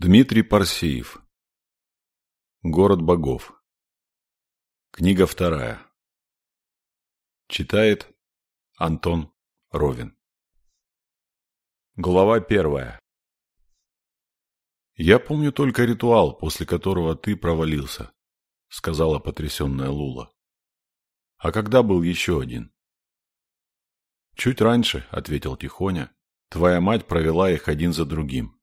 Дмитрий Парсиев. Город богов. Книга вторая. Читает Антон Ровин. Глава первая. «Я помню только ритуал, после которого ты провалился», — сказала потрясенная Лула. «А когда был еще один?» «Чуть раньше», — ответил Тихоня, — «твоя мать провела их один за другим».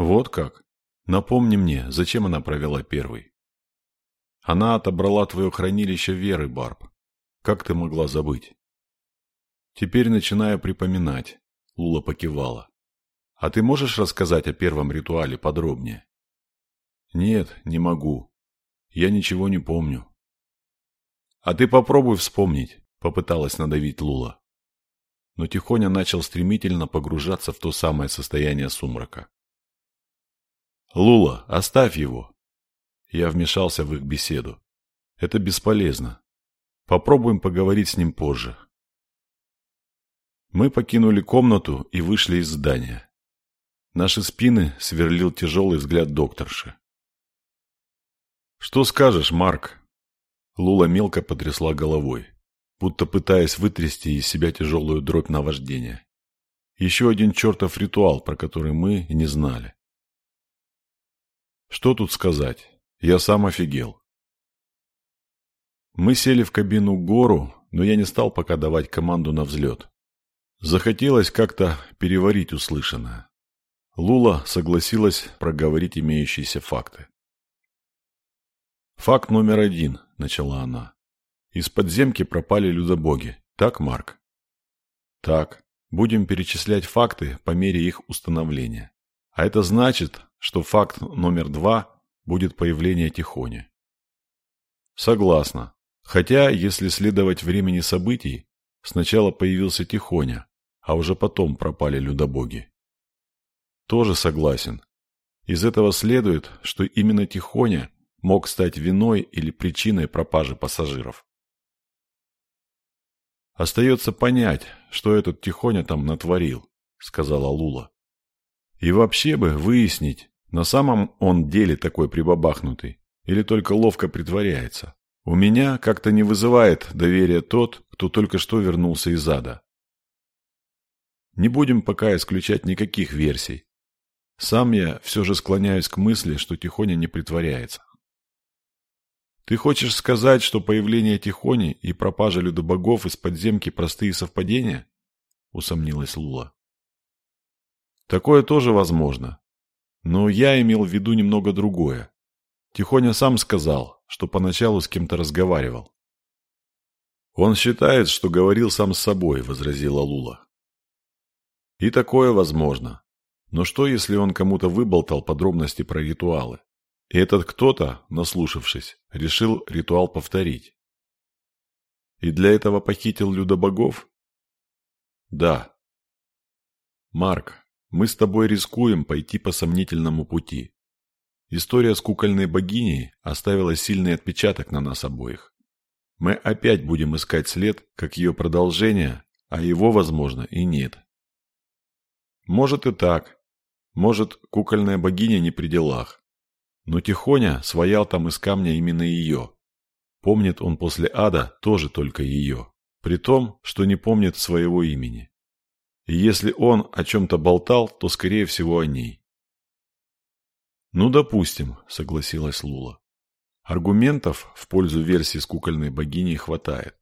Вот как? Напомни мне, зачем она провела первый? Она отобрала твое хранилище веры, Барб. Как ты могла забыть? Теперь начинаю припоминать. Лула покивала. А ты можешь рассказать о первом ритуале подробнее? Нет, не могу. Я ничего не помню. А ты попробуй вспомнить, попыталась надавить Лула. Но Тихоня начал стремительно погружаться в то самое состояние сумрака. «Лула, оставь его!» Я вмешался в их беседу. «Это бесполезно. Попробуем поговорить с ним позже». Мы покинули комнату и вышли из здания. Наши спины сверлил тяжелый взгляд докторши. «Что скажешь, Марк?» Лула мелко потрясла головой, будто пытаясь вытрясти из себя тяжелую дробь наваждения. Еще один чертов ритуал, про который мы не знали. Что тут сказать? Я сам офигел. Мы сели в кабину гору, но я не стал пока давать команду на взлет. Захотелось как-то переварить услышанное. Лула согласилась проговорить имеющиеся факты. «Факт номер один», — начала она. «Из подземки пропали людобоги. Так, Марк?» «Так. Будем перечислять факты по мере их установления. А это значит, что факт номер два будет появление Тихони. Согласна. Хотя, если следовать времени событий, сначала появился Тихоня, а уже потом пропали людобоги. Тоже согласен. Из этого следует, что именно Тихоня мог стать виной или причиной пропажи пассажиров. «Остается понять, что этот Тихоня там натворил», — сказала Лула. «И вообще бы выяснить, на самом он деле такой прибабахнутый или только ловко притворяется? У меня как-то не вызывает доверия тот, кто только что вернулся из ада. Не будем пока исключать никаких версий. Сам я все же склоняюсь к мысли, что Тихоня не притворяется. Ты хочешь сказать, что появление Тихони и пропажа людобогов из подземки простые совпадения? Усомнилась Лула. Такое тоже возможно, но я имел в виду немного другое. Тихоня сам сказал, что поначалу с кем-то разговаривал. «Он считает, что говорил сам с собой», — возразила Лула. «И такое возможно. Но что, если он кому-то выболтал подробности про ритуалы? И этот кто-то, наслушавшись, решил ритуал повторить? И для этого похитил людобогов? Да. Марк, мы с тобой рискуем пойти по сомнительному пути. История с кукольной богиней оставила сильный отпечаток на нас обоих. Мы опять будем искать след, как ее продолжение, а его, возможно, и нет. Может и так. Может, кукольная богиня не при делах. Но Тихоня своял там из камня именно ее. Помнит он после ада тоже только ее. При том, что не помнит своего имени. И если он о чем-то болтал, то, скорее всего, о ней. «Ну, допустим», — согласилась Лула. «Аргументов в пользу версии с кукольной богиней хватает.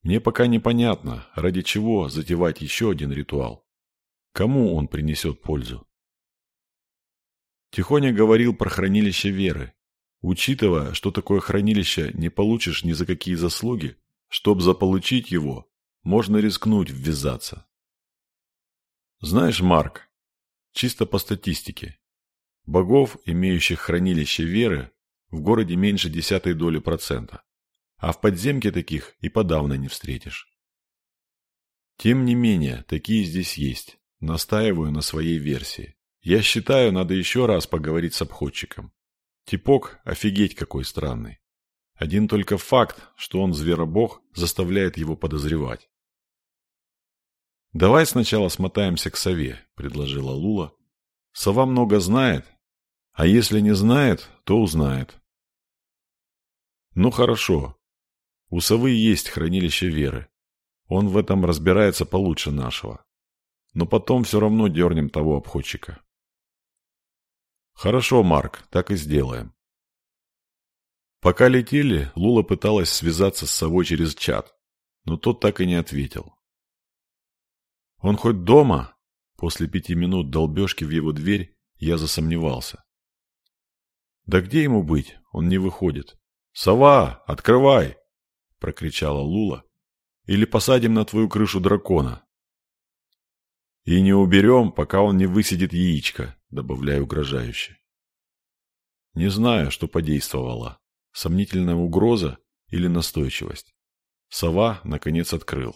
Мне пока непонятно, ради чего затевать еще один ритуал. Кому он принесет пользу?» Тихоня говорил про хранилище веры. Учитывая, что такое хранилище не получишь ни за какие заслуги, чтобы заполучить его, можно рискнуть ввязаться. Знаешь, Марк, чисто по статистике, богов, имеющих хранилище веры, в городе меньше десятой доли процента, а в подземке таких и подавно не встретишь. Тем не менее, такие здесь есть, настаиваю на своей версии. Я считаю, надо еще раз поговорить с обходчиком. Типок офигеть какой странный. Один только факт, что он зверобог, заставляет его подозревать. «Давай сначала смотаемся к сове», — предложила Лула. Сова много знает, а если не знает, то узнает. Ну хорошо. У совы есть хранилище веры. Он в этом разбирается получше нашего. Но потом все равно дернем того обходчика. Хорошо, Марк, так и сделаем. Пока летели, Лула пыталась связаться с совой через чат, но тот так и не ответил. Он хоть дома? После пяти минут долбежки в его дверь я засомневался. Да где ему быть? Он не выходит. «Сова, открывай!» – прокричала Лула. «Или посадим на твою крышу дракона». «И не уберем, пока он не высидит яичко», – добавляю угрожающе. Не знаю, что подействовало. Сомнительная угроза или настойчивость. Сова, наконец, открыл.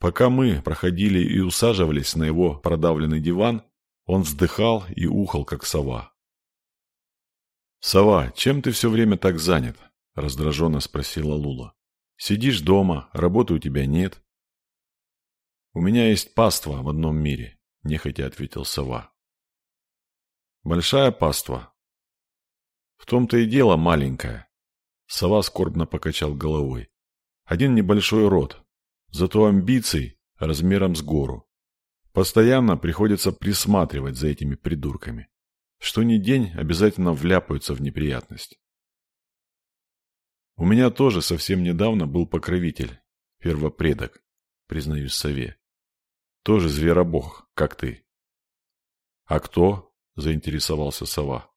Пока мы проходили и усаживались на его продавленный диван, он вздыхал и ухал, как сова. «Сова, чем ты все время так занят?» – раздраженно спросила Лула. «Сидишь дома, работы у тебя нет». «У меня есть паства в одном мире», – нехотя ответил сова. «Большая паства?» «В том-то и дело маленькая». Сова скорбно покачал головой. «Один небольшой род, Зато амбиций размером с гору. Постоянно приходится присматривать за этими придурками. Что ни день обязательно вляпаются в неприятность. У меня тоже совсем недавно был покровитель, первопредок, признаюсь сове. Тоже зверобог, как ты. А кто? Заинтересовался сова.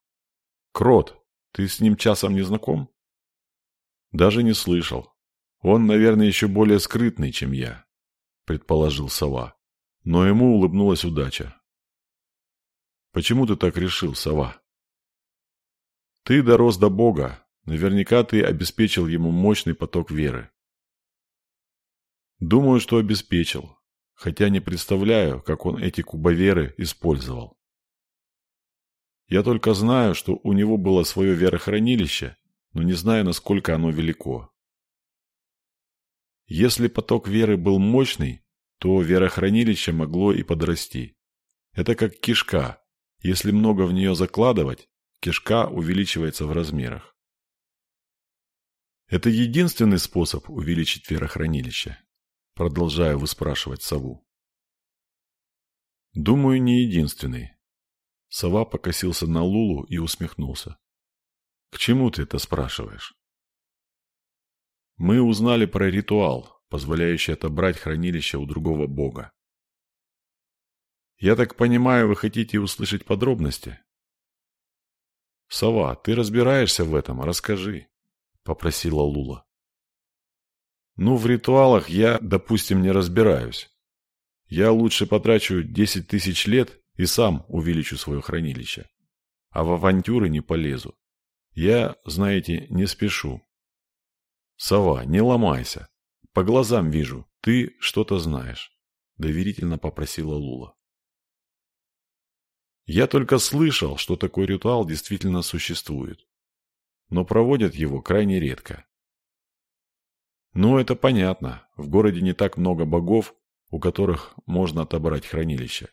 Крот, ты с ним часом не знаком? Даже не слышал. Он, наверное, еще более скрытный, чем я, предположил сова. Но ему улыбнулась удача. Почему ты так решил, сова? Ты дорос до Бога. Наверняка ты обеспечил ему мощный поток веры. Думаю, что обеспечил, хотя не представляю, как он эти кубоверы использовал. Я только знаю, что у него было свое верохранилище, но не знаю, насколько оно велико. Если поток веры был мощный, то верохранилище могло и подрасти. Это как кишка. Если много в нее закладывать, кишка увеличивается в размерах. Это единственный способ увеличить верохранилище? Продолжаю выспрашивать сову. Думаю, не единственный. Сова покосился на Лулу и усмехнулся. К чему ты это спрашиваешь? Мы узнали про ритуал, позволяющий отобрать хранилище у другого бога. Я так понимаю, вы хотите услышать подробности? Сова, ты разбираешься в этом, расскажи, попросила Лула. Ну, в ритуалах я, допустим, не разбираюсь. Я лучше потрачу десять тысяч лет и сам увеличу свое хранилище. А в авантюры не полезу. Я, знаете, не спешу. «Сова, не ломайся. По глазам вижу, ты что-то знаешь», — доверительно попросила Лула. «Я только слышал, что такой ритуал действительно существует, но проводят его крайне редко. Ну, это понятно, в городе не так много богов, у которых можно отобрать хранилище.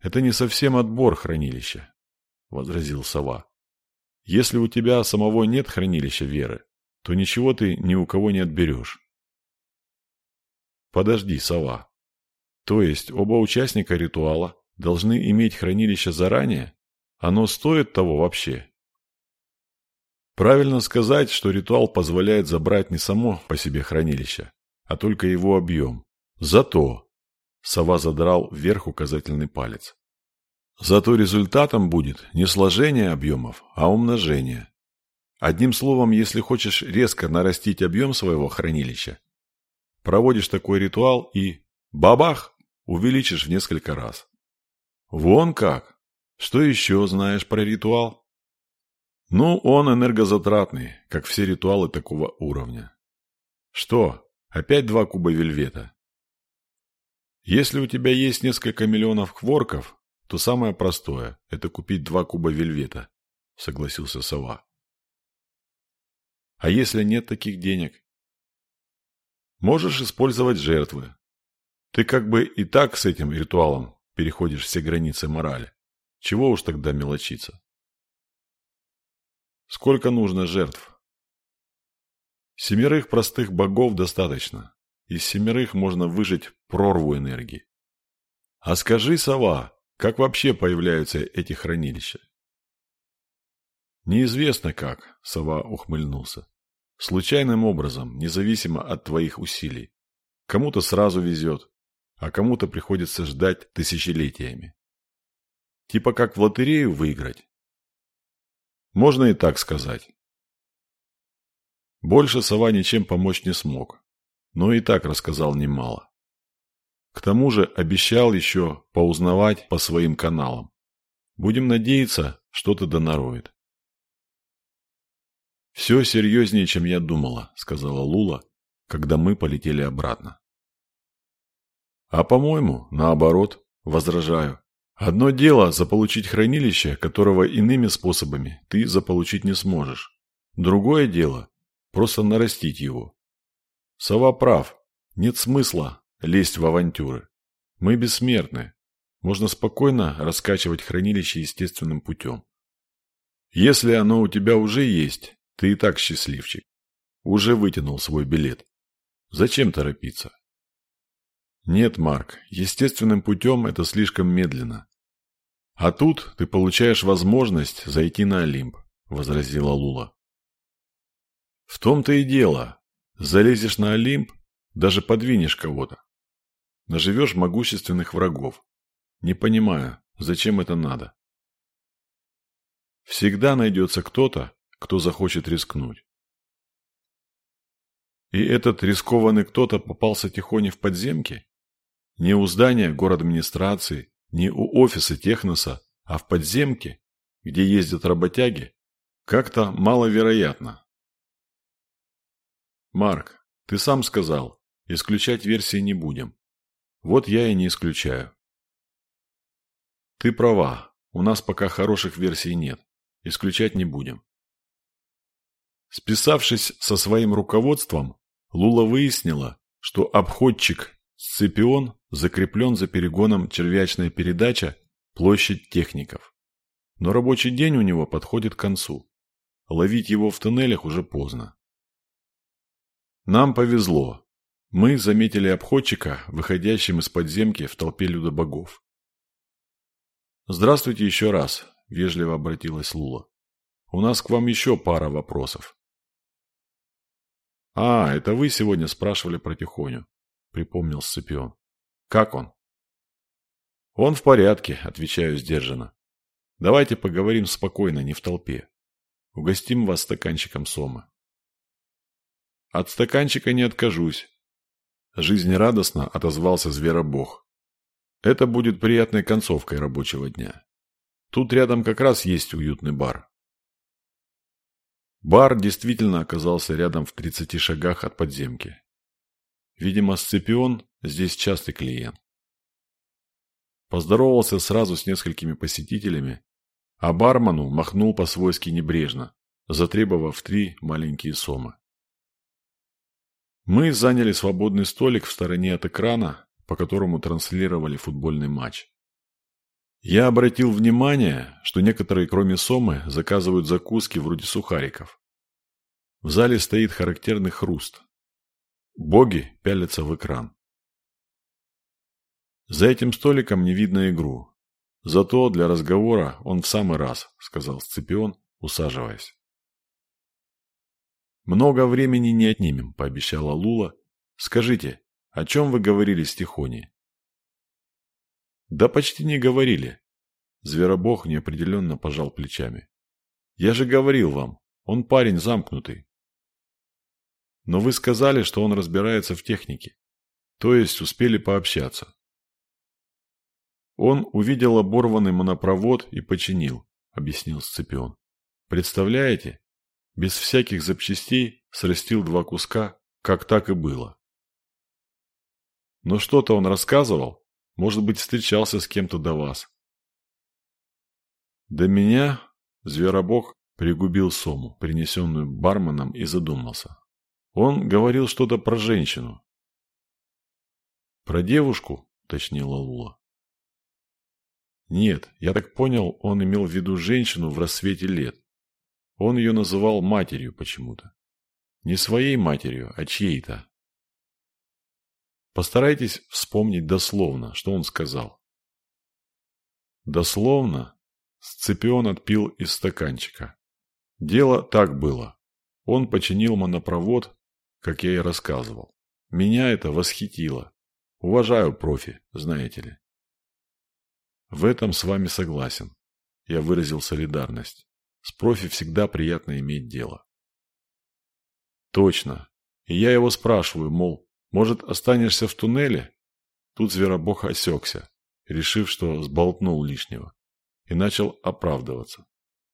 «Это не совсем отбор хранилища», — возразил сова. Если у тебя самого нет хранилища веры, то ничего ты ни у кого не отберешь. Подожди, сова. То есть оба участника ритуала должны иметь хранилище заранее? Оно стоит того вообще? Правильно сказать, что ритуал позволяет забрать не само по себе хранилище, а только его объем. Зато сова задрал вверх указательный палец. Зато результатом будет не сложение объемов, а умножение. Одним словом, если хочешь резко нарастить объем своего хранилища, проводишь такой ритуал и бабах увеличишь в несколько раз. Вон как! Что еще знаешь про ритуал? Ну, он энергозатратный, как все ритуалы такого уровня. Что, опять два куба вельвета? Если у тебя есть несколько миллионов кворков, то самое простое – это купить два куба вельвета, согласился сова. А если нет таких денег? Можешь использовать жертвы. Ты как бы и так с этим ритуалом переходишь все границы морали. Чего уж тогда мелочиться? Сколько нужно жертв? Семерых простых богов достаточно. Из семерых можно выжить прорву энергии. А скажи, сова, как вообще появляются эти хранилища? Неизвестно как, сова ухмыльнулся. Случайным образом, независимо от твоих усилий. Кому-то сразу везет, а кому-то приходится ждать тысячелетиями. Типа как в лотерею выиграть. Можно и так сказать. Больше сова ничем помочь не смог, но и так рассказал немало. К тому же обещал еще поузнавать по своим каналам. Будем надеяться, что-то доноровит. «Все серьезнее, чем я думала», — сказала Лула, когда мы полетели обратно. «А по-моему, наоборот, возражаю. Одно дело заполучить хранилище, которого иными способами ты заполучить не сможешь. Другое дело – просто нарастить его. Сова прав. Нет смысла лезть в авантюры. Мы бессмертны. Можно спокойно раскачивать хранилище естественным путем. Если оно у тебя уже есть, ты и так счастливчик. Уже вытянул свой билет. Зачем торопиться? Нет, Марк, естественным путем это слишком медленно. А тут ты получаешь возможность зайти на Олимп, возразила Лула. В том-то и дело. Залезешь на Олимп, даже подвинешь кого-то. Наживешь могущественных врагов. Не понимаю, зачем это надо. Всегда найдется кто-то, кто захочет рискнуть. И этот рискованный кто-то попался тихоне в подземке? Не у здания город администрации, не у офиса Техноса, а в подземке, где ездят работяги, как-то маловероятно. Марк, ты сам сказал, исключать версии не будем. Вот я и не исключаю. Ты права, у нас пока хороших версий нет, исключать не будем. Списавшись со своим руководством, Лула выяснила, что обходчик Сципион закреплен за перегоном червячная передача «Площадь техников». Но рабочий день у него подходит к концу. Ловить его в туннелях уже поздно. Нам повезло. Мы заметили обходчика, выходящим из подземки в толпе людобогов. «Здравствуйте еще раз», – вежливо обратилась Лула. «У нас к вам еще пара вопросов». «А, это вы сегодня спрашивали про Тихоню», — припомнил Сципион. «Как он?» «Он в порядке», — отвечаю сдержанно. «Давайте поговорим спокойно, не в толпе. Угостим вас стаканчиком сома». «От стаканчика не откажусь», — жизнерадостно отозвался зверобог. «Это будет приятной концовкой рабочего дня. Тут рядом как раз есть уютный бар». Бар действительно оказался рядом в 30 шагах от подземки. Видимо, Сципион здесь частый клиент. Поздоровался сразу с несколькими посетителями, а бармену махнул по-свойски небрежно, затребовав три маленькие сомы. Мы заняли свободный столик в стороне от экрана, по которому транслировали футбольный матч. Я обратил внимание, что некоторые, кроме сомы, заказывают закуски вроде сухариков. В зале стоит характерный хруст. Боги пялятся в экран. За этим столиком не видно игру. Зато для разговора он в самый раз, сказал Сципион, усаживаясь. Много времени не отнимем, пообещала Лула. Скажите, о чем вы говорили с Тихоней? Да почти не говорили. Зверобог неопределенно пожал плечами. Я же говорил вам, он парень замкнутый. Но вы сказали, что он разбирается в технике. То есть успели пообщаться. Он увидел оборванный монопровод и починил, объяснил Сципион. Представляете? Без всяких запчастей срастил два куска, как так и было. Но что-то он рассказывал, может быть, встречался с кем-то до вас. До меня Зверобог пригубил сому, принесенную барменом, и задумался. Он говорил что-то про женщину. «Про девушку?» – уточнила Лула. Нет, я так понял, он имел в виду женщину в рассвете лет. Он ее называл матерью почему-то. Не своей матерью, а чьей-то. Постарайтесь вспомнить дословно, что он сказал. Дословно Сципион отпил из стаканчика. Дело так было. Он починил монопровод, как я и рассказывал. Меня это восхитило. Уважаю профи, знаете ли. В этом с вами согласен. Я выразил солидарность. С профи всегда приятно иметь дело. Точно. И я его спрашиваю, мол, может, останешься в туннеле? Тут зверобог осекся, решив, что сболтнул лишнего, и начал оправдываться.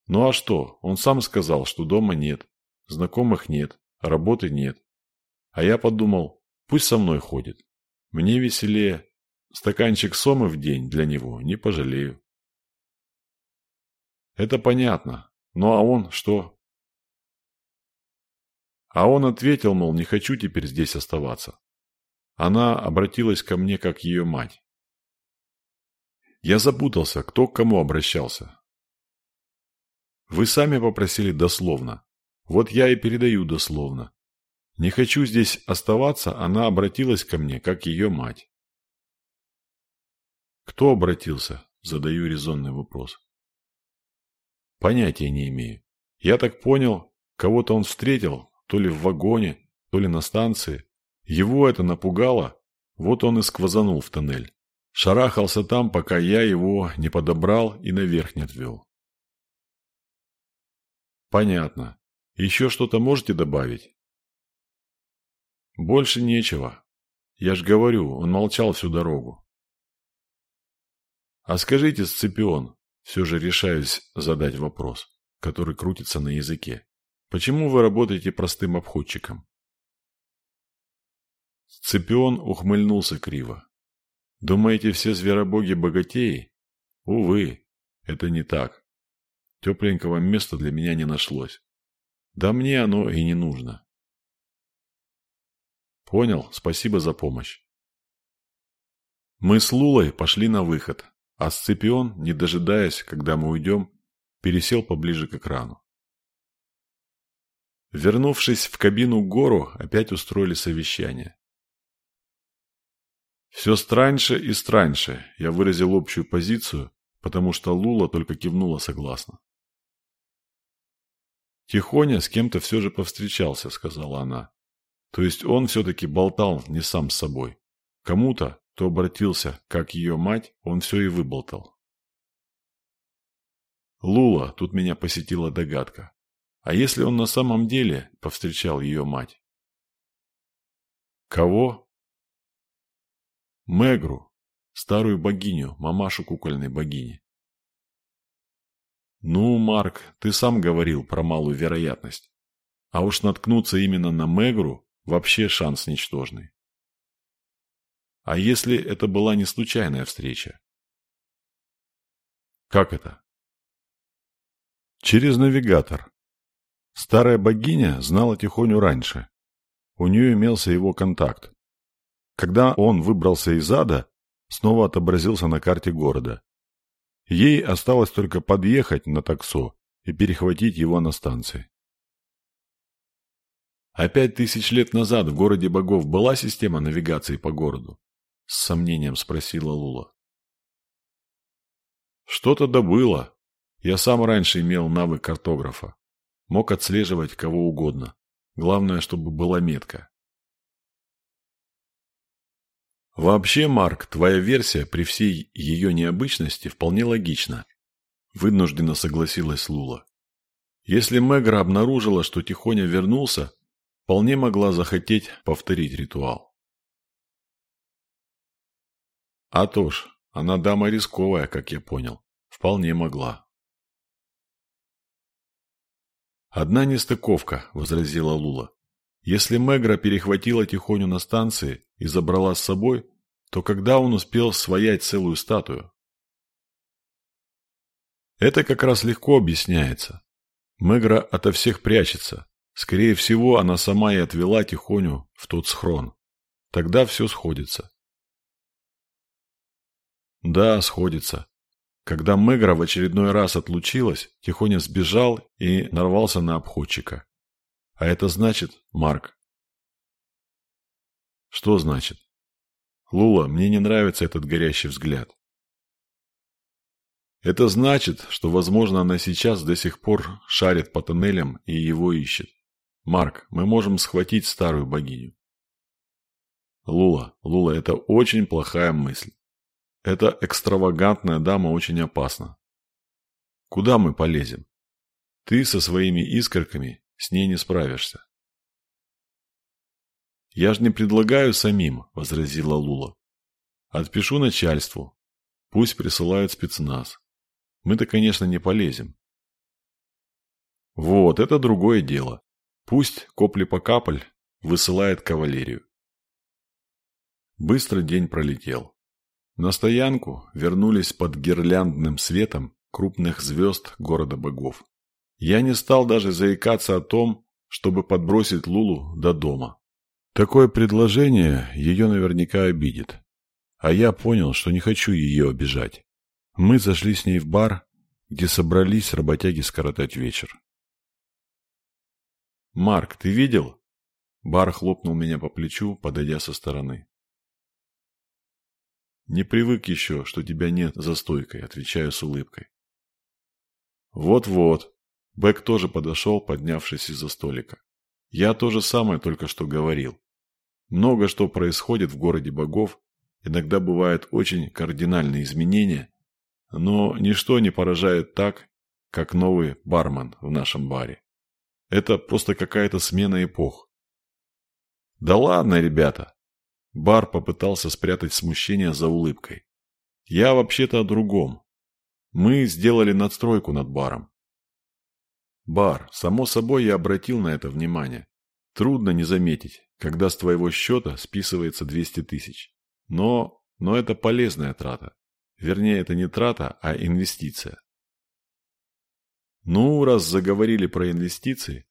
Ну а что, он сам сказал, что дома нет, знакомых нет, работы нет. А я подумал, пусть со мной ходит. Мне веселее. Стаканчик сомы в день для него не пожалею. Это понятно. Ну а он что? А он ответил, мол, не хочу теперь здесь оставаться. Она обратилась ко мне, как ее мать. Я запутался, кто к кому обращался. Вы сами попросили дословно. Вот я и передаю дословно. Не хочу здесь оставаться, она обратилась ко мне, как ее мать. Кто обратился? Задаю резонный вопрос. Понятия не имею. Я так понял, кого-то он встретил, то ли в вагоне, то ли на станции. Его это напугало, вот он и сквозанул в тоннель. Шарахался там, пока я его не подобрал и наверх не отвел. Понятно. Еще что-то можете добавить? Больше нечего. Я ж говорю, он молчал всю дорогу. А скажите, Сципион, все же решаюсь задать вопрос, который крутится на языке. Почему вы работаете простым обходчиком? Сципион ухмыльнулся криво. Думаете, все зверобоги богатеи? Увы, это не так. Тепленького места для меня не нашлось. Да мне оно и не нужно. Понял, спасибо за помощь. Мы с Лулой пошли на выход, а Сципион, не дожидаясь, когда мы уйдем, пересел поближе к экрану. Вернувшись в кабину Гору, опять устроили совещание. Все страньше и страньше я выразил общую позицию, потому что Лула только кивнула согласно. «Тихоня с кем-то все же повстречался», — сказала она. «То есть он все-таки болтал не сам с собой. Кому-то, кто обратился, как ее мать, он все и выболтал. Лула, тут меня посетила догадка. А если он на самом деле повстречал ее мать? Кого? Мегру, старую богиню, мамашу кукольной богини. Ну, Марк, ты сам говорил про малую вероятность. А уж наткнуться именно на Мегру вообще шанс ничтожный. А если это была не случайная встреча? Как это? Через навигатор. Старая богиня знала Тихоню раньше. У нее имелся его контакт. Когда он выбрался из ада, снова отобразился на карте города. Ей осталось только подъехать на таксо и перехватить его на станции. А пять тысяч лет назад в городе богов была система навигации по городу? — с сомнением спросила Лула. «Что-то добыло. Я сам раньше имел навык картографа. Мог отслеживать кого угодно. Главное, чтобы была метка». «Вообще, Марк, твоя версия при всей ее необычности вполне логична», — вынужденно согласилась Лула. «Если Мегра обнаружила, что Тихоня вернулся, вполне могла захотеть повторить ритуал. А то ж, она дама рисковая, как я понял. Вполне могла. «Одна нестыковка», — возразила Лула. «Если Мегра перехватила Тихоню на станции и забрала с собой, то когда он успел своять целую статую?» Это как раз легко объясняется. Мегра ото всех прячется. Скорее всего, она сама и отвела Тихоню в тот схрон. Тогда все сходится. Да, сходится. Когда Мегра в очередной раз отлучилась, Тихоня сбежал и нарвался на обходчика. А это значит, Марк. Что значит? Лула, мне не нравится этот горящий взгляд. Это значит, что, возможно, она сейчас до сих пор шарит по тоннелям и его ищет. Марк, мы можем схватить старую богиню. Лула, Лула, это очень плохая мысль. Эта экстравагантная дама очень опасна. Куда мы полезем? Ты со своими искорками с ней не справишься. Я же не предлагаю самим, возразила Лула. Отпишу начальству. Пусть присылают спецназ. Мы-то, конечно, не полезем. Вот, это другое дело. Пусть Копли-покапль высылает кавалерию. Быстро день пролетел. На стоянку вернулись под гирляндным светом крупных звезд города богов. Я не стал даже заикаться о том, чтобы подбросить Лулу до дома. Такое предложение ее наверняка обидит. А я понял, что не хочу ее обижать. Мы зашли с ней в бар, где собрались работяги скоротать вечер. «Марк, ты видел?» Бар хлопнул меня по плечу, подойдя со стороны. Не привык еще, что тебя нет за стойкой, отвечаю с улыбкой. Вот-вот. Бэк тоже подошел, поднявшись из-за столика. Я то же самое только что говорил. Много что происходит в городе богов, иногда бывают очень кардинальные изменения, но ничто не поражает так, как новый бармен в нашем баре. Это просто какая-то смена эпох. Да ладно, ребята, Бар попытался спрятать смущение за улыбкой. «Я вообще-то о другом. Мы сделали надстройку над баром». «Бар, само собой, я обратил на это внимание. Трудно не заметить, когда с твоего счета списывается 200 тысяч. Но, но это полезная трата. Вернее, это не трата, а инвестиция. Ну, раз заговорили про инвестиции,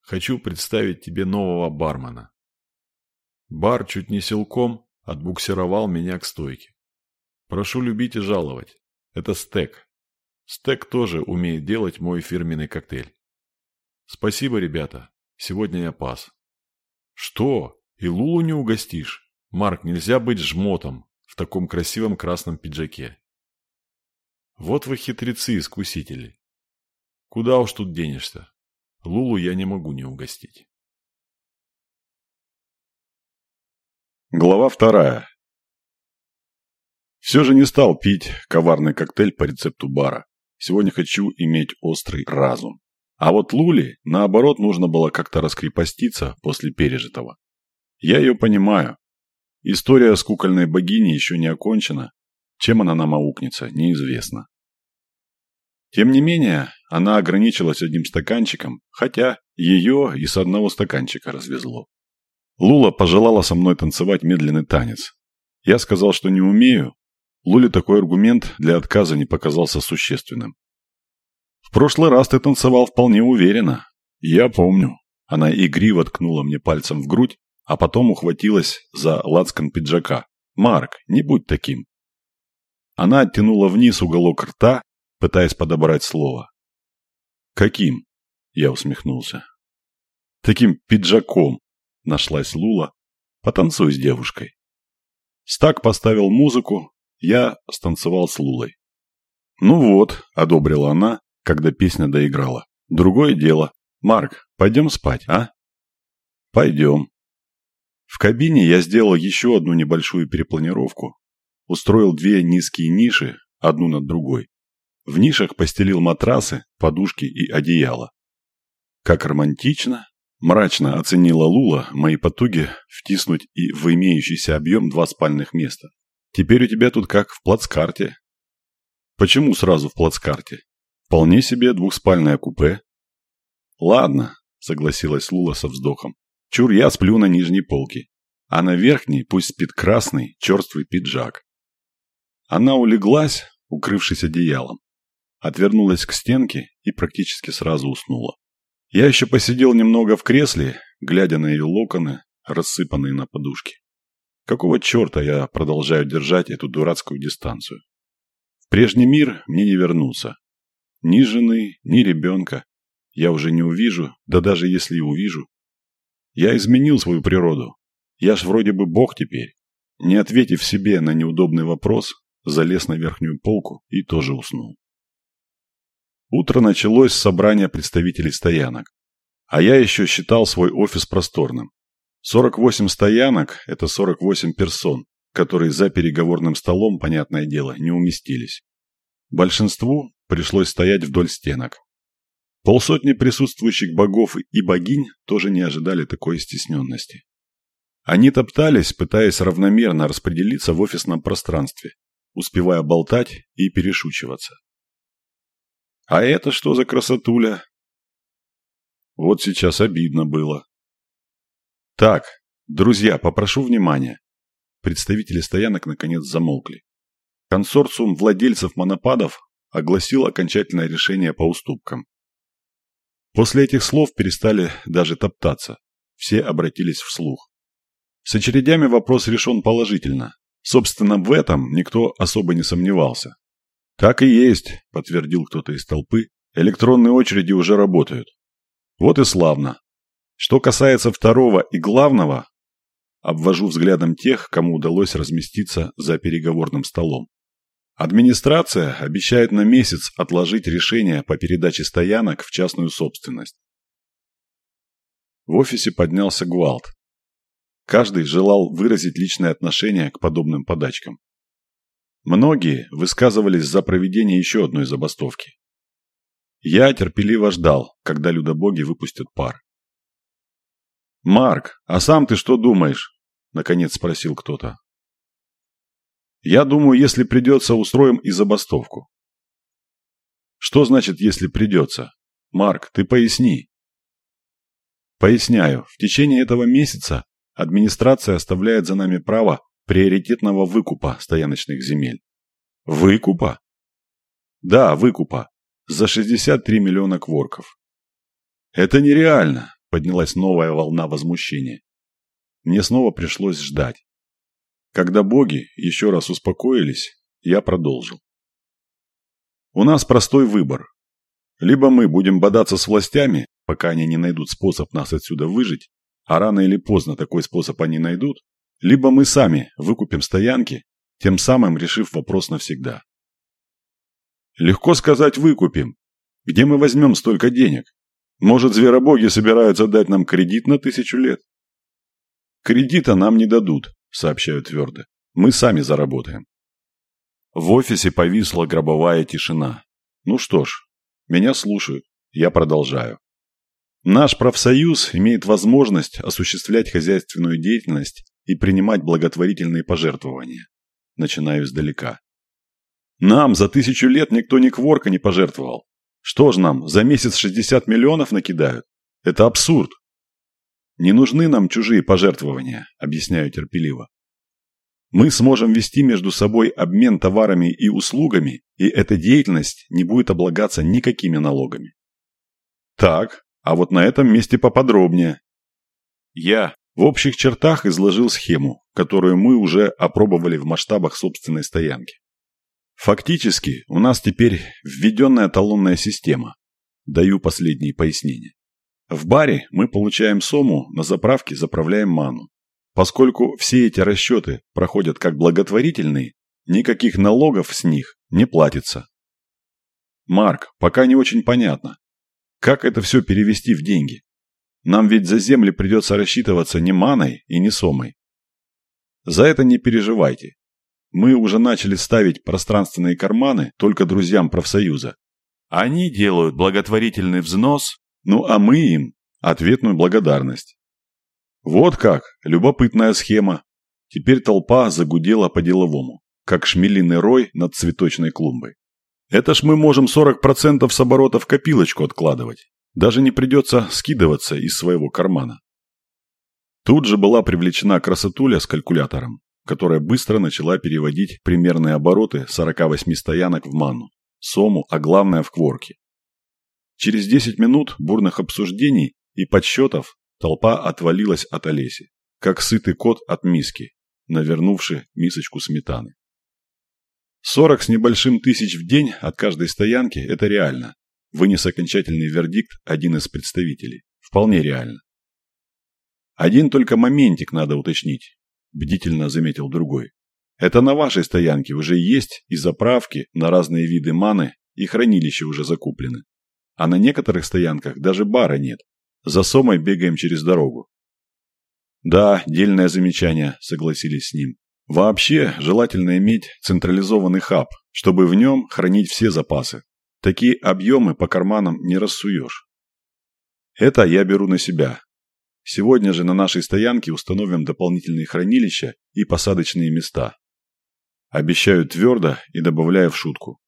хочу представить тебе нового бармена. Бар чуть не силком отбуксировал меня к стойке. Прошу любить и жаловать. Это стек. Стек тоже умеет делать мой фирменный коктейль. Спасибо, ребята. Сегодня я пас. Что? И Лулу не угостишь? Марк, нельзя быть жмотом в таком красивом красном пиджаке. Вот вы хитрецы-искусители. Куда уж тут денешься? Лулу я не могу не угостить. Глава вторая. Все же не стал пить коварный коктейль по рецепту бара. Сегодня хочу иметь острый разум. А вот Лули, наоборот, нужно было как-то раскрепоститься после пережитого. Я ее понимаю. История с кукольной богиней еще не окончена. Чем она нам аукнется, неизвестно. Тем не менее, она ограничилась одним стаканчиком, хотя ее и с одного стаканчика развезло. Лула пожелала со мной танцевать медленный танец. Я сказал, что не умею. Луле такой аргумент для отказа не показался существенным. В прошлый раз ты танцевал вполне уверенно. Я помню. Она игриво ткнула мне пальцем в грудь, а потом ухватилась за лацкан пиджака. «Марк, не будь таким». Она оттянула вниз уголок рта, пытаясь подобрать слово. «Каким?» – я усмехнулся. «Таким пиджаком, Нашлась Лула. Потанцуй с девушкой. Стак поставил музыку, я станцевал с Лулой. Ну вот, одобрила она, когда песня доиграла. Другое дело. Марк, пойдем спать, а? Пойдем. В кабине я сделал еще одну небольшую перепланировку. Устроил две низкие ниши, одну над другой. В нишах постелил матрасы, подушки и одеяло. Как романтично, Мрачно оценила Лула мои потуги втиснуть и в имеющийся объем два спальных места. Теперь у тебя тут как в плацкарте. Почему сразу в плацкарте? Вполне себе двухспальное купе. Ладно, согласилась Лула со вздохом. Чур, я сплю на нижней полке. А на верхней пусть спит красный, черствый пиджак. Она улеглась, укрывшись одеялом. Отвернулась к стенке и практически сразу уснула. Я еще посидел немного в кресле, глядя на ее локоны, рассыпанные на подушке. Какого черта я продолжаю держать эту дурацкую дистанцию? прежний мир мне не вернуться. Ни жены, ни ребенка. Я уже не увижу, да даже если и увижу. Я изменил свою природу. Я ж вроде бы бог теперь. Не ответив себе на неудобный вопрос, залез на верхнюю полку и тоже уснул. Утро началось с собрания представителей стоянок. А я еще считал свой офис просторным. 48 стоянок – это 48 персон, которые за переговорным столом, понятное дело, не уместились. Большинству пришлось стоять вдоль стенок. Полсотни присутствующих богов и богинь тоже не ожидали такой стесненности. Они топтались, пытаясь равномерно распределиться в офисном пространстве, успевая болтать и перешучиваться. «А это что за красотуля?» Вот сейчас обидно было. «Так, друзья, попрошу внимания». Представители стоянок наконец замолкли. Консорциум владельцев монопадов огласил окончательное решение по уступкам. После этих слов перестали даже топтаться. Все обратились вслух. С очередями вопрос решен положительно. Собственно, в этом никто особо не сомневался. «Так и есть», – подтвердил кто-то из толпы. «Электронные очереди уже работают». Вот и славно. Что касается второго и главного, обвожу взглядом тех, кому удалось разместиться за переговорным столом. Администрация обещает на месяц отложить решение по передаче стоянок в частную собственность. В офисе поднялся гвалт. Каждый желал выразить личное отношение к подобным подачкам. Многие высказывались за проведение еще одной забастовки. Я терпеливо ждал, когда людобоги выпустят пар. «Марк, а сам ты что думаешь?» – наконец спросил кто-то. Я думаю, если придется, устроим и забастовку. Что значит, если придется? Марк, ты поясни. Поясняю. В течение этого месяца администрация оставляет за нами право приоритетного выкупа стояночных земель. Выкупа? Да, выкупа. За 63 миллиона кворков. Это нереально, поднялась новая волна возмущения. Мне снова пришлось ждать. Когда боги еще раз успокоились, я продолжил. У нас простой выбор. Либо мы будем бодаться с властями, пока они не найдут способ нас отсюда выжить, а рано или поздно такой способ они найдут, либо мы сами выкупим стоянки, тем самым решив вопрос навсегда. Легко сказать «выкупим». Где мы возьмем столько денег? Может, зверобоги собираются дать нам кредит на тысячу лет? Кредита нам не дадут, сообщаю твердо. Мы сами заработаем. В офисе повисла гробовая тишина. Ну что ж, меня слушают, я продолжаю. Наш профсоюз имеет возможность осуществлять хозяйственную деятельность и принимать благотворительные пожертвования. Начинаю издалека. Нам за тысячу лет никто ни кворка не пожертвовал. Что ж нам, за месяц 60 миллионов накидают? Это абсурд. Не нужны нам чужие пожертвования, объясняю терпеливо. Мы сможем вести между собой обмен товарами и услугами, и эта деятельность не будет облагаться никакими налогами. Так, а вот на этом месте поподробнее. Я в общих чертах изложил схему, которую мы уже опробовали в масштабах собственной стоянки. Фактически, у нас теперь введенная талонная система. Даю последние пояснения. В баре мы получаем сому, на заправке заправляем ману. Поскольку все эти расчеты проходят как благотворительные, никаких налогов с них не платится. Марк, пока не очень понятно. Как это все перевести в деньги? Нам ведь за земли придется рассчитываться не маной и не сомой. За это не переживайте. Мы уже начали ставить пространственные карманы только друзьям профсоюза. Они делают благотворительный взнос ну а мы им ответную благодарность. Вот как, любопытная схема. Теперь толпа загудела по-деловому, как шмелиный рой над цветочной клумбой. Это ж мы можем 40% с оборота в копилочку откладывать. Даже не придется скидываться из своего кармана. Тут же была привлечена красотуля с калькулятором, которая быстро начала переводить примерные обороты 48 стоянок в ману, сому, а главное в кворки. Через 10 минут бурных обсуждений и подсчетов толпа отвалилась от Олеси, как сытый кот от миски, навернувший мисочку сметаны. Сорок с небольшим тысяч в день от каждой стоянки – это реально. Вынес окончательный вердикт один из представителей. Вполне реально. Один только моментик надо уточнить, бдительно заметил другой. Это на вашей стоянке уже есть и заправки на разные виды маны, и хранилища уже закуплены. А на некоторых стоянках даже бара нет. За сомой бегаем через дорогу. Да, дельное замечание, согласились с ним. Вообще, желательно иметь централизованный хаб, чтобы в нем хранить все запасы. Такие объемы по карманам не рассуешь. Это я беру на себя. Сегодня же на нашей стоянке установим дополнительные хранилища и посадочные места. Обещаю твердо и добавляю в шутку.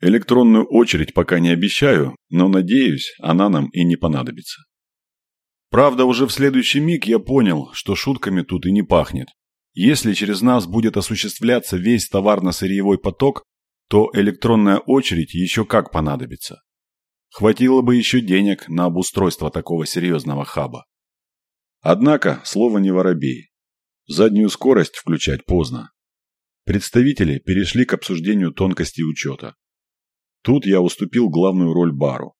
Электронную очередь пока не обещаю, но надеюсь, она нам и не понадобится. Правда, уже в следующий миг я понял, что шутками тут и не пахнет. Если через нас будет осуществляться весь товарно-сырьевой поток, то электронная очередь еще как понадобится. Хватило бы еще денег на обустройство такого серьезного хаба. Однако, слово не воробей. Заднюю скорость включать поздно. Представители перешли к обсуждению тонкостей учета. Тут я уступил главную роль бару.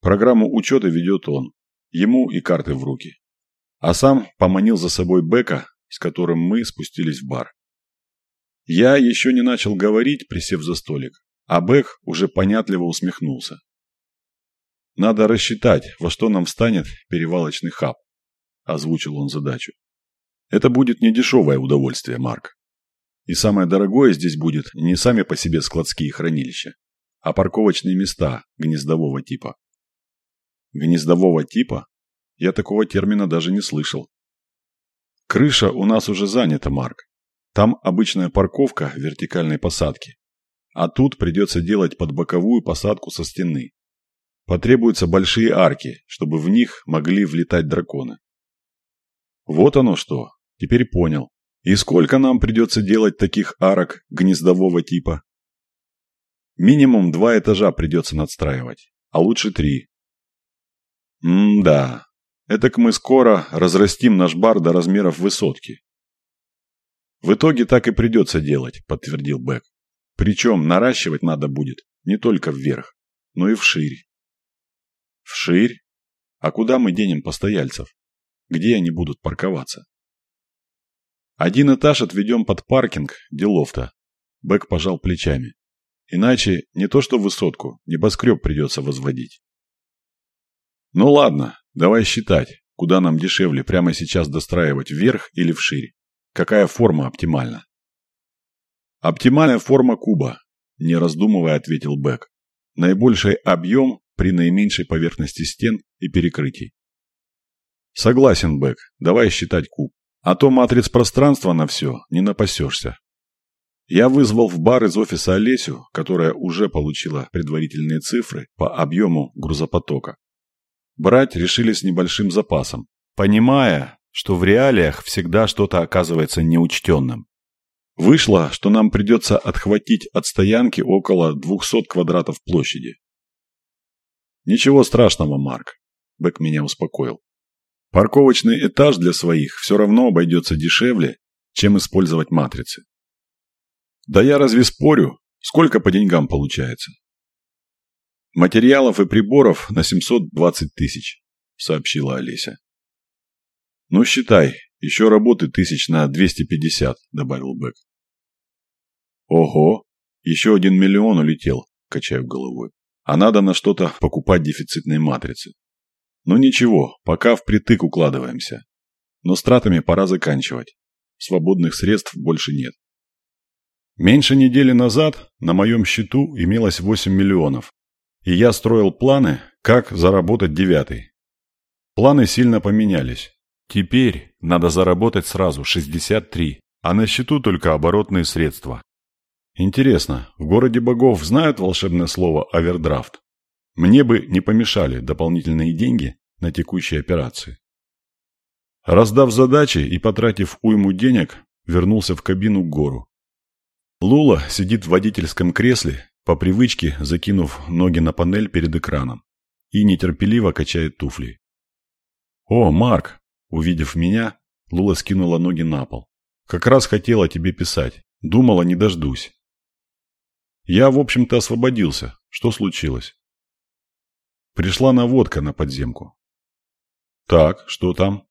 Программу учета ведет он, ему и карты в руки. А сам поманил за собой Бека, с которым мы спустились в бар. Я еще не начал говорить, присев за столик, а Бек уже понятливо усмехнулся. Надо рассчитать, во что нам встанет перевалочный хаб, озвучил он задачу. Это будет недешевое удовольствие, Марк. И самое дорогое здесь будет не сами по себе складские хранилища, а парковочные места гнездового типа. Гнездового типа? Я такого термина даже не слышал. Крыша у нас уже занята, Марк. Там обычная парковка вертикальной посадки. А тут придется делать под боковую посадку со стены. Потребуются большие арки, чтобы в них могли влетать драконы. Вот оно что. Теперь понял. И сколько нам придется делать таких арок гнездового типа? Минимум два этажа придется надстраивать, а лучше три. М-да. Этак мы скоро разрастим наш бар до размеров высотки. В итоге так и придется делать, подтвердил Бэк. Причем наращивать надо будет не только вверх, но и вширь. Вширь? А куда мы денем постояльцев? Где они будут парковаться? Один этаж отведем под паркинг Делофта. Бэк пожал плечами. Иначе не то что высотку, небоскреб придется возводить. Ну ладно, давай считать, куда нам дешевле прямо сейчас достраивать вверх или вширь. Какая форма оптимальна? Оптимальная форма куба, не раздумывая ответил Бэк. Наибольший объем при наименьшей поверхности стен и перекрытий. Согласен, Бэк, давай считать куб. А то матриц пространства на все не напасешься. Я вызвал в бар из офиса Олесю, которая уже получила предварительные цифры по объему грузопотока. Брать решили с небольшим запасом, понимая, что в реалиях всегда что-то оказывается неучтенным. Вышло, что нам придется отхватить от стоянки около 200 квадратов площади. Ничего страшного, Марк. Бэк меня успокоил. Парковочный этаж для своих все равно обойдется дешевле, чем использовать матрицы. Да я разве спорю? Сколько по деньгам получается? Материалов и приборов на 720 тысяч, сообщила Олеся. Ну, считай, еще работы тысяч на 250, добавил Бэк. Ого, еще один миллион улетел, качаю головой. А надо на что-то покупать дефицитные матрицы. Ну ничего, пока впритык укладываемся. Но с тратами пора заканчивать. Свободных средств больше нет. Меньше недели назад на моем счету имелось 8 миллионов, и я строил планы, как заработать девятый. Планы сильно поменялись. Теперь надо заработать сразу 63, а на счету только оборотные средства. Интересно, в городе богов знают волшебное слово «овердрафт»? Мне бы не помешали дополнительные деньги на текущие операции. Раздав задачи и потратив уйму денег, вернулся в кабину к гору. Лула сидит в водительском кресле, по привычке закинув ноги на панель перед экраном, и нетерпеливо качает туфли. «О, Марк!» Увидев меня, Лула скинула ноги на пол. «Как раз хотела тебе писать. Думала, не дождусь». Я, в общем-то, освободился. Что случилось? Пришла наводка на подземку. Так, что там?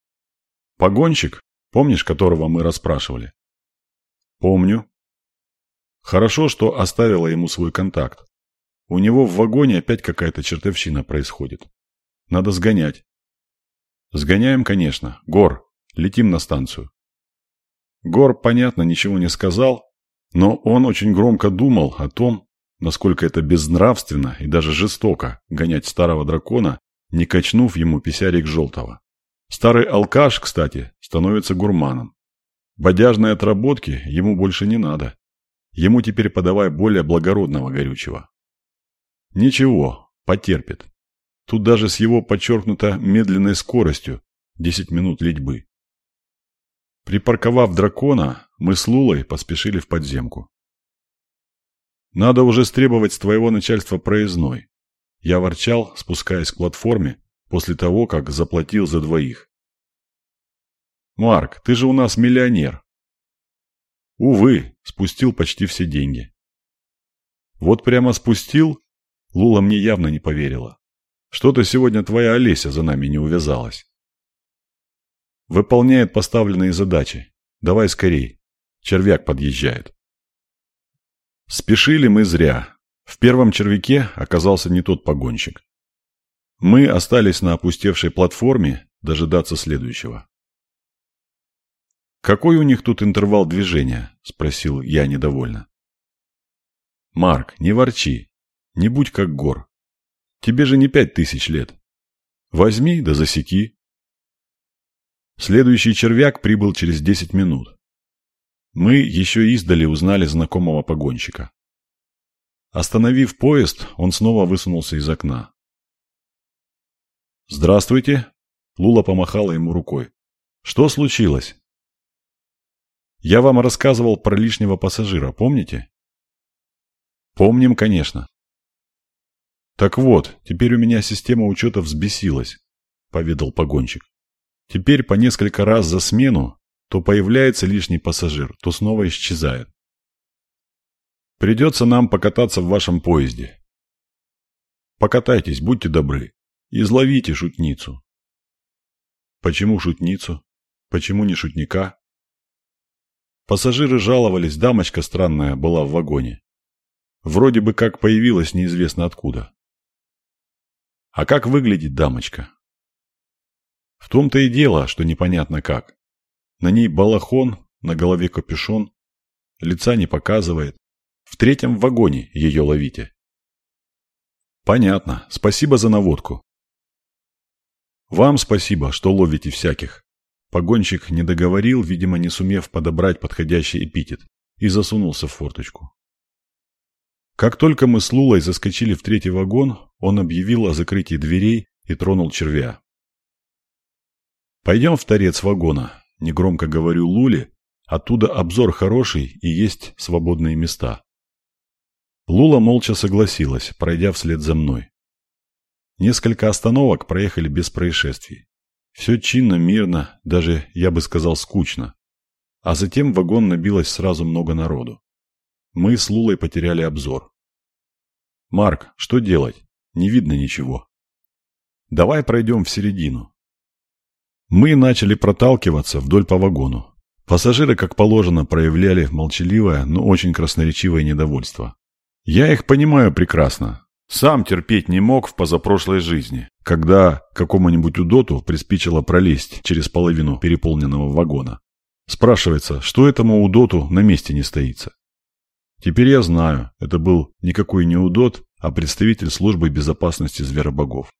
Погонщик, помнишь, которого мы расспрашивали? Помню. Хорошо, что оставила ему свой контакт. У него в вагоне опять какая-то чертовщина происходит. Надо сгонять. Сгоняем, конечно. Гор, летим на станцию. Гор, понятно, ничего не сказал, но он очень громко думал о том, насколько это безнравственно и даже жестоко гонять старого дракона, не качнув ему писярик желтого. Старый алкаш, кстати, становится гурманом. Бодяжной отработки ему больше не надо. Ему теперь подавай более благородного горючего. Ничего, потерпит. Тут даже с его подчеркнуто медленной скоростью 10 минут летьбы. Припарковав дракона, мы с Лулой поспешили в подземку. «Надо уже стребовать с твоего начальства проездной». Я ворчал, спускаясь к платформе, после того, как заплатил за двоих. «Марк, ты же у нас миллионер». «Увы, спустил почти все деньги». «Вот прямо спустил?» Лула мне явно не поверила. «Что-то сегодня твоя Олеся за нами не увязалась». «Выполняет поставленные задачи. Давай скорей. Червяк подъезжает». Спешили мы зря. В первом червяке оказался не тот погонщик. Мы остались на опустевшей платформе дожидаться следующего. «Какой у них тут интервал движения?» – спросил я недовольно. «Марк, не ворчи. Не будь как гор. Тебе же не пять тысяч лет. Возьми да засеки». Следующий червяк прибыл через десять минут. Мы еще издали узнали знакомого погонщика. Остановив поезд, он снова высунулся из окна. «Здравствуйте!» Лула помахала ему рукой. «Что случилось?» «Я вам рассказывал про лишнего пассажира, помните?» «Помним, конечно». «Так вот, теперь у меня система учета взбесилась», — поведал погонщик. «Теперь по несколько раз за смену то появляется лишний пассажир, то снова исчезает. Придется нам покататься в вашем поезде. Покатайтесь, будьте добры, изловите шутницу. Почему шутницу? Почему не шутника? Пассажиры жаловались, дамочка странная была в вагоне. Вроде бы как появилась неизвестно откуда. А как выглядит дамочка? В том-то и дело, что непонятно как. На ней балахон, на голове капюшон. Лица не показывает. В третьем вагоне ее ловите. Понятно. Спасибо за наводку. Вам спасибо, что ловите всяких. Погонщик не договорил, видимо, не сумев подобрать подходящий эпитет, и засунулся в форточку. Как только мы с Лулой заскочили в третий вагон, он объявил о закрытии дверей и тронул червя. «Пойдем в торец вагона. Негромко говорю Луле, оттуда обзор хороший и есть свободные места. Лула молча согласилась, пройдя вслед за мной. Несколько остановок проехали без происшествий. Все чинно, мирно, даже, я бы сказал, скучно. А затем в вагон набилось сразу много народу. Мы с Лулой потеряли обзор. «Марк, что делать? Не видно ничего». «Давай пройдем в середину. Мы начали проталкиваться вдоль по вагону. Пассажиры, как положено, проявляли молчаливое, но очень красноречивое недовольство. Я их понимаю прекрасно. Сам терпеть не мог в позапрошлой жизни, когда какому-нибудь удоту приспичило пролезть через половину переполненного вагона. Спрашивается, что этому удоту на месте не стоится. Теперь я знаю, это был никакой не удот, а представитель службы безопасности зверобогов.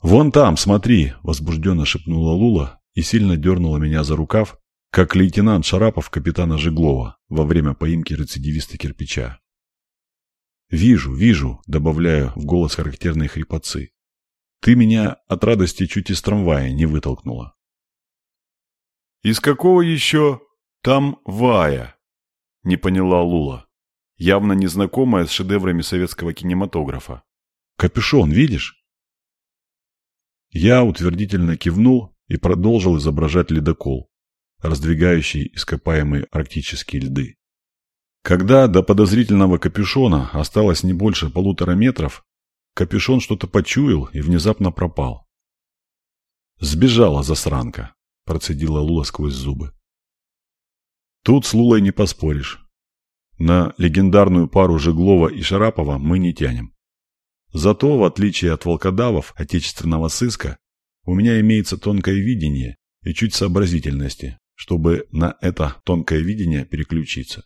«Вон там, смотри!» – возбужденно шепнула Лула и сильно дернула меня за рукав, как лейтенант Шарапов капитана Жеглова во время поимки рецидивиста кирпича. «Вижу, вижу», – добавляю в голос характерные хрипотцы. «Ты меня от радости чуть из трамвая не вытолкнула». «Из какого еще там Вая?» – не поняла Лула, явно незнакомая с шедеврами советского кинематографа. «Капюшон, видишь?» Я утвердительно кивнул и продолжил изображать ледокол, раздвигающий ископаемые арктические льды. Когда до подозрительного капюшона осталось не больше полутора метров, капюшон что-то почуял и внезапно пропал. «Сбежала засранка», – процедила Лула сквозь зубы. Тут с Лулой не поспоришь. На легендарную пару Жеглова и Шарапова мы не тянем. Зато, в отличие от волкодавов отечественного сыска, у меня имеется тонкое видение и чуть сообразительности, чтобы на это тонкое видение переключиться.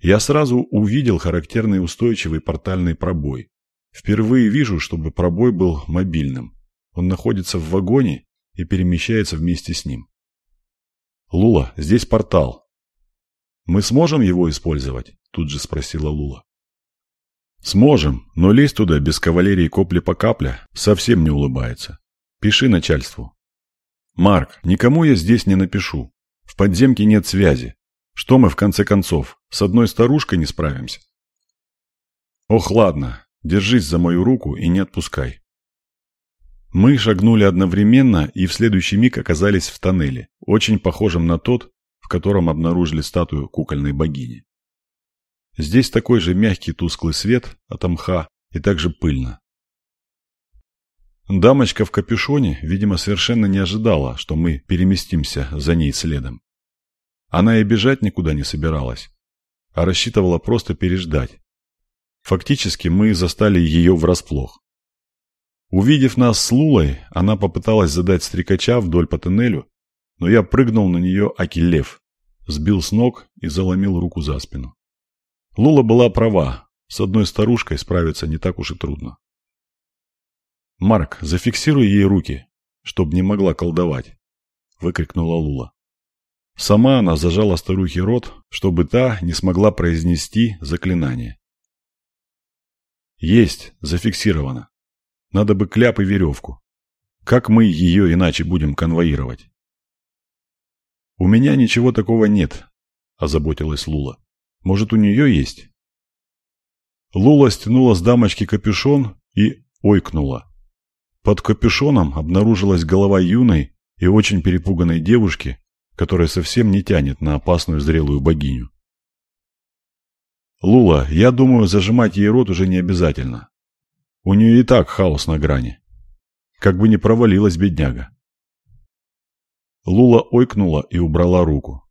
Я сразу увидел характерный устойчивый портальный пробой. Впервые вижу, чтобы пробой был мобильным. Он находится в вагоне и перемещается вместе с ним. «Лула, здесь портал. Мы сможем его использовать?» Тут же спросила Лула. «Сможем, но лезть туда без кавалерии копли по капля совсем не улыбается. Пиши начальству». «Марк, никому я здесь не напишу. В подземке нет связи. Что мы, в конце концов, с одной старушкой не справимся? Ох, ладно, держись за мою руку и не отпускай. Мы шагнули одновременно и в следующий миг оказались в тоннеле, очень похожем на тот, в котором обнаружили статую кукольной богини. Здесь такой же мягкий тусклый свет от мха и также пыльно. Дамочка в капюшоне, видимо, совершенно не ожидала, что мы переместимся за ней следом. Она и бежать никуда не собиралась, а рассчитывала просто переждать. Фактически мы застали ее врасплох. Увидев нас с Лулой, она попыталась задать стрекача вдоль по тоннелю, но я прыгнул на нее аки лев, сбил с ног и заломил руку за спину. Лула была права, с одной старушкой справиться не так уж и трудно. «Марк, зафиксируй ей руки, чтоб не могла колдовать», – выкрикнула Лула. Сама она зажала старухе рот, чтобы та не смогла произнести заклинание. Есть, зафиксировано. Надо бы кляп и веревку. Как мы ее иначе будем конвоировать? У меня ничего такого нет, озаботилась Лула. Может, у нее есть? Лула стянула с дамочки капюшон и ойкнула. Под капюшоном обнаружилась голова юной и очень перепуганной девушки, которая совсем не тянет на опасную зрелую богиню. Лула, я думаю, зажимать ей рот уже не обязательно. У нее и так хаос на грани. Как бы не провалилась бедняга. Лула ойкнула и убрала руку.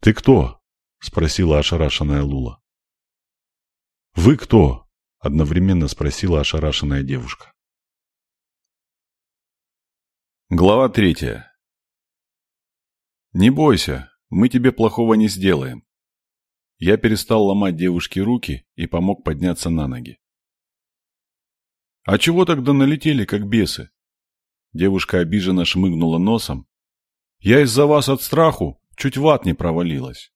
«Ты кто?» – спросила ошарашенная Лула. «Вы кто?» – одновременно спросила ошарашенная девушка. Глава третья. «Не бойся, мы тебе плохого не сделаем». Я перестал ломать девушке руки и помог подняться на ноги. «А чего тогда налетели, как бесы?» Девушка обиженно шмыгнула носом. «Я из-за вас от страху чуть в ад не провалилась».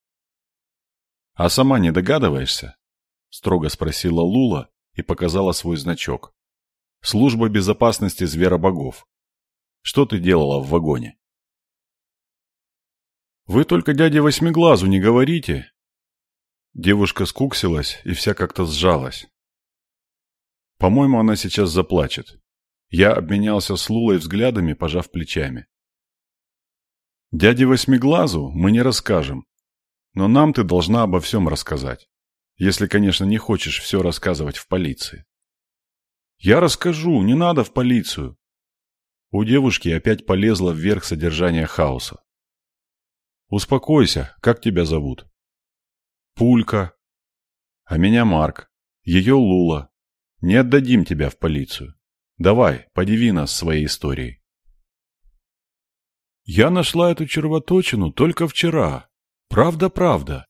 «А сама не догадываешься?» Строго спросила Лула и показала свой значок. «Служба безопасности зверобогов. Что ты делала в вагоне?» «Вы только дяде Восьмиглазу не говорите!» Девушка скуксилась и вся как-то сжалась. По-моему, она сейчас заплачет. Я обменялся с Лулой взглядами, пожав плечами. «Дяде Восьмиглазу мы не расскажем, но нам ты должна обо всем рассказать, если, конечно, не хочешь все рассказывать в полиции». «Я расскажу, не надо в полицию!» У девушки опять полезло вверх содержание хаоса. Успокойся, как тебя зовут? Пулька. А меня Марк. Ее Лула. Не отдадим тебя в полицию. Давай, подиви нас своей историей. Я нашла эту червоточину только вчера. Правда-правда.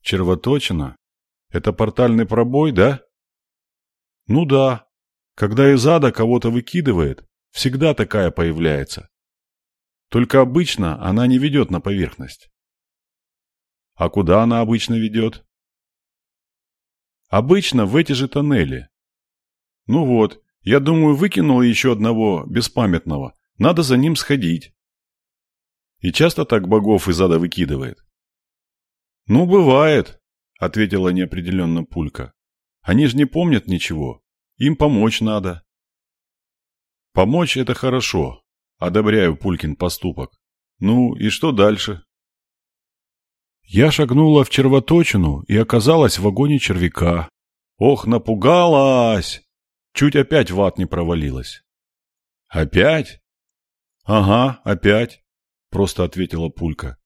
Червоточина? Это портальный пробой, да? Ну да. Когда из ада кого-то выкидывает, всегда такая появляется. Только обычно она не ведет на поверхность. А куда она обычно ведет? Обычно в эти же тоннели. Ну вот, я думаю, выкинул еще одного беспамятного. Надо за ним сходить. И часто так богов из ада выкидывает? Ну, бывает, ответила неопределенно Пулька. Они же не помнят ничего. Им помочь надо. Помочь – это хорошо, Одобряю Пулькин поступок. Ну и что дальше? Я шагнула в червоточину и оказалась в вагоне червяка. Ох, напугалась! Чуть опять в ад не провалилась. Опять? Ага, опять, просто ответила пулька.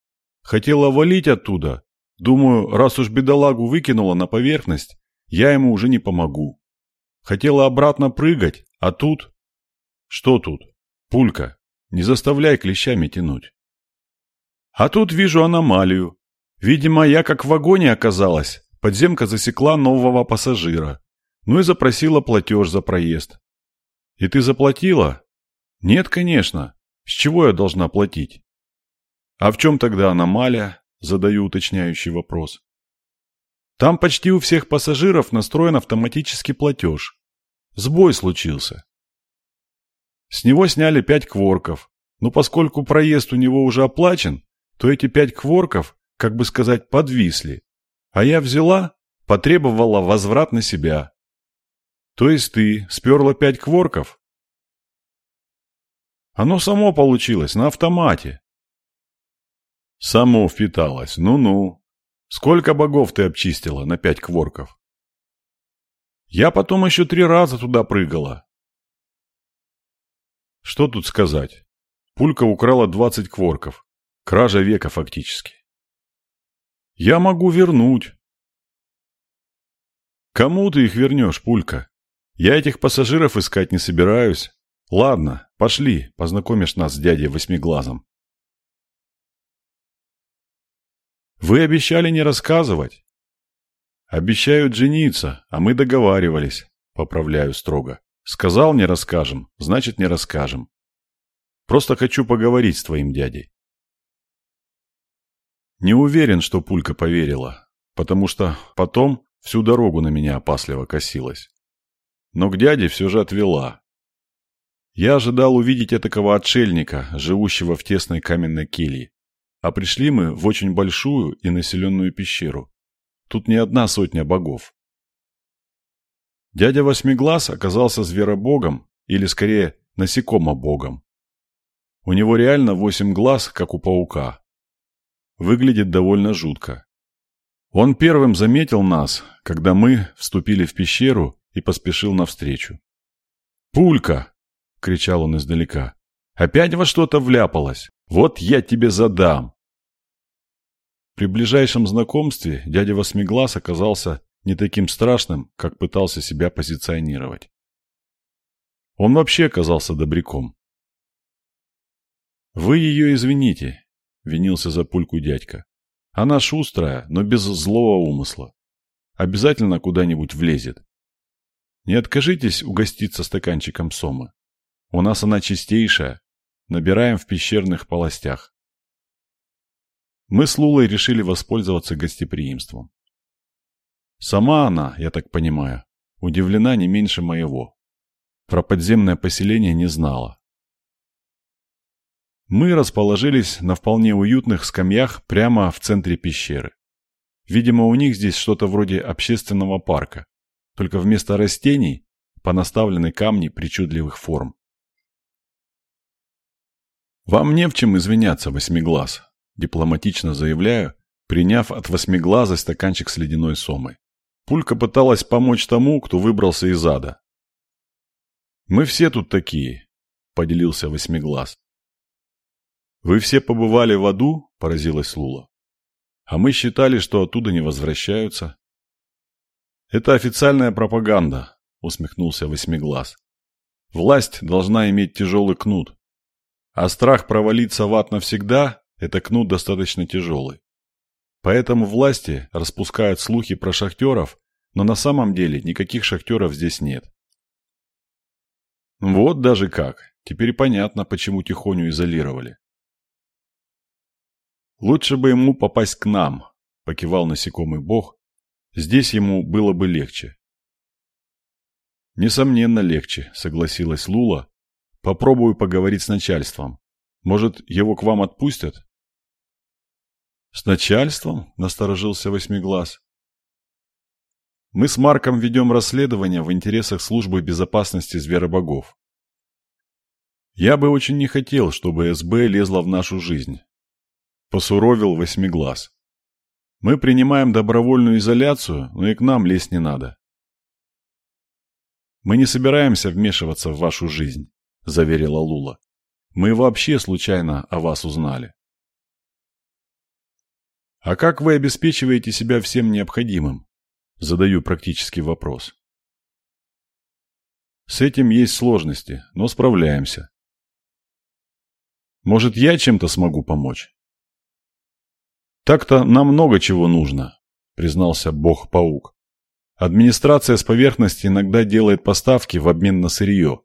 Хотела валить оттуда. Думаю, раз уж бедолагу выкинула на поверхность, я ему уже не помогу. Хотела обратно прыгать, а тут... Что тут? Пулька, не заставляй клещами тянуть. А тут вижу аномалию. Видимо, я как в вагоне оказалась. Подземка засекла нового пассажира. Ну и запросила платеж за проезд. И ты заплатила? Нет, конечно. С чего я должна платить? А в чем тогда аномалия? Задаю уточняющий вопрос. Там почти у всех пассажиров настроен автоматический платеж. Сбой случился. С него сняли пять кворков, но поскольку проезд у него уже оплачен, то эти пять кворков, как бы сказать, подвисли. А я взяла, потребовала возврат на себя. То есть ты сперла пять кворков? Оно само получилось, на автомате. Само впиталось, ну-ну. Сколько богов ты обчистила на пять кворков? Я потом еще три раза туда прыгала. Что тут сказать? Пулька украла двадцать кворков. Кража века фактически. Я могу вернуть. Кому ты их вернешь, Пулька? Я этих пассажиров искать не собираюсь. Ладно, пошли, познакомишь нас с дядей Восьмиглазом. Вы обещали не рассказывать. Обещают жениться, а мы договаривались, поправляю строго. Сказал не расскажем, значит не расскажем. Просто хочу поговорить с твоим дядей. Не уверен, что Пулька поверила, потому что потом всю дорогу на меня опасливо косилась. Но к дяде все же отвела. Я ожидал увидеть этакого отшельника, живущего в тесной каменной келье. А пришли мы в очень большую и населенную пещеру. Тут не одна сотня богов. Дядя Восьмиглаз оказался зверобогом, или скорее насекомобогом. У него реально восемь глаз, как у паука. Выглядит довольно жутко. Он первым заметил нас, когда мы вступили в пещеру и поспешил навстречу. «Пулька!» — кричал он издалека. «Опять во что-то вляпалась? Вот я тебе задам!» При ближайшем знакомстве дядя Восьмиглаз оказался не таким страшным, как пытался себя позиционировать. Он вообще оказался добряком. «Вы ее извините», — винился за пульку дядька. «Она шустрая, но без злого умысла. Обязательно куда-нибудь влезет. Не откажитесь угоститься стаканчиком сомы. У нас она чистейшая. Набираем в пещерных полостях». Мы с Лулой решили воспользоваться гостеприимством. Сама она, я так понимаю, удивлена не меньше моего. Про подземное поселение не знала. Мы расположились на вполне уютных скамьях прямо в центре пещеры. Видимо, у них здесь что-то вроде общественного парка, только вместо растений понаставлены камни причудливых форм. «Вам не в чем извиняться, Восьмиглаз», – дипломатично заявляю, приняв от Восьмиглаза стаканчик с ледяной сомой. Пулька пыталась помочь тому, кто выбрался из ада. «Мы все тут такие», — поделился Восьмиглаз. «Вы все побывали в аду?» — поразилась Лула. «А мы считали, что оттуда не возвращаются». «Это официальная пропаганда», — усмехнулся Восьмиглаз. «Власть должна иметь тяжелый кнут. А страх провалиться в ад навсегда — это кнут достаточно тяжелый. Поэтому власти распускают слухи про шахтеров, но на самом деле никаких шахтеров здесь нет. Вот даже как. Теперь понятно, почему Тихоню изолировали. Лучше бы ему попасть к нам, покивал насекомый бог. Здесь ему было бы легче. Несомненно легче, согласилась Лула. Попробую поговорить с начальством. Может, его к вам отпустят? «С начальством?» – насторожился Восьмиглаз. «Мы с Марком ведем расследование в интересах службы безопасности зверобогов. Я бы очень не хотел, чтобы СБ лезла в нашу жизнь», – посуровил Восьмиглаз. Мы принимаем добровольную изоляцию, но и к нам лезть не надо. Мы не собираемся вмешиваться в вашу жизнь, заверила Лула. Мы вообще случайно о вас узнали. А как вы обеспечиваете себя всем необходимым? Задаю практический вопрос. С этим есть сложности, но справляемся. Может, я чем-то смогу помочь? Так-то нам много чего нужно, признался бог-паук. Администрация с поверхности иногда делает поставки в обмен на сырье,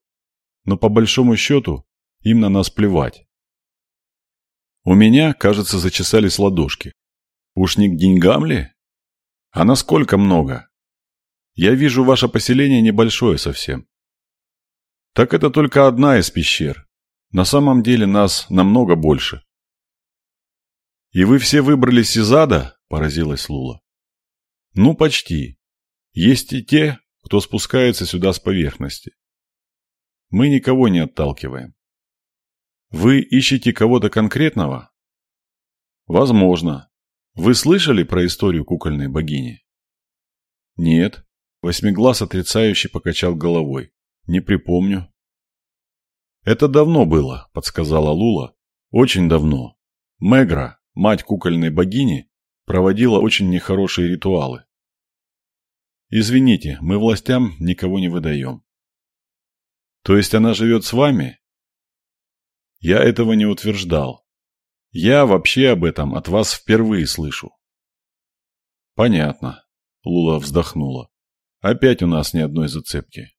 но по большому счету им на нас плевать. У меня, кажется, зачесались ладошки. Уж не к деньгам ли? А насколько много? Я вижу ваше поселение небольшое совсем. Так это только одна из пещер. На самом деле нас намного больше. «И вы все выбрались из ада?» – поразилась Лула. «Ну, почти. Есть и те, кто спускается сюда с поверхности. Мы никого не отталкиваем. Вы ищете кого-то конкретного? Возможно. Вы слышали про историю кукольной богини? Нет. Восьмиглаз отрицающе покачал головой. Не припомню. Это давно было, подсказала Лула. Очень давно. Мегра, мать кукольной богини, проводила очень нехорошие ритуалы. Извините, мы властям никого не выдаем. То есть она живет с вами? Я этого не утверждал. Я вообще об этом от вас впервые слышу. Понятно. Лула вздохнула. Опять у нас ни одной зацепки.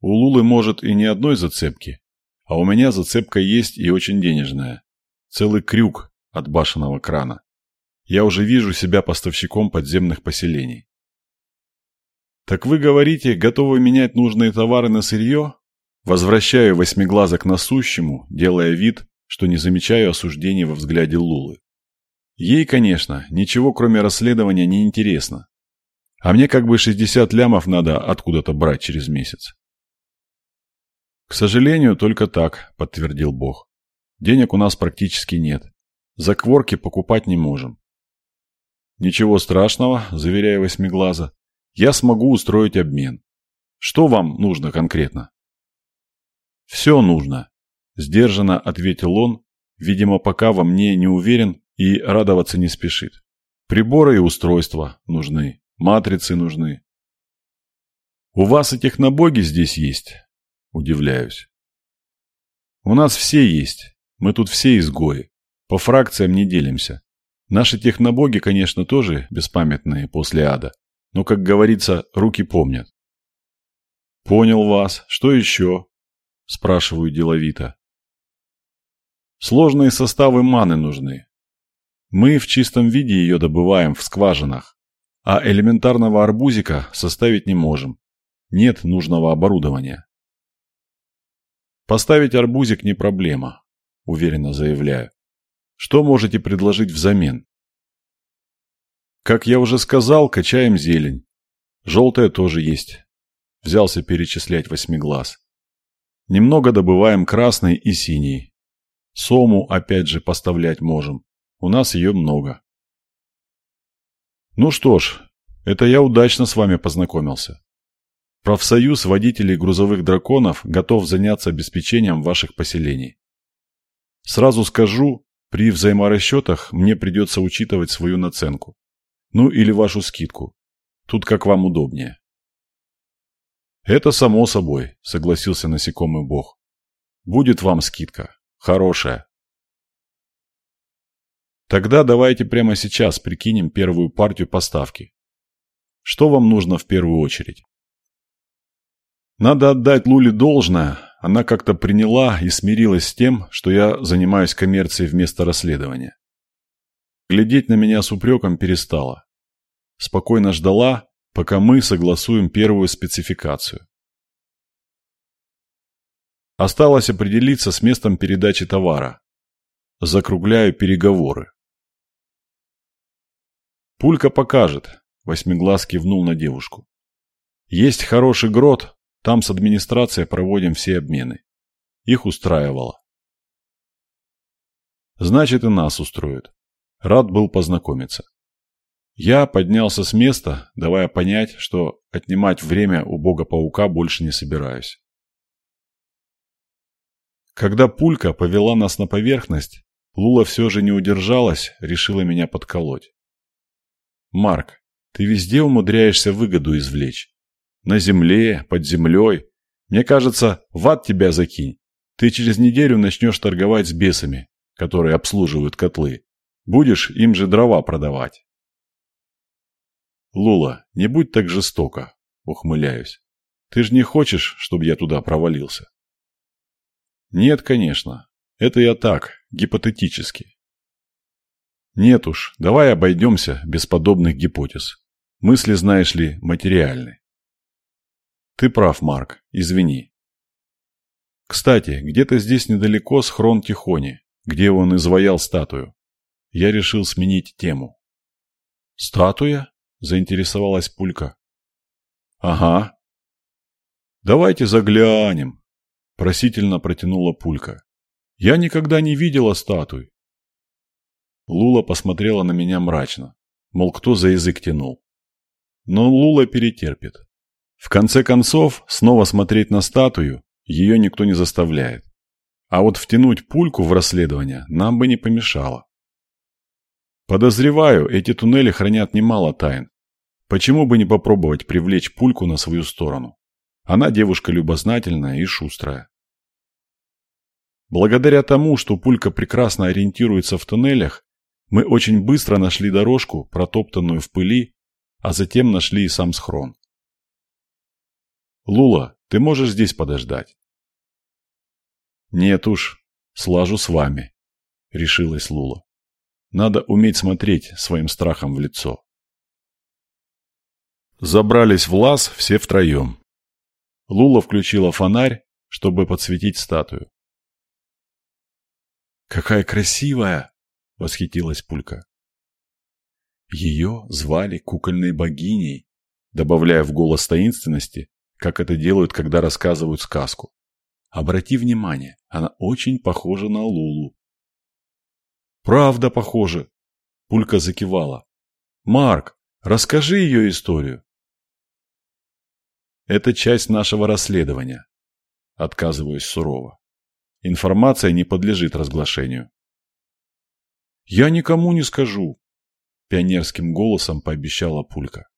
У Лулы может и не одной зацепки, а у меня зацепка есть и очень денежная. Целый крюк от башенного крана. Я уже вижу себя поставщиком подземных поселений. Так вы говорите, готовы менять нужные товары на сырье? Возвращаю восьмиглазок насущему, делая вид, что не замечаю осуждений во взгляде Лулы. Ей, конечно, ничего кроме расследования не интересно. А мне как бы 60 лямов надо откуда-то брать через месяц. К сожалению, только так, подтвердил Бог. Денег у нас практически нет. Закворки покупать не можем. Ничего страшного, заверяю Восьмиглаза. Я смогу устроить обмен. Что вам нужно конкретно? Все нужно, сдержанно ответил он, видимо, пока во мне не уверен и радоваться не спешит. Приборы и устройства нужны, матрицы нужны. У вас и технобоги здесь есть? Удивляюсь. У нас все есть. Мы тут все изгои. По фракциям не делимся. Наши технобоги, конечно, тоже беспамятные после ада. Но, как говорится, руки помнят. «Понял вас. Что еще?» – спрашиваю деловито. Сложные составы маны нужны. Мы в чистом виде ее добываем в скважинах, а элементарного арбузика составить не можем. Нет нужного оборудования. Поставить арбузик не проблема, уверенно заявляю. Что можете предложить взамен? Как я уже сказал, качаем зелень. Желтая тоже есть. Взялся перечислять восьмиглаз. Немного добываем красный и синий. Сому опять же поставлять можем. У нас ее много. Ну что ж, это я удачно с вами познакомился. Профсоюз водителей грузовых драконов готов заняться обеспечением ваших поселений. Сразу скажу, при взаиморасчетах мне придется учитывать свою наценку. Ну или вашу скидку. Тут как вам удобнее. Это само собой, согласился насекомый бог. Будет вам скидка. Хорошая. Тогда давайте прямо сейчас прикинем первую партию поставки. Что вам нужно в первую очередь? Надо отдать Луле должное, она как-то приняла и смирилась с тем, что я занимаюсь коммерцией вместо расследования. Глядеть на меня с упреком перестала спокойно ждала, пока мы согласуем первую спецификацию. Осталось определиться с местом передачи товара. Закругляю переговоры. Пулька покажет, Восьмиглаз кивнул на девушку. Есть хороший грот, там с администрацией проводим все обмены. Их устраивало. Значит и нас устроит. Рад был познакомиться. Я поднялся с места, давая понять, что отнимать время у бога-паука больше не собираюсь. Когда пулька повела нас на поверхность, Лула все же не удержалась, решила меня подколоть. «Марк, ты везде умудряешься выгоду извлечь. На земле, под землей. Мне кажется, в ад тебя закинь. Ты через неделю начнешь торговать с бесами, которые обслуживают котлы. Будешь им же дрова продавать». «Лула, не будь так жестоко», — ухмыляюсь. «Ты же не хочешь, чтобы я туда провалился?» «Нет, конечно. Это я так, гипотетически». «Нет уж, давай обойдемся без подобных гипотез. Мысли, знаешь ли, материальны». «Ты прав, Марк, извини». «Кстати, где-то здесь недалеко схрон Тихони, где он изваял статую. Я решил сменить тему». «Статуя?» Заинтересовалась Пулька. «Ага». «Давайте заглянем», – просительно протянула Пулька. «Я никогда не видела статуй». Лула посмотрела на меня мрачно, мол, кто за язык тянул. Но Лула перетерпит. В конце концов, снова смотреть на статую ее никто не заставляет. А вот втянуть пульку в расследование нам бы не помешало. Подозреваю, эти туннели хранят немало тайн, Почему бы не попробовать привлечь пульку на свою сторону? Она девушка любознательная и шустрая. Благодаря тому, что пулька прекрасно ориентируется в туннелях, мы очень быстро нашли дорожку, протоптанную в пыли, а затем нашли и сам схрон. «Лула, ты можешь здесь подождать?» «Нет уж, слажу с вами», — решилась Лула. «Надо уметь смотреть своим страхом в лицо». Забрались в лаз все втроем. Лула включила фонарь, чтобы подсветить статую. «Какая красивая!» — восхитилась Пулька. Ее звали кукольной богиней, добавляя в голос таинственности, как это делают, когда рассказывают сказку. Обрати внимание, она очень похожа на Лулу. «Правда похожа!» — Пулька закивала. «Марк, расскажи ее историю!» Это часть нашего расследования. Отказываюсь сурово. Информация не подлежит разглашению. Я никому не скажу, пионерским голосом пообещала Пулька.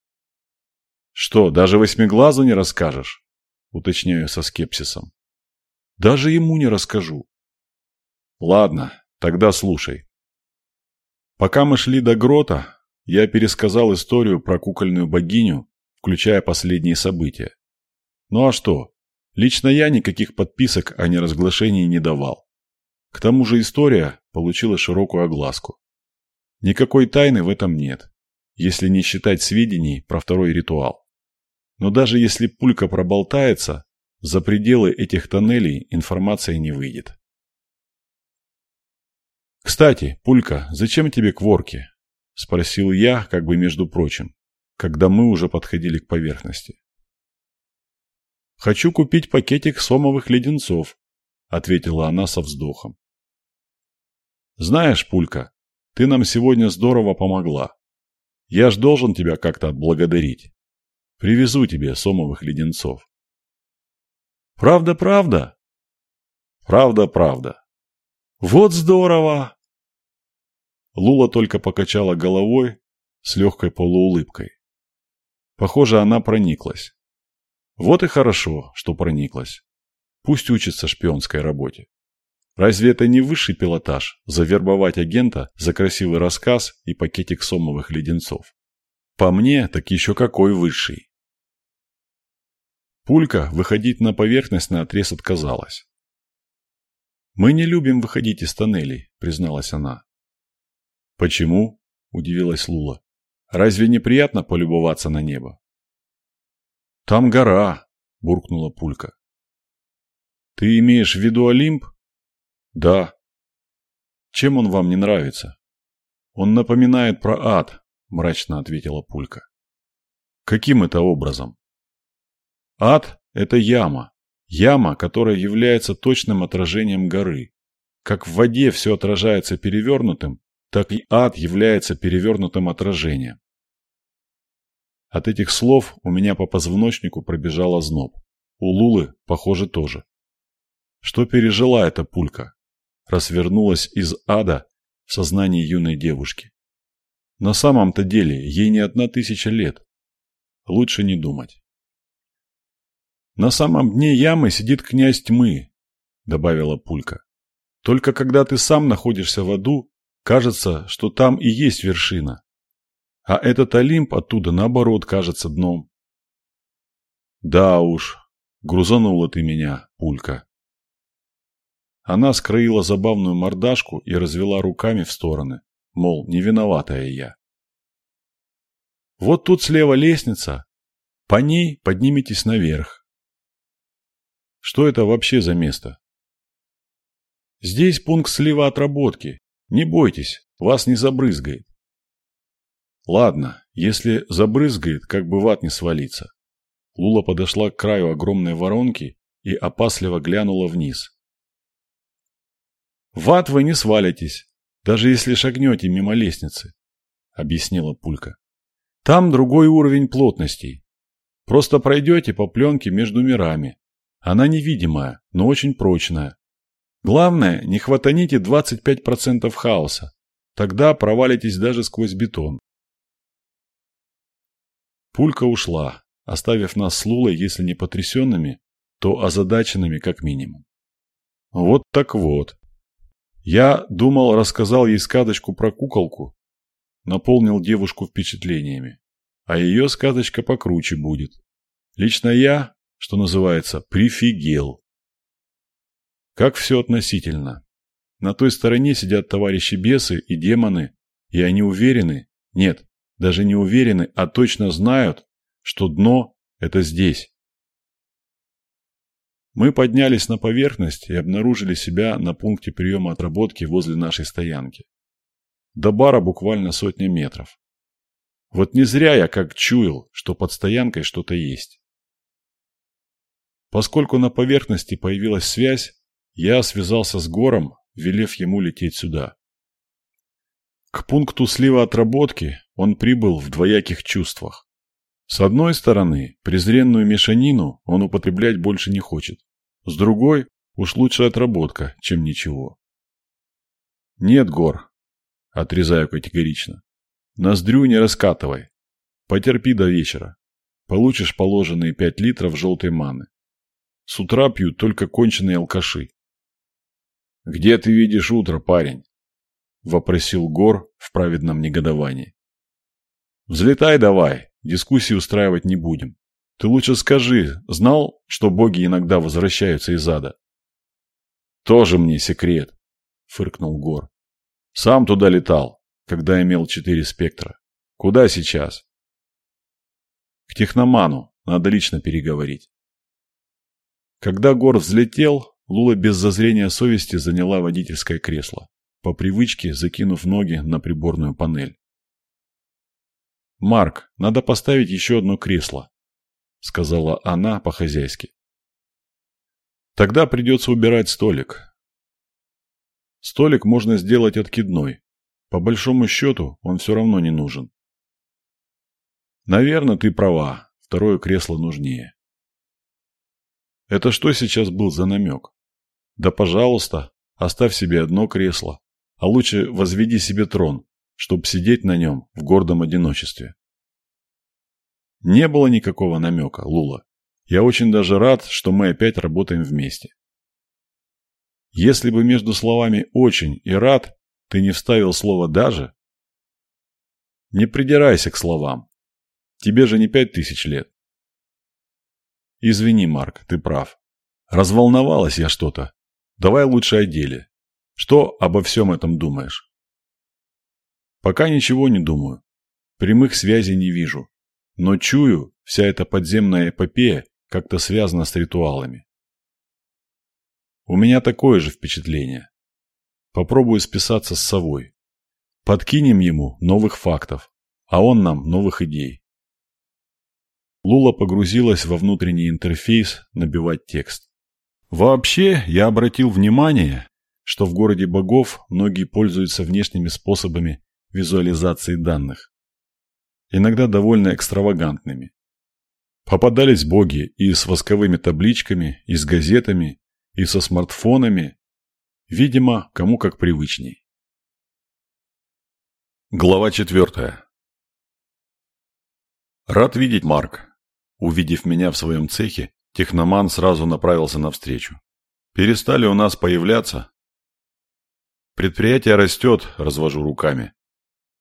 Что, даже восьмиглазу не расскажешь? Уточняю со скепсисом. Даже ему не расскажу. Ладно, тогда слушай. Пока мы шли до грота, я пересказал историю про кукольную богиню, включая последние события. Ну а что? Лично я никаких подписок о неразглашении не давал. К тому же история получила широкую огласку. Никакой тайны в этом нет, если не считать сведений про второй ритуал. Но даже если пулька проболтается, за пределы этих тоннелей информация не выйдет. «Кстати, Пулька, зачем тебе кворки?» – спросил я, как бы между прочим когда мы уже подходили к поверхности. «Хочу купить пакетик сомовых леденцов», — ответила она со вздохом. «Знаешь, Пулька, ты нам сегодня здорово помогла. Я ж должен тебя как-то отблагодарить. Привезу тебе сомовых леденцов». «Правда, правда?» «Правда, правда». «Вот здорово!» Лула только покачала головой с легкой полуулыбкой. Похоже, она прониклась. Вот и хорошо, что прониклась. Пусть учится шпионской работе. Разве это не высший пилотаж – завербовать агента за красивый рассказ и пакетик сомовых леденцов? По мне, так еще какой высший. Пулька выходить на поверхность на отрез отказалась. «Мы не любим выходить из тоннелей», – призналась она. «Почему?» – удивилась Лула. Разве не приятно полюбоваться на небо? Там гора, буркнула Пулька. Ты имеешь в виду Олимп? Да. Чем он вам не нравится? Он напоминает про ад, мрачно ответила Пулька. Каким это образом? Ад – это яма. Яма, которая является точным отражением горы. Как в воде все отражается перевернутым, так и ад является перевернутым отражением. От этих слов у меня по позвоночнику пробежал озноб. У Лулы, похоже, тоже. Что пережила эта пулька? Расвернулась из ада в сознании юной девушки. На самом-то деле ей не одна тысяча лет. Лучше не думать. «На самом дне ямы сидит князь тьмы», — добавила пулька. «Только когда ты сам находишься в аду, кажется, что там и есть вершина. А этот Олимп оттуда, наоборот, кажется дном». «Да уж, грузанула ты меня, пулька». Она скроила забавную мордашку и развела руками в стороны, мол, не виноватая я. Вот тут слева лестница, по ней подниметесь наверх. Что это вообще за место? Здесь пункт слива отработки. Не бойтесь, вас не забрызгает. Ладно, если забрызгает, как бы в ад не свалиться. Лула подошла к краю огромной воронки и опасливо глянула вниз. В ад вы не свалитесь, даже если шагнете мимо лестницы, объяснила Пулька. Там другой уровень плотностей. Просто пройдете по пленке между мирами. Она невидимая, но очень прочная. Главное, не хватаните 25% хаоса. Тогда провалитесь даже сквозь бетон. Пулька ушла, оставив нас с Лулой, если не потрясенными, то озадаченными как минимум. Вот так вот. Я думал, рассказал ей сказочку про куколку, наполнил девушку впечатлениями. А ее сказочка покруче будет. Лично я, что называется, прифигел. Как все относительно. На той стороне сидят товарищи-бесы и демоны, и они уверены, нет, даже не уверены, а точно знают, что дно – это здесь. Мы поднялись на поверхность и обнаружили себя на пункте приема отработки возле нашей стоянки. До бара буквально сотня метров. Вот не зря я как чуял, что под стоянкой что-то есть. Поскольку на поверхности появилась связь, я связался с Гором, велев ему лететь сюда. К пункту слива отработки он прибыл в двояких чувствах. С одной стороны, презренную мешанину он употреблять больше не хочет. С другой, уж лучше отработка, чем ничего. «Нет, Гор», — отрезаю категорично. «Ноздрю не раскатывай. Потерпи до вечера. Получишь положенные пять литров желтой маны. С утра пьют только конченые алкаши. «Где ты видишь утро, парень?» – вопросил Гор в праведном негодовании. «Взлетай давай, дискуссии устраивать не будем. Ты лучше скажи, знал, что боги иногда возвращаются из ада?» «Тоже мне секрет», – фыркнул Гор. «Сам туда летал, когда имел четыре спектра. Куда сейчас?» «К техноману, надо лично переговорить». Когда Гор взлетел, Лула без зазрения совести заняла водительское кресло, по привычке закинув ноги на приборную панель. «Марк, надо поставить еще одно кресло», — сказала она по-хозяйски. «Тогда придется убирать столик». Столик можно сделать откидной. По большому счету он все равно не нужен. Наверное, ты права, второе кресло нужнее. Это что сейчас был за намек? Да пожалуйста, оставь себе одно кресло, а лучше возведи себе трон, чтобы сидеть на нем в гордом одиночестве. Не было никакого намека, Лула. Я очень даже рад, что мы опять работаем вместе. Если бы между словами «очень» и «рад» ты не вставил слово «даже», не придирайся к словам. Тебе же не пять тысяч лет. Извини, Марк, ты прав. Разволновалась я что-то. Давай лучше о деле. Что обо всем этом думаешь? Пока ничего не думаю. Прямых связей не вижу. Но чую, вся эта подземная эпопея как-то связана с ритуалами. У меня такое же впечатление. Попробую списаться с совой. Подкинем ему новых фактов, а он нам новых идей. Лула погрузилась во внутренний интерфейс набивать текст. Вообще, я обратил внимание, что в городе богов многие пользуются внешними способами визуализации данных. Иногда довольно экстравагантными. Попадались боги и с восковыми табличками, и с газетами, и со смартфонами. Видимо, кому как привычней. Глава четвертая. Рад видеть, Марк. Увидев меня в своем цехе, техноман сразу направился навстречу. Перестали у нас появляться, Предприятие растет, развожу руками.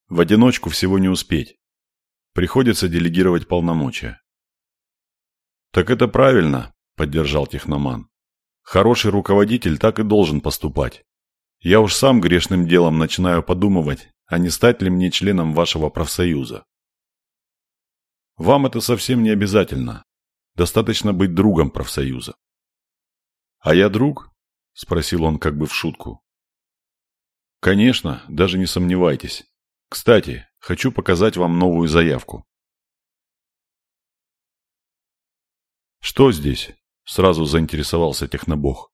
В одиночку всего не успеть. Приходится делегировать полномочия. Так это правильно, поддержал техноман. Хороший руководитель так и должен поступать. Я уж сам грешным делом начинаю подумывать, а не стать ли мне членом вашего профсоюза. Вам это совсем не обязательно. Достаточно быть другом профсоюза. А я друг? Спросил он как бы в шутку. Конечно, даже не сомневайтесь. Кстати, хочу показать вам новую заявку. Что здесь? Сразу заинтересовался технобог.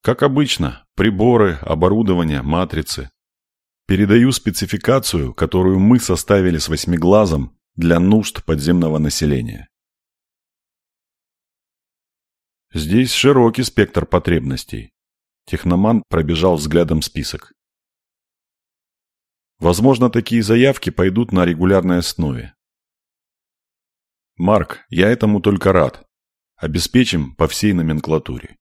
Как обычно, приборы, оборудование, матрицы. Передаю спецификацию, которую мы составили с восьмиглазом для нужд подземного населения. Здесь широкий спектр потребностей. Техноман пробежал взглядом список. Возможно, такие заявки пойдут на регулярной основе. Марк, я этому только рад. Обеспечим по всей номенклатуре.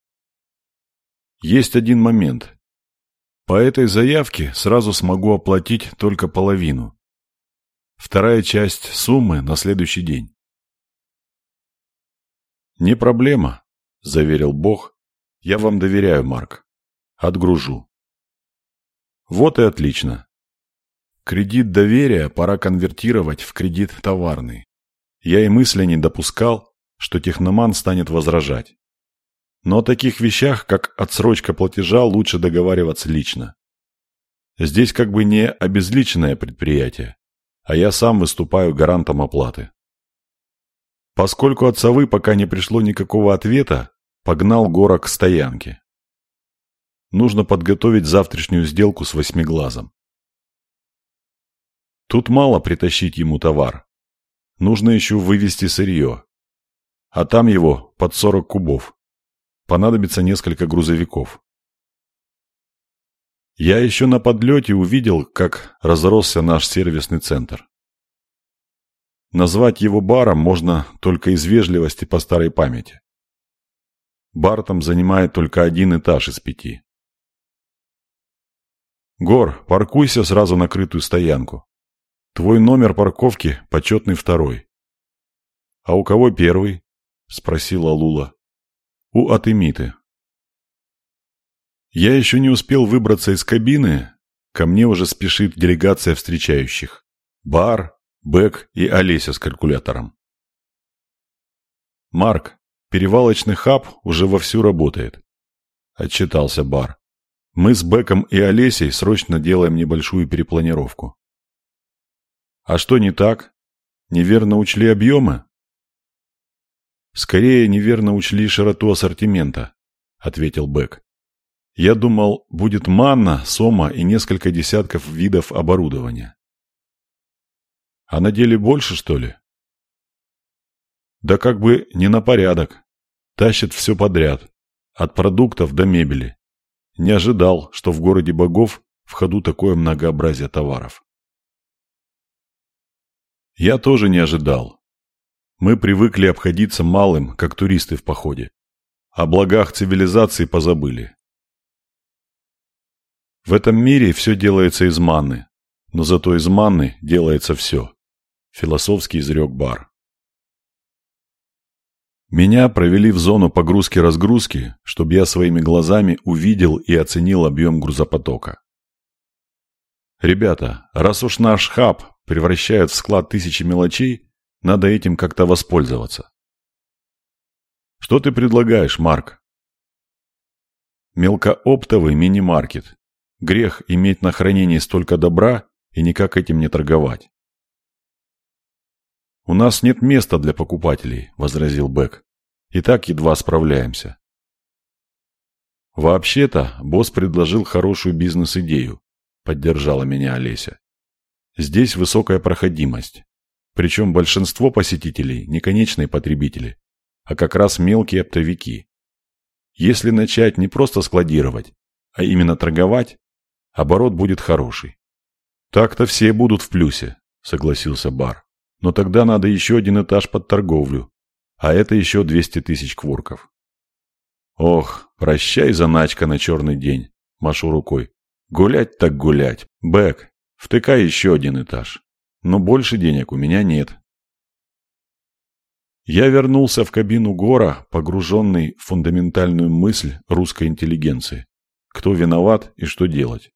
Есть один момент. По этой заявке сразу смогу оплатить только половину. Вторая часть суммы на следующий день. «Не проблема», – заверил Бог. «Я вам доверяю, Марк. Отгружу. Вот и отлично. Кредит доверия пора конвертировать в кредит товарный. Я и мысли не допускал, что техноман станет возражать. Но о таких вещах, как отсрочка платежа, лучше договариваться лично. Здесь как бы не обезличенное предприятие, а я сам выступаю гарантом оплаты. Поскольку от совы пока не пришло никакого ответа, погнал Гора к стоянке. Нужно подготовить завтрашнюю сделку с восьмиглазом. Тут мало притащить ему товар. Нужно еще вывести сырье. А там его под 40 кубов. Понадобится несколько грузовиков. Я еще на подлете увидел, как разросся наш сервисный центр. Назвать его баром можно только из вежливости по старой памяти. Бар там занимает только один этаж из пяти. Гор, паркуйся сразу на крытую стоянку. Твой номер парковки почетный второй. А у кого первый? Спросила Лула. У Атемиты. Я еще не успел выбраться из кабины. Ко мне уже спешит делегация встречающих. Бар, Бэк и Олеся с калькулятором. Марк, перевалочный хаб уже вовсю работает. Отчитался Бар. Мы с Беком и Олесей срочно делаем небольшую перепланировку. А что не так? Неверно учли объемы? Скорее, неверно учли широту ассортимента, ответил Бек. Я думал, будет манна, сома и несколько десятков видов оборудования. А на деле больше, что ли? Да как бы не на порядок. Тащат все подряд. От продуктов до мебели. Не ожидал, что в городе богов в ходу такое многообразие товаров. Я тоже не ожидал. Мы привыкли обходиться малым, как туристы в походе. О благах цивилизации позабыли. В этом мире все делается из манны, но зато из манны делается все. Философский изрек Бар. Меня провели в зону погрузки-разгрузки, чтобы я своими глазами увидел и оценил объем грузопотока. Ребята, раз уж наш хаб превращают в склад тысячи мелочей, надо этим как-то воспользоваться. Что ты предлагаешь, Марк? Мелкооптовый мини-маркет. Грех иметь на хранении столько добра и никак этим не торговать. «У нас нет места для покупателей», – возразил Бэк. «И так едва справляемся». Вообще-то, босс предложил хорошую бизнес-идею, поддержала меня Олеся. Здесь высокая проходимость. Причем большинство посетителей не конечные потребители, а как раз мелкие оптовики. Если начать не просто складировать, а именно торговать, оборот будет хороший. Так-то все будут в плюсе, согласился Бар. Но тогда надо еще один этаж под торговлю, а это еще 200 тысяч кворков. Ох, прощай, заначка на черный день, машу рукой. Гулять так гулять. Бэк, втыкай еще один этаж. Но больше денег у меня нет. Я вернулся в кабину Гора, погруженный в фундаментальную мысль русской интеллигенции. Кто виноват и что делать.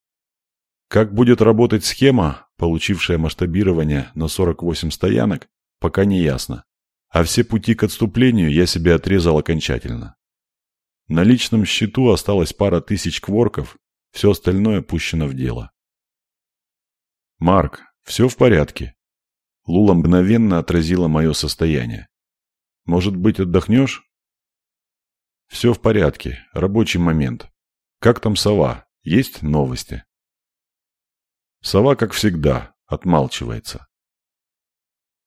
Как будет работать схема, получившая масштабирование на 48 стоянок, пока не ясно. А все пути к отступлению я себе отрезал окончательно. На личном счету осталось пара тысяч кворков, все остальное пущено в дело. «Марк, все в порядке?» Лула мгновенно отразила мое состояние. «Может быть, отдохнешь?» «Все в порядке. Рабочий момент. Как там сова? Есть новости?» Сова, как всегда, отмалчивается.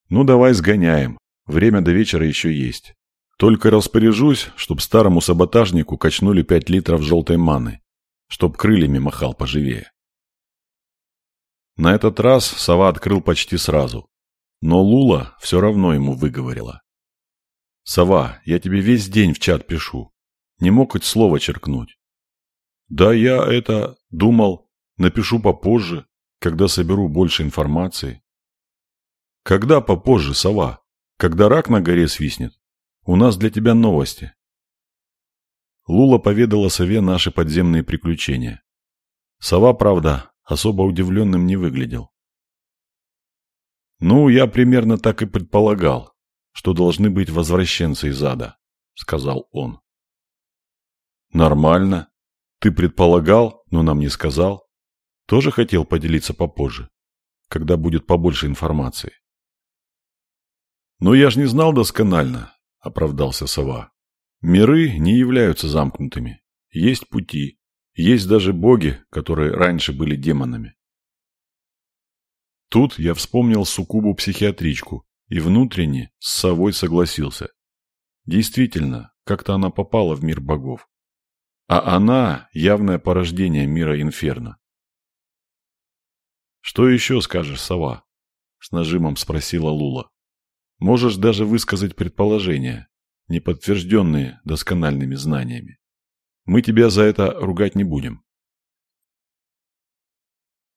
«Ну, давай сгоняем. Время до вечера еще есть. Только распоряжусь, чтоб старому саботажнику качнули пять литров желтой маны, чтоб крыльями махал поживее». На этот раз сова открыл почти сразу, но Лула все равно ему выговорила. «Сова, я тебе весь день в чат пишу. Не мог хоть слово черкнуть». «Да я это... думал, напишу попозже когда соберу больше информации. Когда попозже, сова? Когда рак на горе свистнет? У нас для тебя новости. Лула поведала сове наши подземные приключения. Сова, правда, особо удивленным не выглядел. «Ну, я примерно так и предполагал, что должны быть возвращенцы из ада», — сказал он. «Нормально. Ты предполагал, но нам не сказал. Тоже хотел поделиться попозже, когда будет побольше информации. «Но я ж не знал досконально», — оправдался сова. «Миры не являются замкнутыми. Есть пути. Есть даже боги, которые раньше были демонами». Тут я вспомнил суккубу-психиатричку и внутренне с совой согласился. Действительно, как-то она попала в мир богов. А она – явное порождение мира инферно. «Что еще скажешь, сова?» — с нажимом спросила Лула. «Можешь даже высказать предположения, не подтвержденные доскональными знаниями. Мы тебя за это ругать не будем».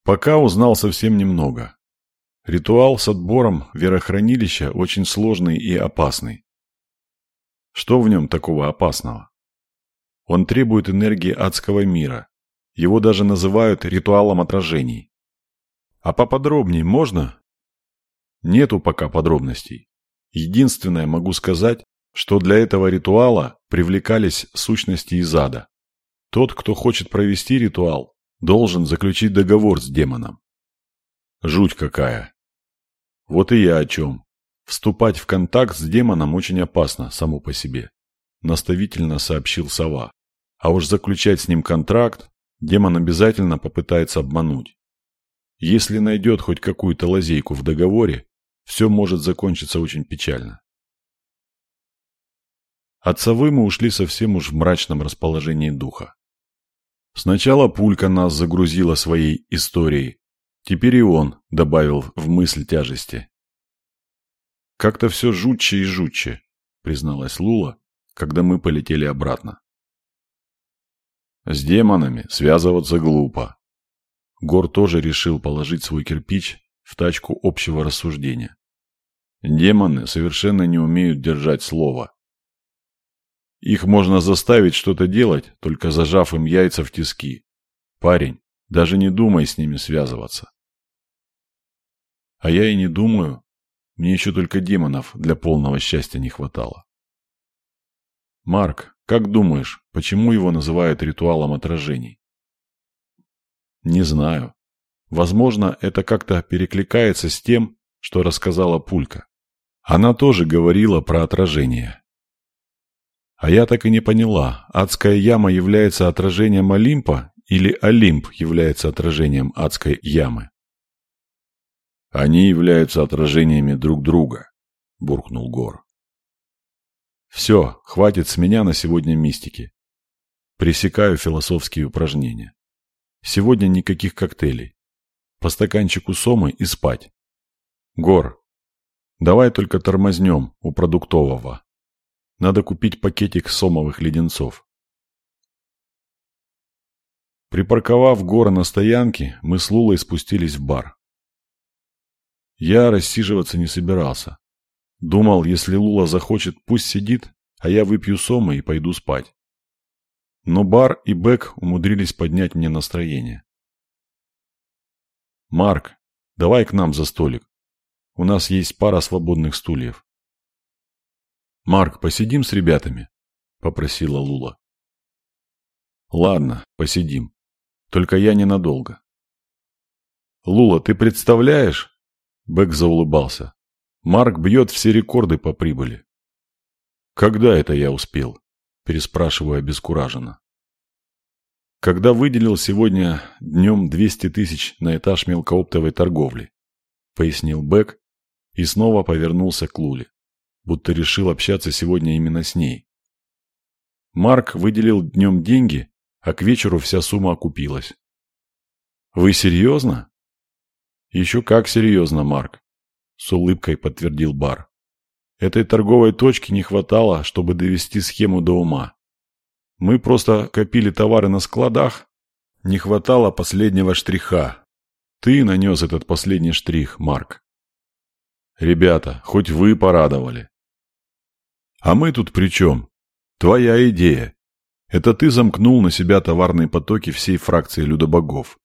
Пока узнал совсем немного. Ритуал с отбором верохранилища очень сложный и опасный. Что в нем такого опасного? Он требует энергии адского мира. Его даже называют ритуалом отражений. А поподробнее можно? Нету пока подробностей. Единственное могу сказать, что для этого ритуала привлекались сущности из ада. Тот, кто хочет провести ритуал, должен заключить договор с демоном. Жуть какая. Вот и я о чем. Вступать в контакт с демоном очень опасно само по себе, наставительно сообщил сова. А уж заключать с ним контракт демон обязательно попытается обмануть. Если найдет хоть какую-то лазейку в договоре, все может закончиться очень печально. От совы мы ушли совсем уж в мрачном расположении духа. Сначала Пулька нас загрузила своей историей, теперь и он добавил в мысль тяжести. «Как-то все жутче и жутче», — призналась Лула, когда мы полетели обратно. «С демонами связываться глупо», Гор тоже решил положить свой кирпич в тачку общего рассуждения. Демоны совершенно не умеют держать слово. Их можно заставить что-то делать, только зажав им яйца в тиски. Парень, даже не думай с ними связываться. А я и не думаю. Мне еще только демонов для полного счастья не хватало. Марк, как думаешь, почему его называют ритуалом отражений? Не знаю. Возможно, это как-то перекликается с тем, что рассказала Пулька. Она тоже говорила про отражение. А я так и не поняла, адская яма является отражением Олимпа или Олимп является отражением адской ямы? Они являются отражениями друг друга, буркнул Гор. Все, хватит с меня на сегодня мистики. Пресекаю философские упражнения. Сегодня никаких коктейлей. По стаканчику сомы и спать. Гор, давай только тормознем у продуктового. Надо купить пакетик сомовых леденцов. Припарковав Гора на стоянке, мы с Лулой спустились в бар. Я рассиживаться не собирался. Думал, если Лула захочет, пусть сидит, а я выпью сомы и пойду спать. Но Бар и Бек умудрились поднять мне настроение. «Марк, давай к нам за столик. У нас есть пара свободных стульев». «Марк, посидим с ребятами?» – попросила Лула. «Ладно, посидим. Только я ненадолго». «Лула, ты представляешь?» Бек заулыбался. «Марк бьет все рекорды по прибыли». «Когда это я успел?» Переспрашиваю обескураженно. «Когда выделил сегодня днем 200 тысяч на этаж мелкооптовой торговли», пояснил Бек и снова повернулся к Луле, будто решил общаться сегодня именно с ней. Марк выделил днем деньги, а к вечеру вся сумма окупилась. «Вы серьезно?» «Еще как серьезно, Марк», — с улыбкой подтвердил Бар. «Этой торговой точки не хватало, чтобы довести схему до ума. Мы просто копили товары на складах. Не хватало последнего штриха. Ты нанес этот последний штрих, Марк. Ребята, хоть вы порадовали. А мы тут при чем? Твоя идея. Это ты замкнул на себя товарные потоки всей фракции людобогов.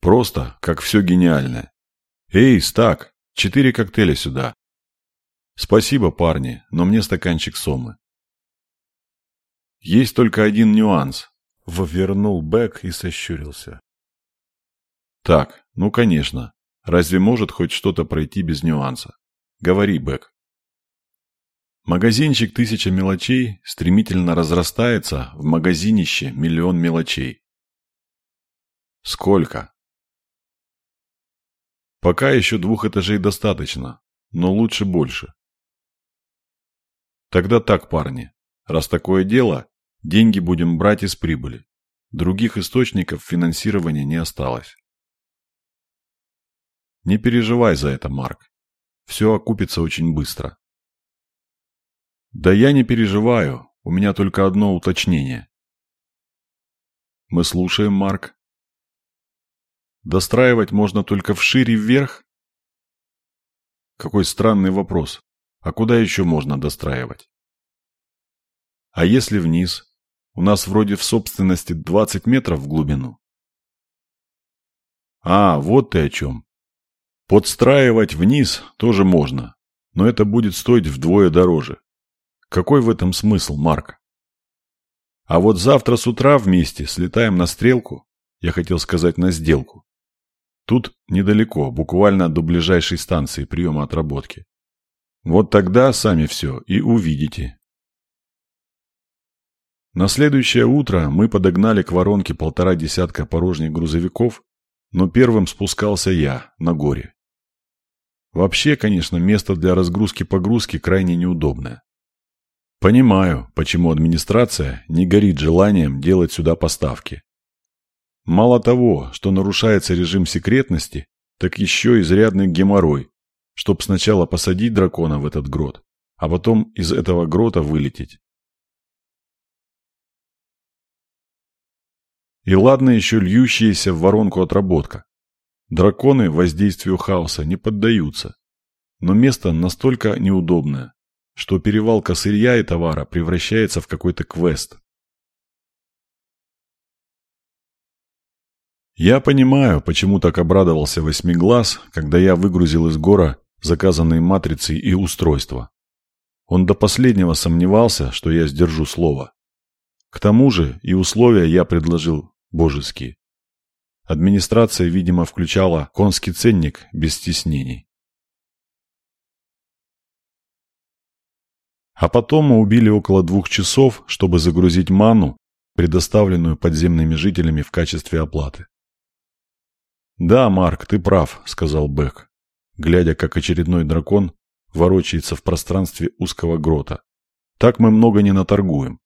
Просто, как все гениальное. Эй, стак, четыре коктейля сюда. Спасибо, парни, но мне стаканчик сомы. Есть только один нюанс. Ввернул Бэк и сощурился. Так, ну конечно. Разве может хоть что-то пройти без нюанса? Говори, Бэк. Магазинчик «Тысяча мелочей» стремительно разрастается в магазинище «Миллион мелочей». Сколько? Пока еще двух этажей достаточно, но лучше больше. Тогда так, парни, раз такое дело, деньги будем брать из прибыли. Других источников финансирования не осталось. Не переживай за это, Марк. Все окупится очень быстро. Да я не переживаю, у меня только одно уточнение. Мы слушаем, Марк. Достраивать можно только вширь и вверх? Какой странный вопрос. А куда еще можно достраивать? А если вниз? У нас вроде в собственности 20 метров в глубину. А, вот ты о чем. Подстраивать вниз тоже можно, но это будет стоить вдвое дороже. Какой в этом смысл, Марк? А вот завтра с утра вместе слетаем на стрелку, я хотел сказать на сделку, Тут недалеко, буквально до ближайшей станции приема отработки. Вот тогда сами все и увидите. На следующее утро мы подогнали к воронке полтора десятка порожних грузовиков, но первым спускался я, на горе. Вообще, конечно, место для разгрузки-погрузки крайне неудобное. Понимаю, почему администрация не горит желанием делать сюда поставки. Мало того, что нарушается режим секретности, так еще изрядный геморрой, чтоб сначала посадить дракона в этот грот, а потом из этого грота вылететь. И ладно еще льющаяся в воронку отработка. Драконы воздействию хаоса не поддаются. Но место настолько неудобное, что перевалка сырья и товара превращается в какой-то квест. Я понимаю, почему так обрадовался Восьмиглаз, когда я выгрузил из гора заказанные матрицы и устройства. Он до последнего сомневался, что я сдержу слово. К тому же и условия я предложил божеские. Администрация, видимо, включала конский ценник без стеснений. А потом мы убили около двух часов, чтобы загрузить ману, предоставленную подземными жителями в качестве оплаты. «Да, Марк, ты прав», — сказал Бэк, глядя, как очередной дракон ворочается в пространстве узкого грота. «Так мы много не наторгуем».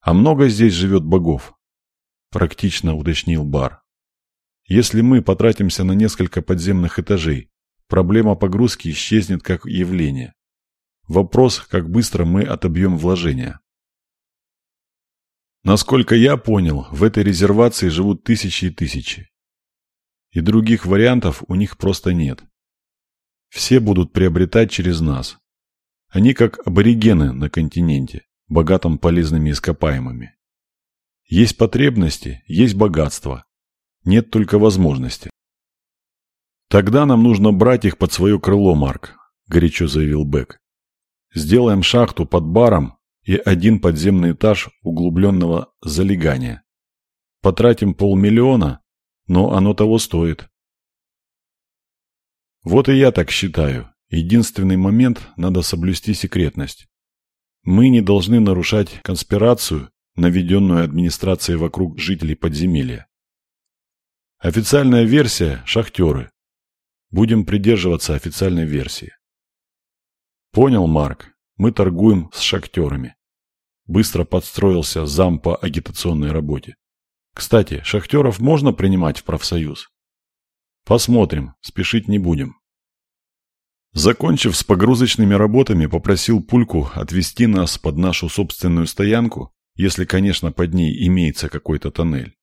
«А много здесь живет богов?» — практично уточнил Бар. «Если мы потратимся на несколько подземных этажей, проблема погрузки исчезнет как явление. Вопрос, как быстро мы отобьем вложения». Насколько я понял, в этой резервации живут тысячи и тысячи. И других вариантов у них просто нет. Все будут приобретать через нас. Они как аборигены на континенте, богатом полезными ископаемыми. Есть потребности, есть богатство. Нет только возможности. Тогда нам нужно брать их под свое крыло, Марк, горячо заявил Бек. Сделаем шахту под баром и один подземный этаж углубленного залегания. Потратим полмиллиона, но оно того стоит. Вот и я так считаю. Единственный момент – надо соблюсти секретность. Мы не должны нарушать конспирацию, наведенную администрацией вокруг жителей подземелья. Официальная версия – шахтеры. Будем придерживаться официальной версии. Понял, Марк, мы торгуем с шахтерами. Быстро подстроился зам по агитационной работе. Кстати, шахтеров можно принимать в профсоюз? Посмотрим, спешить не будем. Закончив с погрузочными работами, попросил Пульку отвезти нас под нашу собственную стоянку, если, конечно, под ней имеется какой-то тоннель.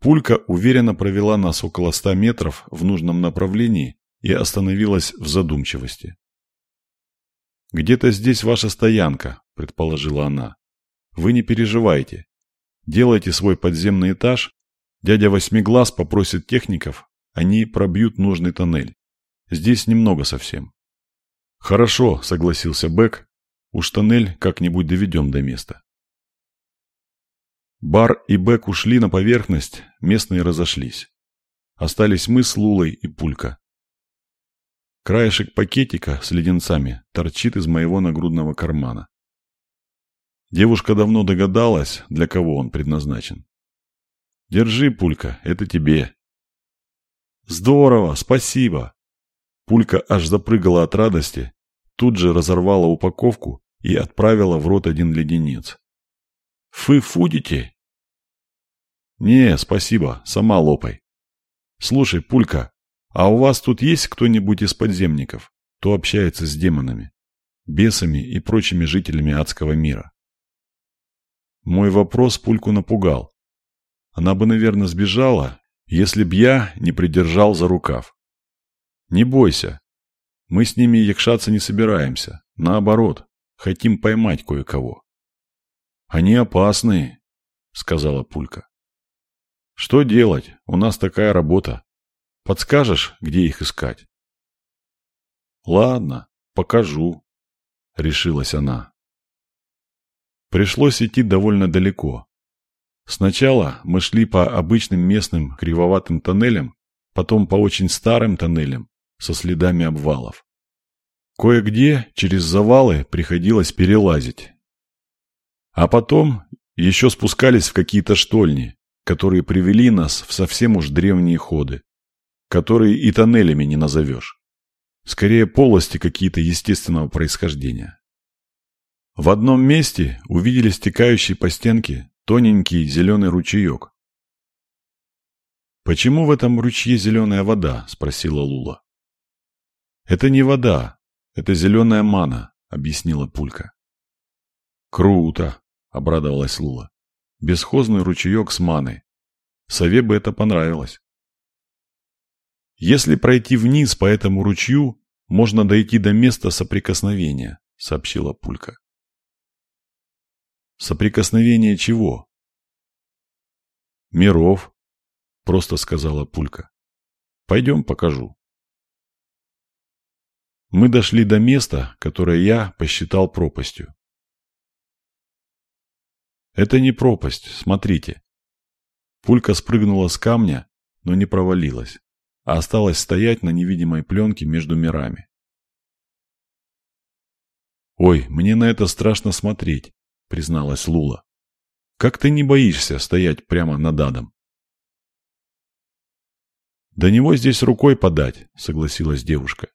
Пулька уверенно провела нас около ста метров в нужном направлении и остановилась в задумчивости. «Где-то здесь ваша стоянка», – предположила она. «Вы не переживайте. Делайте свой подземный этаж. Дядя Восьмиглаз попросит техников, они пробьют нужный тоннель. Здесь немного совсем». «Хорошо», – согласился Бэк. «Уж тоннель как-нибудь доведем до места». Бар и Бэк ушли на поверхность, местные разошлись. Остались мы с Лулой и Пулька. Краешек пакетика с леденцами торчит из моего нагрудного кармана. Девушка давно догадалась, для кого он предназначен. «Держи, Пулька, это тебе». «Здорово, спасибо!» Пулька аж запрыгала от радости, тут же разорвала упаковку и отправила в рот один леденец. «Фы фудите?» «Не, спасибо, сама лопай». «Слушай, Пулька, а у вас тут есть кто-нибудь из подземников, кто общается с демонами, бесами и прочими жителями адского мира? Мой вопрос Пульку напугал. Она бы, наверное, сбежала, если б я не придержал за рукав. Не бойся. Мы с ними якшаться не собираемся. Наоборот, хотим поймать кое-кого. Они опасные, сказала Пулька. Что делать? У нас такая работа. Подскажешь, где их искать? Ладно, покажу, решилась она. Пришлось идти довольно далеко. Сначала мы шли по обычным местным кривоватым тоннелям, потом по очень старым тоннелям со следами обвалов. Кое-где через завалы приходилось перелазить. А потом еще спускались в какие-то штольни, которые привели нас в совсем уж древние ходы которые и тоннелями не назовешь. Скорее полости какие-то естественного происхождения. В одном месте увидели стекающий по стенке тоненький зеленый ручеек. «Почему в этом ручье зеленая вода?» – спросила Лула. «Это не вода, это зеленая мана», – объяснила Пулька. «Круто!» – обрадовалась Лула. «Бесхозный ручеек с маной. Сове бы это понравилось». Если пройти вниз по этому ручью, можно дойти до места соприкосновения, сообщила Пулька. Соприкосновение чего? Миров, просто сказала Пулька. Пойдем покажу. Мы дошли до места, которое я посчитал пропастью. Это не пропасть, смотрите. Пулька спрыгнула с камня, но не провалилась а осталась стоять на невидимой пленке между мирами. «Ой, мне на это страшно смотреть», — призналась Лула. «Как ты не боишься стоять прямо над адом?» «До него здесь рукой подать», — согласилась девушка.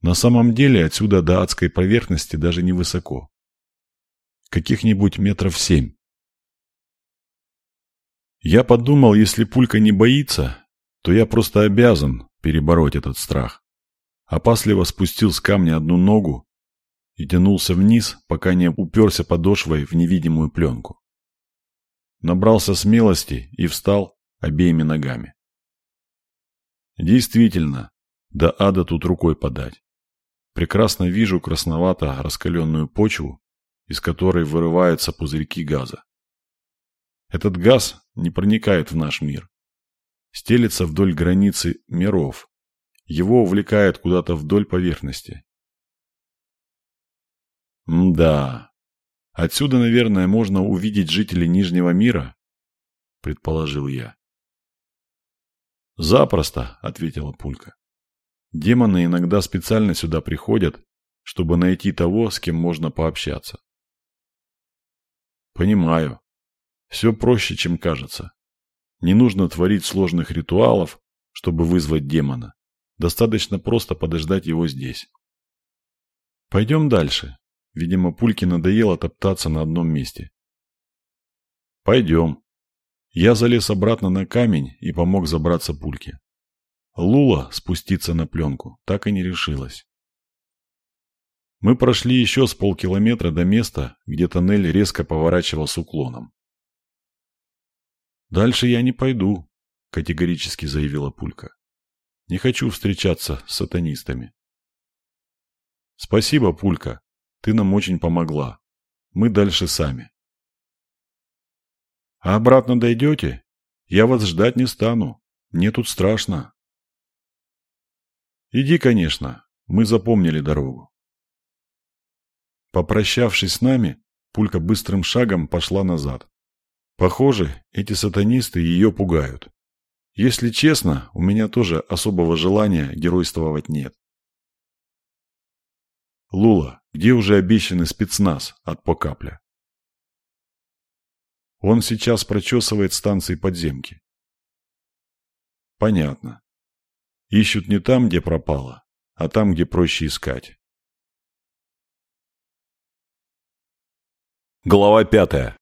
«На самом деле отсюда до адской поверхности даже невысоко. Каких-нибудь метров семь. Я подумал, если пулька не боится, то я просто обязан перебороть этот страх. Опасливо спустил с камня одну ногу и тянулся вниз, пока не уперся подошвой в невидимую пленку. Набрался смелости и встал обеими ногами. Действительно, до ада тут рукой подать. Прекрасно вижу красновато раскаленную почву, из которой вырываются пузырьки газа. Этот газ не проникает в наш мир. Стелится вдоль границы миров. Его увлекает куда-то вдоль поверхности. М-да. Отсюда, наверное, можно увидеть жителей Нижнего мира, предположил я. Запросто, ответила Пулька. Демоны иногда специально сюда приходят, чтобы найти того, с кем можно пообщаться. Понимаю. Все проще, чем кажется. Не нужно творить сложных ритуалов, чтобы вызвать демона. Достаточно просто подождать его здесь. Пойдем дальше. Видимо, Пульке надоело топтаться на одном месте. Пойдем. Я залез обратно на камень и помог забраться Пульке. Лула спуститься на пленку так и не решилась. Мы прошли еще с полкилометра до места, где тоннель резко поворачивал с уклоном. «Дальше я не пойду», — категорически заявила Пулька. «Не хочу встречаться с сатанистами». «Спасибо, Пулька, ты нам очень помогла. Мы дальше сами». «А обратно дойдете? Я вас ждать не стану. Мне тут страшно». «Иди, конечно, мы запомнили дорогу». Попрощавшись с нами, Пулька быстрым шагом пошла назад. Похоже, эти сатанисты ее пугают. Если честно, у меня тоже особого желания геройствовать нет. Лула, где уже обещанный спецназ от Покапля? Он сейчас прочесывает станции подземки. Понятно. Ищут не там, где пропало, а там, где проще искать. Глава пятая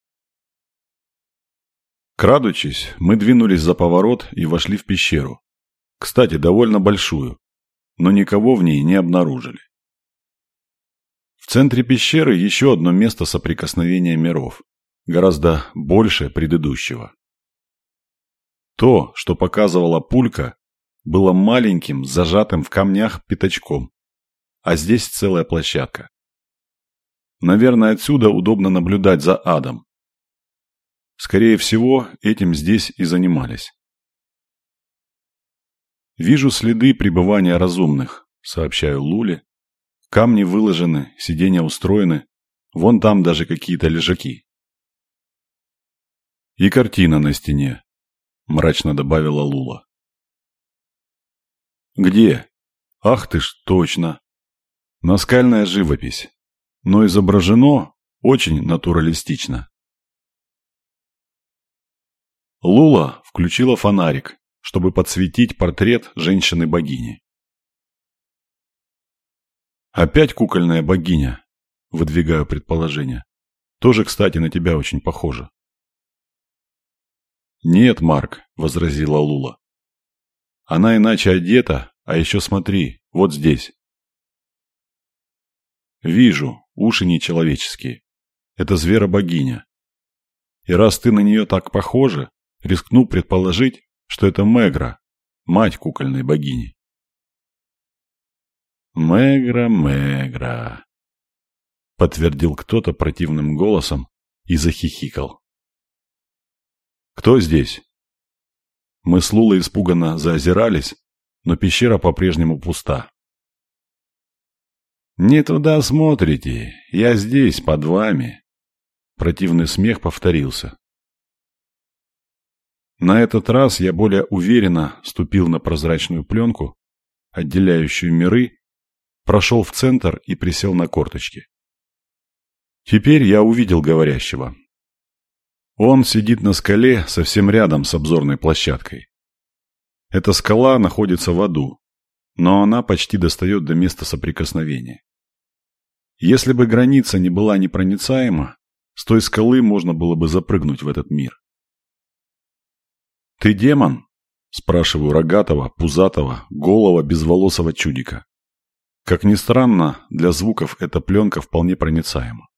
Крадучись, мы двинулись за поворот и вошли в пещеру. Кстати, довольно большую, но никого в ней не обнаружили. В центре пещеры еще одно место соприкосновения миров, гораздо больше предыдущего. То, что показывала пулька, было маленьким, зажатым в камнях пятачком, а здесь целая площадка. Наверное, отсюда удобно наблюдать за адом. Скорее всего, этим здесь и занимались. «Вижу следы пребывания разумных», — сообщаю Луле. «Камни выложены, сиденья устроены. Вон там даже какие-то лежаки». «И картина на стене», — мрачно добавила Лула. «Где? Ах ты ж, точно! Наскальная живопись, но изображено очень натуралистично». Лула включила фонарик, чтобы подсветить портрет женщины-богини. «Опять кукольная богиня?» – выдвигаю предположение. «Тоже, кстати, на тебя очень похоже». «Нет, Марк», – возразила Лула. «Она иначе одета, а еще смотри, вот здесь». «Вижу, уши нечеловеческие. Это зверобогиня. И раз ты на нее так похожа, Рискну предположить, что это Мегра, мать кукольной богини. «Мегра, Мегра», — подтвердил кто-то противным голосом и захихикал. «Кто здесь?» Мы с Лулой испуганно заозирались, но пещера по-прежнему пуста. «Не туда смотрите, я здесь, под вами». Противный смех повторился. На этот раз я более уверенно ступил на прозрачную пленку, отделяющую миры, прошел в центр и присел на корточки. Теперь я увидел говорящего. Он сидит на скале совсем рядом с обзорной площадкой. Эта скала находится в аду, но она почти достает до места соприкосновения. Если бы граница не была непроницаема, с той скалы можно было бы запрыгнуть в этот мир. «Ты демон?» – спрашиваю рогатого, пузатого, голого, безволосого чудика. Как ни странно, для звуков эта пленка вполне проницаема.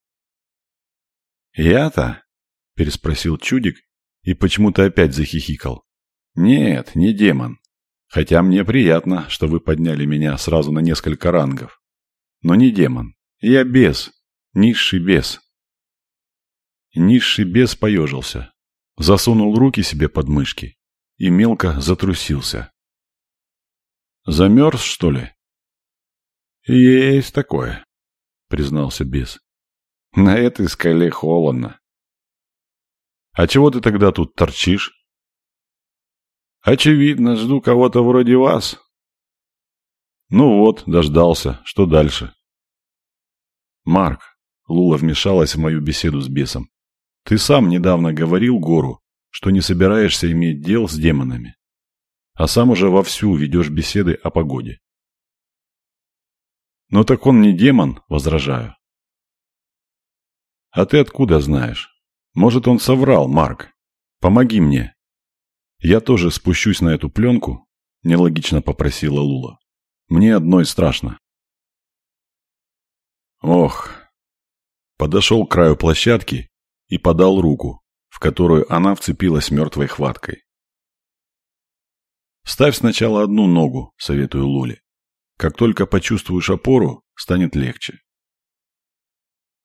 «Я-то?» – переспросил чудик и почему-то опять захихикал. «Нет, не демон. Хотя мне приятно, что вы подняли меня сразу на несколько рангов. Но не демон. Я бес. Низший бес». Низший бес поежился, засунул руки себе под мышки и мелко затрусился. «Замерз, что ли?» «Есть такое», — признался бес. «На этой скале холодно». «А чего ты тогда тут торчишь?» «Очевидно, жду кого-то вроде вас». «Ну вот, дождался. Что дальше?» «Марк», — Лула вмешалась в мою беседу с бесом, ты сам недавно говорил Гору, что не собираешься иметь дел с демонами, а сам уже вовсю ведешь беседы о погоде. Но так он не демон, возражаю. А ты откуда знаешь? Может, он соврал, Марк? Помоги мне. Я тоже спущусь на эту пленку, нелогично попросила Лула. Мне одной страшно. Ох. Подошел к краю площадки и подал руку, в которую она вцепилась мертвой хваткой. «Ставь сначала одну ногу», — советую Луле. «Как только почувствуешь опору, станет легче».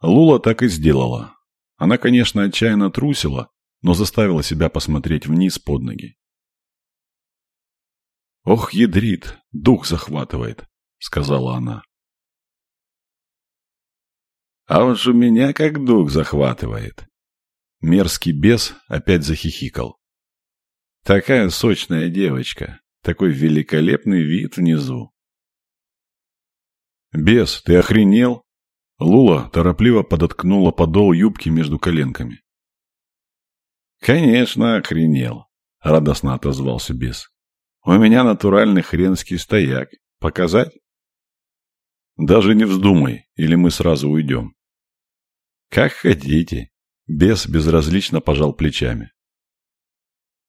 Лула так и сделала. Она, конечно, отчаянно трусила, но заставила себя посмотреть вниз под ноги. «Ох, ядрит, дух захватывает», — сказала она. «А уж у меня как дух захватывает», Мерзкий бес опять захихикал. Такая сочная девочка, такой великолепный вид внизу. «Бес, ты охренел?» Лула торопливо подоткнула подол юбки между коленками. «Конечно, охренел», — радостно отозвался бес. «У меня натуральный хренский стояк. Показать?» «Даже не вздумай, или мы сразу уйдем». «Как хотите», Бес безразлично пожал плечами.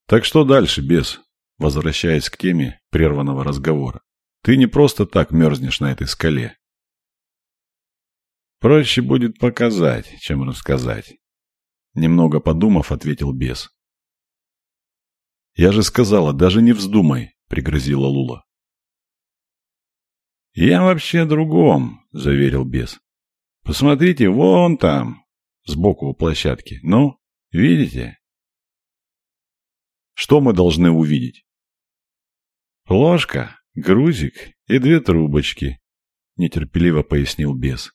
«Так что дальше, бес?» Возвращаясь к теме прерванного разговора. «Ты не просто так мерзнешь на этой скале». «Проще будет показать, чем рассказать», — немного подумав, ответил бес. «Я же сказала, даже не вздумай», — пригрозила Лула. «Я вообще другом», — заверил бес. «Посмотрите, вон там, сбоку у площадки. Ну, видите? Что мы должны увидеть? Ложка, грузик и две трубочки, нетерпеливо пояснил бес.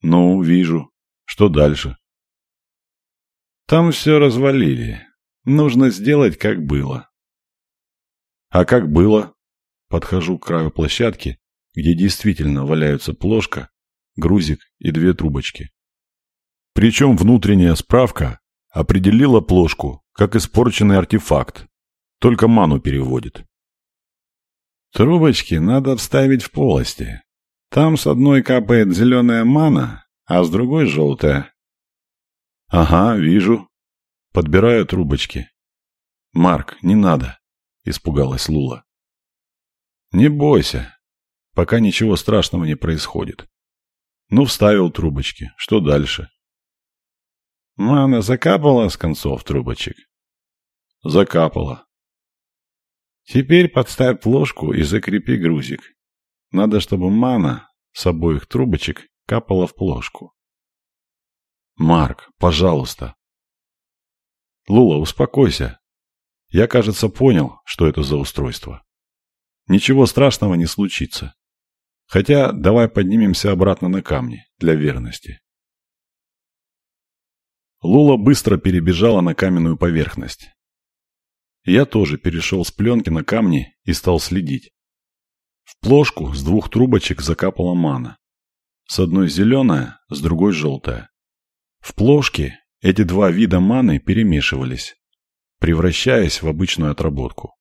Ну, вижу. Что дальше? Там все развалили. Нужно сделать, как было. А как было? Подхожу к краю площадки, где действительно валяются плошка, грузик и две трубочки. Причем внутренняя справка определила плошку как испорченный артефакт, только ману переводит. Трубочки надо вставить в полости. Там с одной капает зеленая мана, а с другой желтая. Ага, вижу. Подбираю трубочки. Марк, не надо, испугалась Лула. Не бойся, пока ничего страшного не происходит. Ну, вставил трубочки. Что дальше? Мана закапала с концов трубочек? Закапала. Теперь подставь ложку и закрепи грузик. Надо, чтобы мана с обоих трубочек капала в плошку. Марк, пожалуйста. Лула, успокойся. Я, кажется, понял, что это за устройство. Ничего страшного не случится. Хотя давай поднимемся обратно на камни для верности. Лула быстро перебежала на каменную поверхность. Я тоже перешел с пленки на камни и стал следить. В плошку с двух трубочек закапала мана. С одной зеленая, с другой желтая. В плошке эти два вида маны перемешивались, превращаясь в обычную отработку.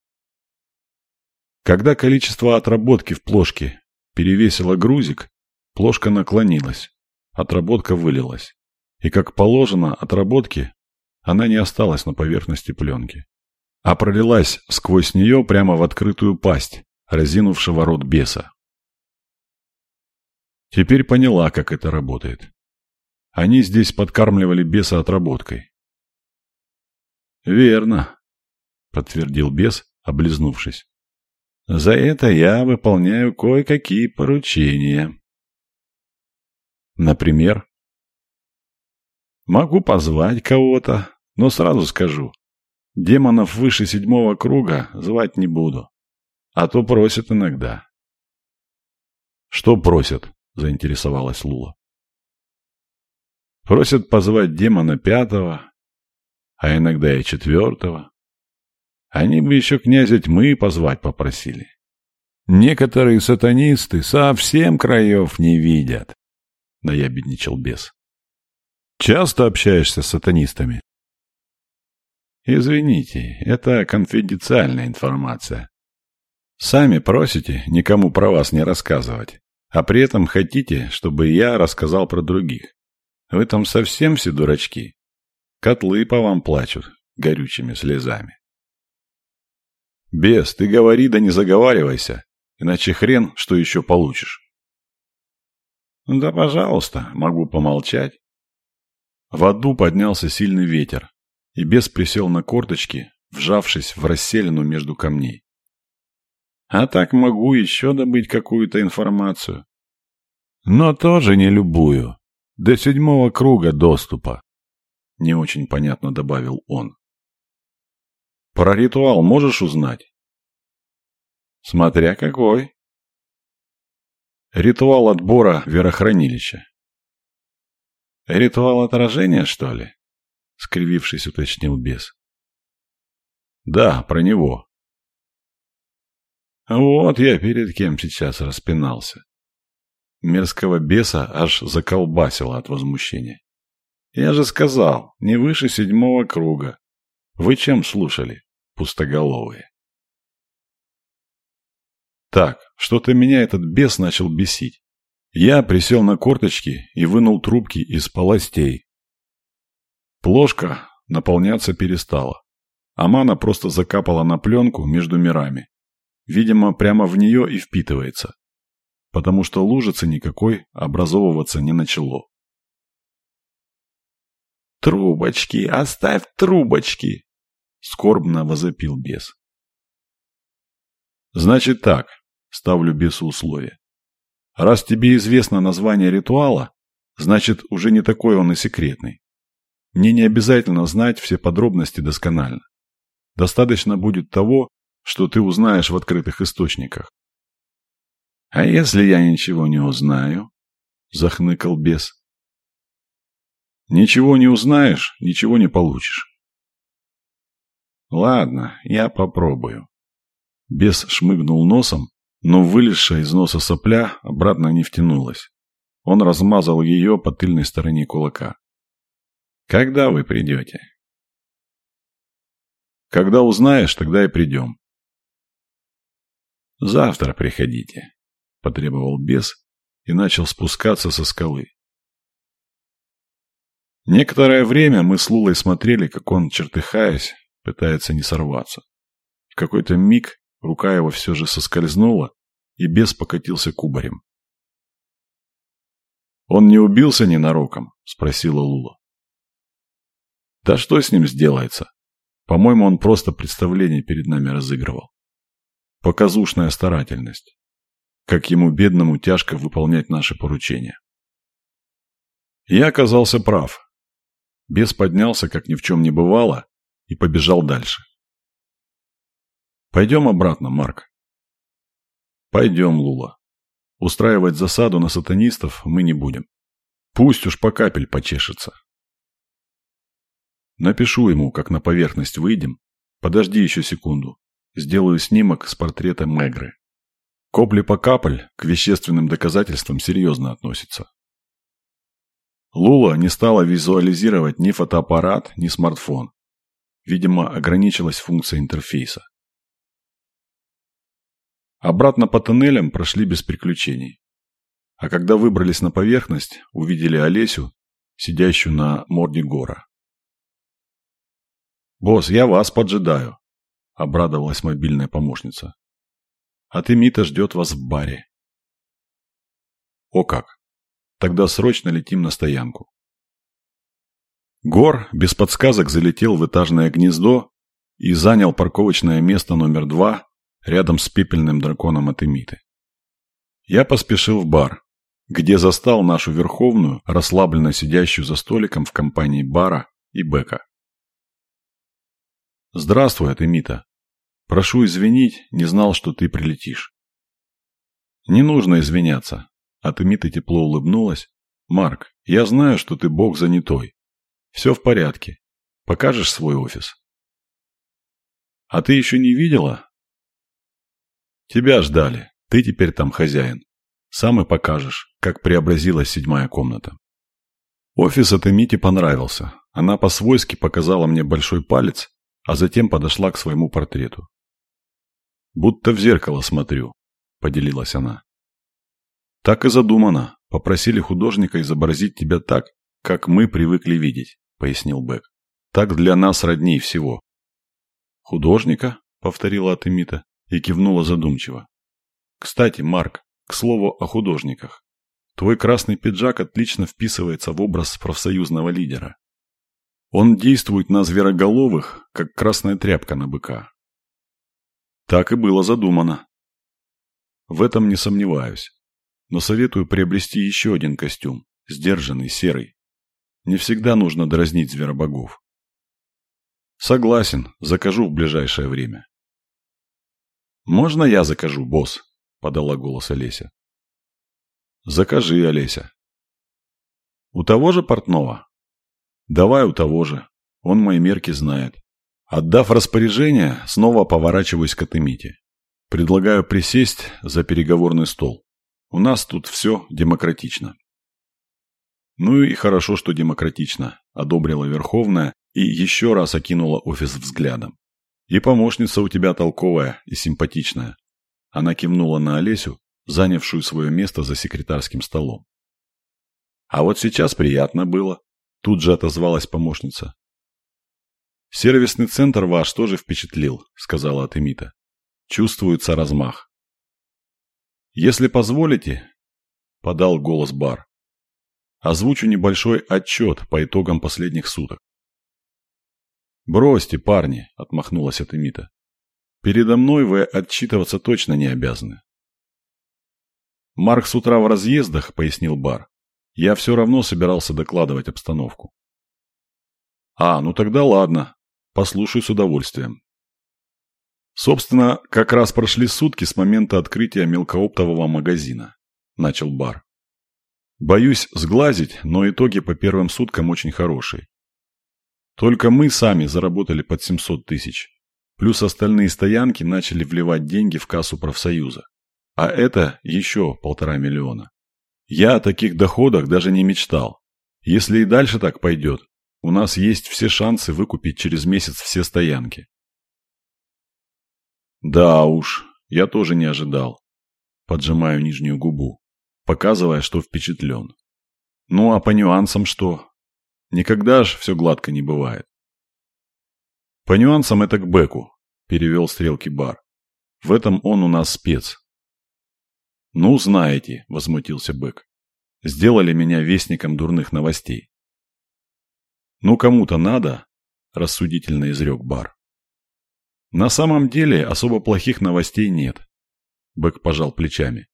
Когда количество отработки в плошке перевесило грузик, плошка наклонилась, отработка вылилась. И как положено отработке, она не осталась на поверхности пленки, а пролилась сквозь нее прямо в открытую пасть, разинувшего рот беса. Теперь поняла, как это работает. Они здесь подкармливали беса отработкой. «Верно», — подтвердил бес, облизнувшись. «За это я выполняю кое-какие поручения». «Например?» «Могу позвать кого-то, но сразу скажу, демонов выше седьмого круга звать не буду, а то просят иногда». «Что просят?» — заинтересовалась Лула. Просят позвать демона пятого, а иногда и четвертого. Они бы еще князя тьмы позвать попросили. Некоторые сатанисты совсем краев не видят, — наябедничал бес. Часто общаешься с сатанистами? Извините, это конфиденциальная информация. Сами просите никому про вас не рассказывать, а при этом хотите, чтобы я рассказал про других. Вы там совсем все дурачки? Котлы по вам плачут горючими слезами. Бес, ты говори да не заговаривайся, иначе хрен, что еще получишь. Да, пожалуйста, могу помолчать. В аду поднялся сильный ветер, и бес присел на корточки, вжавшись в расселину между камней. А так могу еще добыть какую-то информацию. Но тоже не любую. До седьмого круга доступа. Не очень понятно добавил он. Про ритуал можешь узнать? Смотря какой. Ритуал отбора верохранилища. Ритуал отражения, что ли? Скривившись, уточнил бес. Да, про него. Вот я перед кем сейчас распинался. Мерзкого беса аж заколбасило от возмущения. «Я же сказал, не выше седьмого круга. Вы чем слушали, пустоголовые?» Так, что-то меня этот бес начал бесить. Я присел на корточки и вынул трубки из полостей. Плошка наполняться перестала. а мана просто закапала на пленку между мирами. Видимо, прямо в нее и впитывается потому что лужицы никакой образовываться не начало. «Трубочки! Оставь трубочки!» — скорбно возопил бес. «Значит так», — ставлю бесу условие. «Раз тебе известно название ритуала, значит, уже не такой он и секретный. Мне не обязательно знать все подробности досконально. Достаточно будет того, что ты узнаешь в открытых источниках. «А если я ничего не узнаю?» — захныкал бес. «Ничего не узнаешь, ничего не получишь». «Ладно, я попробую». Бес шмыгнул носом, но вылезшая из носа сопля обратно не втянулась. Он размазал ее по тыльной стороне кулака. «Когда вы придете?» «Когда узнаешь, тогда и придем». «Завтра приходите», — потребовал бес и начал спускаться со скалы. Некоторое время мы с Лулой смотрели, как он, чертыхаясь, пытается не сорваться. В какой-то миг рука его все же соскользнула, и бес покатился кубарем. «Он не убился ненароком?» — спросила Лула. «Да что с ним сделается? По-моему, он просто представление перед нами разыгрывал. Показушная старательность как ему, бедному, тяжко выполнять наши поручения. Я оказался прав. Бес поднялся, как ни в чем не бывало, и побежал дальше. «Пойдем обратно, Марк». «Пойдем, Лула. Устраивать засаду на сатанистов мы не будем. Пусть уж по капель почешется». Напишу ему, как на поверхность выйдем. Подожди еще секунду. Сделаю снимок с портрета Мегры. Копли по капль к вещественным доказательствам серьезно относится. Лула не стала визуализировать ни фотоаппарат, ни смартфон. Видимо, ограничилась функция интерфейса. Обратно по тоннелям прошли без приключений. А когда выбрались на поверхность, увидели Олесю, сидящую на морде гора. «Босс, я вас поджидаю», – обрадовалась мобильная помощница. «А ты Мита ждет вас в баре». «О как! Тогда срочно летим на стоянку». Гор без подсказок залетел в этажное гнездо и занял парковочное место номер два рядом с пепельным драконом от Эмиты. Я поспешил в бар, где застал нашу Верховную, расслабленно сидящую за столиком в компании бара и Бека. «Здравствуй, Атемита. Прошу извинить, не знал, что ты прилетишь». «Не нужно извиняться», — Атемита тепло улыбнулась. «Марк, я знаю, что ты бог занятой. Все в порядке. Покажешь свой офис?» «А ты еще не видела?» «Тебя ждали. Ты теперь там хозяин. Сам и покажешь, как преобразилась седьмая комната». Офис от Эмити понравился. Она по-свойски показала мне большой палец, а затем подошла к своему портрету. «Будто в зеркало смотрю», — поделилась она. «Так и задумано. Попросили художника изобразить тебя так, как мы привыкли видеть», — пояснил Бек. «Так для нас родней всего». «Художника?» — повторила Атемита и кивнула задумчиво. «Кстати, Марк, к слову о художниках. Твой красный пиджак отлично вписывается в образ профсоюзного лидера. Он действует на звероголовых, как красная тряпка на быка. Так и было задумано. В этом не сомневаюсь. Но советую приобрести еще один костюм, сдержанный, серый. Не всегда нужно дразнить зверобогов. Согласен, закажу в ближайшее время. «Можно я закажу, босс?» – подала голос Олеся. «Закажи, Олеся». «У того же портного?» «Давай у того же. Он мои мерки знает». Отдав распоряжение, снова поворачиваюсь к Атемите. Предлагаю присесть за переговорный стол. У нас тут все демократично. Ну и хорошо, что демократично, одобрила Верховная и еще раз окинула офис взглядом. И помощница у тебя толковая и симпатичная. Она кивнула на Олесю, занявшую свое место за секретарским столом. А вот сейчас приятно было. Тут же отозвалась помощница. «Сервисный центр ваш тоже впечатлил», — сказала Атемита. «Чувствуется размах». «Если позволите», — подал голос Бар, — «озвучу небольшой отчет по итогам последних суток». «Бросьте, парни», — отмахнулась Атемита. «Передо мной вы отчитываться точно не обязаны». «Марк с утра в разъездах», — пояснил Бар. «Я все равно собирался докладывать обстановку». «А, ну тогда ладно. Послушаю с удовольствием». «Собственно, как раз прошли сутки с момента открытия мелкооптового магазина», – начал Бар. «Боюсь сглазить, но итоги по первым суткам очень хорошие. Только мы сами заработали под 700 тысяч. Плюс остальные стоянки начали вливать деньги в кассу профсоюза. А это еще полтора миллиона. Я о таких доходах даже не мечтал. Если и дальше так пойдет, у нас есть все шансы выкупить через месяц все стоянки. Да уж, я тоже не ожидал. Поджимаю нижнюю губу, показывая, что впечатлен. Ну а по нюансам что? Никогда ж все гладко не бывает. По нюансам это к Беку, перевел стрелки Бар. В этом он у нас спец. Ну, знаете, возмутился Бек. Сделали меня вестником дурных новостей. Ну, кому-то надо, рассудительно изрек Бар. На самом деле особо плохих новостей нет. Бэк пожал плечами.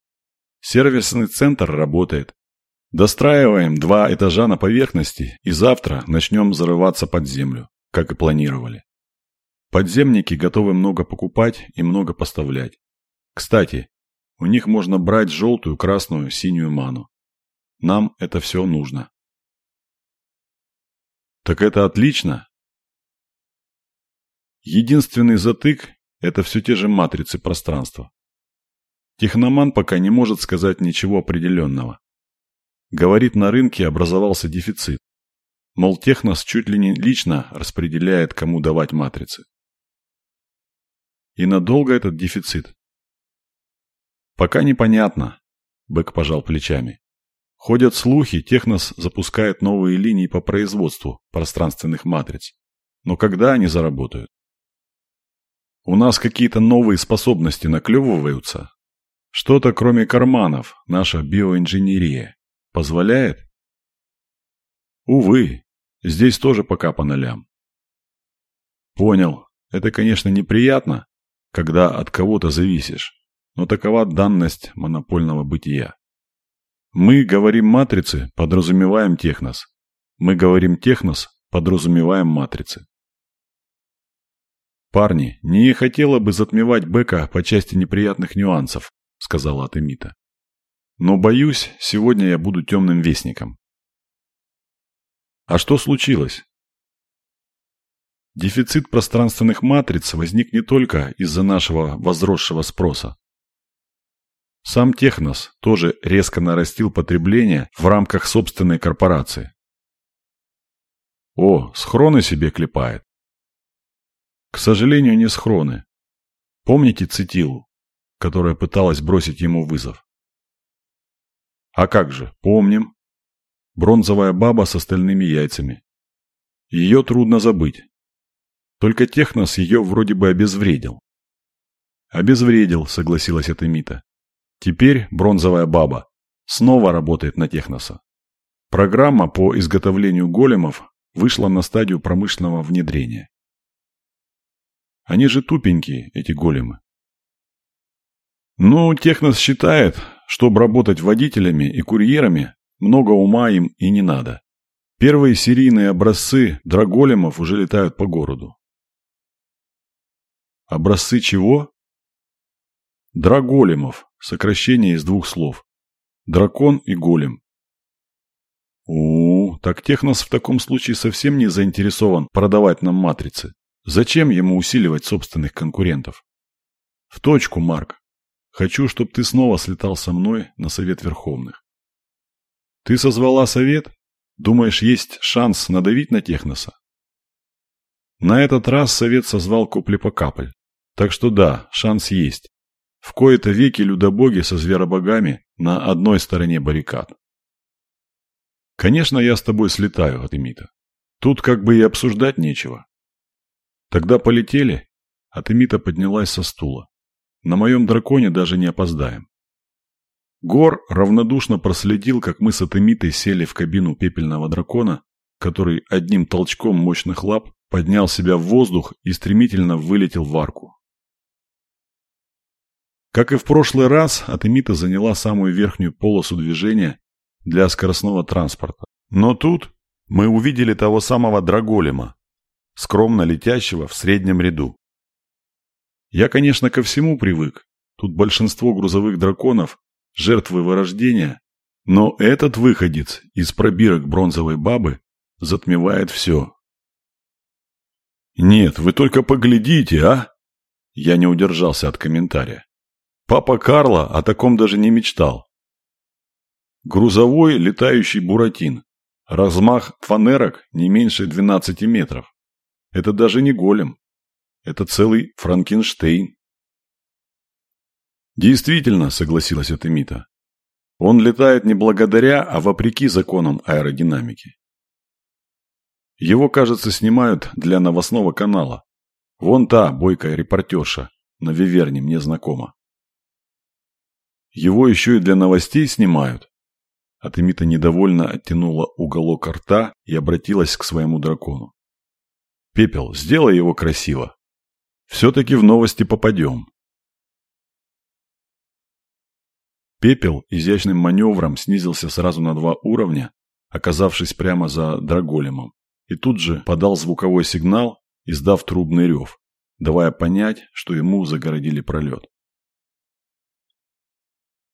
Сервисный центр работает. Достраиваем два этажа на поверхности и завтра начнем зарываться под землю, как и планировали. Подземники готовы много покупать и много поставлять. Кстати, у них можно брать желтую, красную, синюю ману. Нам это все нужно. Так это отлично. Единственный затык – это все те же матрицы пространства. Техноман пока не может сказать ничего определенного. Говорит, на рынке образовался дефицит. Мол, Технос чуть ли не лично распределяет, кому давать матрицы. И надолго этот дефицит? Пока непонятно, Бэк пожал плечами. Ходят слухи, Технос запускает новые линии по производству пространственных матриц. Но когда они заработают? У нас какие-то новые способности наклевываются. Что-то кроме карманов, наша биоинженерия, позволяет? Увы, здесь тоже пока по нолям. Понял. Это, конечно, неприятно, когда от кого-то зависишь, но такова данность монопольного бытия. Мы говорим матрицы, подразумеваем технос. Мы говорим технос, подразумеваем матрицы. «Парни, не хотела бы затмевать Бека по части неприятных нюансов», — сказала Атемита. «Но, боюсь, сегодня я буду темным вестником». «А что случилось?» Дефицит пространственных матриц возник не только из-за нашего возросшего спроса. Сам Технос тоже резко нарастил потребление в рамках собственной корпорации. О, схроны себе клепает. К сожалению, не схроны. Помните Цитилу, которая пыталась бросить ему вызов? А как же, помним. Бронзовая баба с остальными яйцами. Ее трудно забыть. Только Технос ее вроде бы обезвредил. Обезвредил, согласилась Атемита. Теперь бронзовая баба снова работает на Техноса. Программа по изготовлению големов вышла на стадию промышленного внедрения. Они же тупенькие, эти големы. Ну, Технос считает, чтобы работать водителями и курьерами, много ума им и не надо. Первые серийные образцы драголемов уже летают по городу. Образцы чего? Драголемов, сокращение из двух слов. Дракон и голем. У, -у так Технос в таком случае совсем не заинтересован продавать нам матрицы. Зачем ему усиливать собственных конкурентов? В точку, Марк. Хочу, чтобы ты снова слетал со мной на Совет Верховных. Ты созвала совет? Думаешь, есть шанс надавить на Техноса? На этот раз совет созвал Коплепокапль. Так что да, шанс есть. В кои-то веки людобоги со зверобогами на одной стороне баррикад. Конечно, я с тобой слетаю, Атемита. Тут как бы и обсуждать нечего. Тогда полетели, Атемита поднялась со стула. На моем драконе даже не опоздаем. Гор равнодушно проследил, как мы с Атемитой сели в кабину пепельного дракона, который одним толчком мощных лап поднял себя в воздух и стремительно вылетел в арку. Как и в прошлый раз, Атемита заняла самую верхнюю полосу движения для скоростного транспорта. Но тут мы увидели того самого Драголема, скромно летящего в среднем ряду. Я, конечно, ко всему привык. Тут большинство грузовых драконов – жертвы вырождения, но этот выходец из пробирок бронзовой бабы затмевает все. «Нет, вы только поглядите, а!» Я не удержался от комментария. Папа Карло о таком даже не мечтал. Грузовой летающий буратин. Размах фанерок не меньше 12 метров. Это даже не голем. Это целый Франкенштейн. Действительно, согласилась Атемита. Он летает не благодаря, а вопреки законам аэродинамики. Его, кажется, снимают для новостного канала. Вон та бойкая репортерша на Виверне мне знакома. Его еще и для новостей снимают. Атемита недовольно оттянула уголок рта и обратилась к своему дракону. Пепел, сделай его красиво. Все-таки в новости попадем. Пепел изящным маневром снизился сразу на два уровня, оказавшись прямо за Драголемом, и тут же подал звуковой сигнал, издав трубный рев, давая понять, что ему загородили пролет.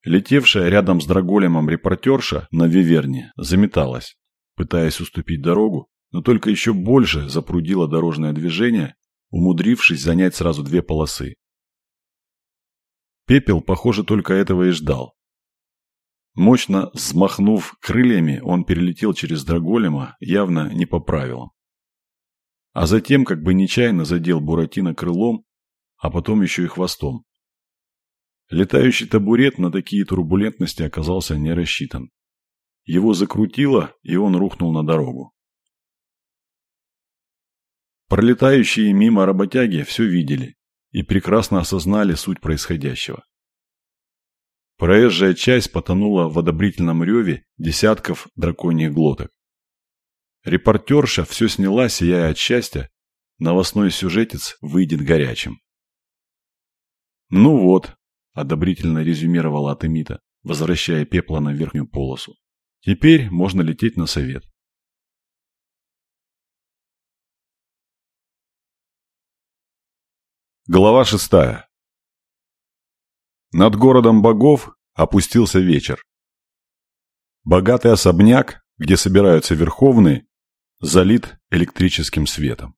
Летевшая рядом с Драголемом репортерша на Виверне заметалась, пытаясь уступить дорогу, но только еще больше запрудила дорожное движение, умудрившись занять сразу две полосы. Пепел, похоже, только этого и ждал. Мощно взмахнув крыльями, он перелетел через Драголема, явно не по правилам. А затем, как бы нечаянно задел Буратино крылом, а потом еще и хвостом. Летающий табурет на такие турбулентности оказался не рассчитан. Его закрутило, и он рухнул на дорогу. Пролетающие мимо работяги все видели и прекрасно осознали суть происходящего. Проезжая часть потонула в одобрительном реве десятков драконьих глоток. Репортерша все сняла, сияя от счастья, новостной сюжетец выйдет горячим. «Ну вот», – одобрительно резюмировала Атемита, возвращая пепла на верхнюю полосу. «Теперь можно лететь на совет». Глава шестая. Над городом богов опустился вечер. Богатый особняк, где собираются верховные, залит электрическим светом.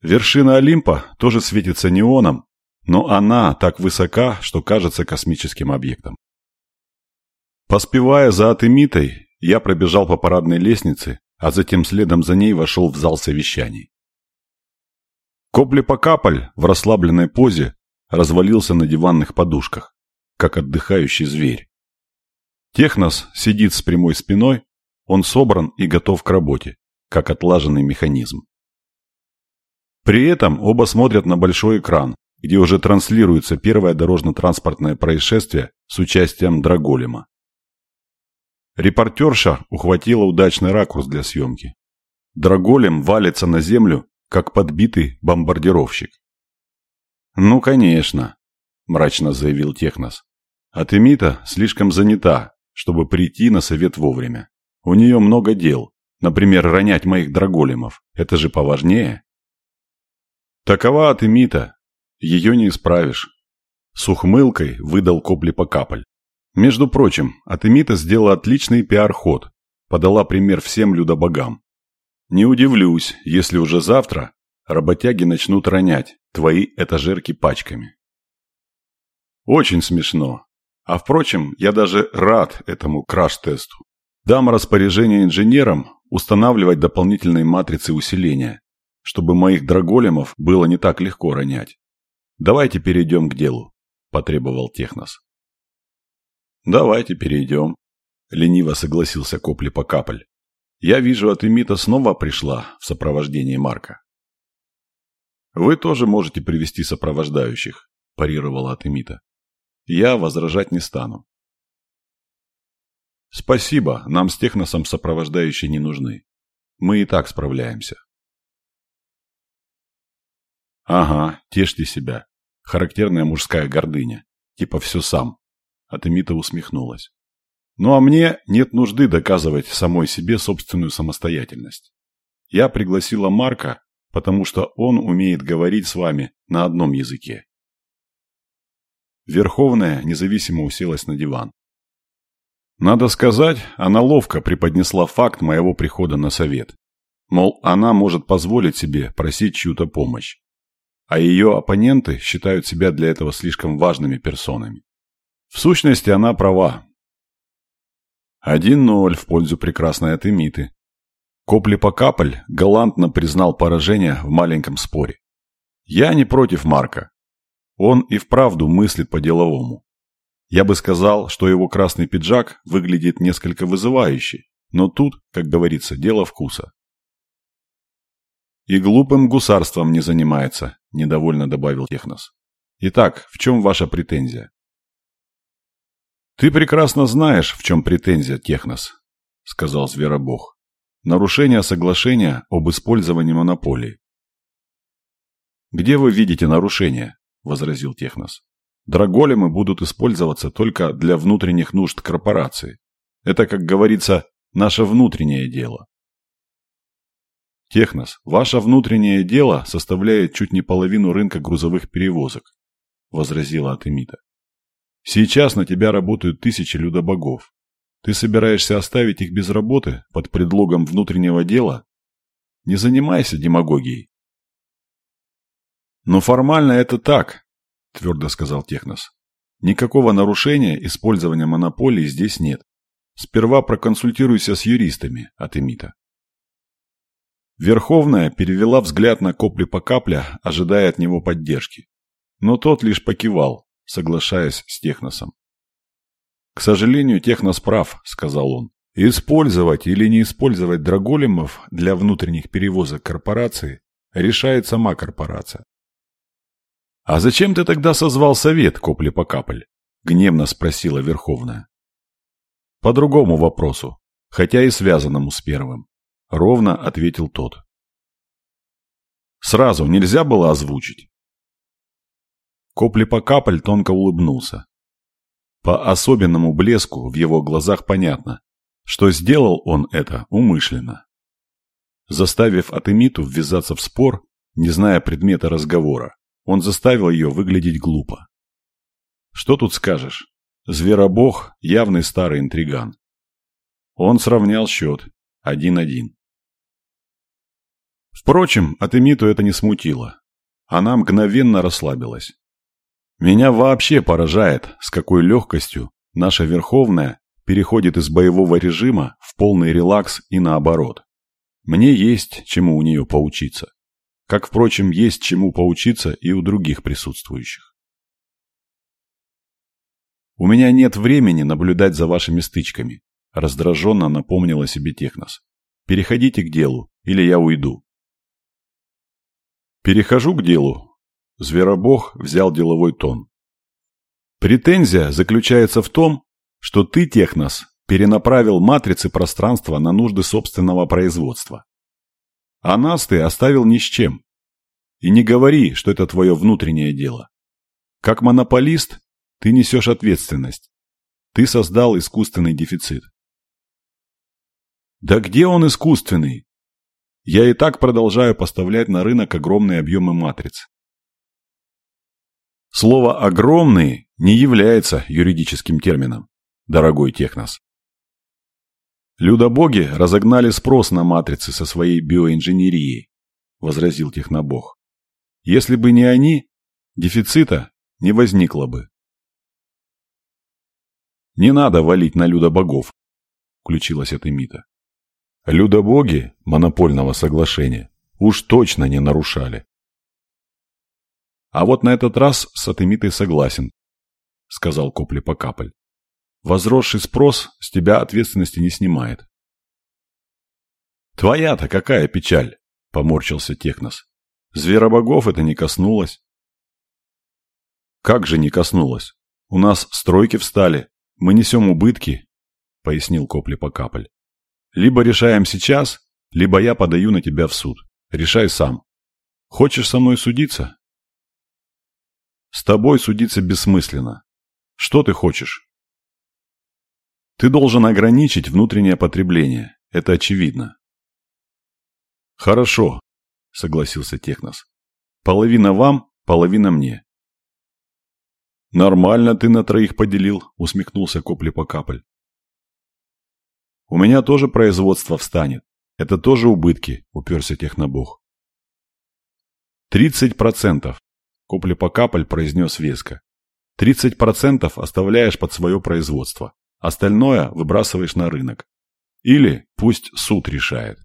Вершина Олимпа тоже светится неоном, но она так высока, что кажется космическим объектом. Поспевая за Атемитой, я пробежал по парадной лестнице, а затем следом за ней вошел в зал совещаний. Коплепокаполь в расслабленной позе развалился на диванных подушках, как отдыхающий зверь. Технос сидит с прямой спиной, он собран и готов к работе, как отлаженный механизм. При этом оба смотрят на большой экран, где уже транслируется первое дорожно-транспортное происшествие с участием Драголема. Репортерша ухватила удачный ракурс для съемки. Драголем валится на землю как подбитый бомбардировщик. «Ну, конечно», – мрачно заявил Технос. «А Темита слишком занята, чтобы прийти на совет вовремя. У нее много дел. Например, ронять моих драголемов. Это же поважнее». «Такова Атемита. Ее не исправишь». С ухмылкой выдал Копли по капль. Между прочим, Атемита сделала отличный пиар-ход. Подала пример всем людобогам. Не удивлюсь, если уже завтра работяги начнут ронять твои этажерки пачками. Очень смешно. А впрочем, я даже рад этому краш-тесту. Дам распоряжение инженерам устанавливать дополнительные матрицы усиления, чтобы моих драголемов было не так легко ронять. Давайте перейдем к делу, потребовал Технос. Давайте перейдем, лениво согласился Копли по капль. Я вижу, от Эмита снова пришла в сопровождении Марка. Вы тоже можете привести сопровождающих, парировала Атемита. Я возражать не стану. Спасибо, нам с Техносом сопровождающие не нужны. Мы и так справляемся. Ага, тешьте себя. Характерная мужская гордыня. Типа все сам. Атемита усмехнулась. Ну а мне нет нужды доказывать самой себе собственную самостоятельность. Я пригласила Марка, потому что он умеет говорить с вами на одном языке. Верховная независимо уселась на диван. Надо сказать, она ловко преподнесла факт моего прихода на совет. Мол, она может позволить себе просить чью-то помощь. А ее оппоненты считают себя для этого слишком важными персонами. В сущности, она права. 1-0 в пользу прекрасной Атемиты. Копли Покаполь галантно признал поражение в маленьком споре. Я не против Марка. Он и вправду мыслит по-деловому. Я бы сказал, что его красный пиджак выглядит несколько вызывающе, но тут, как говорится, дело вкуса. «И глупым гусарством не занимается», – недовольно добавил Технос. «Итак, в чем ваша претензия?» «Ты прекрасно знаешь, в чем претензия, Технос», – сказал Зверобог. «Нарушение соглашения об использовании монополии». «Где вы видите нарушение?» – возразил Технос. «Драголемы будут использоваться только для внутренних нужд корпорации. Это, как говорится, наше внутреннее дело». «Технос, ваше внутреннее дело составляет чуть не половину рынка грузовых перевозок», – возразила Атемита. Сейчас на тебя работают тысячи людобогов. Ты собираешься оставить их без работы под предлогом внутреннего дела? Не занимайся демагогией. Но формально это так, твердо сказал Технос. Никакого нарушения использования монополии здесь нет. Сперва проконсультируйся с юристами от Эмита. Верховная перевела взгляд на Копли по капля, ожидая от него поддержки. Но тот лишь покивал, соглашаясь с Техносом. «К сожалению, Технос прав», — сказал он. «Использовать или не использовать драголемов для внутренних перевозок корпорации решает сама корпорация. «А зачем ты тогда созвал совет, копли по капль?» — гневно спросила Верховная. «По другому вопросу, хотя и связанному с первым», — ровно ответил тот. «Сразу нельзя было озвучить?» Копли по капль тонко улыбнулся. По особенному блеску в его глазах понятно, что сделал он это умышленно. Заставив Атемиту ввязаться в спор, не зная предмета разговора, он заставил ее выглядеть глупо. Что тут скажешь? Зверобог – явный старый интриган. Он сравнял счет. Один-один. Впрочем, Атемиту это не смутило. Она мгновенно расслабилась. Меня вообще поражает, с какой легкостью наша Верховная переходит из боевого режима в полный релакс и наоборот. Мне есть чему у нее поучиться. Как, впрочем, есть чему поучиться и у других присутствующих. «У меня нет времени наблюдать за вашими стычками», – раздраженно напомнила себе Технос. «Переходите к делу, или я уйду». «Перехожу к делу». Зверобог взял деловой тон. «Претензия заключается в том, что ты, Технос, перенаправил матрицы пространства на нужды собственного производства. А нас ты оставил ни с чем. И не говори, что это твое внутреннее дело. Как монополист ты несешь ответственность. Ты создал искусственный дефицит. Да где он искусственный? Я и так продолжаю поставлять на рынок огромные объемы матриц. Слово «огромные» не является юридическим термином, дорогой Технос. «Людобоги разогнали спрос на матрицы со своей биоинженерией», – возразил технобог. «Если бы не они, дефицита не возникло бы». «Не надо валить на людобогов», – включилась Атемита. «Людобоги монопольного соглашения уж точно не нарушали». «А вот на этот раз с Атемитой согласен», – сказал Копли по капль. Возросший спрос с тебя ответственности не снимает. «Твоя-то какая печаль!» – поморщился Технос. «Зверобогов это не коснулось». «Как же не коснулось? У нас стройки встали, мы несем убытки», – пояснил Копли по капль. «Либо решаем сейчас, либо я подаю на тебя в суд. Решай сам. Хочешь со мной судиться?» «С тобой судиться бессмысленно. Что ты хочешь?» Ты должен ограничить внутреннее потребление. Это очевидно. Хорошо, согласился Технос. Половина вам, половина мне. Нормально ты на троих поделил, усмехнулся Копли по капль. У меня тоже производство встанет. Это тоже убытки, уперся технобог. Тридцать процентов, Копли по капль произнес веско. Тридцать процентов оставляешь под свое производство. Остальное выбрасываешь на рынок. Или пусть суд решает.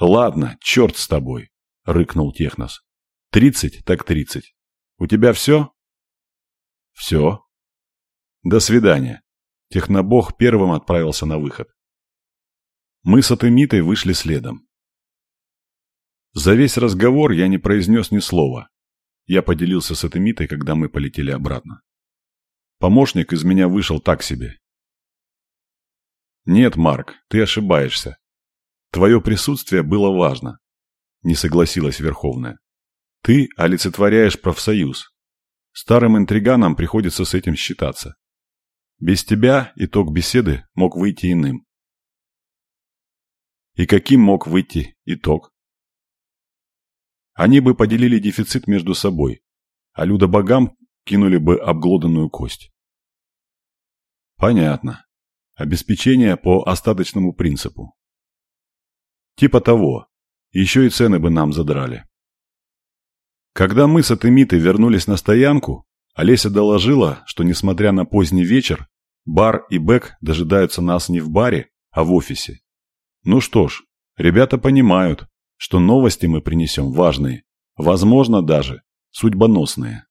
«Ладно, черт с тобой», — рыкнул Технос. «Тридцать так тридцать. У тебя все?» «Все». «До свидания». Технобог первым отправился на выход. Мы с Атемитой вышли следом. За весь разговор я не произнес ни слова. Я поделился с Атемитой, когда мы полетели обратно. Помощник из меня вышел так себе. Нет, Марк, ты ошибаешься. Твое присутствие было важно. Не согласилась Верховная. Ты олицетворяешь профсоюз. Старым интриганам приходится с этим считаться. Без тебя итог беседы мог выйти иным. И каким мог выйти итог? Они бы поделили дефицит между собой, а людобогам кинули бы обглоданную кость. Понятно. Обеспечение по остаточному принципу. Типа того. Еще и цены бы нам задрали. Когда мы с Атемитой вернулись на стоянку, Олеся доложила, что, несмотря на поздний вечер, бар и Бэк дожидаются нас не в баре, а в офисе. Ну что ж, ребята понимают, что новости мы принесем важные, возможно даже судьбоносные.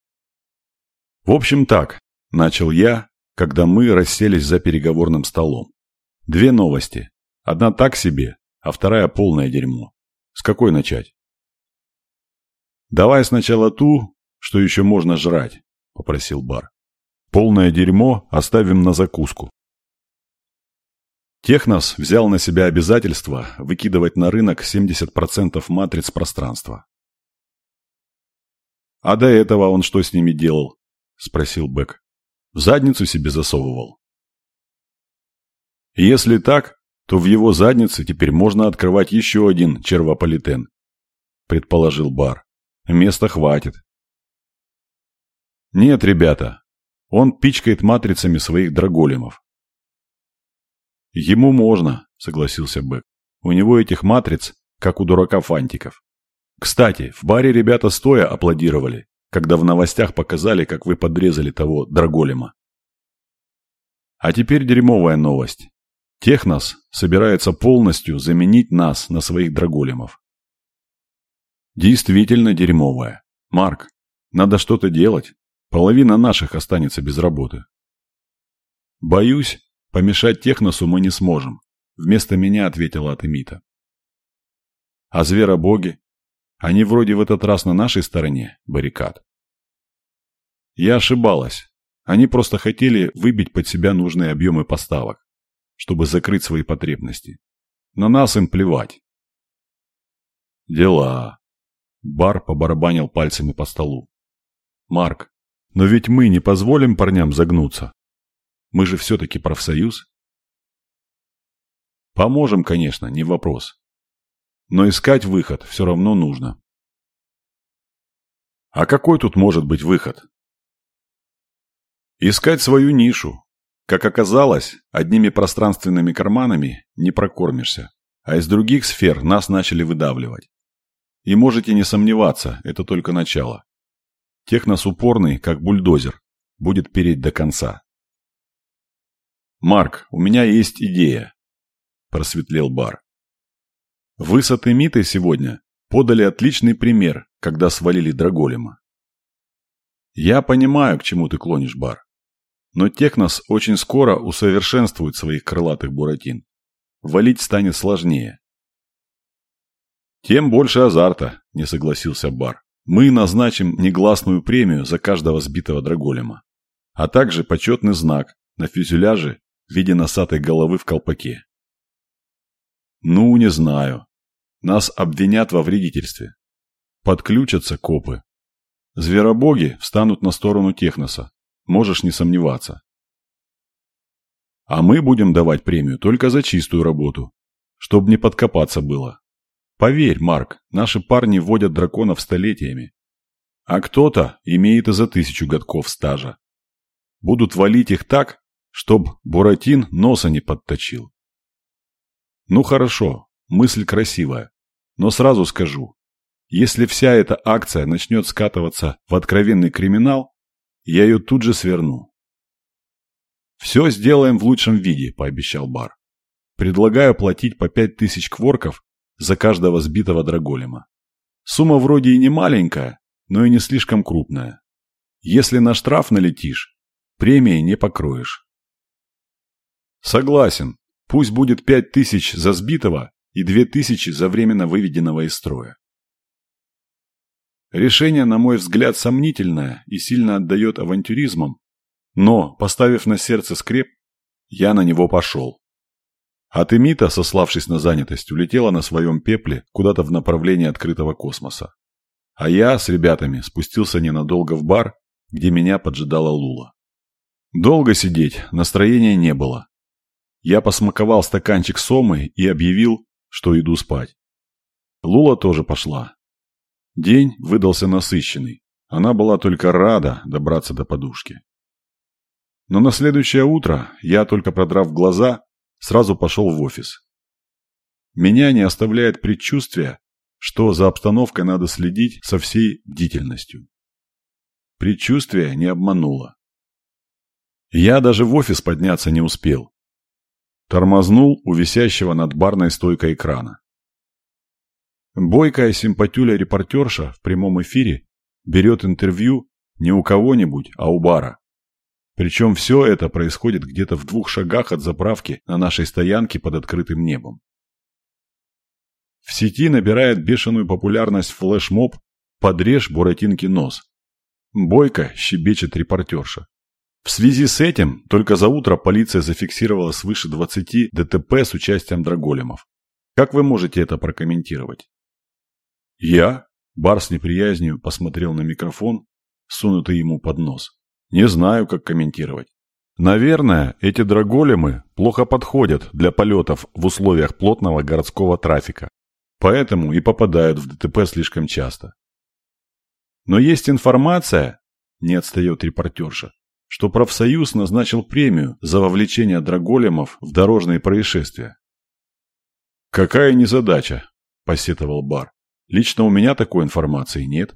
В общем так, начал я, когда мы расселись за переговорным столом. Две новости. Одна так себе, а вторая полное дерьмо. С какой начать? Давай сначала ту, что еще можно жрать, попросил Бар. Полное дерьмо оставим на закуску. Технос взял на себя обязательство выкидывать на рынок 70% матриц пространства. «А до этого он что с ними делал?» – спросил Бэк. «В задницу себе засовывал». «Если так, то в его заднице теперь можно открывать еще один червополитен», – предположил Бар. «Места хватит». «Нет, ребята, он пичкает матрицами своих драголемов. «Ему можно», — согласился Бэк. «У него этих матриц, как у дурака фантиков. Кстати, в баре ребята стоя аплодировали, когда в новостях показали, как вы подрезали того Драголема. А теперь дерьмовая новость. Технос собирается полностью заменить нас на своих Драголемов. Действительно дерьмовая. Марк, надо что-то делать. Половина наших останется без работы. Боюсь, Помешать Техносу мы не сможем. Вместо меня ответила Атемита. А зверобоги? Они вроде в этот раз на нашей стороне баррикад. Я ошибалась. Они просто хотели выбить под себя нужные объемы поставок, чтобы закрыть свои потребности. На нас им плевать. Дела. Бар побарабанил пальцами по столу. Марк, но ведь мы не позволим парням загнуться. Мы же все-таки профсоюз. Поможем, конечно, не вопрос. Но искать выход все равно нужно. А какой тут может быть выход? Искать свою нишу. Как оказалось, одними пространственными карманами не прокормишься, а из других сфер нас начали выдавливать. И можете не сомневаться, это только начало. Технос упорный, как бульдозер, будет переть до конца. «Марк, у меня есть идея», – просветлел Бар. «Вы с Атемитой сегодня подали отличный пример, когда свалили Драголема. Я понимаю, к чему ты клонишь, Бар. Но Технос очень скоро усовершенствует своих крылатых буратин. Валить станет сложнее. Тем больше азарта, не согласился Бар. Мы назначим негласную премию за каждого сбитого драголема, а также почетный знак на фюзеляже в виде носатой головы в колпаке. Ну, не знаю. Нас обвинят во вредительстве. Подключатся копы. Зверобоги встанут на сторону Техноса. Можешь не сомневаться. А мы будем давать премию только за чистую работу. Чтоб не подкопаться было. Поверь, Марк, наши парни водят драконов столетиями. А кто-то имеет и за тысячу годков стажа. Будут валить их так, чтоб Буратин носа не подточил. Ну хорошо, мысль красивая, но сразу скажу, если вся эта акция начнет скатываться в откровенный криминал, я ее тут же сверну. «Все сделаем в лучшем виде», – пообещал Бар. «Предлагаю платить по пять тысяч кворков за каждого сбитого драголема. Сумма вроде и не маленькая, но и не слишком крупная. Если на штраф налетишь, премии не покроешь. Согласен. Пусть будет пять тысяч за сбитого и две тысячи за временно выведенного из строя. Решение, на мой взгляд, сомнительное и сильно отдает авантюризмом, но, поставив на сердце скреп, я на него пошел. А Темита, сославшись на занятость, улетела на своем пепле куда-то в направлении открытого космоса. А я с ребятами спустился ненадолго в бар, где меня поджидала Лула. Долго сидеть настроения не было. Я посмаковал стаканчик сомы и объявил, что иду спать. Лула тоже пошла. День выдался насыщенный. Она была только рада добраться до подушки. Но на следующее утро я, только продрав глаза, сразу пошел в офис. Меня не оставляет предчувствие, что за обстановкой надо следить со всей бдительностью. Предчувствие не обмануло. Я даже в офис подняться не успел. Тормознул у висящего над барной стойкой экрана. Бойкая симпатюля-репортерша в прямом эфире берет интервью не у кого-нибудь, а у бара. Причем все это происходит где-то в двух шагах от заправки на нашей стоянке под открытым небом. В сети набирает бешеную популярность флешмоб «Подрежь Буратинки нос». Бойко щебечет репортерша. В связи с этим только за утро полиция зафиксировала свыше 20 ДТП с участием драголемов. Как вы можете это прокомментировать? Я, бар с неприязнью, посмотрел на микрофон, сунутый ему под нос. Не знаю, как комментировать. Наверное, эти драголемы плохо подходят для полетов в условиях плотного городского трафика. Поэтому и попадают в ДТП слишком часто. Но есть информация, не отстает репортерша, что профсоюз назначил премию за вовлечение драголемов в дорожные происшествия. «Какая незадача», – посетовал Бар. «Лично у меня такой информации нет».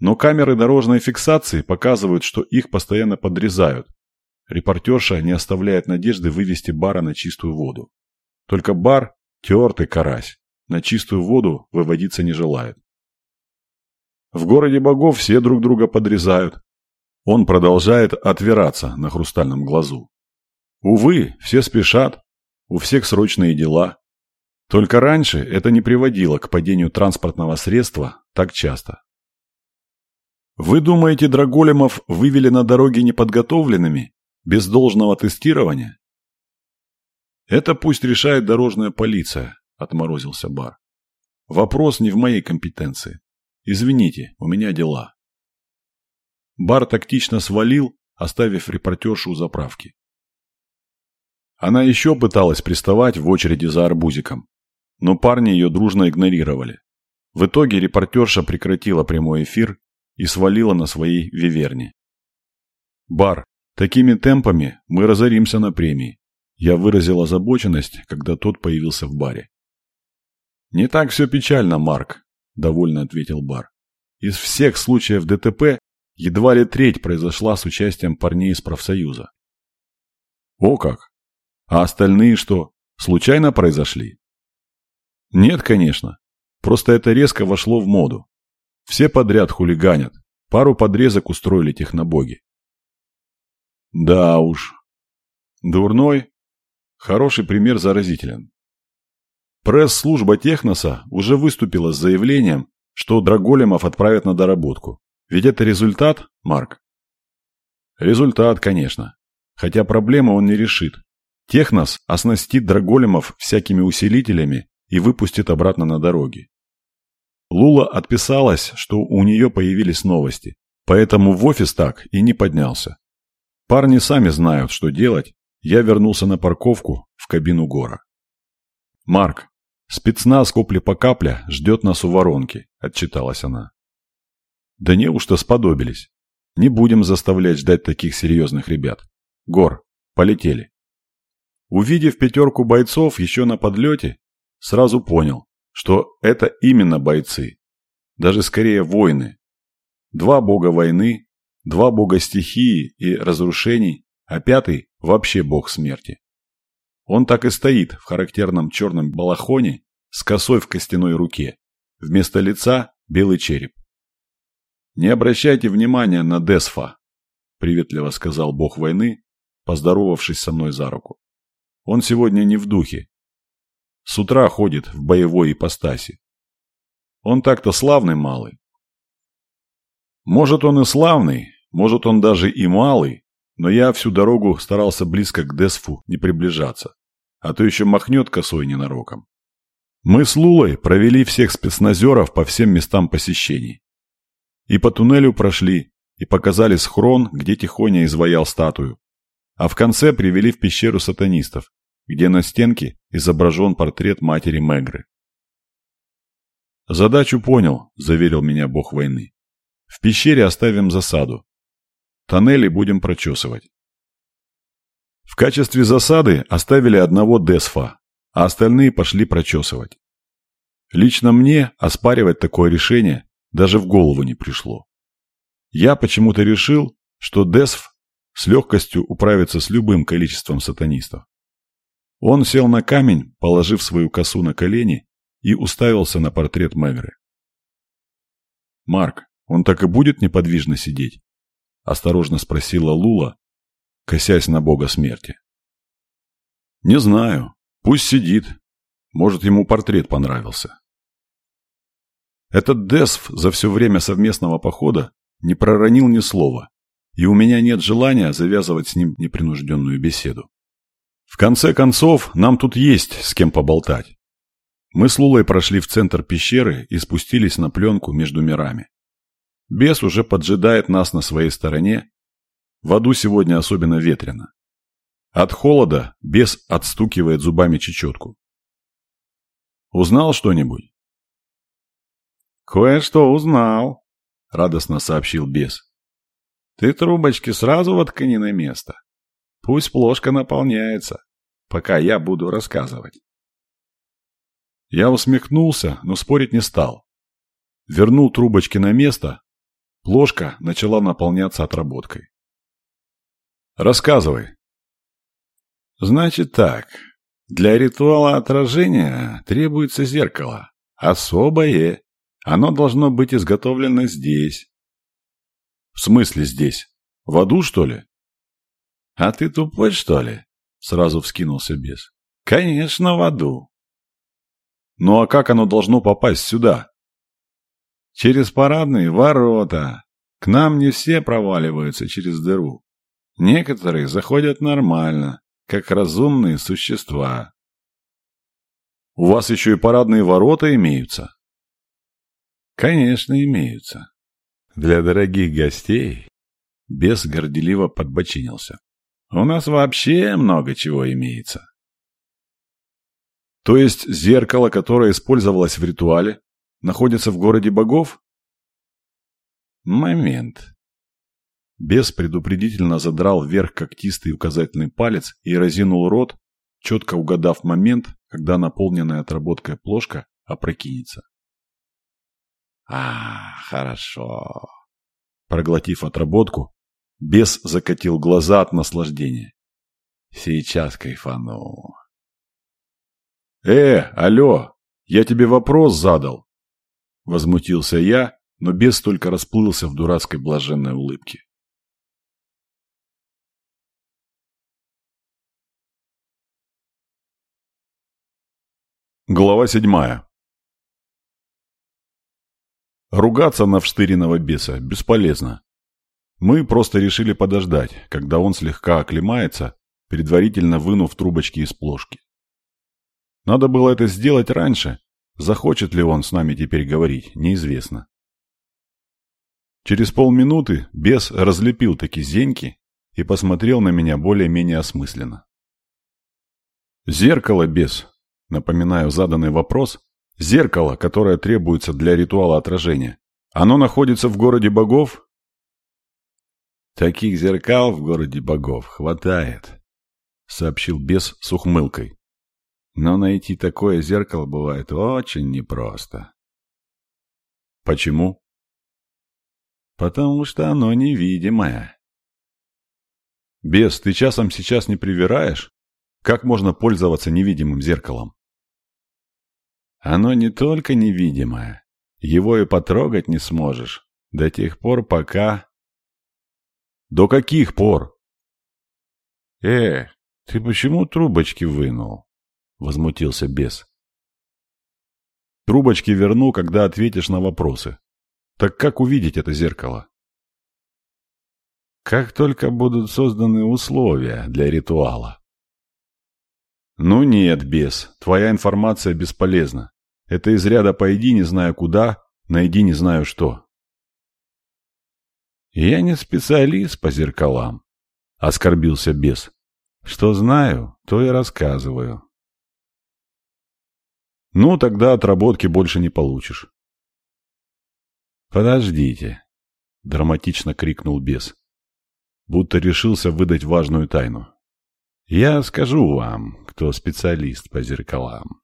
Но камеры дорожной фиксации показывают, что их постоянно подрезают. Репортерша не оставляет надежды вывести Бара на чистую воду. Только Бар – тертый карась, на чистую воду выводиться не желает. В городе богов все друг друга подрезают. Он продолжает отвираться на хрустальном глазу. Увы, все спешат, у всех срочные дела. Только раньше это не приводило к падению транспортного средства так часто. Вы думаете, драголемов вывели на дороге неподготовленными, без должного тестирования? Это пусть решает дорожная полиция, отморозился Бар. Вопрос не в моей компетенции. Извините, у меня дела. Бар тактично свалил, оставив репортершу у заправки. Она еще пыталась приставать в очереди за арбузиком, но парни ее дружно игнорировали. В итоге репортерша прекратила прямой эфир и свалила на своей виверне. «Бар, такими темпами мы разоримся на премии», я выразил озабоченность, когда тот появился в баре. «Не так все печально, Марк довольно ответил Бар. Из всех случаев ДТП едва ли треть произошла с участием парней из профсоюза. О как! А остальные что, случайно произошли? Нет, конечно. Просто это резко вошло в моду. Все подряд хулиганят. Пару подрезок устроили технобоги. Да уж. Дурной. Хороший пример заразителен. Пресс-служба Техноса уже выступила с заявлением, что Драголемов отправят на доработку. Ведь это результат, Марк? Результат, конечно. Хотя проблему он не решит. Технос оснастит Драголемов всякими усилителями и выпустит обратно на дороги. Лула отписалась, что у нее появились новости, поэтому в офис так и не поднялся. Парни сами знают, что делать. Я вернулся на парковку в кабину Гора. «Марк, «Спецназ копли по капля ждет нас у воронки», – отчиталась она. «Да неужто сподобились? Не будем заставлять ждать таких серьезных ребят. Гор, полетели». Увидев пятерку бойцов еще на подлете, сразу понял, что это именно бойцы. Даже скорее воины. Два бога войны, два бога стихии и разрушений, а пятый – вообще бог смерти. Он так и стоит в характерном черном балахоне с косой в костяной руке. Вместо лица белый череп. «Не обращайте внимания на Десфа», – приветливо сказал бог войны, поздоровавшись со мной за руку. «Он сегодня не в духе. С утра ходит в боевой ипостаси. Он так-то славный малый. Может, он и славный, может, он даже и малый, но я всю дорогу старался близко к Десфу не приближаться а то еще махнет косой ненароком. Мы с Лулой провели всех спецназеров по всем местам посещений. И по туннелю прошли, и показали схрон, где Тихоня изваял статую. А в конце привели в пещеру сатанистов, где на стенке изображен портрет матери Мегры. «Задачу понял», – заверил меня бог войны. «В пещере оставим засаду. Тоннели будем прочесывать. В качестве засады оставили одного Десфа, а остальные пошли прочесывать. Лично мне оспаривать такое решение даже в голову не пришло. Я почему-то решил, что Десв с легкостью управится с любым количеством сатанистов. Он сел на камень, положив свою косу на колени, и уставился на портрет Мегры. «Марк, он так и будет неподвижно сидеть?» – осторожно спросила Лула, косясь на бога смерти. «Не знаю. Пусть сидит. Может, ему портрет понравился». Этот Десв за все время совместного похода не проронил ни слова, и у меня нет желания завязывать с ним непринужденную беседу. В конце концов, нам тут есть с кем поболтать. Мы с Лулой прошли в центр пещеры и спустились на пленку между мирами. Бес уже поджидает нас на своей стороне. В аду сегодня особенно ветрено. От холода бес отстукивает зубами чечетку. Узнал что-нибудь? Кое-что узнал, радостно сообщил бес. Ты трубочки сразу воткни на место. Пусть плошка наполняется, пока я буду рассказывать. Я усмехнулся, но спорить не стал. Вернул трубочки на место. Плошка начала наполняться отработкой. Рассказывай. Значит так. Для ритуала отражения требуется зеркало. Особое. Оно должно быть изготовлено здесь. В смысле здесь? В аду, что ли? А ты тупой, что ли? Сразу вскинулся бес. Конечно, в аду. Ну а как оно должно попасть сюда? Через парадные ворота. К нам не все проваливаются через дыру. Некоторые заходят нормально, как разумные существа. У вас еще и парадные ворота имеются? Конечно, имеются. Для дорогих гостей бес горделиво подбочинился. У нас вообще много чего имеется. То есть зеркало, которое использовалось в ритуале, находится в городе богов? Момент. Бес предупредительно задрал вверх когтистый указательный палец и разинул рот, четко угадав момент, когда наполненная отработкой плошка опрокинется. «А, хорошо». Проглотив отработку, бес закатил глаза от наслаждения. «Сейчас кайфану». «Э, алло, я тебе вопрос задал!» Возмутился я, но бес только расплылся в дурацкой блаженной улыбке. Глава седьмая Ругаться на вштыренного беса бесполезно. Мы просто решили подождать, когда он слегка оклемается, предварительно вынув трубочки из плошки. Надо было это сделать раньше. Захочет ли он с нами теперь говорить, неизвестно. Через полминуты бес разлепил таки зеньки и посмотрел на меня более-менее осмысленно. «Зеркало, бес», напоминаю заданный вопрос, зеркало, которое требуется для ритуала отражения, оно находится в городе богов? Таких зеркал в городе богов хватает, сообщил бес с ухмылкой. Но найти такое зеркало бывает очень непросто. Почему? Потому что оно невидимое. Бес, ты часом сейчас не привираешь? Как можно пользоваться невидимым зеркалом? Оно не только невидимое. Его и потрогать не сможешь. До тех пор, пока... До каких пор? Э, ты почему трубочки вынул? — возмутился бес. «Трубочки верну, когда ответишь на вопросы. Так как увидеть это зеркало?» «Как только будут созданы условия для ритуала». «Ну нет, бес, твоя информация бесполезна. Это из ряда «пойди не знаю куда, найди не знаю что». «Я не специалист по зеркалам», — оскорбился бес. «Что знаю, то и рассказываю». Ну, тогда отработки больше не получишь. «Подождите!» — драматично крикнул бес. Будто решился выдать важную тайну. «Я скажу вам, кто специалист по зеркалам».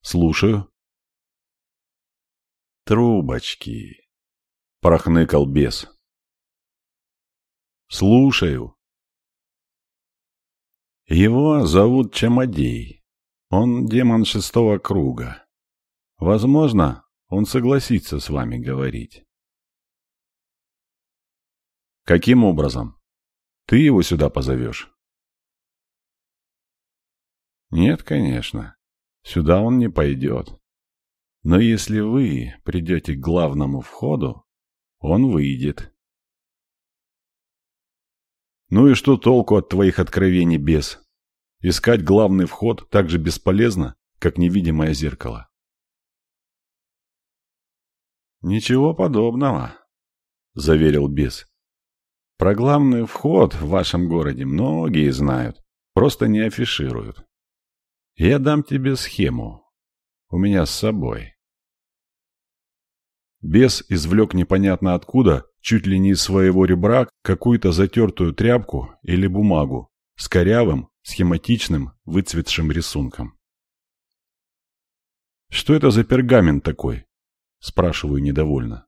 «Слушаю». «Трубочки. — прохныкал бес. «Слушаю». Его зовут Чамадей. Он демон шестого круга. Возможно, он согласится с вами говорить. Каким образом? Ты его сюда позовешь? Нет, конечно. Сюда он не пойдет. Но если вы придете к главному входу, он выйдет. Ну и что толку от твоих откровений, бес? Искать главный вход так же бесполезно, как невидимое зеркало. «Ничего подобного», — заверил бес. «Про главный вход в вашем городе многие знают, просто не афишируют. Я дам тебе схему. У меня с собой». Бес извлек непонятно откуда, чуть ли не из своего ребра, какую-то затертую тряпку или бумагу с корявым, схематичным, выцветшим рисунком. «Что это за пергамент такой?» – спрашиваю недовольно.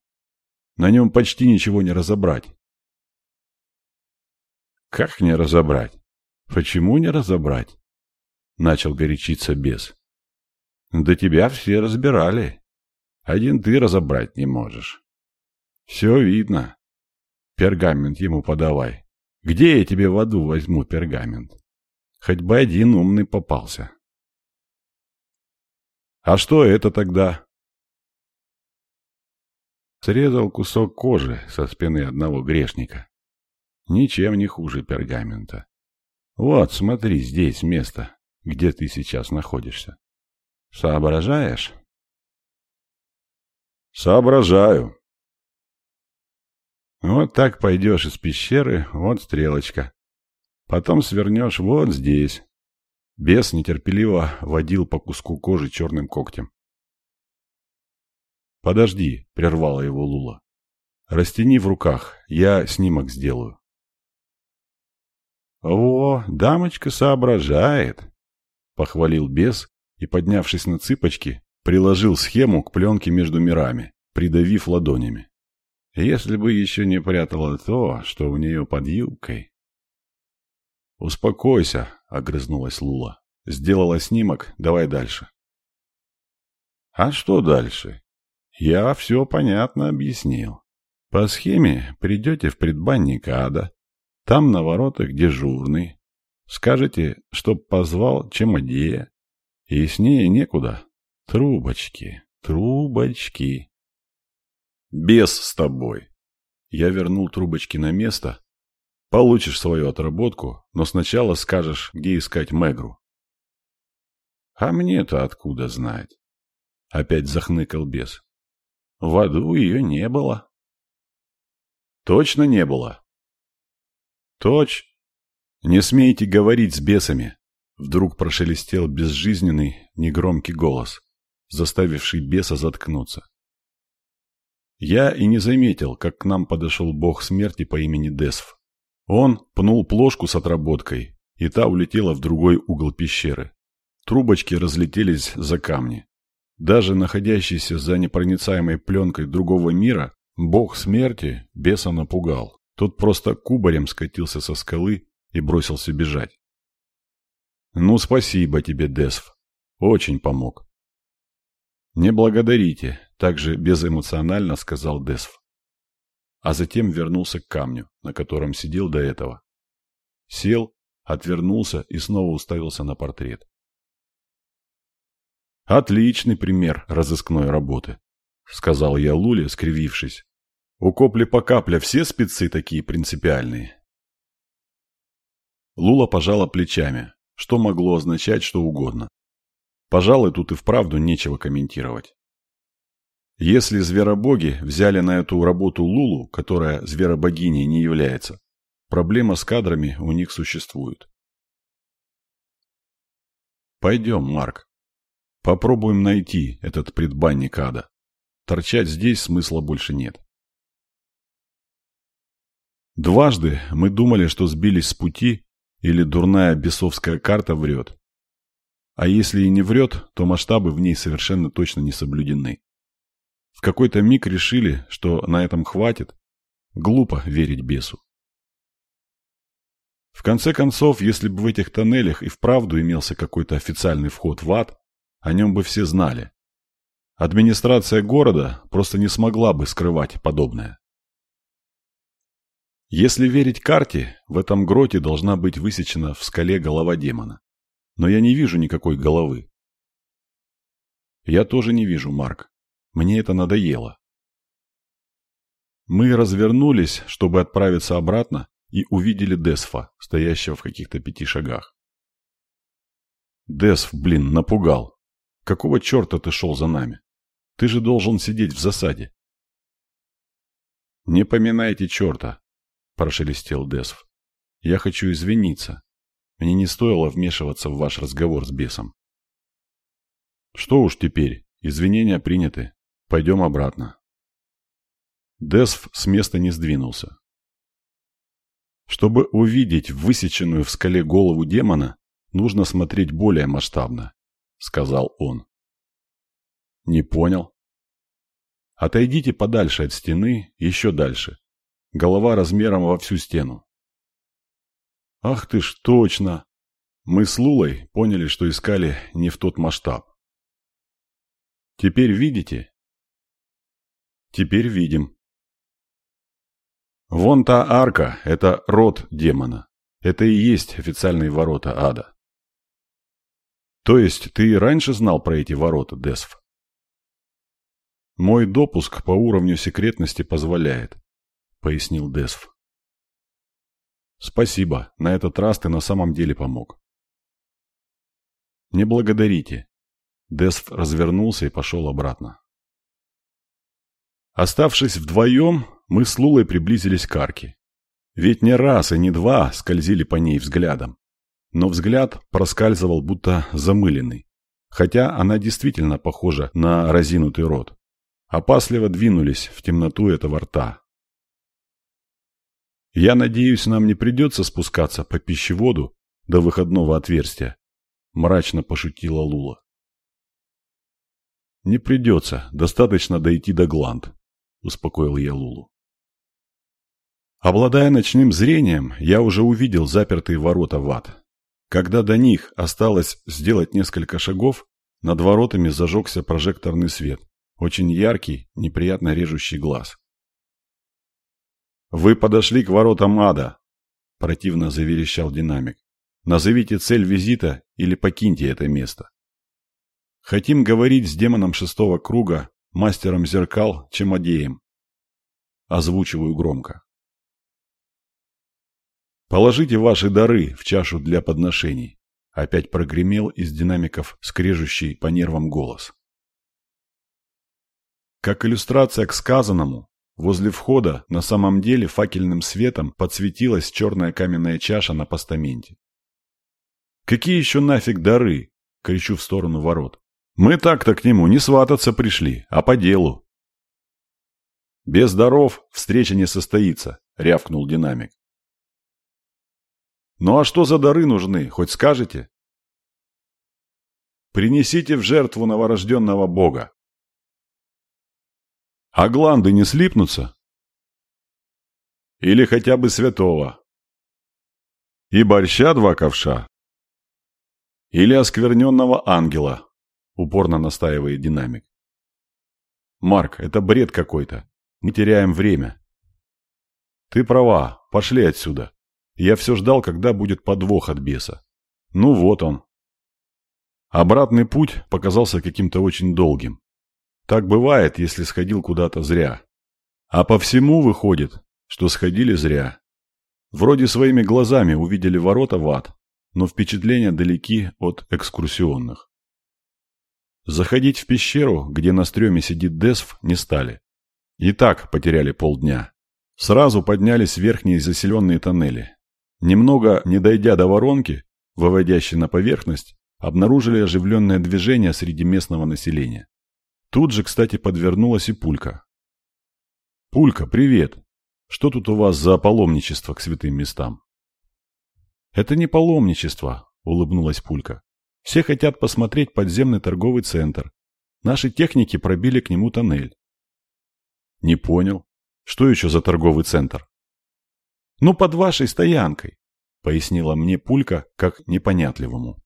«На нем почти ничего не разобрать». «Как не разобрать? Почему не разобрать?» – начал горячиться бес. «Да тебя все разбирали. Один ты разобрать не можешь». «Все видно. Пергамент ему подавай. Где я тебе в аду возьму пергамент?» Хоть бы один умный попался. А что это тогда? Срезал кусок кожи со спины одного грешника. Ничем не хуже пергамента. Вот, смотри, здесь место, где ты сейчас находишься. Соображаешь? Соображаю. Вот так пойдешь из пещеры, вот стрелочка. Потом свернешь вот здесь. Бес нетерпеливо водил по куску кожи черным когтем. «Подожди», — прервала его Лула. «Растяни в руках, я снимок сделаю». «О, дамочка соображает», — похвалил бес и, поднявшись на цыпочки, приложил схему к пленке между мирами, придавив ладонями. Если бы еще не прятала то, что у нее под юбкой. «Успокойся», — огрызнулась Лула. «Сделала снимок, давай дальше». «А что дальше?» «Я все понятно объяснил. По схеме придете в предбанник ада. Там на воротах дежурный. Скажете, чтоб позвал Чемодея. Ней некуда. Трубочки, трубочки». «Бес с тобой!» Я вернул трубочки на место, Получишь свою отработку, но сначала скажешь, где искать Мегру. А мне-то откуда знать? Опять захныкал бес. В аду ее не было. Точно не было? Точ. Не смейте говорить с бесами. Вдруг прошелестел безжизненный, негромкий голос, заставивший беса заткнуться. Я и не заметил, как к нам подошел бог смерти по имени Десв. Он пнул плошку с отработкой, и та улетела в другой угол пещеры. Трубочки разлетелись за камни. Даже находящийся за непроницаемой пленкой другого мира, бог смерти беса напугал. Тот просто кубарем скатился со скалы и бросился бежать. «Ну, спасибо тебе, Десв. Очень помог». «Не благодарите», — также безэмоционально сказал Десв а затем вернулся к камню, на котором сидел до этого. Сел, отвернулся и снова уставился на портрет. «Отличный пример разыскной работы», — сказал я Луле, скривившись. «У Копли по капле все спецы такие принципиальные». Лула пожала плечами, что могло означать что угодно. Пожалуй, тут и вправду нечего комментировать. Если зверобоги взяли на эту работу Лулу, которая зверобогиней не является, проблема с кадрами у них существует. Пойдем, Марк. Попробуем найти этот предбанник ада. Торчать здесь смысла больше нет. Дважды мы думали, что сбились с пути, или дурная бесовская карта врет. А если и не врет, то масштабы в ней совершенно точно не соблюдены. В какой-то миг решили, что на этом хватит. Глупо верить бесу. В конце концов, если бы в этих тоннелях и вправду имелся какой-то официальный вход в ад, о нем бы все знали. Администрация города просто не смогла бы скрывать подобное. Если верить карте, в этом гроте должна быть высечена в скале голова демона. Но я не вижу никакой головы. Я тоже не вижу, Марк. Мне это надоело. Мы развернулись, чтобы отправиться обратно, и увидели Десфа, стоящего в каких-то пяти шагах. Десф, блин, напугал. Какого черта ты шел за нами? Ты же должен сидеть в засаде. Не поминайте черта, прошелестел Десф. Я хочу извиниться. Мне не стоило вмешиваться в ваш разговор с бесом. Что уж теперь, извинения приняты. Пойдем обратно. Десф с места не сдвинулся. Чтобы увидеть высеченную в скале голову демона, нужно смотреть более масштабно, сказал он. Не понял. Отойдите подальше от стены, еще дальше. Голова размером во всю стену. Ах ты ж, точно! Мы с Лулой поняли, что искали не в тот масштаб. Теперь видите? Теперь видим. Вон та арка – это род демона. Это и есть официальные ворота ада. То есть ты раньше знал про эти ворота, Десф? Мой допуск по уровню секретности позволяет, пояснил Десф. Спасибо, на этот раз ты на самом деле помог. Не благодарите. Десф развернулся и пошел обратно. Оставшись вдвоем, мы с Лулой приблизились к арке. Ведь не раз и не два скользили по ней взглядом. Но взгляд проскальзывал будто замыленный. Хотя она действительно похожа на разинутый рот. Опасливо двинулись в темноту этого рта. «Я надеюсь, нам не придется спускаться по пищеводу до выходного отверстия», – мрачно пошутила Лула. «Не придется, достаточно дойти до гланд», – успокоил я Лулу. Обладая ночным зрением, я уже увидел запертые ворота в ад. Когда до них осталось сделать несколько шагов, над воротами зажегся прожекторный свет, очень яркий, неприятно режущий глаз. «Вы подошли к воротам ада», – противно заверещал динамик. «Назовите цель визита или покиньте это место». «Хотим говорить с демоном шестого круга, мастером зеркал, Чемодеем». Озвучиваю громко. «Положите ваши дары в чашу для подношений», — опять прогремел из динамиков скрежущий по нервам голос. Как иллюстрация к сказанному, возле входа на самом деле факельным светом подсветилась черная каменная чаша на постаменте. «Какие еще нафиг дары?» — кричу в сторону ворот. «Мы так-то к нему не свататься пришли, а по делу». «Без даров встреча не состоится», — рявкнул динамик. Ну а что за дары нужны, хоть скажете? Принесите в жертву новорожденного бога. А гланды не слипнутся? Или хотя бы святого? И борща два ковша? Или оскверненного ангела? Упорно настаивает динамик. Марк, это бред какой-то. Мы теряем время. Ты права, пошли отсюда. Я все ждал, когда будет подвох от беса. Ну вот он. Обратный путь показался каким-то очень долгим. Так бывает, если сходил куда-то зря. А по всему выходит, что сходили зря. Вроде своими глазами увидели ворота в ад, но впечатления далеки от экскурсионных. Заходить в пещеру, где на стреме сидит Десф, не стали. И так потеряли полдня. Сразу поднялись верхние заселенные тоннели. Немного не дойдя до воронки, выводящей на поверхность, обнаружили оживленное движение среди местного населения. Тут же, кстати, подвернулась и Пулька. «Пулька, привет! Что тут у вас за паломничество к святым местам?» «Это не паломничество», — улыбнулась Пулька. «Все хотят посмотреть подземный торговый центр. Наши техники пробили к нему тоннель. Не понял. Что еще за торговый центр? Ну, под вашей стоянкой, пояснила мне пулька как непонятливому.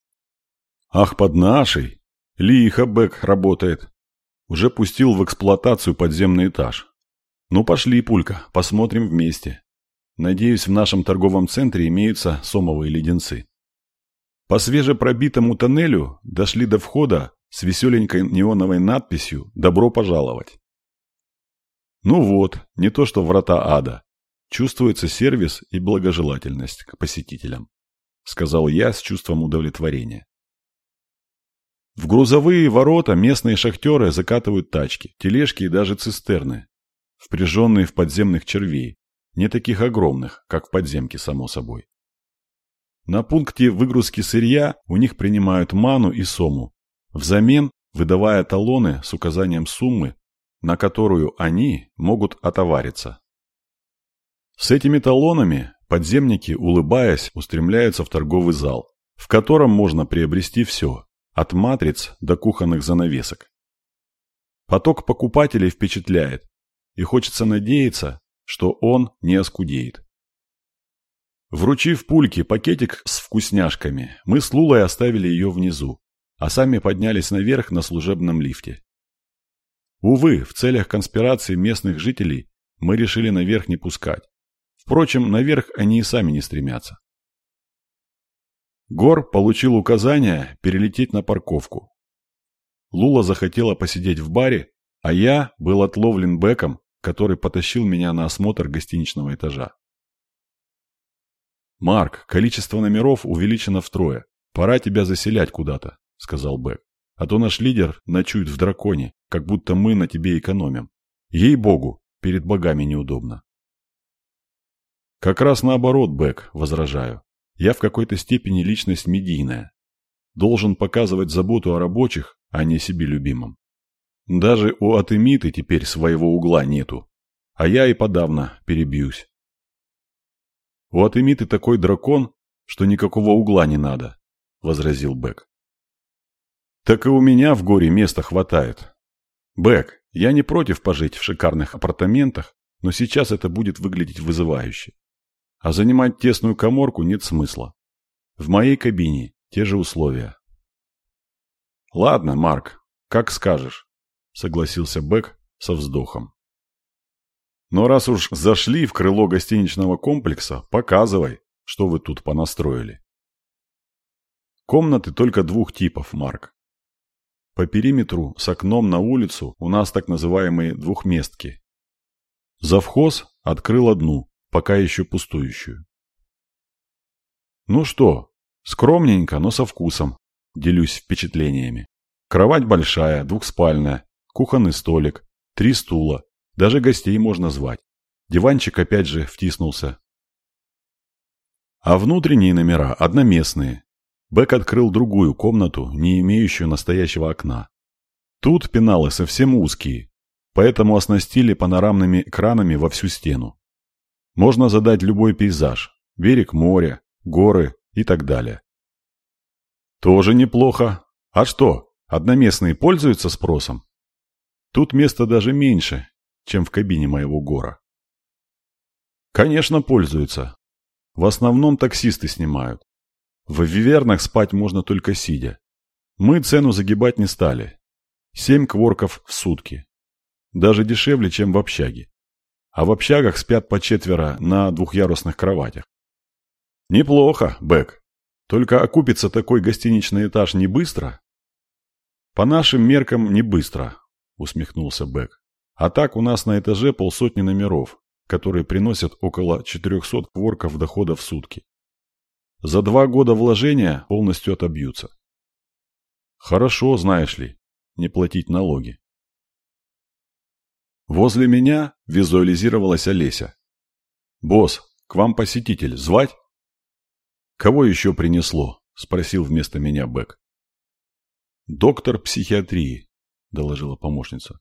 Ах, под нашей? Лихо Бэк работает. Уже пустил в эксплуатацию подземный этаж. Ну, пошли, пулька, посмотрим вместе. Надеюсь, в нашем торговом центре имеются сомовые леденцы. По свежепробитому тоннелю дошли до входа с веселенькой неоновой надписью «Добро пожаловать». Ну вот, не то что врата ада. Чувствуется сервис и благожелательность к посетителям, сказал я с чувством удовлетворения. В грузовые ворота местные шахтеры закатывают тачки, тележки и даже цистерны, впряженные в подземных червей, не таких огромных, как в подземке, само собой. На пункте выгрузки сырья у них принимают ману и сому, взамен выдавая талоны с указанием суммы, на которую они могут отовариться. С этими талонами подземники, улыбаясь, устремляются в торговый зал, в котором можно приобрести все, от матриц до кухонных занавесок. Поток покупателей впечатляет, и хочется надеяться, что он не оскудеет. Вручив пульке пакетик с вкусняшками, мы с Лулой оставили ее внизу, а сами поднялись наверх на служебном лифте. Увы, в целях конспирации местных жителей мы решили наверх не пускать. Впрочем, наверх они и сами не стремятся. Гор получил указание перелететь на парковку. Лула захотела посидеть в баре, а я был отловлен Беком, который потащил меня на осмотр гостиничного этажа. «Марк, количество номеров увеличено втрое. Пора тебя заселять куда-то», — сказал Бек. «А то наш лидер ночует в драконе, как будто мы на тебе экономим. Ей-богу, перед богами неудобно. Как раз наоборот, Бэк, возражаю. Я в какой-то степени личность медийная. Должен показывать заботу о рабочих, а не себе любимом. Даже у Атемиты теперь своего угла нету. А я и подавно перебьюсь. У Атемиты такой дракон, что никакого угла не надо, возразил Бэк. Так и у меня в горе места хватает, Бэк, я не против пожить в шикарных апартаментах, но сейчас это будет выглядеть вызывающе. А занимать тесную коморку нет смысла. В моей кабине те же условия. Ладно, Марк, как скажешь, согласился Бэк со вздохом. Но раз уж зашли в крыло гостиничного комплекса, показывай, что вы тут понастроили. Комнаты только двух типов, Марк. По периметру с окном на улицу у нас так называемые двухместки. Завхоз открыл одну, пока еще пустующую. Ну что, скромненько, но со вкусом, делюсь впечатлениями. Кровать большая, двухспальная, кухонный столик, три стула, даже гостей можно звать. Диванчик опять же втиснулся. А внутренние номера одноместные, Бэк открыл другую комнату, не имеющую настоящего окна. Тут пеналы совсем узкие, поэтому оснастили панорамными экранами во всю стену. Можно задать любой пейзаж – берег моря, горы и так далее. Тоже неплохо. А что, одноместные пользуются спросом? Тут места даже меньше, чем в кабине моего гора. Конечно, пользуются. В основном таксисты снимают. В вивернах спать можно только сидя. Мы цену загибать не стали. Семь кворков в сутки. Даже дешевле, чем в общаге. А в общагах спят по четверо на двухъярусных кроватях. Неплохо, Бэк. Только окупится такой гостиничный этаж не быстро? По нашим меркам не быстро, усмехнулся Бэк. А так у нас на этаже полсотни номеров, которые приносят около 400 кворков дохода в сутки. За два года вложения полностью отобьются. Хорошо, знаешь ли, не платить налоги. Возле меня визуализировалась Олеся. «Босс, к вам посетитель, звать?» «Кого еще принесло?» – спросил вместо меня Бэк. «Доктор психиатрии», – доложила помощница.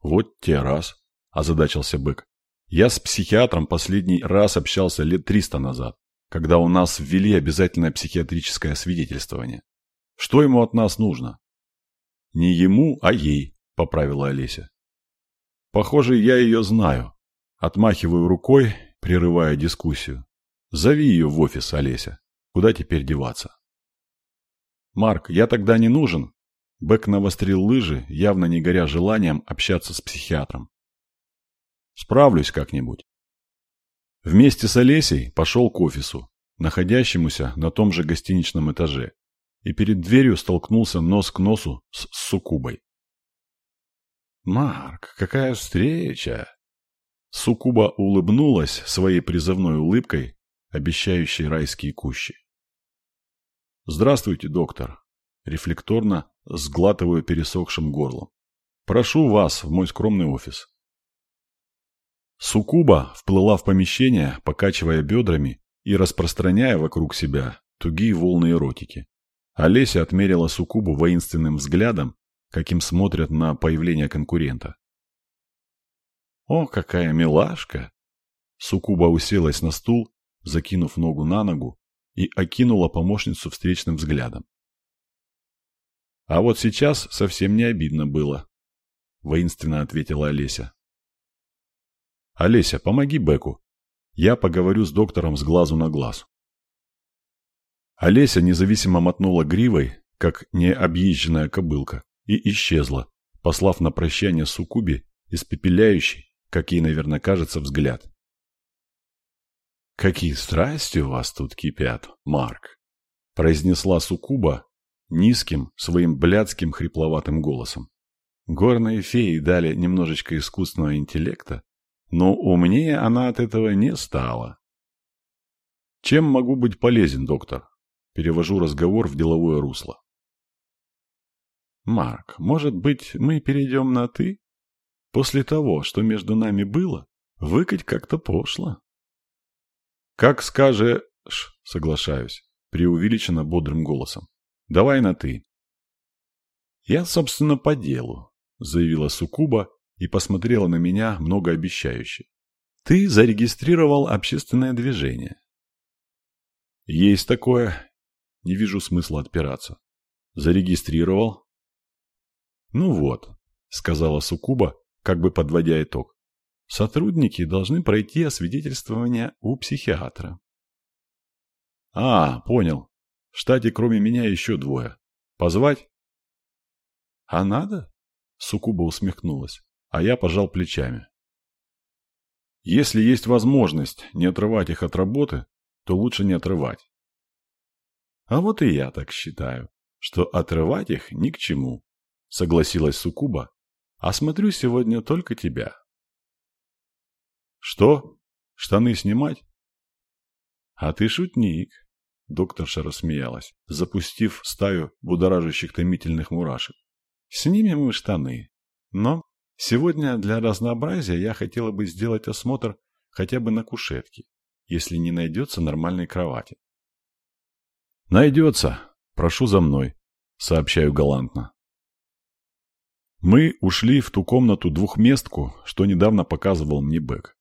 «Вот те раз», – озадачился Бэк. «Я с психиатром последний раз общался лет триста назад когда у нас ввели обязательное психиатрическое свидетельствование. Что ему от нас нужно? Не ему, а ей, поправила Олеся. Похоже, я ее знаю. Отмахиваю рукой, прерывая дискуссию. Зови ее в офис, Олеся. Куда теперь деваться? Марк, я тогда не нужен. Бэк навострил лыжи, явно не горя желанием общаться с психиатром. Справлюсь как-нибудь. Вместе с Олесей пошел к офису, находящемуся на том же гостиничном этаже, и перед дверью столкнулся нос к носу с Сукубой. «Марк, какая встреча!» Сукуба улыбнулась своей призывной улыбкой, обещающей райские кущи. «Здравствуйте, доктор!» Рефлекторно сглатываю пересохшим горлом. «Прошу вас в мой скромный офис». Сукуба вплыла в помещение, покачивая бедрами и распространяя вокруг себя тугие волны эротики. Олеся отмерила Сукубу воинственным взглядом, каким смотрят на появление конкурента. «О, какая милашка!» Сукуба уселась на стул, закинув ногу на ногу, и окинула помощницу встречным взглядом. «А вот сейчас совсем не обидно было», — воинственно ответила Олеся. «Олеся, помоги Беку. Я поговорю с доктором с глазу на глаз». Олеся независимо мотнула гривой, как необъезженная кобылка, и исчезла, послав на прощание Сукубе испепеляющий, как ей, наверное, кажется, взгляд. «Какие страсти у вас тут кипят, Марк!» – произнесла Сукуба низким, своим блядским хрипловатым голосом. Горные феи дали немножечко искусственного интеллекта, но умнее она от этого не стала. «Чем могу быть полезен, доктор?» Перевожу разговор в деловое русло. «Марк, может быть, мы перейдем на «ты»? После того, что между нами было, выкать как-то пошло». «Как скажешь», — соглашаюсь, преувеличенно бодрым голосом. «Давай на «ты». «Я, собственно, по делу», — заявила Сукуба и посмотрела на меня многообещающе. «Ты зарегистрировал общественное движение». «Есть такое. Не вижу смысла отпираться». «Зарегистрировал?» «Ну вот», — сказала Сукуба, как бы подводя итог. Сотрудники должны пройти освидетельствование у психиатра. А, понял. В штате кроме меня еще двое. Позвать? А надо? Сукуба усмехнулась, а я пожал плечами. Если есть возможность не отрывать их от работы, то лучше не отрывать. А вот и я так считаю, что отрывать их ни к чему, согласилась Сукуба. А сегодня только тебя. «Что? Штаны снимать?» «А ты шутник», — докторша рассмеялась, запустив стаю будоражащих томительных мурашек. «Снимем мы штаны. Но сегодня для разнообразия я хотела бы сделать осмотр хотя бы на кушетке, если не найдется нормальной кровати». «Найдется. Прошу за мной», — сообщаю галантно. Мы ушли в ту комнату двухместку, что недавно показывал мне Бэк.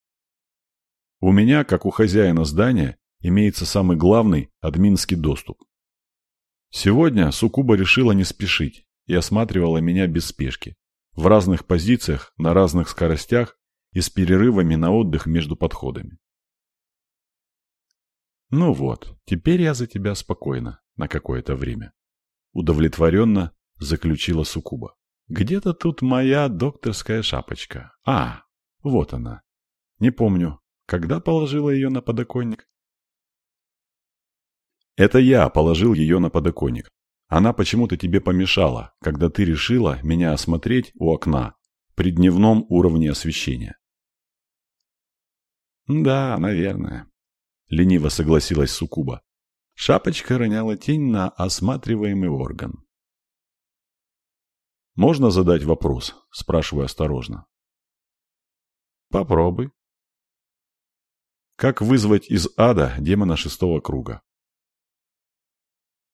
У меня, как у хозяина здания, имеется самый главный админский доступ. Сегодня Сукуба решила не спешить и осматривала меня без спешки, в разных позициях, на разных скоростях и с перерывами на отдых между подходами. «Ну вот, теперь я за тебя спокойно на какое-то время», — удовлетворенно заключила Сукуба. «Где-то тут моя докторская шапочка. А, вот она. Не помню, когда положила ее на подоконник? Это я положил ее на подоконник. Она почему-то тебе помешала, когда ты решила меня осмотреть у окна при дневном уровне освещения. Да, наверное. Лениво согласилась Сукуба. Шапочка роняла тень на осматриваемый орган. «Можно задать вопрос?» – спрашиваю осторожно. «Попробуй», как вызвать из ада демона шестого круга?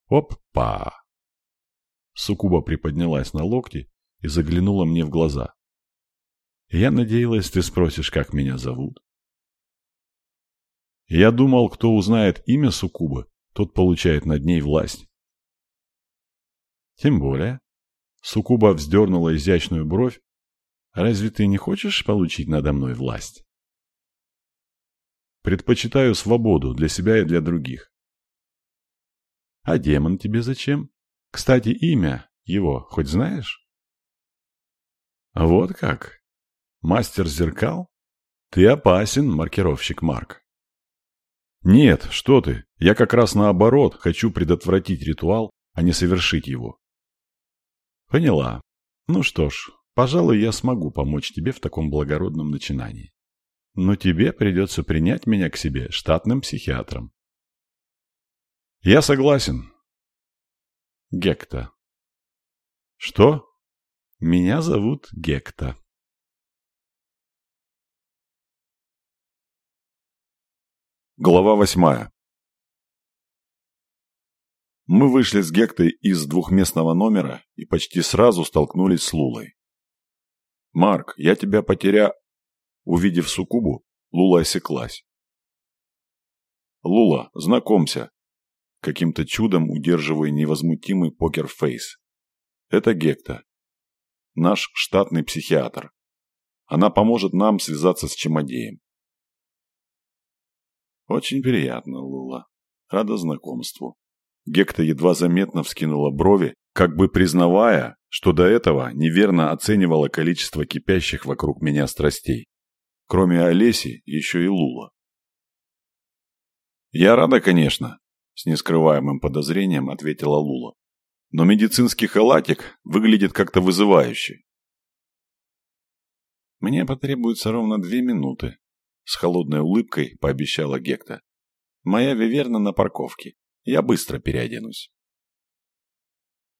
Опа! Сукуба приподнялась на локти и заглянула мне в глаза. Я надеялась, ты спросишь, как меня зовут. Я думал, кто узнает имя Сукубы, тот получает над ней власть. Тем более, Сукуба вздернула изящную бровь, Разве ты не хочешь получить надо мной власть? Предпочитаю свободу для себя и для других. А демон тебе зачем? Кстати, имя его хоть знаешь? Вот как? Мастер зеркал? Ты опасен, маркировщик Марк. Нет, что ты, я как раз наоборот хочу предотвратить ритуал, а не совершить его. Поняла. Ну что ж, пожалуй, я смогу помочь тебе в таком благородном начинании. Но тебе придется принять меня к себе штатным психиатром. Я согласен. Гекта. Что? Меня зовут Гекта. Глава восьмая Мы вышли с Гектой из двухместного номера и почти сразу столкнулись с Лулой. «Марк, я тебя потеря...» Увидев Сукубу, Лула осеклась. «Лула, знакомься!» Каким-то чудом удерживая невозмутимый покерфейс. «Это Гекта, наш штатный психиатр. Она поможет нам связаться с Чемодеем». «Очень приятно, Лула. Рада знакомству». Гекта едва заметно вскинула брови, как бы признавая, что до этого неверно оценивала количество кипящих вокруг меня страстей. Кроме Олеси, еще и Лула. «Я рада, конечно», – с нескрываемым подозрением ответила Лула. «Но медицинский халатик выглядит как-то вызывающе». «Мне потребуется ровно две минуты», – с холодной улыбкой пообещала Гекта. «Моя виверна на парковке. Я быстро переоденусь».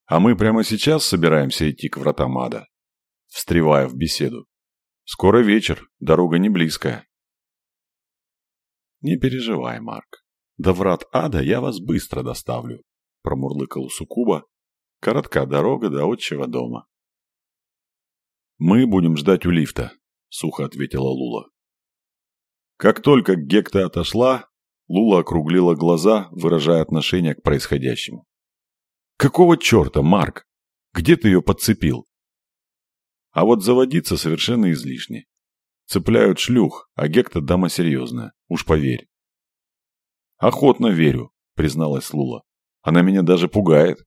«А мы прямо сейчас собираемся идти к вратам ада?» Встревая в беседу. Скоро вечер, дорога не близкая. Не переживай, Марк. До врат ада я вас быстро доставлю, промурлыкал Сукуба. Коротка дорога до отчего дома. Мы будем ждать у лифта, сухо ответила Лула. Как только Гекта отошла, Лула округлила глаза, выражая отношение к происходящему. «Какого черта, Марк? Где ты ее подцепил?» А вот заводиться совершенно излишне. Цепляют шлюх, а Гекта дама серьезная, уж поверь. Охотно верю, призналась Лула. Она меня даже пугает.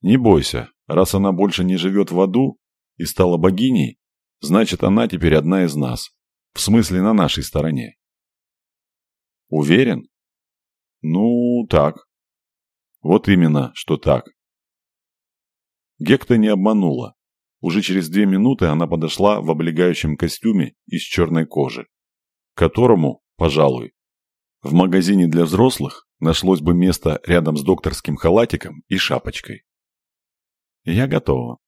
Не бойся, раз она больше не живет в аду и стала богиней, значит, она теперь одна из нас. В смысле, на нашей стороне. Уверен? Ну, так. Вот именно, что так. Гекта не обманула. Уже через две минуты она подошла в облегающем костюме из черной кожи, которому, пожалуй, в магазине для взрослых нашлось бы место рядом с докторским халатиком и шапочкой. «Я готова».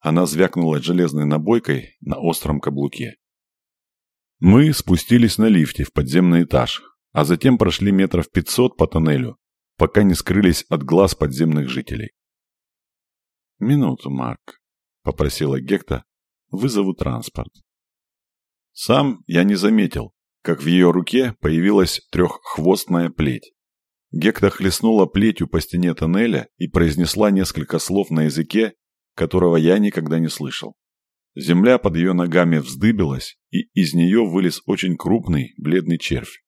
Она звякнула железной набойкой на остром каблуке. Мы спустились на лифте в подземный этаж, а затем прошли метров пятьсот по тоннелю, пока не скрылись от глаз подземных жителей. «Минуту, Марк», — попросила Гекта, — «вызову транспорт». Сам я не заметил, как в ее руке появилась треххвостная плеть. Гекта хлестнула плетью по стене тоннеля и произнесла несколько слов на языке, которого я никогда не слышал. Земля под ее ногами вздыбилась, и из нее вылез очень крупный бледный червь.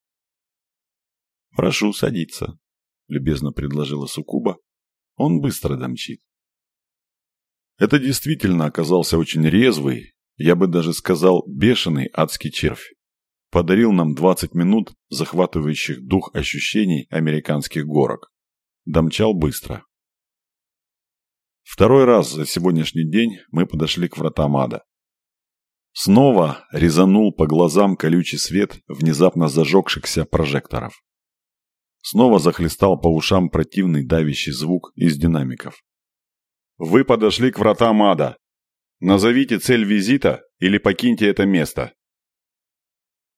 «Прошу садиться», — любезно предложила Сукуба. «Он быстро домчит». Это действительно оказался очень резвый, я бы даже сказал, бешеный адский червь. Подарил нам 20 минут захватывающих дух ощущений американских горок. Домчал быстро. Второй раз за сегодняшний день мы подошли к вратам ада. Снова резанул по глазам колючий свет внезапно зажегшихся прожекторов. Снова захлестал по ушам противный давящий звук из динамиков. Вы подошли к вратам ада. Назовите цель визита или покиньте это место.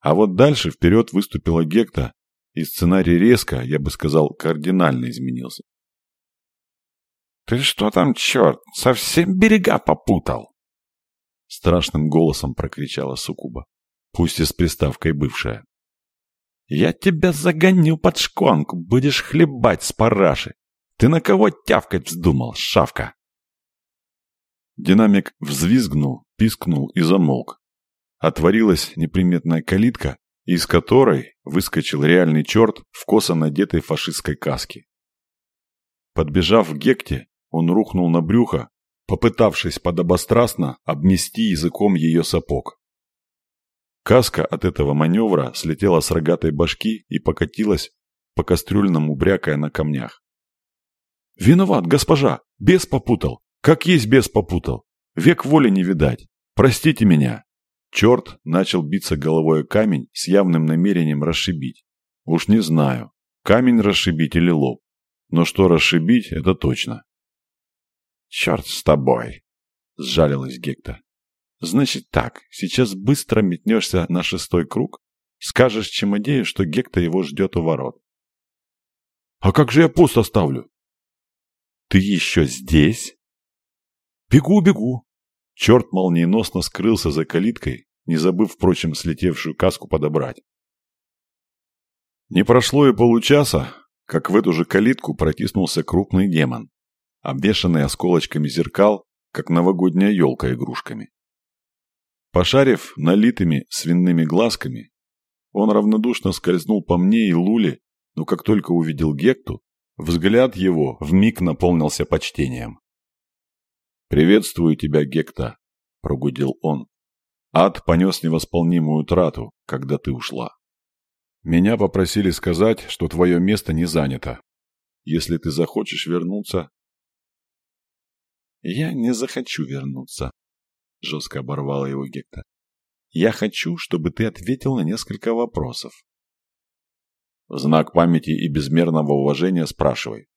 А вот дальше вперед выступила Гекта, и сценарий резко, я бы сказал, кардинально изменился. «Ты что там, черт, совсем берега попутал?» Страшным голосом прокричала Сукуба, пусть и с приставкой бывшая. «Я тебя загоню под шконку, будешь хлебать с параши. Ты на кого тявкать вздумал, шавка?» Динамик взвизгнул, пискнул и замолк. Отворилась неприметная калитка, из которой выскочил реальный черт в косо надетой фашистской каске. Подбежав к Гекте, он рухнул на брюхо, попытавшись подобострастно обнести языком ее сапог. Каска от этого маневра слетела с рогатой башки и покатилась по кастрюльному, брякая на камнях. «Виноват, госпожа! Бес попутал! Как есть бес попутал! Век воли не видать! Простите меня!» Черт начал биться головой о камень с явным намерением расшибить. Уж не знаю, камень расшибить или лоб. Но что расшибить, это точно. «Черт с тобой!» – сжалилась Гекта. «Значит так, сейчас быстро метнешься на шестой круг, скажешь Чемодею, что Гекта его ждет у ворот». «А как же я пост оставлю?» «Ты еще здесь?» «Бегу, бегу!» Черт молниеносно скрылся за калиткой, не забыв, впрочем, слетевшую каску подобрать. Не прошло и получаса, как в эту же калитку протиснулся крупный демон, обвешанный осколочками зеркал, как новогодняя елка игрушками. Пошарив налитыми свиными глазками, он равнодушно скользнул по мне и Луле, но как только увидел Гекту, взгляд его вмиг наполнился почтением. «Приветствую тебя, Гекта», – прогудел он. «Ад понес невосполнимую трату, когда ты ушла. Меня попросили сказать, что твое место не занято. Если ты захочешь вернуться...» «Я не захочу вернуться», – жестко оборвала его Гекта. «Я хочу, чтобы ты ответил на несколько вопросов». В знак памяти и безмерного уважения спрашивай.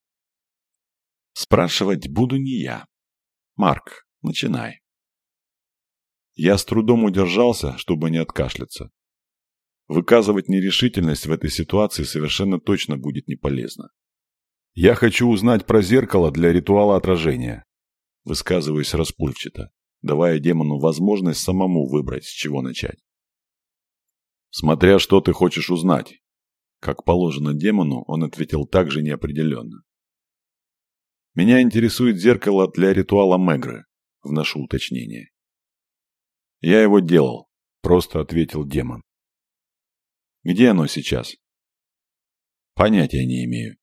Спрашивать буду не я, Марк, начинай. Я с трудом удержался, чтобы не откашляться. Выказывать нерешительность в этой ситуации совершенно точно будет не полезно. Я хочу узнать про зеркало для ритуала отражения. Высказываюсь расплывчато, давая демону возможность самому выбрать, с чего начать. Смотря что ты хочешь узнать. Как положено демону, он ответил также неопределенно. Меня интересует зеркало для ритуала Мегры, вношу уточнение. Я его делал, просто ответил демон. Где оно сейчас? Понятия не имею.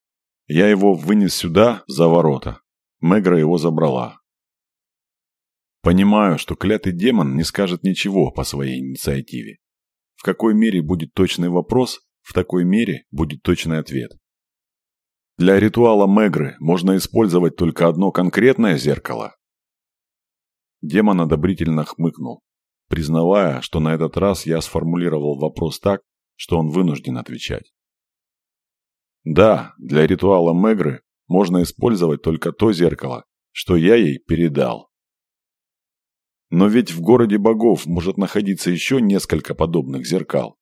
Я его вынес сюда, за ворота. Мегра его забрала. Понимаю, что клятый демон не скажет ничего по своей инициативе. В какой мере будет точный вопрос, в такой мере будет точный ответ. Для ритуала Мегры можно использовать только одно конкретное зеркало. Демон одобрительно хмыкнул, признавая, что на этот раз я сформулировал вопрос так, что он вынужден отвечать. Да, для ритуала Мегры можно использовать только то зеркало, что я ей передал. Но ведь в городе богов может находиться еще несколько подобных зеркал.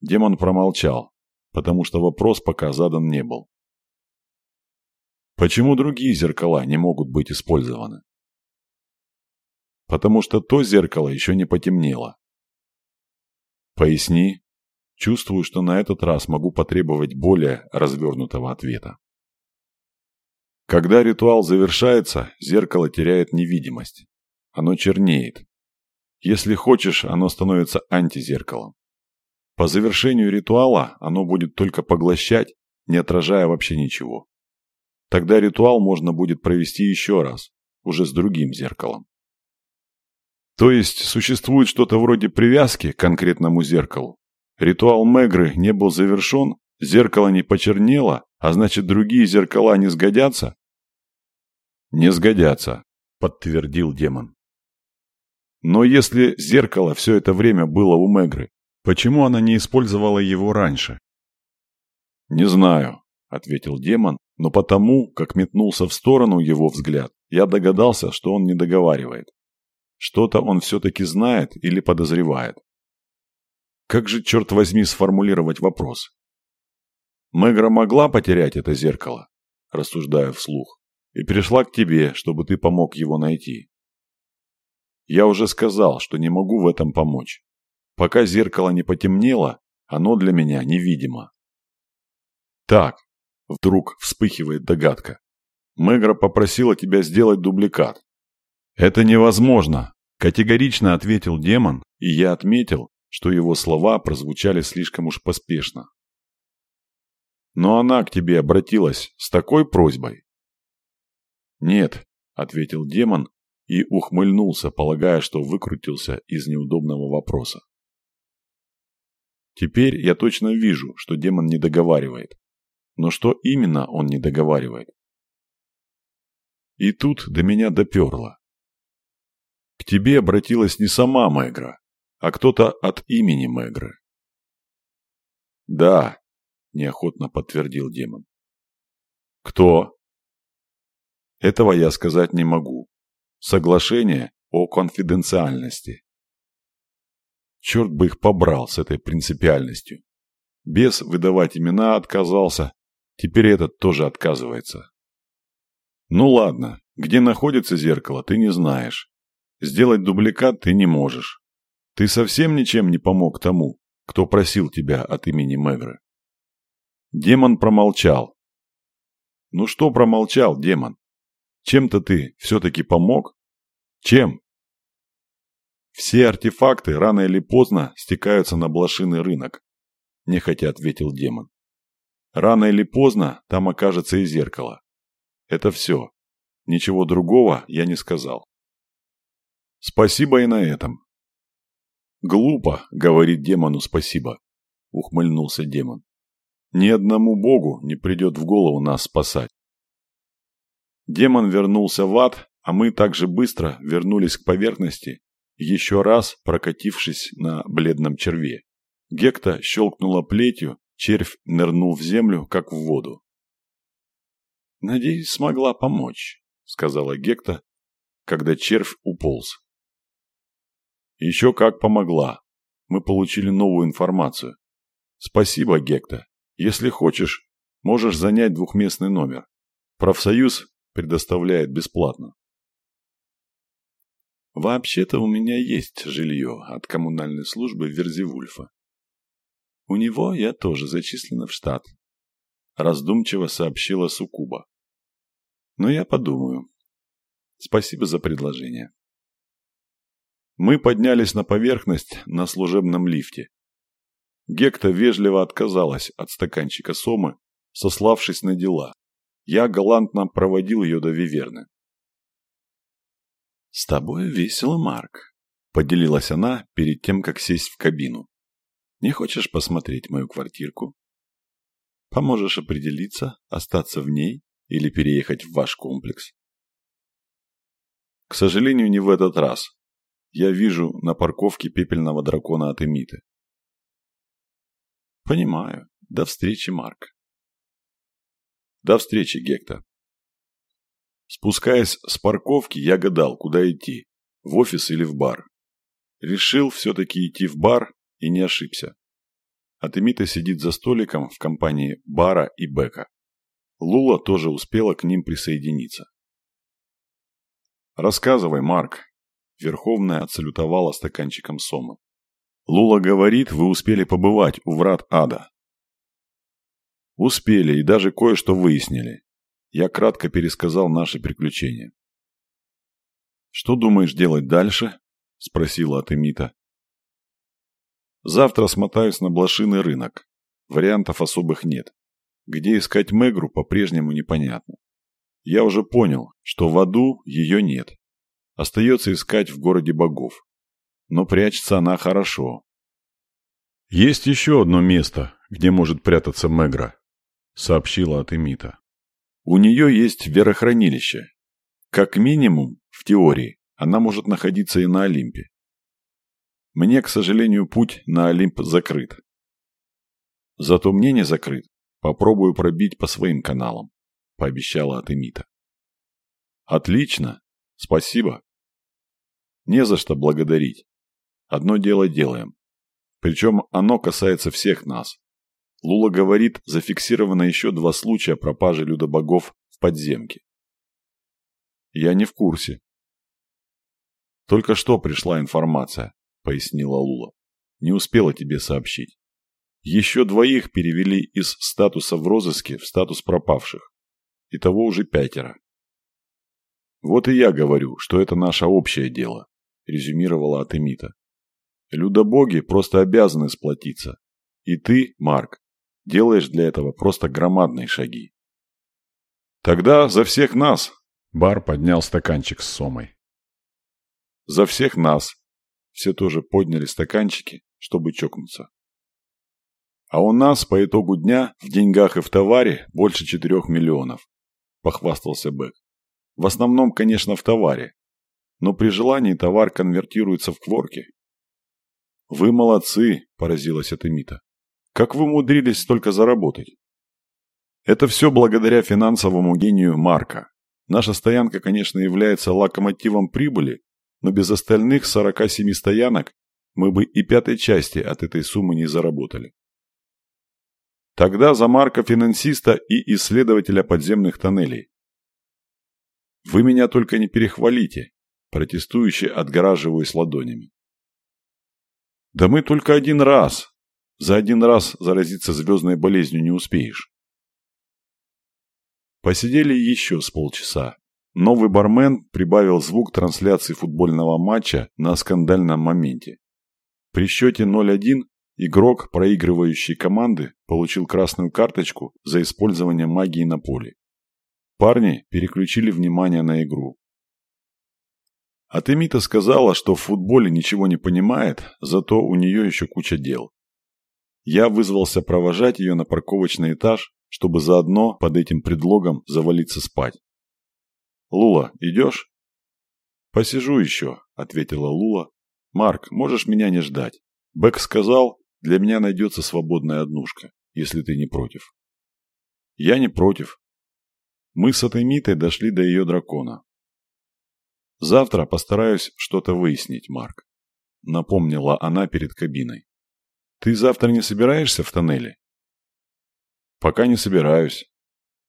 Демон промолчал, потому что вопрос пока задан не был. Почему другие зеркала не могут быть использованы? Потому что то зеркало еще не потемнело. Поясни. Чувствую, что на этот раз могу потребовать более развернутого ответа. Когда ритуал завершается, зеркало теряет невидимость. Оно чернеет. Если хочешь, оно становится антизеркалом. По завершению ритуала оно будет только поглощать, не отражая вообще ничего. Тогда ритуал можно будет провести еще раз, уже с другим зеркалом. То есть существует что-то вроде привязки к конкретному зеркалу. Ритуал Мегры не был завершен, зеркало не почернело, а значит другие зеркала не сгодятся? Не сгодятся, подтвердил демон. Но если зеркало все это время было у Мегры, Почему она не использовала его раньше? «Не знаю», — ответил демон, но потому, как метнулся в сторону его взгляд, я догадался, что он не договаривает. Что-то он все-таки знает или подозревает. Как же, черт возьми, сформулировать вопрос? Мегра могла потерять это зеркало, рассуждая вслух, и пришла к тебе, чтобы ты помог его найти. Я уже сказал, что не могу в этом помочь. Пока зеркало не потемнело, оно для меня невидимо. Так, вдруг вспыхивает догадка. Мегра попросила тебя сделать дубликат. Это невозможно, категорично ответил демон, и я отметил, что его слова прозвучали слишком уж поспешно. Но она к тебе обратилась с такой просьбой? Нет, ответил демон и ухмыльнулся, полагая, что выкрутился из неудобного вопроса. Теперь я точно вижу, что демон не договаривает. Но что именно он не договаривает? И тут до меня доперло. К тебе обратилась не сама Мегра, а кто-то от имени Мегры. Да, неохотно подтвердил демон. Кто? Этого я сказать не могу. Соглашение о конфиденциальности. Черт бы их побрал с этой принципиальностью. Бес выдавать имена отказался, теперь этот тоже отказывается. Ну ладно, где находится зеркало, ты не знаешь. Сделать дубликат ты не можешь. Ты совсем ничем не помог тому, кто просил тебя от имени Мегры. Демон промолчал. Ну что промолчал, демон? Чем-то ты все-таки помог? Чем? Все артефакты рано или поздно стекаются на блошиный рынок, нехотя ответил демон. Рано или поздно там окажется и зеркало. Это все. Ничего другого я не сказал. Спасибо и на этом. Глупо говорить демону спасибо, ухмыльнулся демон. Ни одному богу не придет в голову нас спасать. Демон вернулся в ад, а мы также быстро вернулись к поверхности еще раз прокатившись на бледном черве. Гекта щелкнула плетью, червь нырнул в землю, как в воду. «Надеюсь, смогла помочь», — сказала Гекта, когда червь уполз. «Еще как помогла. Мы получили новую информацию. Спасибо, Гекта. Если хочешь, можешь занять двухместный номер. Профсоюз предоставляет бесплатно». Вообще-то у меня есть жилье от коммунальной службы Верзивульфа. У него я тоже зачислена в штат. Раздумчиво сообщила Сукуба. Но я подумаю. Спасибо за предложение. Мы поднялись на поверхность на служебном лифте. Гекта вежливо отказалась от стаканчика сомы, сославшись на дела. Я галантно проводил ее до Виверны. «С тобой весело, Марк», — поделилась она перед тем, как сесть в кабину. «Не хочешь посмотреть мою квартирку? Поможешь определиться, остаться в ней или переехать в ваш комплекс?» «К сожалению, не в этот раз. Я вижу на парковке пепельного дракона от Эмиты». «Понимаю. До встречи, Марк». «До встречи, Гекта». Спускаясь с парковки, я гадал, куда идти – в офис или в бар. Решил все-таки идти в бар и не ошибся. Атемита сидит за столиком в компании Бара и Бека. Лула тоже успела к ним присоединиться. «Рассказывай, Марк», – Верховная отсалютовала стаканчиком сомы. «Лула говорит, вы успели побывать у врат ада». «Успели и даже кое-что выяснили. Я кратко пересказал наши приключения. «Что думаешь делать дальше?» – спросила Атемита. «Завтра смотаюсь на блошиный рынок. Вариантов особых нет. Где искать Мегру, по-прежнему непонятно. Я уже понял, что в аду ее нет. Остается искать в городе богов. Но прячется она хорошо. «Есть еще одно место, где может прятаться Мегра», — сообщила Атемита. У нее есть верохранилище. Как минимум, в теории, она может находиться и на Олимпе. Мне, к сожалению, путь на Олимп закрыт. Зато мне не закрыт. Попробую пробить по своим каналам, пообещала Атемита. Отлично. Спасибо. Не за что благодарить. Одно дело делаем. Причем оно касается всех нас. Лула говорит, зафиксировано еще два случая пропажи людобогов в подземке. Я не в курсе. Только что пришла информация, пояснила Лула. Не успела тебе сообщить. Еще двоих перевели из статуса в розыске в статус пропавших. Итого уже пятеро. Вот и я говорю, что это наше общее дело, резюмировала Атемита. Людобоги просто обязаны сплотиться. И ты, Марк, делаешь для этого просто громадные шаги. Тогда за всех нас. Бар поднял стаканчик с сомой. За всех нас. Все тоже подняли стаканчики, чтобы чокнуться. А у нас по итогу дня в деньгах и в товаре больше четырех миллионов, похвастался Бэк. В основном, конечно, в товаре. Но при желании товар конвертируется в кворки. Вы молодцы, поразилась Атемита. Как вы умудрились столько заработать? Это все благодаря финансовому гению Марка. Наша стоянка, конечно, является локомотивом прибыли, но без остальных 47 стоянок мы бы и пятой части от этой суммы не заработали. Тогда за Марка финансиста и исследователя подземных тоннелей. Вы меня только не перехвалите, протестующе отгораживаюсь ладонями. Да мы только один раз. За один раз заразиться звездной болезнью не успеешь. Посидели еще с полчаса. Новый бармен прибавил звук трансляции футбольного матча на скандальном моменте. При счете 0-1 игрок, проигрывающий команды, получил красную карточку за использование магии на поле. Парни переключили внимание на игру. Атемита сказала, что в футболе ничего не понимает, зато у нее еще куча дел. Я вызвался провожать ее на парковочный этаж, чтобы заодно под этим предлогом завалиться спать. «Лула, идешь?» «Посижу еще», — ответила Лула. «Марк, можешь меня не ждать. Бэк сказал, для меня найдется свободная однушка, если ты не против». «Я не против». Мы с Атемитой дошли до ее дракона. «Завтра постараюсь что-то выяснить, Марк», — напомнила она перед кабиной. «Ты завтра не собираешься в тоннеле?» «Пока не собираюсь.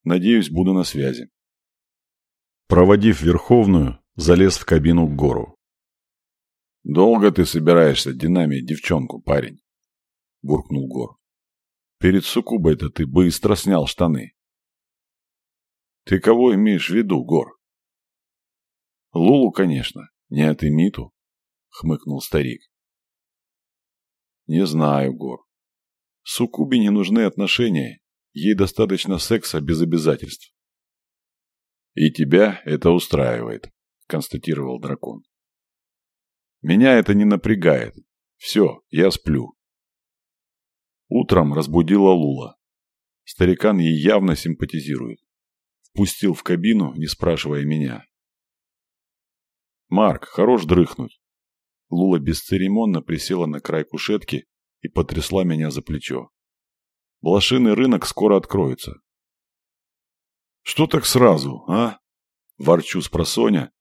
Надеюсь, буду на связи». Проводив Верховную, залез в кабину к гору. «Долго ты собираешься динамить девчонку, парень?» – буркнул Гор. «Перед суккубой-то ты быстро снял штаны». «Ты кого имеешь в виду, Гор?» «Лулу, конечно, не от Эмиту», – хмыкнул старик. «Не знаю, Гор. Суккубе не нужны отношения, ей достаточно секса без обязательств. «И тебя это устраивает», — констатировал дракон. «Меня это не напрягает. Все, я сплю». Утром разбудила Лула. Старикан ей явно симпатизирует. Впустил в кабину, не спрашивая меня. «Марк, хорош дрыхнуть». Лула бесцеремонно присела на край кушетки и потрясла меня за плечо. Блошиный рынок скоро откроется. «Что так сразу, а?» – ворчу с просоня.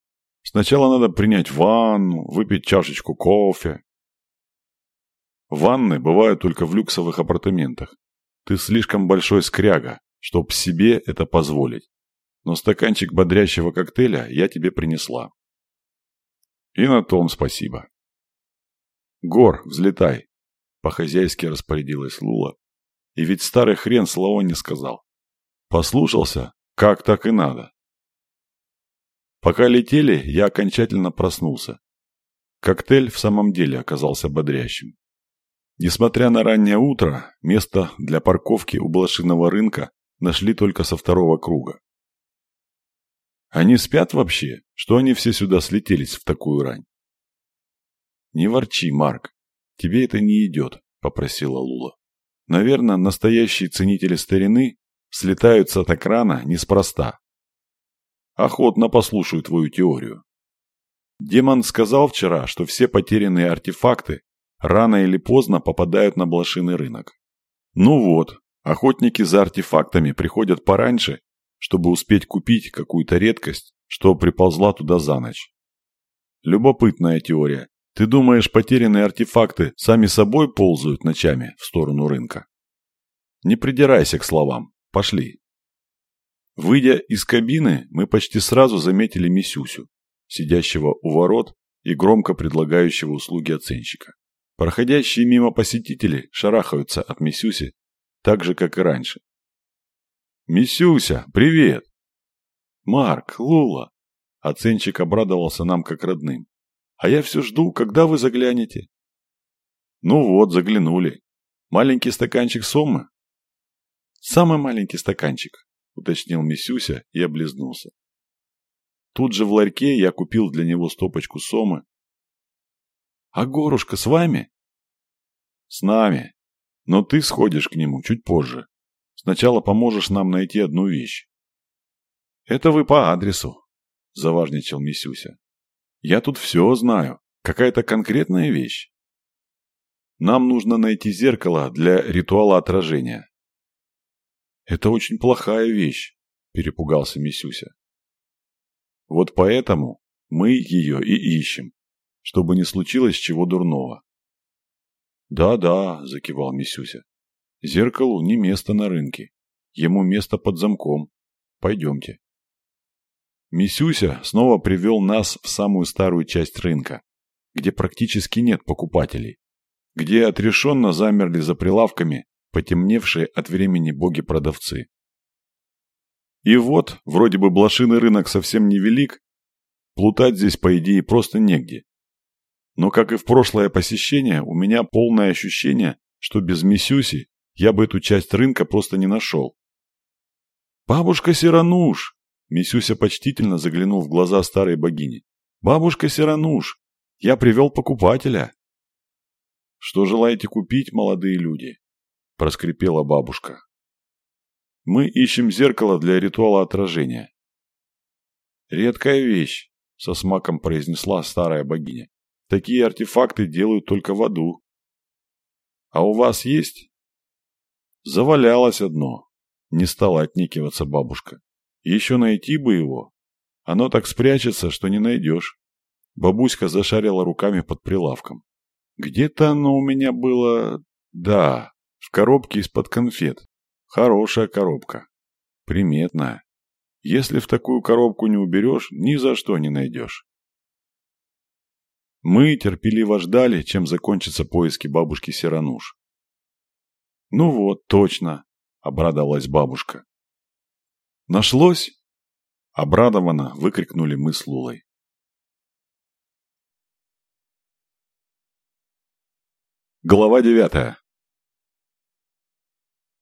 «Сначала надо принять ванну, выпить чашечку кофе». Ванны бывают только в люксовых апартаментах. Ты слишком большой скряга, чтоб себе это позволить. Но стаканчик бодрящего коктейля я тебе принесла. И на том спасибо. Гор, взлетай. По-хозяйски распорядилась Лула. И ведь старый хрен слова не сказал. Послушался, как так и надо. Пока летели, я окончательно проснулся. Коктейль в самом деле оказался бодрящим. Несмотря на раннее утро, место для парковки у блошиного рынка нашли только со второго круга. Они спят вообще? Что они все сюда слетелись в такую рань? Не ворчи, Марк. Тебе это не идет, попросила Лула. Наверное, настоящие ценители старины слетаются так рано неспроста. Охотно послушаю твою теорию. Демон сказал вчера, что все потерянные артефакты рано или поздно попадают на блошиный рынок. Ну вот, охотники за артефактами приходят пораньше, чтобы успеть купить какую-то редкость, что приползла туда за ночь. Любопытная теория. Ты думаешь, потерянные артефакты сами собой ползают ночами в сторону рынка? Не придирайся к словам. Пошли. Выйдя из кабины, мы почти сразу заметили Мисюсю, сидящего у ворот и громко предлагающего услуги оценщика. Проходящие мимо посетители шарахаются от Мисюси, так же, как и раньше. «Мисюся, привет!» «Марк, Лула, Оценщик обрадовался нам как родным. А я все жду, когда вы заглянете. Ну вот, заглянули. Маленький стаканчик сомы? Самый маленький стаканчик, уточнил Мисюся и облизнулся. Тут же в ларьке я купил для него стопочку сомы. А горушка с вами? С нами. Но ты сходишь к нему чуть позже. Сначала поможешь нам найти одну вещь. Это вы по адресу, заважничал Мисюся. Я тут все знаю. Какая-то конкретная вещь. Нам нужно найти зеркало для ритуала отражения. Это очень плохая вещь, перепугался Мисюся. Вот поэтому мы ее и ищем, чтобы не случилось чего дурного. Да-да, закивал Мисюся. Зеркалу не место на рынке. Ему место под замком. Пойдемте. Мисюся снова привел нас в самую старую часть рынка, где практически нет покупателей, где отрешенно замерли за прилавками потемневшие от времени боги-продавцы. И вот, вроде бы блошиный рынок совсем невелик, плутать здесь, по идее, просто негде. Но, как и в прошлое посещение, у меня полное ощущение, что без Мисюси я бы эту часть рынка просто не нашел. «Бабушка Сирануш!» Мисюся почтительно заглянул в глаза старой богини. «Бабушка Сирануш, я привел покупателя». «Что желаете купить, молодые люди?» – проскрипела бабушка. «Мы ищем зеркало для ритуала отражения». «Редкая вещь», – со смаком произнесла старая богиня. «Такие артефакты делают только в аду». «А у вас есть?» «Завалялось одно», – не стала отникиваться бабушка. Еще найти бы его. Оно так спрячется, что не найдешь. Бабуська зашарила руками под прилавком. Где-то оно у меня было... Да, в коробке из-под конфет. Хорошая коробка. Приметная. Если в такую коробку не уберешь, ни за что не найдешь. Мы терпеливо ждали, чем закончатся поиски бабушки Сирануш. «Ну вот, точно», — обрадовалась бабушка. «Нашлось?» Обрадованно выкрикнули мы с Лулой. Глава девятая.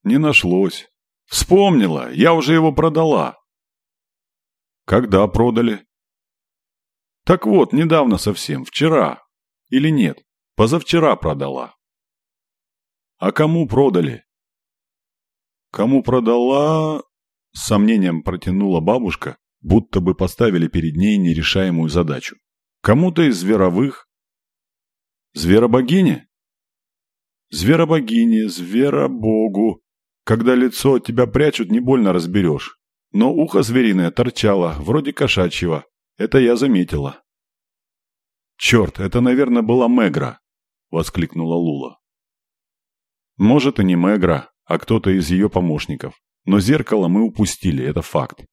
Не нашлось. Вспомнила, я уже его продала. Когда продали? Так вот, недавно совсем, вчера. Или нет, позавчера продала. А кому продали? Кому продала, с сомнением протянула бабушка, будто бы поставили перед ней нерешаемую задачу. Кому-то из зверовых. Зверобогине? Зверобогине, зверобогу. Когда лицо от тебя прячут, не больно разберешь. Но ухо звериное торчало, вроде кошачьего. Это я заметила. «Черт, это, наверное, была Мегра!» — воскликнула Лула. «Может, и не Мегра, а кто-то из ее помощников. Но зеркало мы упустили, это факт.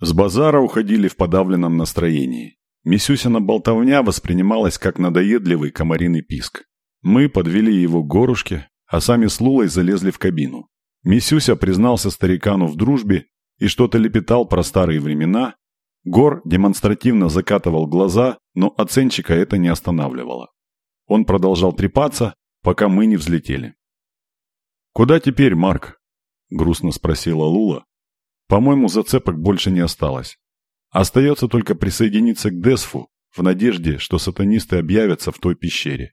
С базара уходили в подавленном настроении. Мисюсина болтовня воспринималась как надоедливый комариный писк. Мы подвели его к горушке, а сами с Лулой залезли в кабину. Мисюся признался старикану в дружбе и что-то лепетал про старые времена. Гор демонстративно закатывал глаза, но оценщика это не останавливало. Он продолжал трепаться, пока мы не взлетели. «Куда теперь, Марк?» – грустно спросила Лула. «По-моему, зацепок больше не осталось. Остается только присоединиться к Десфу в надежде, что сатанисты объявятся в той пещере.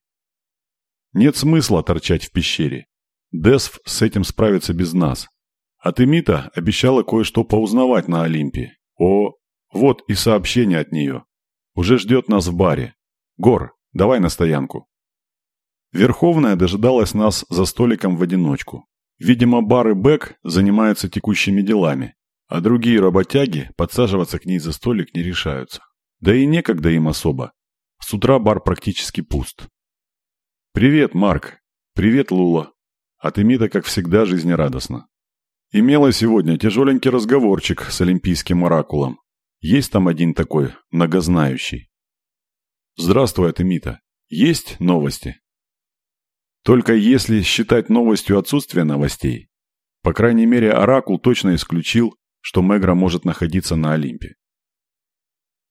Нет смысла торчать в пещере. Десф с этим справится без нас. А Темита обещала кое-что поузнавать на Олимпе. О, вот и сообщение от нее. Уже ждет нас в баре. Гор, давай на стоянку. Верховная дожидалась нас за столиком в одиночку. Видимо, бар и Бэк занимаются текущими делами, а другие работяги подсаживаться к ней за столик не решаются. Да и некогда им особо. С утра бар практически пуст. «Привет, Марк. Привет, Лула». От Эмита, как всегда, жизнерадостно. Имела сегодня тяжеленький разговорчик с олимпийским оракулом. Есть там один такой, многознающий. Здравствуй, Атемита. Есть новости? Только если считать новостью отсутствие новостей. По крайней мере, Оракул точно исключил, что Мегра может находиться на Олимпе.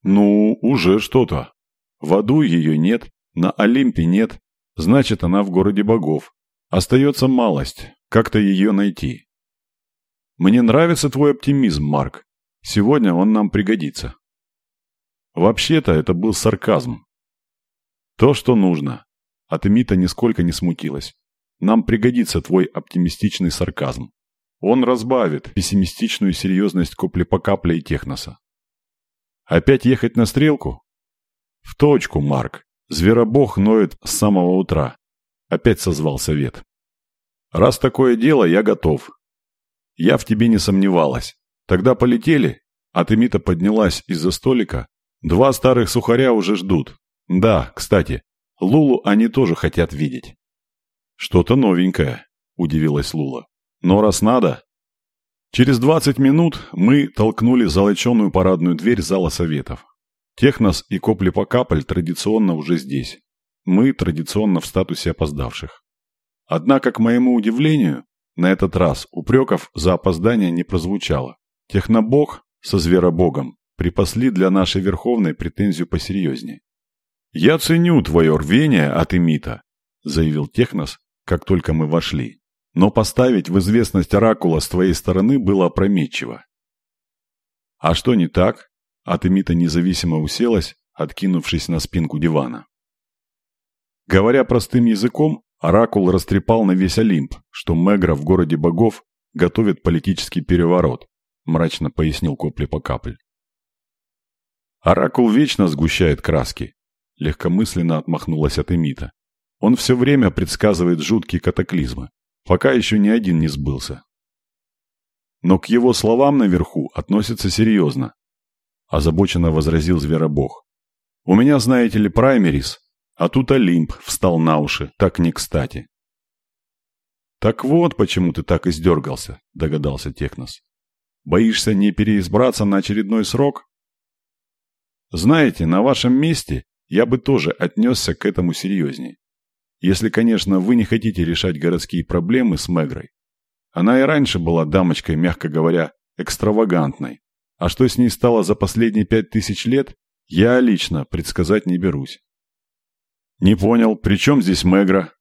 Ну, уже что-то. В аду ее нет, на Олимпе нет, значит, она в городе богов. Остается малость, как-то ее найти. Мне нравится твой оптимизм, Марк. Сегодня он нам пригодится. Вообще-то это был сарказм. То, что нужно. Атемита нисколько не смутилась. Нам пригодится твой оптимистичный сарказм. Он разбавит пессимистичную серьезность копли по капле и техноса. Опять ехать на стрелку? В точку, Марк. Зверобог ноет с самого утра. Опять созвал совет. Раз такое дело, я готов. Я в тебе не сомневалась. Тогда полетели. Атемита поднялась из-за столика. Два старых сухаря уже ждут. Да, кстати, Лулу они тоже хотят видеть. Что-то новенькое, удивилась Лула. Но раз надо... Через 20 минут мы толкнули золоченую парадную дверь зала советов. Технос и Копли-Покапль традиционно уже здесь. Мы традиционно в статусе опоздавших. Однако, к моему удивлению, на этот раз упреков за опоздание не прозвучало. Технобог со зверобогом припасли для нашей Верховной претензию посерьезнее. «Я ценю твое рвение от Эмита», – заявил Технос, как только мы вошли но поставить в известность Оракула с твоей стороны было опрометчиво. А что не так? Атемита независимо уселась, откинувшись на спинку дивана. Говоря простым языком, Оракул растрепал на весь Олимп, что Мегра в городе богов готовит политический переворот, мрачно пояснил Копли по капль. Оракул вечно сгущает краски, легкомысленно отмахнулась от Эмита. Он все время предсказывает жуткие катаклизмы. Пока еще ни один не сбылся. Но к его словам наверху относятся серьезно. Озабоченно возразил Зверобог. У меня, знаете ли, праймерис, а тут Олимп встал на уши, так не кстати. Так вот, почему ты так издергался, догадался Технос. Боишься не переизбраться на очередной срок? Знаете, на вашем месте я бы тоже отнесся к этому серьезнее. Если, конечно, вы не хотите решать городские проблемы с Мегрой. Она и раньше была дамочкой, мягко говоря, экстравагантной. А что с ней стало за последние пять тысяч лет, я лично предсказать не берусь. Не понял, при чем здесь Мегра?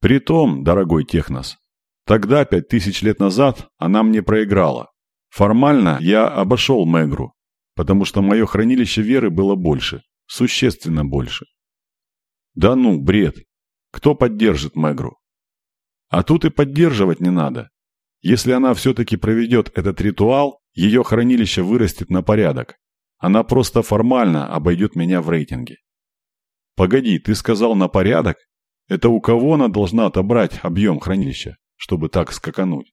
Притом, дорогой Технос, тогда, пять тысяч лет назад, она мне проиграла. Формально я обошел Мегру, потому что мое хранилище веры было больше, существенно больше. Да ну, бред. Кто поддержит Мегру? А тут и поддерживать не надо. Если она все-таки проведет этот ритуал, ее хранилище вырастет на порядок. Она просто формально обойдет меня в рейтинге. Погоди, ты сказал на порядок? Это у кого она должна отобрать объем хранилища, чтобы так скакануть?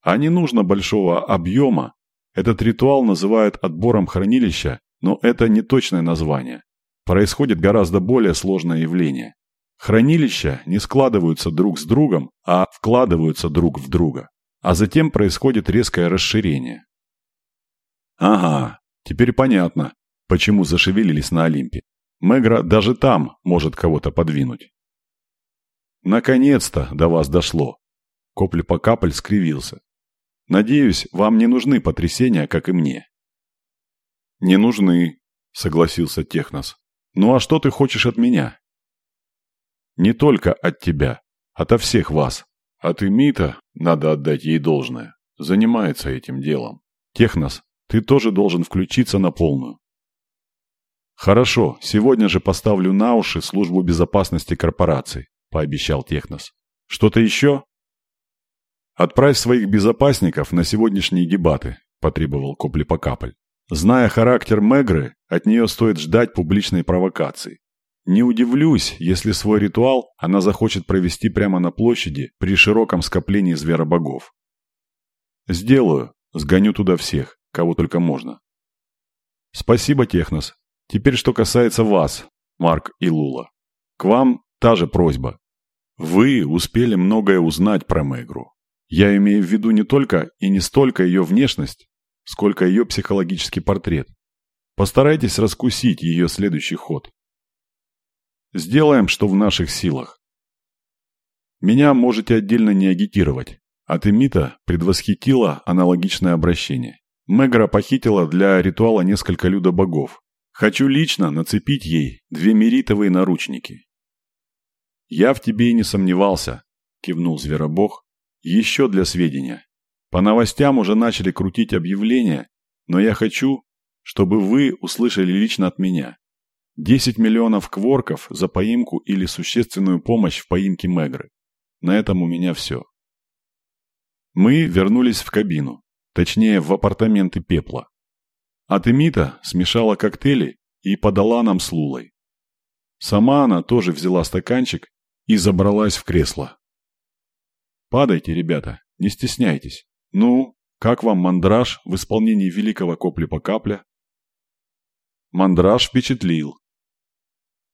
А не нужно большого объема. Этот ритуал называют отбором хранилища, но это не точное название происходит гораздо более сложное явление. Хранилища не складываются друг с другом, а вкладываются друг в друга. А затем происходит резкое расширение. Ага, теперь понятно, почему зашевелились на Олимпе. Мегра даже там может кого-то подвинуть. Наконец-то до вас дошло. Копли по капль скривился. Надеюсь, вам не нужны потрясения, как и мне. Не нужны, согласился Технос. Ну а что ты хочешь от меня? Не только от тебя, ото всех вас. От Эмита, надо отдать ей должное, занимается этим делом. Технос, ты тоже должен включиться на полную. Хорошо, сегодня же поставлю на уши службу безопасности корпорации, пообещал Технос. Что-то еще? Отправь своих безопасников на сегодняшние дебаты, потребовал Копли Покапль. Зная характер Мегры, от нее стоит ждать публичной провокации. Не удивлюсь, если свой ритуал она захочет провести прямо на площади при широком скоплении зверобогов. Сделаю, сгоню туда всех, кого только можно. Спасибо, Технос. Теперь что касается вас, Марк и Лула. К вам та же просьба. Вы успели многое узнать про Мегру. Я имею в виду не только и не столько ее внешность, сколько ее психологический портрет. Постарайтесь раскусить ее следующий ход. Сделаем, что в наших силах. Меня можете отдельно не агитировать. От Эмита предвосхитило аналогичное обращение. Мегра похитила для ритуала несколько людобогов. Хочу лично нацепить ей две меритовые наручники. «Я в тебе и не сомневался», – кивнул Зверобог. «Еще для сведения. По новостям уже начали крутить объявления, но я хочу, чтобы вы услышали лично от меня. 10 миллионов кворков за поимку или существенную помощь в поимке Мегры. На этом у меня все. Мы вернулись в кабину, точнее в апартаменты Пепла. Атемита смешала коктейли и подала нам с Лулой. Сама она тоже взяла стаканчик и забралась в кресло. «Падайте, ребята, не стесняйтесь. Ну, как вам мандраж в исполнении великого копли по капля?» Мандраж впечатлил.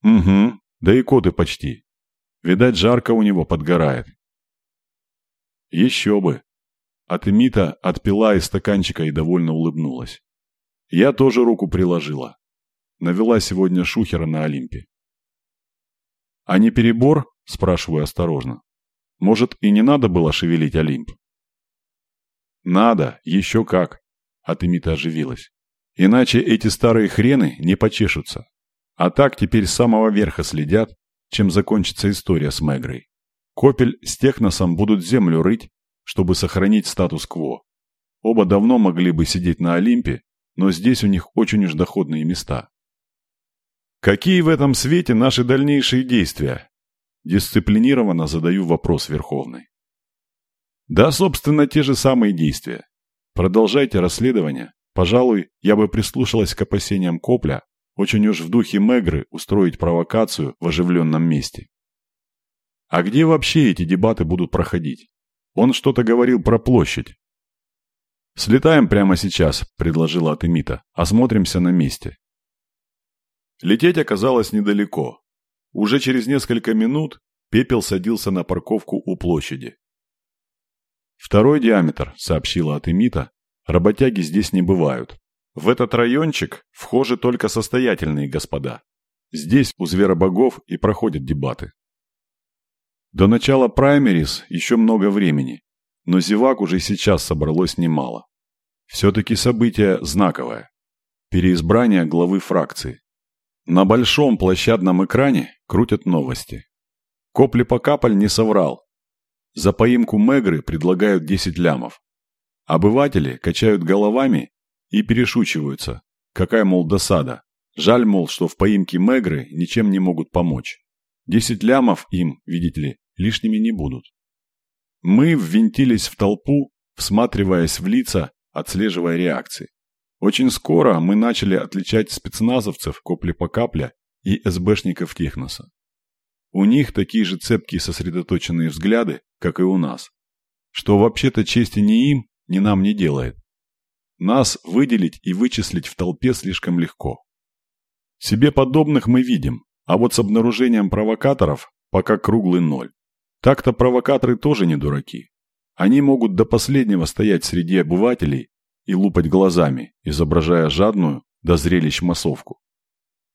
«Угу, да и коты почти. Видать, жарко у него подгорает». «Еще бы!» Атемита отпила из стаканчика и довольно улыбнулась. Я тоже руку приложила. Навела сегодня шухера на Олимпе. «А не перебор?» – спрашиваю осторожно. «Может, и не надо было шевелить Олимп?» «Надо, еще как!» – Атемита оживилась. «Иначе эти старые хрены не почешутся. А так теперь с самого верха следят, чем закончится история с Мегрой. Копель с Техносом будут землю рыть, чтобы сохранить статус-кво. Оба давно могли бы сидеть на Олимпе, но здесь у них очень уж доходные места. Какие в этом свете наши дальнейшие действия? Дисциплинированно задаю вопрос Верховной. Да, собственно, те же самые действия. Продолжайте расследование. Пожалуй, я бы прислушалась к опасениям Копля, очень уж в духе Мегры устроить провокацию в оживленном месте. А где вообще эти дебаты будут проходить? Он что-то говорил про площадь. «Слетаем прямо сейчас», – предложила Атемита. «Осмотримся на месте». Лететь оказалось недалеко. Уже через несколько минут Пепел садился на парковку у площади. «Второй диаметр», – сообщила Атемита. «Работяги здесь не бывают. В этот райончик вхожи только состоятельные господа. Здесь у зверобогов и проходят дебаты. До начала праймерис еще много времени, но зевак уже сейчас собралось немало. Все-таки событие знаковое. Переизбрание главы фракции. На большом площадном экране крутят новости. Копли Покаполь не соврал. За поимку Мегры предлагают 10 лямов. Обыватели качают головами и перешучиваются. Какая, мол, досада. Жаль, мол, что в поимке Мегры ничем не могут помочь. Десять лямов им, видите ли, лишними не будут. Мы ввинтились в толпу, всматриваясь в лица, отслеживая реакции. Очень скоро мы начали отличать спецназовцев копли по капле и СБшников Техноса. У них такие же цепкие сосредоточенные взгляды, как и у нас. Что вообще-то чести ни им, ни нам не делает. Нас выделить и вычислить в толпе слишком легко. Себе подобных мы видим, а вот с обнаружением провокаторов пока круглый ноль. Так-то провокаторы тоже не дураки. Они могут до последнего стоять среди обывателей и лупать глазами, изображая жадную до зрелищ массовку.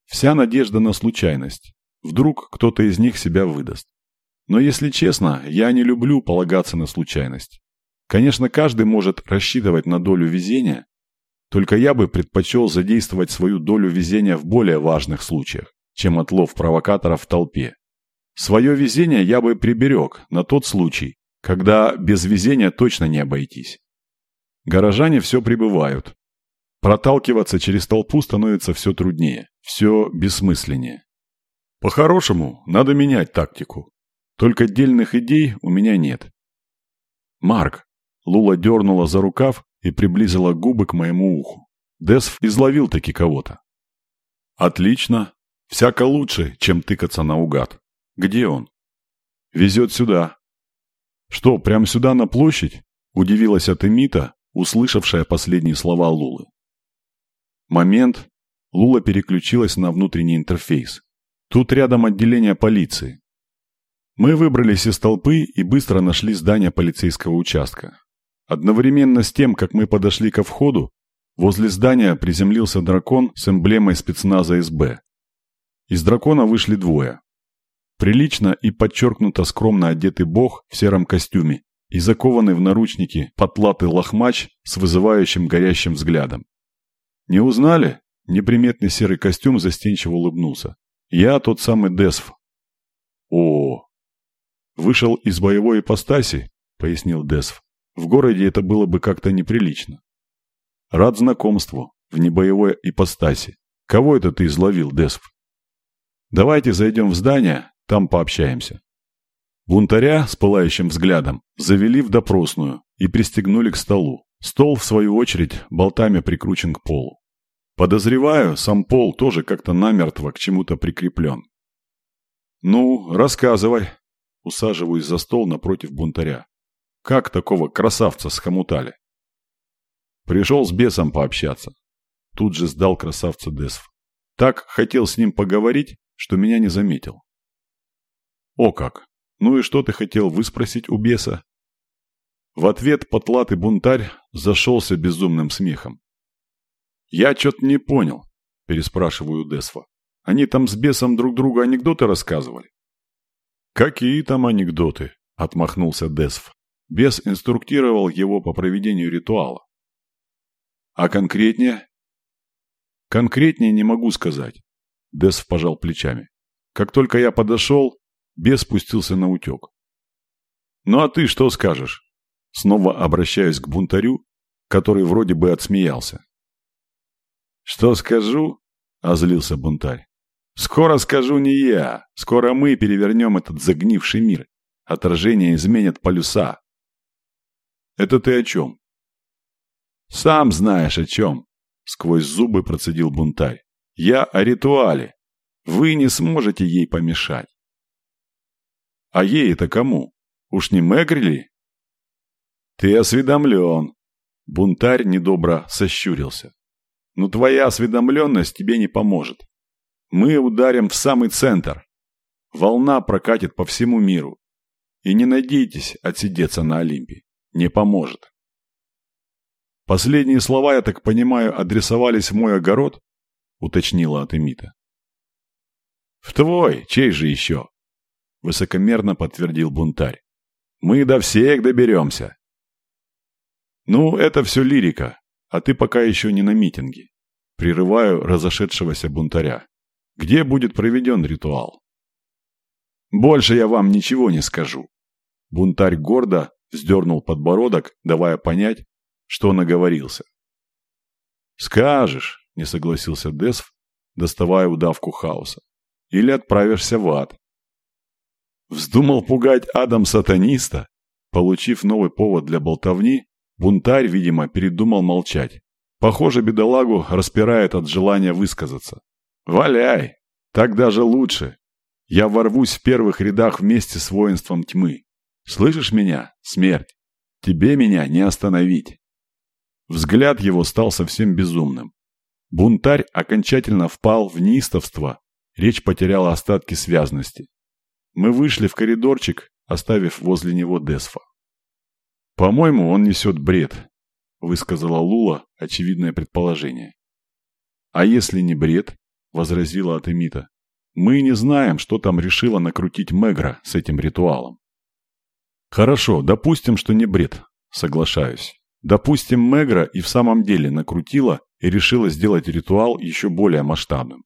Вся надежда на случайность. Вдруг кто-то из них себя выдаст. Но если честно, я не люблю полагаться на случайность. Конечно, каждый может рассчитывать на долю везения, только я бы предпочел задействовать свою долю везения в более важных случаях, чем отлов провокаторов в толпе. Свое везение я бы приберег на тот случай, когда без везения точно не обойтись. Горожане все прибывают. Проталкиваться через толпу становится все труднее, все бессмысленнее. По-хорошему, надо менять тактику. Только дельных идей у меня нет. Марк, Лула дернула за рукав и приблизила губы к моему уху. Десф изловил таки кого-то. Отлично. Всяко лучше, чем тыкаться наугад. Где он? Везет сюда. Что, прямо сюда на площадь? Удивилась Атемита, услышавшая последние слова Лулы. Момент. Лула переключилась на внутренний интерфейс. Тут рядом отделение полиции. Мы выбрались из толпы и быстро нашли здание полицейского участка. Одновременно с тем, как мы подошли ко входу, возле здания приземлился дракон с эмблемой спецназа СБ. Из дракона вышли двое. Прилично и подчеркнуто скромно одетый бог в сером костюме и закованный в наручники потлатый лохмач с вызывающим горящим взглядом. «Не узнали?» Неприметный серый костюм застенчиво улыбнулся. «Я тот самый Десф». «О, вышел из боевой ипостаси?» — пояснил Десф. «В городе это было бы как-то неприлично». «Рад знакомству в небоевой ипостаси. Кого это ты изловил, Десф?» «Давайте зайдем в здание, там пообщаемся». Бунтаря с пылающим взглядом завели в допросную и пристегнули к столу. Стол, в свою очередь, болтами прикручен к полу. Подозреваю, сам пол тоже как-то намертво к чему-то прикреплен. «Ну, рассказывай», — усаживаюсь за стол напротив бунтаря. «Как такого красавца схомутали?» Пришел с бесом пообщаться. Тут же сдал красавца Десф. Так хотел с ним поговорить, что меня не заметил. «О как! Ну и что ты хотел выспросить у беса?» В ответ потлатый бунтарь зашелся безумным смехом. «Я что-то не понял», – переспрашиваю Десфа. «Они там с бесом друг другу анекдоты рассказывали?» «Какие там анекдоты?» – отмахнулся Десф. Бес инструктировал его по проведению ритуала. «А конкретнее?» «Конкретнее не могу сказать», – Десф пожал плечами. «Как только я подошел, бес спустился на утек». «Ну а ты что скажешь?» Снова обращаюсь к бунтарю, который вроде бы отсмеялся. «Что скажу?» – озлился бунтарь. «Скоро скажу не я. Скоро мы перевернем этот загнивший мир. Отражение изменят полюса». «Это ты о чем?» «Сам знаешь о чем», – сквозь зубы процедил бунтарь. «Я о ритуале. Вы не сможете ей помешать». «А ей это кому? Уж не Мэгрили?» «Ты осведомлен». Бунтарь недобро сощурился. Но твоя осведомленность тебе не поможет. Мы ударим в самый центр. Волна прокатит по всему миру. И не надейтесь отсидеться на Олимпе. Не поможет. Последние слова, я так понимаю, адресовались в мой огород, уточнила Атемита. В твой, чей же еще? Высокомерно подтвердил бунтарь. Мы до всех доберемся. Ну, это все лирика, а ты пока еще не на митинге. Прерываю разошедшегося бунтаря. Где будет проведен ритуал? Больше я вам ничего не скажу. Бунтарь гордо вздернул подбородок, давая понять, что наговорился. «Скажешь», — не согласился Десв, доставая удавку хаоса. «Или отправишься в ад». Вздумал пугать Адам-сатаниста? Получив новый повод для болтовни, Бунтарь, видимо, передумал молчать. Похоже, бедолагу распирает от желания высказаться. «Валяй! Так даже лучше. Я ворвусь в первых рядах вместе с воинством тьмы. Слышишь меня, смерть? Тебе меня не остановить!» Взгляд его стал совсем безумным. Бунтарь окончательно впал в неистовство, речь потеряла остатки связности. Мы вышли в коридорчик, оставив возле него Десфа. «По-моему, он несет бред», – высказала Лула очевидное предположение. «А если не бред?» – возразила Атемита. «Мы не знаем, что там решила накрутить Мегра с этим ритуалом». «Хорошо, допустим, что не бред. Соглашаюсь. Допустим, Мегра и в самом деле накрутила и решила сделать ритуал еще более масштабным.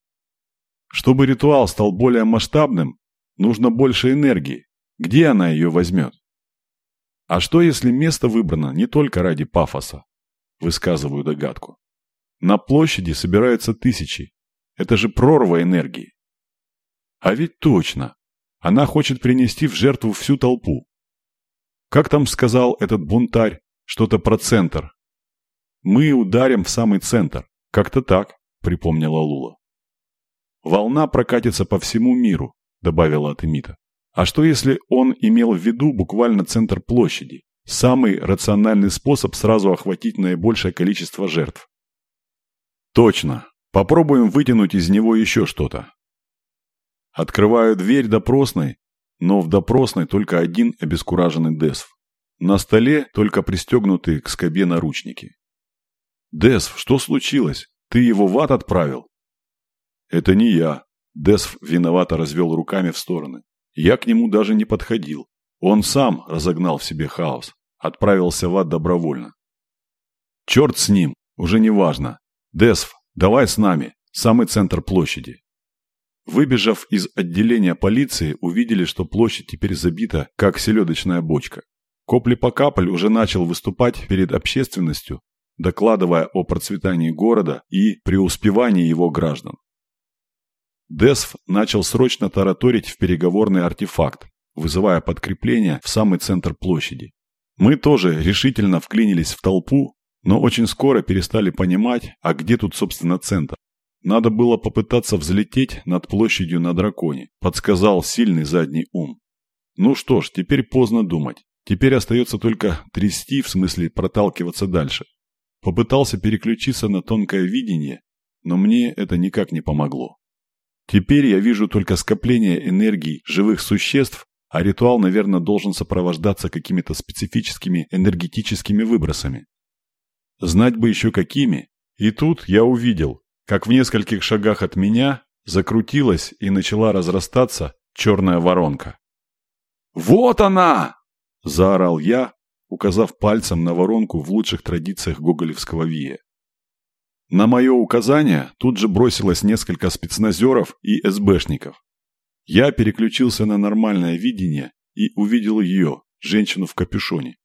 Чтобы ритуал стал более масштабным, нужно больше энергии. Где она ее возьмет? А что, если место выбрано не только ради пафоса? Высказываю догадку. На площади собираются тысячи. Это же прорва энергии. А ведь точно. Она хочет принести в жертву всю толпу. Как там сказал этот бунтарь? Что-то про центр. Мы ударим в самый центр. Как-то так, припомнила Лула. Волна прокатится по всему миру, добавила Атемита. А что если он имел в виду буквально центр площади? Самый рациональный способ сразу охватить наибольшее количество жертв. Точно. Попробуем вытянуть из него еще что-то. Открываю дверь допросной, но в допросной только один обескураженный Десв. На столе только пристегнутые к скобе наручники. «Десв, что случилось? Ты его в ад отправил?» «Это не я», – Десв виновато развел руками в стороны. Я к нему даже не подходил. Он сам разогнал в себе хаос, отправился в ад добровольно. Черт с ним, уже не важно. Десв, давай с нами, самый центр площади. Выбежав из отделения полиции, увидели, что площадь теперь забита, как селедочная бочка. Копли-покапль уже начал выступать перед общественностью, докладывая о процветании города и преуспевании его граждан. Десв начал срочно тараторить в переговорный артефакт, вызывая подкрепление в самый центр площади. Мы тоже решительно вклинились в толпу, но очень скоро перестали понимать, а где тут, собственно, центр. Надо было попытаться взлететь над площадью на драконе, подсказал сильный задний ум. Ну что ж, теперь поздно думать. Теперь остается только трясти, в смысле проталкиваться дальше. Попытался переключиться на тонкое видение, но мне это никак не помогло. Теперь я вижу только скопление энергии живых существ, а ритуал, наверное, должен сопровождаться какими-то специфическими энергетическими выбросами. Знать бы еще какими. И тут я увидел, как в нескольких шагах от меня закрутилась и начала разрастаться черная воронка. «Вот она!» – заорал я, указав пальцем на воронку в лучших традициях гоголевского вия. На мое указание тут же бросилось несколько спецназеров и СБшников. Я переключился на нормальное видение и увидел ее, женщину в капюшоне,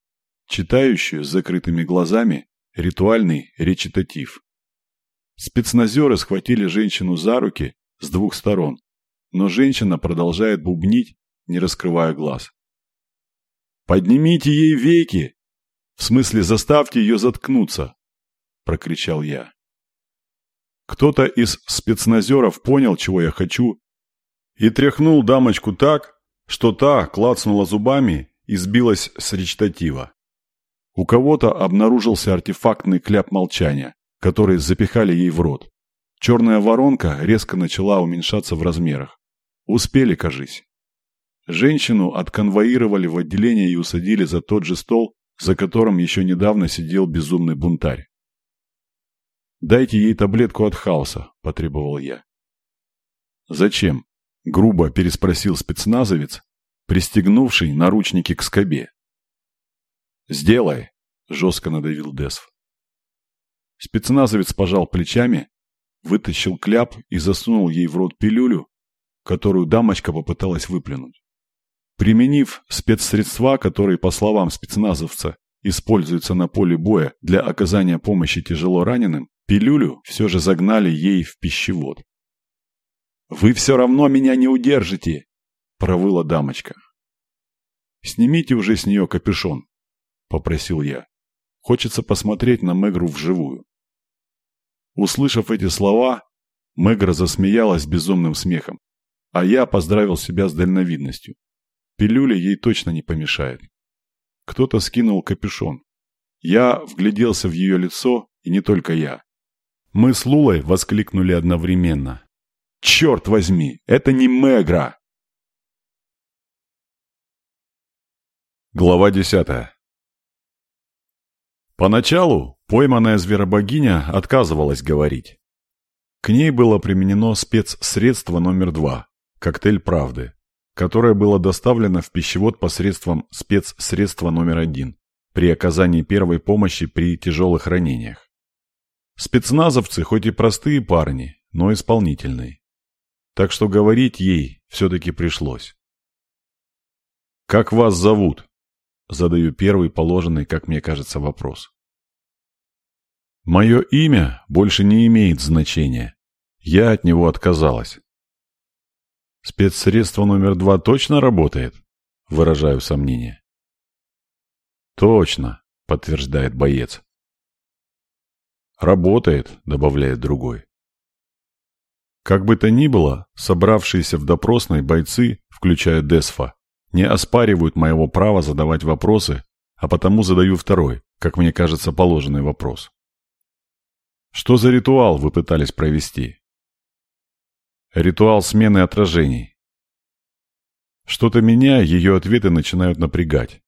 читающую с закрытыми глазами ритуальный речитатив. Спецназеры схватили женщину за руки с двух сторон, но женщина продолжает бубнить, не раскрывая глаз. «Поднимите ей веки! В смысле, заставьте ее заткнуться!» – прокричал я. Кто-то из спецназеров понял, чего я хочу, и тряхнул дамочку так, что та клацнула зубами и сбилась с речитатива. У кого-то обнаружился артефактный кляп молчания, который запихали ей в рот. Черная воронка резко начала уменьшаться в размерах. Успели, кажись. Женщину отконвоировали в отделение и усадили за тот же стол, за которым еще недавно сидел безумный бунтарь. «Дайте ей таблетку от хаоса», – потребовал я. «Зачем?» – грубо переспросил спецназовец, пристегнувший наручники к скобе. «Сделай!» – жестко надавил Десв. Спецназовец пожал плечами, вытащил кляп и засунул ей в рот пилюлю, которую дамочка попыталась выплюнуть. Применив спецсредства, которые, по словам спецназовца, используются на поле боя для оказания помощи тяжело раненым, пилюлю все же загнали ей в пищевод. «Вы все равно меня не удержите!» – провыла дамочка. «Снимите уже с нее капюшон», – попросил я. «Хочется посмотреть на Мегру вживую». Услышав эти слова, Мегра засмеялась безумным смехом, а я поздравил себя с дальновидностью. Пилюля ей точно не помешает. Кто-то скинул капюшон. Я вгляделся в ее лицо, и не только я. Мы с Лулой воскликнули одновременно. «Черт возьми, это не Мегра!» Глава десятая Поначалу пойманная зверобогиня отказывалась говорить. К ней было применено спецсредство номер два – коктейль правды, которое было доставлено в пищевод посредством спецсредства номер один при оказании первой помощи при тяжелых ранениях. Спецназовцы хоть и простые парни, но исполнительные. Так что говорить ей все-таки пришлось. «Как вас зовут?» Задаю первый положенный, как мне кажется, вопрос. Мое имя больше не имеет значения. Я от него отказалась. Спецсредство номер два точно работает? Выражаю сомнение. Точно, подтверждает боец. Работает, добавляет другой. Как бы то ни было, собравшиеся в допросной бойцы, включая Десфа, не оспаривают моего права задавать вопросы, а потому задаю второй, как мне кажется, положенный вопрос. Что за ритуал вы пытались провести? Ритуал смены отражений. Что-то меня ее ответы начинают напрягать.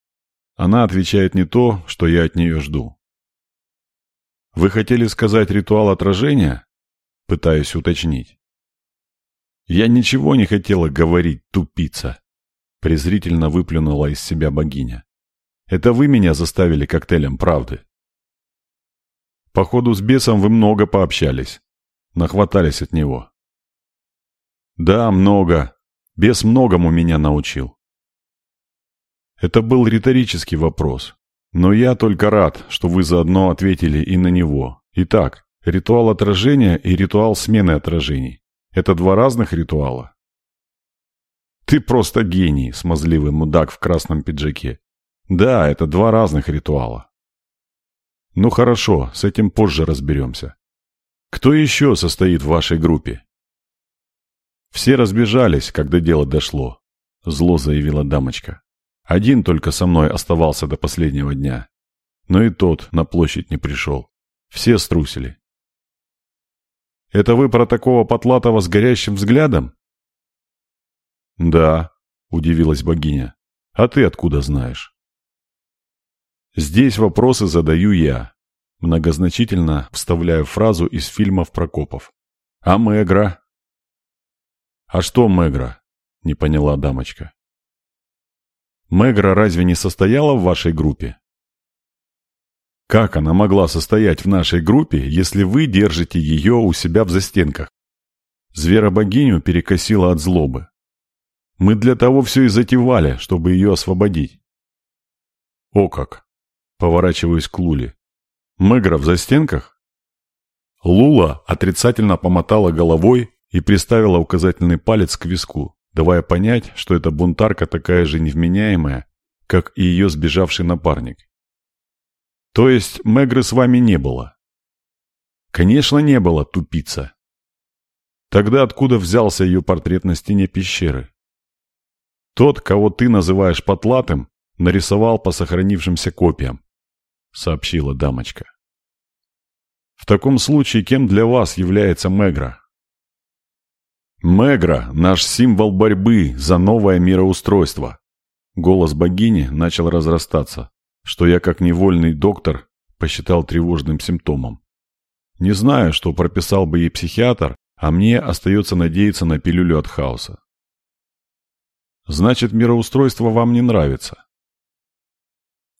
Она отвечает не то, что я от нее жду. Вы хотели сказать ритуал отражения? Пытаюсь уточнить. Я ничего не хотела говорить, тупица. презрительно выплюнула из себя богиня. Это вы меня заставили коктейлем правды. Походу, с бесом вы много пообщались. Нахватались от него. Да, много. Бес многому меня научил. Это был риторический вопрос. Но я только рад, что вы заодно ответили и на него. Итак, ритуал отражения и ритуал смены отражений. Это два разных ритуала? Ты просто гений, смазливый мудак в красном пиджаке. Да, это два разных ритуала. Ну хорошо, с этим позже разберемся. Кто еще состоит в вашей группе? Все разбежались, когда дело дошло, зло заявила дамочка. Один только со мной оставался до последнего дня. Но и тот на площадь не пришел. Все струсили. Это вы про такого потлатого с горящим взглядом? Да, удивилась богиня. А ты откуда знаешь? Здесь вопросы задаю я, многозначительно вставляю фразу из фильмов Прокопов. А Мегра? А что Мегра? Не поняла дамочка. Мегра разве не состояла в вашей группе? Как она могла состоять в нашей группе, если вы держите ее у себя в застенках? Зверобогиню перекосила от злобы. Мы для того все и затевали, чтобы ее освободить. О как! Поворачиваюсь к Луле. Мегра в застенках? Лула отрицательно помотала головой и приставила указательный палец к виску, давая понять, что эта бунтарка такая же невменяемая, как и ее сбежавший напарник. То есть Мегры с вами не было? Конечно, не было, тупица. Тогда откуда взялся ее портрет на стене пещеры? Тот, кого ты называешь потлатым, нарисовал по сохранившимся копиям. — сообщила дамочка. «В таком случае кем для вас является Мегра?» «Мегра — наш символ борьбы за новое мироустройство». Голос богини начал разрастаться, что я, как невольный доктор, посчитал тревожным симптомом. Не знаю, что прописал бы ей психиатр, а мне остается надеяться на пилюлю от хаоса. «Значит, мироустройство вам не нравится?»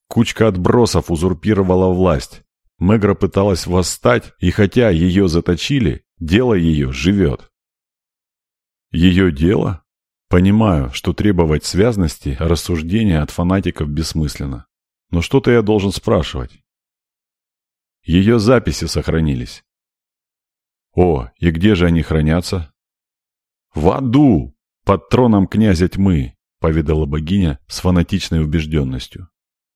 Кучка отбросов узурпировала власть. Мегра пыталась восстать, и хотя ее заточили, дело ее живет. Ее дело? Понимаю, что требовать связности, рассуждения от фанатиков бессмысленно. Но что-то я должен спрашивать. Ее записи сохранились. О, и где же они хранятся? В аду, под троном князя тьмы, поведала богиня с фанатичной убежденностью.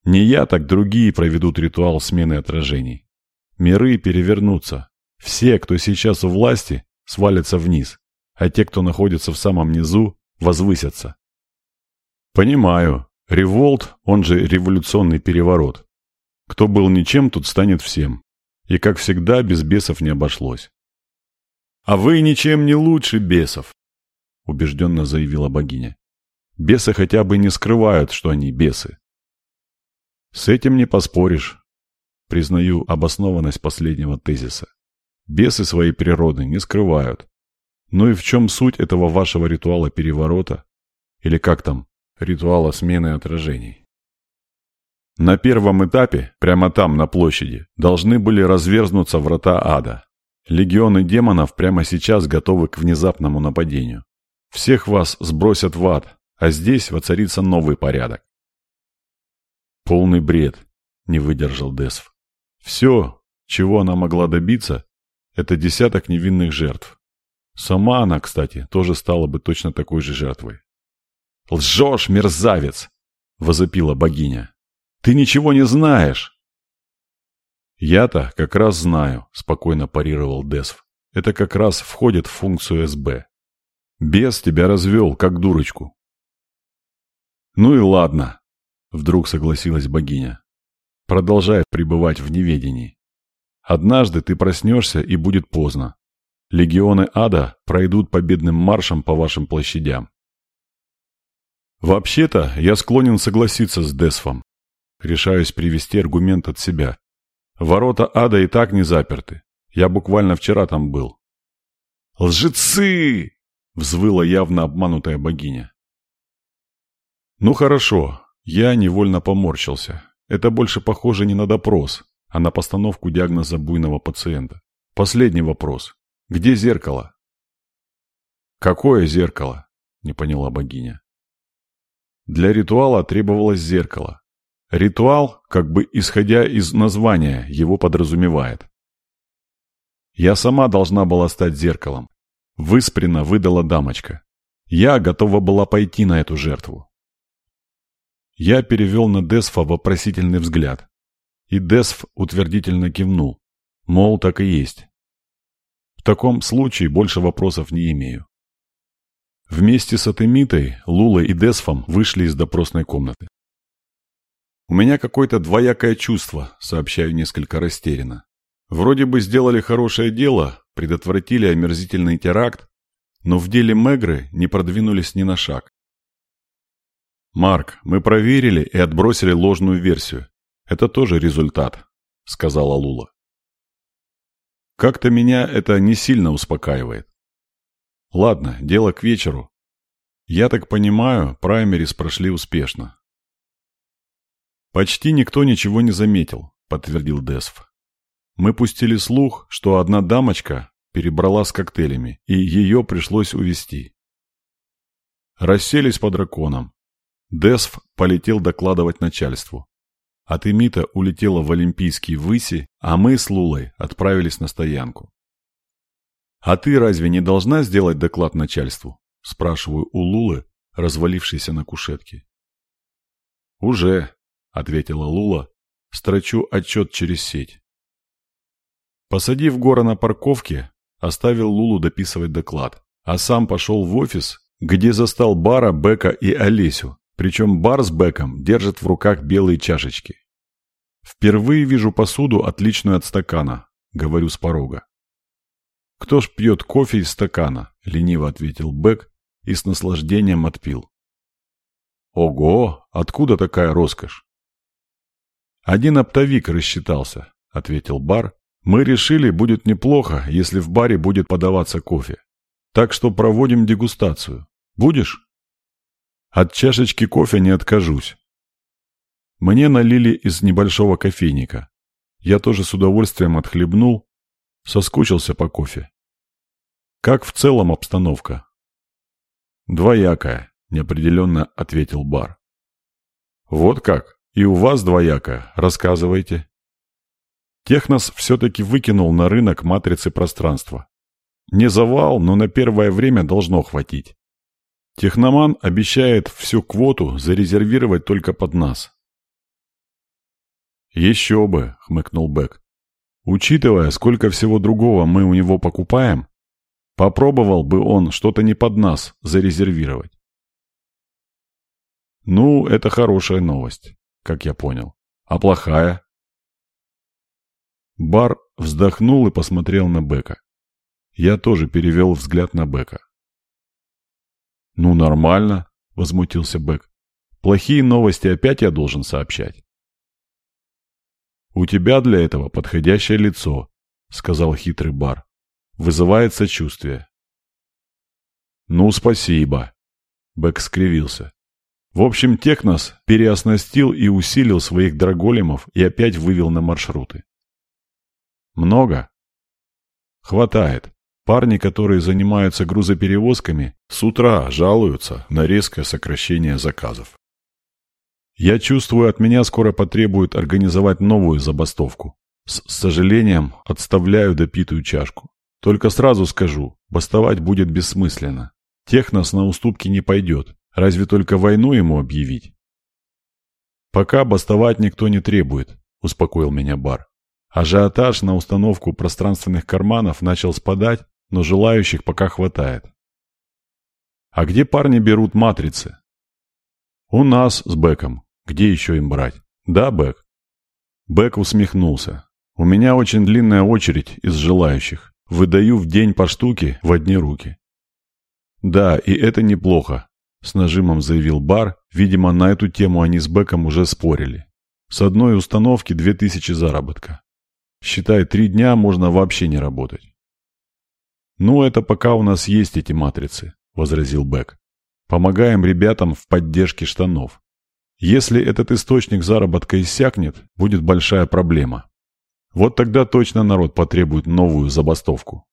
Не я, так другие проведут ритуал смены отражений. Миры перевернутся. Все, кто сейчас у власти, свалятся вниз, а те, кто находится в самом низу, возвысятся. Понимаю. Револт, он же революционный переворот. Кто был ничем, тут станет всем. И, как всегда, без бесов не обошлось. «А вы ничем не лучше бесов», — убежденно заявила богиня. «Бесы хотя бы не скрывают, что они бесы. С этим не поспоришь. Признаю обоснованность последнего тезиса. Бесы своей природы не скрывают. Ну и в чем суть этого вашего ритуала переворота? Или как там, ритуала смены отражений? На первом этапе, прямо там, на площади, должны были разверзнуться врата ада. Легионы демонов прямо сейчас готовы к внезапному нападению. Всех вас сбросят в ад, а здесь воцарится новый порядок. Полный бред, не выдержал Десв. Все, чего она могла добиться, это десяток невинных жертв. Сама она, кстати, тоже стала бы точно такой же жертвой. «Лжешь, мерзавец!» — возопила богиня. «Ты ничего не знаешь!» «Я-то как раз знаю», — спокойно парировал Десв. «Это как раз входит в функцию СБ. Бес тебя развел, как дурочку». «Ну и ладно», Вдруг согласилась богиня. Продолжай пребывать в неведении. Однажды ты проснешься, и будет поздно. Легионы ада пройдут победным маршем по вашим площадям. Вообще-то, я склонен согласиться с Десфом. Решаюсь привести аргумент от себя. Ворота ада и так не заперты. Я буквально вчера там был. «Лжецы!» — взвыла явно обманутая богиня. Ну хорошо, я невольно поморщился. Это больше похоже не на допрос, а на постановку диагноза буйного пациента. Последний вопрос. Где зеркало? Какое зеркало? Не поняла богиня. Для ритуала требовалось зеркало. Ритуал, как бы исходя из названия, его подразумевает. Я сама должна была стать зеркалом. Выспренно выдала дамочка. Я готова была пойти на эту жертву. Я перевел на Десфа вопросительный взгляд. И Десф утвердительно кивнул. Мол, так и есть. Таком случае больше вопросов не имею. Вместе с Атемитой, Лулой и Десфом вышли из допросной комнаты. «У меня какое-то двоякое чувство», — сообщаю несколько растерянно. «Вроде бы сделали хорошее дело, предотвратили омерзительный теракт, но в деле Мегры не продвинулись ни на шаг. «Марк, мы проверили и отбросили ложную версию. Это тоже результат», — сказала Лула. «Как-то меня это не сильно успокаивает. Ладно, дело к вечеру. Я так понимаю, праймерис прошли успешно. Почти никто ничего не заметил, подтвердил Десф. Мы пустили слух, что одна дамочка перебрала с коктейлями, и ее пришлось увести. Расселись по драконам. Десф полетел докладывать начальству. От Эмита улетела в Олимпийские выси, а мы с Лулой отправились на стоянку. «А ты разве не должна сделать доклад начальству?» – спрашиваю у Лулы, развалившейся на кушетке. «Уже», – ответила Лула, – «строчу отчет через сеть». Посадив Гора на парковке, оставил Лулу дописывать доклад, а сам пошел в офис, где застал Бара, Бека и Олесю, причем Бар с Беком держат в руках белые чашечки. «Впервые вижу посуду, отличную от стакана», — говорю с порога. «Кто ж пьет кофе из стакана?» — лениво ответил Бек и с наслаждением отпил. «Ого! Откуда такая роскошь?» «Один оптовик рассчитался», — ответил Бар. «Мы решили, будет неплохо, если в баре будет подаваться кофе. Так что проводим дегустацию. Будешь?» «От чашечки кофе не откажусь». Мне налили из небольшого кофейника. Я тоже с удовольствием отхлебнул, Соскучился по кофе. Как в целом обстановка? Двоякая, неопределенно ответил Бар. Вот как? И у вас двоякая. Рассказывайте. Технос все-таки выкинул на рынок матрицы пространства. Не завал, но на первое время должно хватить. Техноман обещает всю квоту зарезервировать только под нас. «Еще бы», — хмыкнул Бэк. Учитывая, сколько всего другого мы у него покупаем, попробовал бы он что-то не под нас зарезервировать. Ну, это хорошая новость, как я понял. А плохая? Бар вздохнул и посмотрел на Бека. Я тоже перевел взгляд на Бека. «Ну, нормально», — возмутился Бек. «Плохие новости опять я должен сообщать». «У тебя для этого подходящее лицо», — сказал хитрый бар. «Вызывает сочувствие». «Ну, спасибо», — Бэк скривился. В общем, Технос переоснастил и усилил своих драголемов и опять вывел на маршруты. Много? Хватает. Парни, которые занимаются грузоперевозками, с утра жалуются на резкое сокращение заказов. Я чувствую, от меня скоро потребуют организовать новую забастовку. С сожалением отставляю допитую чашку. Только сразу скажу, бастовать будет бессмысленно. Технос на уступки не пойдет, разве только войну ему объявить. Пока бастовать никто не требует, успокоил меня бар. Ажиотаж на установку пространственных карманов начал спадать, но желающих пока хватает. А где парни берут матрицы? У нас с Беком. Где еще им брать? Да, Бэк?» Бэк усмехнулся. «У меня очень длинная очередь из желающих. Выдаю в день по штуке в одни руки». «Да, и это неплохо», — с нажимом заявил Бар. Видимо, на эту тему они с Бэком уже спорили. «С одной установки две тысячи заработка. Считай, три дня можно вообще не работать». «Ну, это пока у нас есть эти матрицы», — возразил Бэк. Помогаем ребятам в поддержке штанов. Если этот источник заработка иссякнет, будет большая проблема. Вот тогда точно народ потребует новую забастовку.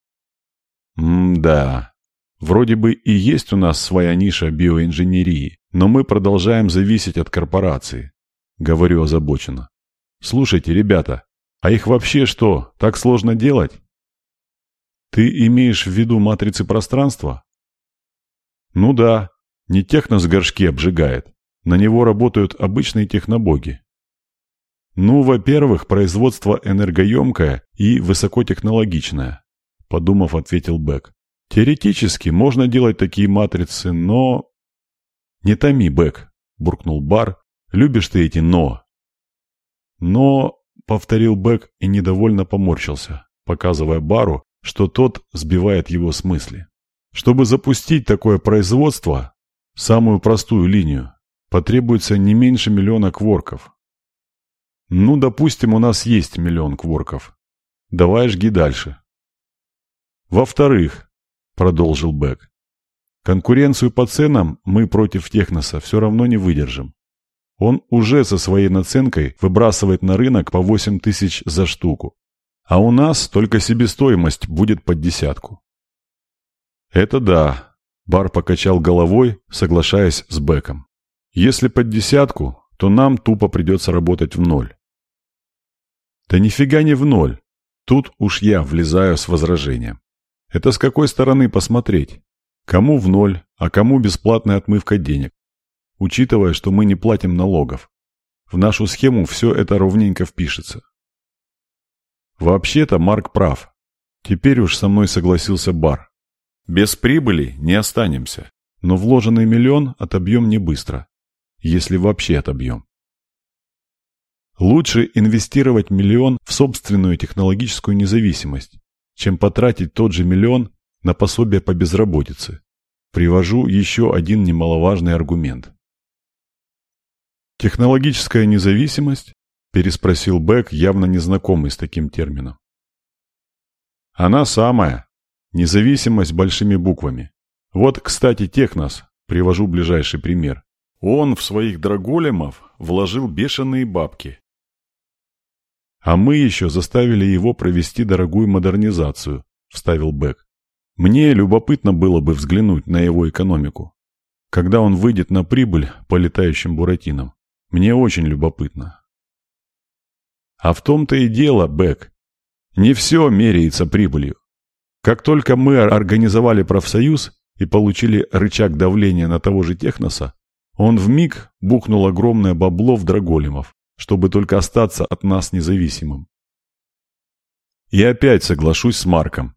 М-да. Вроде бы и есть у нас своя ниша биоинженерии, но мы продолжаем зависеть от корпорации. Говорю озабоченно. Слушайте, ребята, а их вообще что, так сложно делать? Ты имеешь в виду матрицы пространства? Ну да, не технос горшки обжигает. На него работают обычные технобоги. Ну, во-первых, производство энергоемкое и высокотехнологичное, подумав, ответил Бэк. Теоретически можно делать такие матрицы, но... Не томи, Бэк, буркнул Бар. Любишь ты эти «но». Но, повторил Бэк и недовольно поморщился, показывая Бару, что тот сбивает его с мысли. Чтобы запустить такое производство, самую простую линию, потребуется не меньше миллиона кворков. Ну, допустим, у нас есть миллион кворков. Давай жги дальше. Во-вторых, продолжил Бэк, конкуренцию по ценам мы против Техноса все равно не выдержим. Он уже со своей наценкой выбрасывает на рынок по 8 тысяч за штуку. А у нас только себестоимость будет под десятку. Это да. Бар покачал головой, соглашаясь с Бэком. Если под десятку, то нам тупо придется работать в ноль. Да нифига не в ноль. Тут уж я влезаю с возражением. Это с какой стороны посмотреть? Кому в ноль, а кому бесплатная отмывка денег? Учитывая, что мы не платим налогов. В нашу схему все это ровненько впишется. Вообще-то Марк прав. Теперь уж со мной согласился Бар. Без прибыли не останемся, но вложенный миллион отобьем не быстро, если вообще отобьем. Лучше инвестировать миллион в собственную технологическую независимость, чем потратить тот же миллион на пособие по безработице. Привожу еще один немаловажный аргумент. Технологическая независимость переспросил Бэк, явно незнакомый с таким термином. Она самая. Независимость большими буквами. Вот, кстати, Технос, привожу ближайший пример. Он в своих драголемов вложил бешеные бабки. А мы еще заставили его провести дорогую модернизацию, вставил Бэк. Мне любопытно было бы взглянуть на его экономику. Когда он выйдет на прибыль по летающим буратинам. Мне очень любопытно. А в том-то и дело, Бэк. Не все меряется прибылью. Как только мы организовали профсоюз и получили рычаг давления на того же Техноса, он в миг бухнул огромное бабло в Драголемов, чтобы только остаться от нас независимым. И опять соглашусь с Марком.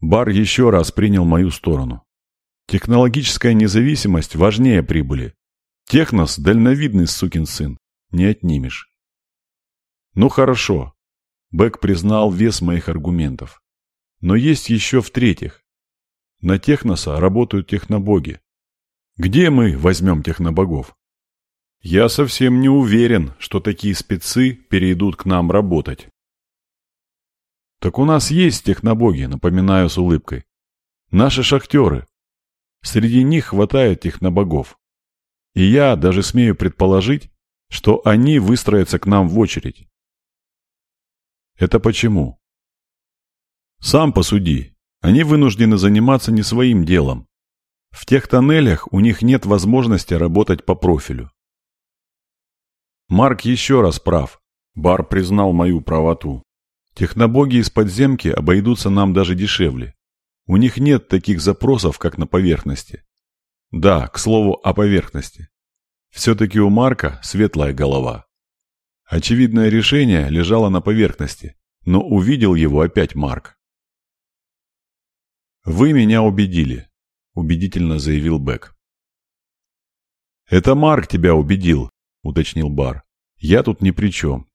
Бар еще раз принял мою сторону. Технологическая независимость важнее прибыли. Технос – дальновидный сукин сын, не отнимешь. Ну хорошо. Бэк признал вес моих аргументов. Но есть еще в-третьих. На Техноса работают технобоги. Где мы возьмем технобогов? Я совсем не уверен, что такие спецы перейдут к нам работать. Так у нас есть технобоги, напоминаю с улыбкой. Наши шахтеры. Среди них хватает технобогов. И я даже смею предположить, что они выстроятся к нам в очередь. Это почему? Сам посуди. Они вынуждены заниматься не своим делом. В тех тоннелях у них нет возможности работать по профилю. Марк еще раз прав. Бар признал мою правоту. Технобоги из подземки обойдутся нам даже дешевле. У них нет таких запросов, как на поверхности. Да, к слову о поверхности. Все-таки у Марка светлая голова. Очевидное решение лежало на поверхности, но увидел его опять Марк. «Вы меня убедили», – убедительно заявил Бэк. «Это Марк тебя убедил», – уточнил Бар. «Я тут ни при чем».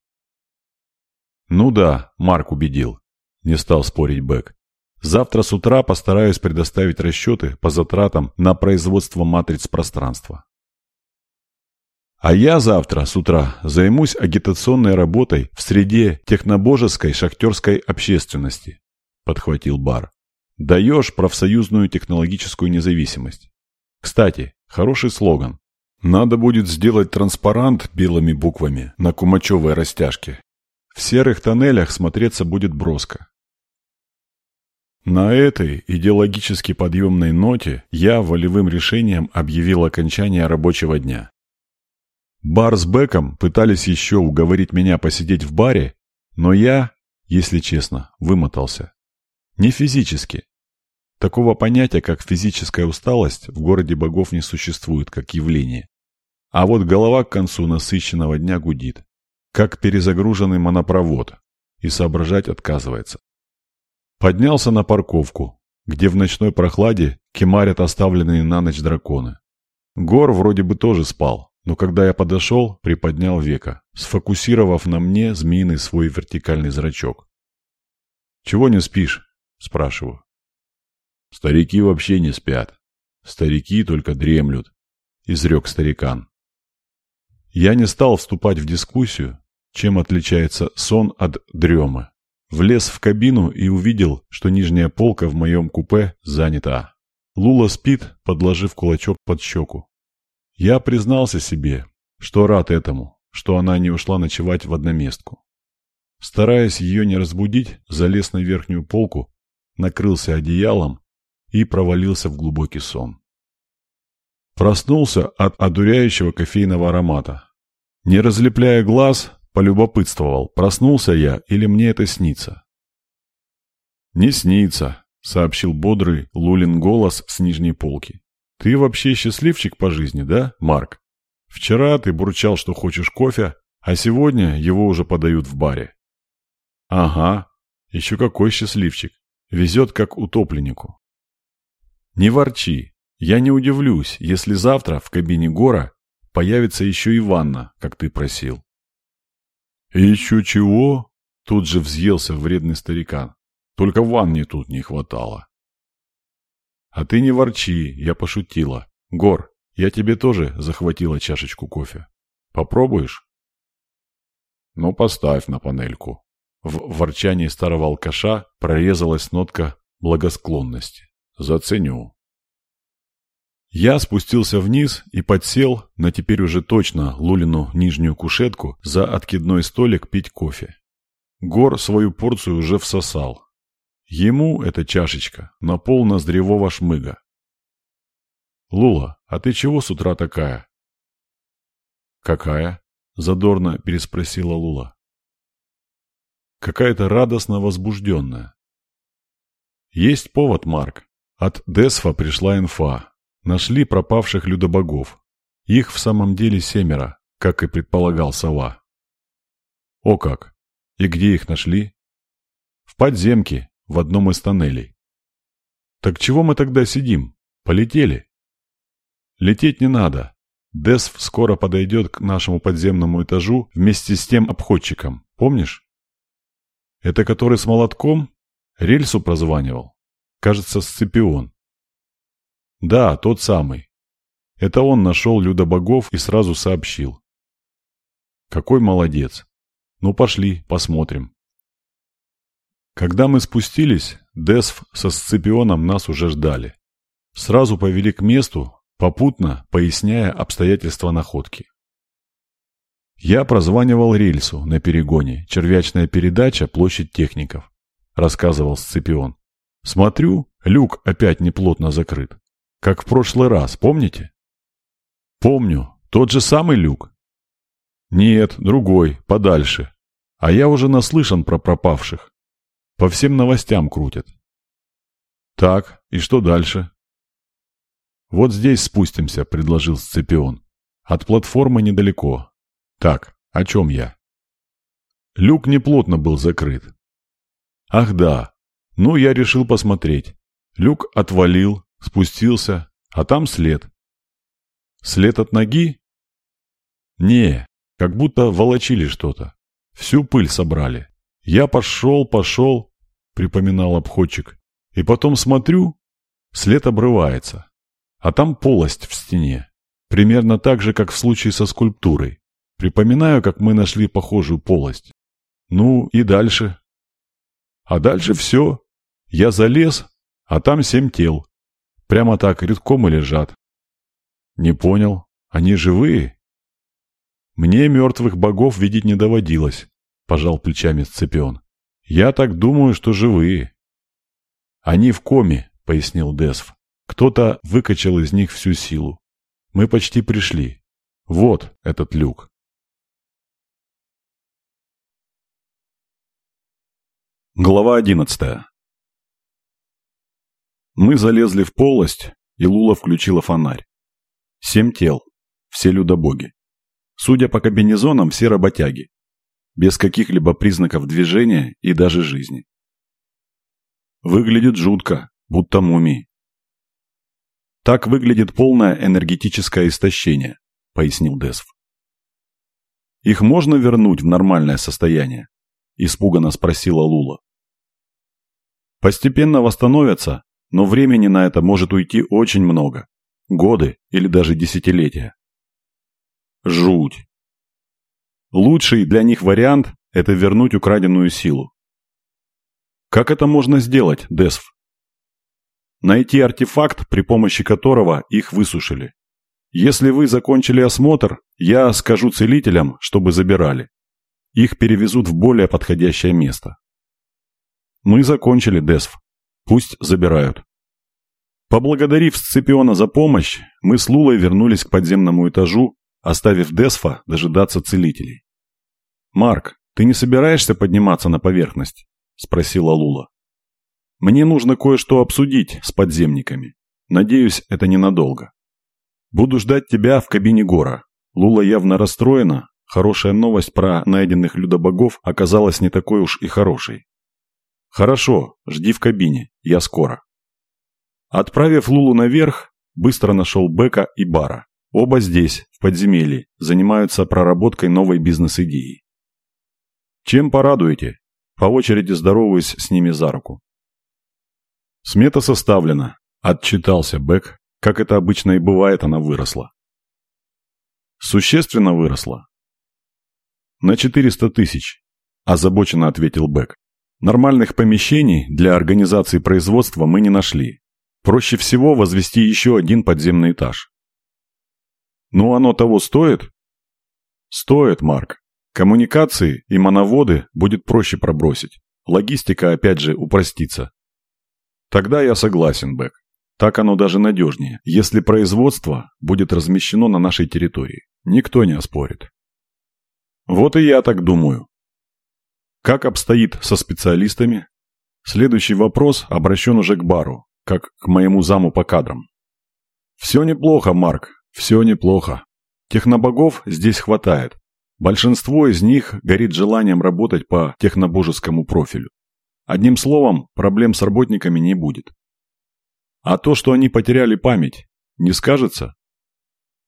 «Ну да, Марк убедил», – не стал спорить Бэк. «Завтра с утра постараюсь предоставить расчеты по затратам на производство матриц пространства». А я завтра с утра займусь агитационной работой в среде технобожеской шахтерской общественности, подхватил Бар. Даешь профсоюзную технологическую независимость. Кстати, Хороший слоган. Надо будет сделать транспарант белыми буквами на кумачевой растяжке. В серых тоннелях смотреться будет броско. На этой идеологически подъемной ноте я волевым решением объявил окончание рабочего дня. Бар с Беком пытались еще уговорить меня посидеть в баре, но я, если честно, вымотался. Не физически. Такого понятия, как физическая усталость, в городе богов не существует как явление. А вот голова к концу насыщенного дня гудит, как перезагруженный монопровод, и соображать отказывается. Поднялся на парковку, где в ночной прохладе кемарят оставленные на ночь драконы. Гор вроде бы тоже спал, но когда я подошел, приподнял века, сфокусировав на мне змеиный свой вертикальный зрачок. «Чего не спишь?» – спрашиваю. «Старики вообще не спят. Старики только дремлют», – изрек старикан. Я не стал вступать в дискуссию, чем отличается сон от дремы. Влез в кабину и увидел, что нижняя полка в моем купе занята. Лула спит, подложив кулачок под щеку. Я признался себе, что рад этому, что она не ушла ночевать в одноместку. Стараясь ее не разбудить, залез на верхнюю полку, накрылся одеялом и провалился в глубокий сон. Проснулся от одуряющего кофейного аромата. Не разлепляя глаз, полюбопытствовал, проснулся я или мне это снится. «Не снится», — сообщил бодрый Лулин голос с нижней полки. «Ты вообще счастливчик по жизни, да, Марк? Вчера ты бурчал, что хочешь кофе, а сегодня его уже подают в баре». «Ага, еще какой счастливчик. Везет как утопленнику». «Не ворчи. Я не удивлюсь, если завтра в кабине Гора появится еще и ванна, как ты просил». «Еще чего?» — тут же взъелся вредный старикан. «Только ванны тут не хватало». «А ты не ворчи, я пошутила. Гор, я тебе тоже захватила чашечку кофе. Попробуешь?» «Ну, поставь на панельку». В ворчании старого алкаша прорезалась нотка благосклонности. «Заценю». Я спустился вниз и подсел на теперь уже точно Лулину нижнюю кушетку за откидной столик пить кофе. Гор свою порцию уже всосал. Ему эта чашечка на пол ноздревого шмыга. «Лула, а ты чего с утра такая?» «Какая?» – задорно переспросила Лула. «Какая-то радостно возбужденная». «Есть повод, Марк. От Десфа пришла инфа. Нашли пропавших людобогов. Их в самом деле семеро, как и предполагал сова. О как! И где их нашли? В подземке, в одном из тоннелей. Так чего мы тогда сидим? Полетели? Лететь не надо. Десв скоро подойдет к нашему подземному этажу вместе с тем обходчиком, помнишь? Это который с молотком? Рельсу прозванивал? Кажется, Сципион. Да, тот самый. Это он нашел людобогов и сразу сообщил. Какой молодец. Ну пошли, посмотрим. Когда мы спустились, Десф со Сципионом нас уже ждали. Сразу повели к месту, попутно поясняя обстоятельства находки. Я прозванивал рельсу на перегоне, червячная передача, площадь техников, рассказывал Сципион. Смотрю, люк опять неплотно закрыт. Как в прошлый раз, помните? Помню. Тот же самый люк? Нет, другой, подальше. А я уже наслышан про пропавших. По всем новостям крутят. Так, и что дальше? Вот здесь спустимся, предложил Сципион. От платформы недалеко. Так, о чем я? Люк неплотно был закрыт. Ах да, ну я решил посмотреть. Люк отвалил, Спустился, а там след. След от ноги? Не, как будто волочили что-то. Всю пыль собрали. Я пошел, пошел, припоминал обходчик. И потом смотрю, след обрывается. А там полость в стене. Примерно так же, как в случае со скульптурой. Припоминаю, как мы нашли похожую полость. Ну и дальше. А дальше все. Я залез, а там семь тел. Прямо так редком и лежат. Не понял. Они живые? Мне мертвых богов видеть не доводилось, пожал плечами Сципион. Я так думаю, что живые. Они в коме, пояснил Десв. Кто-то выкачал из них всю силу. Мы почти пришли. Вот этот люк. Глава одиннадцатая Мы залезли в полость, и Лула включила фонарь. Семь тел. Все людобоги. Судя по комбинезонам, все работяги. Без каких-либо признаков движения и даже жизни. Выглядит жутко, будто мумии. Так выглядит полное энергетическое истощение, пояснил Десв. Их можно вернуть в нормальное состояние? Испуганно спросила Лула. Постепенно восстановятся, но времени на это может уйти очень много. Годы или даже десятилетия. Жуть. Лучший для них вариант – это вернуть украденную силу. Как это можно сделать, Десв? Найти артефакт, при помощи которого их высушили. Если вы закончили осмотр, я скажу целителям, чтобы забирали. Их перевезут в более подходящее место. Мы закончили, Десв. Пусть забирают. Поблагодарив Сципиона за помощь, мы с Лулой вернулись к подземному этажу, оставив Десфа дожидаться целителей. «Марк, ты не собираешься подниматься на поверхность?» – спросила Лула. «Мне нужно кое-что обсудить с подземниками. Надеюсь, это ненадолго. Буду ждать тебя в кабине Гора». Лула явно расстроена. Хорошая новость про найденных людобогов оказалась не такой уж и хорошей. «Хорошо, жди в кабине, я скоро». Отправив Лулу наверх, быстро нашел Бека и Бара. Оба здесь, в подземелье, занимаются проработкой новой бизнес-идеи. «Чем порадуете?» По очереди здороваюсь с ними за руку. «Смета составлена», – отчитался Бек. Как это обычно и бывает, она выросла. «Существенно выросла?» «На 400 тысяч», – озабоченно ответил Бек. «Нормальных помещений для организации производства мы не нашли, Проще всего возвести еще один подземный этаж. Ну, оно того стоит? Стоит, Марк. Коммуникации и моноводы будет проще пробросить. Логистика, опять же, упростится. Тогда я согласен, Бэк. Так оно даже надежнее, если производство будет размещено на нашей территории. Никто не оспорит. Вот и я так думаю. Как обстоит со специалистами? Следующий вопрос обращен уже к Бару, как к моему заму по кадрам. Все неплохо, Марк, все неплохо. Технобогов здесь хватает. Большинство из них горит желанием работать по технобожескому профилю. Одним словом, проблем с работниками не будет. А то, что они потеряли память, не скажется?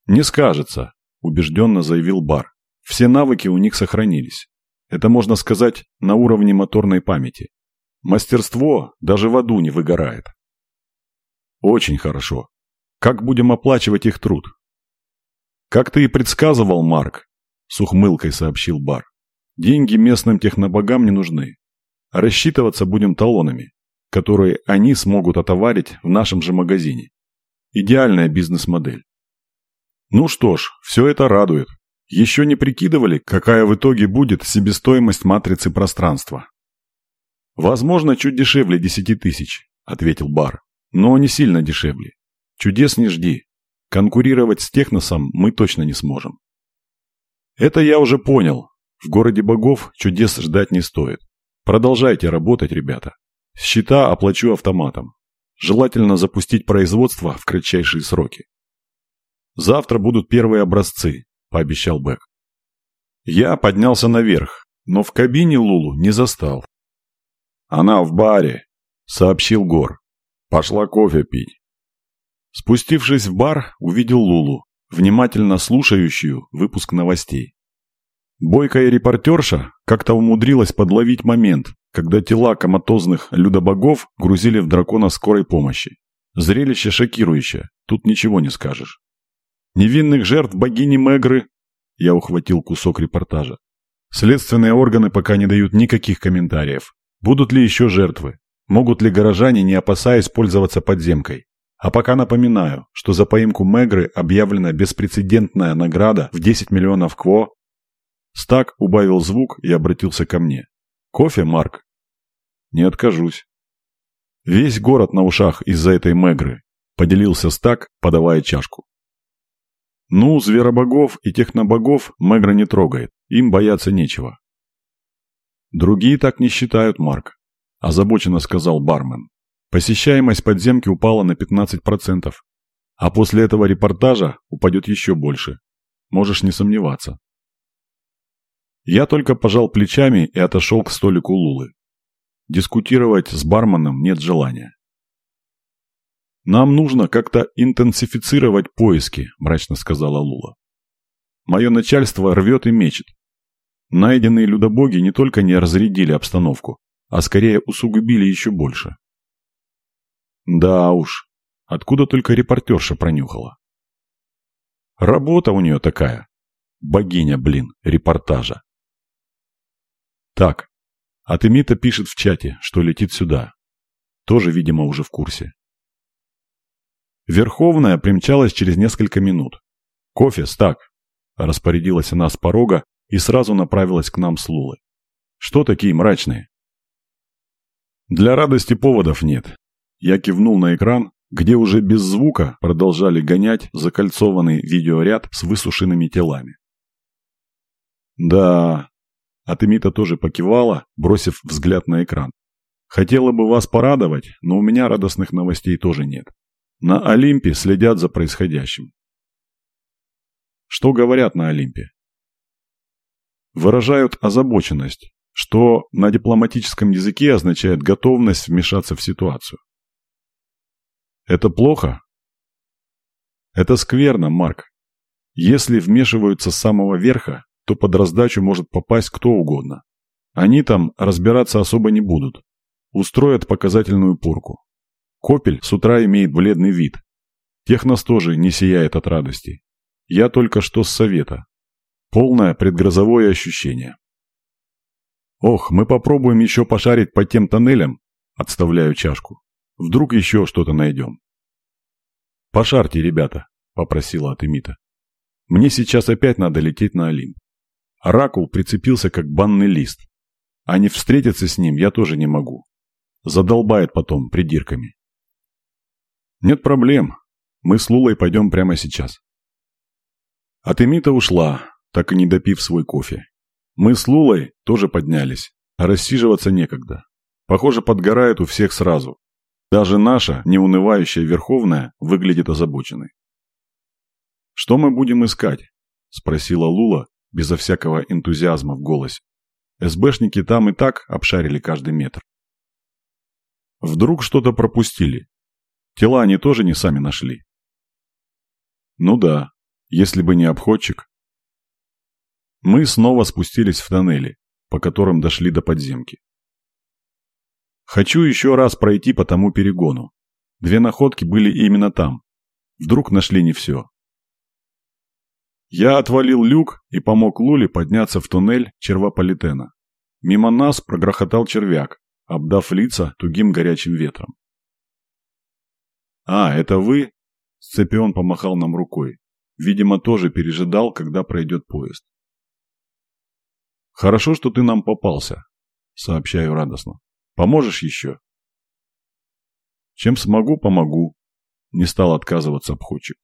Не скажется, убежденно заявил Бар. Все навыки у них сохранились. Это можно сказать на уровне моторной памяти. Мастерство даже в аду не выгорает. Очень хорошо. Как будем оплачивать их труд? Как ты и предсказывал, Марк, с ухмылкой сообщил Бар. Деньги местным технобогам не нужны. Рассчитываться будем талонами, которые они смогут отоварить в нашем же магазине. Идеальная бизнес-модель. Ну что ж, все это радует. Еще не прикидывали, какая в итоге будет себестоимость матрицы пространства. Возможно, чуть дешевле десяти тысяч, ответил Бар но не сильно дешевле. Чудес не жди. Конкурировать с Техносом мы точно не сможем. Это я уже понял. В городе богов чудес ждать не стоит. Продолжайте работать, ребята. Счета оплачу автоматом. Желательно запустить производство в кратчайшие сроки. Завтра будут первые образцы, пообещал Бэк. Я поднялся наверх, но в кабине Лулу не застал. Она в баре, сообщил Гор. Пошла кофе пить. Спустившись в бар, увидел Лулу, внимательно слушающую выпуск новостей. Бойкая репортерша как-то умудрилась подловить момент, когда тела коматозных людобогов грузили в дракона скорой помощи. Зрелище шокирующее, тут ничего не скажешь. Невинных жертв богини Мегры я ухватил кусок репортажа. Следственные органы пока не дают никаких комментариев. Будут ли еще жертвы? Могут ли горожане, не опасаясь пользоваться подземкой? А пока напоминаю, что за поимку Мегры объявлена беспрецедентная награда в 10 миллионов кво. Стак убавил звук и обратился ко мне. Кофе, Марк? Не откажусь. Весь город на ушах из-за этой Мегры, поделился Стак, подавая чашку. Ну, зверобогов и технобогов Мегра не трогает, им бояться нечего. Другие так не считают, Марк, озабоченно сказал бармен. Посещаемость подземки упала на 15%, а после этого репортажа упадет еще больше. Можешь не сомневаться. Я только пожал плечами и отошел к столику Лулы. Дискутировать с барменом нет желания. «Нам нужно как-то интенсифицировать поиски», – мрачно сказала Лула. «Мое начальство рвет и мечет. Найденные людобоги не только не разрядили обстановку, а скорее усугубили еще больше. Да уж, откуда только репортерша пронюхала. Работа у нее такая. Богиня, блин, репортажа. Так, а Темита пишет в чате, что летит сюда. Тоже, видимо, уже в курсе. Верховная примчалась через несколько минут. «Кофе, стак!» Распорядилась она с порога и сразу направилась к нам с Лулой. «Что такие мрачные?» «Для радости поводов нет. Я кивнул на экран, где уже без звука продолжали гонять закольцованный видеоряд с высушенными телами. Да, Атемита тоже покивала, бросив взгляд на экран. Хотела бы вас порадовать, но у меня радостных новостей тоже нет. На Олимпе следят за происходящим. Что говорят на Олимпе? Выражают озабоченность, что на дипломатическом языке означает готовность вмешаться в ситуацию. Это плохо? Это скверно, Марк. Если вмешиваются с самого верха, то под раздачу может попасть кто угодно. Они там разбираться особо не будут. Устроят показательную порку. Копель с утра имеет бледный вид. Технос тоже не сияет от радости. Я только что с совета. Полное предгрозовое ощущение. Ох, мы попробуем еще пошарить по тем тоннелям. Отставляю чашку. Вдруг еще что-то найдем. «Пошарьте, ребята», — попросила Атемита. «Мне сейчас опять надо лететь на Олимп. Оракул прицепился как банный лист. А не встретиться с ним я тоже не могу. Задолбает потом придирками». «Нет проблем. Мы с Лулой пойдем прямо сейчас». Атемита ушла, так и не допив свой кофе. Мы с Лулой тоже поднялись, а рассиживаться некогда. Похоже, подгорает у всех сразу. Даже наша, неунывающая Верховная, выглядит озабоченной. «Что мы будем искать?» – спросила Лула, безо всякого энтузиазма в голосе. СБшники там и так обшарили каждый метр. Вдруг что-то пропустили. Тела они тоже не сами нашли. Ну да, если бы не обходчик. Мы снова спустились в тоннели, по которым дошли до подземки. Хочу еще раз пройти по тому перегону. Две находки были именно там. Вдруг нашли не все. Я отвалил люк и помог Луле подняться в туннель червополитена. Мимо нас прогрохотал червяк, обдав лица тугим горячим ветром. «А, это вы?» Сципион помахал нам рукой. Видимо, тоже пережидал, когда пройдет поезд. «Хорошо, что ты нам попался», — сообщаю радостно. Поможешь еще?» «Чем смогу, помогу», — не стал отказываться обходчик.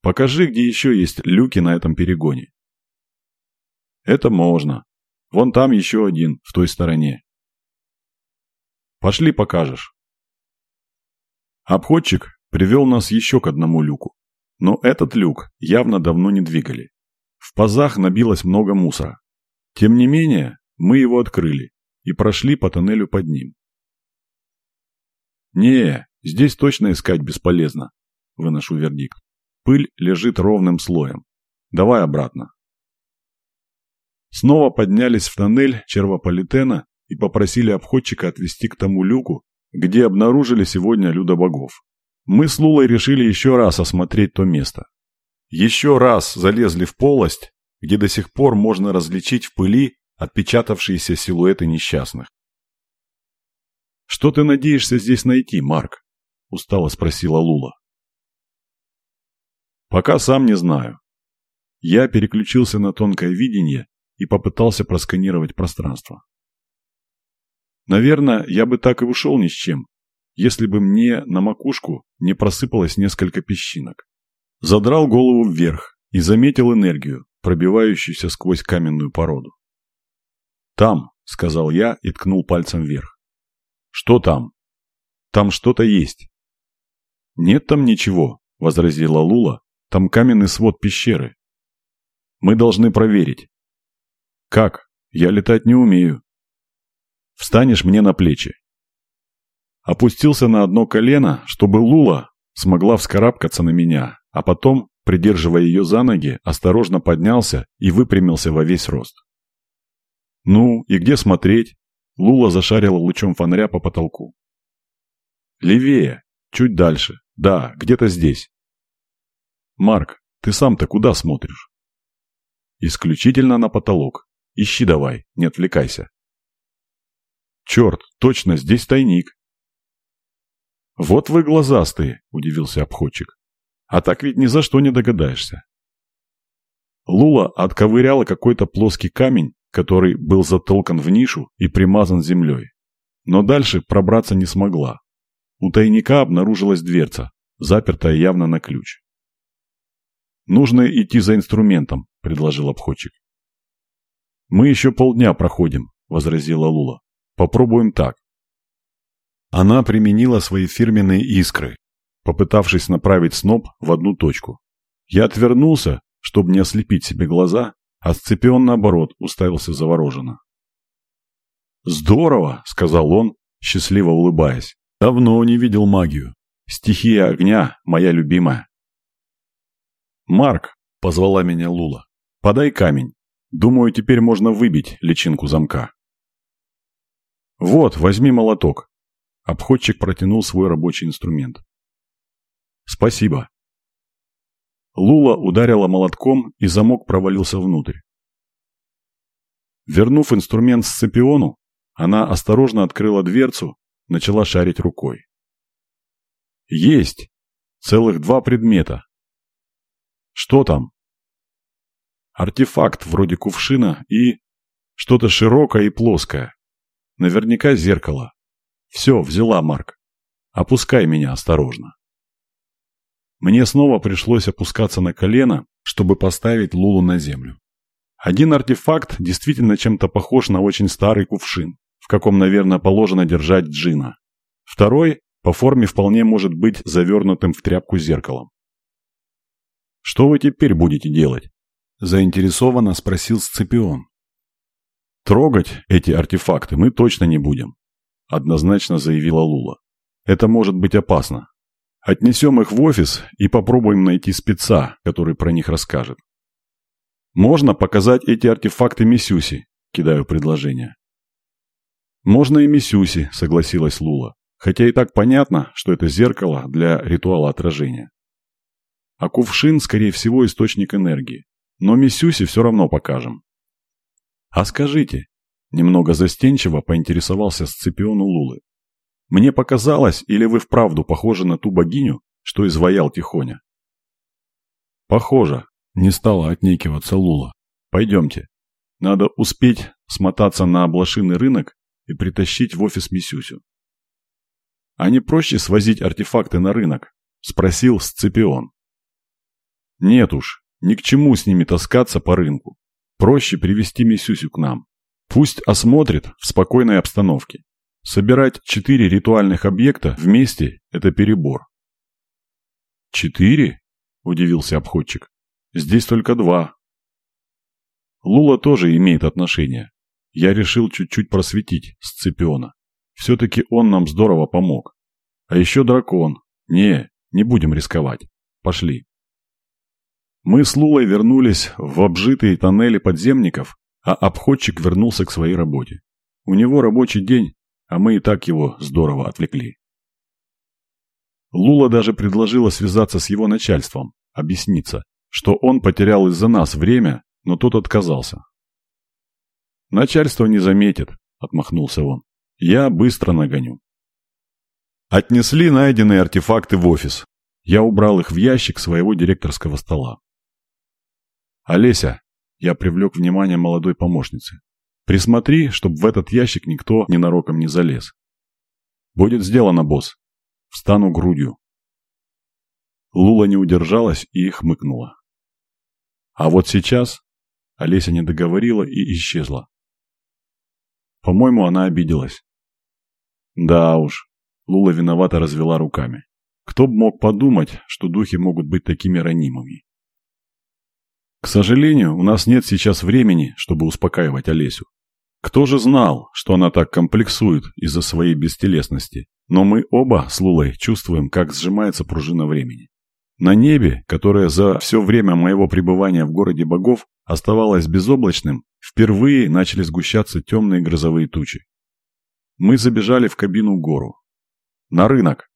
«Покажи, где еще есть люки на этом перегоне». «Это можно. Вон там еще один, в той стороне». «Пошли, покажешь». Обходчик привел нас еще к одному люку. Но этот люк явно давно не двигали. В пазах набилось много мусора. Тем не менее, мы его открыли и прошли по тоннелю под ним. «Не, здесь точно искать бесполезно», – выношу вердикт. «Пыль лежит ровным слоем. Давай обратно». Снова поднялись в тоннель червополитена и попросили обходчика отвезти к тому люку, где обнаружили сегодня людобогов. Мы с Лулой решили еще раз осмотреть то место. Еще раз залезли в полость, где до сих пор можно различить в пыли отпечатавшиеся силуэты несчастных. «Что ты надеешься здесь найти, Марк?» – устало спросила Лула. Пока сам не знаю. Я переключился на тонкое видение и попытался просканировать пространство. Наверное, я бы так и ушел ни с чем, если бы мне на макушку не просыпалось несколько песчинок. Задрал голову вверх и заметил энергию, пробивающуюся сквозь каменную породу. «Там», — сказал я и ткнул пальцем вверх. «Что там?» «Там что-то есть». «Нет там ничего», — возразила Лула. «Там каменный свод пещеры. Мы должны проверить». «Как? Я летать не умею». «Встанешь мне на плечи». Опустился на одно колено, чтобы Лула смогла вскарабкаться на меня, а потом, придерживая ее за ноги, осторожно поднялся и выпрямился во весь рост. «Ну, и где смотреть?» Лула зашарила лучом фонаря по потолку. «Левее, чуть дальше. Да, где-то здесь». «Марк, ты сам-то куда смотришь?» «Исключительно на потолок. Ищи давай, не отвлекайся». «Черт, точно, здесь тайник». «Вот вы глазастые», – удивился обходчик. «А так ведь ни за что не догадаешься». Лула отковыряла какой-то плоский камень который был затолкан в нишу и примазан землей. Но дальше пробраться не смогла. У тайника обнаружилась дверца, запертая явно на ключ. «Нужно идти за инструментом», – предложил обходчик. «Мы еще полдня проходим», – возразила Лула. «Попробуем так». Она применила свои фирменные искры, попытавшись направить сноп в одну точку. Я отвернулся, чтобы не ослепить себе глаза, а Сципион, наоборот, уставился завороженно. «Здорово!» — сказал он, счастливо улыбаясь. «Давно не видел магию. Стихия огня — моя любимая». «Марк!» — позвала меня Лула. «Подай камень. Думаю, теперь можно выбить личинку замка». «Вот, возьми молоток». Обходчик протянул свой рабочий инструмент. «Спасибо. Лула ударила молотком, и замок провалился внутрь. Вернув инструмент Сципиону, она осторожно открыла дверцу, начала шарить рукой. Есть! Целых два предмета. Что там? Артефакт вроде кувшина и... Что-то широкое и плоское. Наверняка зеркало. Все, взяла, Марк. Опускай меня осторожно. Мне снова пришлось опускаться на колено, чтобы поставить Лулу на землю. Один артефакт действительно чем-то похож на очень старый кувшин, в каком, наверное, положено держать джина. Второй по форме вполне может быть завернутым в тряпку зеркалом. «Что вы теперь будете делать?» – заинтересованно спросил Сципион. «Трогать эти артефакты мы точно не будем», – однозначно заявила Лула. «Это может быть опасно. Отнесем их в офис и попробуем найти спеца, который про них расскажет. Можно показать эти артефакты Мисюси, кидаю предложение. Можно и Мисюси, согласилась Лула. Хотя и так понятно, что это зеркало для ритуала отражения. А кувшин, скорее всего, источник энергии. Но Мисюси все равно покажем. А скажите, немного застенчиво поинтересовался Сципион у Лулы. Мне показалось, или вы вправду похожи на ту богиню, что изваял Тихоня? Похоже, не стала отнекиваться Лула. Пойдемте. Надо успеть смотаться на облашиный рынок и притащить в офис Мисюсю. А не проще свозить артефакты на рынок? Спросил Сципион. Нет уж, ни к чему с ними таскаться по рынку. Проще привести Мисюсю к нам. Пусть осмотрит в спокойной обстановке. Собирать четыре ритуальных объекта вместе – это перебор. «Четыре?» – удивился обходчик. «Здесь только два». Лула тоже имеет отношение. Я решил чуть-чуть просветить Сципиона. Все-таки он нам здорово помог. А еще дракон. Не, не будем рисковать. Пошли. Мы с Лулой вернулись в обжитые тоннели подземников, а обходчик вернулся к своей работе. У него рабочий день а мы и так его здорово отвлекли. Лула даже предложила связаться с его начальством, объясниться, что он потерял из-за нас время, но тот отказался. «Начальство не заметит», — отмахнулся он. «Я быстро нагоню». Отнесли найденные артефакты в офис. Я убрал их в ящик своего директорского стола. «Олеся», — я привлек внимание молодой помощницы, «присмотри, чтобы в этот ящик никто ненароком не залез». «Будет сделано, босс. Встану грудью». Лула не удержалась и хмыкнула. А вот сейчас Олеся не договорила и исчезла. По-моему, она обиделась. Да уж, Лула виновато развела руками. Кто бы мог подумать, что духи могут быть такими ранимыми. К сожалению, у нас нет сейчас времени, чтобы успокаивать Олесю. Кто же знал, что она так комплексует из-за своей бестелесности? Но мы оба с Лулой чувствуем, как сжимается пружина времени. На небе, которое за все время моего пребывания в городе богов оставалось безоблачным, впервые начали сгущаться темные грозовые тучи. Мы забежали в кабину гору. На рынок.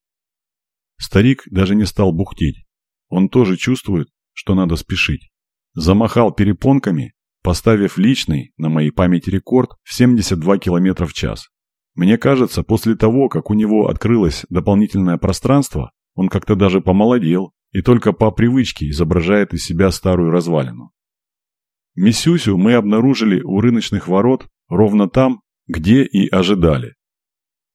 Старик даже не стал бухтеть. Он тоже чувствует, что надо спешить. Замахал перепонками, поставив личный на моей памяти рекорд в 72 км в час. Мне кажется, после того, как у него открылось дополнительное пространство, он как-то даже помолодел и только по привычке изображает из себя старую развалину. Мисюсю мы обнаружили у рыночных ворот ровно там, где и ожидали.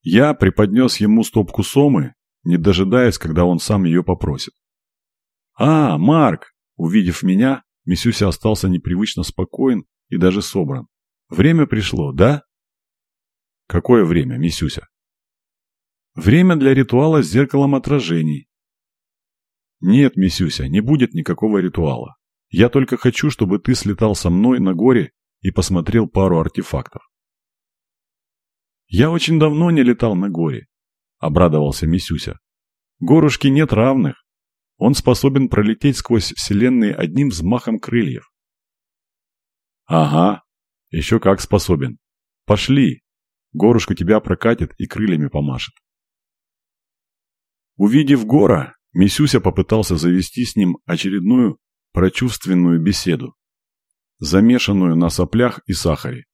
Я преподнес ему стопку сомы, не дожидаясь, когда он сам ее попросит. «А, Марк!» Увидев меня, Мисюся остался непривычно спокоен и даже собран. «Время пришло, да?» «Какое время, Мисюся?» «Время для ритуала с зеркалом отражений». «Нет, Мисюся, не будет никакого ритуала. Я только хочу, чтобы ты слетал со мной на горе и посмотрел пару артефактов. «Я очень давно не летал на горе», — обрадовался Мисюся. «Горушки нет равных. Он способен пролететь сквозь вселенные одним взмахом крыльев». «Ага, еще как способен. Пошли, горушка тебя прокатит и крыльями помашет». Увидев гора, Мисюся попытался завести с ним очередную прочувственную беседу, замешанную на соплях и сахаре.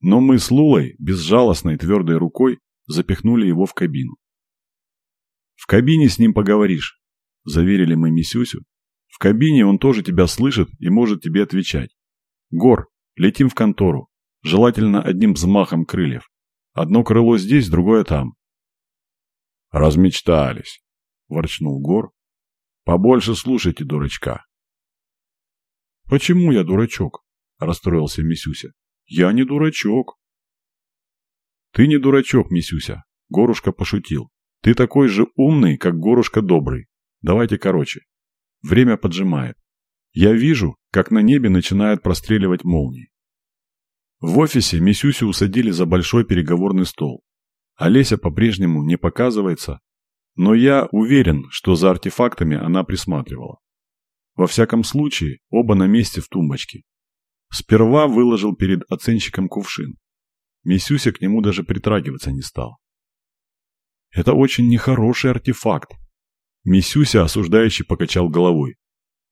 Но мы с Лулой безжалостной твердой рукой запихнули его в кабину. «В кабине с ним поговоришь», – заверили мы Мисюсю. «В кабине он тоже тебя слышит и может тебе отвечать. Гор, летим в контору, желательно одним взмахом крыльев. Одно крыло здесь, другое там». «Размечтались», – ворчнул Гор. «Побольше слушайте, дурачка». «Почему я дурачок?» – расстроился Мисюся. Я не дурачок. Ты не дурачок, Мисюся. Горушка пошутил. Ты такой же умный, как Горушка добрый. Давайте короче. Время поджимает. Я вижу, как на небе начинают простреливать молнии. В офисе Мисюсю усадили за большой переговорный стол. Олеся по-прежнему не показывается, но я уверен, что за артефактами она присматривала. Во всяком случае, оба на месте в тумбочке. Сперва выложил перед оценщиком кувшин. Мисюся к нему даже притрагиваться не стал. «Это очень нехороший артефакт», Мисюся осуждающий покачал головой.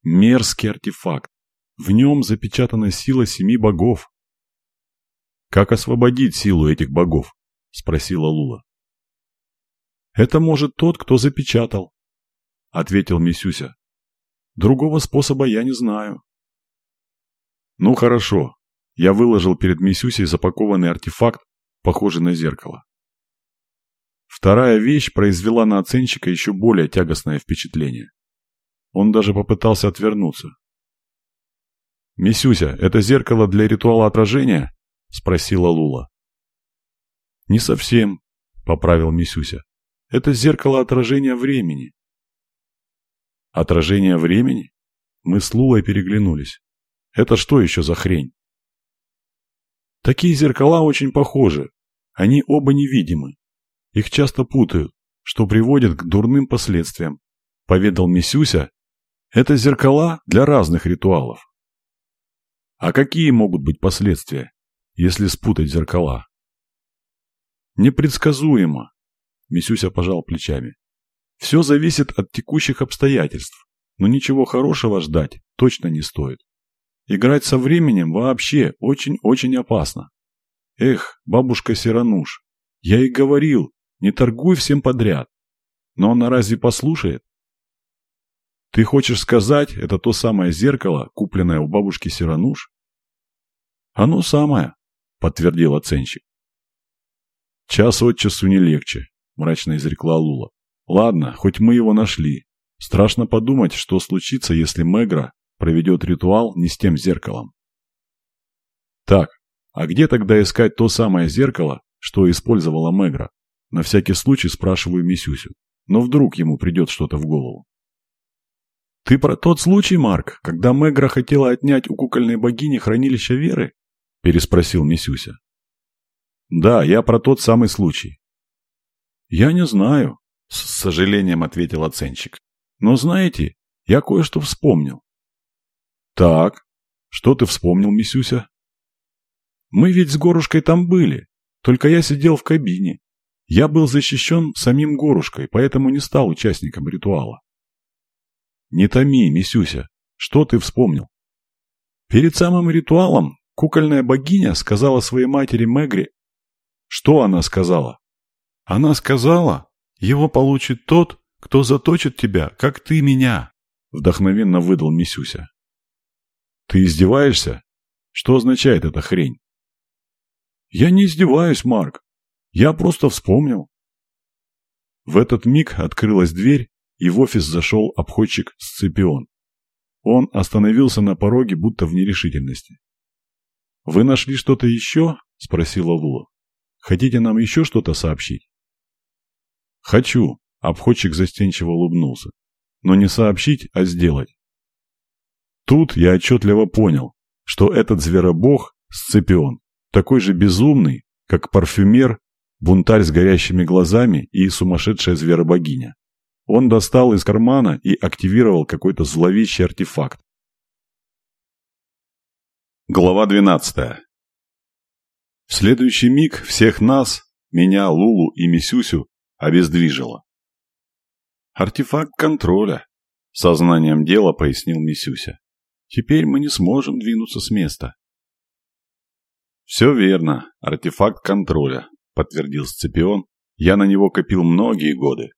Мерзкий артефакт. В нем запечатана сила семи богов. Как освободить силу этих богов? Спросила Лула. Это может тот, кто запечатал, ответил Мисюся. Другого способа я не знаю. Ну хорошо. Я выложил перед Мисюсей запакованный артефакт, похожий на зеркало. Вторая вещь произвела на оценщика еще более тягостное впечатление. Он даже попытался отвернуться. «Мисюся, это зеркало для ритуала отражения?» – спросила Лула. «Не совсем», – поправил Мисюся. «Это зеркало отражения времени». «Отражение времени?» Мы с Лулой переглянулись. Это что еще за хрень? Такие зеркала очень похожи. Они оба невидимы. Их часто путают, что приводит к дурным последствиям. Поведал Мисюся. Это зеркала для разных ритуалов. А какие могут быть последствия, если спутать зеркала? Непредсказуемо. Мисюся пожал плечами. Все зависит от текущих обстоятельств, но ничего хорошего ждать точно не стоит. Играть со временем вообще очень-очень опасно. Эх, бабушка Сирануш, я и говорил, не торгуй всем подряд. Но она разве послушает? Ты хочешь сказать, это то самое зеркало, купленное у бабушки Сирануш? Оно самое, подтвердил оценщик. Час от часу не легче, мрачно изрекла Лула. Ладно, хоть мы его нашли. Страшно подумать, что случится, если Мегра проведет ритуал не с тем зеркалом. Так, а где тогда искать то самое зеркало, что использовала Мегра? На всякий случай спрашиваю Мисюсю. Но вдруг ему придет что-то в голову. «Ты про тот случай, Марк, когда Мегра хотела отнять у кукольной богини хранилище веры?» – переспросил Мисюся. «Да, я про тот самый случай». «Я не знаю», – с сожалением ответил оценщик. «Но знаете, я кое-что вспомнил». «Так, что ты вспомнил, Мисюся?» «Мы ведь с Горушкой там были, только я сидел в кабине. Я был защищен самим Горушкой, поэтому не стал участником ритуала. Не томи, Мисюся, что ты вспомнил? Перед самым ритуалом кукольная богиня сказала своей матери Мегре... Что она сказала? Она сказала, его получит тот, кто заточит тебя, как ты меня, вдохновенно выдал Мисюся. Ты издеваешься? Что означает эта хрень? Я не издеваюсь, Марк. Я просто вспомнил. В этот миг открылась дверь, и в офис зашел обходчик Сципион. Он остановился на пороге, будто в нерешительности. «Вы нашли что-то еще?» – спросила Лула. «Хотите нам еще что-то сообщить?» «Хочу», – обходчик застенчиво улыбнулся. «Но не сообщить, а сделать». Тут я отчетливо понял, что этот зверобог – Сципион, такой же безумный, как парфюмер бунтарь с горящими глазами и сумасшедшая зверобогиня. Он достал из кармана и активировал какой-то зловещий артефакт. Глава 12 В следующий миг всех нас, меня, Лулу и Мисюсю, обездвижило. «Артефакт контроля», — сознанием дела пояснил Мисюся. «Теперь мы не сможем двинуться с места». «Все верно, артефакт контроля», — подтвердил Сципион. «Я на него копил многие годы».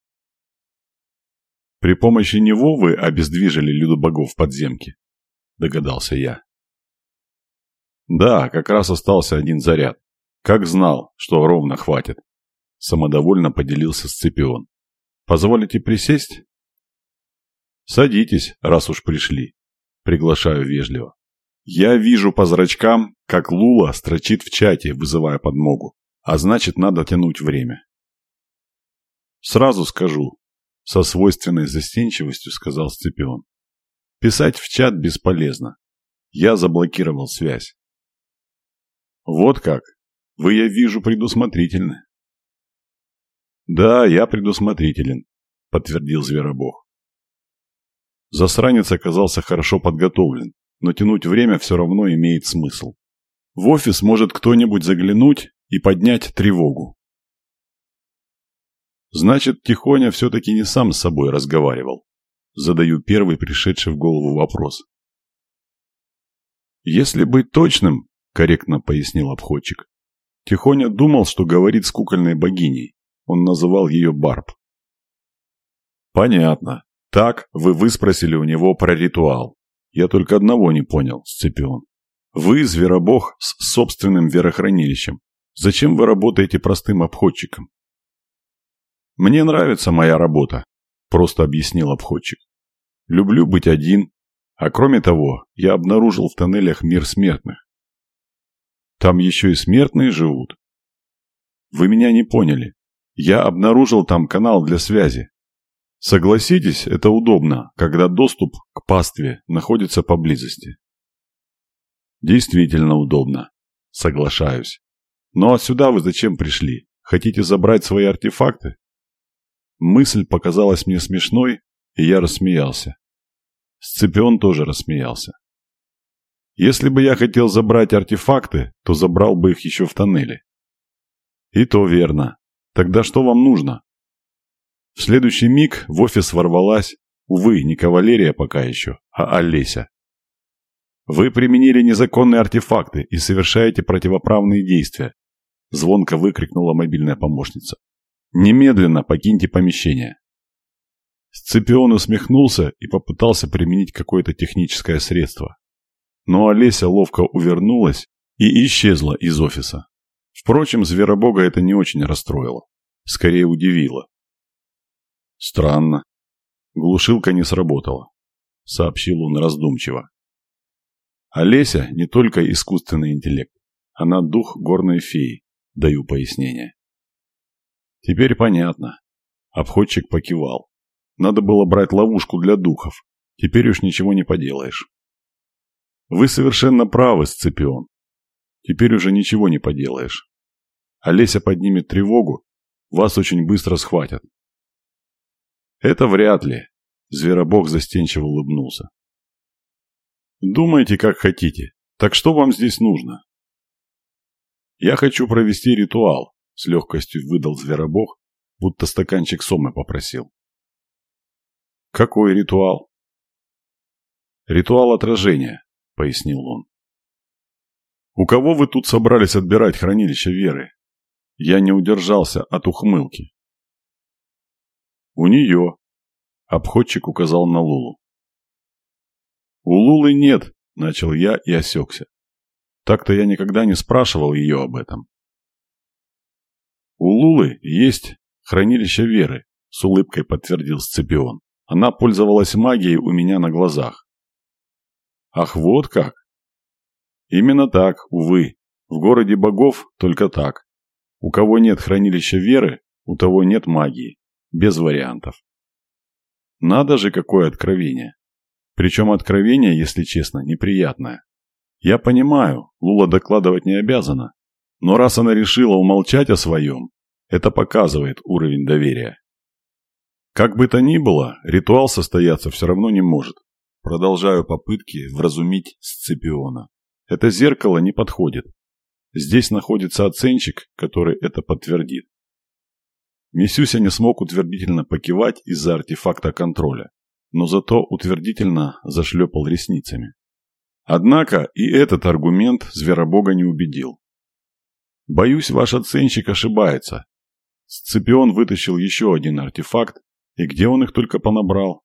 «При помощи него вы обездвижили людобогов в подземке», — догадался я. «Да, как раз остался один заряд. Как знал, что ровно хватит», — самодовольно поделился Сципион. «Позволите присесть?» «Садитесь, раз уж пришли», — приглашаю вежливо. Я вижу по зрачкам, как Лула строчит в чате, вызывая подмогу. А значит, надо тянуть время. Сразу скажу, со свойственной застенчивостью сказал Сципион. Писать в чат бесполезно. Я заблокировал связь. Вот как. Вы, я вижу, предусмотрительны. Да, я предусмотрителен, подтвердил Зверобог. Засранец оказался хорошо подготовлен, но тянуть время все равно имеет смысл. В офис может кто-нибудь заглянуть и поднять тревогу. Значит, Тихоня все-таки не сам с собой разговаривал. Задаю первый пришедший в голову вопрос. Если быть точным, корректно пояснил обходчик, Тихоня думал, что говорит с кукольной богиней. Он называл ее Барб. Понятно. Так, вы выспросили у него про ритуал. Я только одного не понял, Сципион. Вы зверобог с собственным верохранилищем. Зачем вы работаете простым обходчиком? Мне нравится моя работа, просто объяснил обходчик. Люблю быть один, а кроме того, я обнаружил в тоннелях мир смертных. Там еще и смертные живут. Вы меня не поняли. Я обнаружил там канал для связи. Согласитесь, это удобно, когда доступ к пастве находится поблизости. Действительно удобно. Соглашаюсь. Ну а сюда вы зачем пришли? Хотите забрать свои артефакты? Мысль показалась мне смешной, и я рассмеялся. Сципион тоже рассмеялся. Если бы я хотел забрать артефакты, то забрал бы их еще в тоннеле. И то верно. Тогда что вам нужно? В следующий миг в офис ворвалась, увы, не кавалерия пока еще, а Олеся. Вы применили незаконные артефакты и совершаете противоправные действия. Звонко выкрикнула мобильная помощница. Немедленно покиньте помещение. Сципион усмехнулся и попытался применить какое-то техническое средство. Но Олеся ловко увернулась и исчезла из офиса. Впрочем, Зверобога это не очень расстроило. Скорее удивило. «Странно. Глушилка не сработала», — сообщил он раздумчиво. Олеся не только искусственный интеллект. Она дух горной феи, даю пояснение. Теперь понятно. Обходчик покивал. Надо было брать ловушку для духов. Теперь уж ничего не поделаешь. Вы совершенно правы, Сципион. Теперь уже ничего не поделаешь. Олеся поднимет тревогу, вас очень быстро схватят. Это вряд ли. Зверобог застенчиво улыбнулся. Думайте, как хотите. Так что вам здесь нужно? Я хочу провести ритуал, с легкостью выдал Зверобог, будто стаканчик сомы попросил. Какой ритуал? Ритуал отражения, пояснил он. У кого вы тут собрались отбирать хранилище веры? Я не удержался от ухмылки. У нее. Обходчик указал на Лулу. У Лулы нет, начал я и осекся. Так-то я никогда не спрашивал ее об этом. У Лулы есть хранилище веры, с улыбкой подтвердил Сципион. Она пользовалась магией у меня на глазах. Ах, вот как? Именно так, увы. В городе богов только так. У кого нет хранилища веры, у того нет магии. Без вариантов. Надо же, какое откровение. Причем откровение, если честно, неприятное. Я понимаю, Лула докладывать не обязана. Но раз она решила умолчать о своем, это показывает уровень доверия. Как бы то ни было, ритуал состояться все равно не может. Продолжаю попытки вразумить Сципиона. Это зеркало не подходит. Здесь находится оценщик, который это подтвердит. Мисюся не смог утвердительно покивать из-за артефакта контроля, но зато утвердительно зашлепал ресницами. Однако и этот аргумент Зверобога не убедил. «Боюсь, ваш оценщик ошибается». Сципион вытащил еще один артефакт, и где он их только понабрал?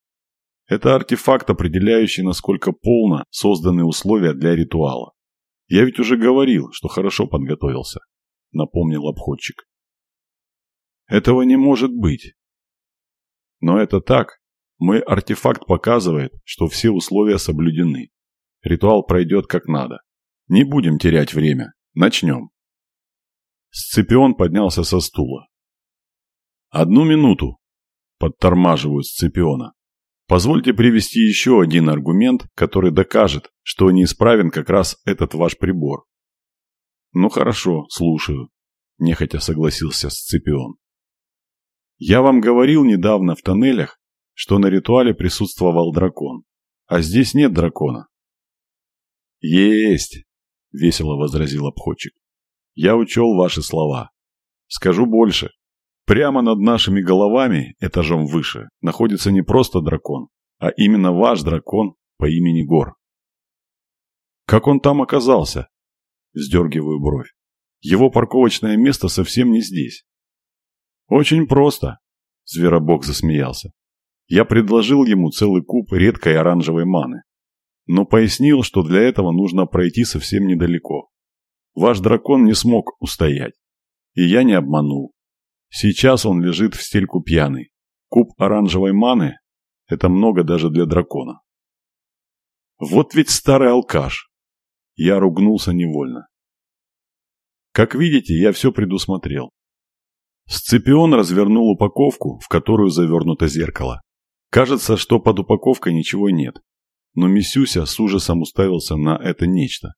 Это артефакт, определяющий, насколько полно созданы условия для ритуала. Я ведь уже говорил, что хорошо подготовился, напомнил обходчик. Этого не может быть. Но это так. Мой артефакт показывает, что все условия соблюдены. Ритуал пройдет как надо. Не будем терять время. Начнем. Сципион поднялся со стула. «Одну минуту!» – подтормаживают Сципиона. Позвольте привести еще один аргумент, который докажет, что неисправен как раз этот ваш прибор. Ну хорошо, слушаю, нехотя согласился Сципион. Я вам говорил недавно в тоннелях, что на ритуале присутствовал дракон, а здесь нет дракона. Есть, весело возразил обходчик. Я учел ваши слова. Скажу больше. Прямо над нашими головами, этажом выше, находится не просто дракон, а именно ваш дракон по имени Гор. Как он там оказался? Вздергиваю бровь. Его парковочное место совсем не здесь. Очень просто, Зверобог засмеялся. Я предложил ему целый куб редкой оранжевой маны, но пояснил, что для этого нужно пройти совсем недалеко. Ваш дракон не смог устоять, и я не обманул. Сейчас он лежит в стельку пьяный. Куб оранжевой маны – это много даже для дракона. Вот ведь старый алкаш. Я ругнулся невольно. Как видите, я все предусмотрел. Сципион развернул упаковку, в которую завернуто зеркало. Кажется, что под упаковкой ничего нет. Но Мисюся с ужасом уставился на это нечто.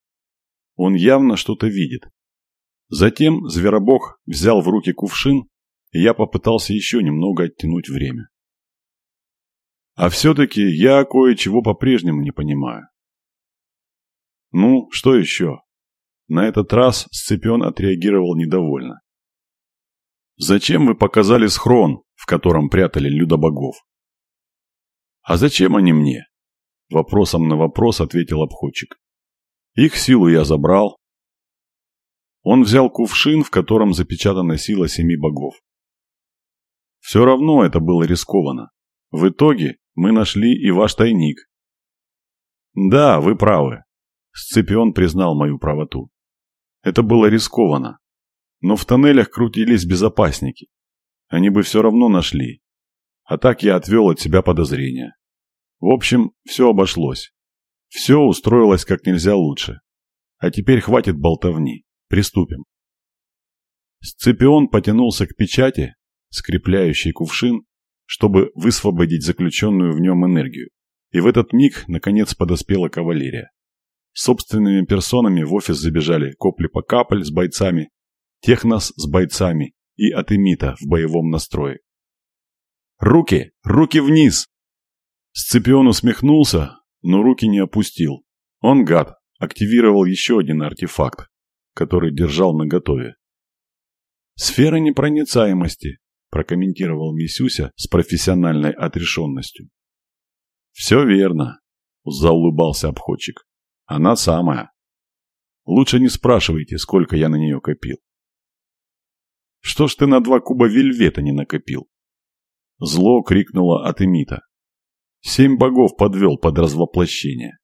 Он явно что-то видит. Затем Зверобог взял в руки кувшин и я попытался еще немного оттянуть время. А все-таки я кое-чего по-прежнему не понимаю. Ну, что еще? На этот раз Сципион отреагировал недовольно. Зачем вы показали схрон, в котором прятали людобогов? А зачем они мне? Вопросом на вопрос ответил обходчик. Их силу я забрал. Он взял кувшин, в котором запечатана сила семи богов. Все равно это было рискованно. В итоге мы нашли и ваш тайник. Да, вы правы. Сципион признал мою правоту. Это было рискованно. Но в тоннелях крутились безопасники. Они бы все равно нашли. А так я отвел от себя подозрения. В общем, все обошлось. Все устроилось как нельзя лучше. А теперь хватит болтовни. Приступим. Сципион потянулся к печати, скрепляющей кувшин, чтобы высвободить заключенную в нем энергию. И в этот миг, наконец, подоспела кавалерия. Собственными персонами в офис забежали Копли-Покапль с бойцами, Технос с бойцами и Атемита в боевом настрое. «Руки! Руки вниз!» Сципион усмехнулся, но руки не опустил. Он, гад, активировал еще один артефакт, который держал наготове. «Сфера непроницаемости», – прокомментировал Мисюся с профессиональной отрешенностью. «Все верно», – заулыбался обходчик. «Она самая. Лучше не спрашивайте, сколько я на нее копил». «Что ж ты на два куба вельвета не накопил?» Зло крикнула Атемита. «Семь богов подвел под развоплощение».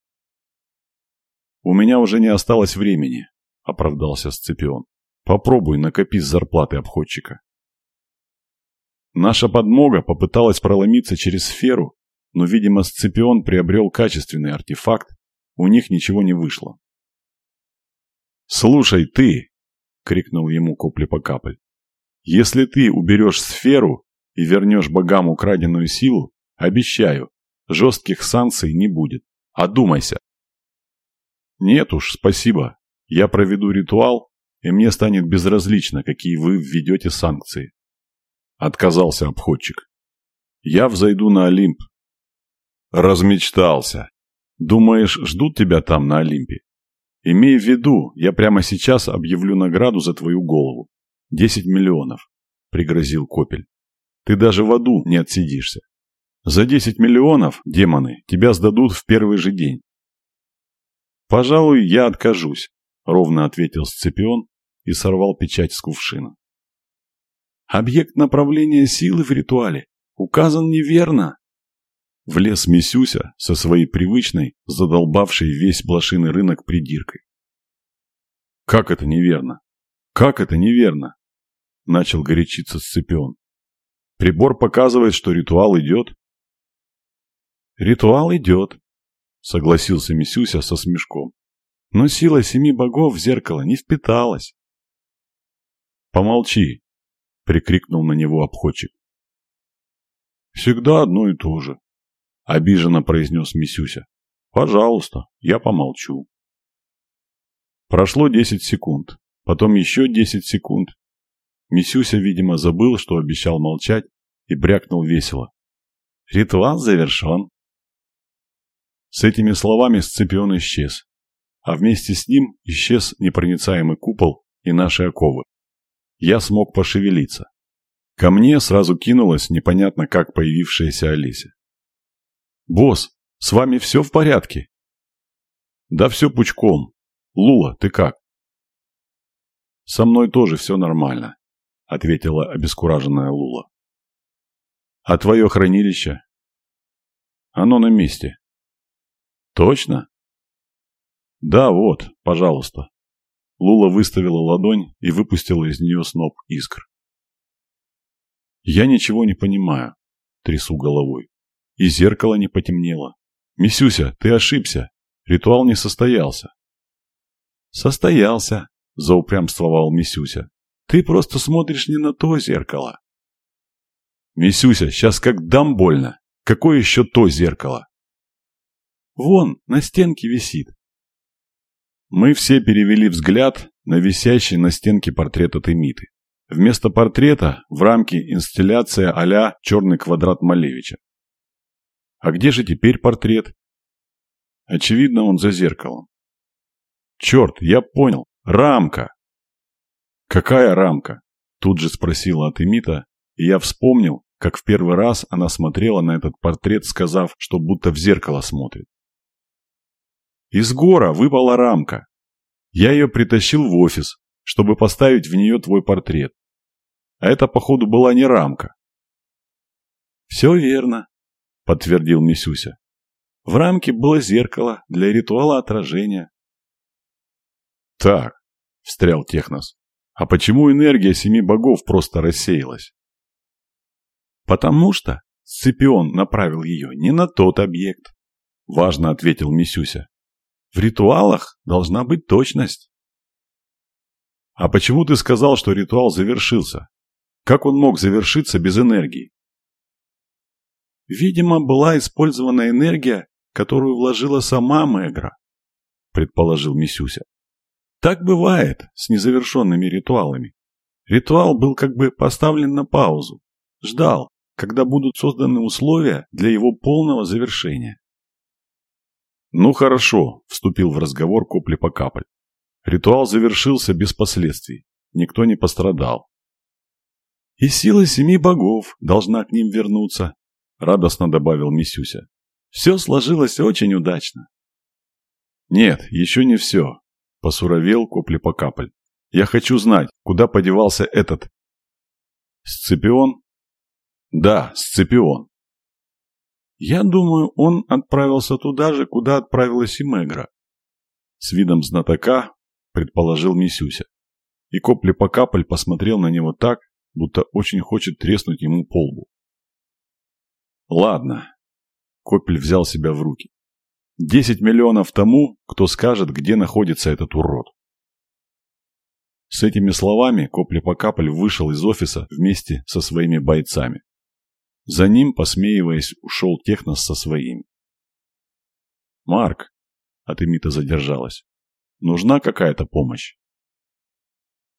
«У меня уже не осталось времени», – оправдался Сципион. «Попробуй накопи с зарплаты обходчика». Наша подмога попыталась проломиться через сферу, но, видимо, Сципион приобрел качественный артефакт, у них ничего не вышло. «Слушай, ты!» — крикнул ему Коплепокапль. «Если ты уберешь сферу и вернешь богам украденную силу, обещаю, жестких санкций не будет. Одумайся!» «Нет уж, спасибо. Я проведу ритуал, и мне станет безразлично, какие вы введете санкции». Отказался обходчик. «Я взойду на Олимп, Размечтался. Думаешь, ждут тебя там на Олимпе? Имей в виду, я прямо сейчас объявлю награду за твою голову. Десять миллионов, пригрозил Копель. Ты даже в аду не отсидишься. За десять миллионов, демоны, тебя сдадут в первый же день. Пожалуй, я откажусь, ровно ответил Сципион и сорвал печать с кувшина. Объект направления силы в ритуале указан неверно, Влез Мисюся со своей привычной, задолбавшей весь блошиный рынок придиркой. «Как это неверно? Как это неверно?» Начал горячиться Сципион. «Прибор показывает, что ритуал идет». «Ритуал идет», — согласился Мисюся со смешком. «Но сила семи богов в зеркало не впиталась». «Помолчи!» — прикрикнул на него обходчик. «Всегда одно и то же», Обиженно произнес Мисюся. Пожалуйста, я помолчу. Прошло десять секунд. Потом еще десять секунд. Мисюся, видимо, забыл, что обещал молчать, и брякнул весело. Ритуал завершен. С этими словами Сципион исчез. А вместе с ним исчез непроницаемый купол и наши оковы. Я смог пошевелиться. Ко мне сразу кинулась непонятно как появившаяся Олеся. «Босс, с вами все в порядке?» «Да все пучком. Лула, ты как?» «Со мной тоже все нормально», — ответила обескураженная Лула. «А твое хранилище?» «Оно на месте». «Точно?» «Да, вот, пожалуйста». Лула выставила ладонь и выпустила из нее сноп искр. «Я ничего не понимаю», — трясу головой. И зеркало не потемнело. «Мисюся, ты ошибся. Ритуал не состоялся». «Состоялся», – заупрямствовал Мисюся. «Ты просто смотришь не на то зеркало». «Мисюся, сейчас как дам больно. Какое еще то зеркало?» «Вон, на стенке висит». Мы все перевели взгляд на висящий на стенке портрет от Эмиты. Вместо портрета в рамке инсталляция а «Черный квадрат Малевича». А где же теперь портрет? Очевидно, он за зеркалом. Черт, я понял. Рамка. Какая рамка? Тут же спросила Атемита, и я вспомнил, как в первый раз она смотрела на этот портрет, сказав, что будто в зеркало смотрит. Из гора выпала рамка. Я ее притащил в офис, чтобы поставить в нее твой портрет. А это, походу, была не рамка. Все верно, подтвердил Мисюся. В рамке было зеркало для ритуала отражения. Так, встрял Технос. А почему энергия семи богов просто рассеялась? Потому что Сципион направил ее не на тот объект. Важно ответил Мисюся. В ритуалах должна быть точность. А почему ты сказал, что ритуал завершился? Как он мог завершиться без энергии? Видимо, была использована энергия, которую вложила сама Мегра, предположил Мисюся. Так бывает с незавершенными ритуалами. Ритуал был как бы поставлен на паузу, ждал, когда будут созданы условия для его полного завершения. «Ну хорошо», – вступил в разговор Копли-Покапль. Ритуал завершился без последствий. Никто не пострадал. «И сила семи богов должна к ним вернуться», – радостно добавил Мисюся. «Все сложилось очень удачно». «Нет, еще не все», – посуровел Копли-Покапль. «Я хочу знать, куда подевался этот...» «Сципион?» «Да, Сципион. Я думаю, он отправился туда же, куда отправилась и Мегра. С видом знатока предположил Мисюся. И Копли-Покапль посмотрел на него так, будто очень хочет треснуть ему по лбу. Ладно. Копель взял себя в руки. Десять миллионов тому, кто скажет, где находится этот урод. С этими словами Копли-Покапль вышел из офиса вместе со своими бойцами. За ним, посмеиваясь, ушел Технос со своим. «Марк!» – Атемита задержалась. «Нужна какая-то помощь?»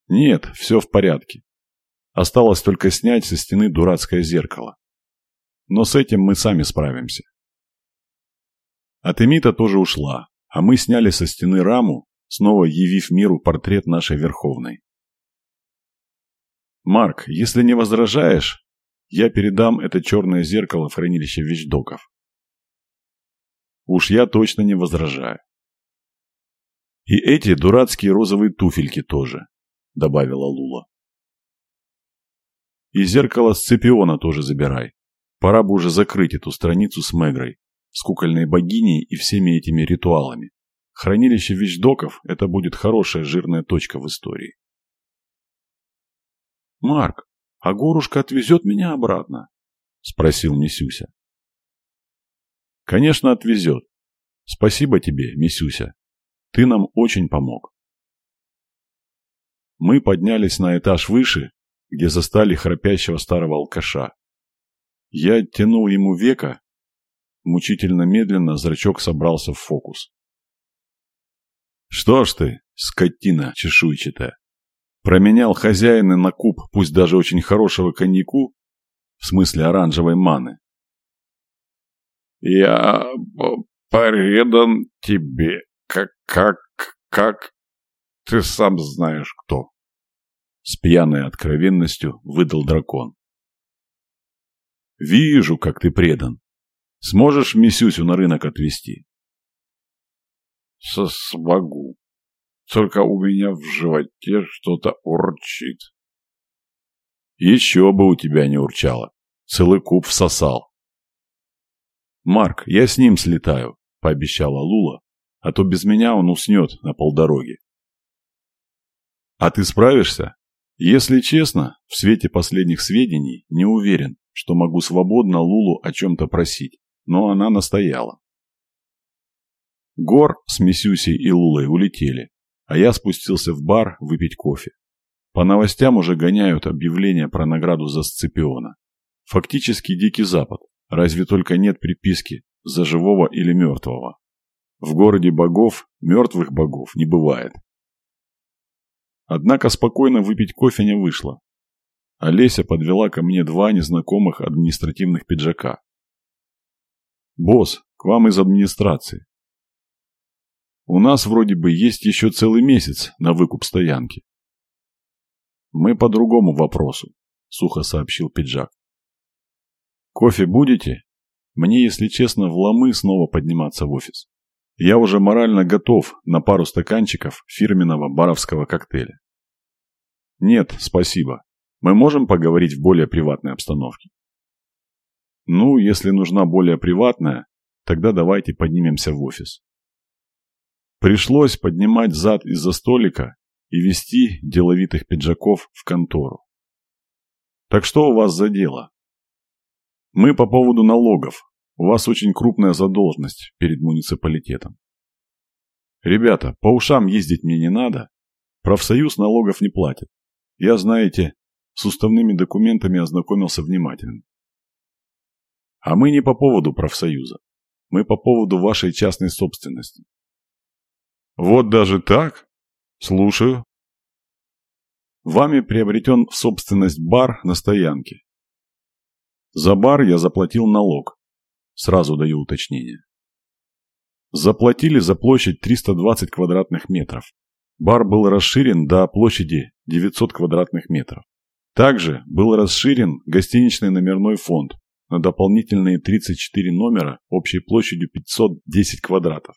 «Нет, все в порядке. Осталось только снять со стены дурацкое зеркало. Но с этим мы сами справимся». Атемита тоже ушла, а мы сняли со стены раму, снова явив миру портрет нашей Верховной. «Марк, если не возражаешь, я передам это черное зеркало в хранилище вещдоков. Уж я точно не возражаю. И эти дурацкие розовые туфельки тоже, добавила Лула. И зеркало Сципиона тоже забирай. Пора бы уже закрыть эту страницу с Мегрой, с кукольной богиней и всеми этими ритуалами. Хранилище вещдоков – это будет хорошая жирная точка в истории. «Марк, а горушка отвезет меня обратно?» – спросил Мисюся. «Конечно, отвезет. Спасибо тебе, Мисюся. Ты нам очень помог». Мы поднялись на этаж выше, где застали храпящего старого алкаша. Я оттянул ему века. Мучительно медленно зрачок собрался в фокус. «Что ж ты, скотина чешуйчатая?» Променял хозяина на куб, пусть даже очень хорошего коньяку, в смысле оранжевой маны. «Я предан тебе, как, как, как ты сам знаешь кто». С пьяной откровенностью выдал дракон. «Вижу, как ты предан. Сможешь Мисюсю на рынок отвезти?» «Смогу», только у меня в животе что-то урчит. Еще бы у тебя не урчало. Целый куб всосал. Марк, я с ним слетаю, пообещала Лула, а то без меня он уснет на полдороги. А ты справишься? Если честно, в свете последних сведений не уверен, что могу свободно Лулу о чем-то просить, но она настояла. Гор с Мисюсей и Лулой улетели, а я спустился в бар выпить кофе. По новостям уже гоняют объявления про награду за Сципиона. Фактически Дикий Запад, разве только нет приписки «за живого или мертвого». В городе богов мертвых богов не бывает. Однако спокойно выпить кофе не вышло. Олеся подвела ко мне два незнакомых административных пиджака. «Босс, к вам из администрации. У нас вроде бы есть еще целый месяц на выкуп стоянки. Мы по другому вопросу, сухо сообщил пиджак. Кофе будете? Мне, если честно, в ломы снова подниматься в офис. Я уже морально готов на пару стаканчиков фирменного баровского коктейля. Нет, спасибо. Мы можем поговорить в более приватной обстановке. Ну, если нужна более приватная, тогда давайте поднимемся в офис. Пришлось поднимать зад из-за столика и вести деловитых пиджаков в контору. Так что у вас за дело? Мы по поводу налогов. У вас очень крупная задолженность перед муниципалитетом. Ребята, по ушам ездить мне не надо. Профсоюз налогов не платит. Я, знаете, с уставными документами ознакомился внимательно. А мы не по поводу профсоюза. Мы по поводу вашей частной собственности. Вот даже так? Слушаю. Вами приобретен в собственность бар на стоянке. За бар я заплатил налог. Сразу даю уточнение. Заплатили за площадь 320 квадратных метров. Бар был расширен до площади 900 квадратных метров. Также был расширен гостиничный номерной фонд на дополнительные 34 номера общей площадью 510 квадратов.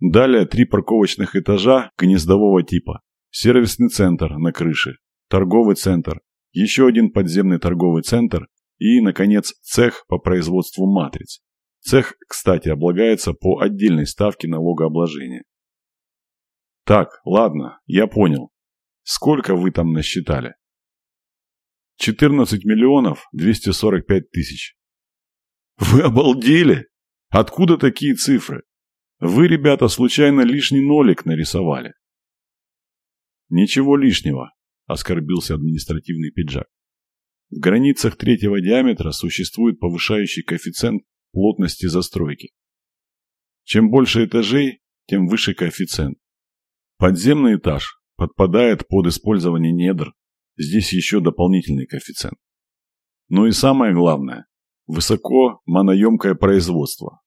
Далее три парковочных этажа гнездового типа, сервисный центр на крыше, торговый центр, еще один подземный торговый центр и, наконец, цех по производству матриц. Цех, кстати, облагается по отдельной ставке налогообложения. Так, ладно, я понял. Сколько вы там насчитали? 14 миллионов 245 тысяч. Вы обалдели? Откуда такие цифры? Вы, ребята, случайно лишний нолик нарисовали? Ничего лишнего, оскорбился административный пиджак. В границах третьего диаметра существует повышающий коэффициент плотности застройки. Чем больше этажей, тем выше коэффициент. Подземный этаж подпадает под использование недр, здесь еще дополнительный коэффициент. Ну и самое главное, высоко моноемкое производство.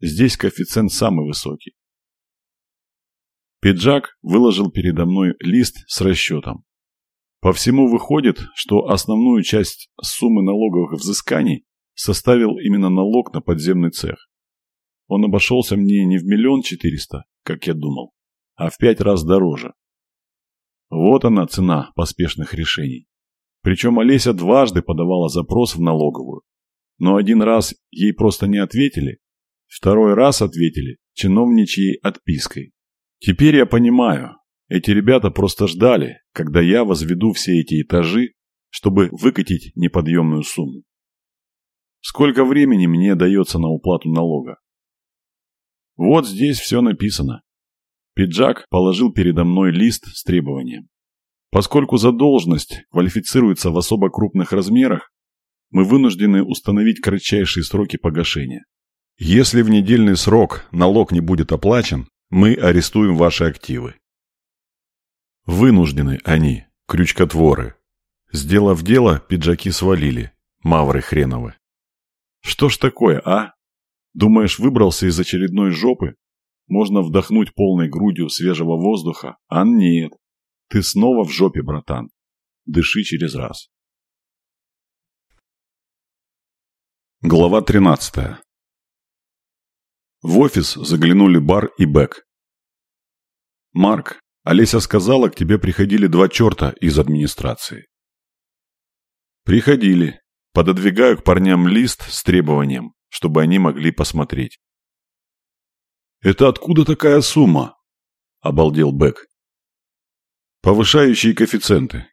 Здесь коэффициент самый высокий. Пиджак выложил передо мной лист с расчетом. По всему выходит, что основную часть суммы налоговых взысканий составил именно налог на подземный цех. Он обошелся мне не в миллион четыреста, как я думал, а в пять раз дороже. Вот она цена поспешных решений. Причем Олеся дважды подавала запрос в налоговую. Но один раз ей просто не ответили, второй раз ответили чиновничьей отпиской. Теперь я понимаю, эти ребята просто ждали, когда я возведу все эти этажи, чтобы выкатить неподъемную сумму. Сколько времени мне дается на уплату налога? Вот здесь все написано. Пиджак положил передо мной лист с требованием. Поскольку задолженность квалифицируется в особо крупных размерах, мы вынуждены установить кратчайшие сроки погашения. Если в недельный срок налог не будет оплачен, мы арестуем ваши активы. Вынуждены они, крючкотворы. Сделав дело, пиджаки свалили, мавры хреновы. Что ж такое, а? Думаешь, выбрался из очередной жопы? Можно вдохнуть полной грудью свежего воздуха, а нет. Ты снова в жопе, братан. Дыши через раз. Глава 13. В офис заглянули Бар и Бэк. «Марк, Олеся сказала, к тебе приходили два черта из администрации». «Приходили. Пододвигаю к парням лист с требованием, чтобы они могли посмотреть». «Это откуда такая сумма?» – обалдел Бэк. «Повышающие коэффициенты».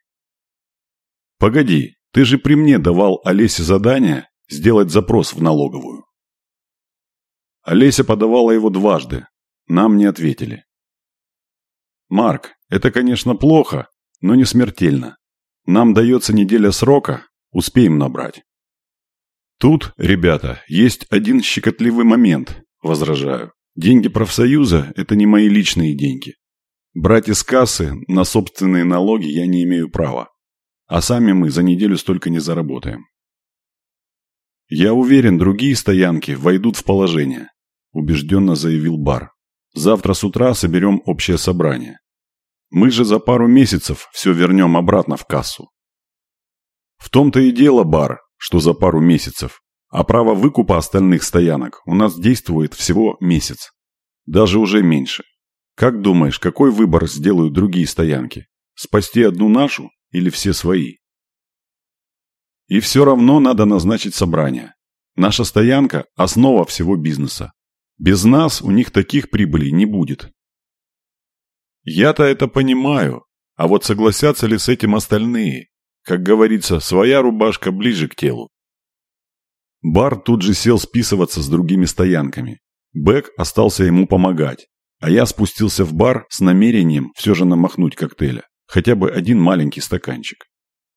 «Погоди, ты же при мне давал Олесе задание сделать запрос в налоговую». Олеся подавала его дважды. Нам не ответили. «Марк, это, конечно, плохо, но не смертельно. Нам дается неделя срока, успеем набрать». «Тут, ребята, есть один щекотливый момент», – возражаю. «Деньги профсоюза – это не мои личные деньги. Брать из кассы на собственные налоги я не имею права. А сами мы за неделю столько не заработаем. Я уверен, другие стоянки войдут в положение убежденно заявил Бар. Завтра с утра соберем общее собрание. Мы же за пару месяцев все вернем обратно в кассу. В том-то и дело, Бар, что за пару месяцев. А право выкупа остальных стоянок у нас действует всего месяц. Даже уже меньше. Как думаешь, какой выбор сделают другие стоянки? Спасти одну нашу или все свои? И все равно надо назначить собрание. Наша стоянка – основа всего бизнеса. Без нас у них таких прибылей не будет. Я-то это понимаю, а вот согласятся ли с этим остальные? Как говорится, своя рубашка ближе к телу. Бар тут же сел списываться с другими стоянками. Бэк остался ему помогать, а я спустился в бар с намерением все же намахнуть коктейля, хотя бы один маленький стаканчик.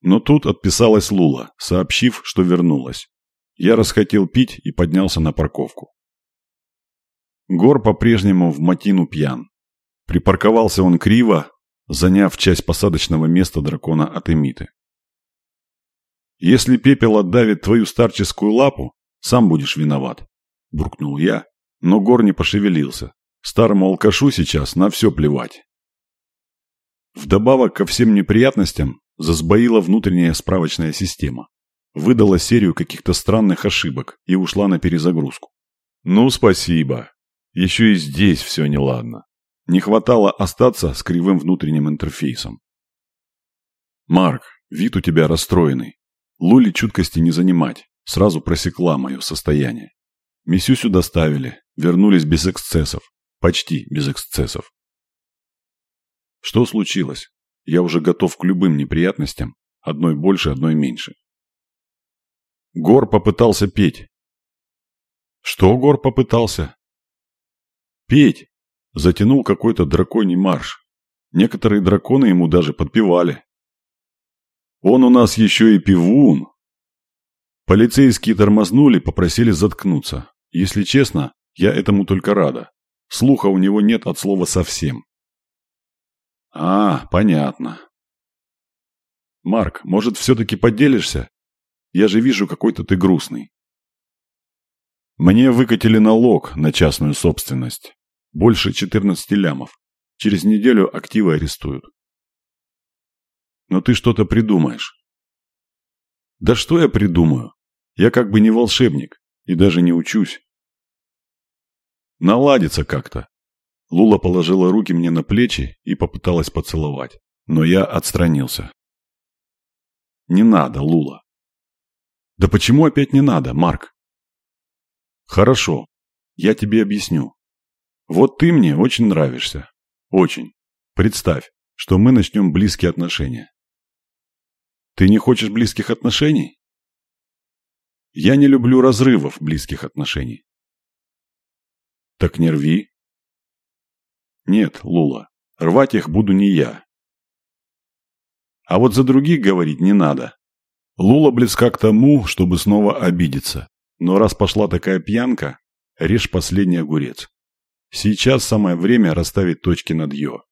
Но тут отписалась Лула, сообщив, что вернулась. Я расхотел пить и поднялся на парковку. Гор по-прежнему в матину пьян. Припарковался он криво, заняв часть посадочного места дракона от Эмиты. «Если пепел отдавит твою старческую лапу, сам будешь виноват», – буркнул я, но Гор не пошевелился. Старому алкашу сейчас на все плевать. Вдобавок ко всем неприятностям засбоила внутренняя справочная система. Выдала серию каких-то странных ошибок и ушла на перезагрузку. «Ну, спасибо. Еще и здесь все неладно». Не хватало остаться с кривым внутренним интерфейсом. «Марк, вид у тебя расстроенный. Лули чуткости не занимать. Сразу просекла мое состояние. Миссюсю доставили, вернулись без эксцессов. Почти без эксцессов. Что случилось? Я уже готов к любым неприятностям, одной больше, одной меньше. Гор попытался петь. Что Гор попытался? Петь затянул какой-то драконий марш. Некоторые драконы ему даже подпевали. Он у нас еще и пивун. Полицейские тормознули, попросили заткнуться. Если честно, я этому только рада. Слуха у него нет от слова совсем. А, понятно. Марк, может, все-таки поделишься? Я же вижу, какой-то ты грустный. Мне выкатили налог на частную собственность. Больше 14 лямов. Через неделю активы арестуют. Но ты что-то придумаешь. Да что я придумаю? Я как бы не волшебник и даже не учусь. Наладится как-то. Лула положила руки мне на плечи и попыталась поцеловать. Но я отстранился. Не надо, Лула. Да почему опять не надо, Марк? Хорошо, я тебе объясню. Вот ты мне очень нравишься. Очень. Представь, что мы начнем близкие отношения. Ты не хочешь близких отношений? Я не люблю разрывов близких отношений. Так не рви. Нет, Лула, рвать их буду не я. А вот за других говорить не надо. Лула близка к тому, чтобы снова обидеться. Но раз пошла такая пьянка, режь последний огурец. Сейчас самое время расставить точки над «ё».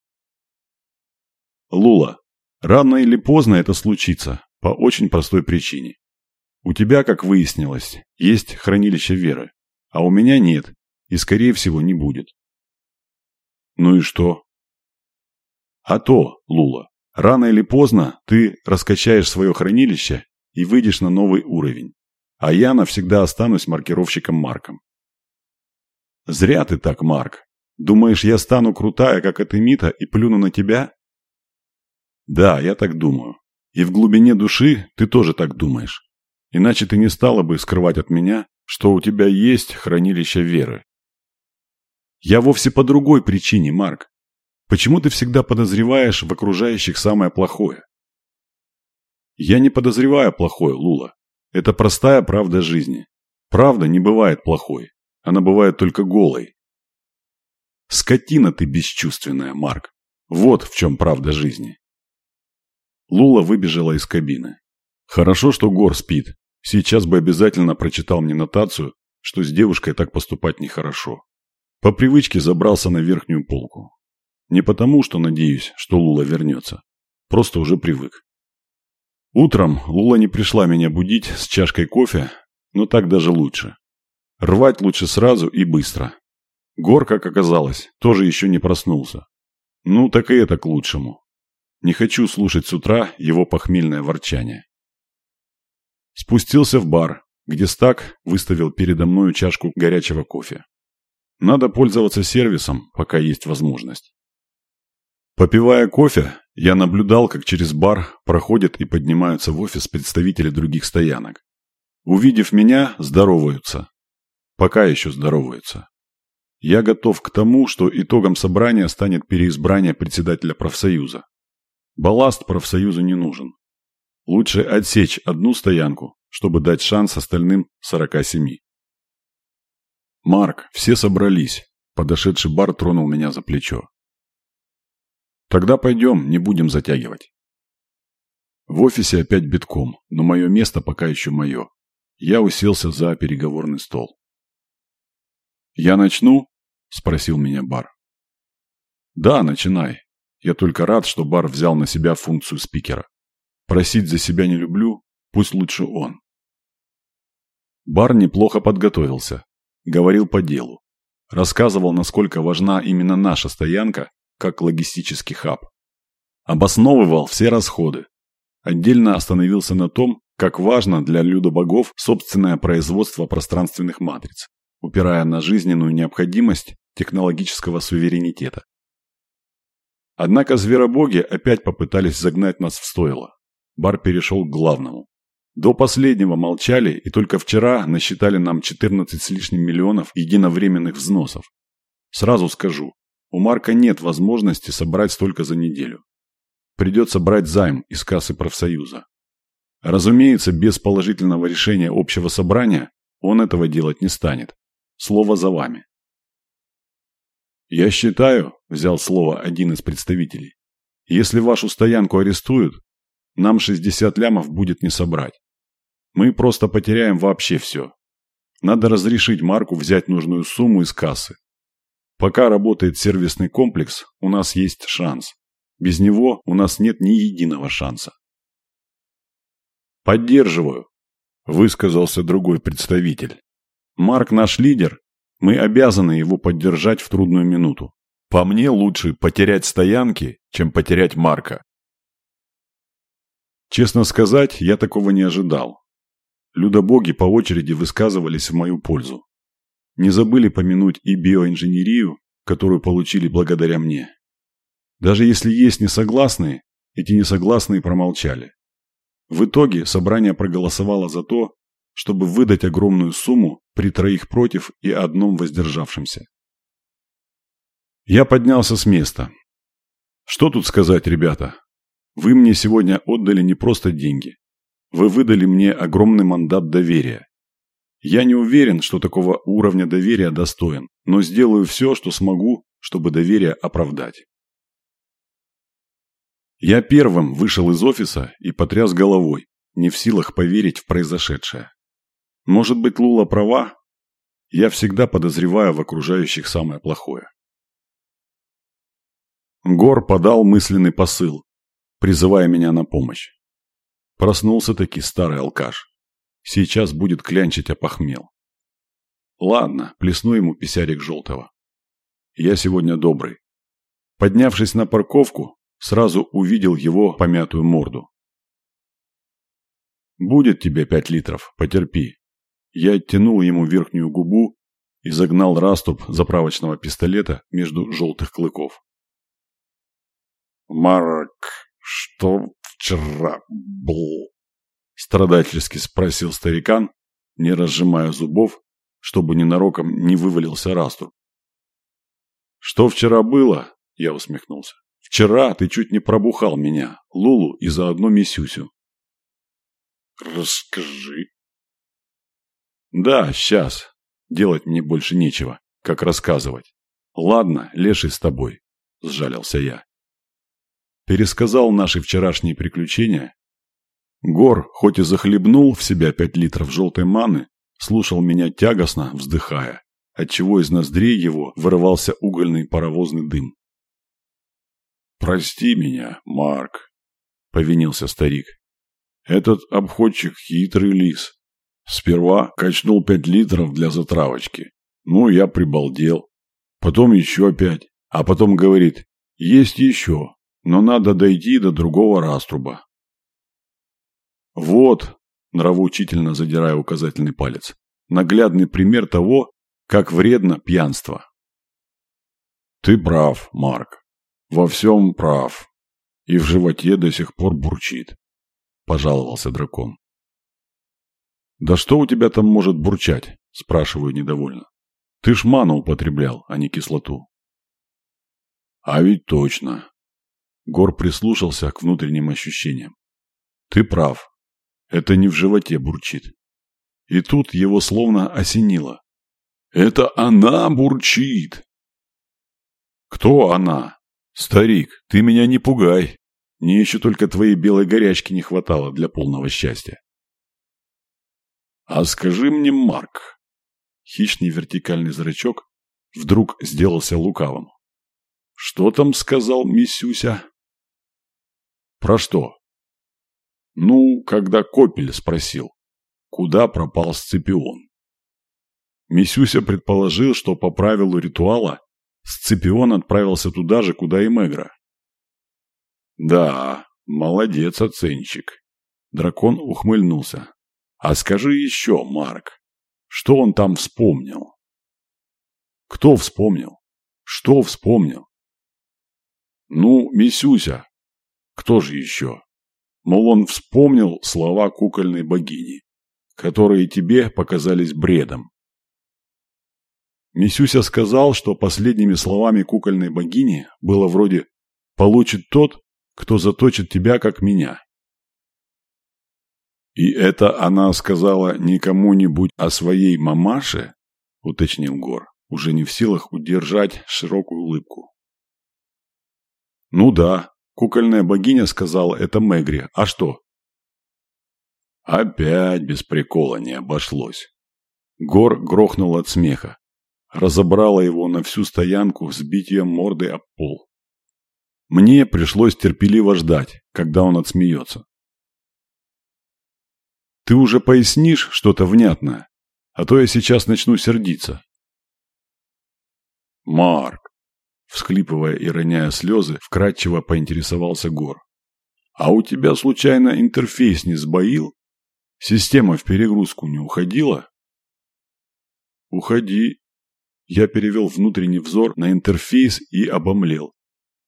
Лула, рано или поздно это случится, по очень простой причине. У тебя, как выяснилось, есть хранилище веры, а у меня нет, и, скорее всего, не будет. Ну и что? А то, Лула, рано или поздно ты раскачаешь свое хранилище и выйдешь на новый уровень, а я навсегда останусь маркировщиком Марком. Зря ты так, Марк. Думаешь, я стану крутая, как эта Мита, и плюну на тебя? Да, я так думаю. И в глубине души ты тоже так думаешь. Иначе ты не стала бы скрывать от меня, что у тебя есть хранилище веры. Я вовсе по другой причине, Марк. Почему ты всегда подозреваешь в окружающих самое плохое? Я не подозреваю плохое, Лула. Это простая правда жизни. Правда не бывает плохой. Она бывает только голой. Скотина ты бесчувственная, Марк. Вот в чем правда жизни. Лула выбежала из кабины. Хорошо, что Гор спит. Сейчас бы обязательно прочитал мне нотацию, что с девушкой так поступать нехорошо. По привычке забрался на верхнюю полку. Не потому, что надеюсь, что Лула вернется. Просто уже привык. Утром Лула не пришла меня будить с чашкой кофе, но так даже лучше. Рвать лучше сразу и быстро. Гор, как оказалось, тоже еще не проснулся. Ну, так и это к лучшему. Не хочу слушать с утра его похмельное ворчание. Спустился в бар, где Стак выставил передо мною чашку горячего кофе. Надо пользоваться сервисом, пока есть возможность. Попивая кофе, я наблюдал, как через бар проходят и поднимаются в офис представители других стоянок. Увидев меня, здороваются. Пока еще здороваются. Я готов к тому, что итогом собрания станет переизбрание председателя профсоюза. Балласт профсоюзу не нужен. Лучше отсечь одну стоянку, чтобы дать шанс остальным 47. «Марк, все собрались», – подошедший бар тронул меня за плечо. «Тогда пойдем, не будем затягивать». В офисе опять битком, но мое место пока еще мое. Я уселся за переговорный стол. «Я начну?» – спросил меня бар. «Да, начинай. Я только рад, что бар взял на себя функцию спикера. Просить за себя не люблю, пусть лучше он». Бар неплохо подготовился, говорил по делу. Рассказывал, насколько важна именно наша стоянка, как логистический хаб. Обосновывал все расходы. Отдельно остановился на том, как важно для людобогов собственное производство пространственных матриц, упирая на жизненную необходимость технологического суверенитета. Однако зверобоги опять попытались загнать нас в стойло. Бар перешел к главному. До последнего молчали и только вчера насчитали нам 14 с лишним миллионов единовременных взносов. Сразу скажу, у Марка нет возможности собрать столько за неделю. Придется брать займ из кассы профсоюза. Разумеется, без положительного решения общего собрания он этого делать не станет. Слово за вами. «Я считаю», – взял слово один из представителей, – «если вашу стоянку арестуют, нам 60 лямов будет не собрать. Мы просто потеряем вообще все. Надо разрешить Марку взять нужную сумму из кассы. Пока работает сервисный комплекс, у нас есть шанс. Без него у нас нет ни единого шанса. «Поддерживаю», – высказался другой представитель. «Марк наш лидер, мы обязаны его поддержать в трудную минуту. По мне лучше потерять стоянки, чем потерять Марка». Честно сказать, я такого не ожидал. Людобоги по очереди высказывались в мою пользу. Не забыли помянуть и биоинженерию, которую получили благодаря мне. Даже если есть несогласные, эти несогласные промолчали. В итоге собрание проголосовало за то, чтобы выдать огромную сумму при троих против и одном воздержавшемся. Я поднялся с места. Что тут сказать, ребята? Вы мне сегодня отдали не просто деньги. Вы выдали мне огромный мандат доверия. Я не уверен, что такого уровня доверия достоин, но сделаю все, что смогу, чтобы доверие оправдать. Я первым вышел из офиса и потряс головой, не в силах поверить в произошедшее. Может быть, Лула права? Я всегда подозреваю в окружающих самое плохое. Гор подал мысленный посыл, призывая меня на помощь. Проснулся таки старый алкаш. Сейчас будет клянчить опохмел. Ладно, плесну ему писярик желтого. Я сегодня добрый. Поднявшись на парковку, сразу увидел его помятую морду. «Будет тебе пять литров, потерпи». Я оттянул ему верхнюю губу и загнал расступ заправочного пистолета между желтых клыков. «Марк, что вчера был?» Страдательски спросил старикан, не разжимая зубов, чтобы ненароком не вывалился раструб. «Что вчера было?» – я усмехнулся. «Вчера ты чуть не пробухал меня, Лулу и заодно Мисюсю». «Расскажи». «Да, сейчас. Делать мне больше нечего, как рассказывать. Ладно, леший с тобой», – сжалился я пересказал наши вчерашние приключения. Гор, хоть и захлебнул в себя пять литров желтой маны, слушал меня тягостно, вздыхая, отчего из ноздрей его вырывался угольный паровозный дым. «Прости меня, Марк», — повинился старик. «Этот обходчик хитрый лис. Сперва качнул пять литров для затравочки. Ну, я прибалдел. Потом еще пять. А потом говорит, есть еще но надо дойти до другого раструба. Вот, нравоучительно задирая указательный палец, наглядный пример того, как вредно пьянство. Ты прав, Марк. Во всем прав. И в животе до сих пор бурчит. Пожаловался дракон. «Да что у тебя там может бурчать?» – спрашиваю недовольно. «Ты ж ману употреблял, а не кислоту». «А ведь точно». Гор прислушался к внутренним ощущениям. «Ты прав. Это не в животе бурчит». И тут его словно осенило. «Это она бурчит!» «Кто она?» «Старик, ты меня не пугай. Мне еще только твоей белой горячки не хватало для полного счастья». «А скажи мне, Марк...» Хищный вертикальный зрачок вдруг сделался лукавым. «Что там сказал Мисюся?» «Про что?» «Ну, когда Копель спросил, куда пропал Сципион?» Мисюся предположил, что по правилу ритуала Сципион отправился туда же, куда и Мегра. «Да, молодец, оценщик». Дракон ухмыльнулся. А скажи еще, Марк, что он там вспомнил? Кто вспомнил? Что вспомнил? Ну, Мисюся. Кто же еще? Мол, он вспомнил слова кукольной богини, которые тебе показались бредом. Мисюся сказал, что последними словами кукольной богини было вроде «получит тот, кто заточит тебя, как меня». «И это она сказала не кому-нибудь, а своей мамаше?» – уточнил Гор, уже не в силах удержать широкую улыбку. «Ну да, кукольная богиня сказала это Мегре. А что?» Опять без прикола не обошлось. Гор грохнул от смеха. Разобрала его на всю стоянку с битьем морды об пол. Мне пришлось терпеливо ждать, когда он отсмеется. Ты уже пояснишь что-то внятное, а то я сейчас начну сердиться. Марк, всхлипывая и роняя слезы, вкратчиво поинтересовался Гор. А у тебя случайно интерфейс не сбоил? Система в перегрузку не уходила? Уходи. Я перевел внутренний взор на интерфейс и обомлел.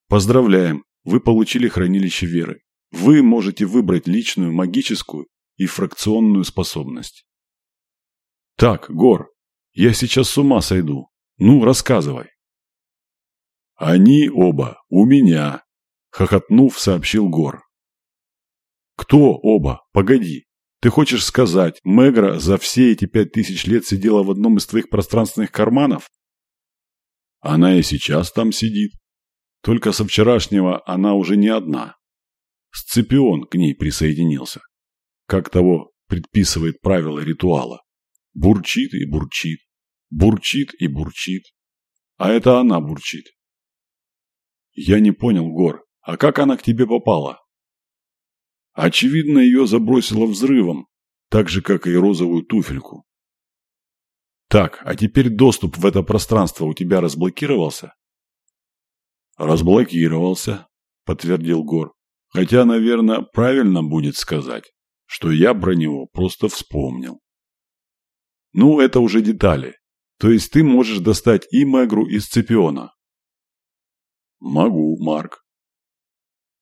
Поздравляем, вы получили хранилище веры. Вы можете выбрать личную магическую и фракционную способность. Так, Гор, я сейчас с ума сойду. Ну, рассказывай. Они оба у меня, хохотнув, сообщил Гор. Кто оба? Погоди. Ты хочешь сказать, Мегра за все эти пять тысяч лет сидела в одном из твоих пространственных карманов? Она и сейчас там сидит. Только со вчерашнего она уже не одна. Сципион к ней присоединился как того предписывает правило ритуала. Бурчит и бурчит, бурчит и бурчит. А это она бурчит. Я не понял, Гор, а как она к тебе попала? Очевидно, ее забросило взрывом, так же, как и розовую туфельку. Так, а теперь доступ в это пространство у тебя разблокировался? Разблокировался, подтвердил Гор. Хотя, наверное, правильно будет сказать, что я про него просто вспомнил. Ну, это уже детали. То есть ты можешь достать и Мегру из Цепиона? Могу, Марк.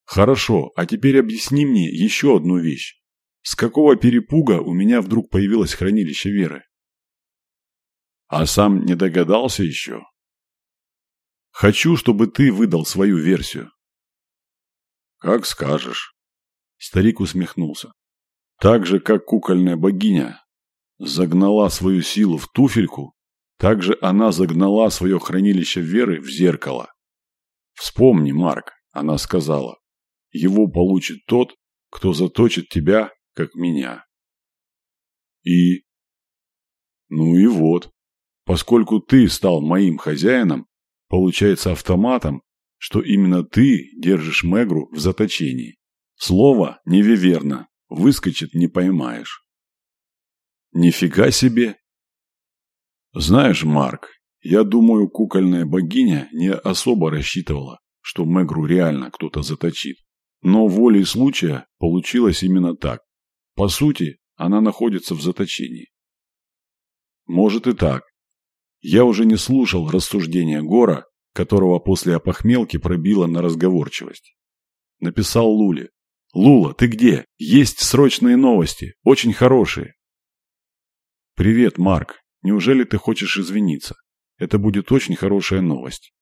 Хорошо, а теперь объясни мне еще одну вещь. С какого перепуга у меня вдруг появилось хранилище веры? А сам не догадался еще? Хочу, чтобы ты выдал свою версию. Как скажешь. Старик усмехнулся. Так же, как кукольная богиня загнала свою силу в туфельку, так же она загнала свое хранилище веры в зеркало. «Вспомни, Марк», — она сказала, — «его получит тот, кто заточит тебя, как меня». И... Ну и вот, поскольку ты стал моим хозяином, получается автоматом, что именно ты держишь Мегру в заточении. Слово невиверно, Выскочит, не поймаешь. Нифига себе! Знаешь, Марк, я думаю, кукольная богиня не особо рассчитывала, что Мегру реально кто-то заточит. Но волей случая получилось именно так. По сути, она находится в заточении. Может и так. Я уже не слушал рассуждения Гора, которого после опохмелки пробило на разговорчивость. Написал Луле. «Лула, ты где? Есть срочные новости, очень хорошие». «Привет, Марк. Неужели ты хочешь извиниться? Это будет очень хорошая новость».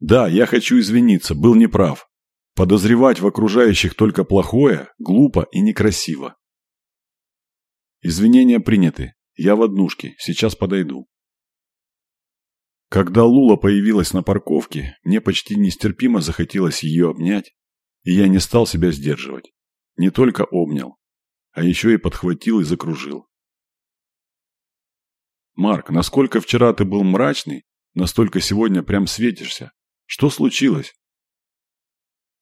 «Да, я хочу извиниться, был неправ. Подозревать в окружающих только плохое глупо и некрасиво. Извинения приняты. Я в однушке, сейчас подойду. Когда Лула появилась на парковке, мне почти нестерпимо захотелось ее обнять, и я не стал себя сдерживать. Не только обнял, а еще и подхватил и закружил. «Марк, насколько вчера ты был мрачный, настолько сегодня прям светишься. Что случилось?»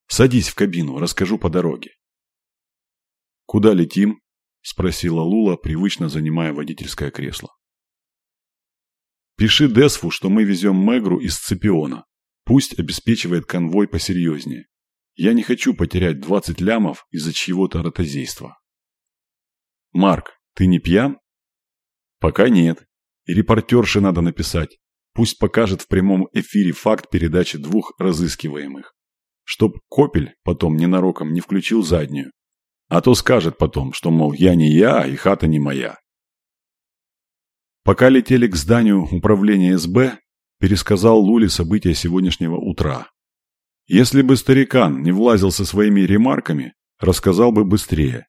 «Садись в кабину, расскажу по дороге». «Куда летим?» – спросила Лула, привычно занимая водительское кресло. Пиши Десфу, что мы везем Мегру из Цепиона. Пусть обеспечивает конвой посерьезнее. Я не хочу потерять 20 лямов из-за чьего-то ротозейства. Марк, ты не пьян? Пока нет. И репортерше надо написать. Пусть покажет в прямом эфире факт передачи двух разыскиваемых. Чтоб Копель потом ненароком не включил заднюю. А то скажет потом, что, мол, я не я, и хата не моя. Пока летели к зданию управления СБ, пересказал Луле события сегодняшнего утра. Если бы старикан не влазил со своими ремарками, рассказал бы быстрее.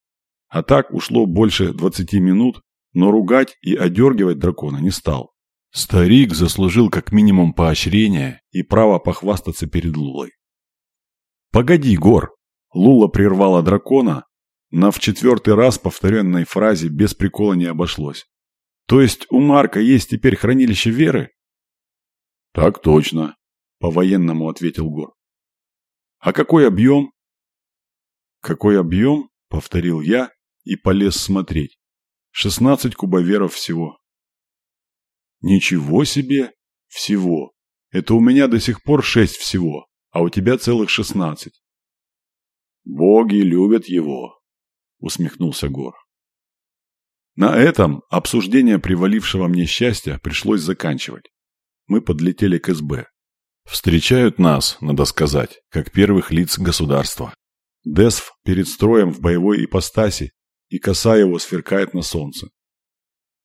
А так ушло больше 20 минут, но ругать и одергивать дракона не стал. Старик заслужил как минимум поощрение и право похвастаться перед Лулой. «Погоди, Гор!» Лула прервала дракона, на в четвертый раз повторенной фразе без прикола не обошлось. То есть у Марка есть теперь хранилище веры? Так точно, по-военному ответил Гор. А какой объем? Какой объем? Повторил я и полез смотреть. Шестнадцать кубоверов всего. Ничего себе! Всего. Это у меня до сих пор шесть всего, а у тебя целых шестнадцать. Боги любят его, усмехнулся Гор. На этом обсуждение привалившего мне счастья пришлось заканчивать. Мы подлетели к СБ. Встречают нас, надо сказать, как первых лиц государства. Десф перед строем в боевой ипостаси, и коса его сверкает на солнце.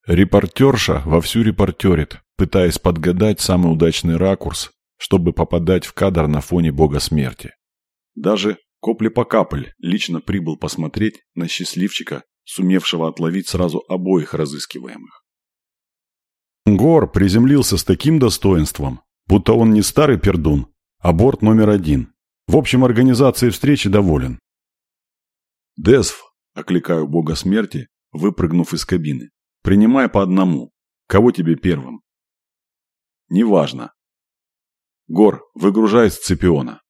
Репортерша вовсю репортерит, пытаясь подгадать самый удачный ракурс, чтобы попадать в кадр на фоне бога смерти. Даже Коплепокапль лично прибыл посмотреть на счастливчика, сумевшего отловить сразу обоих разыскиваемых. Гор приземлился с таким достоинством, будто он не старый пердун, а борт номер один. В общем, организацией встречи доволен. «Десф», — окликаю бога смерти, выпрыгнув из кабины, — «принимай по одному. Кого тебе первым?» «Неважно». «Гор, выгружай Цепиона».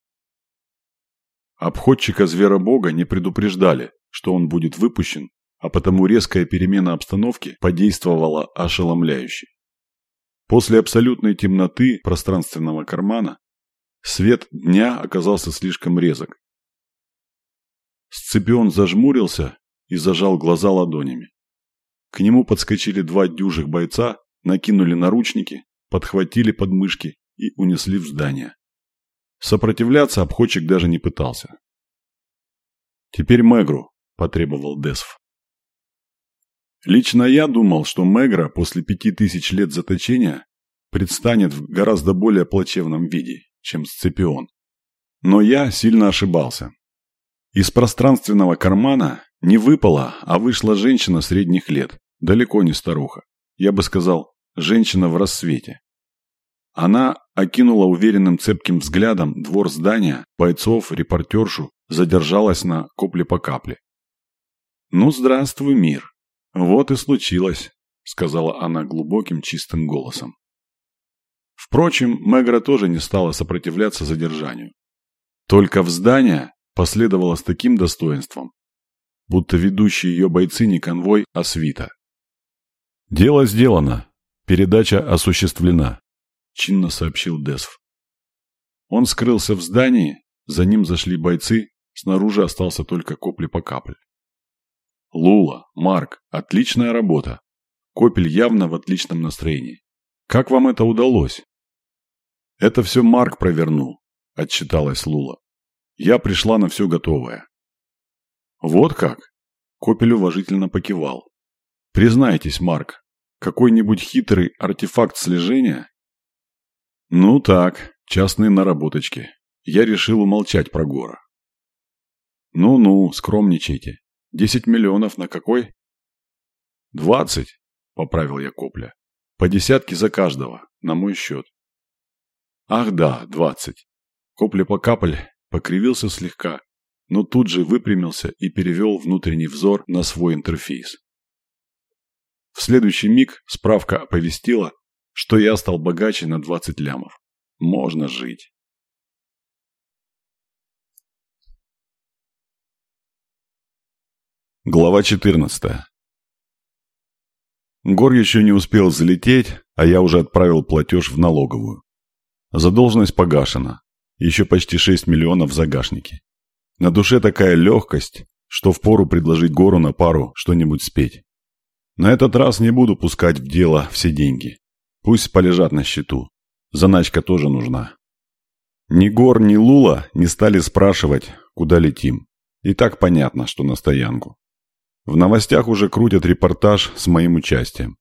Обходчика зверобога не предупреждали, что он будет выпущен а потому резкая перемена обстановки подействовала ошеломляюще. После абсолютной темноты пространственного кармана свет дня оказался слишком резок. Сципион зажмурился и зажал глаза ладонями. К нему подскочили два дюжих бойца, накинули наручники, подхватили подмышки и унесли в здание. Сопротивляться обходчик даже не пытался. «Теперь Мегру», – потребовал Десф. Лично я думал, что Мегра после пяти тысяч лет заточения предстанет в гораздо более плачевном виде, чем Сципион. Но я сильно ошибался. Из пространственного кармана не выпала, а вышла женщина средних лет, далеко не старуха. Я бы сказал, женщина в рассвете. Она окинула уверенным цепким взглядом двор здания, бойцов, репортершу, задержалась на копле по капле. «Ну, здравствуй, мир!» «Вот и случилось», — сказала она глубоким чистым голосом. Впрочем, Мегра тоже не стала сопротивляться задержанию. Только в здание последовало с таким достоинством, будто ведущие ее бойцы не конвой, а свита. «Дело сделано. Передача осуществлена», — чинно сообщил Десф. Он скрылся в здании, за ним зашли бойцы, снаружи остался только копли по капле. Лула, Марк, отличная работа. Копель явно в отличном настроении. Как вам это удалось? Это все Марк провернул, отчиталась Лула. Я пришла на все готовое. Вот как? Копель уважительно покивал. Признайтесь, Марк, какой-нибудь хитрый артефакт слежения? Ну так, частные наработочки. Я решил умолчать про Гора. Ну-ну, скромничайте. Десять миллионов на какой? Двадцать, поправил я Копля. По десятке за каждого, на мой счет. Ах да, двадцать. Копля покапль покривился слегка, но тут же выпрямился и перевел внутренний взор на свой интерфейс. В следующий миг справка оповестила, что я стал богаче на 20 лямов. Можно жить. Глава 14 Гор еще не успел залететь, а я уже отправил платеж в налоговую. Задолженность погашена. Еще почти 6 миллионов в загашнике. На душе такая легкость, что впору предложить Гору на пару что-нибудь спеть. На этот раз не буду пускать в дело все деньги. Пусть полежат на счету. Заначка тоже нужна. Ни Гор, ни Лула не стали спрашивать, куда летим. И так понятно, что на стоянку. В новостях уже крутят репортаж с моим участием.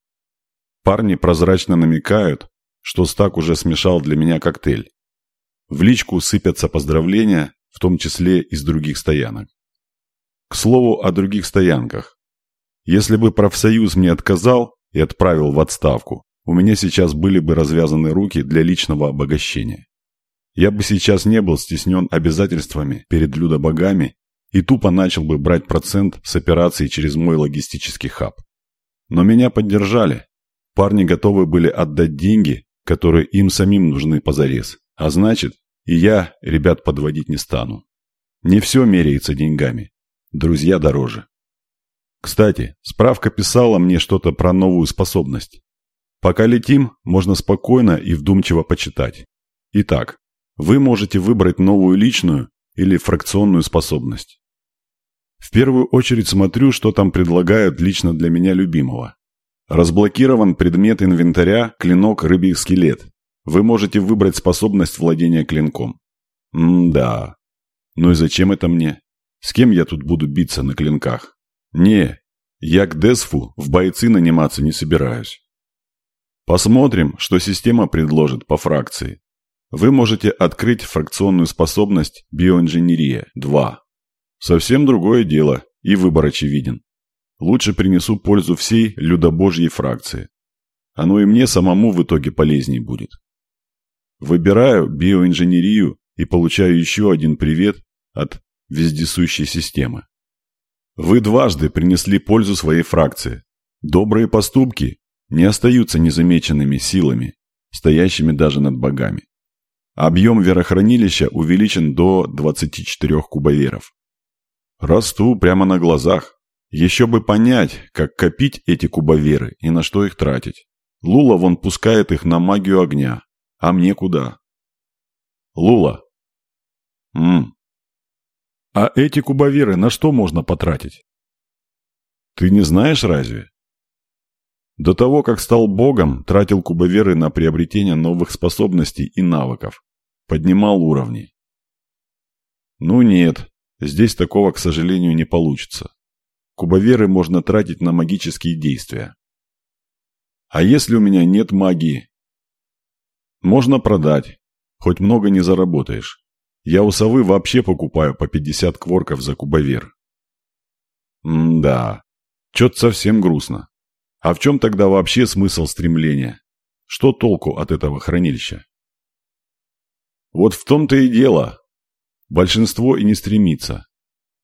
Парни прозрачно намекают, что Стак уже смешал для меня коктейль. В личку сыпятся поздравления, в том числе из других стоянок. К слову о других стоянках. Если бы профсоюз мне отказал и отправил в отставку, у меня сейчас были бы развязаны руки для личного обогащения. Я бы сейчас не был стеснен обязательствами перед людобогами и тупо начал бы брать процент с операций через мой логистический хаб. Но меня поддержали. Парни готовы были отдать деньги, которые им самим нужны позарез. А значит, и я ребят подводить не стану. Не все меряется деньгами. Друзья дороже. Кстати, справка писала мне что-то про новую способность. Пока летим, можно спокойно и вдумчиво почитать. Итак, вы можете выбрать новую личную или фракционную способность. В первую очередь смотрю, что там предлагают лично для меня любимого. Разблокирован предмет инвентаря клинок рыбий скелет. Вы можете выбрать способность владения клинком. М-да. Ну и зачем это мне? С кем я тут буду биться на клинках? Не, я к Десфу в бойцы наниматься не собираюсь. Посмотрим, что система предложит по фракции. Вы можете открыть фракционную способность биоинженерия 2. Совсем другое дело, и выбор очевиден. Лучше принесу пользу всей людобожьей фракции. Оно и мне самому в итоге полезней будет. Выбираю биоинженерию и получаю еще один привет от вездесущей системы. Вы дважды принесли пользу своей фракции. Добрые поступки не остаются незамеченными силами, стоящими даже над богами. Объем верохранилища увеличен до 24 кубоверов. Расту прямо на глазах. Еще бы понять, как копить эти кубоверы и на что их тратить. Лула вон пускает их на магию огня, а мне куда? Лула. Ммм. А эти кубоверы на что можно потратить? Ты не знаешь разве? До того, как стал богом, тратил кубоверы на приобретение новых способностей и навыков. Поднимал уровни. Ну нет, здесь такого, к сожалению, не получится. Кубоверы можно тратить на магические действия. А если у меня нет магии, можно продать. Хоть много не заработаешь. Я у совы вообще покупаю по 50 кворков за кубовер. М-да. Чё-то совсем грустно. А в чем тогда вообще смысл стремления? Что толку от этого хранилища? Вот в том-то и дело. Большинство и не стремится.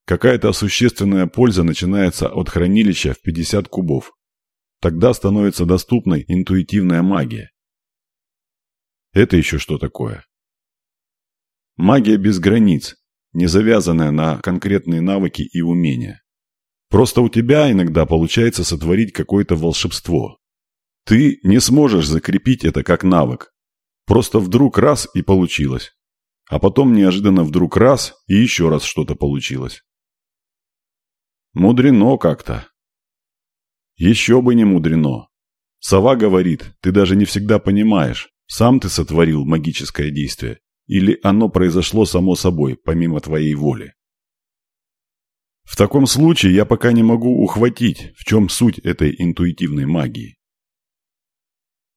Какая-то существенная польза начинается от хранилища в 50 кубов. Тогда становится доступной интуитивная магия. Это еще что такое? Магия без границ, не завязанная на конкретные навыки и умения. Просто у тебя иногда получается сотворить какое-то волшебство. Ты не сможешь закрепить это как навык. Просто вдруг раз и получилось. А потом неожиданно вдруг раз и еще раз что-то получилось. Мудрено как-то. Еще бы не мудрено. Сова говорит, ты даже не всегда понимаешь, сам ты сотворил магическое действие, или оно произошло само собой, помимо твоей воли? В таком случае я пока не могу ухватить, в чем суть этой интуитивной магии.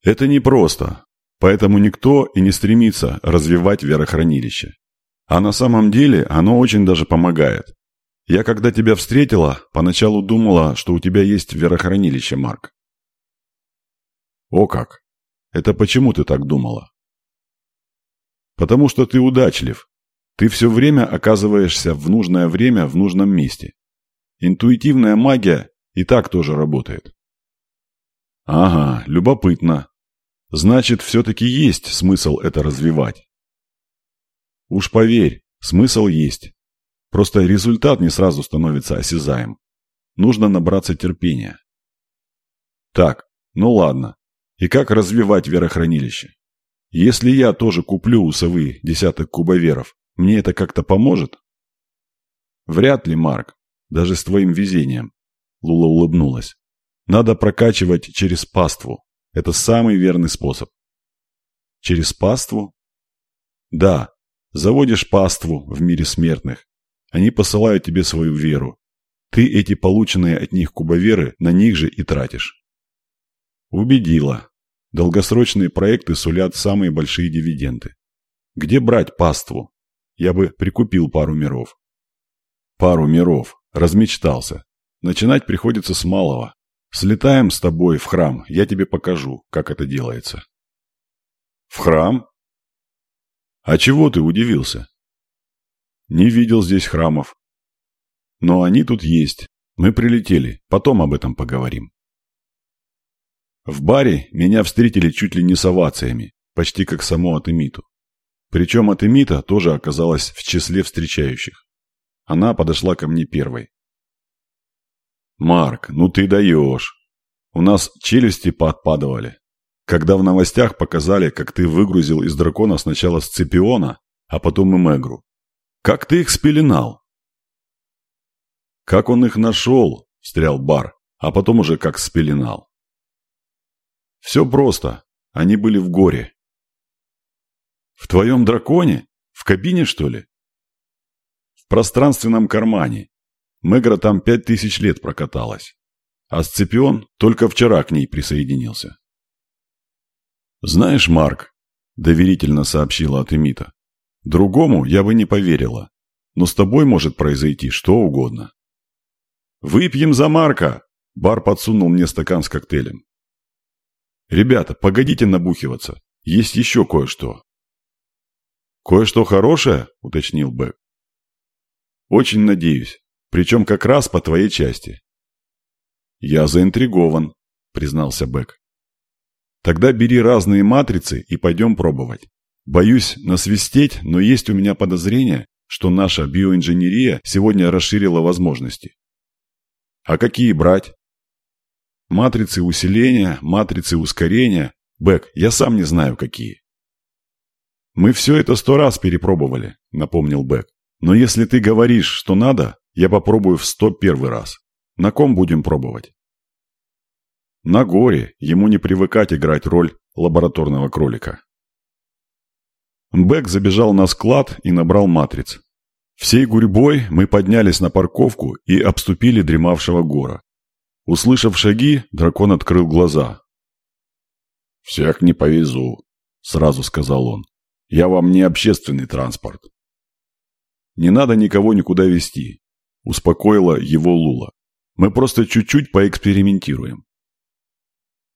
Это непросто, поэтому никто и не стремится развивать верохранилище. А на самом деле оно очень даже помогает. Я, когда тебя встретила, поначалу думала, что у тебя есть верохранилище, Марк. О как! Это почему ты так думала? Потому что ты удачлив. Ты все время оказываешься в нужное время в нужном месте. Интуитивная магия и так тоже работает. Ага, любопытно. Значит, все-таки есть смысл это развивать. Уж поверь, смысл есть. Просто результат не сразу становится осязаем. Нужно набраться терпения. Так, ну ладно. И как развивать верохранилище? Если я тоже куплю у совы десяток кубоверов, мне это как-то поможет? Вряд ли, Марк. Даже с твоим везением. Лула улыбнулась. Надо прокачивать через паству. Это самый верный способ. Через паству? Да. Заводишь паству в мире смертных. Они посылают тебе свою веру. Ты эти полученные от них кубоверы на них же и тратишь. Убедила. Долгосрочные проекты сулят самые большие дивиденды. Где брать паству? Я бы прикупил пару миров. Пару миров. Размечтался. Начинать приходится с малого. Слетаем с тобой в храм, я тебе покажу, как это делается. В храм? А чего ты удивился? Не видел здесь храмов. Но они тут есть. Мы прилетели, потом об этом поговорим. В баре меня встретили чуть ли не с овациями, почти как само Атемиту. Причем Атемита тоже оказалась в числе встречающих. Она подошла ко мне первой. «Марк, ну ты даешь. У нас челюсти поотпадывали. Когда в новостях показали, как ты выгрузил из дракона сначала Сципиона, а потом и Мегру. Как ты их спеленал?» «Как он их нашел?» – встрял Бар, а потом уже как спеленал. Все просто. Они были в горе. В твоем драконе? В кабине, что ли? В пространственном кармане. Мегра там пять тысяч лет прокаталась. А Сципион только вчера к ней присоединился. «Знаешь, Марк», – доверительно сообщила Атемита, – «другому я бы не поверила, но с тобой может произойти что угодно». «Выпьем за Марка!» – бар подсунул мне стакан с коктейлем. «Ребята, погодите набухиваться. Есть еще кое-что». «Кое-что хорошее?» – уточнил Бэк. «Очень надеюсь. Причем как раз по твоей части». «Я заинтригован», – признался Бэк. «Тогда бери разные матрицы и пойдем пробовать. Боюсь насвистеть, но есть у меня подозрение, что наша биоинженерия сегодня расширила возможности». «А какие брать?» Матрицы усиления, матрицы ускорения. Бэк, я сам не знаю, какие. Мы все это сто раз перепробовали, напомнил Бэк. Но если ты говоришь, что надо, я попробую в сто первый раз. На ком будем пробовать? На горе, ему не привыкать играть роль лабораторного кролика. Бэк забежал на склад и набрал матриц. Всей гурьбой мы поднялись на парковку и обступили дремавшего гора. Услышав шаги, дракон открыл глаза. «Всех не повезу», — сразу сказал он. «Я вам не общественный транспорт». «Не надо никого никуда везти», — успокоила его Лула. «Мы просто чуть-чуть поэкспериментируем».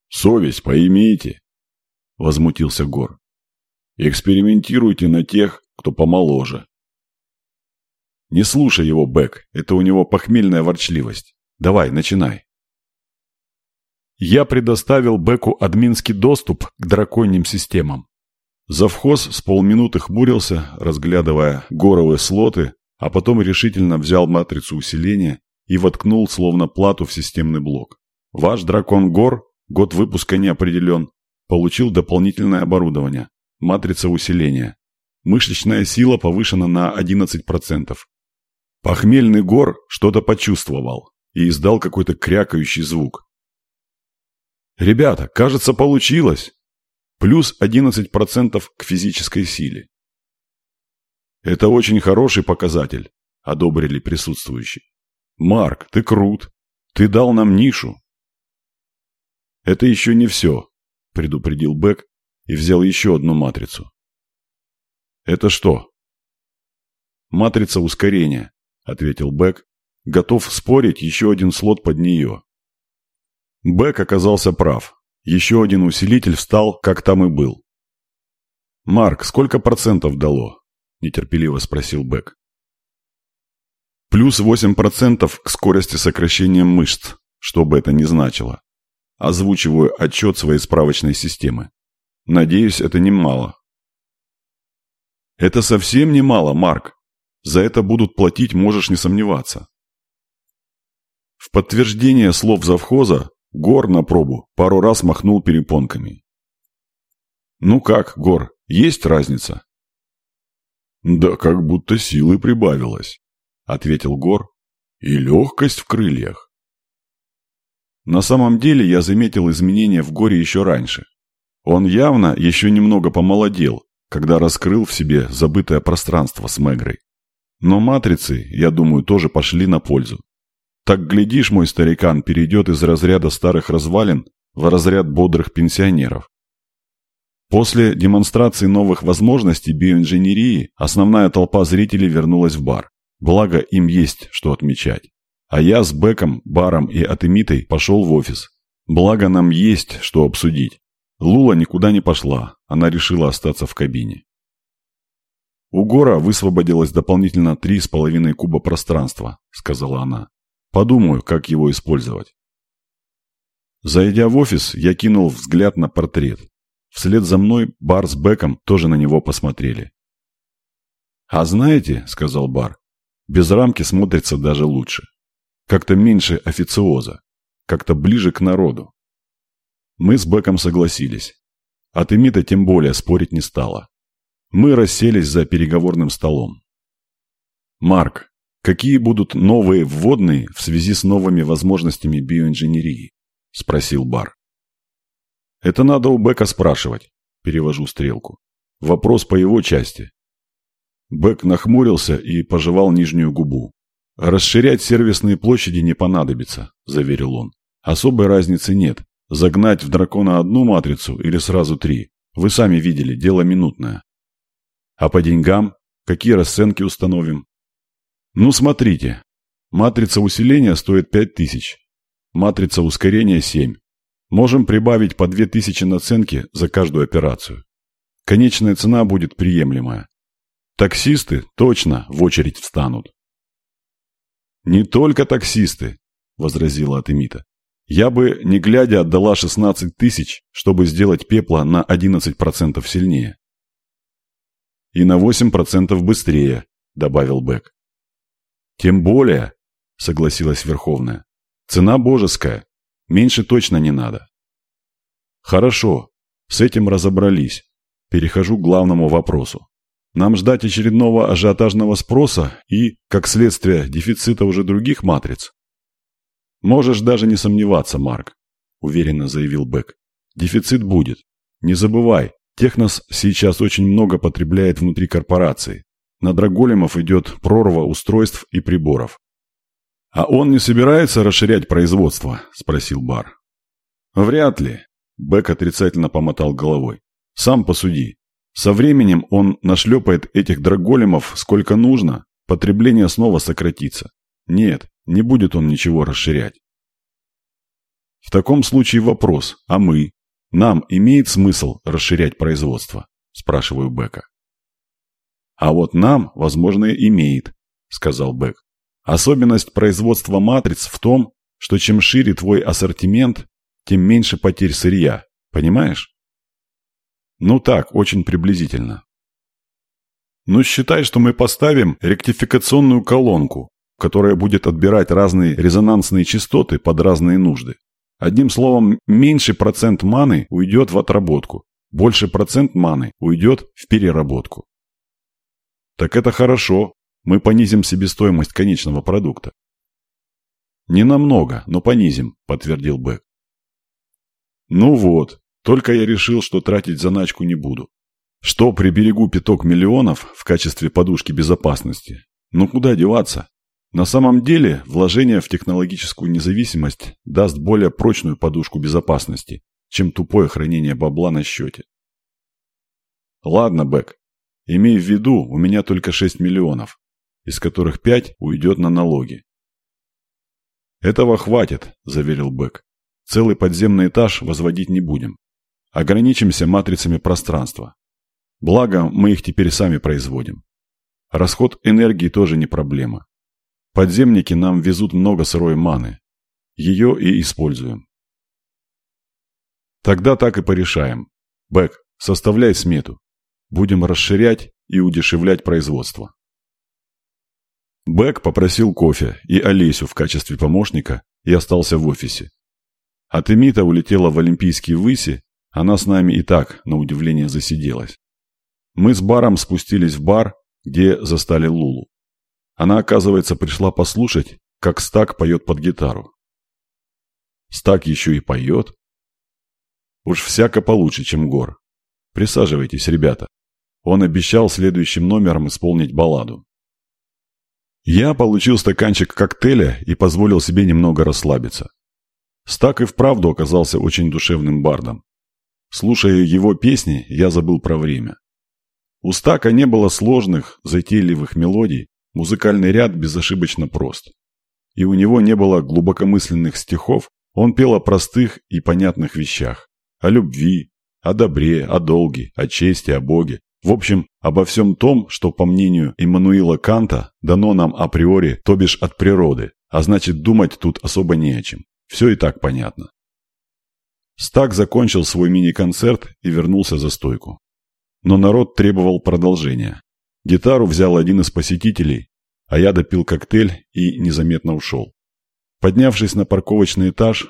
«Совесть поимейте», — возмутился Гор. «Экспериментируйте на тех, кто помоложе». «Не слушай его, Бэк, это у него похмельная ворчливость. Давай, начинай». Я предоставил Беку админский доступ к драконьим системам. Завхоз с полминуты хмурился, разглядывая горовые слоты, а потом решительно взял матрицу усиления и воткнул словно плату в системный блок. Ваш дракон Гор, год выпуска не определен, получил дополнительное оборудование, матрица усиления. Мышечная сила повышена на 11%. Похмельный Гор что-то почувствовал и издал какой-то крякающий звук. Ребята, кажется, получилось. Плюс 11% к физической силе. Это очень хороший показатель, одобрили присутствующие. Марк, ты крут. Ты дал нам нишу. Это еще не все, предупредил Бэк и взял еще одну матрицу. Это что? Матрица ускорения, ответил Бэк, готов спорить еще один слот под нее. Бэк оказался прав. Еще один усилитель встал, как там и был. «Марк, сколько процентов дало?» – нетерпеливо спросил Бэк. «Плюс 8% к скорости сокращения мышц, что бы это ни значило. Озвучиваю отчет своей справочной системы. Надеюсь, это немало». «Это совсем немало, Марк. За это будут платить, можешь не сомневаться». В подтверждение слов завхоза Гор на пробу пару раз махнул перепонками. «Ну как, Гор, есть разница?» «Да как будто силы прибавилось», — ответил Гор. «И легкость в крыльях». На самом деле я заметил изменения в Горе еще раньше. Он явно еще немного помолодел, когда раскрыл в себе забытое пространство с Мегрой. Но матрицы, я думаю, тоже пошли на пользу. Так, глядишь, мой старикан перейдет из разряда старых развалин в разряд бодрых пенсионеров. После демонстрации новых возможностей биоинженерии основная толпа зрителей вернулась в бар. Благо, им есть что отмечать. А я с Беком, Баром и Атемитой пошел в офис. Благо, нам есть что обсудить. Лула никуда не пошла, она решила остаться в кабине. «У Гора высвободилось дополнительно три с половиной куба пространства», — сказала она. «Подумаю, как его использовать». Зайдя в офис, я кинул взгляд на портрет. Вслед за мной Бар с Беком тоже на него посмотрели. «А знаете, — сказал Бар, — без рамки смотрится даже лучше. Как-то меньше официоза, как-то ближе к народу». Мы с Беком согласились. От Эмита тем более спорить не стало. Мы расселись за переговорным столом. «Марк, какие будут новые вводные в связи с новыми возможностями биоинженерии?» – спросил Бар. Это надо у Бека спрашивать. Перевожу стрелку. Вопрос по его части. Бек нахмурился и пожевал нижнюю губу. «Расширять сервисные площади не понадобится», – заверил он. «Особой разницы нет. Загнать в дракона одну матрицу или сразу три. Вы сами видели, дело минутное. А по деньгам? Какие расценки установим? Ну, смотрите. Матрица усиления стоит 5000. Матрица ускорения 7. Можем прибавить по 2000 наценки за каждую операцию. Конечная цена будет приемлемая. Таксисты точно в очередь встанут. «Не только таксисты», – возразила Атемита. «Я бы, не глядя, отдала 16 тысяч, чтобы сделать пепла на 11% сильнее». «И на 8% быстрее», – добавил Бек. «Тем более», – согласилась Верховная, – «цена божеская, Меньше точно не надо. Хорошо, с этим разобрались. Перехожу к главному вопросу. Нам ждать очередного ажиотажного спроса и, как следствие, дефицита уже других матриц? Можешь даже не сомневаться, Марк, уверенно заявил Бек. Дефицит будет. Не забывай, Технос сейчас очень много потребляет внутри корпорации. На Драголемов идет прорва устройств и приборов. «А он не собирается расширять производство?» – спросил Бар. «Вряд ли», – Бек отрицательно помотал головой. «Сам посуди. Со временем он нашлепает этих драголемов сколько нужно, потребление снова сократится. Нет, не будет он ничего расширять». В таком случае вопрос, а мы? Нам имеет смысл расширять производство? Спрашиваю Бека. А вот нам, возможно, имеет, сказал Бек. Особенность производства матриц в том, что чем шире твой ассортимент, тем меньше потерь сырья. Понимаешь? Ну так, очень приблизительно. Ну считай, что мы поставим ректификационную колонку, которая будет отбирать разные резонансные частоты под разные нужды. Одним словом, меньший процент маны уйдет в отработку, больше процент маны уйдет в переработку. Так это хорошо, мы понизим себестоимость конечного продукта. Не намного, но понизим, подтвердил Бэк. Ну вот, только я решил, что тратить заначку не буду. Что приберегу пяток миллионов в качестве подушки безопасности? Ну куда деваться? На самом деле, вложение в технологическую независимость даст более прочную подушку безопасности, чем тупое хранение бабла на счете. Ладно, Бэк, имей в виду, у меня только 6 миллионов, из которых 5 уйдет на налоги. «Этого хватит», – заверил Бэк. «Целый подземный этаж возводить не будем. Ограничимся матрицами пространства. Благо, мы их теперь сами производим. Расход энергии тоже не проблема. Подземники нам везут много сырой маны. Ее и используем. Тогда так и порешаем. Бэк, составляй смету. Будем расширять и удешевлять производство. Бэк попросил кофе и Олесю в качестве помощника и остался в офисе. А Темита улетела в Олимпийские выси, она с нами и так, на удивление, засиделась. Мы с Баром спустились в бар, где застали Лулу. Она, оказывается, пришла послушать, как Стак поет под гитару. Стак еще и поет. Уж всяко получше, чем Гор. Присаживайтесь, ребята. Он обещал следующим номером исполнить балладу. Я получил стаканчик коктейля и позволил себе немного расслабиться. Стак и вправду оказался очень душевным бардом. Слушая его песни, я забыл про время. У Стака не было сложных, затейливых мелодий, музыкальный ряд безошибочно прост. И у него не было глубокомысленных стихов, он пел о простых и понятных вещах. О любви, о добре, о долге, о чести, о Боге, в общем, обо всем том, что, по мнению Иммануила Канта, дано нам априори, то бишь от природы, а значит думать тут особо не о чем. Все и так понятно. Стак закончил свой мини-концерт и вернулся за стойку. Но народ требовал продолжения. Гитару взял один из посетителей, а я допил коктейль и незаметно ушел. Поднявшись на парковочный этаж,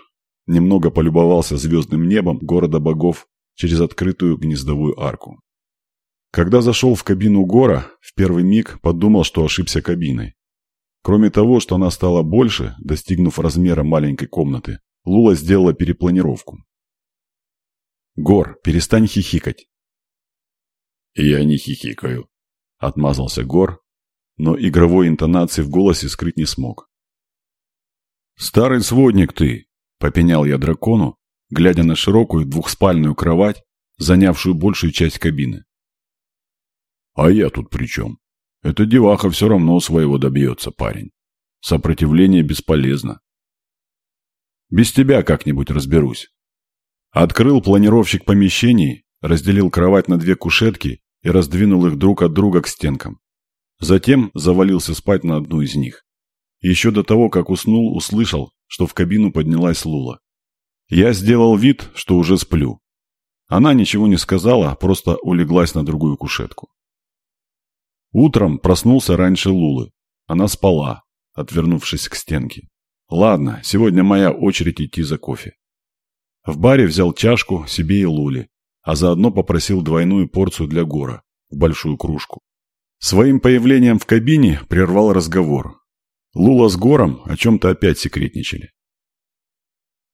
немного полюбовался звездным небом города богов через открытую гнездовую арку. Когда зашел в кабину Гора, в первый миг подумал, что ошибся кабиной. Кроме того, что она стала больше, достигнув размера маленькой комнаты, Лула сделала перепланировку. «Гор, перестань хихикать!» «Я не хихикаю», — отмазался Гор, но игровой интонации в голосе скрыть не смог. «Старый сводник ты!» — попенял я дракону, глядя на широкую двухспальную кровать, занявшую большую часть кабины. А я тут при чем? Эта деваха все равно своего добьется, парень. Сопротивление бесполезно. Без тебя как-нибудь разберусь. Открыл планировщик помещений, разделил кровать на две кушетки и раздвинул их друг от друга к стенкам. Затем завалился спать на одну из них. Еще до того, как уснул, услышал, что в кабину поднялась Лула. Я сделал вид, что уже сплю. Она ничего не сказала, просто улеглась на другую кушетку. Утром проснулся раньше Лулы. Она спала, отвернувшись к стенке. Ладно, сегодня моя очередь идти за кофе. В баре взял чашку себе и Луле, а заодно попросил двойную порцию для Гора, в большую кружку. Своим появлением в кабине прервал разговор. Лула с Гором о чем-то опять секретничали.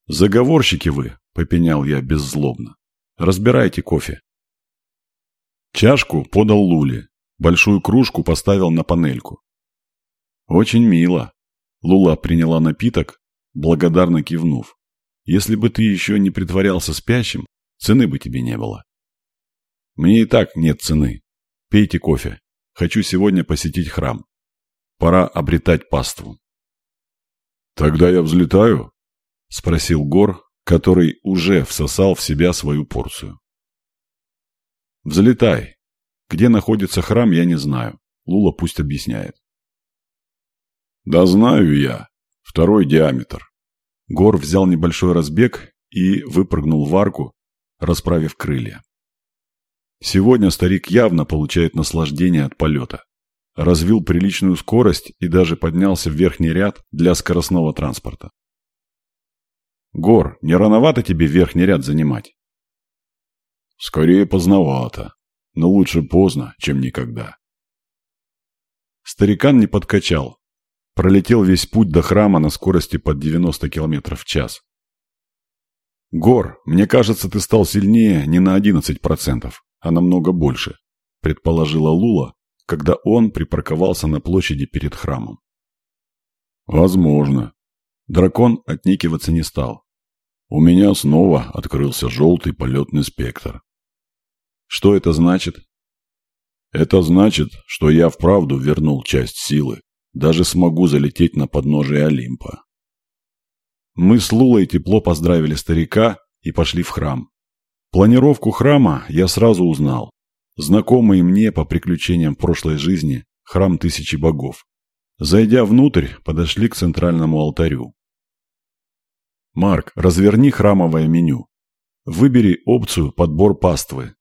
«Заговорщики вы», — попенял я беззлобно. «Разбирайте кофе». Чашку подал Луле, Большую кружку поставил на панельку. «Очень мило». Лула приняла напиток, благодарно кивнув. «Если бы ты еще не притворялся спящим, цены бы тебе не было». «Мне и так нет цены. Пейте кофе. Хочу сегодня посетить храм. Пора обретать паству». «Тогда я взлетаю?» – спросил Гор, который уже всосал в себя свою порцию. «Взлетай», где находится храм, я не знаю. Лула пусть объясняет. Да знаю я. Второй диаметр. Гор взял небольшой разбег и выпрыгнул в арку, расправив крылья. Сегодня старик явно получает наслаждение от полета. Развил приличную скорость и даже поднялся в верхний ряд для скоростного транспорта. Гор, не рановато тебе верхний ряд занимать? Скорее поздновато но лучше поздно, чем никогда. Старикан не подкачал. Пролетел весь путь до храма на скорости под 90 км в час. «Гор, мне кажется, ты стал сильнее не на 11%, а намного больше», предположила Лула, когда он припарковался на площади перед храмом. Возможно. Дракон отникиваться не стал. У меня снова открылся желтый полетный спектр. Что это значит? Это значит, что я вправду вернул часть силы. Даже смогу залететь на подножие Олимпа. Мы с Лулой тепло поздравили старика и пошли в храм. Планировку храма я сразу узнал. Знакомый мне по приключениям прошлой жизни храм тысячи богов. Зайдя внутрь, подошли к центральному алтарю. «Марк, разверни храмовое меню. Выбери опцию «Подбор паствы».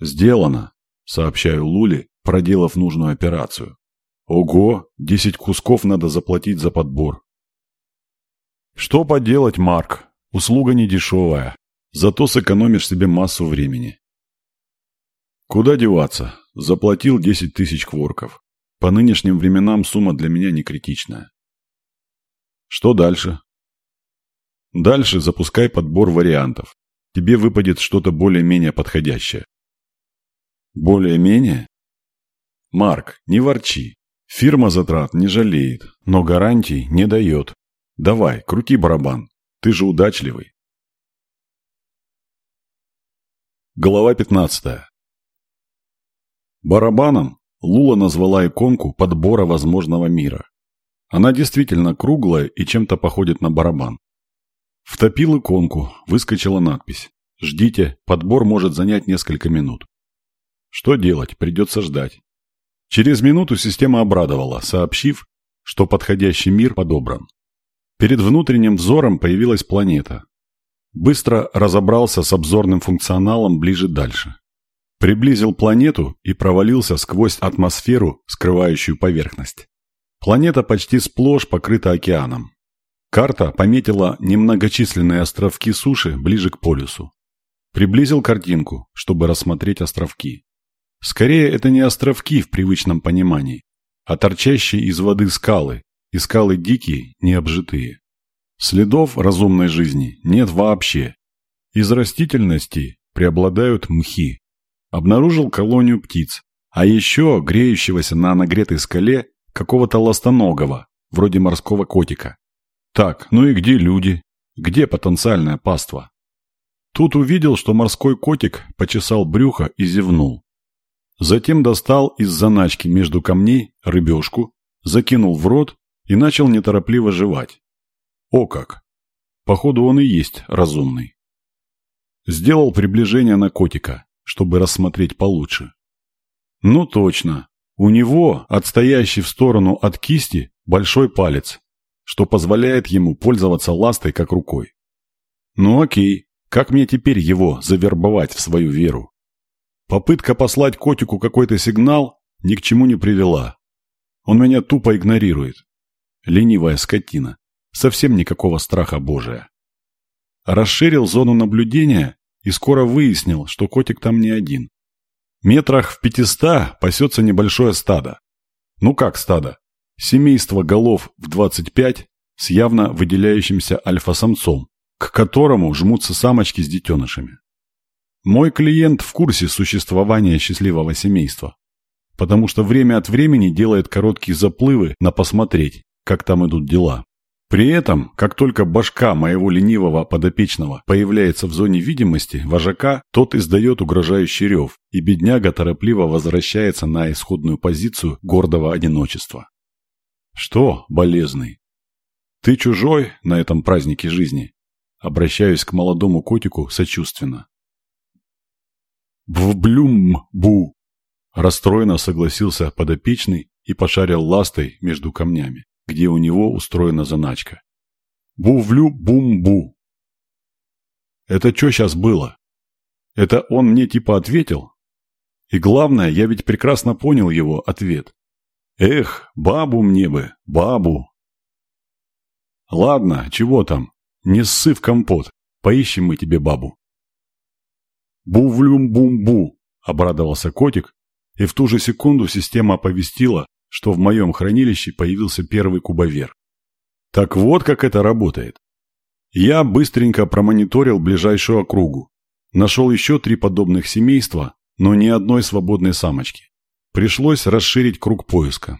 «Сделано», — сообщаю Луле, проделав нужную операцию. «Ого, десять кусков надо заплатить за подбор». «Что поделать, Марк? Услуга недешевая. Зато сэкономишь себе массу времени». «Куда деваться? Заплатил десять тысяч кворков. По нынешним временам сумма для меня не критичная». «Что дальше?» «Дальше запускай подбор вариантов. Тебе выпадет что-то более-менее подходящее». «Более-менее?» «Марк, не ворчи. Фирма затрат не жалеет, но гарантий не дает. Давай, крути барабан. Ты же удачливый. Глава 15. Барабаном Лула назвала иконку подбора возможного мира. Она действительно круглая и чем-то походит на барабан. Втопил иконку, выскочила надпись. «Ждите, подбор может занять несколько минут». Что делать, придется ждать. Через минуту система обрадовала, сообщив, что подходящий мир подобран. Перед внутренним взором появилась планета. Быстро разобрался с обзорным функционалом ближе дальше. Приблизил планету и провалился сквозь атмосферу, скрывающую поверхность. Планета почти сплошь покрыта океаном. Карта пометила немногочисленные островки суши ближе к полюсу. Приблизил картинку, чтобы рассмотреть островки. Скорее, это не островки в привычном понимании, а торчащие из воды скалы, и скалы дикие, необжитые. Следов разумной жизни нет вообще. Из растительности преобладают мхи. Обнаружил колонию птиц, а еще греющегося на нагретой скале какого-то ластоногого, вроде морского котика. Так, ну и где люди? Где потенциальное паство? Тут увидел, что морской котик почесал брюхо и зевнул. Затем достал из заначки между камней рыбешку, закинул в рот и начал неторопливо жевать. О как! Походу он и есть разумный. Сделал приближение на котика, чтобы рассмотреть получше. Ну точно, у него, отстоящий в сторону от кисти, большой палец, что позволяет ему пользоваться ластой как рукой. Ну окей, как мне теперь его завербовать в свою веру? Попытка послать котику какой-то сигнал ни к чему не привела. Он меня тупо игнорирует. Ленивая скотина. Совсем никакого страха Божия. Расширил зону наблюдения и скоро выяснил, что котик там не один. Метрах в пятиста пасется небольшое стадо. Ну как стадо? Семейство голов в 25 с явно выделяющимся альфа-самцом, к которому жмутся самочки с детенышами. Мой клиент в курсе существования счастливого семейства, потому что время от времени делает короткие заплывы на посмотреть, как там идут дела. При этом, как только башка моего ленивого подопечного появляется в зоне видимости вожака, тот издает угрожающий рев, и бедняга торопливо возвращается на исходную позицию гордого одиночества. Что, болезный? Ты чужой на этом празднике жизни? Обращаюсь к молодому котику сочувственно. «Вблюм-бу!» Расстроенно согласился подопечный и пошарил ластой между камнями, где у него устроена заначка. «Бувлю-бум-бу!» Это что сейчас было? Это он мне типа ответил? И главное, я ведь прекрасно понял его ответ. Эх, бабу мне бы, бабу. Ладно, чего там, не ссы в компот, поищем мы тебе бабу. «Бувлюм-бум-бу!» – обрадовался котик, и в ту же секунду система оповестила, что в моем хранилище появился первый кубовер. Так вот как это работает. Я быстренько промониторил ближайшую округу. Нашел еще три подобных семейства, но ни одной свободной самочки. Пришлось расширить круг поиска.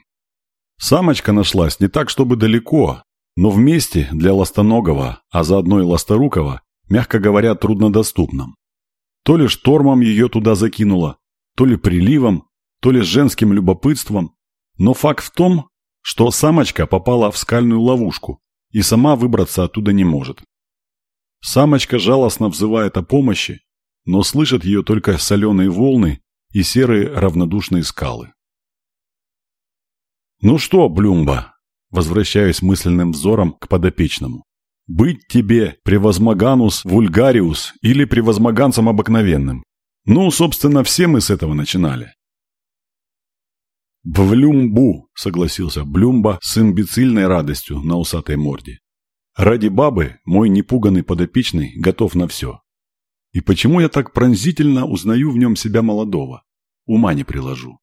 Самочка нашлась не так, чтобы далеко, но вместе для Ластоногого, а заодно и Ласторукова, мягко говоря, труднодоступном. То ли штормом ее туда закинуло, то ли приливом, то ли женским любопытством, но факт в том, что самочка попала в скальную ловушку и сама выбраться оттуда не может. Самочка жалостно взывает о помощи, но слышат ее только соленые волны и серые равнодушные скалы. «Ну что, Блюмба?» Возвращаюсь мысленным взором к подопечному. «Быть тебе превозмоганус вульгариус или превозмоганцем обыкновенным? Ну, собственно, все мы с этого начинали». «Блюмбу», — согласился Блюмба с имбецильной радостью на усатой морде. «Ради бабы мой непуганный подопечный готов на все. И почему я так пронзительно узнаю в нем себя молодого? Ума не приложу.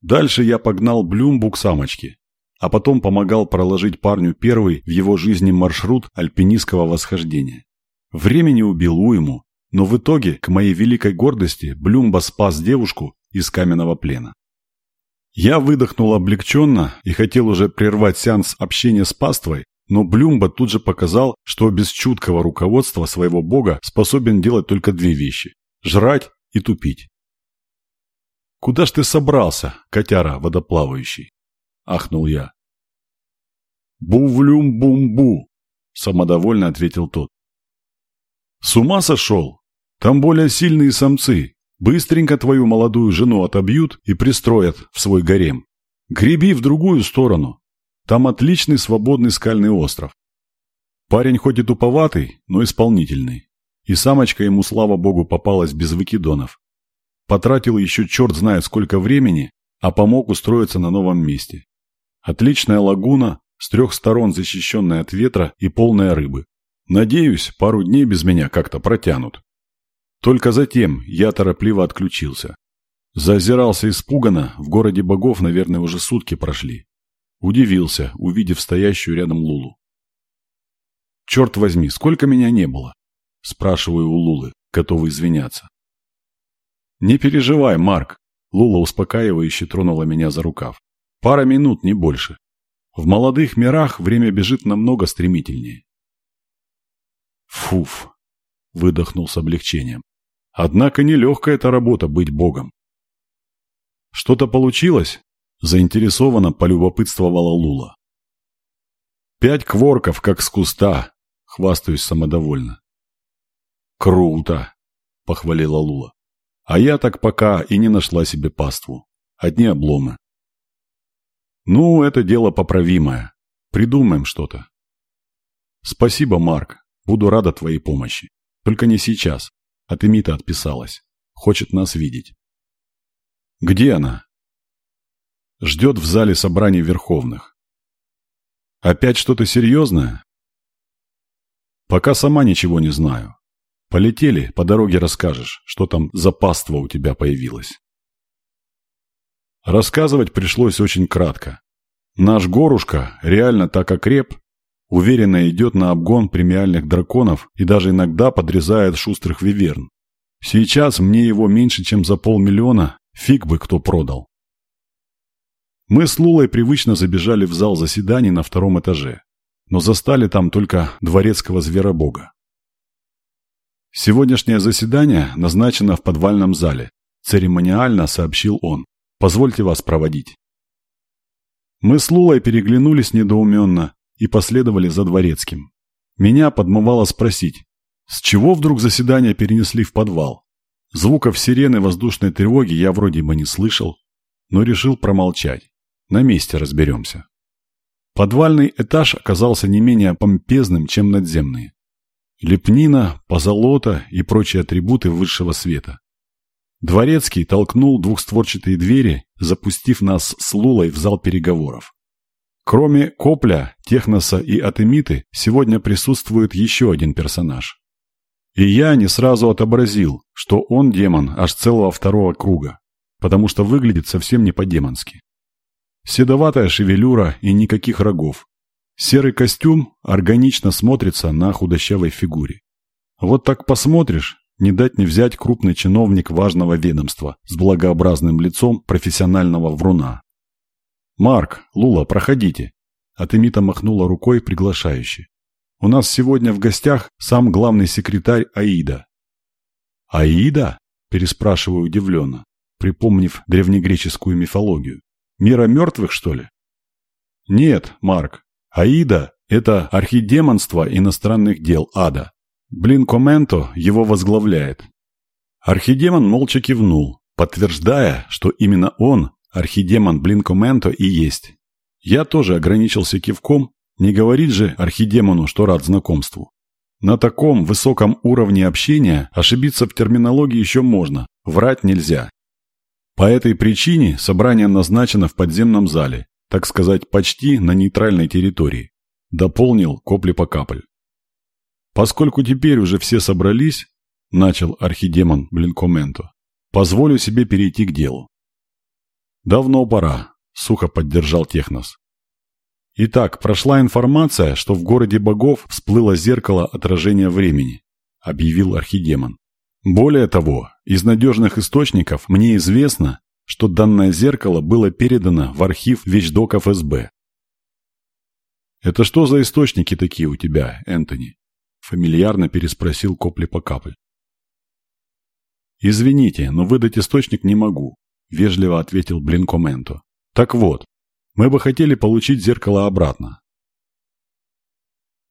Дальше я погнал Блюмбу к самочке, а потом помогал проложить парню первый в его жизни маршрут альпинистского восхождения. Времени убил уйму, но в итоге, к моей великой гордости, Блюмба спас девушку из каменного плена. Я выдохнул облегченно и хотел уже прервать сеанс общения с паствой, но Блюмба тут же показал, что без чуткого руководства своего бога способен делать только две вещи – жрать и тупить. «Куда ж ты собрался, котяра водоплавающий?» – ахнул я. «Бувлюм-бум-бу!» – самодовольно ответил тот. «С ума сошел? Там более сильные самцы. Быстренько твою молодую жену отобьют и пристроят в свой гарем. Греби в другую сторону. Там отличный свободный скальный остров. Парень хоть и туповатый, но исполнительный. И самочка ему, слава богу, попалась без выкидонов. Потратил еще черт знает сколько времени, а помог устроиться на новом месте. Отличная лагуна, с трех сторон защищенная от ветра и полная рыбы. Надеюсь, пару дней без меня как-то протянут. Только затем я торопливо отключился. Зазирался испуганно, в городе богов, наверное, уже сутки прошли. Удивился, увидев стоящую рядом Лулу. «Черт возьми, сколько меня не было?» Спрашиваю у Лулы, готовый извиняться. «Не переживай, Марк!» Лула успокаивающе тронула меня за рукав. «Пара минут, не больше. В молодых мирах время бежит намного стремительнее». «Фуф!» – выдохнул с облегчением. «Однако нелегкая эта работа быть богом». «Что-то получилось?» – заинтересованно полюбопытствовала Лула. «Пять кворков, как с куста!» – хвастаюсь самодовольно. «Круто!» – похвалила Лула. А я так пока и не нашла себе паству. Одни обломы. Ну, это дело поправимое. Придумаем что-то. Спасибо, Марк. Буду рада твоей помощи. Только не сейчас. А ты Мита отписалась. Хочет нас видеть. Где она? Ждет в зале собраний Верховных. Опять что-то серьезное? Пока сама ничего не знаю. Полетели, по дороге расскажешь, что там за паство у тебя появилось. Рассказывать пришлось очень кратко. Наш горушка реально так окреп, уверенно идет на обгон премиальных драконов и даже иногда подрезает шустрых виверн. Сейчас мне его меньше, чем за полмиллиона, фиг бы кто продал. Мы с Лулой привычно забежали в зал заседаний на втором этаже, но застали там только дворецкого зверобога. «Сегодняшнее заседание назначено в подвальном зале», – церемониально сообщил он. «Позвольте вас проводить». Мы с Лулой переглянулись недоуменно и последовали за дворецким. Меня подмывало спросить, с чего вдруг заседание перенесли в подвал? Звуков сирены воздушной тревоги я вроде бы не слышал, но решил промолчать. На месте разберемся. Подвальный этаж оказался не менее помпезным, чем надземный. Лепнина, позолота и прочие атрибуты высшего света. Дворецкий толкнул двухстворчатые двери, запустив нас с Лулой в зал переговоров. Кроме Копля, Техноса и Атемиты, сегодня присутствует еще один персонаж. И я не сразу отобразил, что он демон аж целого второго круга, потому что выглядит совсем не по-демонски. Седоватая шевелюра и никаких рогов, Серый костюм органично смотрится на худощавой фигуре. Вот так посмотришь, не дать не взять крупный чиновник важного ведомства с благообразным лицом профессионального вруна. «Марк, Лула, проходите!» Атемита махнула рукой приглашающе. «У нас сегодня в гостях сам главный секретарь Аида». «Аида?» – переспрашиваю удивленно, припомнив древнегреческую мифологию. «Мира мертвых, что ли?» «Нет, Марк. Аида – это архидемонство иностранных дел ада. Блин Коменто его возглавляет». Архидемон молча кивнул, подтверждая, что именно он Архидемон Блинкоменто и есть. Я тоже ограничился кивком, не говорит же архидемону, что рад знакомству. На таком высоком уровне общения ошибиться в терминологии еще можно, врать нельзя. По этой причине собрание назначено в подземном зале, так сказать, почти на нейтральной территории. Дополнил Копли-Покапль. Поскольку теперь уже все собрались, начал архидемон Блинкоменто, позволю себе перейти к делу. «Давно пора», – сухо поддержал Технос. Итак, прошла информация, что в городе богов всплыло зеркало отражения времени, объявил архидемон. Более того, из надежных источников мне известно, что данное зеркало было передано в архив вещдоков СБ. «Это что за источники такие у тебя, Энтони?» – фамильярно переспросил Копли по капль. «Извините, но выдать источник не могу вежливо ответил Блинкоменто. Так вот, мы бы хотели получить зеркало обратно.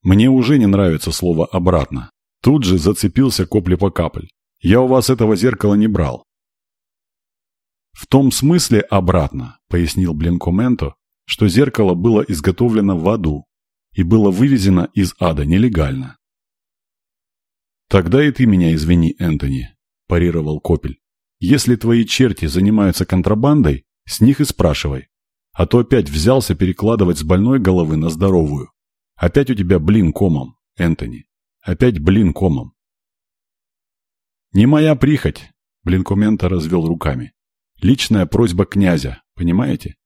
Мне уже не нравится слово «обратно». Тут же зацепился копли по капль. Я у вас этого зеркала не брал. В том смысле обратно, пояснил Блинкоменто, что зеркало было изготовлено в аду и было вывезено из ада нелегально. «Тогда и ты меня извини, Энтони», – парировал Копель. Если твои черти занимаются контрабандой, с них и спрашивай. А то опять взялся перекладывать с больной головы на здоровую. Опять у тебя блин комом, Энтони. Опять блин комом. Не моя прихоть, Блинкомента развел руками. Личная просьба князя, понимаете?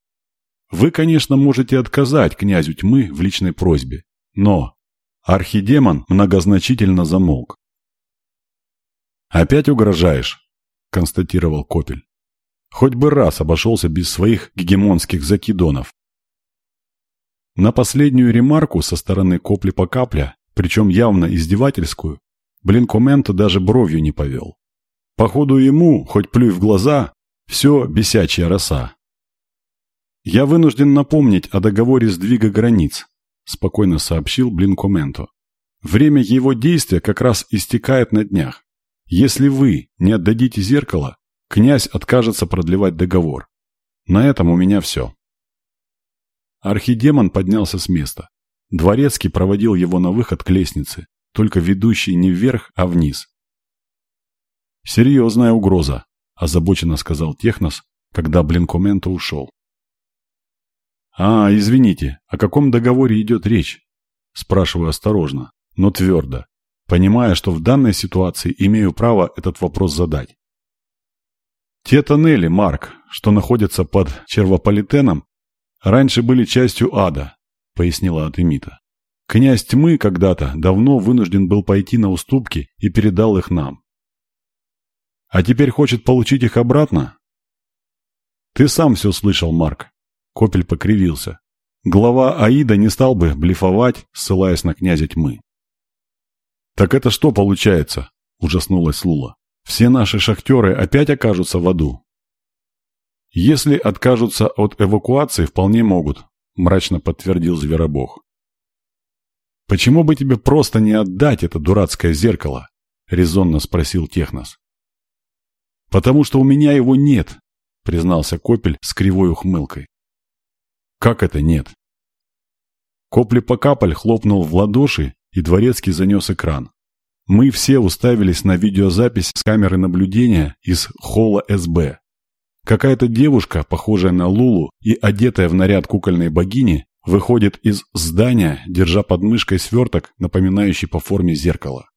Вы, конечно, можете отказать князю тьмы в личной просьбе, но... Архидемон многозначительно замолк. «Опять угрожаешь?» констатировал Копель. Хоть бы раз обошелся без своих гегемонских закидонов. На последнюю ремарку со стороны Копли по капля, причем явно издевательскую, Блинкоменто даже бровью не повел. Походу ему, хоть плюй в глаза, все бесячая роса. «Я вынужден напомнить о договоре сдвига границ», – спокойно сообщил Блинкоменто. «Время его действия как раз истекает на днях. Если вы не отдадите зеркало, князь откажется продлевать договор. На этом у меня все. Архидемон поднялся с места. Дворецкий проводил его на выход к лестнице, только ведущей не вверх, а вниз. «Серьезная угроза», – озабоченно сказал Технос, когда Блинкоменто ушел. «А, извините, о каком договоре идет речь?» – спрашиваю осторожно, но твердо понимая, что в данной ситуации имею право этот вопрос задать. Те тоннели, Марк, что находятся под Червополитеном, раньше были частью ада, пояснила Атемита. Князь тьмы когда-то давно вынужден был пойти на уступки и передал их нам. А теперь хочет получить их обратно? Ты сам все слышал, Марк. Копель покривился. Глава Аида не стал бы блефовать, ссылаясь на князя тьмы. «Так это что получается?» – ужаснулась Лула. «Все наши шахтеры опять окажутся в аду?» «Если откажутся от эвакуации, вполне могут», – мрачно подтвердил Зверобог. «Почему бы тебе просто не отдать это дурацкое зеркало?» – резонно спросил Технос. «Потому что у меня его нет», – признался Копель с кривой ухмылкой. «Как это нет?» Копли-покаполь хлопнул в ладоши, и Дворецкий занес экран. Мы все уставились на видеозапись с камеры наблюдения из холла СБ. Какая-то девушка, похожая на Лулу и одетая в наряд кукольной богини, выходит из здания, держа под мышкой сверток, напоминающий по форме зеркало.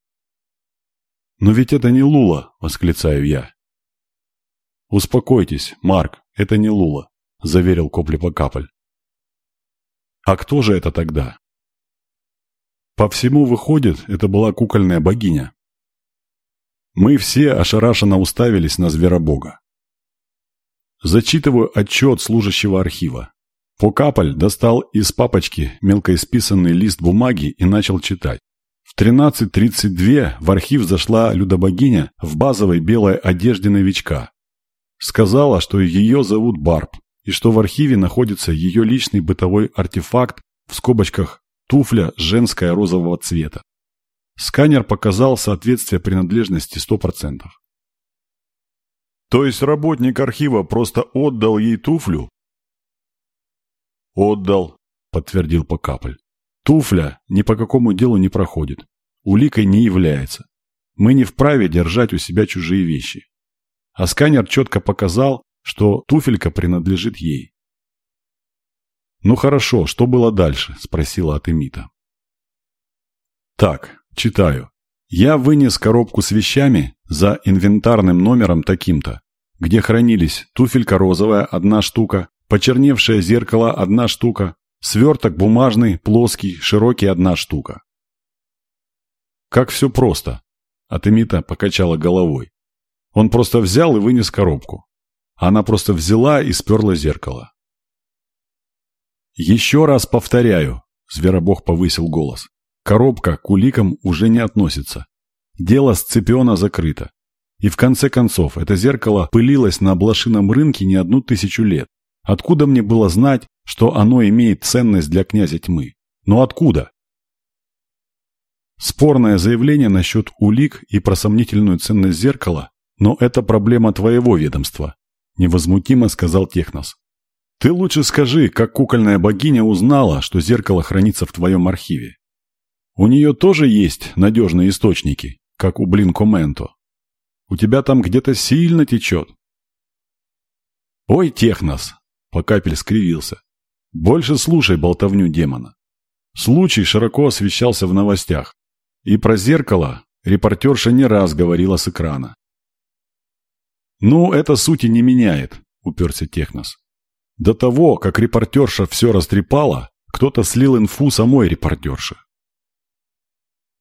«Но ведь это не Лула!» – восклицаю я. «Успокойтесь, Марк, это не Лула», – заверил Коплепокапль. «А кто же это тогда?» По всему выходит, это была кукольная богиня. Мы все ошарашенно уставились на зверобога. Зачитываю отчет служащего архива. Покаполь достал из папочки мелко исписанный лист бумаги и начал читать. В 13.32 в архив зашла Людобогиня в базовой белой одежде новичка. Сказала, что ее зовут Барб, и что в архиве находится ее личный бытовой артефакт в скобочках туфля женская розового цвета. Сканер показал соответствие принадлежности 100%. То есть работник архива просто отдал ей туфлю? Отдал, подтвердил Покапль. Туфля ни по какому делу не проходит. Уликой не является. Мы не вправе держать у себя чужие вещи. А сканер четко показал, что туфелька принадлежит ей. «Ну хорошо, что было дальше?» – спросила Атемита. «Так, читаю. Я вынес коробку с вещами за инвентарным номером таким-то, где хранились туфелька розовая – одна штука, почерневшее зеркало – одна штука, сверток бумажный, плоский, широкий – одна штука. Как все просто. Атемита покачала головой. Он просто взял и вынес коробку. Она просто взяла и сперла зеркало. «Еще раз повторяю», – Зверобог повысил голос. «Коробка к уликам уже не относится. Дело Сципиона закрыто. И в конце концов, это зеркало пылилось на блошином рынке не одну тысячу лет. Откуда мне было знать, что оно имеет ценность для князя тьмы? Но откуда? Спорное заявление насчет улик и про сомнительную ценность зеркала, но это проблема твоего ведомства, невозмутимо сказал Технос. Ты лучше скажи, как кукольная богиня узнала, что зеркало хранится в твоем архиве. У нее тоже есть надежные источники, как у Блинкоменто. У тебя там где-то сильно течет. Ой, Технос, Покапель скривился. Больше слушай болтовню демона. Случай широко освещался в новостях. И про зеркало репортерша не раз говорила с экрана. «Ну, это сути не меняет», — уперся Технос. До того, как репортерша все растрепала, кто-то слил инфу самой репортерше.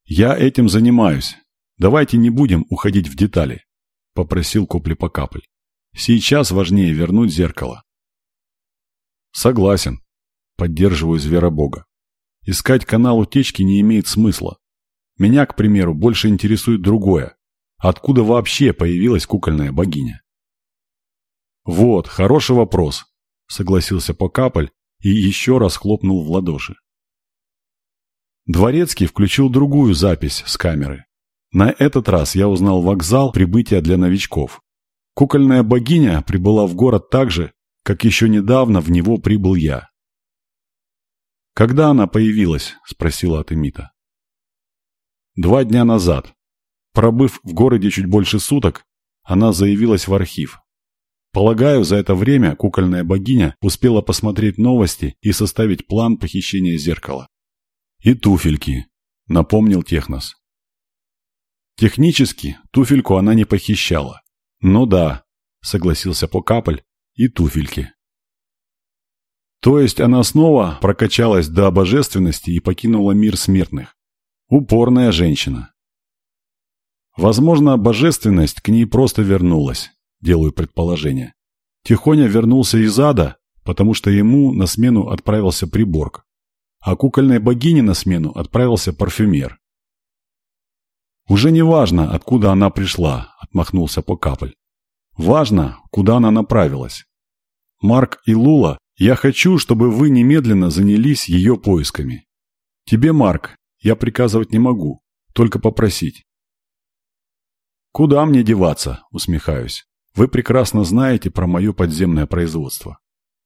«Я этим занимаюсь. Давайте не будем уходить в детали», — попросил Коплепокапль. «Сейчас важнее вернуть зеркало». «Согласен», — поддерживаю Зверобога. «Искать канал утечки не имеет смысла. Меня, к примеру, больше интересует другое. Откуда вообще появилась кукольная богиня? Вот, хороший вопрос, согласился Покаполь и еще раз хлопнул в ладоши. Дворецкий включил другую запись с камеры. На этот раз я узнал вокзал прибытия для новичков. Кукольная богиня прибыла в город так же, как еще недавно в него прибыл я. «Когда она появилась?» – спросила Атемита. Два дня назад, пробыв в городе чуть больше суток, она заявилась в архив. Полагаю, за это время кукольная богиня успела посмотреть новости и составить план похищения зеркала. «И туфельки», — напомнил Технос. Технически туфельку она не похищала. «Ну да», — согласился Покаполь, — «и туфельки». То есть она снова прокачалась до божественности и покинула мир смертных. Упорная женщина. Возможно, божественность к ней просто вернулась, делаю предположение. Тихоня вернулся из ада, потому что ему на смену отправился приборг, а кукольной богине на смену отправился парфюмер. «Уже не важно, откуда она пришла», — отмахнулся Покапль. «Важно, куда она направилась. Марк и Лула, я хочу, чтобы вы немедленно занялись ее поисками. Тебе, Марк, я приказывать не могу, только попросить. «Куда мне деваться?» – усмехаюсь. «Вы прекрасно знаете про мое подземное производство.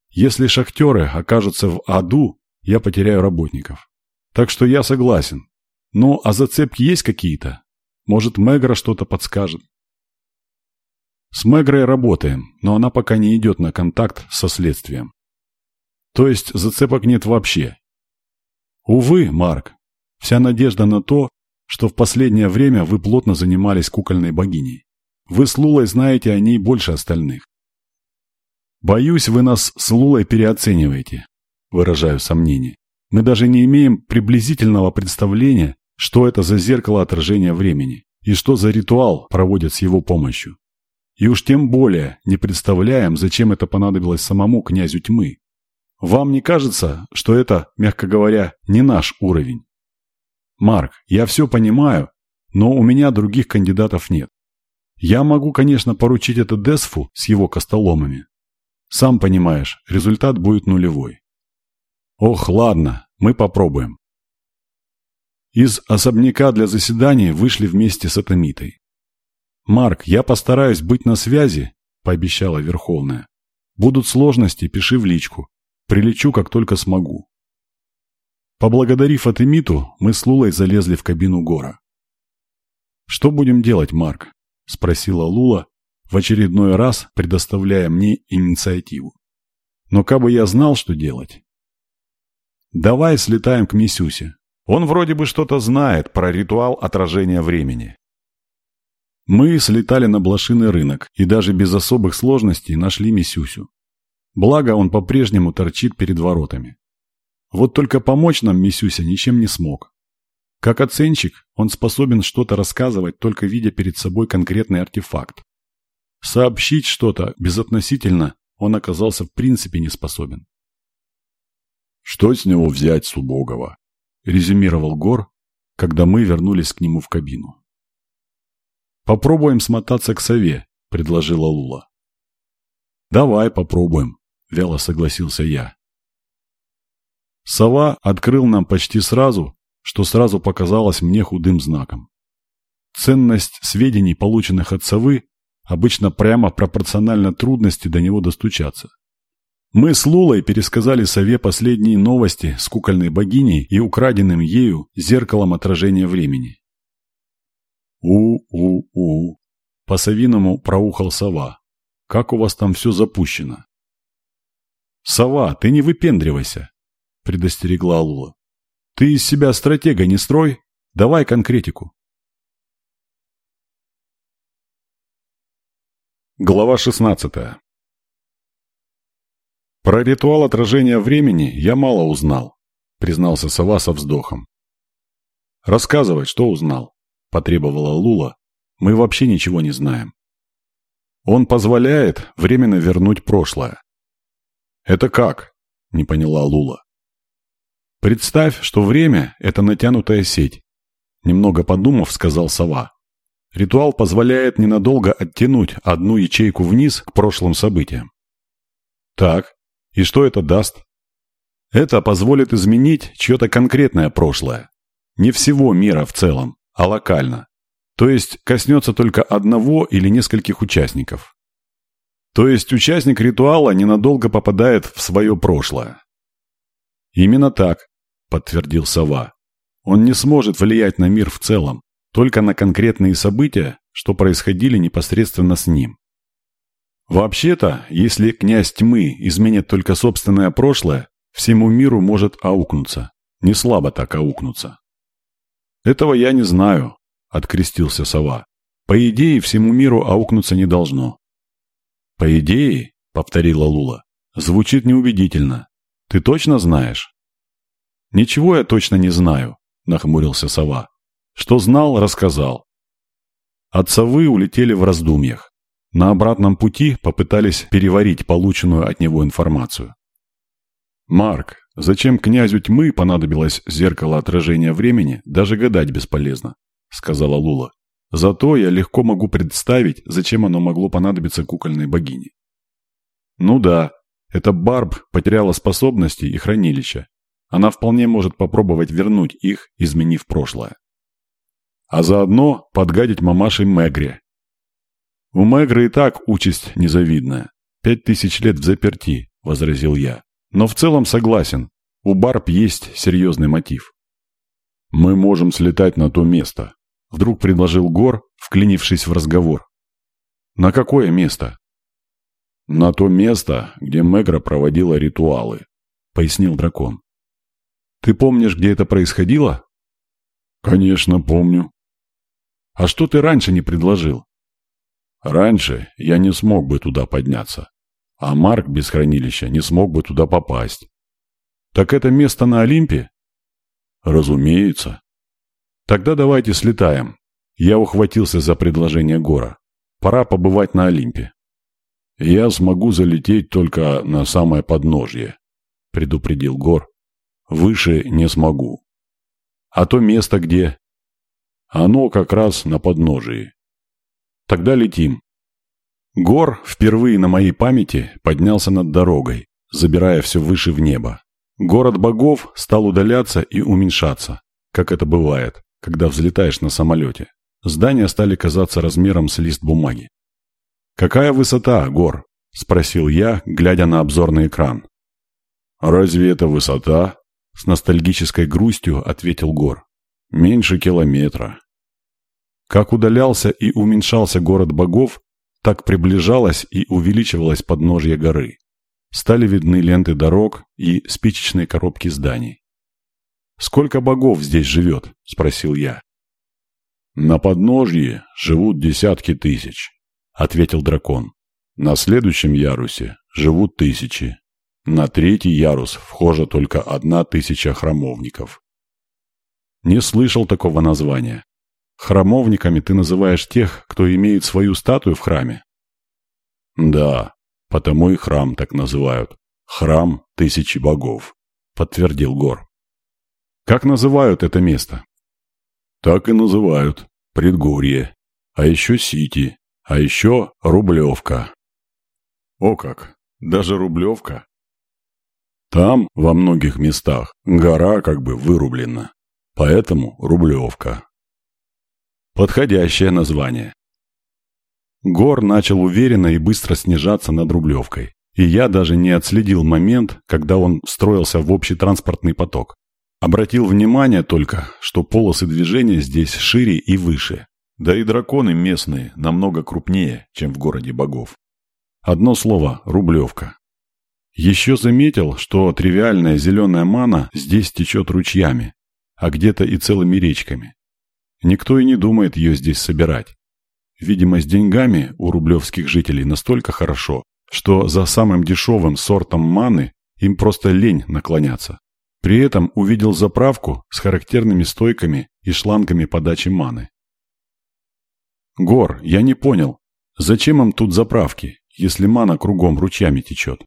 Если шахтеры окажутся в аду, я потеряю работников. Так что я согласен. Ну, а зацепки есть какие-то? Может, Мегра что-то подскажет?» С Мегрой работаем, но она пока не идет на контакт со следствием. То есть зацепок нет вообще. Увы, Марк, Вся надежда на то, что в последнее время вы плотно занимались кукольной богиней. Вы с Лулой знаете о ней больше остальных. Боюсь, вы нас с Лулой переоцениваете, выражаю сомнение. Мы даже не имеем приблизительного представления, что это за зеркало отражения времени и что за ритуал проводят с его помощью. И уж тем более не представляем, зачем это понадобилось самому князю тьмы. Вам не кажется, что это, мягко говоря, не наш уровень? Марк, я все понимаю, но у меня других кандидатов нет. Я могу, конечно, поручить это Десфу с его костоломами. Сам понимаешь, результат будет нулевой. Ох, ладно, мы попробуем. Из особняка для заседаний вышли вместе с Атомитой. «Марк, я постараюсь быть на связи», – пообещала Верховная. «Будут сложности, пиши в личку. Прилечу, как только смогу». Поблагодарив Атемиту, мы с Лулой залезли в кабину Гора. «Что будем делать, Марк?» – спросила Лула, в очередной раз предоставляя мне инициативу. «Но как бы я знал, что делать?» «Давай слетаем к Мисюсе. Он вроде бы что-то знает про ритуал отражения времени. Мы слетали на блошиный рынок и даже без особых сложностей нашли Мисюсю. Благо, он по-прежнему торчит перед воротами. Вот только помочь нам Мисюся ничем не смог. Как оценщик, он способен что-то рассказывать, только видя перед собой конкретный артефакт. Сообщить что-то безотносительно он оказался в принципе не способен. «Что с него взять с убогого?» – резюмировал Гор, когда мы вернулись к нему в кабину. «Попробуем смотаться к сове», – предложила Лула. «Давай попробуем», – вяло согласился я. Сова открыл нам почти сразу, что сразу показалось мне худым знаком. Ценность сведений, полученных от совы, обычно прямо пропорциональна трудности до него достучаться. Мы с Лулой пересказали сове последние новости с кукольной богиней и украденным ею зеркалом отражения времени. «У-у-у!» По-совиному проухал сова. «Как у вас там все запущено?» «Сова, ты не выпендривайся!» предостерегла Лула. «Ты из себя стратега не строй. Давай конкретику». Глава 16 Про ритуал отражения времени я мало узнал, признался Сова со вздохом. Рассказывай, что узнал потребовала Лула, мы вообще ничего не знаем. Он позволяет временно вернуть прошлое. Это как? Не поняла Лула. Представь, что время – это натянутая сеть. Немного подумав, сказал Сова. Ритуал позволяет ненадолго оттянуть одну ячейку вниз к прошлым событиям. Так, и что это даст? Это позволит изменить чье-то конкретное прошлое. Не всего мира в целом а локально. То есть коснется только одного или нескольких участников. То есть участник ритуала ненадолго попадает в свое прошлое. Именно так, подтвердил Сова. Он не сможет влиять на мир в целом, только на конкретные события, что происходили непосредственно с ним. Вообще-то, если князь тьмы изменит только собственное прошлое, всему миру может аукнуться. Не слабо так аукнуться. «Этого я не знаю», — открестился сова. «По идее, всему миру аукнуться не должно». «По идее», — повторила Лула, — «звучит неубедительно. Ты точно знаешь?» «Ничего я точно не знаю», — нахмурился сова. «Что знал, рассказал». От совы улетели в раздумьях. На обратном пути попытались переварить полученную от него информацию. «Марк, Зачем князю тьмы понадобилось зеркало отражения времени, даже гадать бесполезно, сказала Лула. Зато я легко могу представить, зачем оно могло понадобиться кукольной богине. Ну да, эта Барб потеряла способности и хранилища. Она вполне может попробовать вернуть их, изменив прошлое. А заодно подгадить мамашей Мегре. У Мегры и так участь незавидная. Пять тысяч лет в заперти, возразил я. Но в целом согласен, у Барб есть серьезный мотив. «Мы можем слетать на то место», — вдруг предложил Гор, вклинившись в разговор. «На какое место?» «На то место, где Мегра проводила ритуалы», — пояснил дракон. «Ты помнишь, где это происходило?» «Конечно, помню». «А что ты раньше не предложил?» «Раньше я не смог бы туда подняться а Марк без хранилища не смог бы туда попасть. Так это место на Олимпе? Разумеется. Тогда давайте слетаем. Я ухватился за предложение Гора. Пора побывать на Олимпе. Я смогу залететь только на самое подножье. предупредил Гор. Выше не смогу. А то место где? Оно как раз на подножии. Тогда летим. Гор впервые на моей памяти поднялся над дорогой, забирая все выше в небо. Город богов стал удаляться и уменьшаться, как это бывает, когда взлетаешь на самолете. Здания стали казаться размером с лист бумаги. «Какая высота, Гор?» – спросил я, глядя на обзорный экран. «Разве это высота?» – с ностальгической грустью ответил Гор. «Меньше километра». Как удалялся и уменьшался город богов, так приближалось и увеличивалось подножье горы. Стали видны ленты дорог и спичечные коробки зданий. «Сколько богов здесь живет?» – спросил я. «На подножье живут десятки тысяч», — ответил дракон. «На следующем ярусе живут тысячи. На третий ярус вхожа только одна тысяча храмовников». «Не слышал такого названия. Храмовниками ты называешь тех, кто имеет свою статую в храме?» «Да, потому и храм так называют. Храм тысячи богов», — подтвердил Гор. «Как называют это место?» Так и называют. Предгорье. А еще Сити. А еще Рублевка. О как! Даже Рублевка? Там, во многих местах, гора как бы вырублена. Поэтому Рублевка. Подходящее название. Гор начал уверенно и быстро снижаться над Рублевкой. И я даже не отследил момент, когда он встроился в общий транспортный поток. Обратил внимание только, что полосы движения здесь шире и выше. Да и драконы местные намного крупнее, чем в городе богов. Одно слово – рублевка. Еще заметил, что тривиальная зеленая мана здесь течет ручьями, а где-то и целыми речками. Никто и не думает ее здесь собирать. Видимо, с деньгами у рублевских жителей настолько хорошо, что за самым дешевым сортом маны им просто лень наклоняться. При этом увидел заправку с характерными стойками и шлангами подачи маны. «Гор, я не понял, зачем им тут заправки, если мана кругом ручьями течет?»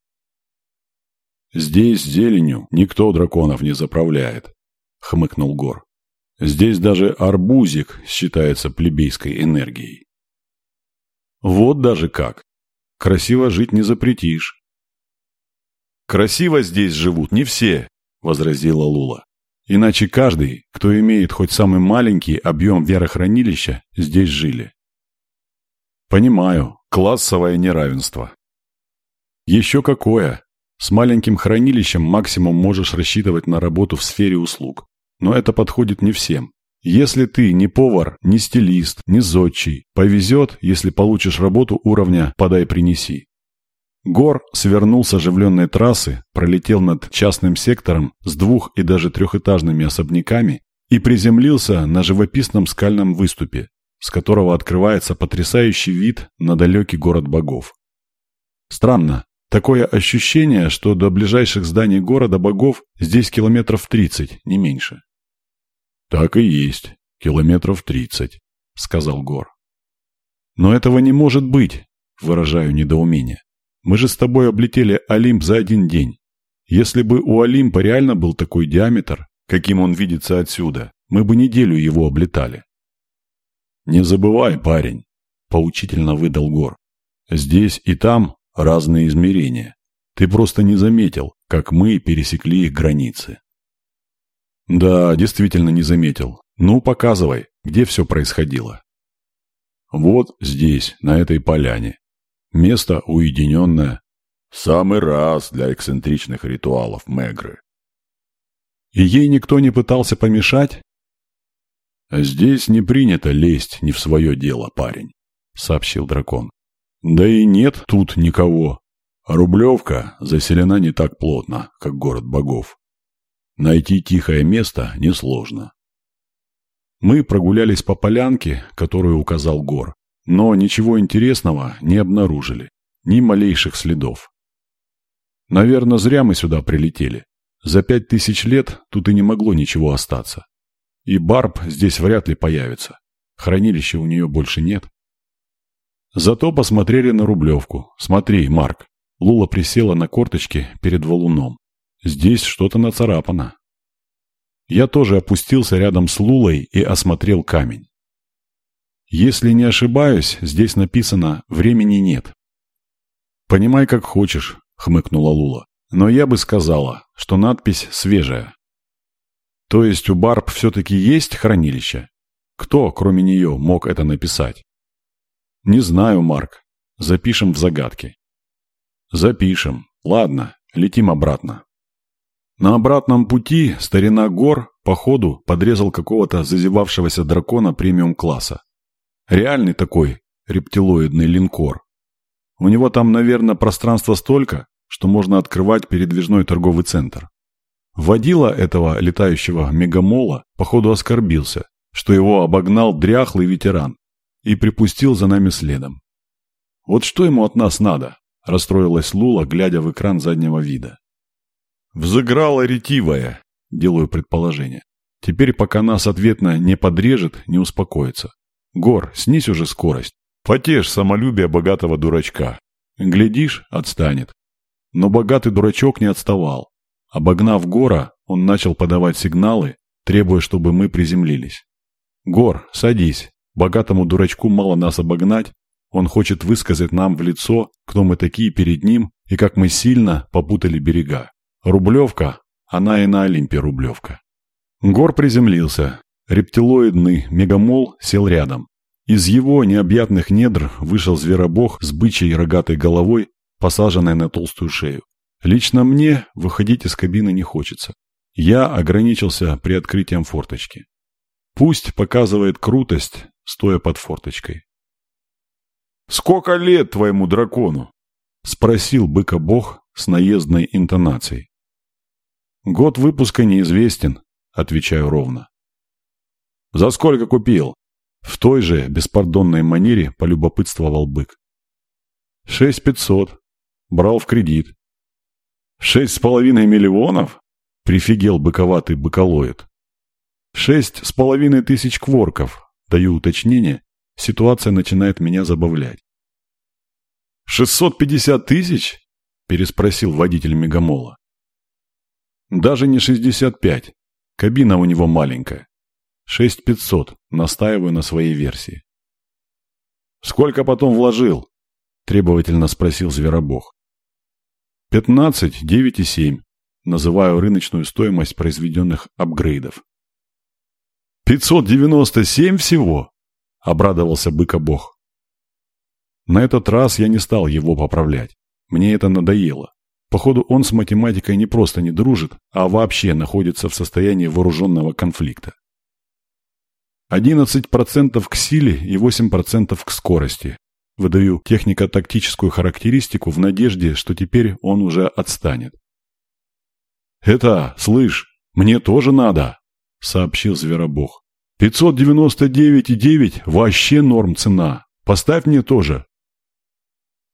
«Здесь зеленью никто драконов не заправляет», — хмыкнул Гор. «Здесь даже арбузик считается плебейской энергией». «Вот даже как! Красиво жить не запретишь». «Красиво здесь живут не все», возразила Лула. Иначе каждый, кто имеет хоть самый маленький объем верохранилища, здесь жили. Понимаю, классовое неравенство. Еще какое. С маленьким хранилищем максимум можешь рассчитывать на работу в сфере услуг. Но это подходит не всем. Если ты не повар, не стилист, не зодчий, повезет, если получишь работу уровня «подай-принеси». Гор свернул с оживленной трассы, пролетел над частным сектором с двух- и даже трехэтажными особняками и приземлился на живописном скальном выступе, с которого открывается потрясающий вид на далекий город богов. Странно, такое ощущение, что до ближайших зданий города богов здесь километров тридцать, не меньше. «Так и есть, километров тридцать», — сказал Гор. «Но этого не может быть», — выражаю недоумение. Мы же с тобой облетели Олимп за один день. Если бы у Олимпа реально был такой диаметр, каким он видится отсюда, мы бы неделю его облетали. Не забывай, парень, поучительно выдал Гор. Здесь и там разные измерения. Ты просто не заметил, как мы пересекли их границы. Да, действительно не заметил. Ну, показывай, где все происходило. Вот здесь, на этой поляне. Место уединенное. Самый раз для эксцентричных ритуалов Мегры. И ей никто не пытался помешать? «Здесь не принято лезть не в свое дело, парень», — сообщил дракон. «Да и нет тут никого. Рублевка заселена не так плотно, как город богов. Найти тихое место несложно». Мы прогулялись по полянке, которую указал Гор. Но ничего интересного не обнаружили, ни малейших следов. Наверное, зря мы сюда прилетели. За пять тысяч лет тут и не могло ничего остаться. И Барб здесь вряд ли появится. Хранилища у нее больше нет. Зато посмотрели на Рублевку. Смотри, Марк. Лула присела на корточки перед валуном. Здесь что-то нацарапано. Я тоже опустился рядом с Лулой и осмотрел камень. Если не ошибаюсь, здесь написано «времени нет». «Понимай, как хочешь», — хмыкнула Лула. «Но я бы сказала, что надпись свежая». «То есть у Барб все-таки есть хранилище? Кто, кроме нее, мог это написать?» «Не знаю, Марк. Запишем в загадке». «Запишем. Ладно, летим обратно». На обратном пути старина Гор, по ходу, подрезал какого-то зазевавшегося дракона премиум-класса. Реальный такой рептилоидный линкор. У него там, наверное, пространства столько, что можно открывать передвижной торговый центр. Водила этого летающего мегамола, походу, оскорбился, что его обогнал дряхлый ветеран и припустил за нами следом. «Вот что ему от нас надо?» – расстроилась Лула, глядя в экран заднего вида. «Взыграла ретивая», – делаю предположение. «Теперь, пока нас ответно не подрежет, не успокоится. Гор, снизь уже скорость. Потешь самолюбие богатого дурачка. Глядишь, отстанет. Но богатый дурачок не отставал. Обогнав Гора, он начал подавать сигналы, требуя, чтобы мы приземлились. «Гор, садись. Богатому дурачку мало нас обогнать. Он хочет высказать нам в лицо, кто мы такие перед ним и как мы сильно попутали берега. Рублевка, она и на Олимпе Рублевка». Гор приземлился. Рептилоидный мегамол сел рядом. Из его необъятных недр вышел зверобог с бычьей рогатой головой, посаженной на толстую шею. Лично мне выходить из кабины не хочется. Я ограничился при открытием форточки. Пусть показывает крутость, стоя под форточкой. «Сколько лет твоему дракону?» — спросил быка-бог с наездной интонацией. «Год выпуска неизвестен», — отвечаю ровно. «За сколько купил?» В той же беспардонной манере полюбопытствовал бык. «Шесть пятьсот. Брал в кредит». «Шесть с половиной миллионов?» — прифигел быковатый быколоид. «Шесть с половиной тысяч кворков», — даю уточнение, ситуация начинает меня забавлять. «Шестьсот пятьдесят тысяч?» — переспросил водитель Мегамола. «Даже не шестьдесят пять. Кабина у него маленькая. Шесть пятьсот. Настаиваю на своей версии. «Сколько потом вложил?» – требовательно спросил Зверобог. «Пятнадцать, девять и семь. Называю рыночную стоимость произведенных апгрейдов. «Пятьсот девяносто семь всего?» – обрадовался Быкобог. На этот раз я не стал его поправлять. Мне это надоело. Походу, он с математикой не просто не дружит, а вообще находится в состоянии вооруженного конфликта. 11% к силе и 8% к скорости. Выдаю технико-тактическую характеристику в надежде, что теперь он уже отстанет. «Это, слышь, мне тоже надо», — сообщил Зверобог. «599,9 вообще норм цена. Поставь мне тоже».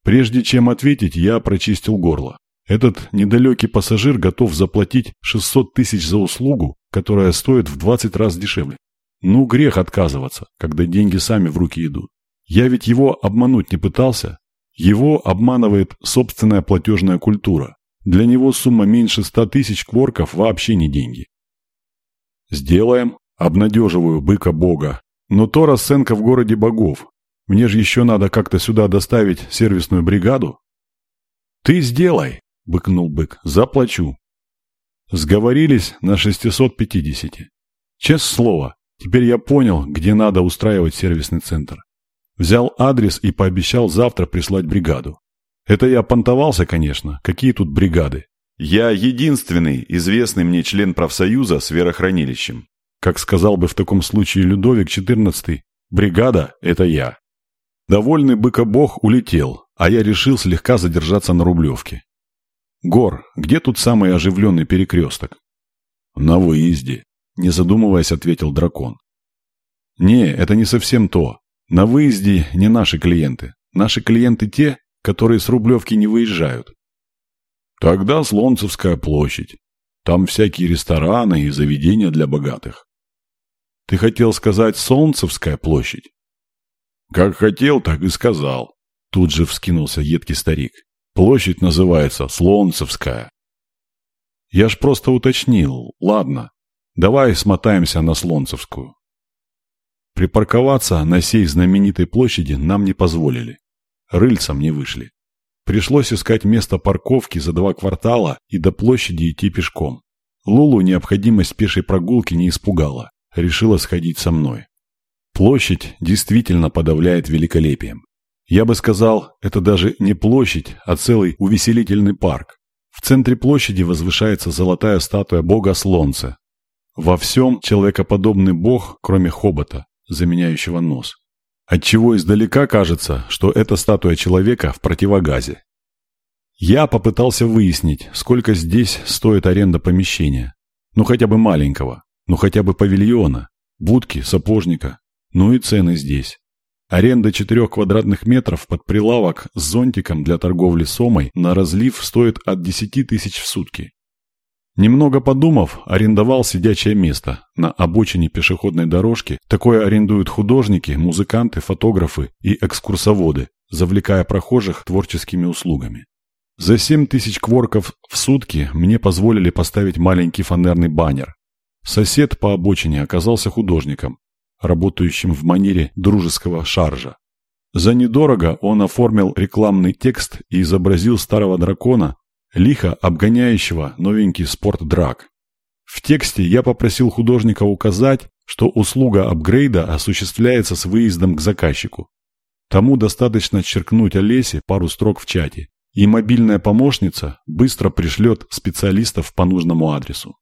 Прежде чем ответить, я прочистил горло. Этот недалекий пассажир готов заплатить 600 тысяч за услугу, которая стоит в 20 раз дешевле. Ну, грех отказываться, когда деньги сами в руки идут. Я ведь его обмануть не пытался. Его обманывает собственная платежная культура. Для него сумма меньше ста тысяч кворков вообще не деньги. Сделаем, обнадеживаю быка бога. Но то расценка в городе богов. Мне же еще надо как-то сюда доставить сервисную бригаду. Ты сделай, быкнул бык, заплачу. Сговорились на 650. Честное слово, Теперь я понял, где надо устраивать сервисный центр. Взял адрес и пообещал завтра прислать бригаду. Это я понтовался, конечно. Какие тут бригады? Я единственный известный мне член профсоюза с верохранилищем. Как сказал бы в таком случае Людовик XIV, бригада – это я. Довольный быкобог улетел, а я решил слегка задержаться на Рублевке. Гор, где тут самый оживленный перекресток? На выезде. Не задумываясь, ответил дракон. Не, это не совсем то. На выезде не наши клиенты. Наши клиенты те, которые с Рублевки не выезжают. Тогда Слонцевская площадь. Там всякие рестораны и заведения для богатых. Ты хотел сказать Солнцевская площадь? Как хотел, так и сказал. Тут же вскинулся едкий старик. Площадь называется Слонцевская. Я ж просто уточнил. Ладно, давай смотаемся на Слонцевскую. Припарковаться на сей знаменитой площади нам не позволили. Рыльцам не вышли. Пришлось искать место парковки за два квартала и до площади идти пешком. Лулу необходимость пешей прогулки не испугала. Решила сходить со мной. Площадь действительно подавляет великолепием. Я бы сказал, это даже не площадь, а целый увеселительный парк. В центре площади возвышается золотая статуя бога Слонца. Во всем человекоподобный бог, кроме хобота, заменяющего нос. Отчего издалека кажется, что это статуя человека в противогазе. Я попытался выяснить, сколько здесь стоит аренда помещения. Ну хотя бы маленького, ну хотя бы павильона, будки, сапожника, ну и цены здесь. Аренда 4 квадратных метров под прилавок с зонтиком для торговли сомой на разлив стоит от 10 тысяч в сутки. Немного подумав, арендовал сидячее место на обочине пешеходной дорожки. Такое арендуют художники, музыканты, фотографы и экскурсоводы, завлекая прохожих творческими услугами. За 7 тысяч кворков в сутки мне позволили поставить маленький фанерный баннер. Сосед по обочине оказался художником, работающим в манере дружеского шаржа. За недорого он оформил рекламный текст и изобразил старого дракона, лихо обгоняющего новенький спортдрак. В тексте я попросил художника указать, что услуга апгрейда осуществляется с выездом к заказчику. Тому достаточно черкнуть Олесе пару строк в чате, и мобильная помощница быстро пришлет специалистов по нужному адресу.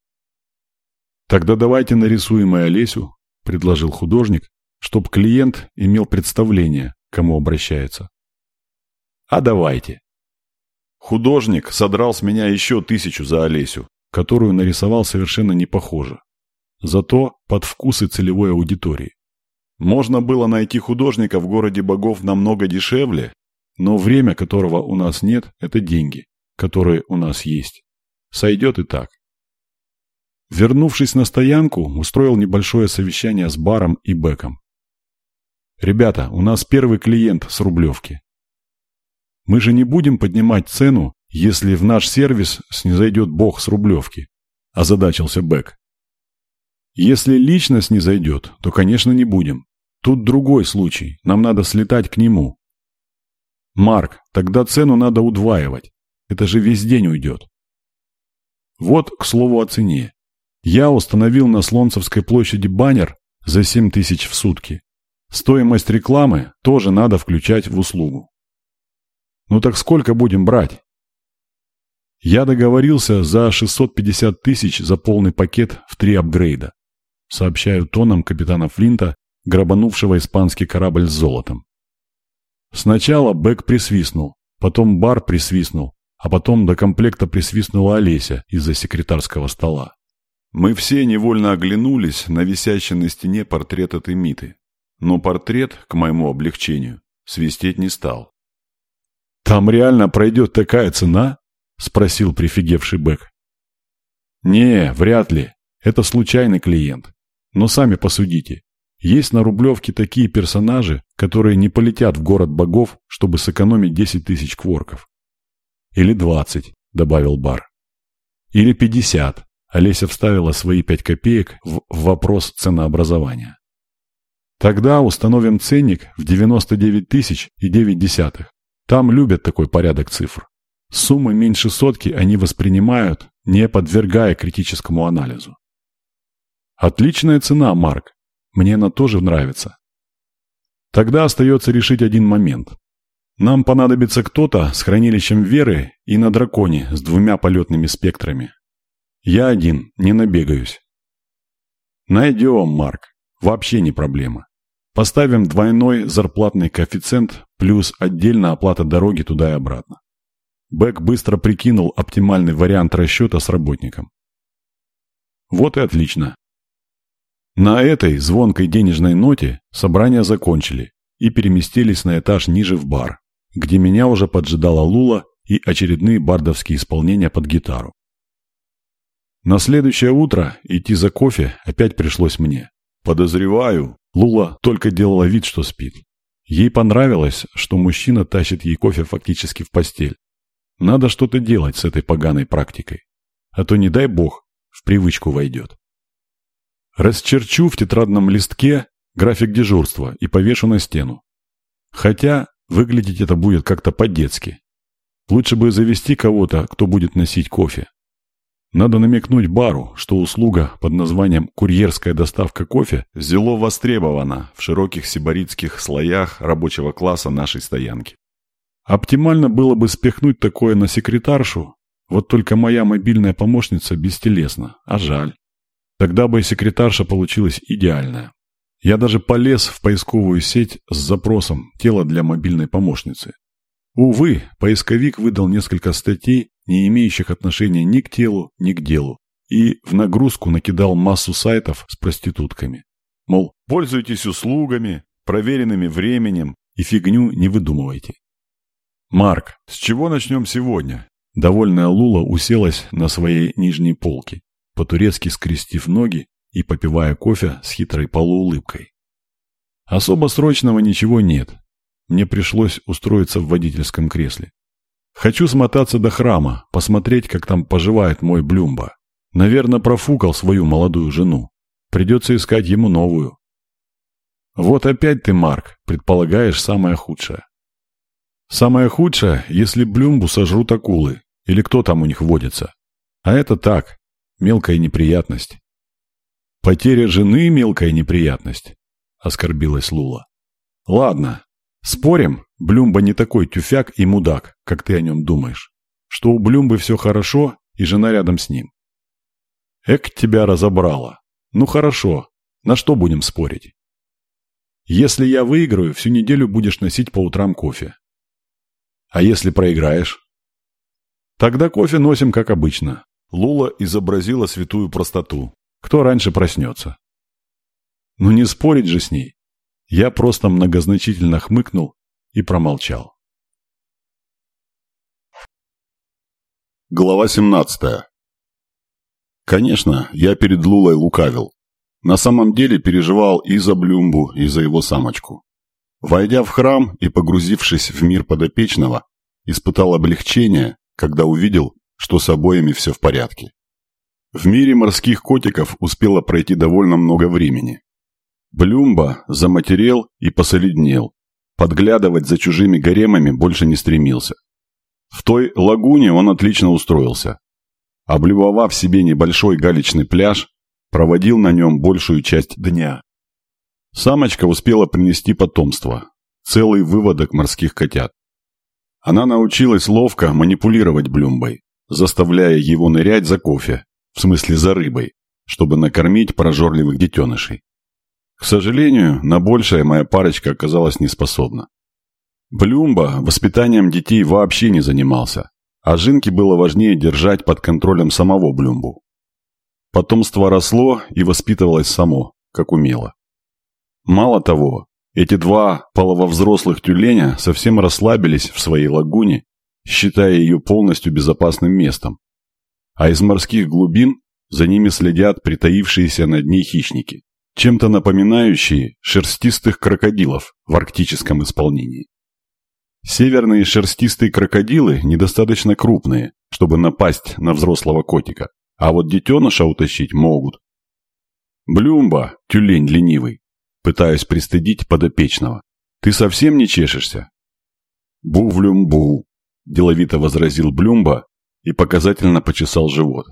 Тогда давайте нарисуем и Олесю, – предложил художник, чтоб клиент имел представление, кому обращается. «А давайте». Художник содрал с меня еще тысячу за Олесю, которую нарисовал совершенно не похоже. Зато под вкусы целевой аудитории. Можно было найти художника в городе богов намного дешевле, но время, которого у нас нет, это деньги, которые у нас есть. Сойдет и так. Вернувшись на стоянку, устроил небольшое совещание с Баром и Беком. «Ребята, у нас первый клиент с Рублевки. Мы же не будем поднимать цену, если в наш сервис снизойдет бог с Рублевки», – озадачился Бек. «Если лично снизойдет, то, конечно, не будем. Тут другой случай, нам надо слетать к нему». «Марк, тогда цену надо удваивать. Это же весь день уйдет». Вот, к слову, о цене. Я установил на Слонцевской площади баннер за 7 тысяч в сутки. Стоимость рекламы тоже надо включать в услугу. Ну так сколько будем брать? Я договорился за 650 тысяч за полный пакет в три апгрейда. Сообщаю тоном капитана Флинта, грабанувшего испанский корабль с золотом. Сначала Бэк присвистнул, потом Бар присвистнул, а потом до комплекта присвистнула Олеся из-за секретарского стола. Мы все невольно оглянулись на висящий на стене портрет этой Миты. Но портрет, к моему облегчению, свистеть не стал. «Там реально пройдет такая цена?» – спросил прифигевший Бэк. «Не, вряд ли. Это случайный клиент. Но сами посудите. Есть на Рублевке такие персонажи, которые не полетят в город богов, чтобы сэкономить 10 тысяч кворков. Или 20, добавил Бар. Или 50, Олеся вставила свои пять копеек в вопрос ценообразования. Тогда установим ценник в 99 тысяч и 9 десятых. Там любят такой порядок цифр. Суммы меньше сотки они воспринимают, не подвергая критическому анализу. Отличная цена, Марк. Мне она тоже нравится. Тогда остается решить один момент. Нам понадобится кто-то с хранилищем веры и на драконе с двумя полетными спектрами. Я один, не набегаюсь. Найдем, Марк. Вообще не проблема. Поставим двойной зарплатный коэффициент плюс отдельно оплата дороги туда и обратно. Бэк быстро прикинул оптимальный вариант расчета с работником. Вот и отлично. На этой звонкой денежной ноте собрание закончили и переместились на этаж ниже в бар, где меня уже поджидала Лула и очередные бардовские исполнения под гитару. На следующее утро идти за кофе опять пришлось мне. Подозреваю, Лула только делала вид, что спит. Ей понравилось, что мужчина тащит ей кофе фактически в постель. Надо что-то делать с этой поганой практикой. а то, не дай бог, в привычку войдет. Расчерчу в тетрадном листке график дежурства и повешу на стену. Хотя выглядеть это будет как-то по-детски. Лучше бы завести кого-то, кто будет носить кофе. Надо намекнуть бару, что услуга под названием «курьерская доставка кофе» зело востребована в широких сибаритских слоях рабочего класса нашей стоянки. Оптимально было бы спихнуть такое на секретаршу, вот только моя мобильная помощница бестелесна, а жаль. Тогда бы и секретарша получилась идеальная. Я даже полез в поисковую сеть с запросом «Тело для мобильной помощницы». Увы, поисковик выдал несколько статей не имеющих отношения ни к телу, ни к делу, и в нагрузку накидал массу сайтов с проститутками. Мол, пользуйтесь услугами, проверенными временем, и фигню не выдумывайте. «Марк, с чего начнем сегодня?» Довольная Лула уселась на своей нижней полке, по-турецки скрестив ноги и попивая кофе с хитрой полуулыбкой. «Особо срочного ничего нет. Мне пришлось устроиться в водительском кресле. Хочу смотаться до храма, посмотреть, как там поживает мой Блюмба. Наверное, профукал свою молодую жену. Придется искать ему новую. Вот опять ты, Марк, предполагаешь самое худшее. Самое худшее, если Блюмбу сожрут акулы, или кто там у них водится. А это так, мелкая неприятность. Потеря жены – мелкая неприятность, оскорбилась Лула. Ладно, спорим, Блюмба не такой тюфяк и мудак, как ты о нем думаешь. Что у Блюмбы все хорошо, и жена рядом с ним. Эк тебя разобрала. Ну хорошо, на что будем спорить? Если я выиграю, всю неделю будешь носить по утрам кофе. А если проиграешь? Тогда кофе носим, как обычно. Лула изобразила святую простоту. Кто раньше проснется? Ну не спорить же с ней. Я просто многозначительно хмыкнул и промолчал. Глава 17. Конечно, я перед Лулой лукавил. На самом деле переживал и за Блюмбу, и за его самочку. Войдя в храм и погрузившись в мир подопечного, испытал облегчение, когда увидел, что с обоими все в порядке. В мире морских котиков успело пройти довольно много времени. Блюмба заматерел и посолиднел, Подглядывать за чужими гаремами больше не стремился. В той лагуне он отлично устроился. Облюбовав себе небольшой галечный пляж, проводил на нем большую часть дня. Самочка успела принести потомство, целый выводок морских котят. Она научилась ловко манипулировать Блюмбой, заставляя его нырять за кофе, в смысле за рыбой, чтобы накормить прожорливых детенышей. К сожалению, на большее моя парочка оказалась неспособна. Блюмба воспитанием детей вообще не занимался, а Жинке было важнее держать под контролем самого Блюмбу. Потомство росло и воспитывалось само, как умело. Мало того, эти два полововзрослых тюленя совсем расслабились в своей лагуне, считая ее полностью безопасным местом. А из морских глубин за ними следят притаившиеся на дне хищники чем-то напоминающие шерстистых крокодилов в арктическом исполнении. Северные шерстистые крокодилы недостаточно крупные, чтобы напасть на взрослого котика, а вот детеныша утащить могут. Блюмба, тюлень ленивый, пытаюсь пристыдить подопечного. Ты совсем не чешешься? Бу-влюмбу, деловито возразил Блюмба и показательно почесал живот.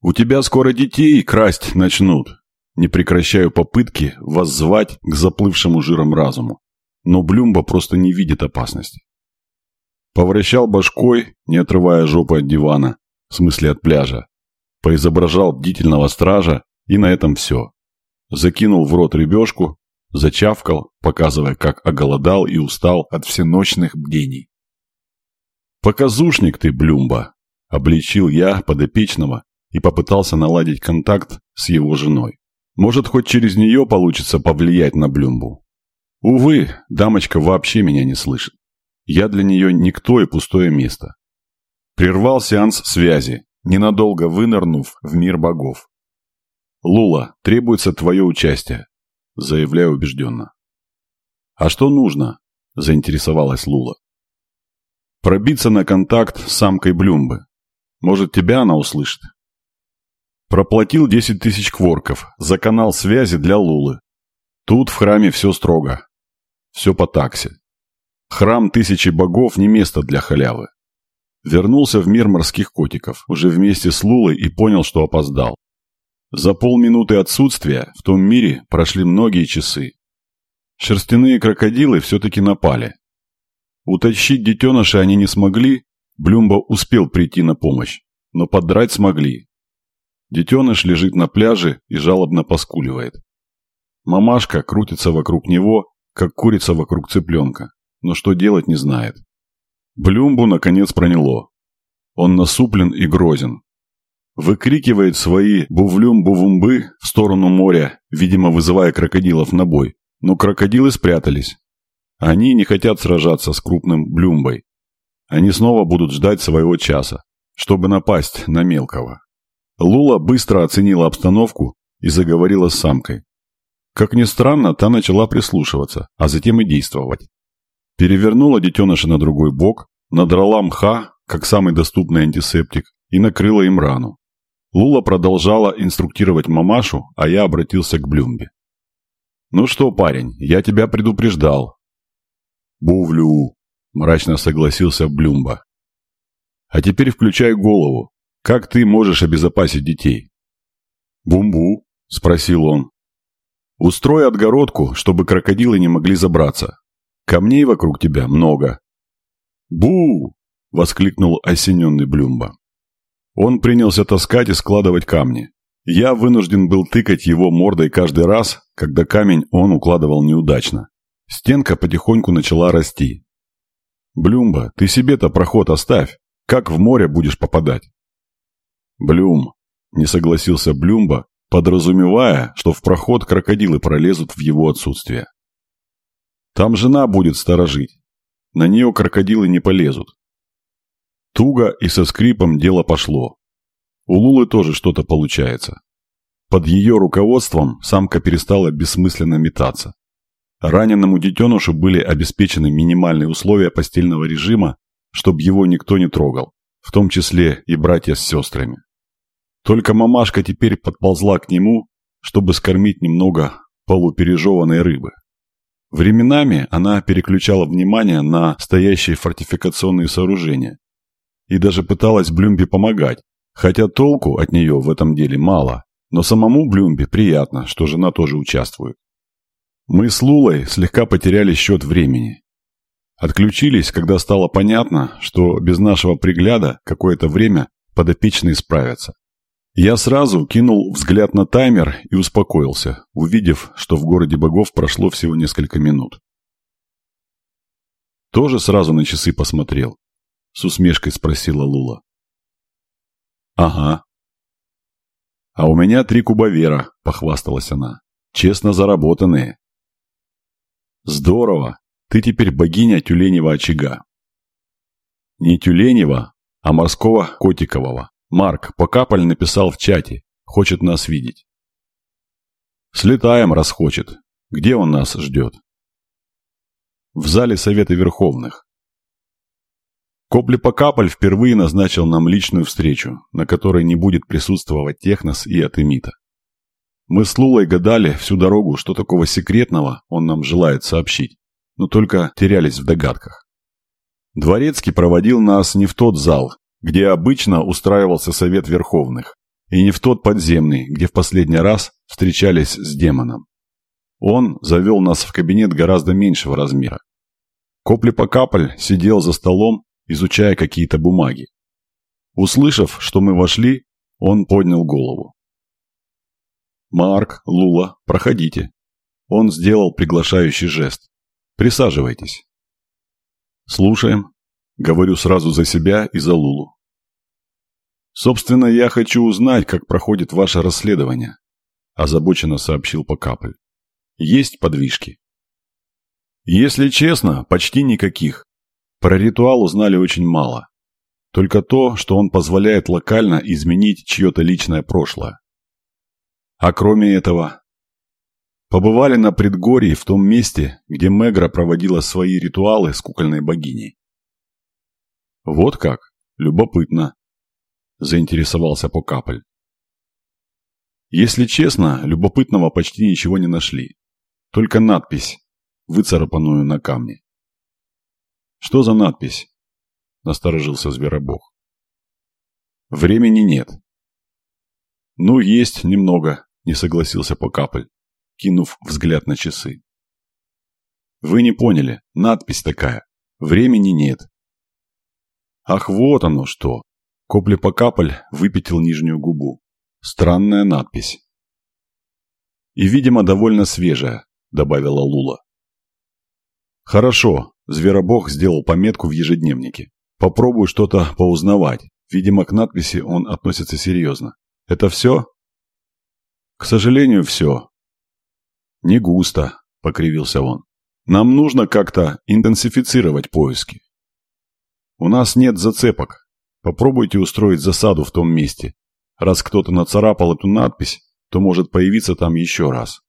У тебя скоро детей красть начнут, не прекращаю попытки воззвать к заплывшему жиром разуму. Но Блюмба просто не видит опасности. Повращал башкой, не отрывая жопы от дивана, в смысле от пляжа. Поизображал бдительного стража, и на этом все. Закинул в рот рыбешку, зачавкал, показывая, как оголодал и устал от всеночных бдений. «Показушник ты, Блюмба!» – обличил я подопечного и попытался наладить контакт с его женой. Может, хоть через нее получится повлиять на Блюмбу. Увы, дамочка вообще меня не слышит. Я для нее никто и пустое место. Прервал сеанс связи, ненадолго вынырнув в мир богов. «Лула, требуется твое участие», – заявляю убежденно. «А что нужно?» – заинтересовалась Лула. «Пробиться на контакт с самкой Блюмбы. Может, тебя она услышит. Проплатил 10 тысяч кворков за канал связи для Лулы. Тут в храме все строго. Все по таксе. Храм тысячи богов не место для халявы. Вернулся в мир морских котиков, уже вместе с Лулой и понял, что опоздал. За полминуты отсутствия в том мире прошли многие часы. Шерстяные крокодилы все-таки напали. Утащить детеныша они не смогли, Блюмба успел прийти на помощь, но подрать смогли. Детеныш лежит на пляже и жалобно поскуливает. Мамашка крутится вокруг него, как курица вокруг цыпленка, но что делать не знает. Блюмбу наконец проняло. Он насуплен и грозен. Выкрикивает свои бувлюм-бувумбы в сторону моря, видимо, вызывая крокодилов на бой. Но крокодилы спрятались. Они не хотят сражаться с крупным блюмбой. Они снова будут ждать своего часа, чтобы напасть на мелкого. Лула быстро оценила обстановку и заговорила с самкой. Как ни странно, та начала прислушиваться, а затем и действовать. Перевернула детеныша на другой бок, надрала мха, как самый доступный антисептик, и накрыла им рану. Лула продолжала инструктировать мамашу, а я обратился к Блюмбе. «Ну что, парень, я тебя предупреждал». «Бувлю», – мрачно согласился Блюмба. «А теперь включай голову. Как ты можешь обезопасить детей?» «Бумбу», – спросил он. «Устрой отгородку, чтобы крокодилы не могли забраться. Камней вокруг тебя много». «Бу!» – воскликнул осененный Блюмба. Он принялся таскать и складывать камни. Я вынужден был тыкать его мордой каждый раз, когда камень он укладывал неудачно. Стенка потихоньку начала расти. «Блюмба, ты себе-то проход оставь. Как в море будешь попадать?» «Блюм», – не согласился Блюмба, подразумевая, что в проход крокодилы пролезут в его отсутствие. «Там жена будет сторожить. На нее крокодилы не полезут. Туго и со скрипом дело пошло. У Лулы тоже что-то получается. Под ее руководством самка перестала бессмысленно метаться. Раненому детенышу были обеспечены минимальные условия постельного режима, чтобы его никто не трогал, в том числе и братья с сестрами. Только мамашка теперь подползла к нему, чтобы скормить немного полупережеванной рыбы. Временами она переключала внимание на стоящие фортификационные сооружения, и даже пыталась Блюмби помогать, хотя толку от нее в этом деле мало, но самому Блюмби приятно, что жена тоже участвует. Мы с Лулой слегка потеряли счет времени. Отключились, когда стало понятно, что без нашего пригляда какое-то время подопечные справятся. Я сразу кинул взгляд на таймер и успокоился, увидев, что в городе богов прошло всего несколько минут. Тоже сразу на часы посмотрел. С усмешкой спросила Лула. Ага. А у меня три кубовера, похвасталась она. Честно заработанные. Здорово. Ты теперь богиня тюленевого очага. Не тюленева, а морского котикового. Марк Покапаль написал в чате. Хочет нас видеть. Слетаем, раз хочет. Где он нас ждет? В зале Совета Верховных. Копли-покаполь впервые назначил нам личную встречу, на которой не будет присутствовать Технос и Атемита. Мы с Лулой гадали всю дорогу, что такого секретного он нам желает сообщить, но только терялись в догадках. Дворецкий проводил нас не в тот зал, где обычно устраивался совет верховных, и не в тот подземный, где в последний раз встречались с демоном. Он завел нас в кабинет гораздо меньшего размера. Копли-покаполь сидел за столом изучая какие-то бумаги. Услышав, что мы вошли, он поднял голову. «Марк, Лула, проходите». Он сделал приглашающий жест. «Присаживайтесь». «Слушаем», — говорю сразу за себя и за Лулу. «Собственно, я хочу узнать, как проходит ваше расследование», – озабоченно сообщил Покапль. «Есть подвижки?» «Если честно, почти никаких. Про ритуал узнали очень мало. Только то, что он позволяет локально изменить чье-то личное прошлое. А кроме этого, побывали на предгорье в том месте, где Мегра проводила свои ритуалы с кукольной богиней. Вот как? Любопытно. заинтересовался Покапль. Если честно, любопытного почти ничего не нашли. Только надпись, выцарапанную на камне. «Что за надпись?» – насторожился Зверобог. «Времени нет». «Ну, есть немного», – не согласился Покапль, кинув взгляд на часы. «Вы не поняли, надпись такая. Времени нет». «Ах, вот оно что!» Копли Покапль выпятил нижнюю губу. Странная надпись. «И, видимо, довольно свежая», – добавила Лула. «Хорошо», – Зверобог сделал пометку в ежедневнике. «Попробую что-то поузнавать. Видимо, к надписи он относится серьезно. Это все?» «К сожалению, все». «Не густо», – покривился он. «Нам нужно как-то интенсифицировать поиски. У нас нет зацепок. Попробуйте устроить засаду в том месте, Раз кто-то нацарапал эту надпись, то может появиться там еще раз.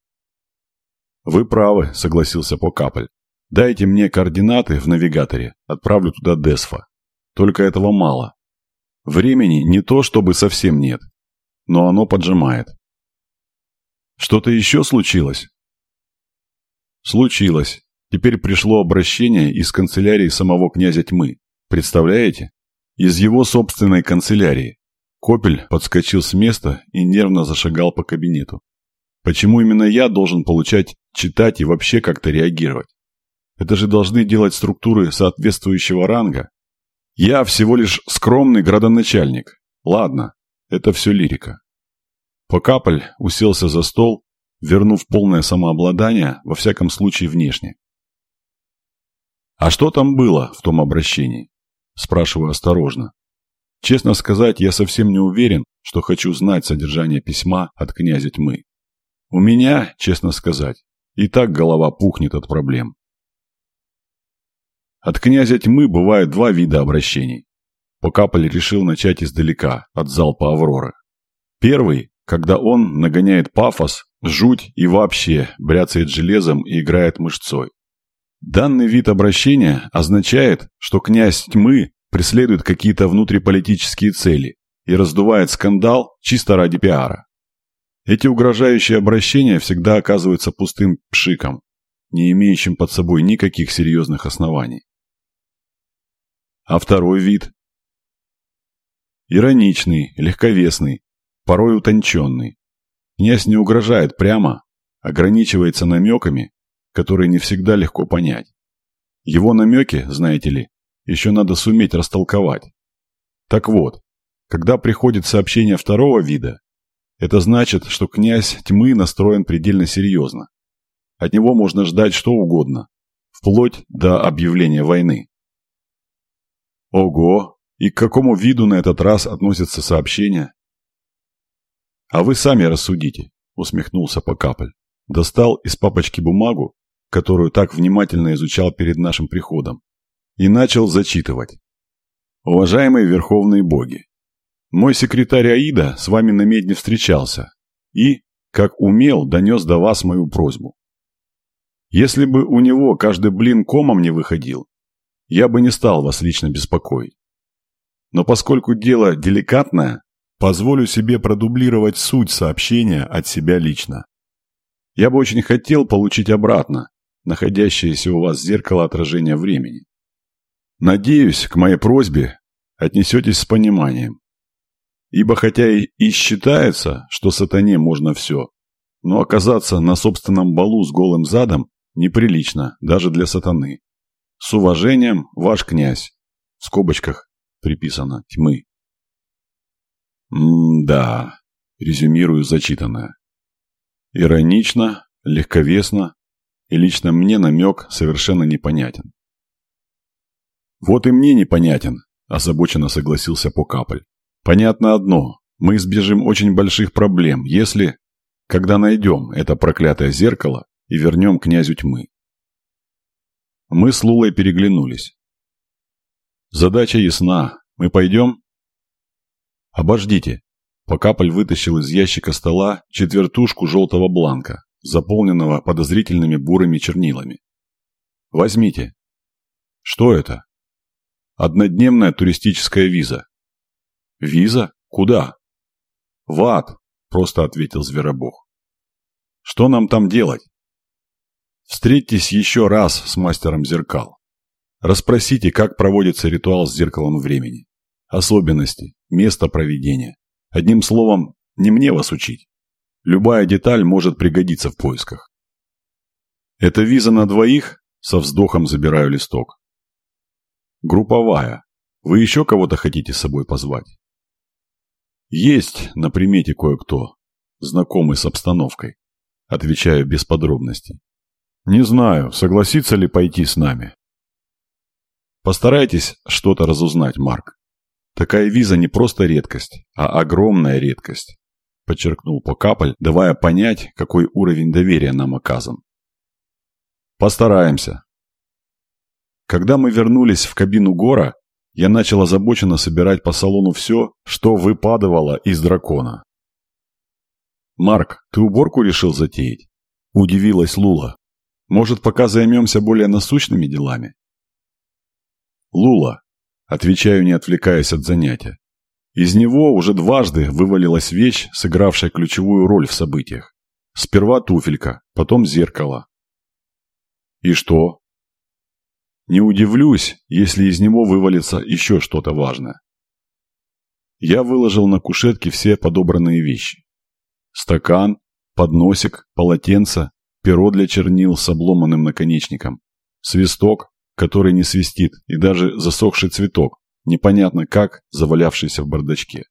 «Вы правы», — согласился Покапль. «Дайте мне координаты в навигаторе, отправлю туда Десфа. Только этого мало. Времени не то, чтобы совсем нет, но оно поджимает». «Что-то еще случилось?» «Случилось. Теперь пришло обращение из канцелярии самого князя тьмы. Представляете? Из его собственной канцелярии. Копель подскочил с места и нервно зашагал по кабинету. Почему именно я должен получать, читать и вообще как-то реагировать? Это же должны делать структуры соответствующего ранга. Я всего лишь скромный градоначальник. Ладно, это все лирика. Покаполь уселся за стол, вернув полное самообладание, во всяком случае внешне. «А что там было в том обращении?» Спрашиваю осторожно. Честно сказать, я совсем не уверен, что хочу знать содержание письма от князя тьмы. У меня, честно сказать, и так голова пухнет от проблем. От князя тьмы бывают два вида обращений. Покаполь решил начать издалека, от залпа Авроры. Первый, когда он нагоняет пафос, жуть и вообще бряцает железом и играет мышцой. Данный вид обращения означает, что князь тьмы преследует какие-то внутриполитические цели и раздувает скандал чисто ради пиара. Эти угрожающие обращения всегда оказываются пустым пшиком, не имеющим под собой никаких серьезных оснований. А второй вид – ироничный, легковесный, порой утонченный. Князь не угрожает прямо, ограничивается намеками, которые не всегда легко понять. Его намеки, знаете ли, еще надо суметь растолковать. Так вот, когда приходит сообщение второго вида, это значит, что князь тьмы настроен предельно серьезно. От него можно ждать что угодно, вплоть до объявления войны. Ого! И к какому виду на этот раз относятся сообщения? А вы сами рассудите, усмехнулся Покапль. Достал из папочки бумагу, которую так внимательно изучал перед нашим приходом, и начал зачитывать. «Уважаемые верховные боги, мой секретарь Аида с вами на медне встречался и, как умел, донес до вас мою просьбу. Если бы у него каждый блин комом не выходил, я бы не стал вас лично беспокоить. Но поскольку дело деликатное, позволю себе продублировать суть сообщения от себя лично. Я бы очень хотел получить обратно находящееся у вас зеркало отражения времени. Надеюсь, к моей просьбе отнесетесь с пониманием. Ибо хотя и считается, что сатане можно все, но оказаться на собственном балу с голым задом неприлично даже для сатаны. С уважением, ваш князь. В скобочках приписано тьмы. М-да, резюмирую зачитанное. Иронично, легковесно, и лично мне намек совершенно непонятен. «Вот и мне непонятен», – озабоченно согласился Покапль. «Понятно одно. Мы избежим очень больших проблем, если... Когда найдем это проклятое зеркало и вернем князю тьмы». Мы с Лулой переглянулись. «Задача ясна. Мы пойдем?» «Обождите». Покапль вытащил из ящика стола четвертушку желтого бланка, заполненного подозрительными бурыми чернилами. «Возьмите». «Что это?» Однодневная туристическая виза. Виза? Куда? В ад, просто ответил Зверобог. Что нам там делать? Встретьтесь еще раз с мастером зеркал. Расспросите, как проводится ритуал с зеркалом времени. Особенности, место проведения. Одним словом, не мне вас учить. Любая деталь может пригодиться в поисках. Это виза на двоих? Со вздохом забираю листок. Групповая. Вы еще кого-то хотите с собой позвать? Есть на примете кое-кто, знакомый с обстановкой. Отвечаю без подробностей. Не знаю, согласится ли пойти с нами. Постарайтесь что-то разузнать, Марк. Такая виза не просто редкость, а огромная редкость подчеркнул Покаполь, давая понять, какой уровень доверия нам оказан. Постараемся. Когда мы вернулись в кабину Гора, я начал озабоченно собирать по салону все, что выпадывало из дракона. «Марк, ты уборку решил затеять?» – удивилась Лула. «Может, пока займемся более насущными делами?» «Лула», – отвечаю, не отвлекаясь от занятия. Из него уже дважды вывалилась вещь, сыгравшая ключевую роль в событиях. Сперва туфелька, потом зеркало. И что? Не удивлюсь, если из него вывалится еще что-то важное. Я выложил на кушетке все подобранные вещи. Стакан, подносик, полотенце, перо для чернил с обломанным наконечником, свисток, который не свистит, и даже засохший цветок, непонятно как, завалявшийся в бардачке.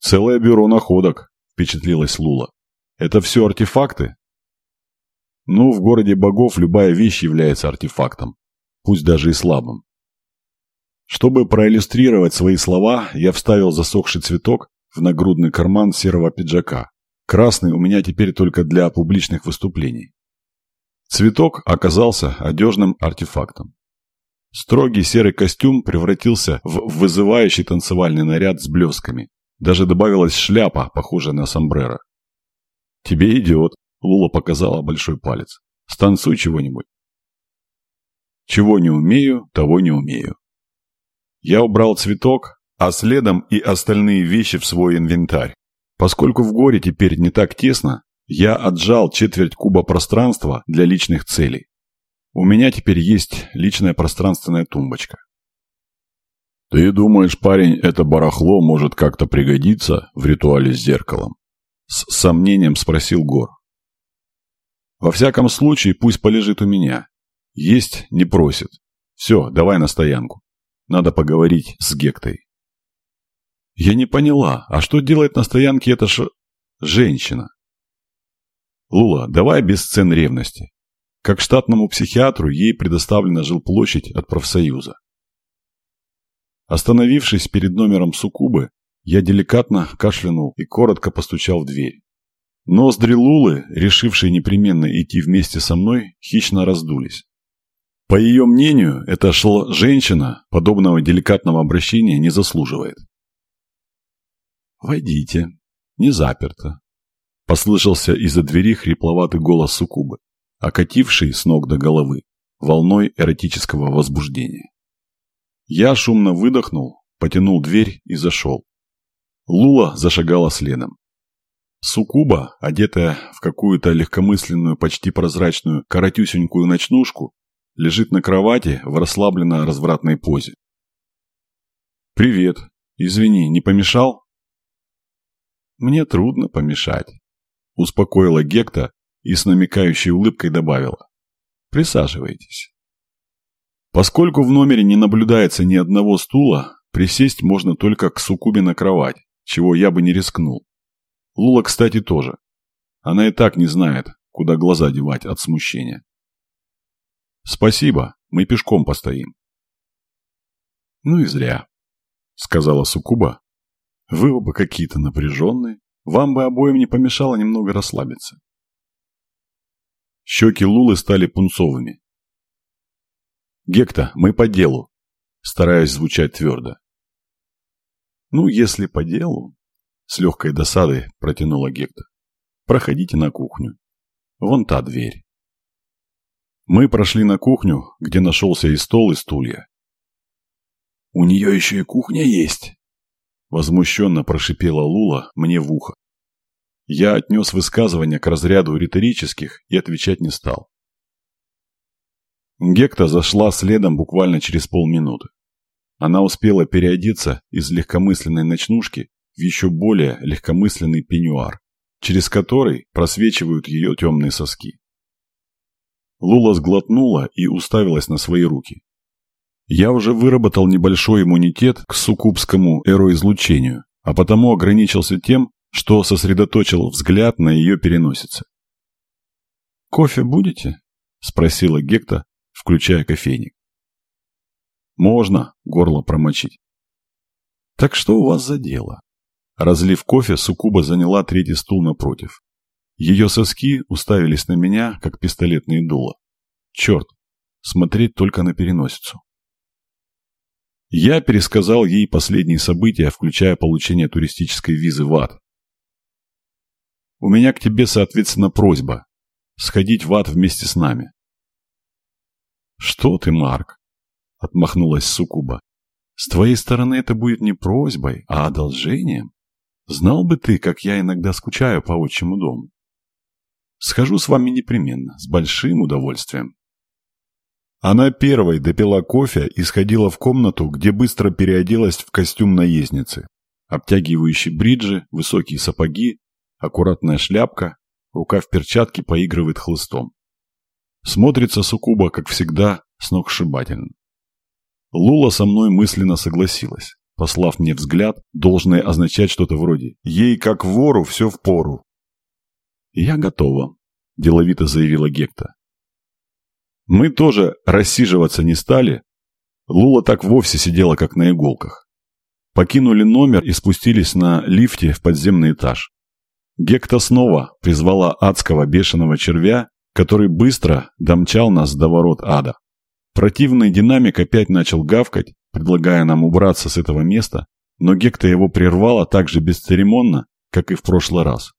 «Целое бюро находок», – впечатлилась Лула. «Это все артефакты?» «Ну, в городе богов любая вещь является артефактом, пусть даже и слабым». Чтобы проиллюстрировать свои слова, я вставил засохший цветок в нагрудный карман серого пиджака. Красный у меня теперь только для публичных выступлений. Цветок оказался одежным артефактом. Строгий серый костюм превратился в вызывающий танцевальный наряд с блесками. Даже добавилась шляпа, похожая на сомбреро. «Тебе идет», — Лула показала большой палец. «Станцуй чего-нибудь». «Чего не умею, того не умею». Я убрал цветок, а следом и остальные вещи в свой инвентарь. Поскольку в горе теперь не так тесно, я отжал четверть куба пространства для личных целей. У меня теперь есть личная пространственная тумбочка. «Ты думаешь, парень, это барахло может как-то пригодиться в ритуале с зеркалом?» С сомнением спросил Гор. «Во всяком случае, пусть полежит у меня. Есть не просит. Все, давай на стоянку. Надо поговорить с Гектой». «Я не поняла, а что делает на стоянке эта ш... женщина?» «Лула, давай без сцен ревности. Как штатному психиатру ей предоставлена жилплощадь от профсоюза. Остановившись перед номером Сукубы, я деликатно кашлянул и коротко постучал в дверь. Ноздри Лулы, решившей непременно идти вместе со мной, хищно раздулись. По ее мнению, эта шла женщина подобного деликатного обращения не заслуживает. «Войдите. Не заперто», – послышался из-за двери хрипловатый голос Сукубы окативший с ног до головы волной эротического возбуждения. Я шумно выдохнул, потянул дверь и зашел. Лула зашагала следом. Сукуба, одетая в какую-то легкомысленную, почти прозрачную, коротюсенькую ночнушку, лежит на кровати в расслабленно развратной позе. «Привет. Извини, не помешал?» «Мне трудно помешать», – успокоила Гекта, и с намекающей улыбкой добавила. «Присаживайтесь». Поскольку в номере не наблюдается ни одного стула, присесть можно только к суккубе на кровать, чего я бы не рискнул. Лула, кстати, тоже. Она и так не знает, куда глаза девать от смущения. «Спасибо, мы пешком постоим». «Ну и зря», — сказала Сукуба. «Вы оба какие-то напряженные. Вам бы обоим не помешало немного расслабиться». Щеки Лулы стали пунцовыми. «Гекта, мы по делу», стараясь звучать твердо. «Ну, если по делу», — с легкой досадой протянула Гекта, «проходите на кухню. Вон та дверь». Мы прошли на кухню, где нашелся и стол, и стулья. «У нее еще и кухня есть», Возмущенно прошипела Лула мне в ухо. Я отнес высказывание к разряду риторических и отвечать не стал. Гекта зашла следом буквально через полминуты. Она успела переодеться из легкомысленной ночнушки в еще более легкомысленный пеньюар, через который просвечивают ее темные соски. Лула сглотнула и уставилась на свои руки. Я уже выработал небольшой иммунитет к суккубскому эроизлучению, а потому ограничился тем, что сосредоточил взгляд на ее переносице. «Кофе будете?» – спросила Гекта, включая кофейник. «Можно горло промочить». «Так что у вас за дело?» Разлив кофе, Сукуба заняла третий стул напротив. Ее соски уставились на меня, как пистолетные дула. Черт, смотреть только на переносицу. Я пересказал ей последние события, включая получение туристической визы в ад. У меня к тебе, соответственно, просьба. Сходить в ад вместе с нами. Что ты, Марк? Отмахнулась Сукуба. С твоей стороны это будет не просьбой, а одолжением. Знал бы ты, как я иногда скучаю по отчему дому. Схожу с вами непременно, с большим удовольствием. Она первой допила кофе и сходила в комнату, где быстро переоделась в костюм наездницы. Обтягивающие бриджи, высокие сапоги, аккуратная шляпка, рука в перчатке поигрывает хлыстом. Смотрится Сукуба, как всегда, сногсшибательно. Лула со мной мысленно согласилась послав мне взгляд, должное означать что-то вроде «Ей, как вору, все в пору». «Я готова», – деловито заявила Гекта. Мы тоже рассиживаться не стали. Лула так вовсе сидела, как на иголках. Покинули номер и спустились на лифте в подземный этаж. Гекта снова призвала адского бешеного червя, который быстро домчал нас до ворот ада. Противный динамик опять начал гавкать, предлагая нам убраться с этого места, но Гекта его прервала так же бесцеремонно, как и в прошлый раз.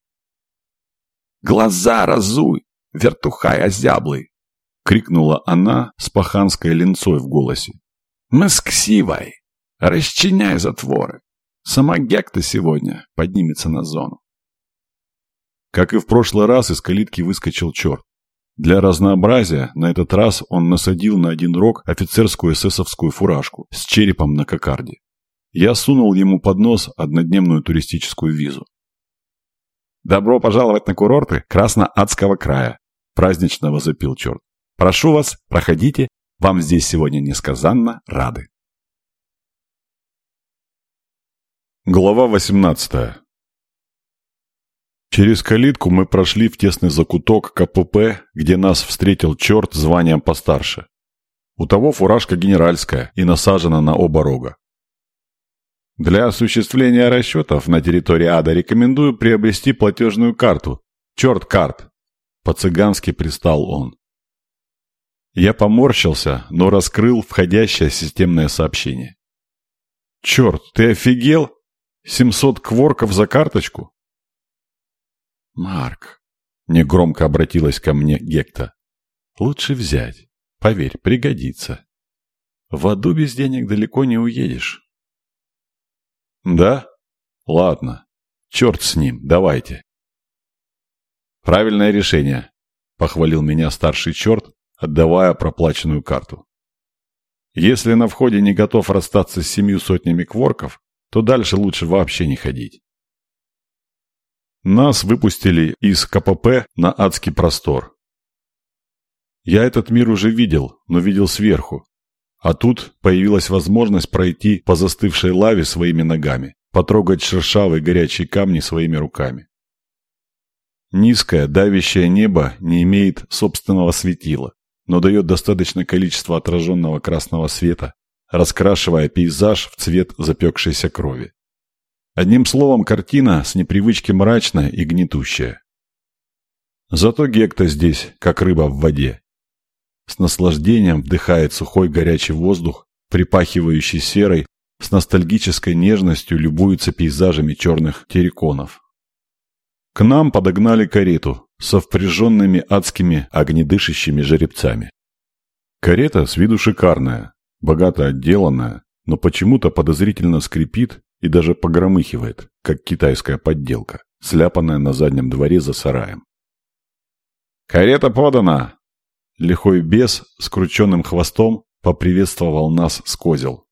«Глаза разуй, вертухай озяблый!» — крикнула она с паханской линцой в голосе. «Мы с ксивой! Расчиняй затворы! Сама Гекта сегодня поднимется на зону!» Как и в прошлый раз, из калитки выскочил черт. Для разнообразия на этот раз он насадил на один рог офицерскую эсэсовскую фуражку с черепом на кокарде. Я сунул ему под нос однодневную туристическую визу. «Добро пожаловать на курорты Красно-Адского края!» – празднично возопил черт. «Прошу вас, проходите, вам здесь сегодня несказанно рады!» Глава восемнадцатая Через калитку мы прошли в тесный закуток КПП, где нас встретил черт званием постарше. У того фуражка генеральская и насажена на оба рога. Для осуществления расчетов на территории ада рекомендую приобрести платежную карту. Черт карт. По-цыгански пристал он. Я поморщился, но раскрыл входящее системное сообщение. «Черт, ты офигел? Семьсот кворков за карточку?» «Марк», — негромко обратилась ко мне Гекта, — «лучше взять. Поверь, пригодится. В аду без денег далеко не уедешь». «Да? Ладно. Черт с ним, давайте». «Правильное решение», — похвалил меня старший черт, отдавая проплаченную карту. «Если на входе не готов расстаться с семью сотнями кворков, то дальше лучше вообще не ходить». Нас выпустили из КПП на адский простор. Я этот мир уже видел, но видел сверху. А тут появилась возможность пройти по застывшей лаве своими ногами, потрогать шершавые горячие камни своими руками. Низкое, давящее небо не имеет собственного светила, но дает достаточное количество отраженного красного света, раскрашивая пейзаж в цвет запекшейся крови. Одним словом, картина с непривычки мрачная и гнетущая. Зато Гекта здесь, как рыба в воде. С наслаждением вдыхает сухой горячий воздух, припахивающий серой, с ностальгической нежностью любуется пейзажами черных терриконов. К нам подогнали карету со впряженными адскими огнедышащими жеребцами. Карета с виду шикарная, богато отделанная, но почему-то подозрительно скрипит и даже погромыхивает, как китайская подделка, сляпанная на заднем дворе за сараем. «Карета подана!» Лихой бес с крученным хвостом поприветствовал нас с козел.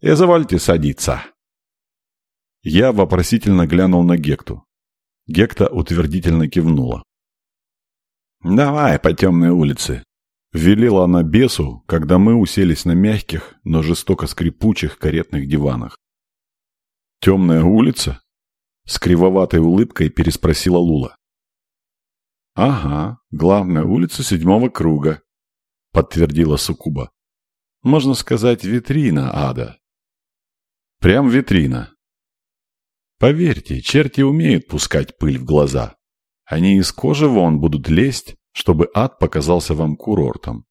«Извольте садиться!» Я вопросительно глянул на Гекту. Гекта утвердительно кивнула. «Давай по темной улице», — велела она бесу, когда мы уселись на мягких, но жестоко скрипучих каретных диванах. «Темная улица?» — с кривоватой улыбкой переспросила Лула. «Ага, главная улица седьмого круга», — подтвердила Сукуба. «Можно сказать, витрина ада». «Прям витрина», Поверьте, черти умеют пускать пыль в глаза. Они из кожи вон будут лезть, чтобы ад показался вам курортом.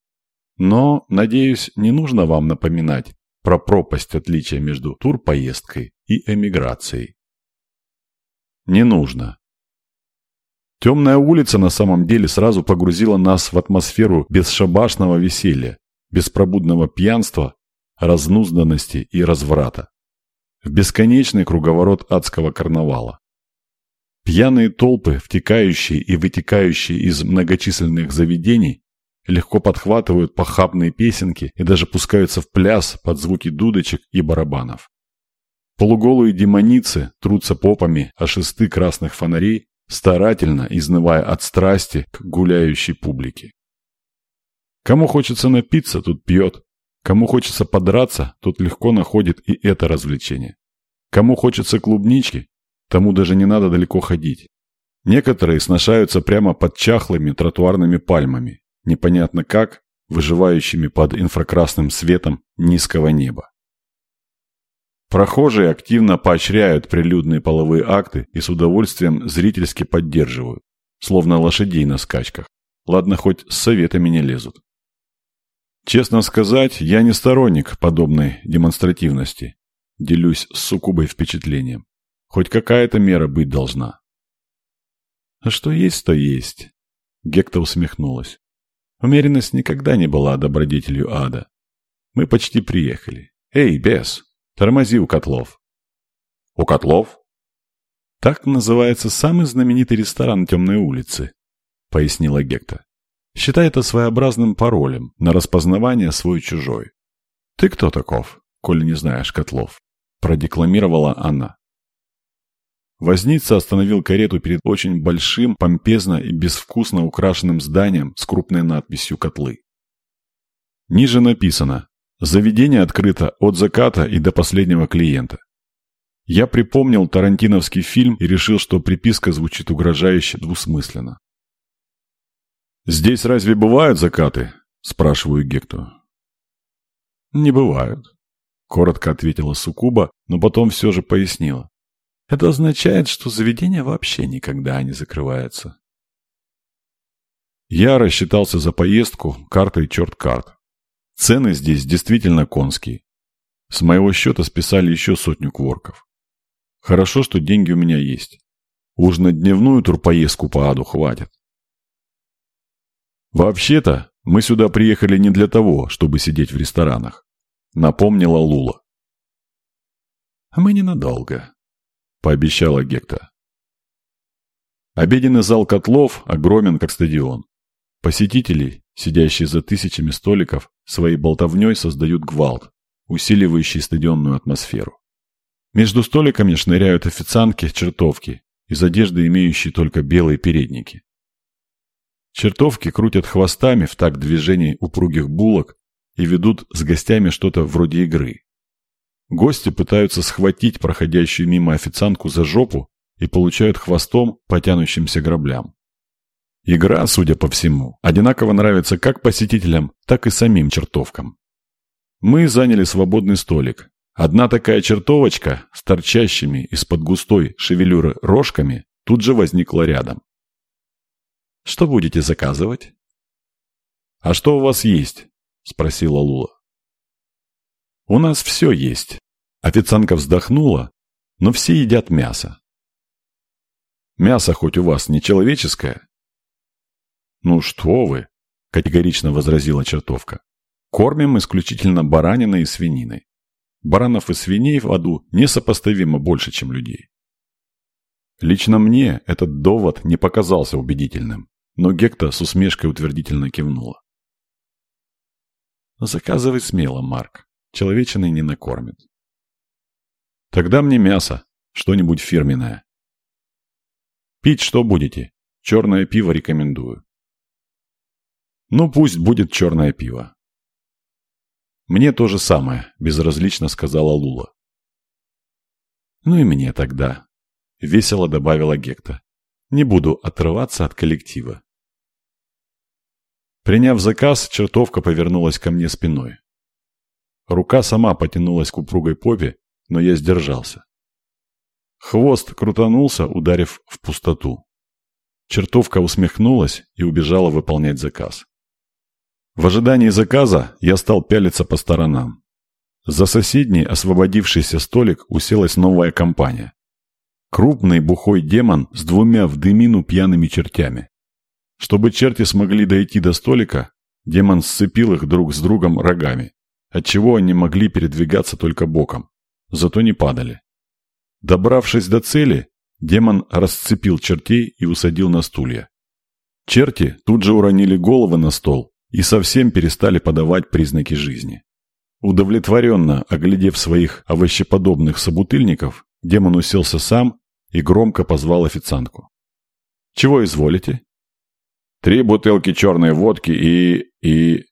Но, надеюсь, не нужно вам напоминать про пропасть отличия между турпоездкой и эмиграцией. Не нужно. Темная улица на самом деле сразу погрузила нас в атмосферу бесшабашного веселья, беспробудного пьянства, разнузданности и разврата в бесконечный круговорот адского карнавала. Пьяные толпы, втекающие и вытекающие из многочисленных заведений, легко подхватывают похабные песенки и даже пускаются в пляс под звуки дудочек и барабанов. Полуголые демоницы трутся попами о шесты красных фонарей, старательно изнывая от страсти к гуляющей публике. Кому хочется напиться, тут пьет, Кому хочется подраться, тот легко находит и это развлечение. Кому хочется клубнички, тому даже не надо далеко ходить. Некоторые сношаются прямо под чахлыми тротуарными пальмами, непонятно как, выживающими под инфракрасным светом низкого неба. Прохожие активно поощряют прилюдные половые акты и с удовольствием зрительски поддерживают, словно лошадей на скачках. Ладно, хоть с советами не лезут. Честно сказать, я не сторонник подобной демонстративности. Делюсь с суккубой впечатлением. Хоть какая-то мера быть должна. А что есть, то есть. Гекта усмехнулась. Умеренность никогда не была добродетелью ада. Мы почти приехали. Эй, бес, тормози у котлов. У котлов? Так называется самый знаменитый ресторан Темной улицы, пояснила Гекта. Считай это своеобразным паролем на распознавание свой-чужой. «Ты кто таков, коли не знаешь котлов?» – продекламировала она. Возница остановил карету перед очень большим, помпезно и безвкусно украшенным зданием с крупной надписью «Котлы». Ниже написано «Заведение открыто от заката и до последнего клиента». Я припомнил тарантиновский фильм и решил, что приписка звучит угрожающе двусмысленно. «Здесь разве бывают закаты?» – спрашиваю Гекту. «Не бывают», – коротко ответила Сукуба, но потом все же пояснила. «Это означает, что заведение вообще никогда не закрывается». Я рассчитался за поездку картой черт карт. Цены здесь действительно конские. С моего счета списали еще сотню кворков. Хорошо, что деньги у меня есть. Уж на дневную турпоездку по аду хватит. «Вообще-то, мы сюда приехали не для того, чтобы сидеть в ресторанах», — напомнила Лула. «А мы ненадолго», — пообещала Гекта. Обеденный зал котлов огромен, как стадион. Посетители, сидящие за тысячами столиков, своей болтовней создают гвалт, усиливающий стадионную атмосферу. Между столиками шныряют официантки-чертовки из одежды, имеющие только белые передники. Чертовки крутят хвостами в такт движений упругих булок и ведут с гостями что-то вроде игры. Гости пытаются схватить проходящую мимо официантку за жопу и получают хвостом по тянущимся граблям. Игра, судя по всему, одинаково нравится как посетителям, так и самим чертовкам. Мы заняли свободный столик. Одна такая чертовочка с торчащими из-под густой шевелюры рожками тут же возникла рядом. Что будете заказывать? А что у вас есть? Спросила Лула. У нас все есть. Официантка вздохнула, но все едят мясо. Мясо хоть у вас не человеческое? Ну что вы, категорично возразила чертовка. Кормим исключительно бараниной и свининой. Баранов и свиней в аду несопоставимо больше, чем людей. Лично мне этот довод не показался убедительным, но Гекта с усмешкой утвердительно кивнула. Заказывай смело, Марк. Человечиной не накормит. Тогда мне мясо, что-нибудь фирменное. Пить что будете? Черное пиво рекомендую. Ну, пусть будет черное пиво. Мне то же самое, безразлично сказала Лула. Ну и мне тогда, весело добавила Гекта. Не буду отрываться от коллектива. Приняв заказ, чертовка повернулась ко мне спиной. Рука сама потянулась к упругой попе, но я сдержался. Хвост крутанулся, ударив в пустоту. Чертовка усмехнулась и убежала выполнять заказ. В ожидании заказа я стал пялиться по сторонам. За соседний освободившийся столик уселась новая компания. Крупный бухой демон с двумя в дымину пьяными чертями. Чтобы черти смогли дойти до столика, демон сцепил их друг с другом рогами, отчего они могли передвигаться только боком, зато не падали. Добравшись до цели, демон расцепил чертей и усадил на стулья. Черти тут же уронили головы на стол и совсем перестали подавать признаки жизни. Удовлетворенно оглядев своих овощеподобных собутыльников, демон уселся сам и громко позвал официантку. «Чего изволите?» «Три бутылки черной водки и... и...»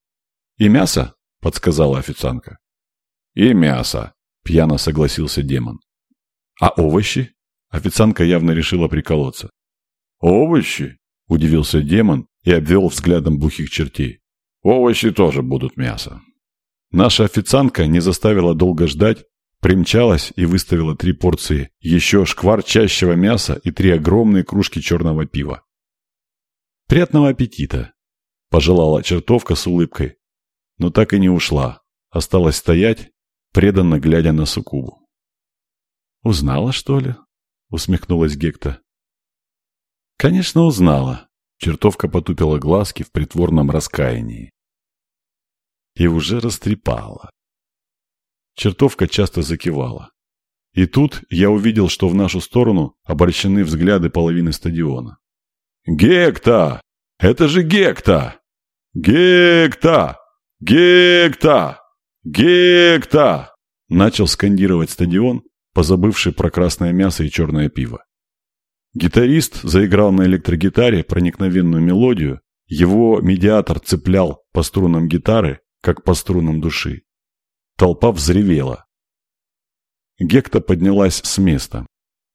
«И мясо?» — подсказала официантка. «И мясо», — пьяно согласился демон. «А овощи?» Официантка явно решила приколоться. «Овощи?» — удивился демон и обвел взглядом бухих чертей. Овощи тоже будут мясо. Наша официантка не заставила долго ждать, примчалась и выставила три порции еще шкварчащего мяса и три огромные кружки черного пива. «Приятного аппетита!» – пожелала чертовка с улыбкой, но так и не ушла, осталась стоять, преданно глядя на суккубу. «Узнала, что ли?» – усмехнулась Гекта. «Конечно, узнала. Чертовка потупила глазки в притворном раскаянии. И уже растрепала. Чертовка часто закивала. И тут я увидел, что в нашу сторону обращены взгляды половины стадиона. «Гекта! Это же Гекта! Гекта! Гекта! Гекта!» Начал скандировать стадион, позабывший про красное мясо и черное пиво. Гитарист заиграл на электрогитаре проникновенную мелодию, его медиатор цеплял по струнам гитары, как по струнам души. Толпа взревела. Гекта поднялась с места.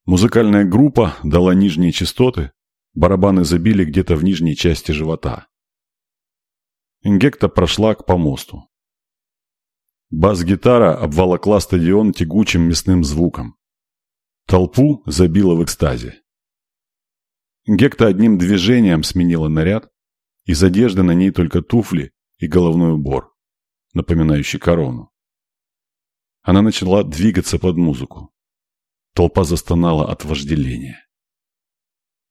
Музыкальная группа дала нижние частоты, барабаны забили где-то в нижней части живота. Гекта прошла к помосту. Бас-гитара обволокла стадион тягучим мясным звуком. Толпу забила в экстазе. Гекта одним движением сменила наряд, из одежды на ней только туфли и головной убор, напоминающий корону. Она начала двигаться под музыку. Толпа застонала от вожделения.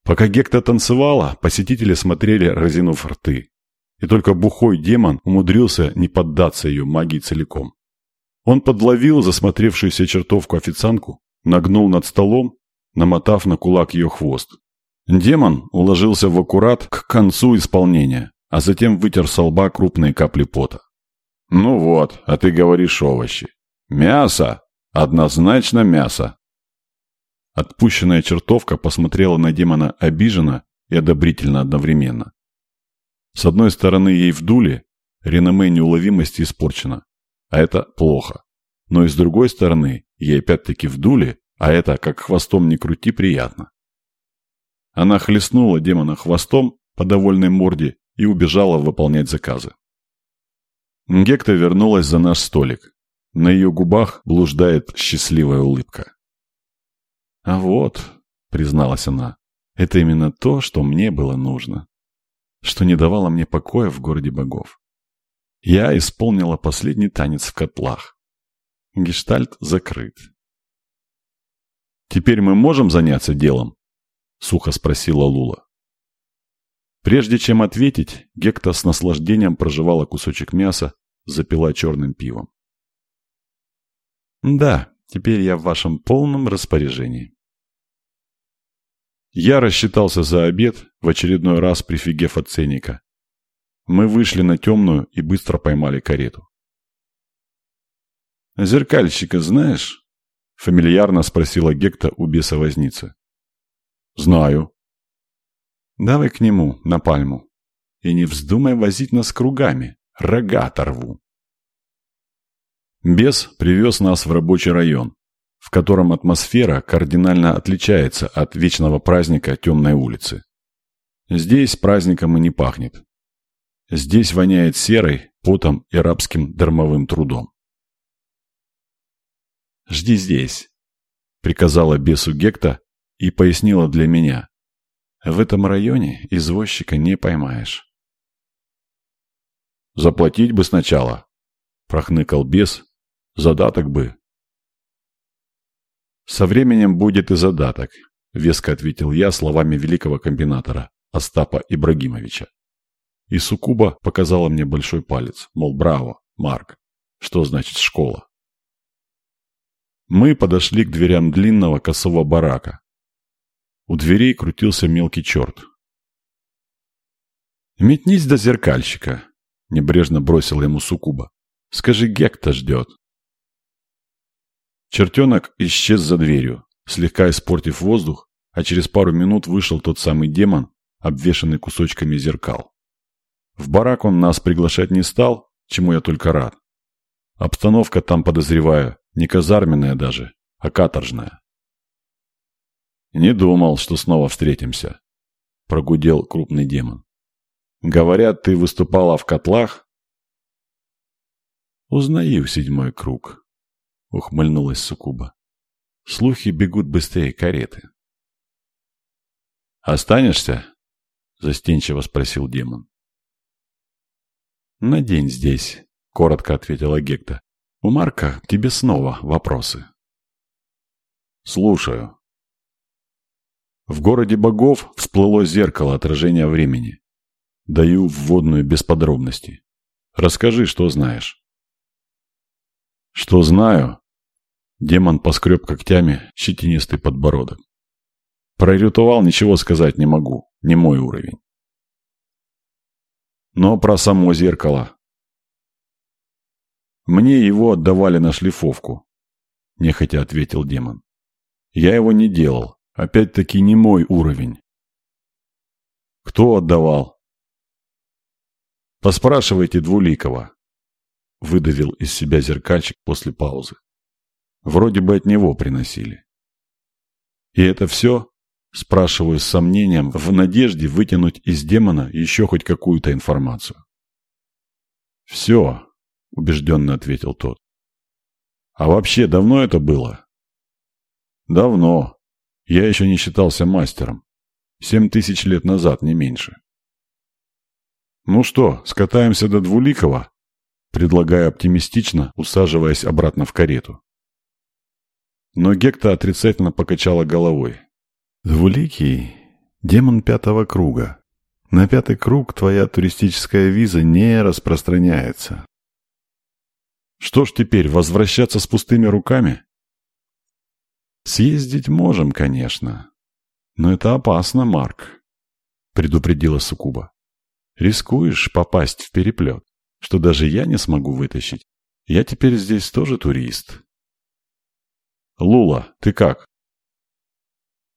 Пока Гекта танцевала, посетители смотрели, разинув рты. И только бухой демон умудрился не поддаться ее магии целиком. Он подловил засмотревшуюся чертовку официантку, нагнул над столом, намотав на кулак ее хвост. Демон уложился в аккурат к концу исполнения, а затем вытер со лба крупные капли пота. «Ну вот, а ты говоришь овощи. Мясо! Однозначно мясо!» Отпущенная чертовка посмотрела на демона обиженно и одобрительно одновременно. С одной стороны, ей вдули, реноме неуловимости испорчено, а это плохо. Но и с другой стороны, ей опять-таки вдули, а это, как хвостом не крути, приятно. Она хлестнула демона хвостом по довольной морде и убежала выполнять заказы. Гекта вернулась за наш столик. На ее губах блуждает счастливая улыбка. «А вот», — призналась она, — «это именно то, что мне было нужно, что не давало мне покоя в городе богов. Я исполнила последний танец в котлах. Гештальт закрыт. Теперь мы можем заняться делом?» — сухо спросила Лула. Прежде чем ответить, Гекта с наслаждением проживала кусочек мяса, запила черным пивом. Да, теперь я в вашем полном распоряжении. Я рассчитался за обед, в очередной раз прифигев от ценника. Мы вышли на темную и быстро поймали карету. «Зеркальщика знаешь?» — фамильярно спросила Гекта у беса-возницы. «Знаю». «Давай к нему, на пальму. И не вздумай возить нас кругами, рога оторву». Бес привез нас в рабочий район, в котором атмосфера кардинально отличается от вечного праздника темной улицы. Здесь праздником и не пахнет. Здесь воняет серой, потом и рабским дармовым трудом. «Жди здесь», — приказала бесу Гекта и пояснила для меня. «В этом районе извозчика не поймаешь». «Заплатить бы сначала», — прохныкал бес, — «задаток бы». «Со временем будет и задаток», — веско ответил я словами великого комбинатора Остапа Ибрагимовича. И Сукуба показала мне большой палец, мол, браво, Марк, что значит школа. Мы подошли к дверям длинного косого барака. У дверей крутился мелкий черт. «Метнись до зеркальщика», — небрежно бросил ему Сукуба. «Скажи, Гекта ждет». Чертенок исчез за дверью, слегка испортив воздух, а через пару минут вышел тот самый демон, обвешанный кусочками зеркал. В барак он нас приглашать не стал, чему я только рад. Обстановка там, подозреваю, не казарменная даже, а каторжная. «Не думал, что снова встретимся», — прогудел крупный демон. «Говорят, ты выступала в котлах?» «Узнаю седьмой круг», — ухмыльнулась Сукуба. «Слухи бегут быстрее кареты». «Останешься?» — застенчиво спросил демон. «На день здесь», — коротко ответила Гекта. «У Марка тебе снова вопросы». «Слушаю». В городе богов всплыло зеркало отражения времени. Даю вводную без подробностей. Расскажи, что знаешь. Что знаю? Демон поскреб когтями щетинистый подбородок. Про ритуал ничего сказать не могу, не мой уровень. Но про само зеркало. Мне его отдавали на шлифовку, нехотя ответил демон. Я его не делал, опять-таки не мой уровень. Кто отдавал? Поспрашивайте Двуликова, выдавил из себя зеркальчик после паузы. Вроде бы от него приносили. И это все? Спрашиваю с сомнением, в надежде вытянуть из демона еще хоть какую-то информацию. «Все», — убежденно ответил тот. «А вообще, давно это было?» «Давно. Я еще не считался мастером. Семь тысяч лет назад, не меньше». «Ну что, скатаемся до Двуликова?» Предлагаю оптимистично, усаживаясь обратно в карету. Но Гекта отрицательно покачала головой. Двуликий – демон пятого круга. На пятый круг твоя туристическая виза не распространяется. Что ж теперь, возвращаться с пустыми руками? Съездить можем, конечно. Но это опасно, Марк, предупредила Сукуба. Рискуешь попасть в переплет, что даже я не смогу вытащить. Я теперь здесь тоже турист. Лула, ты как?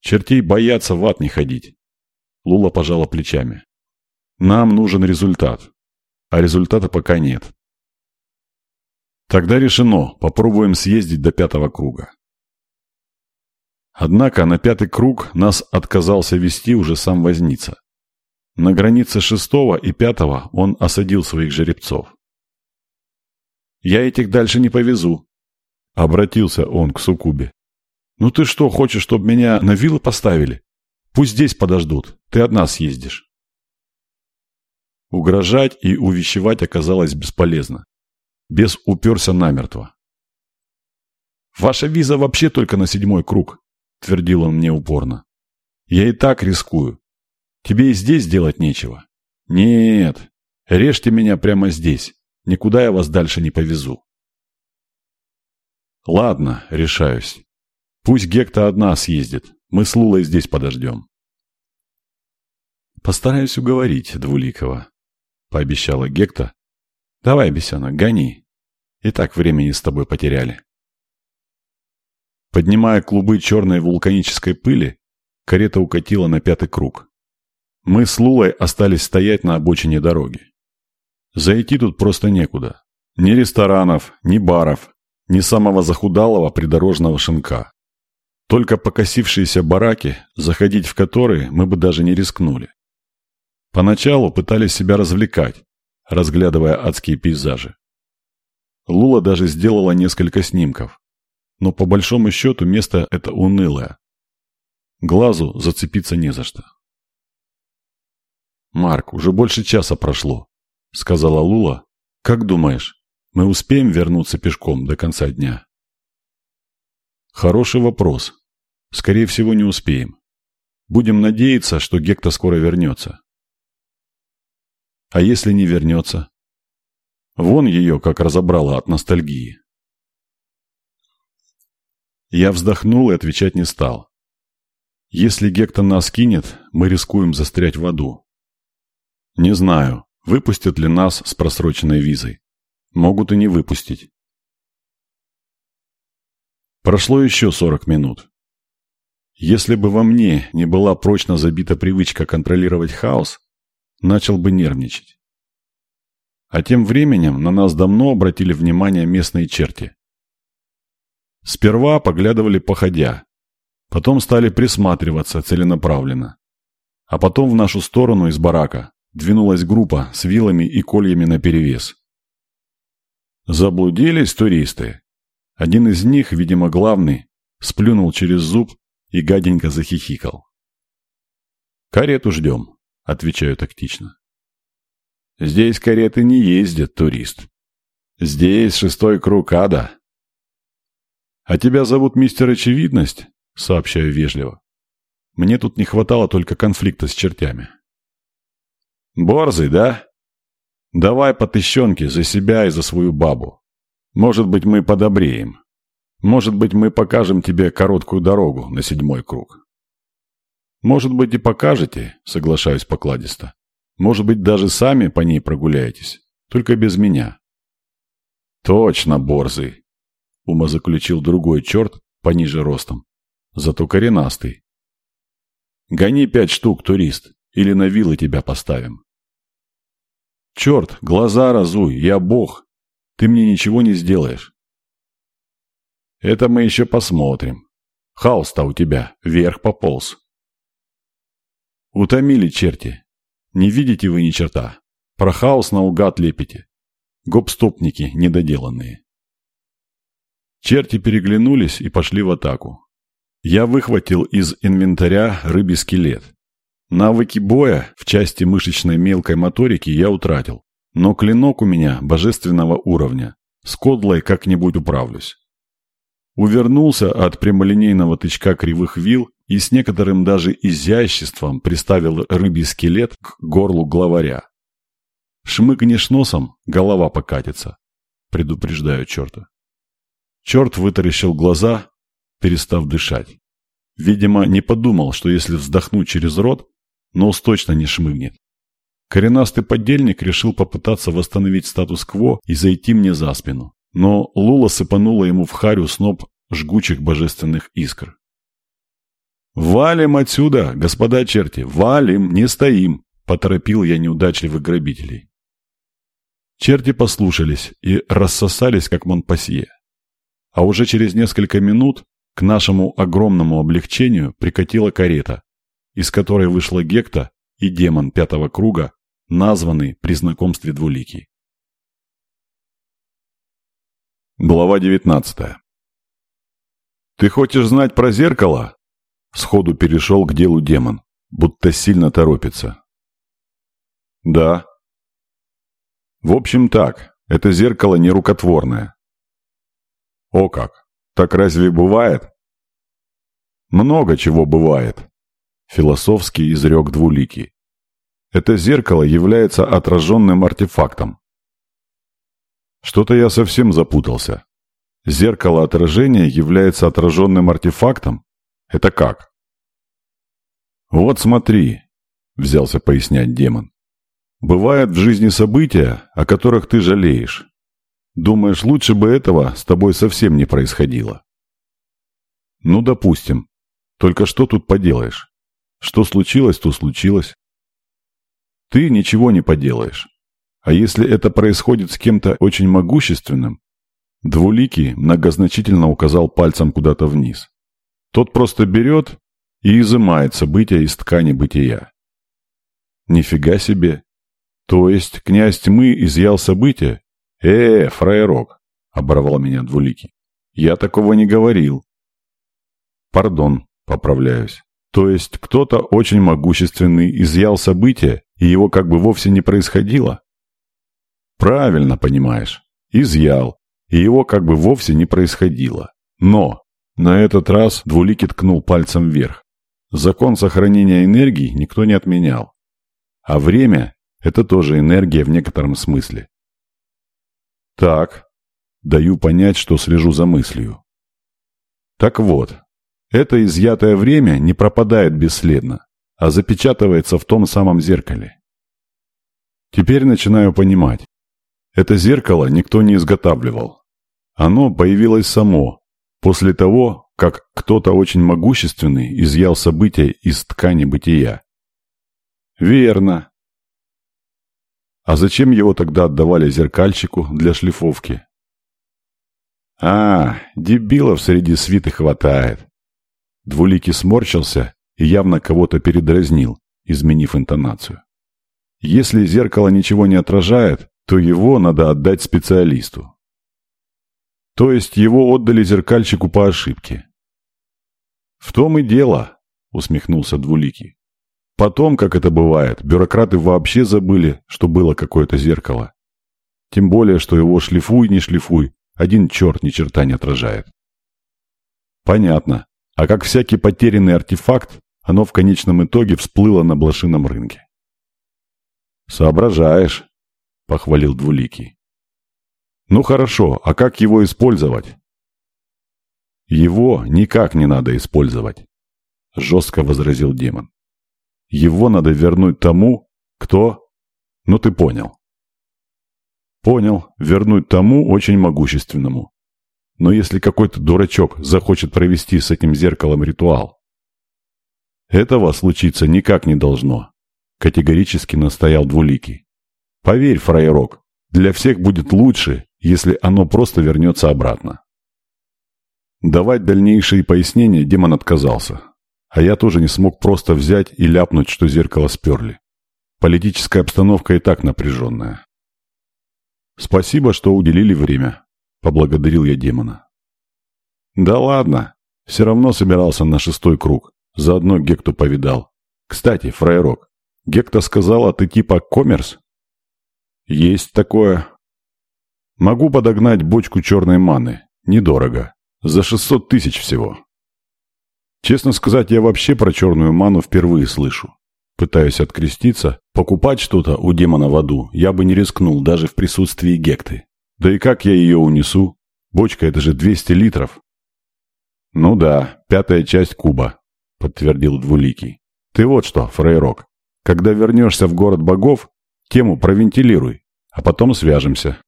Чертей боятся в ад не ходить. Лула пожала плечами. Нам нужен результат. А результата пока нет. Тогда решено. Попробуем съездить до пятого круга. Однако на пятый круг нас отказался вести уже сам возница. На границе шестого и пятого он осадил своих жеребцов. «Я этих дальше не повезу», — обратился он к Сукубе. «Ну ты что, хочешь, чтобы меня на вилы поставили? Пусть здесь подождут, ты одна съездишь». Угрожать и увещевать оказалось бесполезно. Бес уперся намертво. «Ваша виза вообще только на седьмой круг», — твердил он мне упорно. «Я и так рискую. Тебе и здесь делать нечего. Нет, режьте меня прямо здесь. Никуда я вас дальше не повезу». Ладно, решаюсь. Пусть Гекта одна съездит. Мы с Лулой здесь подождем. Постараюсь уговорить Двуликова, пообещала Гекта. Давай, бесенок, гони. И так времени с тобой потеряли. Поднимая клубы черной вулканической пыли, карета укатила на пятый круг. Мы с Лулой остались стоять на обочине дороги. Зайти тут просто некуда. Ни ресторанов, ни баров, ни самого захудалого придорожного шинка. Только покосившиеся бараки, заходить в которые мы бы даже не рискнули. Поначалу пытались себя развлекать, разглядывая адские пейзажи. Лула даже сделала несколько снимков. Но по большому счету место это унылое. Глазу зацепиться не за что. «Марк, уже больше часа прошло», — сказала Лула. «Как думаешь, мы успеем вернуться пешком до конца дня?» «Хороший вопрос. Скорее всего, не успеем. Будем надеяться, что Гекта скоро вернется». «А если не вернется?» Вон ее как разобрала от ностальгии. Я вздохнул и отвечать не стал. Если Гекта нас кинет, мы рискуем застрять в аду. Не знаю, выпустят ли нас с просроченной визой. Могут и не выпустить. Прошло еще 40 минут. Если бы во мне не была прочно забита привычка контролировать хаос, начал бы нервничать. А тем временем на нас давно обратили внимание местные черти. Сперва поглядывали походя, потом стали присматриваться целенаправленно. А потом в нашу сторону из барака двинулась группа с вилами и кольями наперевес. Заблудились туристы. Один из них, видимо главный, сплюнул через зуб и гаденько захихикал. «Карету ждем», — отвечаю тактично. Здесь кареты не ездят, турист. Здесь шестой круг ада. А тебя зовут мистер Очевидность? Сообщаю вежливо. Мне тут не хватало только конфликта с чертями. Борзый, да? Давай по тыщенке за себя и за свою бабу. Может быть, мы подобреем. Может быть, мы покажем тебе короткую дорогу на седьмой круг. Может быть, и покажете, соглашаюсь покладисто. Может быть, даже сами по ней прогуляетесь, только без меня. Точно, борзый, умозаключил другой черт пониже ростом, зато коренастый. Гони пять штук, турист, или на вилы тебя поставим. Черт, глаза разуй, я бог, ты мне ничего не сделаешь. Это мы еще посмотрим. Хаос-то у тебя вверх пополз. Утомили черти, не видите вы ни черта. Про хаос наугад лепите. Гопстопники недоделанные. Черти переглянулись и пошли в атаку. Я выхватил из инвентаря рыбий скелет. Навыки боя в части мышечной мелкой моторики я утратил. Но клинок у меня божественного уровня. С кодлой как-нибудь управлюсь. Увернулся от прямолинейного тычка кривых вил и с некоторым даже изяществом приставил рыбий скелет к горлу главаря. «Шмыгнешь носом, голова покатится», — предупреждаю черта. Черт вытаращил глаза, перестав дышать. Видимо, не подумал, что если вздохнуть через рот, нос точно не шмыгнет. Коренастый подельник решил попытаться восстановить статус-кво и зайти мне за спину. Но Лула сыпанула ему в харю сноп жгучих божественных искр. «Валим отсюда, господа черти, валим, не стоим!» – поторопил я неудачливых грабителей. Черти послушались и рассосались, как Монпасье. А уже через несколько минут к нашему огромному облегчению прикатила карета, из которой вышла Гекта и демон пятого круга, названный при знакомстве двуликий. Глава девятнадцатая. «Ты хочешь знать про зеркало?» Сходу перешел к делу демон, будто сильно торопится. Да. В общем так, это зеркало нерукотворное. О как! Так разве бывает? Много чего бывает, философски изрек двуликий. Это зеркало является отраженным артефактом. Что-то я совсем запутался. Зеркало отражения является отраженным артефактом? Это как? Вот смотри, взялся пояснять демон. Бывают в жизни события, о которых ты жалеешь. Думаешь, лучше бы этого с тобой совсем не происходило? Ну, допустим. Только что тут поделаешь? Что случилось, то случилось. Ты ничего не поделаешь. А если это происходит с кем-то очень могущественным, Двуликий многозначительно указал пальцем куда-то вниз. Тот просто берет и изымает события из ткани бытия. Нифига себе. То есть князь тьмы изъял события? Э, фраерок, оборвал меня Двуликий. Я такого не говорил. Пардон, поправляюсь. То есть кто-то очень могущественный изъял события, и его как бы вовсе не происходило? Правильно понимаешь. Изъял, и его как бы вовсе не происходило. Но на этот раз Двуликий ткнул пальцем вверх. Закон сохранения энергии никто не отменял. А время – это тоже энергия в некотором смысле. Так, даю понять, что слежу за мыслью. Так вот, это изъятое время не пропадает бесследно, а запечатывается в том самом зеркале. Теперь начинаю понимать. Это зеркало никто не изготавливал. Оно появилось само, после того, как кто-то очень могущественный изъял события из ткани бытия. Верно. А зачем его тогда отдавали зеркальщику для шлифовки? А, дебилов среди свиты хватает. Двуликий сморщился и явно кого-то передразнил, изменив интонацию. Если зеркало ничего не отражает, то его надо отдать специалисту. То есть его отдали зеркальщику по ошибке. В том и дело, усмехнулся Двуликий. Потом, как это бывает, бюрократы вообще забыли, что было какое-то зеркало. Тем более, что его шлифуй, не шлифуй, один черт ни черта не отражает. Понятно. А как всякий потерянный артефакт, оно в конечном итоге всплыло на блошином рынке. «Соображаешь», — похвалил Двуликий. «Ну хорошо, а как его использовать?» «Его никак не надо использовать», — жестко возразил демон. «Его надо вернуть тому, кто...» «Ну ты понял». «Понял, вернуть тому очень могущественному. Но если какой-то дурачок захочет провести с этим зеркалом ритуал, этого случиться никак не должно, категорически настоял Двуликий. Поверь, фраерок, для всех будет лучше, если оно просто вернется обратно. Давать дальнейшие пояснения демон отказался, а я тоже не смог просто взять и ляпнуть, что зеркало сперли. Политическая обстановка и так напряженная. Спасибо, что уделили время. — поблагодарил я демона. «Да ладно. Все равно собирался на шестой круг. Заодно Гекту повидал. Кстати, фраерок, Гекта сказала, ты типа коммерс?» «Есть такое. Могу подогнать бочку черной маны. Недорого. За 600 тысяч всего». Честно сказать, я вообще про черную ману впервые слышу. Пытаюсь откреститься, покупать что-то у демона в аду я бы не рискнул даже в присутствии Гекты. Да и как я ее унесу? Бочка – это же 200 литров. Ну да, пятая часть куба, подтвердил Двуликий. Ты вот что, фрейрок, когда вернешься в город богов, тему провентилируй, а потом свяжемся.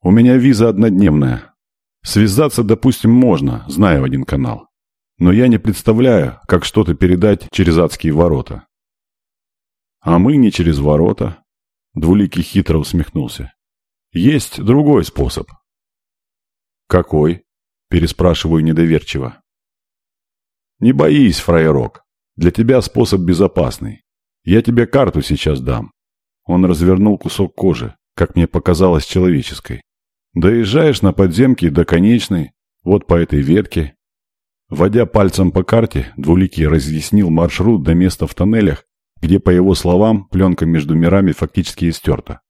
У меня виза однодневная. Связаться, допустим, можно, зная в один канал. Но я не представляю, как что-то передать через адские ворота. А мы не через ворота. Двуликий хитро усмехнулся. Есть другой способ. Какой? Переспрашиваю недоверчиво. Не боись, фраерок. Для тебя способ безопасный. Я тебе карту сейчас дам. Он развернул кусок кожи, как мне показалось, человеческой. Доезжаешь на подземке до конечной, вот по этой ветке. Водя пальцем по карте, Двуликий разъяснил маршрут до места в тоннелях, где, по его словам, пленка между мирами фактически истерта.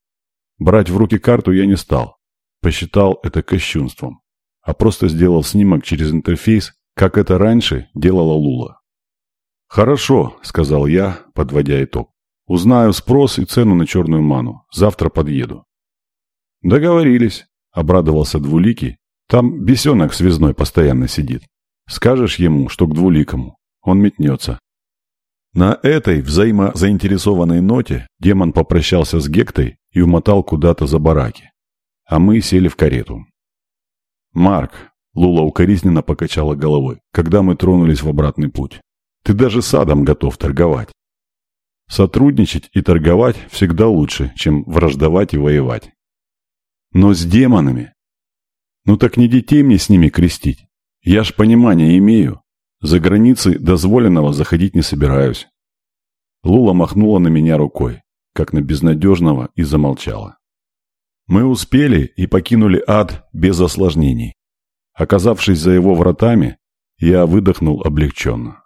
Брать в руки карту я не стал. Посчитал это кощунством. А просто сделал снимок через интерфейс, как это раньше делала Лула. «Хорошо», — сказал я, подводя итог. «Узнаю спрос и цену на черную ману. Завтра подъеду». «Договорились», — обрадовался Двуликий, Там бесенок связной постоянно сидит. Скажешь ему, что к двуликому, он метнется. На этой взаимозаинтересованной ноте демон попрощался с Гектой и умотал куда-то за бараки. А мы сели в карету. «Марк», — Лула укоризненно покачала головой, когда мы тронулись в обратный путь, «ты даже садом готов торговать. Сотрудничать и торговать всегда лучше, чем враждовать и воевать. Но с демонами. Ну так не детей мне с ними крестить. Я ж понимания имею. За границы дозволенного заходить не собираюсь. Лула махнула на меня рукой, как на безнадежного, и замолчала. Мы успели и покинули ад без осложнений. Оказавшись за его вратами, я выдохнул облегченно.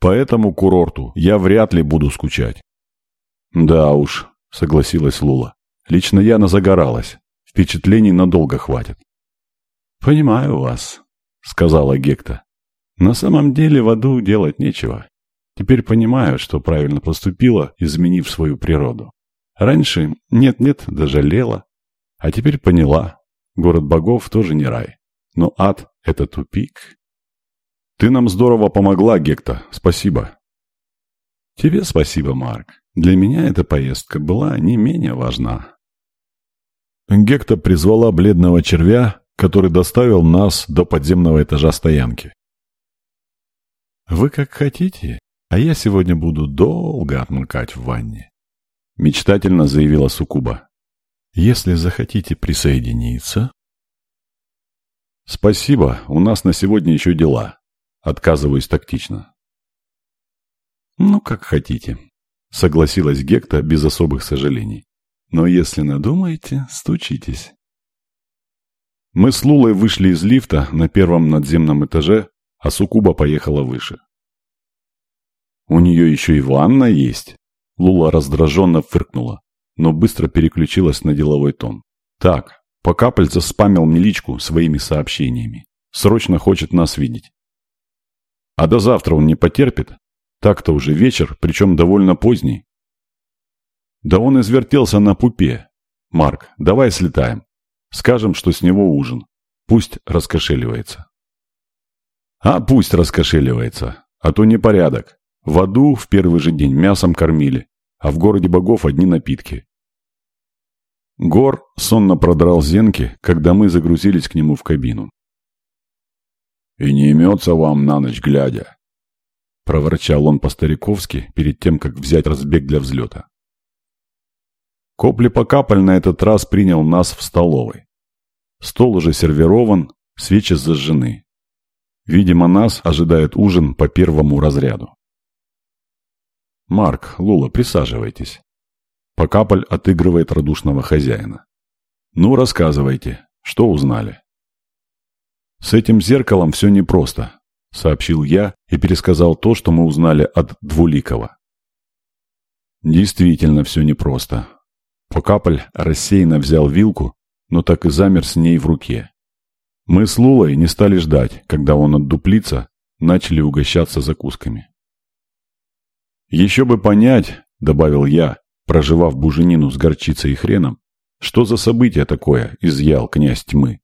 По этому курорту я вряд ли буду скучать. Да уж, согласилась Лула. Лично я назагоралась. Впечатлений надолго хватит. Понимаю вас, сказала Гекта. На самом деле в аду делать нечего. Теперь понимаю, что правильно поступила, изменив свою природу. Раньше нет-нет, даже лела. А теперь поняла. Город богов тоже не рай. Но ад — это тупик. Ты нам здорово помогла, Гекта. Спасибо. Тебе спасибо, Марк. Для меня эта поездка была не менее важна. Гекта призвала бледного червя, который доставил нас до подземного этажа стоянки. «Вы как хотите, а я сегодня буду долго отмыкать в ванне», — мечтательно заявила Сукуба. «Если захотите присоединиться...» «Спасибо, у нас на сегодня еще дела», Отказываюсь тактично. «Ну, как хотите», — согласилась Гекта без особых сожалений. «Но если надумаете, стучитесь». Мы с Лулой вышли из лифта на первом надземном этаже, а Сукуба поехала выше. «У нее еще и ванна есть?» Лула раздраженно фыркнула, но быстро переключилась на деловой тон. «Так, пока пальца спамил мне личку своими сообщениями. Срочно хочет нас видеть. А до завтра он не потерпит? Так-то уже вечер, причем довольно поздний. Да он извертелся на пупе. Марк, давай слетаем. Скажем, что с него ужин. Пусть раскошеливается. А пусть раскошеливается. А то непорядок. В аду в первый же день мясом кормили, а в городе богов одни напитки. Гор сонно продрал зенки, когда мы загрузились к нему в кабину. «И не имется вам на ночь глядя!» Проворчал он по-стариковски перед тем, как взять разбег для взлета. Копли-покапаль на этот раз принял нас в столовой. Стол уже сервирован, свечи зажжены. Видимо, нас ожидает ужин по первому разряду. «Марк, Лула, присаживайтесь». Покапаль отыгрывает радушного хозяина. «Ну, рассказывайте, что узнали?» «С этим зеркалом все непросто», — сообщил я и пересказал то, что мы узнали от Двуликова. Действительно все непросто. Покаполь рассеянно взял вилку, но так и замер с ней в руке. Мы с Лулой не стали ждать, когда он отдуплится, начали угощаться закусками. «Еще бы понять», — добавил я, проживав буженину с горчицей и хреном, что за событие такое изъял князь тьмы.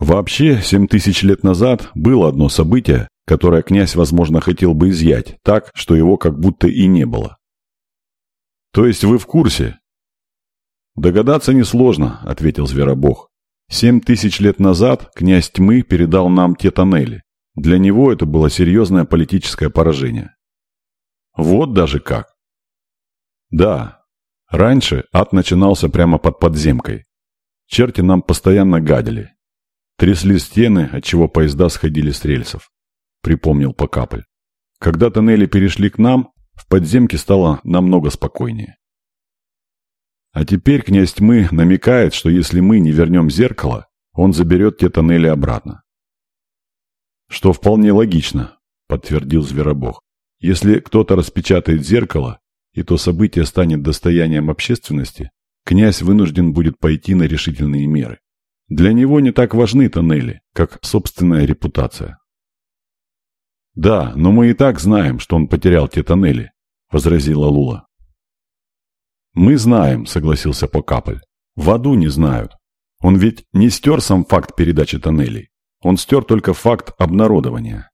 Вообще, семь тысяч лет назад было одно событие, которое князь, возможно, хотел бы изъять, так, что его как будто и не было. То есть вы в курсе? Догадаться несложно, ответил Зверобог. Семь тысяч лет назад князь тьмы передал нам те тоннели. Для него это было серьезное политическое поражение. Вот даже как. Да, раньше ад начинался прямо под подземкой. Черти нам постоянно гадили, Трясли стены, отчего поезда сходили с рельсов. Припомнил Покапль. Когда тоннели перешли к нам, в подземке стало намного спокойнее. А теперь князь тьмы намекает, что если мы не вернем зеркало, он заберет те тоннели обратно. Что вполне логично, подтвердил Зверобог. Если кто-то распечатает зеркало, и то событие станет достоянием общественности, князь вынужден будет пойти на решительные меры. Для него не так важны тоннели, как собственная репутация. «Да, но мы и так знаем, что он потерял те тоннели», — возразила Лула. «Мы знаем», — согласился Покаполь. «В аду не знают. Он ведь не стер сам факт передачи тоннелей. Он стер только факт обнародования.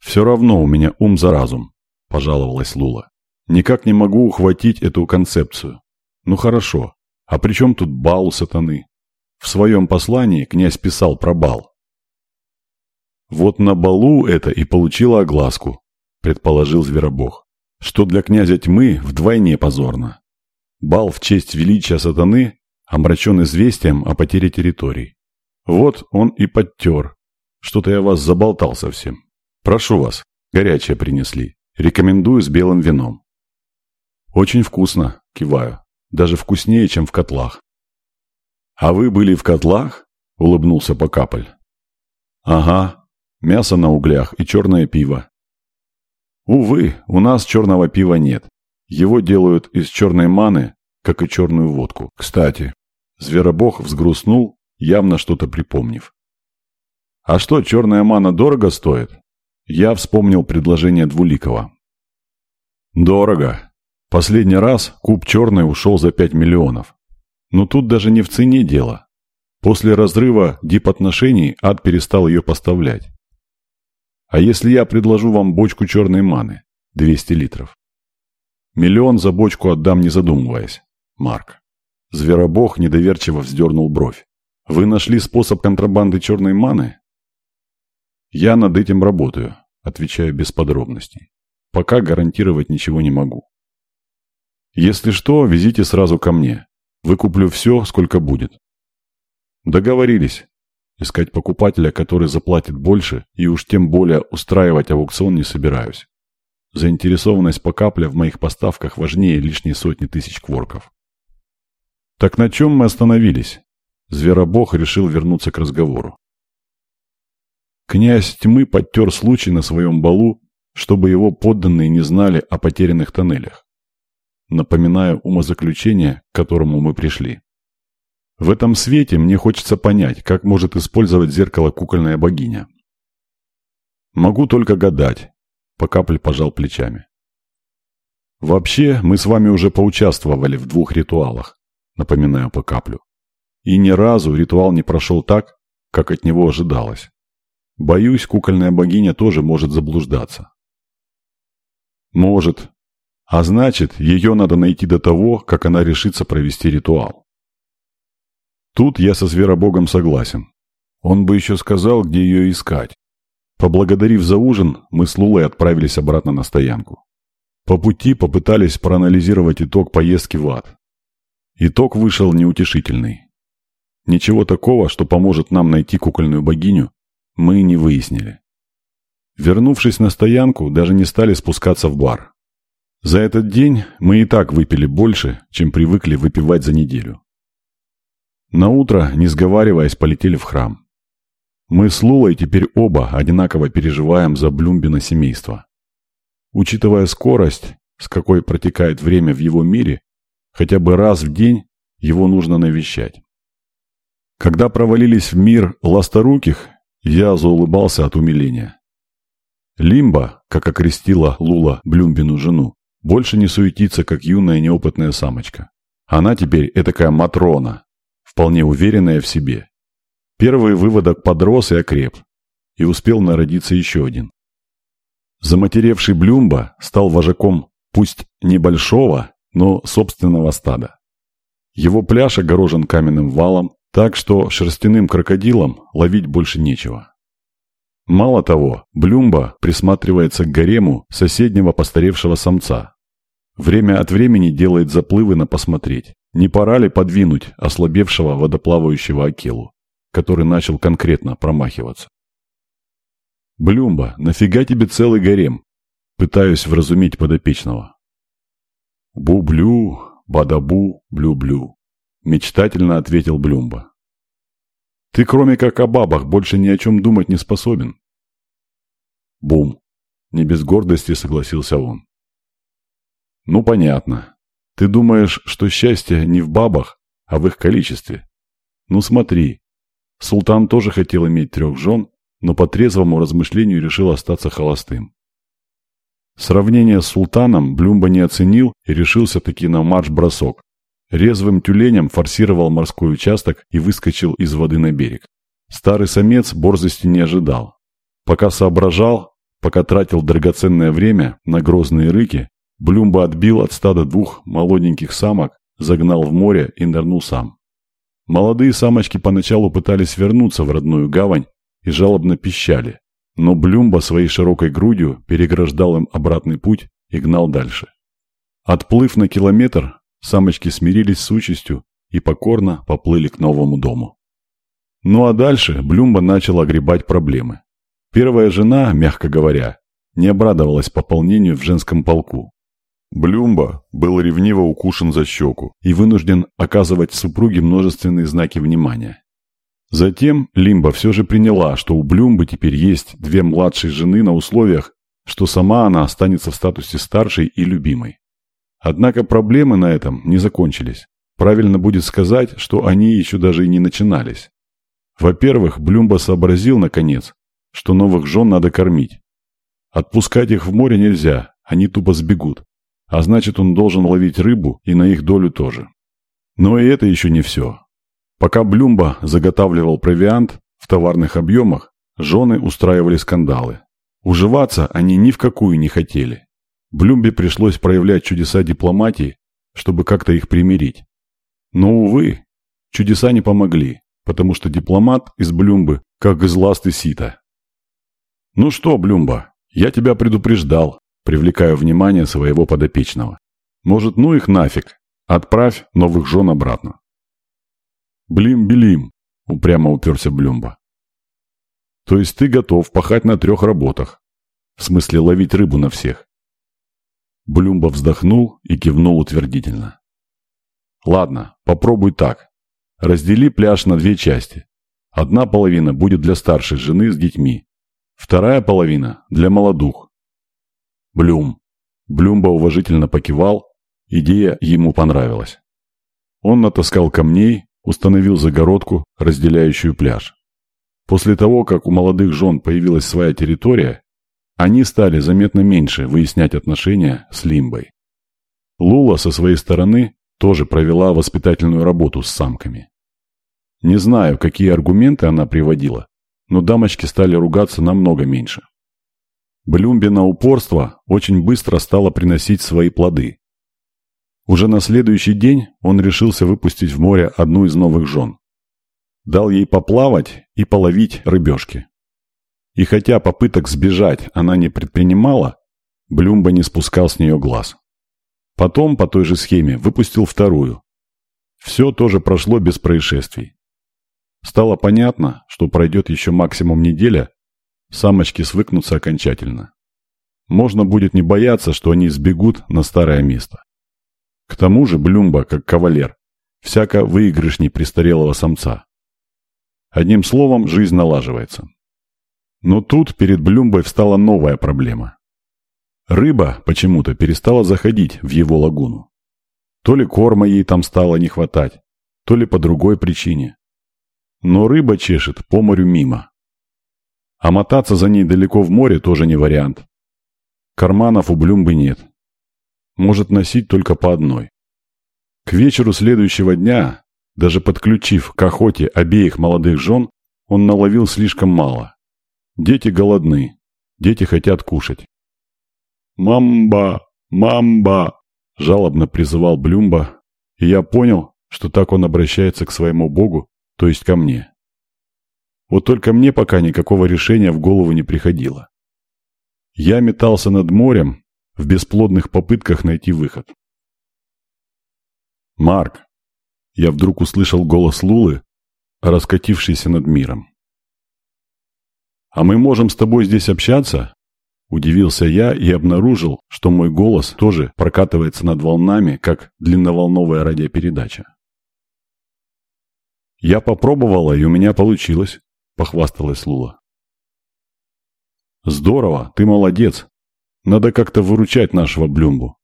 «Все равно у меня ум за разум», – пожаловалась Лула. «Никак не могу ухватить эту концепцию. Ну хорошо, а при чем тут бал у сатаны? В своем послании князь писал про бал. Вот на балу это и получило огласку, предположил Зверобог, что для князя тьмы вдвойне позорно. Бал в честь величия сатаны омрачен известием о потере территорий. Вот он и подтер. Что-то я вас заболтал совсем. Прошу вас, горячее принесли. Рекомендую с белым вином. Очень вкусно, киваю. Даже вкуснее, чем в котлах. «А вы были в котлах?» – улыбнулся Покаполь. «Ага, мясо на углях и черное пиво». «Увы, у нас черного пива нет. Его делают из черной маны, как и черную водку. Кстати, Зверобог взгрустнул, явно что-то припомнив. «А что, черная мана дорого стоит?» Я вспомнил предложение Двуликова. «Дорого. Последний раз куб черной ушел за 5 миллионов. Но тут даже не в цене дело. После разрыва дип-отношений ад перестал ее поставлять. А если я предложу вам бочку черной маны, 200 литров? Миллион за бочку отдам, не задумываясь, Марк. Зверобог недоверчиво вздернул бровь. Вы нашли способ контрабанды черной маны? Я над этим работаю, отвечаю без подробностей. Пока гарантировать ничего не могу. Если что, везите сразу ко мне. Выкуплю все, сколько будет. Договорились. Искать покупателя, который заплатит больше, и уж тем более устраивать аукцион не собираюсь. Заинтересованность по капле в моих поставках важнее лишней сотни тысяч кворков. Так на чем мы остановились? Зверобог решил вернуться к разговору. Князь тьмы подтер случай на своем балу, чтобы его подданные не знали о потерянных тоннелях напоминаю умозаключение, к которому мы пришли. В этом свете мне хочется понять, как может использовать зеркало кукольная богиня. Могу только гадать, по капле пожал плечами. Вообще, мы с вами уже поучаствовали в двух ритуалах, напоминаю по каплю. И ни разу ритуал не прошел так, как от него ожидалось. Боюсь, кукольная богиня тоже может заблуждаться. Может, а значит, ее надо найти до того, как она решится провести ритуал. Тут я со Зверобогом согласен. Он бы еще сказал, где ее искать. Поблагодарив за ужин, мы с Лулой отправились обратно на стоянку. По пути попытались проанализировать итог поездки в ад. Итог вышел неутешительный. Ничего такого, что поможет нам найти кукольную богиню, мы не выяснили. Вернувшись на стоянку, даже не стали спускаться в бар. За этот день мы и так выпили больше, чем привыкли выпивать за неделю. На утро, не сговариваясь, полетели в храм. Мы с Лулой теперь оба одинаково переживаем за Блюмбина семейство. Учитывая скорость, с какой протекает время в его мире, хотя бы раз в день его нужно навещать. Когда провалились в мир ласторуких, я заулыбался от умиления. Лимба, как окрестила Лула Блюмбину жену, больше не суетится, как юная неопытная самочка. Она теперь этакая Матрона, вполне уверенная в себе. Первый выводок подрос и окреп, и успел народиться еще один. Заматеревший Блюмба стал вожаком пусть небольшого, но собственного стада. Его пляж огорожен каменным валом, так что шерстяным крокодилам ловить больше нечего. Мало того, Блюмба присматривается к гарему соседнего постаревшего самца, Время от времени делает заплывы на посмотреть. Не пора ли подвинуть ослабевшего водоплавающего Акелу, который начал конкретно промахиваться? «Блюмба, нафига тебе целый гарем?» Пытаюсь вразумить подопечного. «Бублю, бадабу, блю-блю», — мечтательно ответил Блюмба. «Ты кроме как о бабах больше ни о чем думать не способен». «Бум», — не без гордости согласился он. Ну, понятно. Ты думаешь, что счастье не в бабах, а в их количестве? Ну, смотри. Султан тоже хотел иметь трех жен, но по трезвому размышлению решил остаться холостым. Сравнение с султаном Блюмба не оценил и решился таки на марш-бросок. Резвым тюленем форсировал морской участок и выскочил из воды на берег. Старый самец борзости не ожидал. Пока соображал, пока тратил драгоценное время на грозные рыки, Блюмба отбил от стада двух молоденьких самок, загнал в море и нырнул сам. Молодые самочки поначалу пытались вернуться в родную гавань и жалобно пищали, но Блюмба своей широкой грудью переграждал им обратный путь и гнал дальше. Отплыв на километр, самочки смирились с участью и покорно поплыли к новому дому. Ну а дальше Блюмба начал огребать проблемы. Первая жена, мягко говоря, не обрадовалась пополнению в женском полку. Блюмба был ревниво укушен за щеку и вынужден оказывать супруге множественные знаки внимания. Затем Лимба все же приняла, что у Блюмбы теперь есть две младшие жены на условиях, что сама она останется в статусе старшей и любимой. Однако проблемы на этом не закончились. Правильно будет сказать, что они еще даже и не начинались. Во-первых, Блюмба сообразил, наконец, что новых жен надо кормить. Отпускать их в море нельзя, они тупо сбегут. А значит, он должен ловить рыбу и на их долю тоже. Но и это еще не все. Пока Блюмба заготавливал провиант в товарных объемах, жены устраивали скандалы. Уживаться они ни в какую не хотели. Блюмбе пришлось проявлять чудеса дипломатии, чтобы как-то их примирить. Но, увы, чудеса не помогли потому что дипломат из Блюмбы, как из ласты сита. «Ну что, Блюмба, я тебя предупреждал», привлекаю внимание своего подопечного. «Может, ну их нафиг, отправь новых жен обратно». «Блим-белим», упрямо уперся Блюмба. «То есть ты готов пахать на трех работах? В смысле ловить рыбу на всех?» Блюмба вздохнул и кивнул утвердительно. «Ладно, попробуй так. Раздели пляж на две части. Одна половина будет для старшей жены с детьми. Вторая половина – для молодух. Блюм. Блюмба уважительно покивал. Идея ему понравилась. Он натаскал камней, установил загородку, разделяющую пляж. После того, как у молодых жен появилась своя территория, они стали заметно меньше выяснять отношения с Лимбой. Лула со своей стороны тоже провела воспитательную работу с самками. Не знаю, какие аргументы она приводила, но дамочки стали ругаться намного меньше. Блюмбина упорство очень быстро стало приносить свои плоды. Уже на следующий день он решился выпустить в море одну из новых жен. Дал ей поплавать и половить рыбешки. И хотя попыток сбежать она не предпринимала, Блюмба не спускал с нее глаз. Потом, по той же схеме, выпустил вторую. Все тоже прошло без происшествий. Стало понятно, что пройдет еще максимум неделя, самочки свыкнутся окончательно. Можно будет не бояться, что они сбегут на старое место. К тому же Блюмба, как кавалер, всяко выигрышней престарелого самца. Одним словом, жизнь налаживается. Но тут перед Блюмбой встала новая проблема. Рыба почему-то перестала заходить в его лагуну. То ли корма ей там стало не хватать, то ли по другой причине но рыба чешет по морю мимо. А мотаться за ней далеко в море тоже не вариант. Карманов у Блюмбы нет. Может носить только по одной. К вечеру следующего дня, даже подключив к охоте обеих молодых жен, он наловил слишком мало. Дети голодны, дети хотят кушать. «Мамба! Мамба!» – жалобно призывал Блюмба, и я понял, что так он обращается к своему богу, то есть ко мне. Вот только мне пока никакого решения в голову не приходило. Я метался над морем в бесплодных попытках найти выход. «Марк!» Я вдруг услышал голос Лулы, раскатившийся над миром. «А мы можем с тобой здесь общаться?» Удивился я и обнаружил, что мой голос тоже прокатывается над волнами, как длинноволновая радиопередача. «Я попробовала, и у меня получилось», – похвасталась Лула. «Здорово, ты молодец. Надо как-то выручать нашего Блюмбу».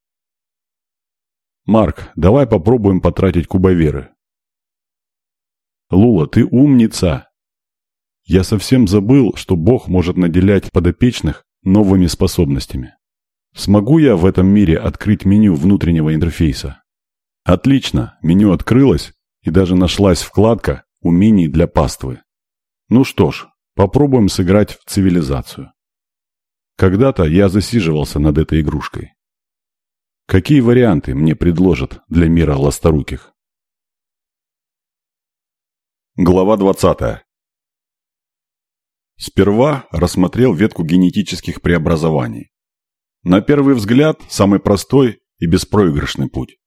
«Марк, давай попробуем потратить кубоверы». «Лула, ты умница!» Я совсем забыл, что Бог может наделять подопечных новыми способностями. Смогу я в этом мире открыть меню внутреннего интерфейса? Отлично, меню открылось, и даже нашлась вкладка «Умений для паствы». Ну что ж, попробуем сыграть в цивилизацию. Когда-то я засиживался над этой игрушкой. Какие варианты мне предложат для мира ласторуких? Глава 20. Сперва рассмотрел ветку генетических преобразований. На первый взгляд, самый простой и беспроигрышный путь.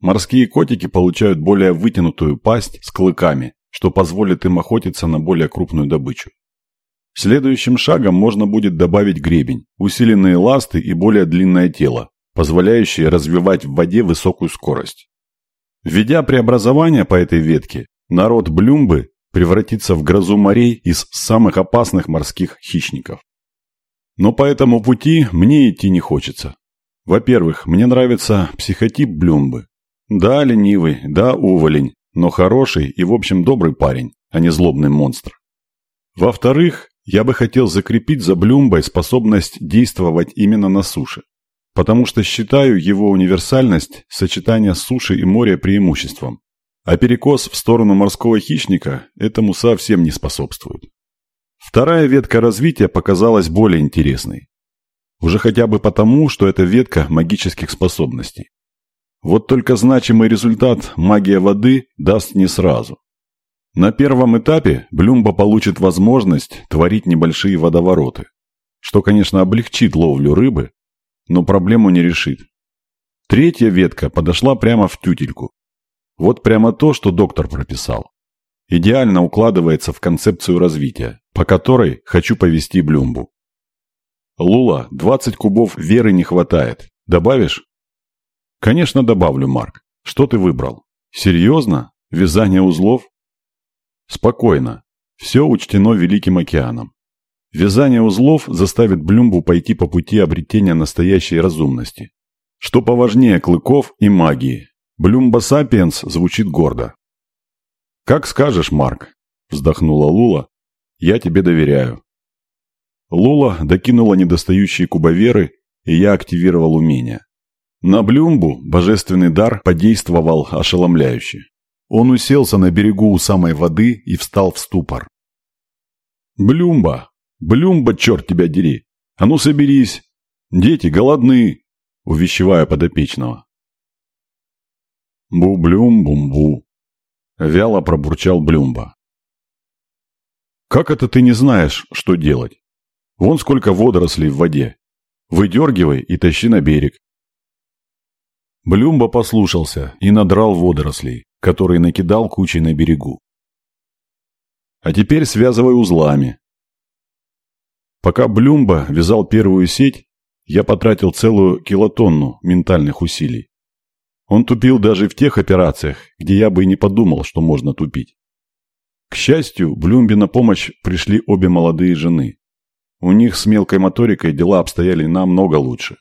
Морские котики получают более вытянутую пасть с клыками, что позволит им охотиться на более крупную добычу. Следующим шагом можно будет добавить гребень, усиленные ласты и более длинное тело, позволяющие развивать в воде высокую скорость. Введя преобразование по этой ветке, народ Блюмбы превратится в грозу морей из самых опасных морских хищников. Но по этому пути мне идти не хочется. Во-первых, мне нравится психотип Блюмбы. Да, ленивый, да, уволень, но хороший и, в общем, добрый парень, а не злобный монстр. Во-вторых, я бы хотел закрепить за Блюмбой способность действовать именно на суше, потому что считаю его универсальность сочетания суши и моря преимуществом, а перекос в сторону морского хищника этому совсем не способствует. Вторая ветка развития показалась более интересной. Уже хотя бы потому, что это ветка магических способностей. Вот только значимый результат магия воды даст не сразу. На первом этапе Блюмба получит возможность творить небольшие водовороты, что, конечно, облегчит ловлю рыбы, но проблему не решит. Третья ветка подошла прямо в тютельку, вот прямо то, что доктор прописал. Идеально укладывается в концепцию развития, по которой хочу повести Блюмбу. Лула, 20 кубов веры не хватает. Добавишь? Конечно, добавлю, Марк. Что ты выбрал? Серьезно? Вязание узлов? Спокойно. Все учтено Великим океаном. Вязание узлов заставит Блюмбу пойти по пути обретения настоящей разумности. Что поважнее клыков и магии, Блюмба Сапиенс звучит гордо. «Как скажешь, Марк», – вздохнула Лула, – «я тебе доверяю». Лула докинула недостающие кубоверы, и я активировал умение. На Блюмбу божественный дар подействовал ошеломляюще. Он уселся на берегу у самой воды и встал в ступор. «Блюмба! Блюмба, черт тебя дери! А ну соберись! Дети голодны!» – увещевая подопечного. «Бу-блюм-бум-бу», — вяло пробурчал Блюмба. «Как это ты не знаешь, что делать? Вон сколько водорослей в воде. Выдергивай и тащи на берег». Блюмба послушался и надрал водорослей, которые накидал кучей на берегу. «А теперь связывай узлами». Пока Блюмба вязал первую сеть, я потратил целую килотонну ментальных усилий. Он тупил даже в тех операциях, где я бы и не подумал, что можно тупить. К счастью, Блюмбе на помощь пришли обе молодые жены. У них с мелкой моторикой дела обстояли намного лучше.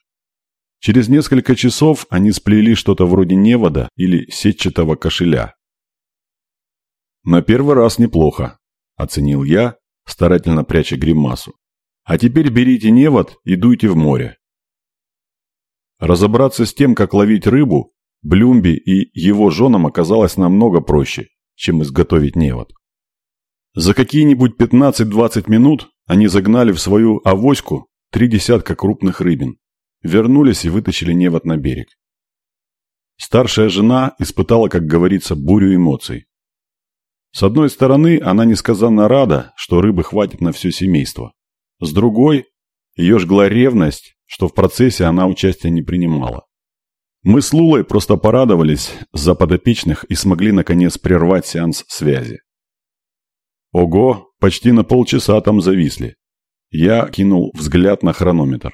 Через несколько часов они сплели что-то вроде невода или сетчатого кошеля. «На первый раз неплохо», – оценил я, старательно пряча гримасу. «А теперь берите невод и дуйте в море». Разобраться с тем, как ловить рыбу, Блюмби и его женам оказалось намного проще, чем изготовить невод. За какие-нибудь 15-20 минут они загнали в свою авоську три десятка крупных рыбин, вернулись и вытащили невод на берег. Старшая жена испытала, как говорится, бурю эмоций. С одной стороны, она несказанно рада, что рыбы хватит на все семейство. С другой, ее жгла ревность, что в процессе она участия не принимала. Мы с Лулой просто порадовались за подопечных и смогли наконец прервать сеанс связи. Ого, почти на полчаса там зависли. Я кинул взгляд на хронометр.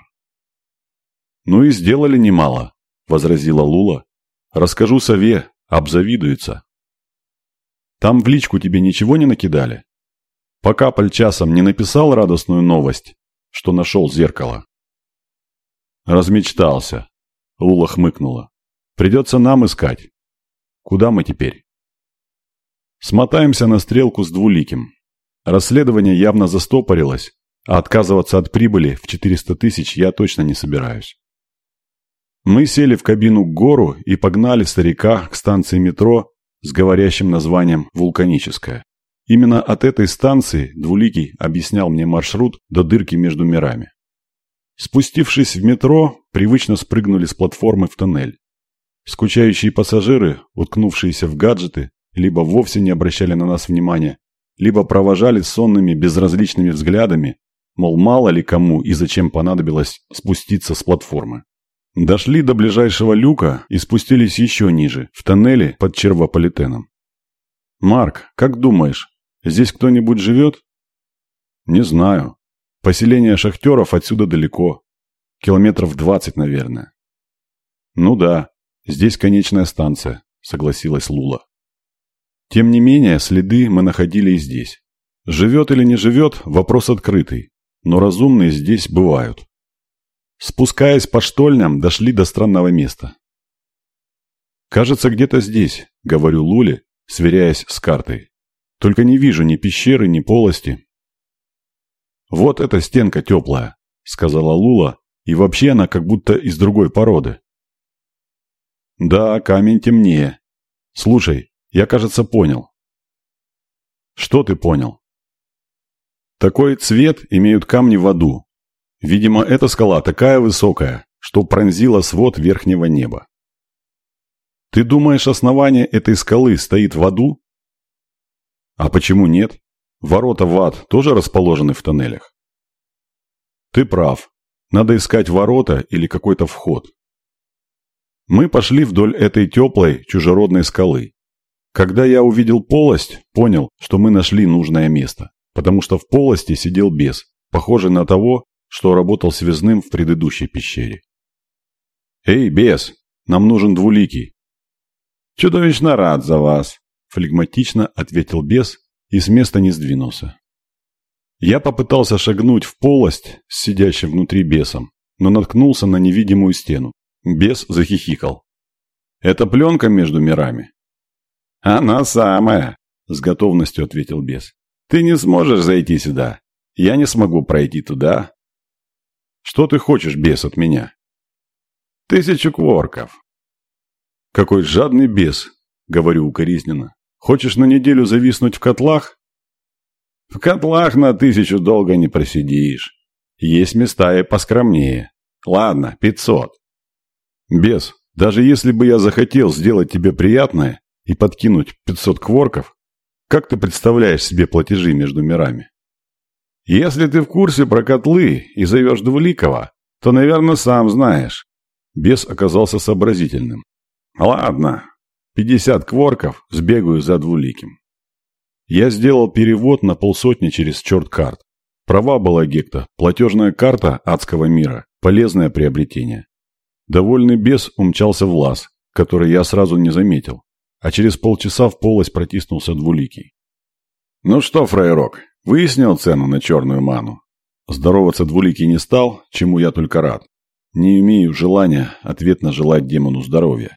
«Ну и сделали немало», – возразила Лула. «Расскажу сове, обзавидуется». «Там в личку тебе ничего не накидали?» «Пока пальчасом не написал радостную новость, что нашел зеркало». Размечтался. Лула хмыкнула. «Придется нам искать. Куда мы теперь?» Смотаемся на стрелку с двуликим. Расследование явно застопорилось, а отказываться от прибыли в 400 тысяч я точно не собираюсь. Мы сели в кабину к гору и погнали старика к станции метро с говорящим названием «Вулканическая». Именно от этой станции Двуликий объяснял мне маршрут до дырки между мирами. Спустившись в метро, привычно спрыгнули с платформы в тоннель. Скучающие пассажиры, уткнувшиеся в гаджеты, либо вовсе не обращали на нас внимания, либо провожали сонными безразличными взглядами, мол, мало ли кому и зачем понадобилось спуститься с платформы. Дошли до ближайшего люка и спустились еще ниже, в тоннеле под червополитеном. «Марк, как думаешь, здесь кто-нибудь живет?» «Не знаю. Поселение шахтеров отсюда далеко. Километров двадцать, наверное». «Ну да, здесь конечная станция», — согласилась Лула. Тем не менее, следы мы находили и здесь. Живет или не живет – вопрос открытый, но разумные здесь бывают. Спускаясь по штольням, дошли до странного места. «Кажется, где-то здесь», — говорю Луле, сверяясь с картой. «Только не вижу ни пещеры, ни полости». «Вот эта стенка теплая», — сказала Лула, и вообще она как будто из другой породы. «Да, камень темнее. Слушай, я, кажется, понял». «Что ты понял?» «Такой цвет имеют камни в аду, Видимо, эта скала такая высокая, что пронзила свод верхнего неба. Ты думаешь, основание этой скалы стоит в аду? А почему нет? Ворота в ад тоже расположены в тоннелях. Ты прав. Надо искать ворота или какой-то вход. Мы пошли вдоль этой теплой, чужеродной скалы. Когда я увидел полость, понял, что мы нашли нужное место, потому что в полости сидел бес, похожий на того, что работал связным в предыдущей пещере. «Эй, бес, нам нужен двуликий». «Чудовищно рад за вас», – флегматично ответил бес и с места не сдвинулся. Я попытался шагнуть в полость с сидящим внутри бесом, но наткнулся на невидимую стену. Бес захихикал. «Это пленка между мирами?» «Она самая», – с готовностью ответил бес. «Ты не сможешь зайти сюда. Я не смогу пройти туда, что ты хочешь, бес, от меня? Тысячу кворков. Какой жадный бес, говорю укоризненно. Хочешь на неделю зависнуть в котлах? В котлах на тысячу долго не просидишь. Есть места и поскромнее. Ладно, пятьсот. Бес, даже если бы я захотел сделать тебе приятное и подкинуть пятьсот кворков, как ты представляешь себе платежи между мирами? Если ты в курсе про котлы и зовешь Двуликова, то, наверное, сам знаешь. Бес оказался сообразительным. Ладно, пятьдесят кворков сбегаю за Двуликим. Я сделал перевод на полсотни через черт карт. Права была Гекта, платежная карта адского мира, полезное приобретение. Довольный бес умчался в лаз, который я сразу не заметил, а через полчаса в полость протиснулся Двуликий. «Ну что, фраерок, Выяснил цену на черную ману. Здороваться двуликий не стал, чему я только рад. Не имею желания ответно желать демону здоровья.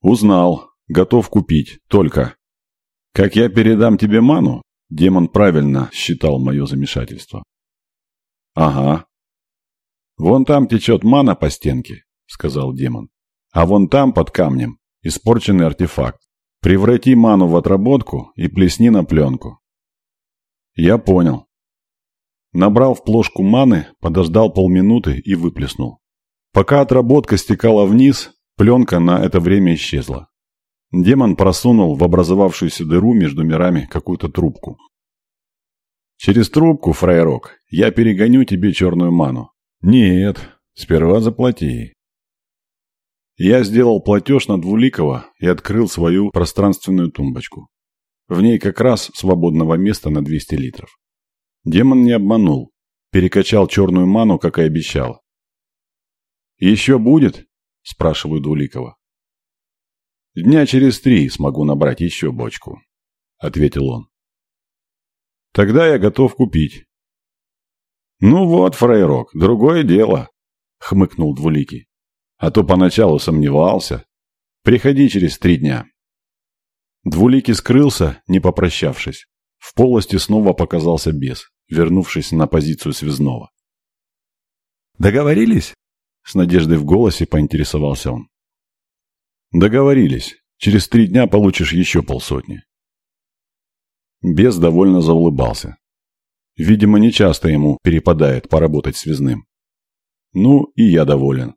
Узнал. Готов купить. Только... Как я передам тебе ману? Демон правильно считал мое замешательство. Ага. Вон там течет мана по стенке, сказал демон. А вон там, под камнем, испорченный артефакт. Преврати ману в отработку и плесни на пленку. Я понял. Набрал в плошку маны, подождал полминуты и выплеснул. Пока отработка стекала вниз, пленка на это время исчезла. Демон просунул в образовавшуюся дыру между мирами какую-то трубку. «Через трубку, фраерок, я перегоню тебе черную ману». «Нет, сперва заплати». Я сделал платеж на Двуликова и открыл свою пространственную тумбочку. В ней как раз свободного места на 200 литров. Демон не обманул. Перекачал черную ману, как и обещал. «Еще будет?» – спрашиваю Двуликова. «Дня через три смогу набрать еще бочку», – ответил он. «Тогда я готов купить». «Ну вот, фрейрок, другое дело», – хмыкнул Двуликий. «А то поначалу сомневался. Приходи через три дня». Двуликий скрылся, не попрощавшись. В полости снова показался бес, вернувшись на позицию связного. «Договорились?» С надеждой в голосе поинтересовался он. Договорились. Через три дня получишь еще полсотни. Бес довольно заулыбался. Видимо, нечасто ему перепадает поработать связным. Ну, и я доволен.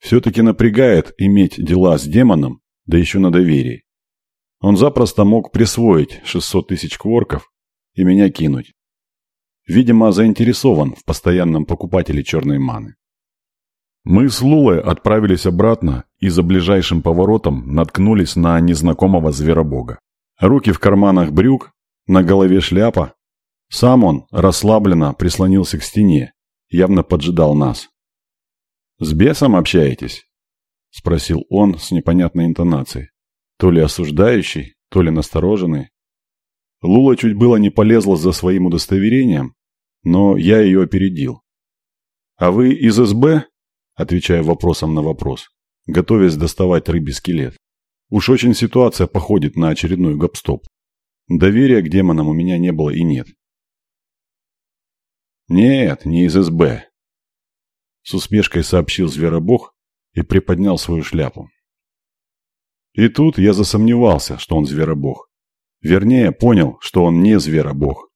Все-таки напрягает иметь дела с демоном, да еще на доверии. Он запросто мог присвоить 600 тысяч кворков и меня кинуть. Видимо, заинтересован в постоянном покупателе черной маны. Мы с Лулой отправились обратно и за ближайшим поворотом наткнулись на незнакомого зверобога. Руки в карманах брюк, на голове шляпа. Сам он расслабленно прислонился к стене, явно поджидал нас. «С бесом общаетесь?» – спросил он с непонятной интонацией. То ли осуждающий, то ли настороженный. Лула чуть было не полезла за своим удостоверением, но я ее опередил. «А вы из СБ?» – отвечая вопросом на вопрос, готовясь доставать рыбий скелет. Уж очень ситуация походит на очередной гопстоп. Доверия к демонам у меня не было и нет. «Нет, не из СБ», — с усмешкой сообщил зверобог и приподнял свою шляпу. И тут я засомневался, что он зверобог. Вернее, понял, что он не зверобог.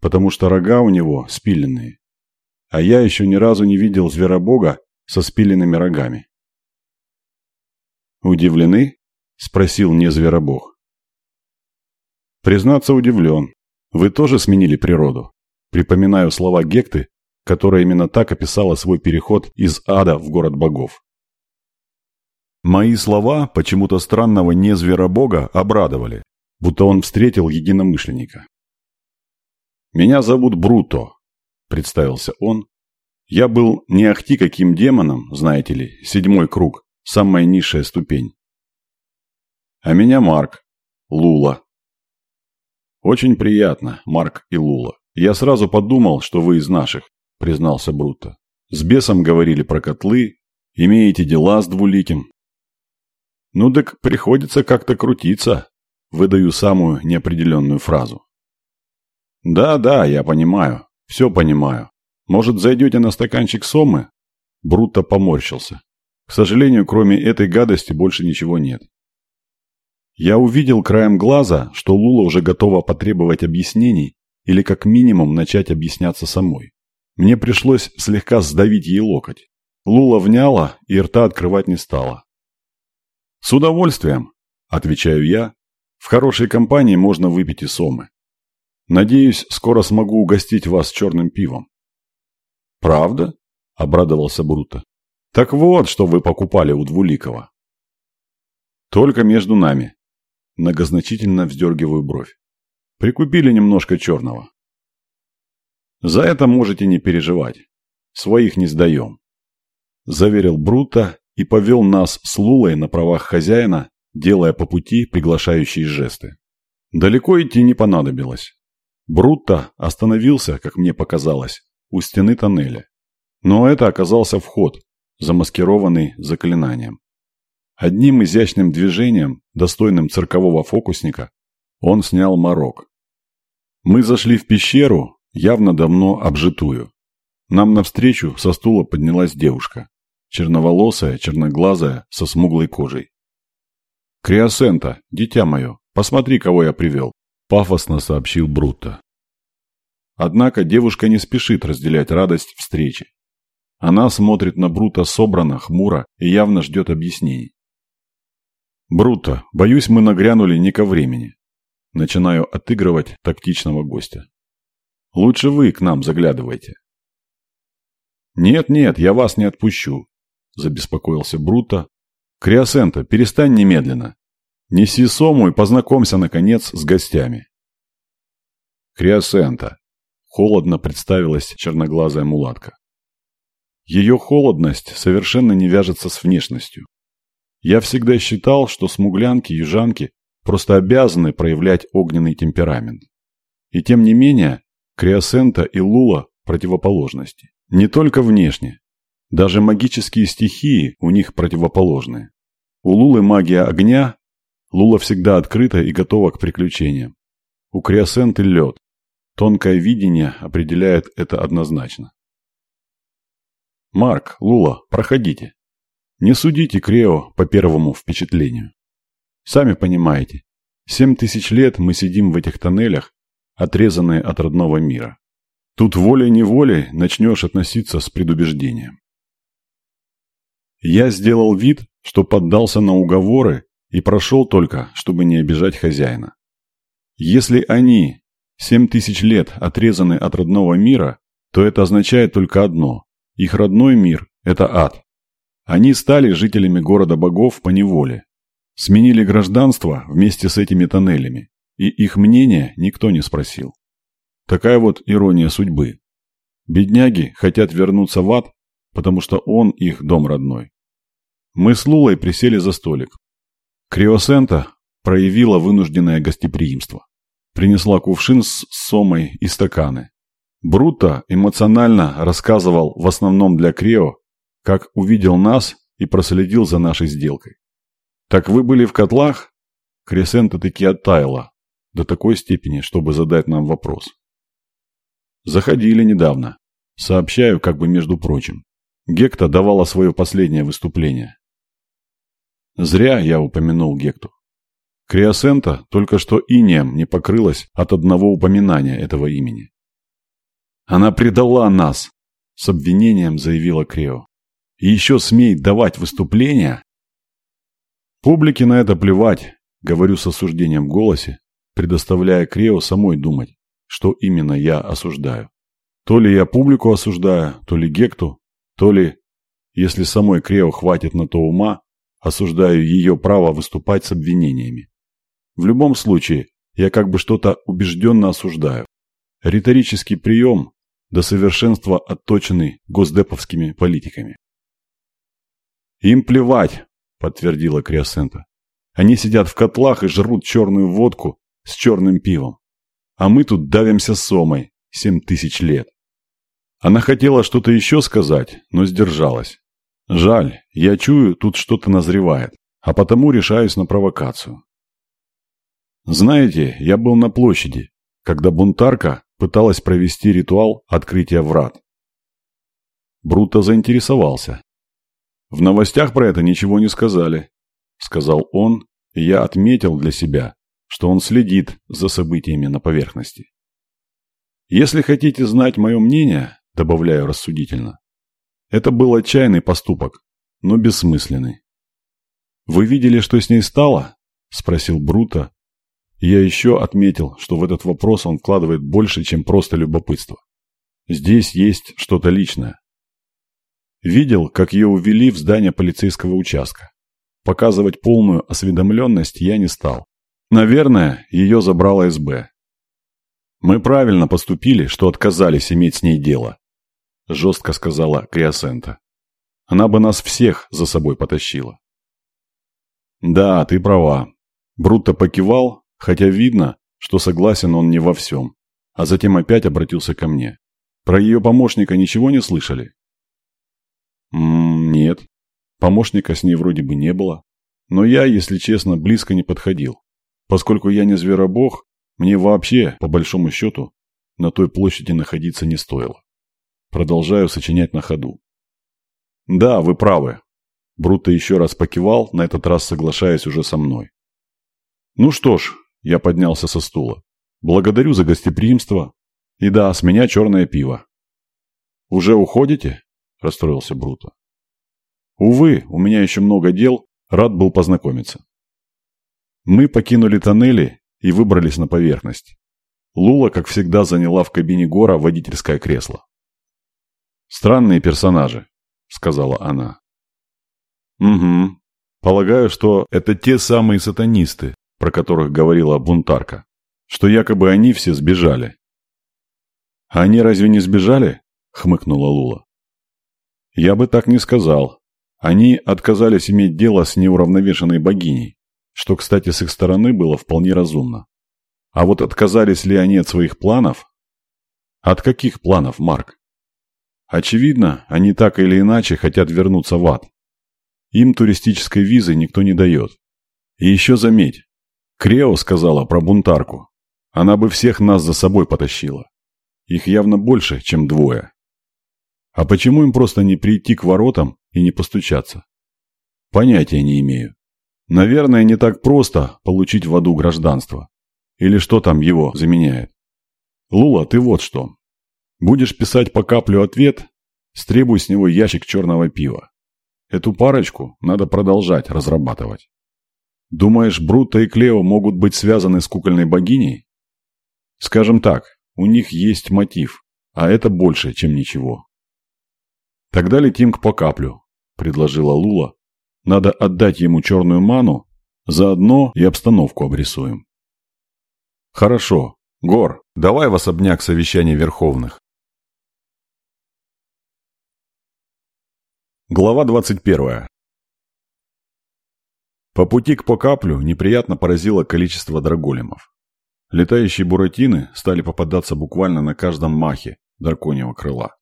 Потому что рога у него спиленные. А я еще ни разу не видел зверобога со спиленными рогами. «Удивлены?» – спросил не зверобог. Признаться, удивлен. Вы тоже сменили природу? Припоминаю слова Гекты, которая именно так описала свой переход из ада в город богов. Мои слова почему-то странного незверобога обрадовали, будто он встретил единомышленника. «Меня зовут Бруто», — представился он. «Я был не ахти каким демоном, знаете ли, седьмой круг, самая низшая ступень. А меня Марк, Лула, «Очень приятно, Марк и Лула. Я сразу подумал, что вы из наших», – признался Брутто. «С бесом говорили про котлы, имеете дела с двуликим». «Ну так приходится как-то крутиться», – выдаю самую неопределенную фразу. «Да-да, я понимаю, все понимаю. Может, зайдете на стаканчик сомы?» Брутто поморщился. «К сожалению, кроме этой гадости больше ничего нет». Я увидел краем глаза, что Лула уже готова потребовать объяснений или как минимум начать объясняться самой. Мне пришлось слегка сдавить ей локоть. Лула вняла и рта открывать не стала. «С удовольствием», – отвечаю я. «В хорошей компании можно выпить и сомы. Надеюсь, скоро смогу угостить вас черным пивом». «Правда?» – обрадовался Бруто. «Так вот, что вы покупали у Двуликова». «Только между нами», Многозначительно вздергиваю бровь. Прикупили немножко черного. За это можете не переживать. Своих не сдаем. Заверил Брута и повел нас с Лулой на правах хозяина, делая по пути приглашающие жесты. Далеко идти не понадобилось. Брутто остановился, как мне показалось, у стены тоннеля. Но это оказался вход, замаскированный заклинанием. Одним изящным движением, достойным циркового фокусника, он снял морок. Мы зашли в пещеру, явно давно обжитую. Нам навстречу со стула поднялась девушка. Черноволосая, черноглазая, со смуглой кожей. «Криосента, дитя мое, посмотри, кого я привел», – пафосно сообщил Брутто. Однако девушка не спешит разделять радость встречи. Она смотрит на Брута собрано, хмуро и явно ждет объяснений. Бруто, боюсь, мы нагрянули не ко времени. Начинаю отыгрывать тактичного гостя. Лучше вы к нам заглядывайте. Нет-нет, я вас не отпущу, забеспокоился Бруто. Криосента, перестань немедленно. Неси сому и познакомься, наконец, с гостями. Криосента. Холодно представилась черноглазая мулатка. Ее холодность совершенно не вяжется с внешностью. Я всегда считал, что смуглянки, южанки просто обязаны проявлять огненный темперамент. И тем не менее, Криосента и Лула – противоположности. Не только внешне. Даже магические стихии у них противоположные. У Лулы магия огня, Лула всегда открыта и готова к приключениям. У Криосенты лед. Тонкое видение определяет это однозначно. Марк, Лула, проходите. Не судите Крео по первому впечатлению. Сами понимаете, семь тысяч лет мы сидим в этих тоннелях, отрезанные от родного мира. Тут волей-неволей начнешь относиться с предубеждением. Я сделал вид, что поддался на уговоры и прошел только, чтобы не обижать хозяина. Если они семь тысяч лет отрезаны от родного мира, то это означает только одно – их родной мир – это ад. Они стали жителями города богов по неволе, сменили гражданство вместе с этими тоннелями, и их мнение никто не спросил. Такая вот ирония судьбы. Бедняги хотят вернуться в ад, потому что он их дом родной. Мы с Лулой присели за столик. Криосента проявила вынужденное гостеприимство. Принесла кувшин с сомой и стаканы. Бруто эмоционально рассказывал в основном для Крео, как увидел нас и проследил за нашей сделкой. «Так вы были в котлах?» Криосента таки оттаяла до такой степени, чтобы задать нам вопрос. «Заходили недавно. Сообщаю, как бы между прочим. Гекта давала свое последнее выступление. Зря я упомянул Гекту. Криосента только что инеем не покрылась от одного упоминания этого имени. «Она предала нас!» – с обвинением заявила Крео. «И еще смеет давать выступления?» Публике на это плевать, говорю с осуждением в голосе, предоставляя Крео самой думать, что именно я осуждаю. То ли я публику осуждаю, то ли Гекту, то ли, если самой Крео хватит на то ума, осуждаю ее право выступать с обвинениями. В любом случае, я как бы что-то убежденно осуждаю. Риторический прием до совершенства отточенный госдеповскими политиками. «Им плевать», – подтвердила Криосента. «Они сидят в котлах и жрут черную водку с черным пивом. А мы тут давимся сомой семь тысяч лет». Она хотела что-то еще сказать, но сдержалась. Жаль, я чую, тут что-то назревает, а потому решаюсь на провокацию. Знаете, я был на площади, когда бунтарка пыталась провести ритуал открытия врат. Бруто заинтересовался. «В новостях про это ничего не сказали», — сказал он, и я отметил для себя, что он следит за событиями на поверхности. «Если хотите знать мое мнение», — добавляю рассудительно, это был отчаянный поступок, но бессмысленный. «Вы видели, что с ней стало?» – спросил Бруто. я еще отметил, что в этот вопрос он вкладывает больше, чем просто любопытство. Здесь есть что-то личное. Видел, как ее увели в здание полицейского участка. Показывать полную осведомленность я не стал. Наверное, ее забрала СБ. Мы правильно поступили, что отказались иметь с ней дело. – жестко сказала Криосента. «Она бы нас всех за собой потащила». «Да, ты права». Брутто покивал, хотя видно, что согласен он не во всем, а затем опять обратился ко мне. «Про ее помощника ничего не слышали?» «М -м, «Нет. Помощника с ней вроде бы не было. Но я, если честно, близко не подходил. Поскольку я не зверобог, мне вообще, по большому счету, на той площади находиться не стоило. Продолжаю сочинять на ходу. Да, вы правы. Брутто еще раз покивал, на этот раз соглашаясь уже со мной. Ну что ж, я поднялся со стула. Благодарю за гостеприимство. И да, с меня черное пиво. Уже уходите? Расстроился Бруто. Увы, у меня еще много дел, рад был познакомиться. Мы покинули тоннели и выбрались на поверхность. Лула, как всегда, заняла в кабине Гора водительское кресло. «Странные персонажи», — сказала она. «Угу. Полагаю, что это те самые сатанисты, про которых говорила бунтарка, что якобы они все сбежали». «А они разве не сбежали?» — хмыкнула Лула. «Я бы так не сказал. Они отказались иметь дело с неуравновешенной богиней, что, кстати, с их стороны было вполне разумно. А вот отказались ли они от своих планов? От каких планов, Марк? Очевидно, они так или иначе хотят вернуться в ад. Им туристической визы никто не дает. И еще заметь, Крео сказала про бунтарку. Она бы всех нас за собой потащила. Их явно больше, чем двое. А почему им просто не прийти к воротам и не постучаться? Понятия не имею. Наверное, не так просто получить в аду гражданство. Или что там его заменяет. Лула, ты вот что. Будешь писать по каплю ответ, стребуй с него ящик черного пива. Эту парочку надо продолжать разрабатывать. Думаешь, Брута и Клео могут быть связаны с кукольной богиней? Скажем так, у них есть мотив, а это больше, чем ничего. Тогда летим к Покаплю, предложила Лула. Надо отдать ему черную ману, заодно и обстановку обрисуем. Хорошо. Гор, давай в особняк совещания Верховных. Глава 21. По пути к Покаплю неприятно поразило количество драголемов. Летающие буратины стали попадаться буквально на каждом махе драконьего крыла.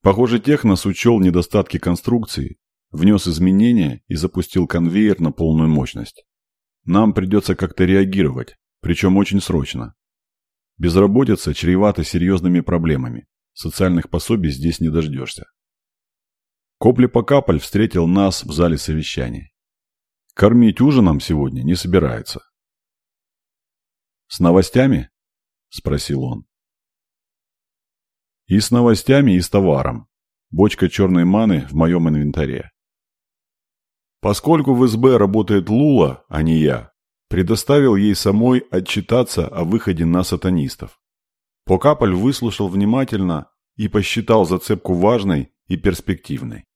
Похоже, Технос учел недостатки конструкции, внес изменения и запустил конвейер на полную мощность. Нам придется как-то реагировать, причем очень срочно. Безработица чревата серьезными проблемами. Социальных пособий здесь не дождешься. Копли-покаполь встретил нас в зале совещания. Кормить ужином сегодня не собирается. «С новостями?» – спросил он. «И с новостями, и с товаром. Бочка черной маны в моем инвентаре. Поскольку в СБ работает Лула, а не я, предоставил ей самой отчитаться о выходе на сатанистов. Покаполь выслушал внимательно и посчитал зацепку важной и перспективной.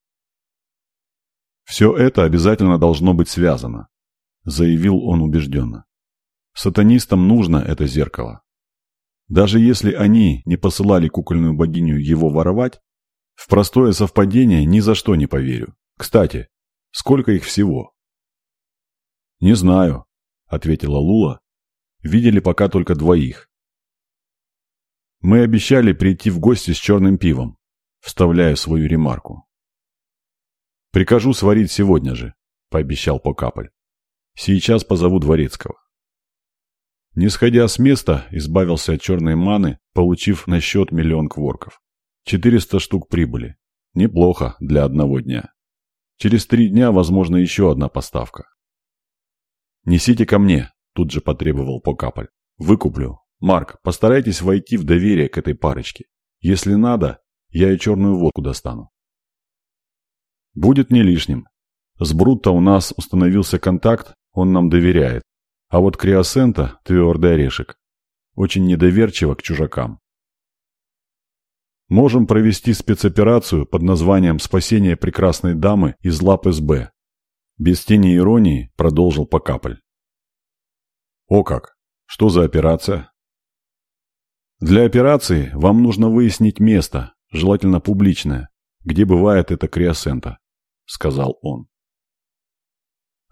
«Все это обязательно должно быть связано», – заявил он убежденно. «Сатанистам нужно это зеркало. Даже если они не посылали кукольную богиню его воровать, в простое совпадение ни за что не поверю. Кстати, сколько их всего?» «Не знаю», – ответила Лула. «Видели пока только двоих. Мы обещали прийти в гости с черным пивом, вставляя свою ремарку. «Прикажу сварить сегодня же», – пообещал Покаполь. «Сейчас позову Дворецкого». Не сходя с места, избавился от черной маны, получив на счет миллион кворков. 400 штук прибыли. Неплохо для одного дня. Через три дня, возможно, еще одна поставка. «Несите ко мне», – тут же потребовал Покаполь. «Выкуплю. Марк, постарайтесь войти в доверие к этой парочке. Если надо, я и черную водку достану». Будет не лишним. С Брутто у нас установился контакт, он нам доверяет. А вот Криосента – твердый орешек. Очень недоверчиво к чужакам. Можем провести спецоперацию под названием «Спасение прекрасной дамы из лап СБ». Без тени иронии продолжил Покаполь. О как! Что за операция? Для операции вам нужно выяснить место, желательно публичное, где бывает эта криосента. — сказал он.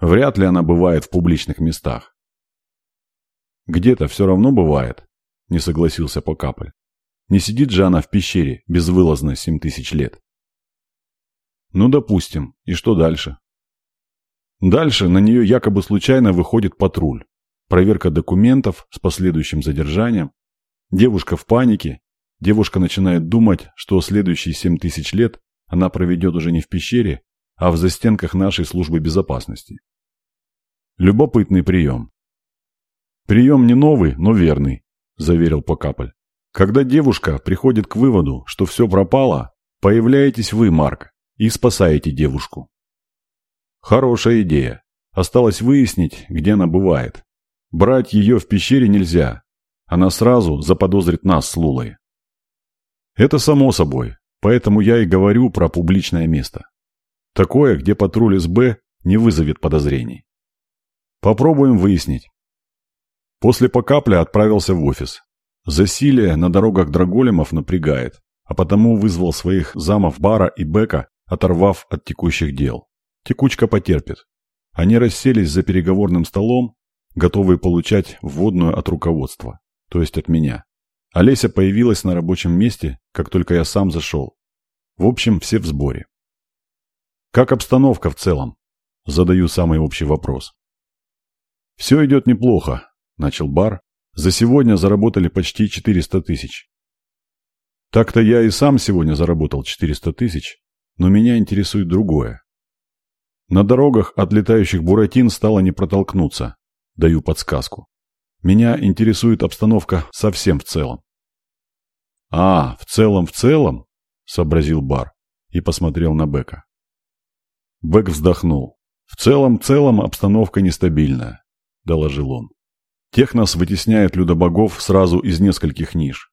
«Вряд ли она бывает в публичных местах». «Где-то все равно бывает», — не согласился Покаполь. «Не сидит же она в пещере безвылазно семь тысяч лет». «Ну, допустим. И что дальше?» Дальше на нее якобы случайно выходит патруль. Проверка документов с последующим задержанием. Девушка в панике. Девушка начинает думать, что следующие семь тысяч лет она проведет уже не в пещере, а в застенках нашей службы безопасности. Любопытный прием. Прием не новый, но верный, заверил Покаполь. Когда девушка приходит к выводу, что все пропало, появляетесь вы, Марк, и спасаете девушку. Хорошая идея. Осталось выяснить, где она бывает. Брать ее в пещере нельзя. Она сразу заподозрит нас с Лулой. Это само собой, поэтому я и говорю про публичное место. Такое, где патруль СБ не вызовет подозрений. Попробуем выяснить. После покапля отправился в офис. Засилие на дорогах Драголемов напрягает, а потому вызвал своих замов Бара и Бека, оторвав от текущих дел. Текучка потерпит. Они расселись за переговорным столом, готовые получать вводную от руководства, то есть от меня. Олеся появилась на рабочем месте, как только я сам зашел. В общем, все в сборе. Как обстановка в целом? Задаю самый общий вопрос. Все идет неплохо, начал бар. За сегодня заработали почти 400 тысяч. Так-то я и сам сегодня заработал 400 тысяч, но меня интересует другое. На дорогах от летающих буратин стало не протолкнуться. Даю подсказку. Меня интересует обстановка совсем в целом. «А, в целом, в целом?» – сообразил Бар и посмотрел на Бека. Бек вздохнул. «В целом, в целом обстановка нестабильная», – доложил он. Технос вытесняет людобогов сразу из нескольких ниш.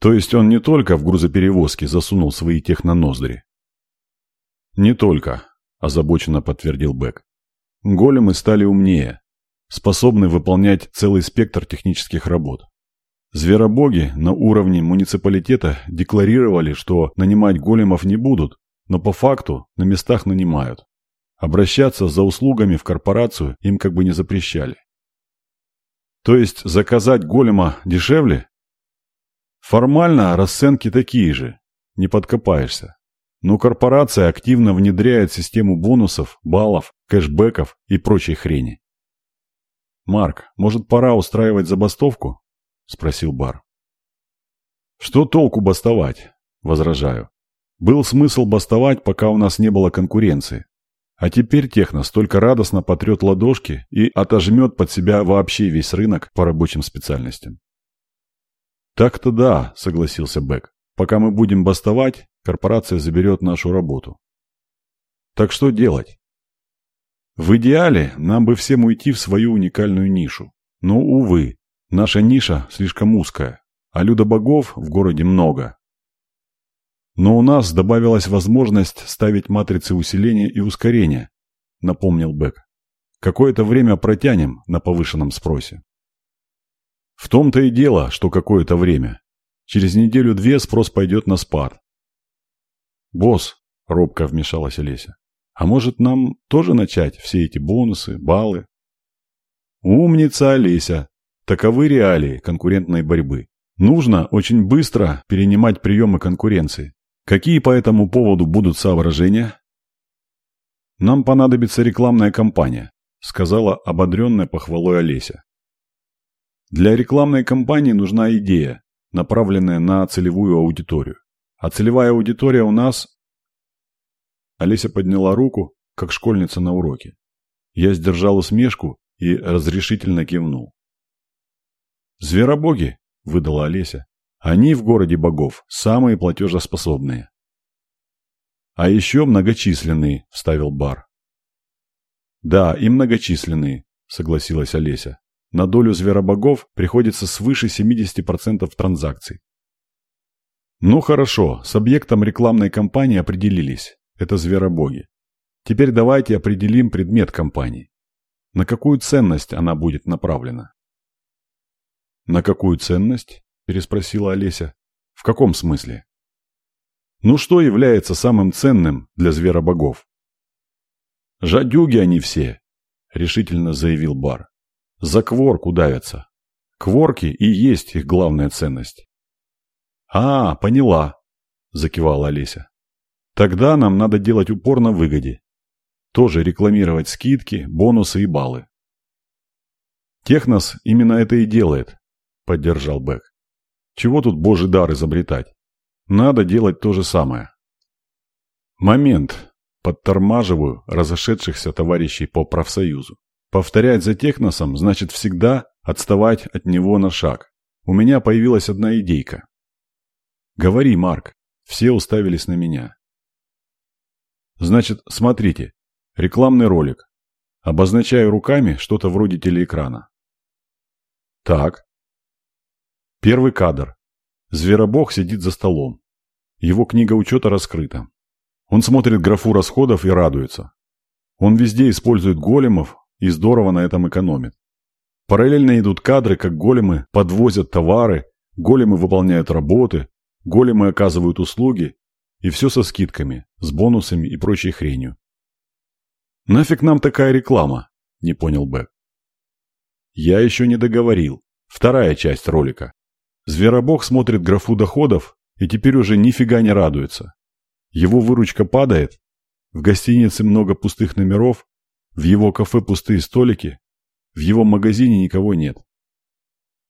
То есть он не только в грузоперевозке засунул свои техноноздри. Не только, озабоченно подтвердил Бек. Големы стали умнее, способны выполнять целый спектр технических работ. Зверобоги на уровне муниципалитета декларировали, что нанимать големов не будут, но по факту на местах нанимают. Обращаться за услугами в корпорацию им как бы не запрещали. То есть заказать голема дешевле? Формально расценки такие же, не подкопаешься. Но корпорация активно внедряет систему бонусов, баллов, кэшбэков и прочей хрени. «Марк, может, пора устраивать забастовку?» – спросил Бар. «Что толку бастовать?» – возражаю. «Был смысл бастовать, пока у нас не было конкуренции. А теперь Технос только радостно потрет ладошки и отожмет под себя вообще весь рынок по рабочим специальностям. «Так-то да», — согласился Бек. «Пока мы будем бастовать, корпорация заберет нашу работу». «Так что делать?» «В идеале нам бы всем уйти в свою уникальную нишу. Но, увы, наша ниша слишком узкая, а людобогов в городе много, но у нас добавилась возможность ставить матрицы усиления и ускорения, напомнил Бек. Какое-то время протянем на повышенном спросе. В том-то и дело, что какое-то время. Через неделю-две спрос пойдет на спад. «Босс», — робко вмешалась Олеся, — «а может нам тоже начать все эти бонусы, баллы?» «Умница, Олеся! Таковы реалии конкурентной борьбы. Нужно очень быстро перенимать приемы конкуренции. Какие по этому поводу будут соображения? Нам понадобится рекламная кампания, сказала ободренная похвалой Олеся. Для рекламной кампании нужна идея, направленная на целевую аудиторию. А целевая аудитория у нас... Олеся подняла руку, как школьница на уроке. Я сдержал усмешку и разрешительно кивнул. «Зверобоги», — выдала Олеся, они в городе богов самые платежеспособные. А еще многочисленные, вставил Бар. Да, и многочисленные, согласилась Олеся. На долю зверобогов приходится свыше 70% транзакций. Ну хорошо, с объектом рекламной кампании определились. Это зверобоги. Теперь давайте определим предмет кампании. На какую ценность она будет направлена? На какую ценность? Переспросила Олеся. В каком смысле? Ну что является самым ценным для зверобогов? Жадюги они все, решительно заявил Бар. За кворку давятся. Кворки и есть их главная ценность. А, поняла, закивала Олеся. Тогда нам надо делать упор на выгоде. Тоже рекламировать скидки, бонусы и баллы. Технос именно это и делает, поддержал Бэк. Чего тут божий дар изобретать? Надо делать то же самое. Момент. Подтормаживаю разошедшихся товарищей по профсоюзу. Повторять за техносом значит всегда отставать от него на шаг. У меня появилась одна идейка. Говори, Марк. Все уставились на меня. Значит, смотрите. Рекламный ролик. Обозначаю руками что-то вроде телеэкрана. Так. Первый кадр. Зверобог сидит за столом. Его книга учета раскрыта. Он смотрит графу расходов и радуется. Он везде использует големов и здорово на этом экономит. Параллельно идут кадры, как големы подвозят товары, големы выполняют работы, големы оказывают услуги, и все со скидками, с бонусами и прочей хренью. «Нафиг нам такая реклама?» – не понял Бэк. Я еще не договорил. Вторая часть ролика. Зверобог смотрит графу доходов и теперь уже нифига не радуется. Его выручка падает, в гостинице много пустых номеров, в его кафе пустые столики, в его магазине никого нет.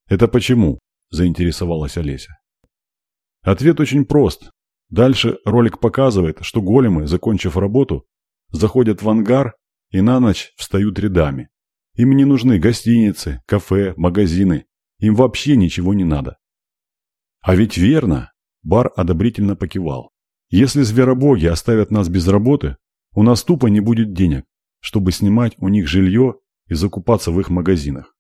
«Это почему?» – заинтересовалась Олеся. Ответ очень прост. Дальше ролик показывает, что големы, закончив работу, заходят в ангар и на ночь встают рядами. Им не нужны гостиницы, кафе, магазины. Им вообще ничего не надо. А ведь верно, Бар одобрительно покивал. Если зверобоги оставят нас без работы, у нас тупо не будет денег, чтобы снимать у них жилье и закупаться в их магазинах.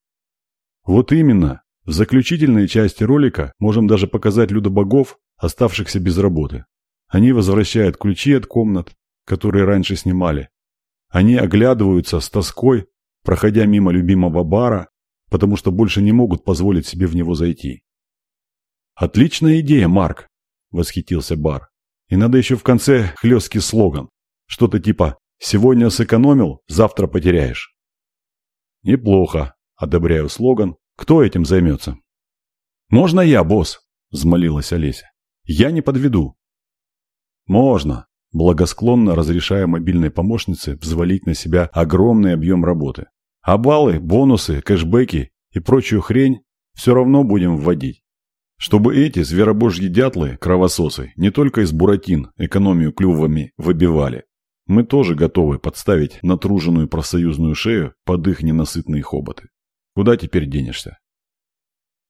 Вот именно, в заключительной части ролика можем даже показать людобогов, оставшихся без работы. Они возвращают ключи от комнат, которые раньше снимали. Они оглядываются с тоской, проходя мимо любимого бара, потому что больше не могут позволить себе в него зайти. «Отличная идея, Марк!» – восхитился Бар. «И надо еще в конце хлесткий слоган. Что-то типа «Сегодня сэкономил, завтра потеряешь». «Неплохо», – одобряю слоган. «Кто этим займется?» «Можно я, босс?» – взмолилась Олеся. «Я не подведу». «Можно», – благосклонно разрешая мобильной помощнице взвалить на себя огромный объем работы. «А баллы, бонусы, кэшбэки и прочую хрень все равно будем вводить. Чтобы эти зверобожьи дятлы, кровососы, не только из буратин экономию клювами выбивали. Мы тоже готовы подставить натруженную профсоюзную шею под их ненасытные хоботы. Куда теперь денешься?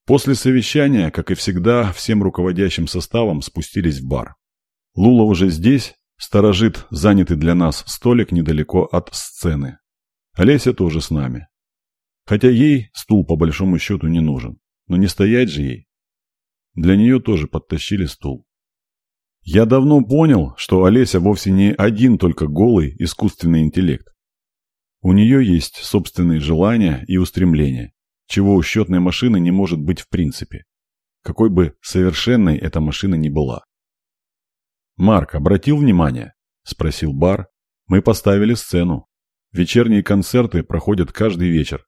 После совещания, как и всегда, всем руководящим составом спустились в бар. Лула уже здесь, сторожит занятый для нас столик недалеко от сцены. Олеся тоже с нами. Хотя ей стул по большому счету не нужен. Но не стоять же ей, для нее тоже подтащили стул. Я давно понял, что Олеся вовсе не один только голый искусственный интеллект. У нее есть собственные желания и устремления, чего у счетной машины не может быть в принципе, какой бы совершенной эта машина ни была. «Марк, обратил внимание?» – спросил Бар. «Мы поставили сцену. Вечерние концерты проходят каждый вечер.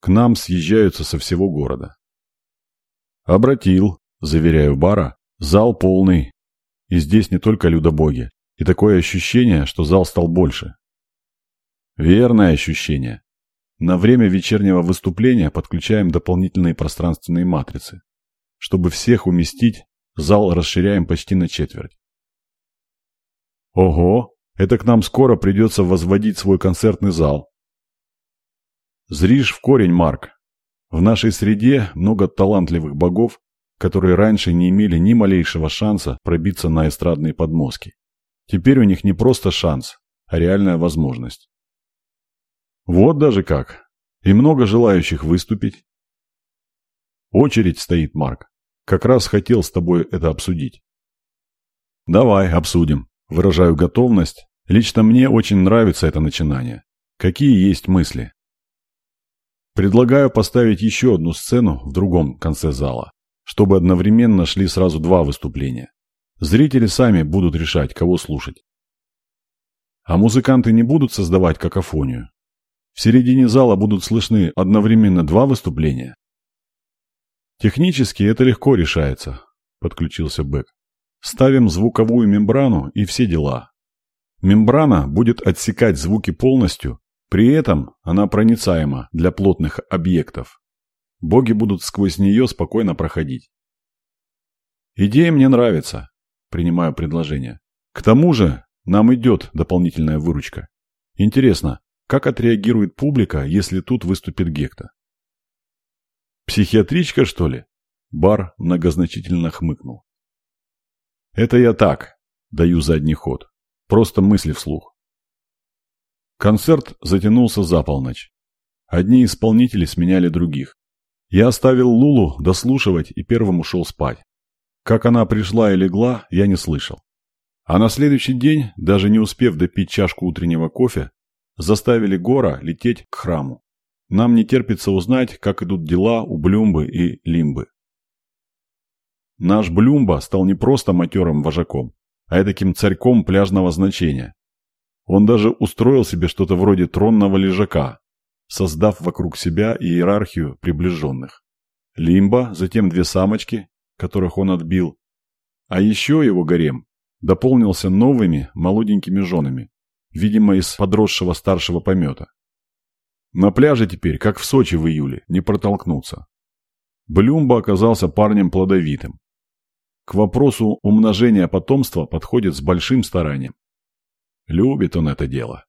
К нам съезжаются со всего города». «Обратил», Заверяю бара, зал полный. И здесь не только людобоги. И такое ощущение, что зал стал больше. Верное ощущение. На время вечернего выступления подключаем дополнительные пространственные матрицы. Чтобы всех уместить, зал расширяем почти на четверть. Ого, это к нам скоро придется возводить свой концертный зал. Зришь в корень, Марк. В нашей среде много талантливых богов, которые раньше не имели ни малейшего шанса пробиться на эстрадные подмостки. Теперь у них не просто шанс, а реальная возможность. Вот даже как. И много желающих выступить. Очередь стоит, Марк. Как раз хотел с тобой это обсудить. Давай, обсудим. Выражаю готовность. Лично мне очень нравится это начинание. Какие есть мысли? Предлагаю поставить еще одну сцену в другом конце зала чтобы одновременно шли сразу два выступления. Зрители сами будут решать, кого слушать. А музыканты не будут создавать какофонию. В середине зала будут слышны одновременно два выступления. Технически это легко решается, подключился Бэк. Ставим звуковую мембрану и все дела. Мембрана будет отсекать звуки полностью, при этом она проницаема для плотных объектов. Боги будут сквозь нее спокойно проходить. Идея мне нравится. Принимаю предложение. К тому же нам идет дополнительная выручка. Интересно, как отреагирует публика, если тут выступит Гекта? Психиатричка, что ли? Бар многозначительно хмыкнул. Это я так, даю задний ход. Просто мысли вслух. Концерт затянулся за полночь. Одни исполнители сменяли других. Я оставил Лулу дослушивать и первым ушел спать. Как она пришла и легла, я не слышал. А на следующий день, даже не успев допить чашку утреннего кофе, заставили Гора лететь к храму. Нам не терпится узнать, как идут дела у Блюмбы и Лимбы. Наш Блюмба стал не просто матерым вожаком, а таким царьком пляжного значения. Он даже устроил себе что-то вроде тронного лежака, создав вокруг себя иерархию приближенных. Лимба, затем две самочки, которых он отбил, а еще его гарем дополнился новыми молоденькими женами, видимо, из подросшего старшего помета. На пляже теперь, как в Сочи в июле, не протолкнуться. Блюмба оказался парнем плодовитым. к вопросу умножения потомства подходит с большим старанием. Любит он это дело.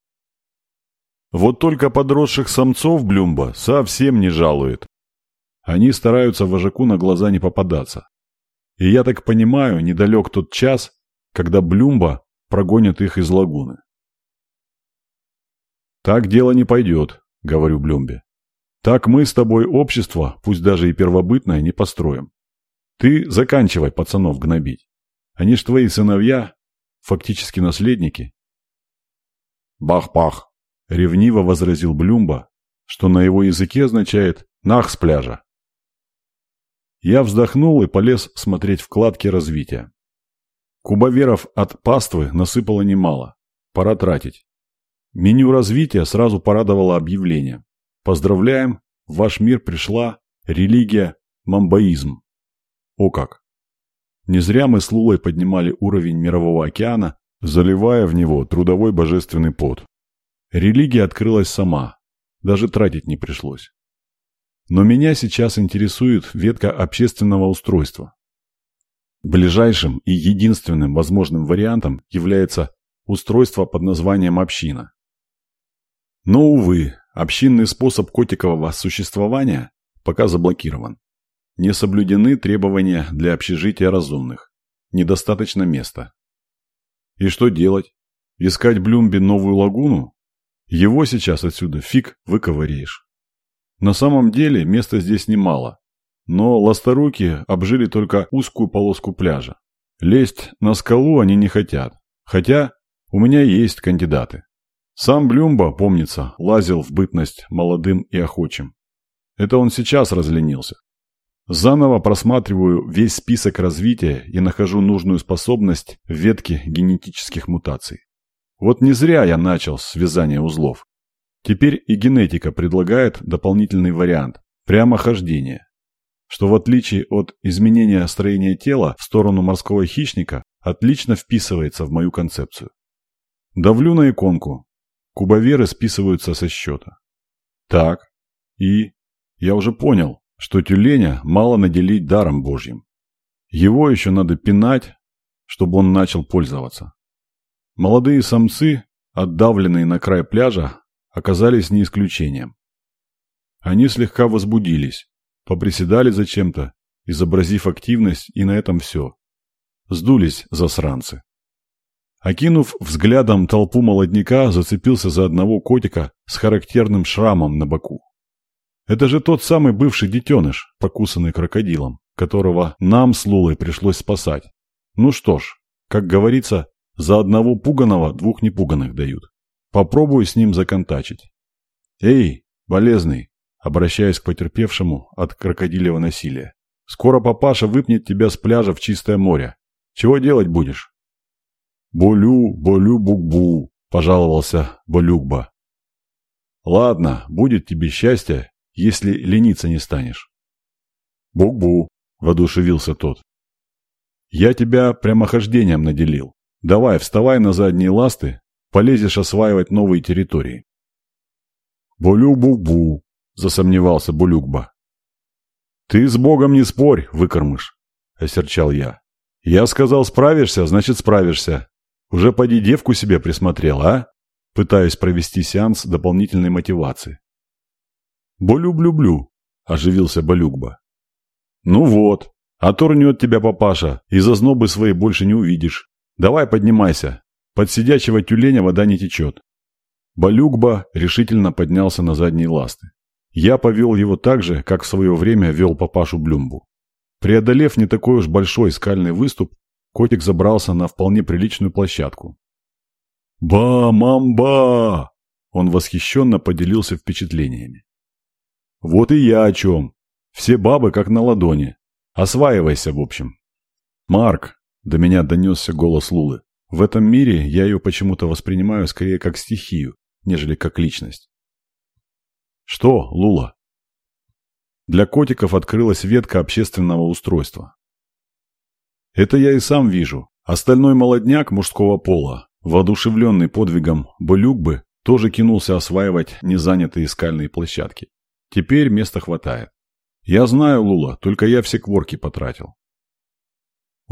Вот только подросших самцов Блюмба совсем не жалует. Они стараются вожаку на глаза не попадаться. И я так понимаю, недалек тот час, когда Блюмба прогонят их из лагуны. «Так дело не пойдет», — говорю Блюмбе. «Так мы с тобой общество, пусть даже и первобытное, не построим. Ты заканчивай пацанов гнобить. Они ж твои сыновья, фактически наследники». «Бах-бах», — ревниво возразил Блюмба, что на его языке означает «нах с пляжа». Я вздохнул и полез смотреть вкладки развития. Кубоверов от паствы насыпало немало. Пора тратить. Меню развития сразу порадовало объявление. Поздравляем, в ваш мир пришла религия мамбаизм. О как! Не зря мы с Лулой поднимали уровень мирового океана, заливая в него трудовой божественный пот. Религия открылась сама, даже тратить не пришлось. Но меня сейчас интересует ветка общественного устройства. Ближайшим и единственным возможным вариантом является устройство под названием община. Но, увы, общинный способ котикового существования пока заблокирован. Не соблюдены требования для общежития разумных. Недостаточно места. И что делать? Искать Блюмби новую лагуну? Его сейчас отсюда фиг выковыряешь. На самом деле места здесь немало. Но ласторуки обжили только узкую полоску пляжа. Лезть на скалу они не хотят. Хотя у меня есть кандидаты. Сам Блюмба, помнится, лазил в бытность молодым и охочим. Это он сейчас разленился. Заново просматриваю весь список развития и нахожу нужную способность в ветке генетических мутаций. Вот не зря я начал с вязания узлов. Теперь и генетика предлагает дополнительный вариант – прямохождение, что в отличие от изменения строения тела в сторону морского хищника отлично вписывается в мою концепцию. Давлю на иконку, Кубоверы списываются со счета. Так, и я уже понял, что тюленя мало наделить даром Божьим. Его еще надо пинать, чтобы он начал пользоваться. Молодые самцы, отдавленные на край пляжа, оказались не исключением. Они слегка возбудились, поприседали зачем-то, изобразив активность, и на этом все. Сдулись засранцы. Окинув взглядом толпу молодняка, зацепился за одного котика с характерным шрамом на боку. Это же тот самый бывший детеныш, покусанный крокодилом, которого нам с Лулой пришлось спасать. Ну что ж, как говорится, за одного пуганого двух непуганых дают. Попробую с ним законтачить. Эй, болезный, обращаясь к потерпевшему от крокодилевого насилия. Скоро папаша выпнет тебя с пляжа в чистое море. Чего делать будешь? «Болю, болю, бук-бу», – пожаловался Болюкба. «Ладно, будет тебе счастье, если лениться не станешь». «Бук-бу», – воодушевился тот. «Я тебя прямохождением наделил. Давай, вставай на задние ласты, полезешь осваивать новые территории». «Болю-бук-бу», – засомневался Булюкба. «Ты с Богом не спорь, выкормыш», – осерчал я. «Я сказал, справишься, значит, справишься. Уже поди девку себе присмотрел, а? Пытаюсь провести сеанс дополнительной мотивации. «Болюблюблю», – оживился Балюкба. «Ну вот, оторнет тебя папаша, и зазнобы свои больше не увидишь. Давай поднимайся, под сидячего тюленя вода не течет». Балюкба решительно поднялся на задние ласты. Я повел его так же, как в свое время вел папашу Блюмбу. Преодолев не такой уж большой скальный выступ, Котик забрался на вполне приличную площадку. «Ба-мамба!» Он восхищенно поделился впечатлениями. «Вот и я о чем. Все бабы как на ладони. Осваивайся, в общем». «Марк!» – до меня донесся голос Лулы. «В этом мире я ее почему-то воспринимаю скорее как стихию, нежели как личность». «Что, Лула?» Для котиков открылась ветка общественного устройства. Это я и сам вижу. Остальной молодняк мужского пола, воодушевленный подвигом Болюкбы, тоже кинулся осваивать незанятые скальные площадки. Теперь места хватает. Я знаю, Лула, только я все кворки потратил.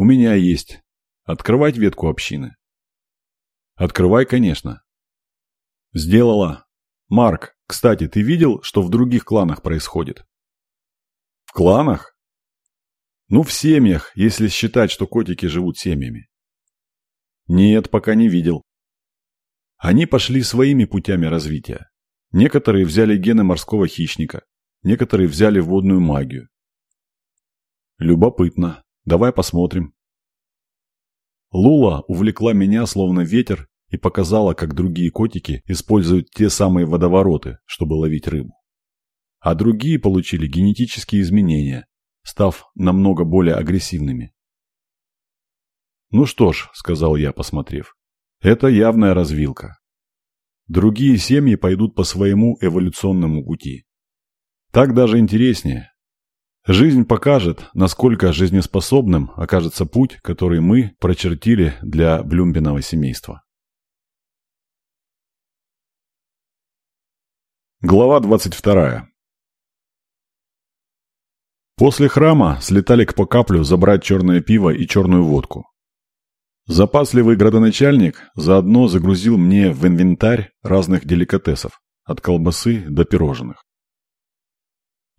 У меня есть. Открывать ветку общины? Открывай, конечно. Сделала. Марк, кстати, ты видел, что в других кланах происходит? В кланах? Ну, в семьях, если считать, что котики живут семьями. Нет, пока не видел. Они пошли своими путями развития. Некоторые взяли гены морского хищника, некоторые взяли водную магию. Любопытно. Давай посмотрим. Лула увлекла меня словно ветер и показала, как другие котики используют те самые водовороты, чтобы ловить рыбу. А другие получили генетические изменения, став намного более агрессивными. «Ну что ж», — сказал я, посмотрев, — «это явная развилка. Другие семьи пойдут по своему эволюционному пути. Так даже интереснее. Жизнь покажет, насколько жизнеспособным окажется путь, который мы прочертили для Блюмбиного семейства. Глава 22. После храма слетали к Покаплю забрать черное пиво и черную водку. Запасливый градоначальник заодно загрузил мне в инвентарь разных деликатесов, от колбасы до пирожных.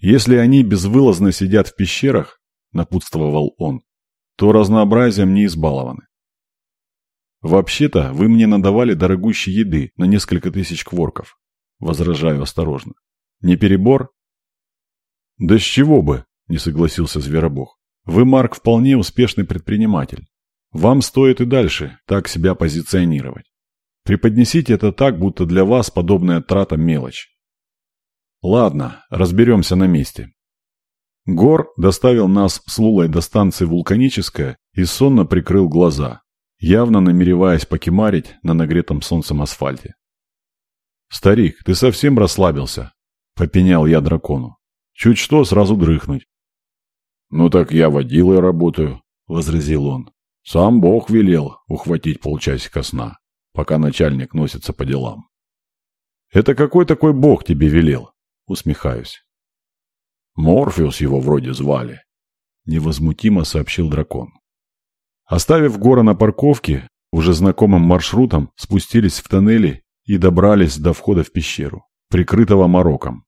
Если они безвылазно сидят в пещерах, напутствовал он, то разнообразием не избалованы. Вообще-то вы мне надавали дорогущей еды на несколько тысяч кворков. Возражаю осторожно. Не перебор? Да с чего бы, не согласился Зверобог. Вы, Марк, вполне успешный предприниматель. Вам стоит и дальше так себя позиционировать. Преподнесите это так, будто для вас подобная трата мелочь. Ладно, разберемся на месте. Гор доставил нас с Лулой до станции Вулканическая и сонно прикрыл глаза, явно намереваясь покемарить на нагретом солнцем асфальте. «Старик, ты совсем расслабился?» — попенял я дракону. «Чуть что, сразу дрыхнуть». «Ну так я водилой работаю», — возразил он. «Сам Бог велел ухватить полчасика сна, пока начальник носится по делам». «Это какой такой Бог тебе велел?» — усмехаюсь. «Морфеус его вроде звали», — невозмутимо сообщил дракон. Оставив гора на парковке, уже знакомым маршрутом спустились в тоннели и добрались до входа в пещеру, прикрытого мороком.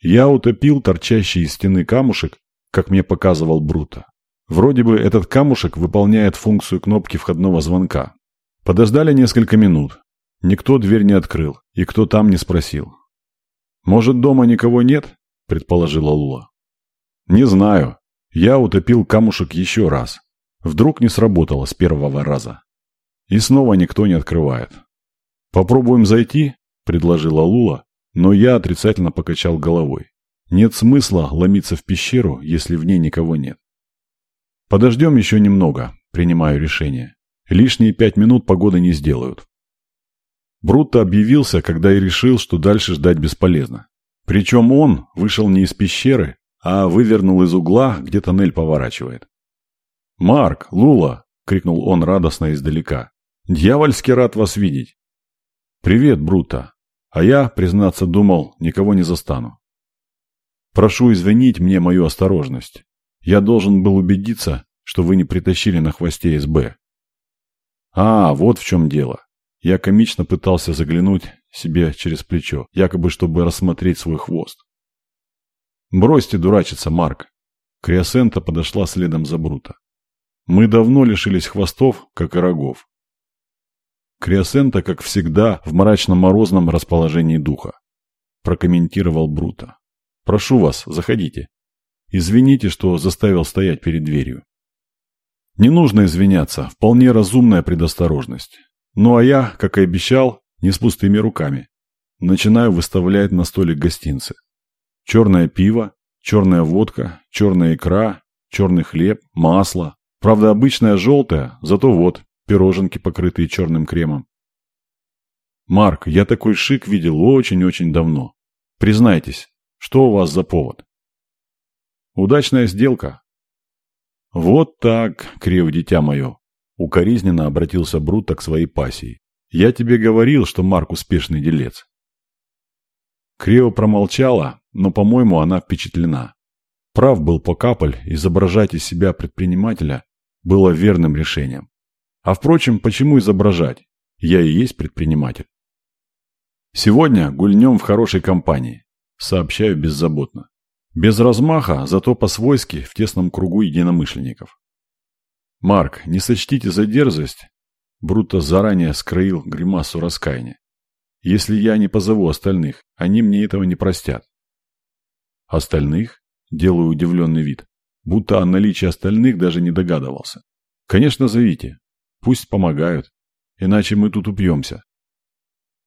Я утопил торчащий из стены камушек, как мне показывал Бруто. Вроде бы этот камушек выполняет функцию кнопки входного звонка. Подождали несколько минут. Никто дверь не открыл, и кто там не спросил. «Может, дома никого нет?» – предположила Лула. «Не знаю. Я утопил камушек еще раз. Вдруг не сработало с первого раза. И снова никто не открывает. «Попробуем зайти?» – предложила Лула, но я отрицательно покачал головой. Нет смысла ломиться в пещеру, если в ней никого нет. Подождем еще немного, принимаю решение. Лишние пять минут погоды не сделают. Брутто объявился, когда и решил, что дальше ждать бесполезно. Причем он вышел не из пещеры, а вывернул из угла, где тоннель поворачивает. «Марк, Лула!» — крикнул он радостно издалека. «Дьявольски рад вас видеть!» «Привет, Брута. А я, признаться, думал, никого не застану. Прошу извинить мне мою осторожность. Я должен был убедиться, что вы не притащили на хвосте СБ». «А, вот в чем дело. Я комично пытался заглянуть себе через плечо, якобы чтобы рассмотреть свой хвост. «Бросьте дурачиться, Марк!» Криосента подошла следом за Брута. «Мы давно лишились хвостов, как и рогов. Криосента, как всегда, в мрачно-морозном расположении духа. Прокомментировал Брута. «Прошу вас, заходите. Извините, что заставил стоять перед дверью». Не нужно извиняться, вполне разумная предосторожность. Ну а я, как и обещал, не с пустыми руками. Начинаю выставлять на столик гостинцы. Черное пиво, черная водка, черная икра, черный хлеб, масло. Правда, обычное желтое, зато вот, пироженки, покрытые черным кремом. «Марк, я такой шик видел очень-очень давно. Признайтесь, что у вас за повод?» «Удачная сделка». «Вот так, крев дитя мое», — укоризненно обратился Брута к своей пассии. «Я тебе говорил, что Марк успешный делец». Крио промолчала, но, по-моему, она впечатлена. Прав был Покаполь изображать из себя предпринимателя, было верным решением. А впрочем, почему изображать? Я и есть предприниматель. Сегодня гульнем в хорошей компании. Сообщаю беззаботно. Без размаха, зато по-свойски в тесном кругу единомышленников. Марк, не сочтите за дерзость. Бруто заранее скроил гримасу раскаяния. Если я не позову остальных, они мне этого не простят. Остальных? Делаю удивленный вид. Будто о наличии остальных даже не догадывался. Конечно, зовите. Пусть помогают. Иначе мы тут упьемся.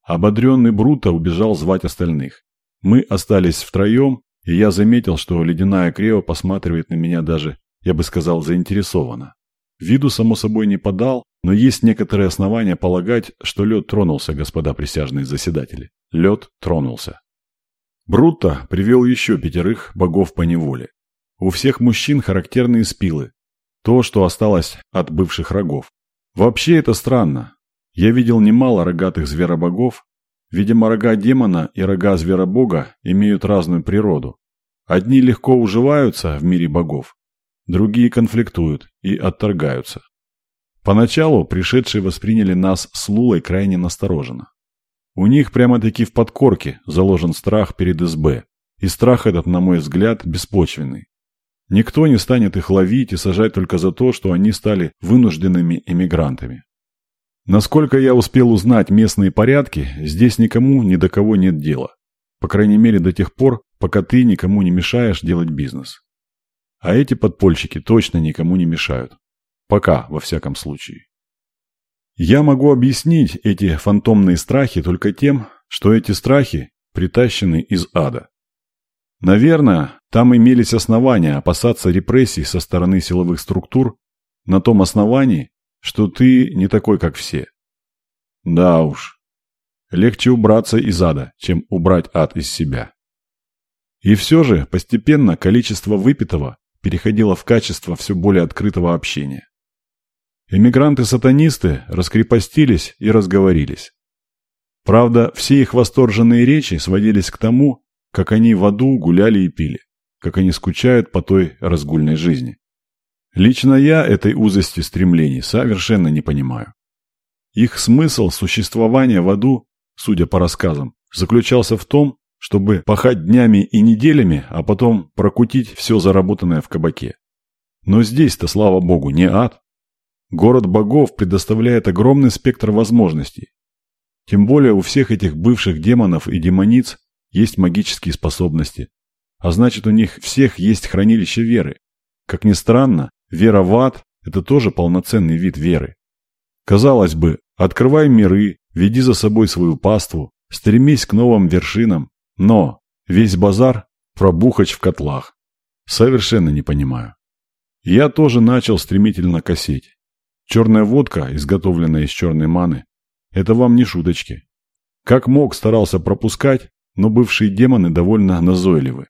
Ободренный Бруто убежал звать остальных. Мы остались втроем, и я заметил, что ледяная Крео посматривает на меня даже, я бы сказал, заинтересованно. Виду, само собой, не подал, но есть некоторые основания полагать, что лед тронулся, господа присяжные заседатели. Лед тронулся. Брутто привел еще пятерых богов по неволе. У всех мужчин характерные спилы. То, что осталось от бывших рогов. Вообще это странно. Я видел немало рогатых зверобогов. Видимо, рога демона и рога зверобога имеют разную природу. Одни легко уживаются в мире богов, другие конфликтуют и отторгаются. Поначалу пришедшие восприняли нас с Лулой крайне настороженно. У них прямо-таки в подкорке заложен страх перед СБ, и страх этот, на мой взгляд, беспочвенный. Никто не станет их ловить и сажать только за то, что они стали вынужденными эмигрантами. Насколько я успел узнать местные порядки, здесь никому ни до кого нет дела. По крайней мере до тех пор, пока ты никому не мешаешь делать бизнес. А эти подпольщики точно никому не мешают. Пока, во всяком случае. Я могу объяснить эти фантомные страхи только тем, что эти страхи притащены из ада. Наверное, там имелись основания опасаться репрессий со стороны силовых структур на том основании, что ты не такой, как все. Да уж, легче убраться из ада, чем убрать ад из себя. И все же постепенно количество выпитого переходило в качество все более открытого общения. Эмигранты-сатанисты раскрепостились и разговорились. Правда, все их восторженные речи сводились к тому, как они в аду гуляли и пили, как они скучают по той разгульной жизни. Лично я этой узости стремлений совершенно не понимаю. Их смысл существования в аду, судя по рассказам, заключался в том, чтобы пахать днями и неделями, а потом прокутить все заработанное в кабаке. Но здесь-то, слава богу, не ад. Город богов предоставляет огромный спектр возможностей. Тем более у всех этих бывших демонов и демониц есть магические способности. А значит, у них всех есть хранилище веры. Как ни странно, вера в ад – это тоже полноценный вид веры. Казалось бы, открывай миры, веди за собой свою паству, стремись к новым вершинам, но весь базар – пробухач в котлах. Совершенно не понимаю. Я тоже начал стремительно косеть. Черная водка, изготовленная из черной маны, это вам не шуточки. Как мог, старался пропускать, но бывшие демоны довольно назойливы.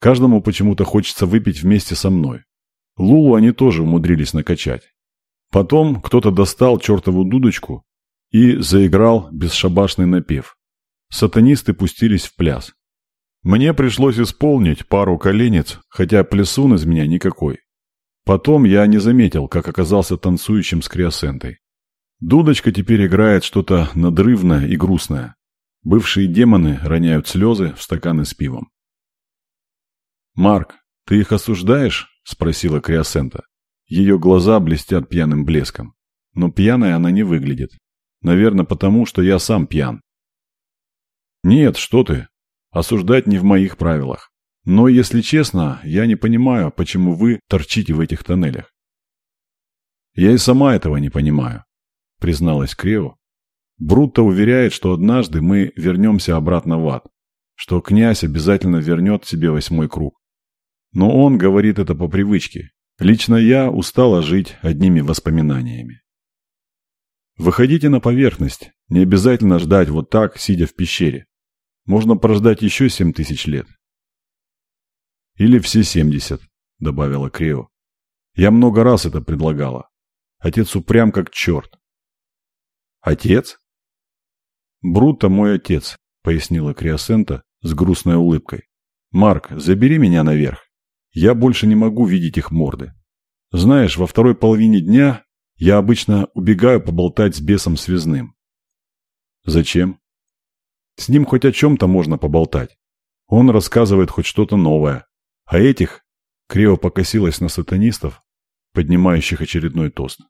Каждому почему-то хочется выпить вместе со мной. Лулу они тоже умудрились накачать. Потом кто-то достал чертову дудочку и заиграл бесшабашный напев. Сатанисты пустились в пляс. Мне пришлось исполнить пару коленец, хотя плясун из меня никакой. Потом я не заметил, как оказался танцующим с криосентой. Дудочка теперь играет что-то надрывное и грустное. Бывшие демоны роняют слезы в стаканы с пивом. «Марк, ты их осуждаешь?» – спросила Криосента. Ее глаза блестят пьяным блеском. Но пьяной она не выглядит. Наверное, потому, что я сам пьян. «Нет, что ты. Осуждать не в моих правилах. Но, если честно, я не понимаю, почему вы торчите в этих тоннелях. Я и сама этого не понимаю, призналась Крео. Брутто уверяет, что однажды мы вернемся обратно в ад, что князь обязательно вернет себе восьмой круг. Но он говорит это по привычке. Лично я устала жить одними воспоминаниями. Выходите на поверхность, не обязательно ждать вот так, сидя в пещере. Можно прождать еще семь тысяч лет, или все семьдесят, добавила Крео. Я много раз это предлагала. Отец упрям как черт. Отец? Бруто мой отец, пояснила Криосента с грустной улыбкой. Марк, забери меня наверх. Я больше не могу видеть их морды. Знаешь, во второй половине дня я обычно убегаю поболтать с бесом связным. Зачем? С ним хоть о чем-то можно поболтать. Он рассказывает хоть что-то новое. А этих, криво покосилась на сатанистов, поднимающих очередной тост.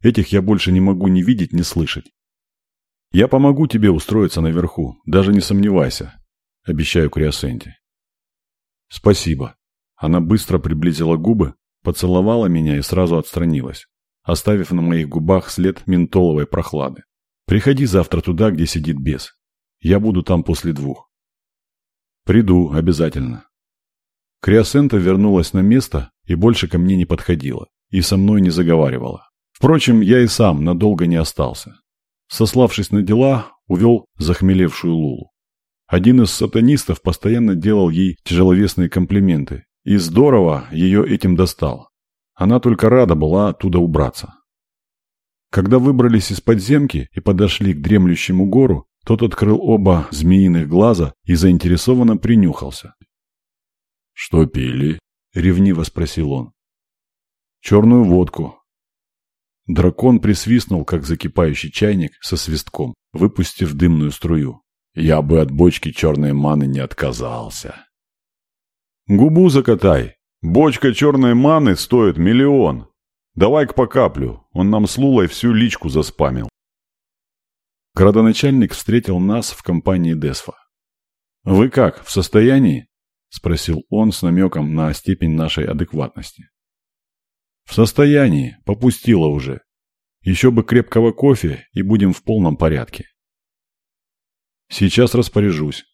Этих я больше не могу ни видеть, ни слышать. Я помогу тебе устроиться наверху, даже не сомневайся, обещаю Криосенте. Спасибо. Она быстро приблизила губы, поцеловала меня и сразу отстранилась, оставив на моих губах след ментоловой прохлады. Приходи завтра туда, где сидит бес. Я буду там после двух. Приду, обязательно. Криосента вернулась на место и больше ко мне не подходила, и со мной не заговаривала. Впрочем, я и сам надолго не остался. Сославшись на дела, увел захмелевшую Лулу. Один из сатанистов постоянно делал ей тяжеловесные комплименты, и здорово ее этим достал. Она только рада была оттуда убраться. Когда выбрались из подземки и подошли к дремлющему гору, тот открыл оба змеиных глаза и заинтересованно принюхался. «Что пили?» — ревниво спросил он. «Черную водку». Дракон присвистнул, как закипающий чайник со свистком, выпустив дымную струю. «Я бы от бочки черной маны не отказался». «Губу закатай. Бочка черной маны стоит миллион. Давай-ка по каплю. Он нам с Лулой всю личку заспамил». Градоначальник встретил нас в компании Десфа. «Вы как, в состоянии?» – спросил он с намеком на степень нашей адекватности. «В состоянии, попустило уже. Еще бы крепкого кофе, и будем в полном порядке». «Сейчас распоряжусь».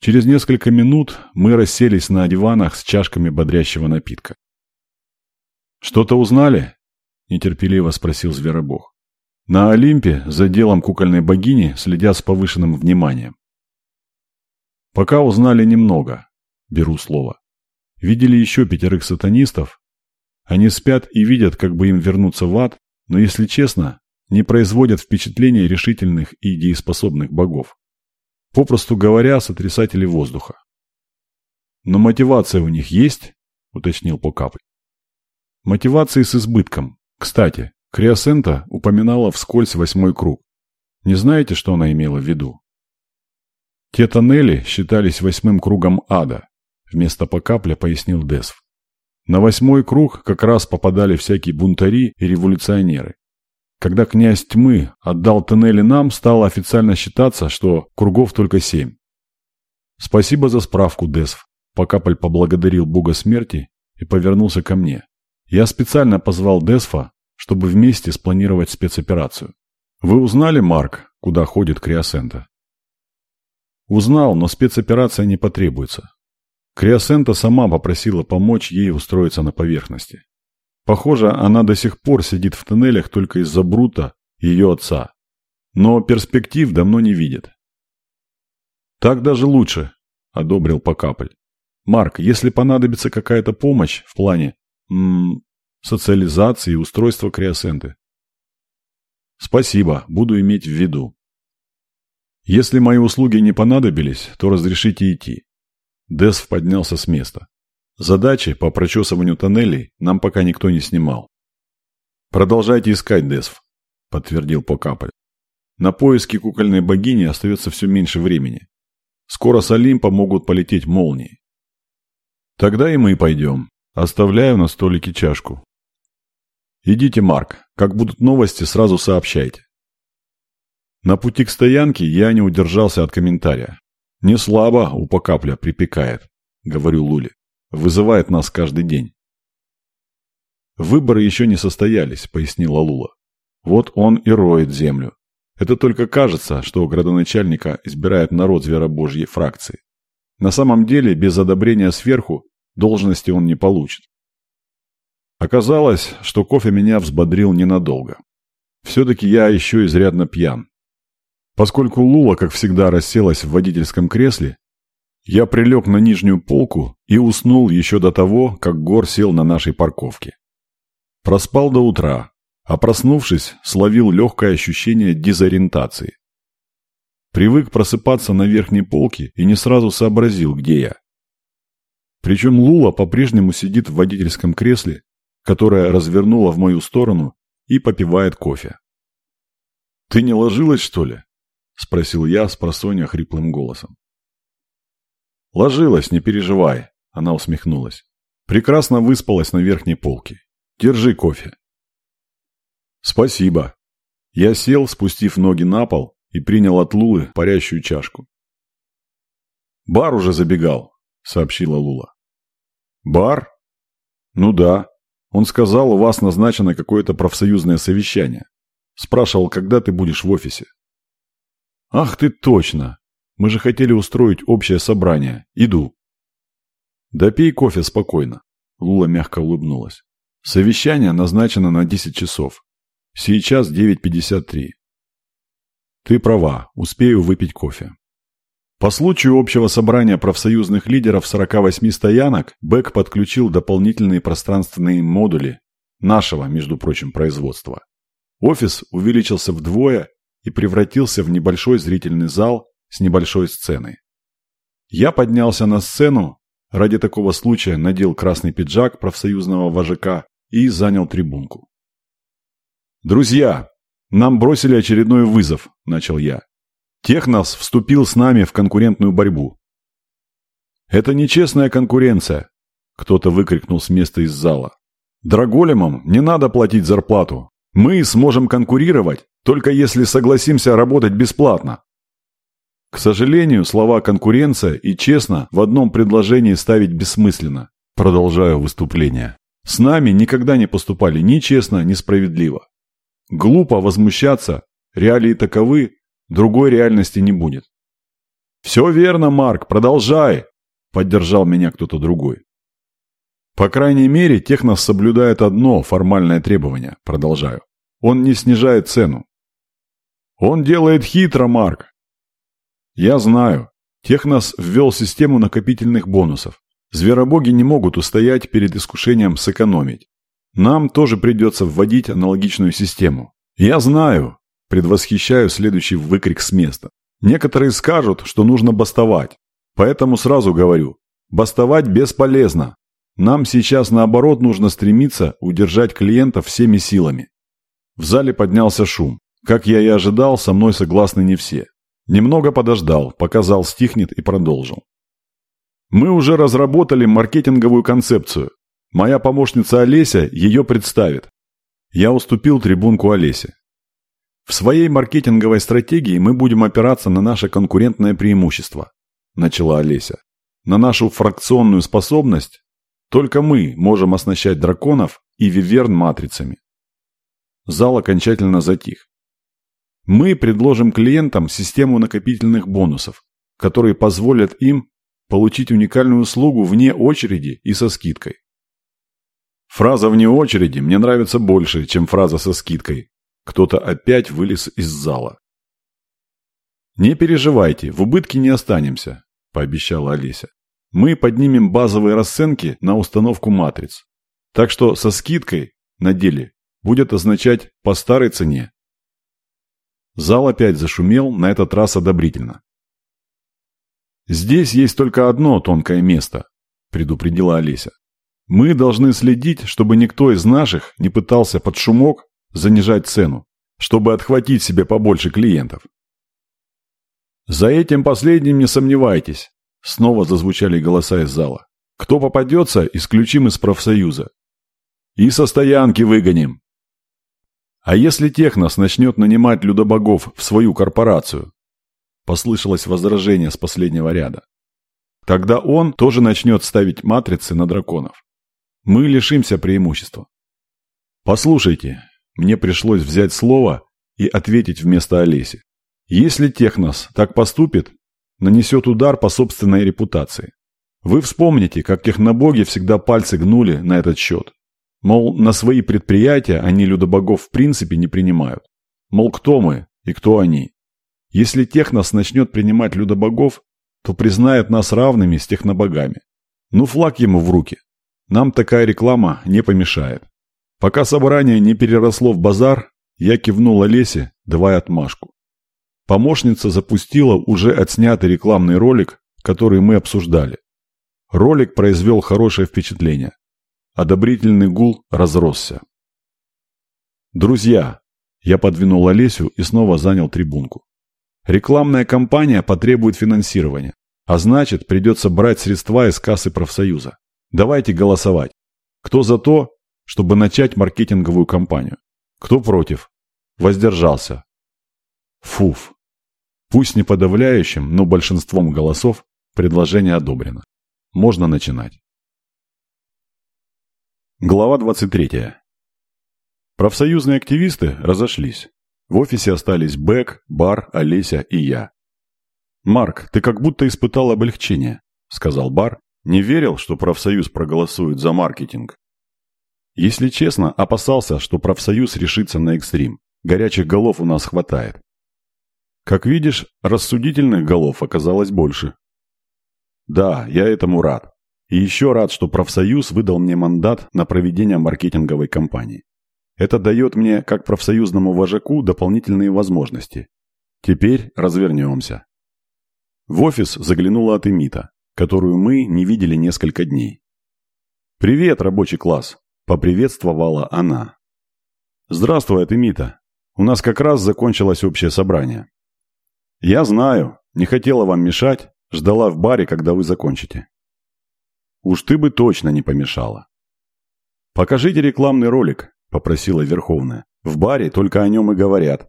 Через несколько минут мы расселись на диванах с чашками бодрящего напитка. «Что-то узнали?» – нетерпеливо спросил Зверобог. На Олимпе за делом кукольной богини следят с повышенным вниманием. Пока узнали немного, беру слово. Видели еще пятерых сатанистов. Они спят и видят, как бы им вернуться в ад, но, если честно, не производят впечатления решительных и дееспособных богов. Попросту говоря, сотрясатели воздуха. Но мотивация у них есть, уточнил Покапль. Мотивации с избытком. Кстати, Криосента упоминала вскользь восьмой круг. Не знаете, что она имела в виду? Те тоннели считались восьмым кругом ада, вместо по капле пояснил Десв. На восьмой круг как раз попадали всякие бунтари и революционеры. Когда князь тьмы отдал тоннели нам, стало официально считаться, что кругов только семь. Спасибо за справку, Десв. Покапль поблагодарил бога смерти и повернулся ко мне. Я специально позвал Десфа, чтобы вместе спланировать спецоперацию. Вы узнали, Марк, куда ходит Криосента? Узнал, но спецоперация не потребуется. Криосента сама попросила помочь ей устроиться на поверхности. Похоже, она до сих пор сидит в тоннелях только из-за Брута, ее отца. Но перспектив давно не видит. «Так даже лучше», – одобрил Покапль. «Марк, если понадобится какая-то помощь в плане социализации и устройства криосенты». «Спасибо, буду иметь в виду», если мои услуги не понадобились, то разрешите идти. Десв поднялся с места. Задачи по прочесыванию тоннелей нам пока никто не снимал. Продолжайте искать, Десв, подтвердил Покапль. На поиски кукольной богини остается все меньше времени. Скоро с Олимпа могут полететь молнии. Тогда и мы пойдем. Оставляю на столике чашку. Идите, Марк. Как будут новости, сразу сообщайте. На пути к стоянке я не удержался от комментария. «Не слабо у покапля припекает», — говорю Луле. «Вызывает нас каждый день». «Выборы еще не состоялись», — пояснила Лула. «Вот он и роет землю. Это только кажется, что градоначальника избирает народ зверобожьей фракции. На самом деле, без одобрения сверху, должности он не получит. Оказалось, что кофе меня взбодрил ненадолго. Все-таки я еще изрядно пьян. Поскольку Лула, как всегда, расселась в водительском кресле, я прилег на нижнюю полку и уснул еще до того, как Гор сел на нашей парковке. Проспал до утра, а проснувшись, словил легкое ощущение дезориентации. Привык просыпаться на верхней полке и не сразу сообразил, где я. Причем Лула по-прежнему сидит в водительском кресле, которая развернула в мою сторону и попивает кофе. «Ты не ложилась, что ли?» – спросил я с просонья хриплым голосом. «Ложилась, не переживай», – она усмехнулась. «Прекрасно выспалась на верхней полке. Держи кофе». «Спасибо». Я сел, спустив ноги на пол, и принял от Лулы парящую чашку. «Бар уже забегал», – сообщила Лула. «Бар?» «Ну да. Он сказал, у вас назначено какое-то профсоюзное совещание. Спрашивал, когда ты будешь в офисе». «Ах ты точно! Мы же хотели устроить общее собрание. Иду». «Да пей кофе спокойно», – Лула мягко улыбнулась. «Совещание назначено на 10 часов. Сейчас 9.53. Ты права, успею выпить кофе. По случаю общего собрания профсоюзных лидеров 48 стоянок Бэк подключил дополнительные пространственные модули нашего, между прочим, производства. Офис увеличился вдвое и превратился в небольшой зрительный зал с небольшой сценой. Я поднялся на сцену, ради такого случая надел красный пиджак профсоюзного вожака и занял трибунку. «Друзья, нам бросили очередной вызов», – начал я. Технос вступил с нами в конкурентную борьбу. «Это нечестная конкуренция», – кто-то выкрикнул с места из зала. «Драголемам не надо платить зарплату. Мы сможем конкурировать, только если согласимся работать бесплатно». К сожалению, слова «конкуренция» и «честно» в одном предложении ставить бессмысленно. Продолжаю выступление. С нами никогда не поступали ни честно, ни справедливо. Глупо возмущаться, реалии таковы, другой реальности не будет. «Все верно, Марк, продолжай!» – поддержал меня кто-то другой. По крайней мере, Технос соблюдает одно формальное требование, продолжаю. Он не снижает цену. Он делает хитро, Марк. Я знаю. Технос ввел систему накопительных бонусов. Зверобоги не могут устоять перед искушением сэкономить. Нам тоже придется вводить аналогичную систему. Я знаю, предвосхищаю следующий выкрик с места. Некоторые скажут, что нужно бастовать. Поэтому сразу говорю, бастовать бесполезно. Нам сейчас наоборот нужно стремиться удержать клиентов всеми силами. В зале поднялся шум. Как я и ожидал, со мной согласны не все. Немного подождал, пока зал стихнет и продолжил. Мы уже разработали маркетинговую концепцию. Моя помощница Олеся ее представит. Я уступил трибунку Олесе. В своей маркетинговой стратегии мы будем опираться на наше конкурентное преимущество, начала Олеся. На нашу фракционную способность только мы можем оснащать драконов и виверн матрицами. Зал окончательно затих. Мы предложим клиентам систему накопительных бонусов, которые позволят им получить уникальную услугу вне очереди и со скидкой. Фраза «вне очереди» мне нравится больше, чем фраза со скидкой. Кто-то опять вылез из зала. «Не переживайте, в убытке не останемся», – пообещала Олеся. «Мы поднимем базовые расценки на установку матриц. Так что со скидкой на деле будет означать по старой цене». Зал опять зашумел, на этот раз одобрительно. «Здесь есть только одно тонкое место», – предупредила Олеся. Мы должны следить, чтобы никто из наших не пытался под шумок занижать цену, чтобы отхватить себе побольше клиентов. За этим последним не сомневайтесь. Снова зазвучали голоса из зала. Кто попадется, исключим из профсоюза. И со стоянки выгоним. А если Технос начнет нанимать людобогов в свою корпорацию? Послышалось возражение с последнего ряда. Тогда он тоже начнет ставить матрицы на драконов мы лишимся преимущества. Послушайте, мне пришлось взять слово и ответить вместо Олеси. Если Технос так поступит, нанесет удар по собственной репутации. Вы вспомните, как технобоги всегда пальцы гнули на этот счет. Мол, на свои предприятия они людобогов в принципе не принимают. Мол, кто мы и кто они. Если Технос начнет принимать людобогов, то признает нас равными с технобогами. Ну флаг ему в руки. Нам такая реклама не помешает. Пока собрание не переросло в базар, я кивнул Олесе, давая отмашку. Помощница запустила уже отснятый рекламный ролик, который мы обсуждали. Ролик произвел хорошее впечатление. Одобрительный гул разросся. «Друзья!» Я подвинул Олесю и снова занял трибунку. Рекламная кампания потребует финансирования, а значит, придется брать средства из кассы профсоюза. Давайте голосовать. Кто за то, чтобы начать маркетинговую кампанию? Кто против? Воздержался. Фуф. Пусть не подавляющим, но большинством голосов предложение одобрено. Можно начинать. Глава 23. Профсоюзные активисты разошлись. В офисе остались Бэк, Бар, Олеся и я. «Марк, ты как будто испытал облегчение», — сказал Бар. «Не верил, что профсоюз проголосует за маркетинг». Если честно, опасался, что профсоюз решится на экстрим. Горячих голов у нас хватает. Как видишь, рассудительных голов оказалось больше. Да, я этому рад. И еще рад, что профсоюз выдал мне мандат на проведение маркетинговой кампании. Это дает мне, как профсоюзному вожаку, дополнительные возможности. Теперь развернемся. В офис заглянула Атемита, которую мы не видели несколько дней. «Привет, рабочий класс!» – поприветствовала она. «Здравствуй, Атемита. У нас как раз закончилось общее собрание». «Я знаю. Не хотела вам мешать. Ждала в баре, когда вы закончите». «Уж ты бы точно не помешала». «Покажите рекламный ролик», – попросила Верховная. «В баре только о нем и говорят».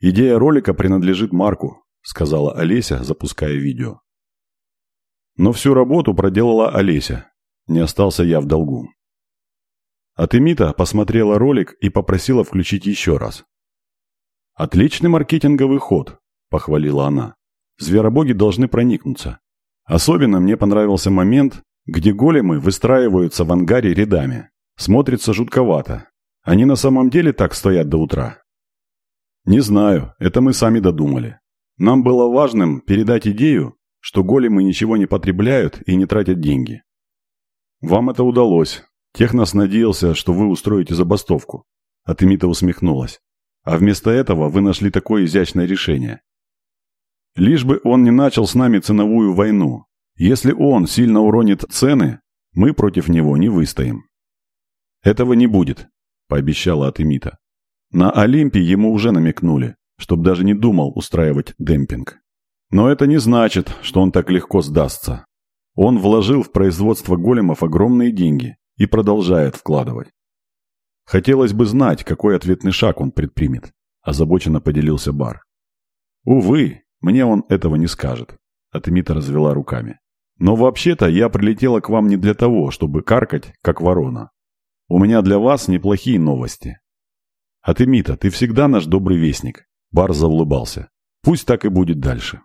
«Идея ролика принадлежит Марку», – сказала Олеся, запуская видео. Но всю работу проделала Олеся. Не остался я в долгу. Атемита посмотрела ролик и попросила включить еще раз. «Отличный маркетинговый ход», – похвалила она. «Зверобоги должны проникнуться. Особенно мне понравился момент, где големы выстраиваются в ангаре рядами. Смотрится жутковато. Они на самом деле так стоят до утра? Не знаю, это мы сами додумали. Нам было важным передать идею, что големы ничего не потребляют и не тратят деньги. Вам это удалось. Технос надеялся, что вы устроите забастовку. А Тымита усмехнулась. А вместо этого вы нашли такое изящное решение. Лишь бы он не начал с нами ценовую войну. Если он сильно уронит цены, мы против него не выстоим. «Этого не будет», – пообещала Атемита. На Олимпе ему уже намекнули, чтоб даже не думал устраивать демпинг. Но это не значит, что он так легко сдастся. Он вложил в производство големов огромные деньги и продолжает вкладывать. Хотелось бы знать, какой ответный шаг он предпримет, озабоченно поделился Бар. Увы, мне он этого не скажет, Атемита развела руками. Но вообще-то я прилетела к вам не для того, чтобы каркать, как ворона. У меня для вас неплохие новости. А ты, всегда наш добрый вестник. Бар заулыбался. Пусть так и будет дальше.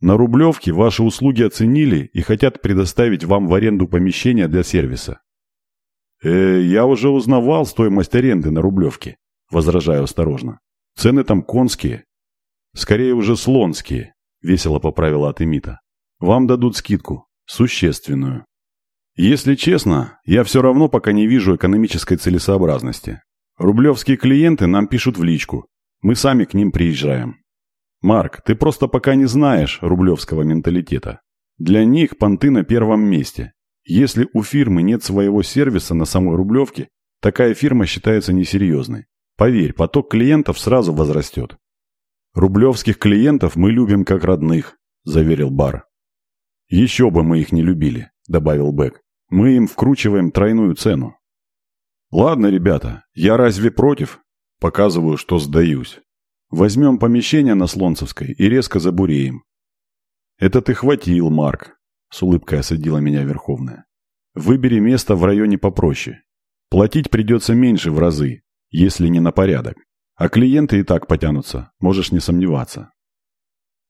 На Рублевке ваши услуги оценили и хотят предоставить вам в аренду помещения для сервиса. Э, я уже узнавал стоимость аренды на Рублевке, возражаю осторожно. Цены там конские. Скорее уже слонские, весело поправила Атемита. Вам дадут скидку, существенную. Если честно, я все равно пока не вижу экономической целесообразности. Рублевские клиенты нам пишут в личку. Мы сами к ним приезжаем. Марк, ты просто пока не знаешь рублевского менталитета. Для них понты на первом месте. Если у фирмы нет своего сервиса на самой Рублевке, такая фирма считается несерьезной. Поверь, поток клиентов сразу возрастет. «Рублевских клиентов мы любим как родных», – заверил Бар. «Еще бы мы их не любили», – добавил Бэк. Мы им вкручиваем тройную цену. Ладно, ребята, я разве против? Показываю, что сдаюсь. Возьмем помещение на Слонцевской и резко забуреем. Это ты хватил, Марк, с улыбкой осадила меня Верховная. Выбери место в районе попроще. Платить придется меньше в разы, если не на порядок. А клиенты и так потянутся, можешь не сомневаться.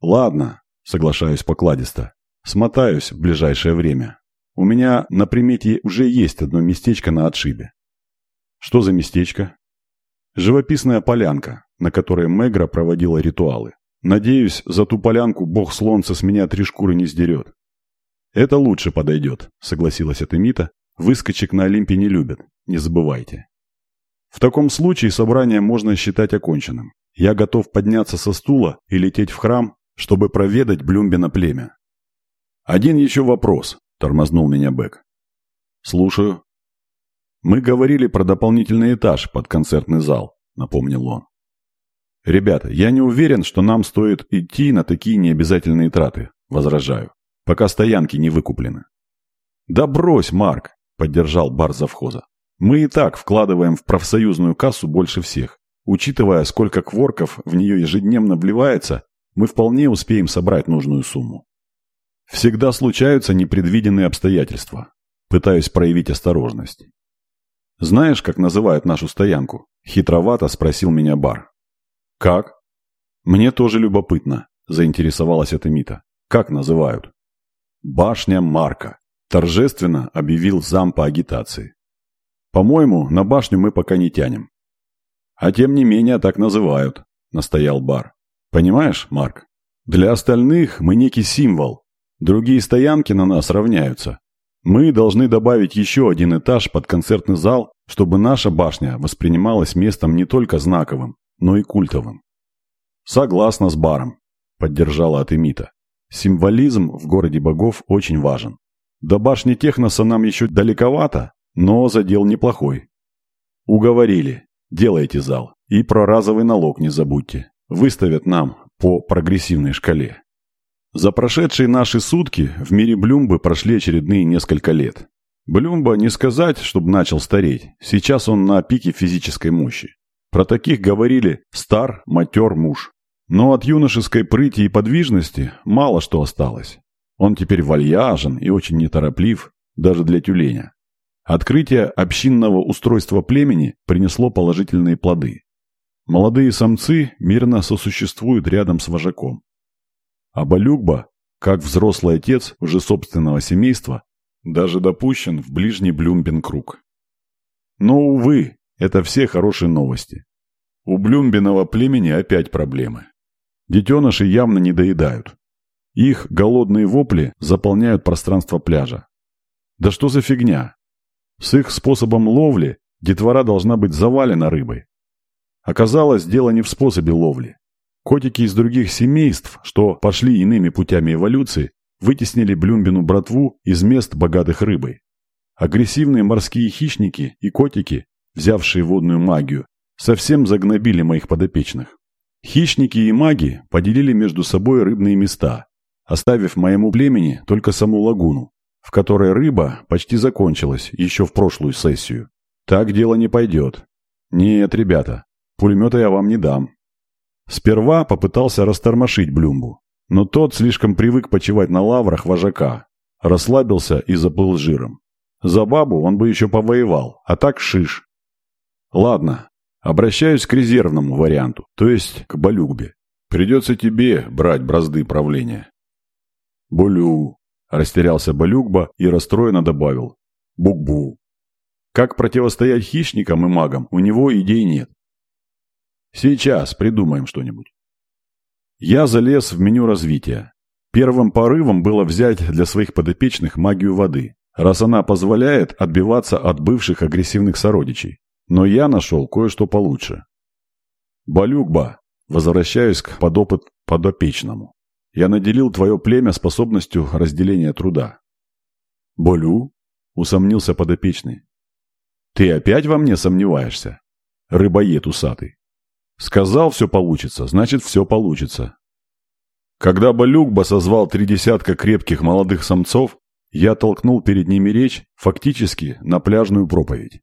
Ладно, соглашаюсь покладисто. Смотаюсь в ближайшее время. У меня на примете уже есть одно местечко на отшибе. Что за местечко? Живописная полянка, на которой Мегра проводила ритуалы. Надеюсь, за ту полянку бог слонца с меня три шкуры не сдерет. Это лучше подойдет, согласилась Атемита. Выскочек на Олимпе не любят, не забывайте. В таком случае собрание можно считать оконченным. Я готов подняться со стула и лететь в храм, чтобы проведать Блюмбина племя. Один еще вопрос, тормознул меня Бэк. Слушаю. Мы говорили про дополнительный этаж под концертный зал, напомнил он. Ребята, я не уверен, что нам стоит идти на такие необязательные траты, возражаю, пока стоянки не выкуплены. Да брось, Марк, поддержал бар завхоза. Мы и так вкладываем в профсоюзную кассу больше всех. Учитывая, сколько кворков в нее ежедневно вливается, мы вполне успеем собрать нужную сумму. Всегда случаются непредвиденные обстоятельства. Пытаюсь проявить осторожность. «Знаешь, как называют нашу стоянку?» – хитровато спросил меня бар. «Как?» «Мне тоже любопытно», – заинтересовалась эта Мита. «Как называют?» «Башня Марка», – торжественно объявил зам по агитации. «По-моему, на башню мы пока не тянем». «А тем не менее так называют», – настоял бар. «Понимаешь, Марк, для остальных мы некий символ. Другие стоянки на нас равняются. Мы должны добавить еще один этаж под концертный зал, чтобы наша башня воспринималась местом не только знаковым, но и культовым. Согласна с баром, поддержала Атемита. Символизм в городе богов очень важен. До башни Техноса нам еще далековато, но задел неплохой. Уговорили. Делайте зал. И про разовый налог не забудьте. Выставят нам по прогрессивной шкале. За прошедшие наши сутки в мире Блюмбы прошли очередные несколько лет. Блюмба не сказать, чтобы начал стареть. Сейчас он на пике физической мощи. Про таких говорили «стар, матер, муж». Но от юношеской прыти и подвижности мало что осталось. Он теперь вальяжен и очень нетороплив, даже для тюленя. Открытие общинного устройства племени принесло положительные плоды. Молодые самцы мирно сосуществуют рядом с вожаком. А Балюгба, как взрослый отец уже собственного семейства, даже допущен в ближний Блюмбин круг. Но, увы, это все хорошие новости. У Блюмбиного племени опять проблемы. Детеныши явно не доедают. Их голодные вопли заполняют пространство пляжа. Да что за фигня? С их способом ловли детвора должна быть завалена рыбой. Оказалось, дело не в способе ловли. Котики из других семейств, что пошли иными путями эволюции, вытеснили Блюмбину братву из мест, богатых рыбой. Агрессивные морские хищники и котики, взявшие водную магию, совсем загнобили моих подопечных. Хищники и маги поделили между собой рыбные места, оставив моему племени только саму лагуну, в которой рыба почти закончилась еще в прошлую сессию. Так дело не пойдет. Нет, ребята, пулемета я вам не дам. Сперва попытался растормошить Блюмбу, но тот слишком привык почивать на лаврах вожака, расслабился и заплыл жиром. За бабу он бы еще повоевал, а так шиш. Ладно, обращаюсь к резервному варианту, то есть к Балюгбе. Придется тебе брать бразды правления. Булю, растерялся Балюгба и расстроенно добавил. Бук-бу. Как противостоять хищникам и магам, у него идей нет. Сейчас придумаем что-нибудь. Я залез в меню развития. Первым порывом было взять для своих подопечных магию воды, раз она позволяет отбиваться от бывших агрессивных сородичей. Но я нашел кое-что получше. Балюкба, возвращаюсь к подопыт подопечному. Я наделил твое племя способностью разделения труда. Болю? Усомнился подопечный. Ты опять во мне сомневаешься? Рыбоед усатый. Сказал, все получится, значит, все получится. Когда Балюкба созвал три десятка крепких молодых самцов, я толкнул перед ними речь, фактически, на пляжную проповедь.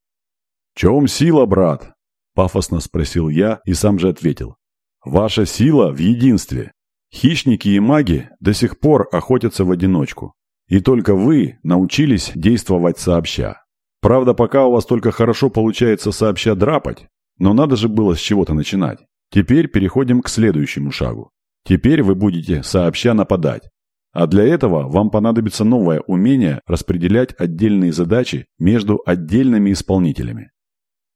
«Чем сила, брат?» – пафосно спросил я и сам же ответил. «Ваша сила в единстве. Хищники и маги до сих пор охотятся в одиночку. И только вы научились действовать сообща. Правда, пока у вас только хорошо получается сообща драпать, но надо же было с чего-то начинать. Теперь переходим к следующему шагу. Теперь вы будете сообща нападать. А для этого вам понадобится новое умение распределять отдельные задачи между отдельными исполнителями.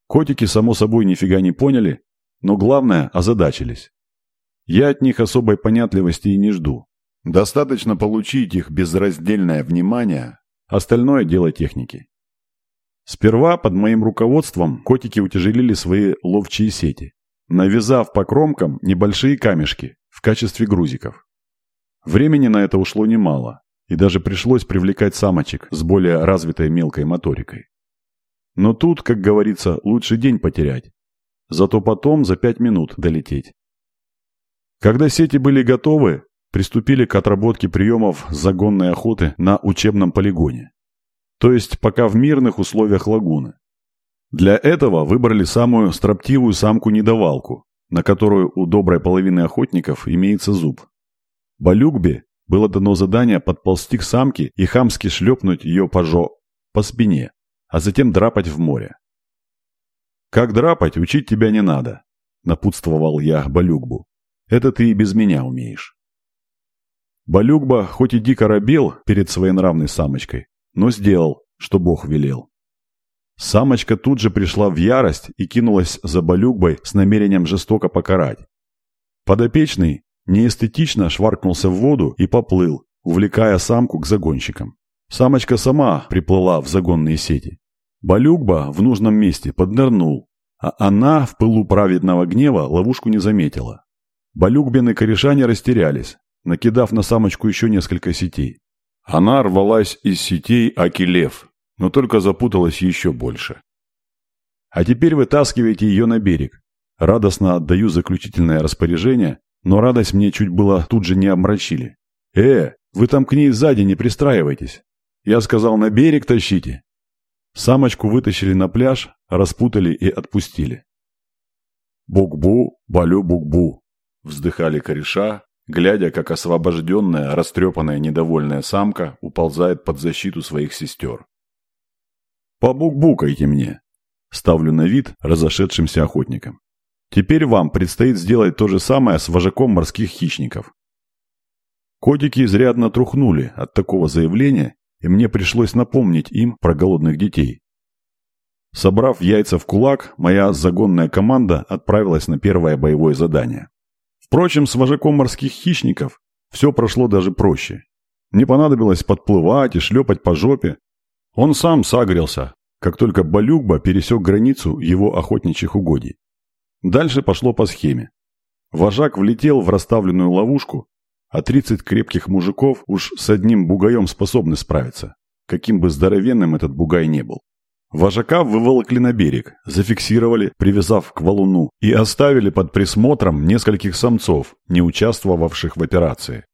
Котики, само собой, нифига не поняли, но главное – озадачились. Я от них особой понятливости и не жду. Достаточно получить их безраздельное внимание, остальное – дело техники. Сперва под моим руководством котики утяжелили свои ловчие сети, навязав по кромкам небольшие камешки в качестве грузиков. Времени на это ушло немало. и даже пришлось привлекать самочек с более развитой мелкой моторикой. Но тут, как говорится, лучше день потерять, зато потом за пять минут долететь. Когда сети были готовы, приступили к отработке приемов загонной охоты на учебном полигоне, то есть пока в мирных условиях лагуны. Для этого выбрали самую строптивую самку-недовалку, на которую у доброй половины охотников имеется зуб. Балюкбе было дано задание подползти к самке и хамски шлепнуть ее по жо... по спине, а затем драпать в море. «Как драпать, учить тебя не надо», – напутствовал я Балюкбу. «Это ты и без меня умеешь». Балюкба хоть и дико робел перед своенравной самочкой, но сделал, что Бог велел. Самочка тут же пришла в ярость и кинулась за Балюкбой с намерением жестоко покарать. Подопечный неэстетично шваркнулся в воду и поплыл, увлекая самку к загонщикам. Самочка сама приплыла в загонные сети. Балюкба в нужном месте поднырнул, а она в пылу праведного гнева ловушку не заметила. Балюкбины корешане растерялись, накидав на самочку еще несколько сетей. Она рвалась из сетей Акилев, но только запуталась еще больше. А теперь вытаскивайте ее на берег. Радостно отдаю заключительное распоряжение, но радость мне чуть было тут же не омрачили. «Э, вы там к ней сзади не пристраивайтесь. Я сказал, на берег тащите». Самочку вытащили на пляж, распутали и отпустили. «Бук-бу, балю-бук-бу», — вздыхали кореша, глядя, как освобожденная, растрепанная, недовольная самка уползает под защиту своих сестер. «Побук-букайте мне!» Ставлю на вид разошедшимся охотникам. Теперь вам предстоит сделать то же самое с вожаком морских хищников. Котики изрядно трухнули от такого заявления, и мне пришлось напомнить им про голодных детей. Собрав яйца в кулак, моя загонная команда отправилась на первое боевое задание. Впрочем, с вожаком морских хищников все прошло даже проще. Не понадобилось подплывать и шлепать по жопе. Он сам сагрился, как только Балюкба пересек границу его охотничьих угодий. Дальше пошло по схеме. Вожак влетел в расставленную ловушку, а 30 крепких мужиков уж с одним бугаем способны справиться, каким бы здоровенным этот бугай не был. Вожака выволокли на берег, зафиксировали, привязав к валуну, и оставили под присмотром нескольких самцов, не участвовавших в операции.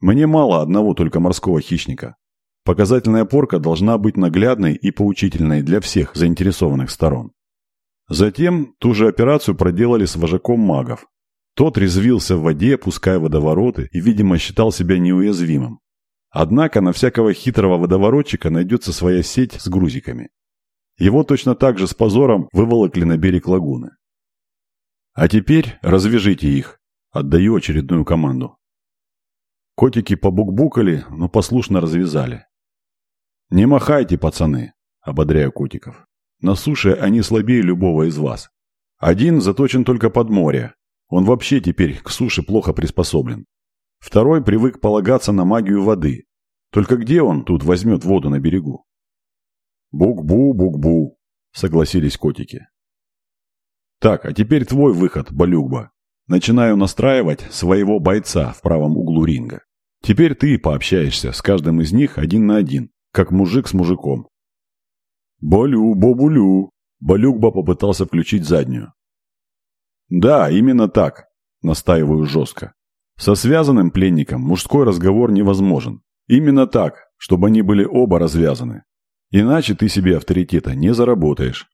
Мне мало одного только морского хищника. Показательная порка должна быть наглядной и поучительной для всех заинтересованных сторон. Затем ту же операцию проделали с вожаком магов. Тот резвился в воде, пуская водовороты, и, видимо, считал себя неуязвимым. Однако на всякого хитрого водоворотчика найдется своя сеть с грузиками. Его точно так же с позором выволокли на берег лагуны. А теперь развяжите их. Отдаю очередную команду. Котики побукбукали, но послушно развязали. «Не махайте, пацаны!» – ободряю котиков. «На суше они слабее любого из вас. Один заточен только под море. Он вообще теперь к суше плохо приспособлен. Второй привык полагаться на магию воды. Только где он тут возьмет воду на берегу?» «Бук-бу, бук-бу», – согласились котики. «Так, а теперь твой выход, Балюкба. Начинаю настраивать своего бойца в правом углу ринга. Теперь ты пообщаешься с каждым из них один на один, как мужик с мужиком. «Болю, бобулю!» Балюкба попытался включить заднюю. «Да, именно так», – настаиваю жестко. «Со связанным пленником мужской разговор невозможен. Именно так, чтобы они были оба развязаны. Иначе ты себе авторитета не заработаешь».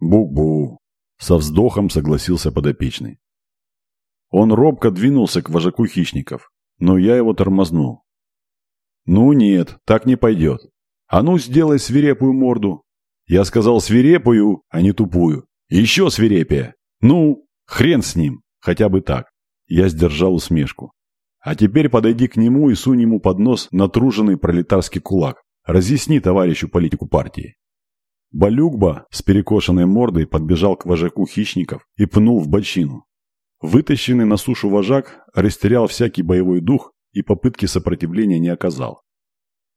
«Бу-бу», – со вздохом согласился подопечный. Он робко двинулся к вожаку хищников, но я его тормознул. «Ну нет, так не пойдет. А ну, сделай свирепую морду». Я сказал свирепую, а не тупую. Еще свирепее. Ну, хрен с ним, хотя бы так. Я сдержал усмешку. А теперь подойди к нему и сунь ему под нос натруженный пролетарский кулак. Разъясни товарищу политику партии. Балюкба с перекошенной мордой подбежал к вожаку хищников и пнул в бочину. Вытащенный на сушу вожак растерял всякий боевой дух и попытки сопротивления не оказал.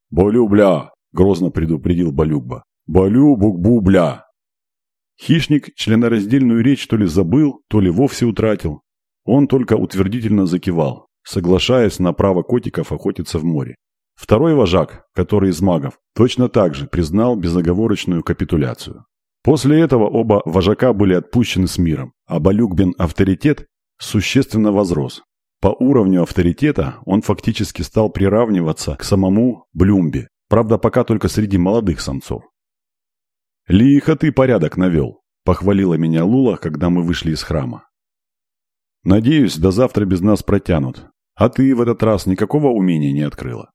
«Болю, бля!» – грозно предупредил Балюкба. «Болю, букбу, бля!» Хищник членораздельную речь то ли забыл, то ли вовсе утратил. Он только утвердительно закивал, соглашаясь на право котиков охотиться в море. Второй вожак, который из магов, точно так же признал безоговорочную капитуляцию. После этого оба вожака были отпущены с миром, а Балюкбин авторитет существенно возрос. По уровню авторитета он фактически стал приравниваться к самому Блюмбе, правда пока только среди молодых самцов. «Лихо ты порядок навел», – похвалила меня Лула, когда мы вышли из храма. «Надеюсь, до завтра без нас протянут, а ты в этот раз никакого умения не открыла?»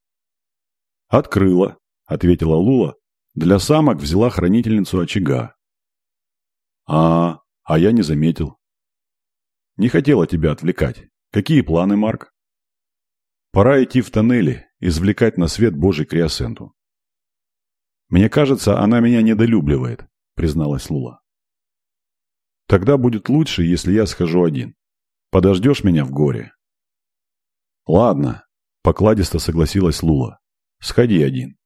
«Открыла», — ответила Лула. «Для самок взяла хранительницу очага». «А, а я не заметил». «Не хотела тебя отвлекать. Какие планы, Марк?» «Пора идти в тоннели, извлекать на свет Божий криосенту». «Мне кажется, она меня недолюбливает», — призналась Лула. «Тогда будет лучше, если я схожу один. Подождешь меня в горе?» «Ладно», — покладисто согласилась Лула. Сходи один.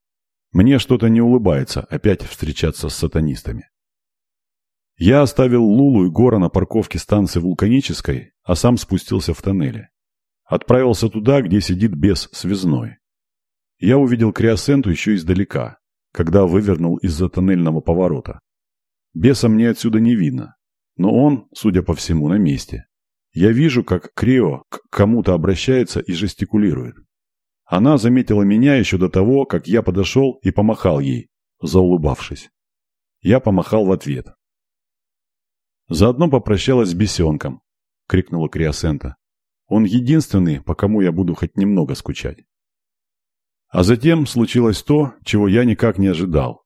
Мне что-то не улыбается опять встречаться с сатанистами. Я оставил Лулу и Гора на парковке станции Вулканической, а сам спустился в тоннеле. Отправился туда, где сидит бес связной. Я увидел Криосенту еще издалека, когда вывернул из-за тоннельного поворота. Беса мне отсюда не видно, но он, судя по всему, на месте. Я вижу, как Крио к кому-то обращается и жестикулирует. Она заметила меня еще до того, как я подошел и помахал ей, заулыбавшись. Я помахал в ответ. «Заодно попрощалась с бесенком», — крикнула Криосента. «Он единственный, по кому я буду хоть немного скучать». А затем случилось то, чего я никак не ожидал.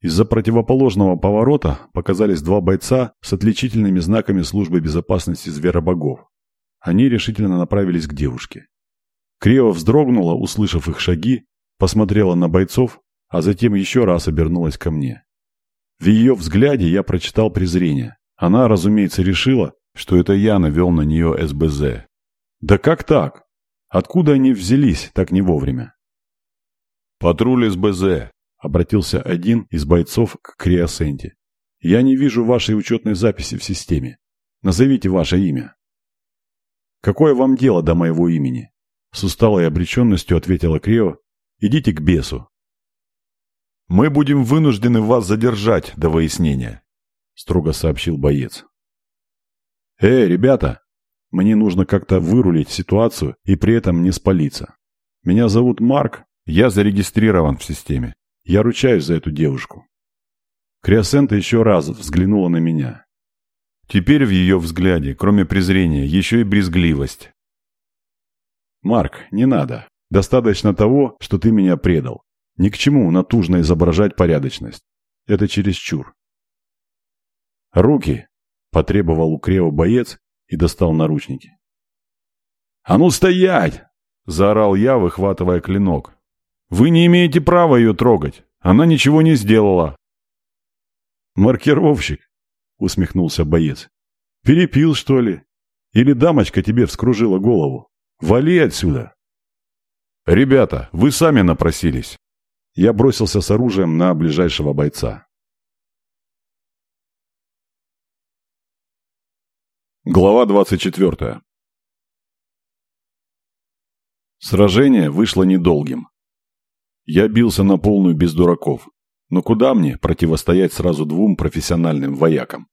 Из-за противоположного поворота показались два бойца с отличительными знаками службы безопасности зверобогов. Они решительно направились к девушке. Крева вздрогнула, услышав их шаги, посмотрела на бойцов, а затем еще раз обернулась ко мне. В ее взгляде я прочитал презрение. Она, разумеется, решила, что это я навел на нее СБЗ. Да как так? Откуда они взялись так не вовремя? «Патруль СБЗ», — обратился один из бойцов к Криосенте. «Я не вижу вашей учетной записи в системе. Назовите ваше имя». «Какое вам дело до моего имени?» С усталой обреченностью ответила Крео. «Идите к бесу». «Мы будем вынуждены вас задержать до выяснения», строго сообщил боец. «Эй, ребята, мне нужно как-то вырулить ситуацию и при этом не спалиться. Меня зовут Марк, я зарегистрирован в системе. Я ручаюсь за эту девушку». Криосента еще раз взглянула на меня. Теперь в ее взгляде, кроме презрения, еще и брезгливость. «Марк, не надо. Достаточно того, что ты меня предал. Ни к чему натужно изображать порядочность. Это чересчур». «Руки!» – потребовал у Крева боец и достал наручники. «А ну стоять!» – заорал я, выхватывая клинок. «Вы не имеете права ее трогать. Она ничего не сделала». «Маркировщик!» – усмехнулся боец. «Перепил, что ли? Или дамочка тебе вскружила голову?» Вали отсюда!» «Ребята, вы сами напросились!» Я бросился с оружием на ближайшего бойца. Глава 24 Сражение вышло недолгим. Я бился на полную без дураков. Но куда мне противостоять сразу двум профессиональным воякам?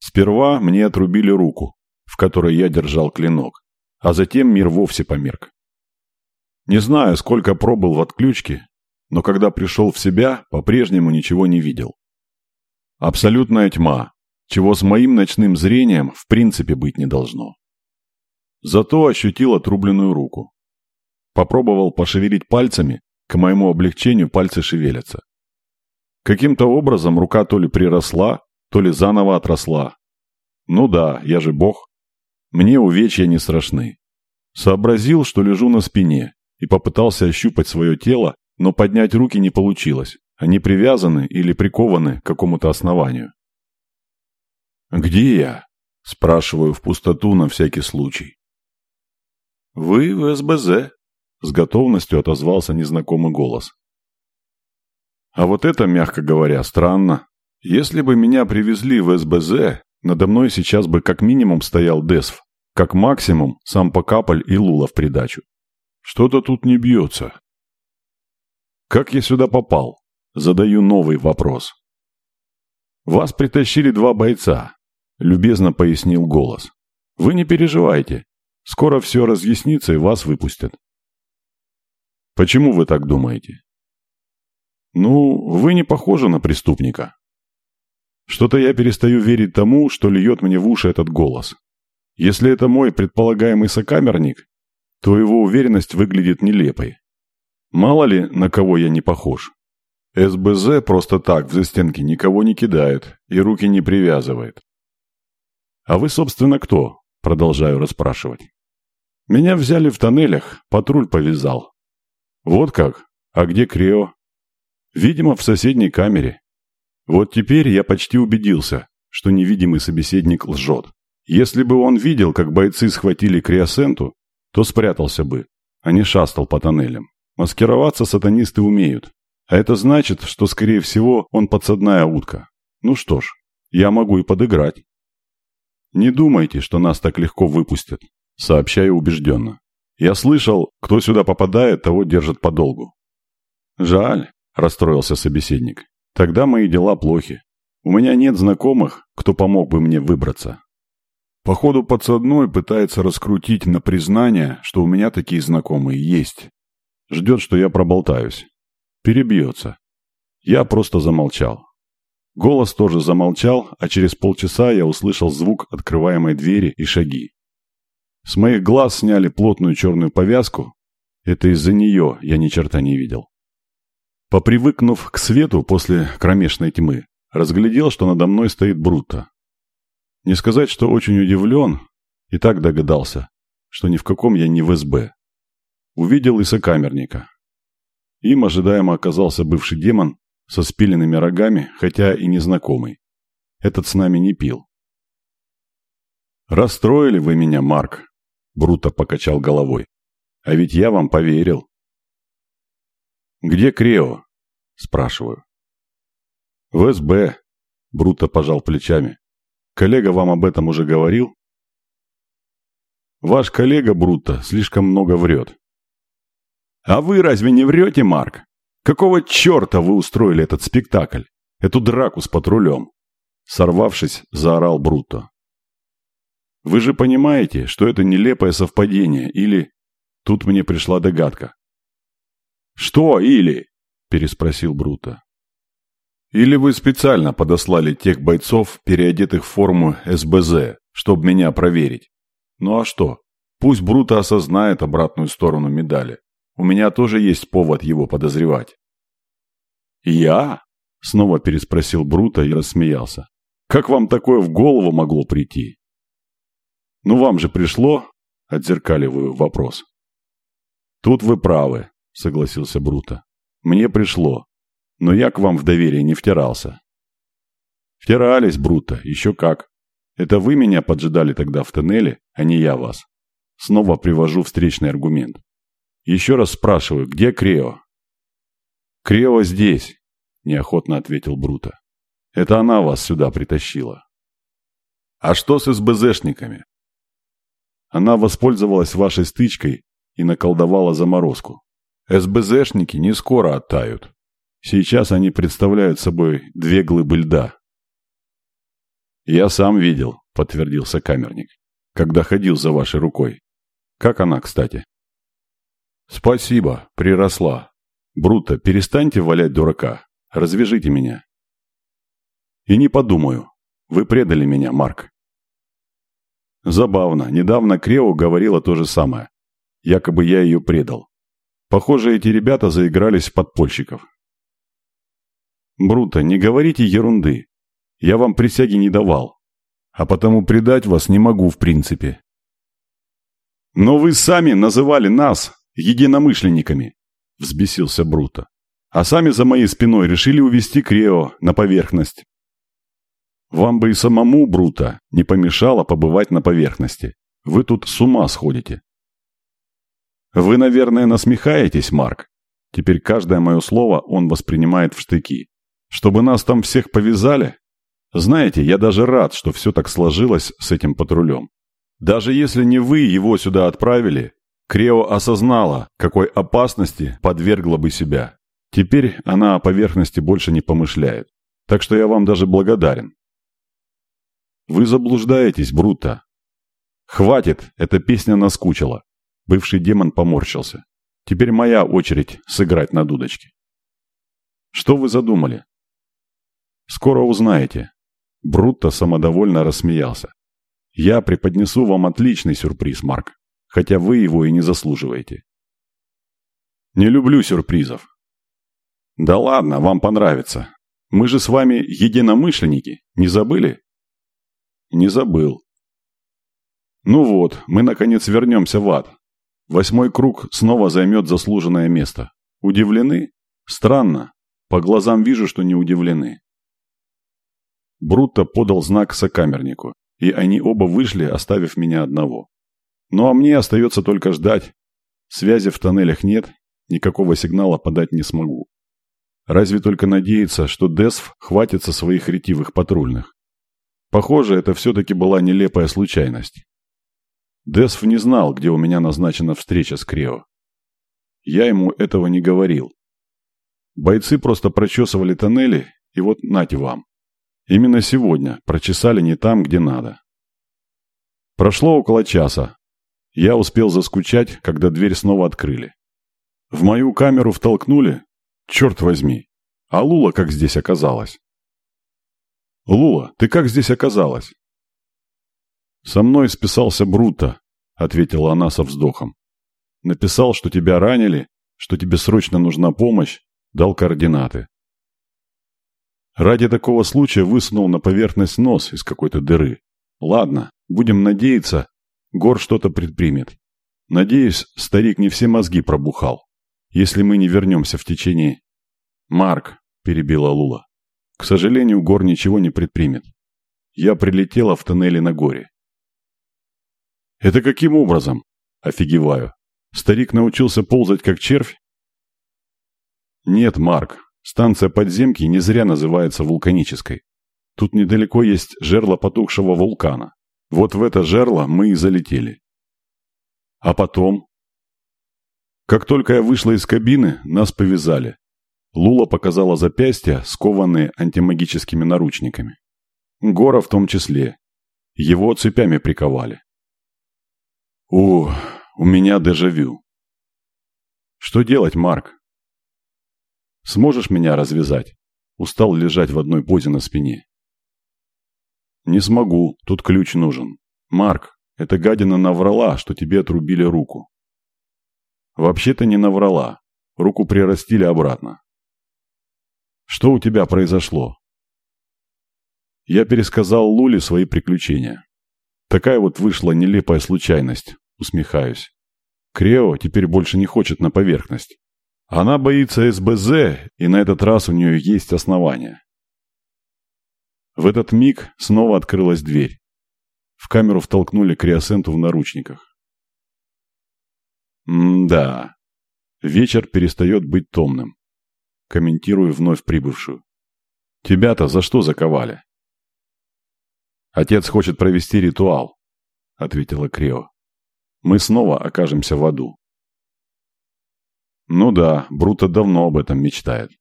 Сперва мне отрубили руку, в которой я держал клинок а затем мир вовсе померк. Не знаю, сколько пробыл в отключке, но когда пришел в себя, по-прежнему ничего не видел. Абсолютная тьма, чего с моим ночным зрением в принципе быть не должно. Зато ощутил отрубленную руку. Попробовал пошевелить пальцами, к моему облегчению пальцы шевелятся. Каким-то образом рука то ли приросла, то ли заново отросла. Ну да, я же бог. Мне увечья не страшны. Сообразил, что лежу на спине, и попытался ощупать свое тело, но поднять руки не получилось. Они привязаны или прикованы к какому-то основанию. «Где я?» – спрашиваю в пустоту на всякий случай. «Вы в СБЗ», – с готовностью отозвался незнакомый голос. А вот это, мягко говоря, странно. Если бы меня привезли в СБЗ, надо мной сейчас бы как минимум стоял Десв, как максимум сам Покаполь и Лула в придачу. Что-то тут не бьется. Как я сюда попал? Задаю новый вопрос. Вас притащили два бойца, любезно пояснил голос. Вы не переживайте. Скоро все разъяснится и вас выпустят. Почему вы так думаете? Ну, вы не похожи на преступника. Что-то я перестаю верить тому, что льет мне в уши этот голос. Если это мой предполагаемый сокамерник, то его уверенность выглядит нелепой. Мало ли, на кого я не похож. СБЗ просто так в застенки никого не кидает и руки не привязывает. «А вы, собственно, кто?» – продолжаю расспрашивать. «Меня взяли в тоннелях, патруль повязал». «Вот как? А где Крео?» «Видимо, в соседней камере. Вот теперь я почти убедился, что невидимый собеседник лжет. Если бы он видел, как бойцы схватили Криосенту, то спрятался бы, а не шастал по тоннелям. Маскироваться сатанисты умеют. А это значит, что, скорее всего, он подсадная утка. Ну что ж, я могу и подыграть. Не думайте, что нас так легко выпустят, сообщаю убежденно. Я слышал, кто сюда попадает, того держат подолгу. Жаль, расстроился собеседник. Тогда мои дела плохи. У меня нет знакомых, кто помог бы мне выбраться. Походу, подсадной пытается раскрутить на признание, что у меня такие знакомые есть. Ждет, что я проболтаюсь. Перебьется. Я просто замолчал. Голос тоже замолчал, а через полчаса я услышал звук открываемой двери и шаги. С моих глаз сняли плотную черную повязку. Это из-за нее я ни черта не видел. Попривыкнув к свету после кромешной тьмы, разглядел, что надо мной стоит Бруто. Не сказать, что очень удивлен, и так догадался, что ни в каком я не в СБ. Увидел и сокамерника. Им ожидаемо оказался бывший демон со спиленными рогами, хотя и незнакомый. Этот с нами не пил. «Расстроили вы меня, Марк», — Бруто покачал головой. «А ведь я вам поверил». «Где Крео?» – спрашиваю. «В СБ», – Бруто пожал плечами. «Коллега вам об этом уже говорил?» «Ваш коллега Бруто слишком много врет». «А вы разве не врете, Марк? Какого черта вы устроили этот спектакль? Эту драку с патрулем?» Сорвавшись, заорал Бруто. «Вы же понимаете, что это нелепое совпадение, или...» Тут мне пришла догадка. «Что или?» – переспросил Бруто. «Или вы специально подослали тех бойцов, переодетых в форму СБЗ, чтобы меня проверить? Ну а что? Пусть Бруто осознает обратную сторону медали. У меня тоже есть повод его подозревать». «Я?» – снова переспросил Бруто и рассмеялся. «Как вам такое в голову могло прийти?» «Ну вам же пришло?» – отзеркаливаю вопрос. «Тут вы правы», — согласился Бруто. «Мне пришло. Но я к вам в доверие не втирался». «Втирались, Бруто, еще как. Это вы меня поджидали тогда в тоннеле, а не я вас». Снова привожу встречный аргумент. «Еще раз спрашиваю, где Крео?» «Крео здесь», — неохотно ответил Бруто. «Это она вас сюда притащила». «А что с СБЗшниками?» Она воспользовалась вашей стычкой и наколдовала заморозку. СБЗшники не скоро оттают. Сейчас они представляют собой две глыбы льда. «Я сам видел», — подтвердился камерник, «когда ходил за вашей рукой. Как она, кстати?» «Спасибо, приросла. Бруто, перестаньте валять дурака. Развяжите меня». «И не подумаю. Вы предали меня, Марк». Забавно. Недавно Крео говорила то же самое. Якобы я ее предал. Похоже, эти ребята заигрались в подпольщиков. Бруто, не говорите ерунды. Я вам присяги не давал. А потому предать вас не могу в принципе. Но вы сами называли нас единомышленниками, взбесился Бруто. А сами за моей спиной решили увести Крео на поверхность. Вам бы и самому, Бруто, не помешало побывать на поверхности. Вы тут с ума сходите. Вы, наверное, насмехаетесь, Марк. Теперь каждое мое слово он воспринимает в штыки. Чтобы нас там всех повязали? Знаете, я даже рад, что все так сложилось с этим патрулем. Даже если не вы его сюда отправили, Крео осознала, какой опасности подвергла бы себя. Теперь она о поверхности больше не помышляет. Так что я вам даже благодарен. Вы заблуждаетесь, Брута. Хватит, эта песня наскучила. Бывший демон поморщился. Теперь моя очередь сыграть на дудочке. Что вы задумали? Скоро узнаете. Брутто самодовольно рассмеялся. Я преподнесу вам отличный сюрприз, Марк, хотя вы его и не заслуживаете. Не люблю сюрпризов. Да ладно, вам понравится. Мы же с вами единомышленники, не забыли? Не забыл. Ну вот, мы наконец вернемся в ад. Восьмой круг снова займет заслуженное место. Удивлены? Странно. По глазам вижу, что не удивлены. Брутто подал знак сокамернику, и они оба вышли, оставив меня одного. Ну а мне остается только ждать. Связи в тоннелях нет, никакого сигнала подать не смогу. Разве только надеяться, что Десв хватится своих ретивых патрульных. Похоже, это все-таки была нелепая случайность. Десв не знал, где у меня назначена встреча с Крео. Я ему этого не говорил. Бойцы просто прочесывали тоннели, и вот нате вам. Именно сегодня прочесали не там, где надо. Прошло около часа. Я успел заскучать, когда дверь снова открыли. В мою камеру втолкнули? Черт возьми. А Лула как здесь оказалась? Лула, ты как здесь оказалась? Со мной списался Бруто, ответила она со вздохом. Написал, что тебя ранили, что тебе срочно нужна помощь, дал координаты. Ради такого случая высунул на поверхность нос из какой-то дыры. Ладно, будем надеяться, Гор что-то предпримет. Надеюсь, старик не все мозги пробухал. Если мы не вернемся в течение... Марк, перебила Лула. К сожалению, Гор ничего не предпримет. Я прилетела в тоннеле на горе. Это каким образом? Офигеваю. Старик научился ползать как червь? Нет, Марк, Станция подземки не зря называется вулканической. Тут недалеко есть жерло потухшего вулкана. Вот в это жерло мы и залетели. А потом? Как только я вышла из кабины, нас повязали. Лула показала запястья, скованные антимагическими наручниками. Гора в том числе. Его цепями приковали. О, у меня дежавю. Что делать, Марк? Сможешь меня развязать? Устал лежать в одной позе на спине. Не смогу, тут ключ нужен. Марк, эта гадина наврала, что тебе отрубили руку. Вообще-то не наврала. Руку прирастили обратно. Что у тебя произошло? Я пересказал Луле свои приключения. Такая вот вышла нелепая случайность, усмехаюсь. Крео теперь больше не хочет на поверхность. Она боится СБЗ, и на этот раз у нее есть основания. В этот миг снова открылась дверь. В камеру втолкнули Криосенту в наручниках. М-да. Вечер перестает быть томным. Комментирую вновь прибывшую. Тебя-то за что заковали? Отец хочет провести ритуал, ответила Крео. Мы снова окажемся в аду. Ну да, Бруто давно об этом мечтает.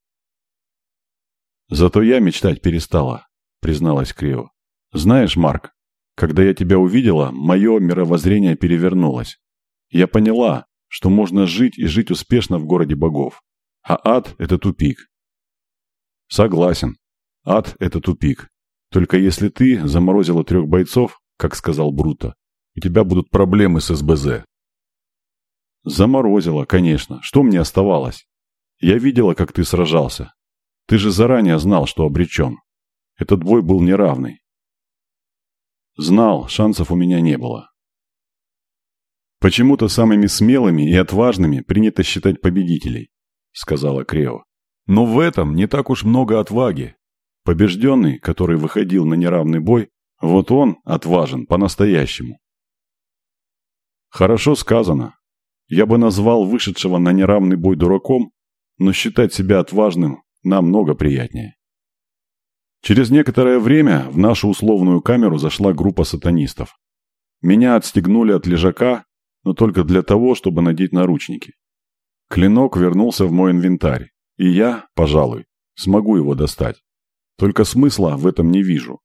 Зато я мечтать перестала, призналась Крио. Знаешь, Марк, когда я тебя увидела, мое мировоззрение перевернулось. Я поняла, что можно жить и жить успешно в городе богов. А ад – это тупик. Согласен. Ад – это тупик. Только если ты заморозила трех бойцов, как сказал Бруто, у тебя будут проблемы с СБЗ. Заморозила, конечно. Что мне оставалось? Я видела, как ты сражался. Ты же заранее знал, что обречен. Этот бой был неравный. Знал, шансов у меня не было. Почему-то самыми смелыми и отважными принято считать победителей, сказала Крео. Но в этом не так уж много отваги. Побежденный, который выходил на неравный бой, вот он отважен по-настоящему. Хорошо сказано, я бы назвал вышедшего на неравный бой дураком, но считать себя отважным намного приятнее. Через некоторое время в нашу условную камеру зашла группа сатанистов. Меня отстегнули от лежака, но только для того, чтобы надеть наручники. Клинок вернулся в мой инвентарь, И я, пожалуй, смогу его достать. Только смысла в этом не вижу.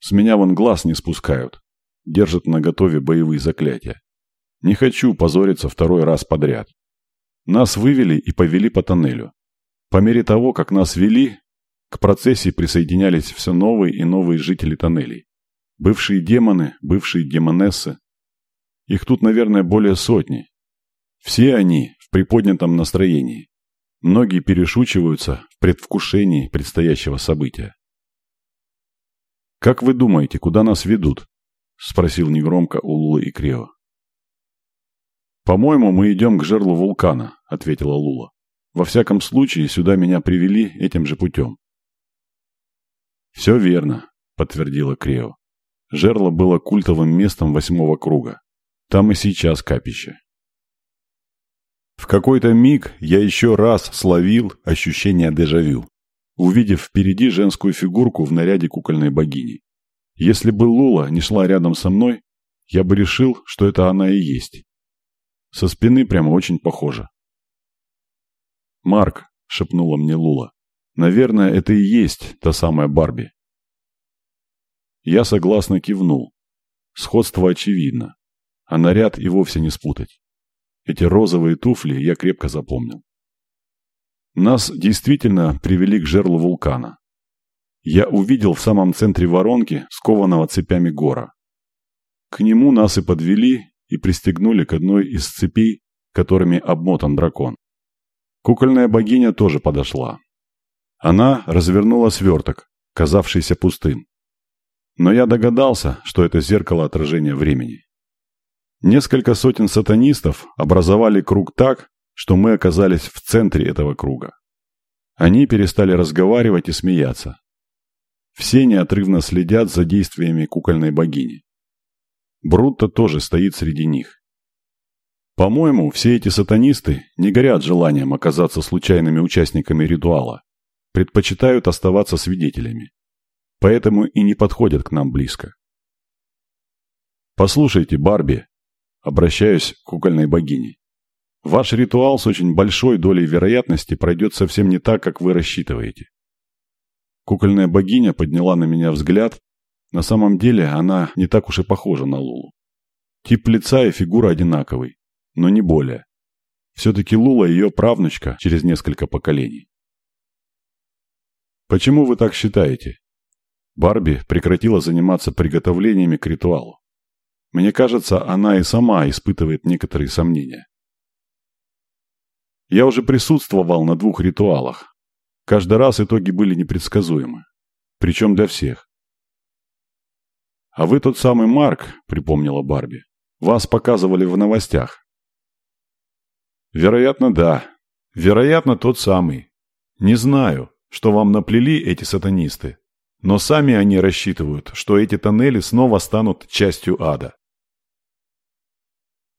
С меня вон глаз не спускают. Держат на готове боевые заклятия. Не хочу позориться второй раз подряд. Нас вывели и повели по тоннелю. По мере того, как нас вели, к процессии присоединялись все новые и новые жители тоннелей. Бывшие демоны, бывшие демонессы. Их тут, наверное, более сотни. Все они приподнятом настроении. Многие перешучиваются в предвкушении предстоящего события. «Как вы думаете, куда нас ведут?» – спросил негромко у Лулы и Крео. «По-моему, мы идем к жерлу вулкана», – ответила Лула. «Во всяком случае, сюда меня привели этим же путем». «Все верно», – подтвердила Крео. Жерло было культовым местом восьмого круга. Там и сейчас капище. В какой-то миг я еще раз словил ощущение дежавю, увидев впереди женскую фигурку в наряде кукольной богини. Если бы Лула не шла рядом со мной, я бы решил, что это она и есть. Со спины прямо очень похоже. «Марк», — шепнула мне Лула, — «наверное, это и есть та самая Барби». Я согласно кивнул. Сходство очевидно, а наряд и вовсе не спутать. Эти розовые туфли я крепко запомнил. Нас действительно привели к жерлу вулкана. Я увидел в самом центре воронки скованного цепями гора. К нему нас и подвели и пристегнули к одной из цепей, которыми обмотан дракон. Кукольная богиня тоже подошла. Она развернула сверток, казавшийся пустым. Но я догадался, что это зеркало отражения времени. Несколько сотен сатанистов образовали круг так, что мы оказались в центре этого круга. Они перестали разговаривать и смеяться. Все неотрывно следят за действиями кукольной богини. Брутто тоже стоит среди них. По-моему, все эти сатанисты не горят желанием оказаться случайными участниками ритуала, предпочитают оставаться свидетелями. Поэтому и не подходят к нам близко. «Послушайте, Барби», Обращаюсь к кукольной богине. Ваш ритуал с очень большой долей вероятности пройдет совсем не так, как вы рассчитываете. Кукольная богиня подняла на меня взгляд. На самом деле она не так уж и похожа на Лулу. Тип лица и фигура одинаковый, но не более. Все-таки Лула ее правнучка через несколько поколений. Почему вы так считаете? Барби прекратила заниматься приготовлениями к ритуалу. Мне кажется, она и сама испытывает некоторые сомнения. Я уже присутствовал на двух ритуалах. Каждый раз итоги были непредсказуемы. Причем для всех. «А вы тот самый Марк», — припомнила Барби. «Вас показывали в новостях». «Вероятно, да. Вероятно, тот самый. Не знаю, что вам наплели эти сатанисты, но сами они рассчитывают, что эти тоннели снова станут частью ада.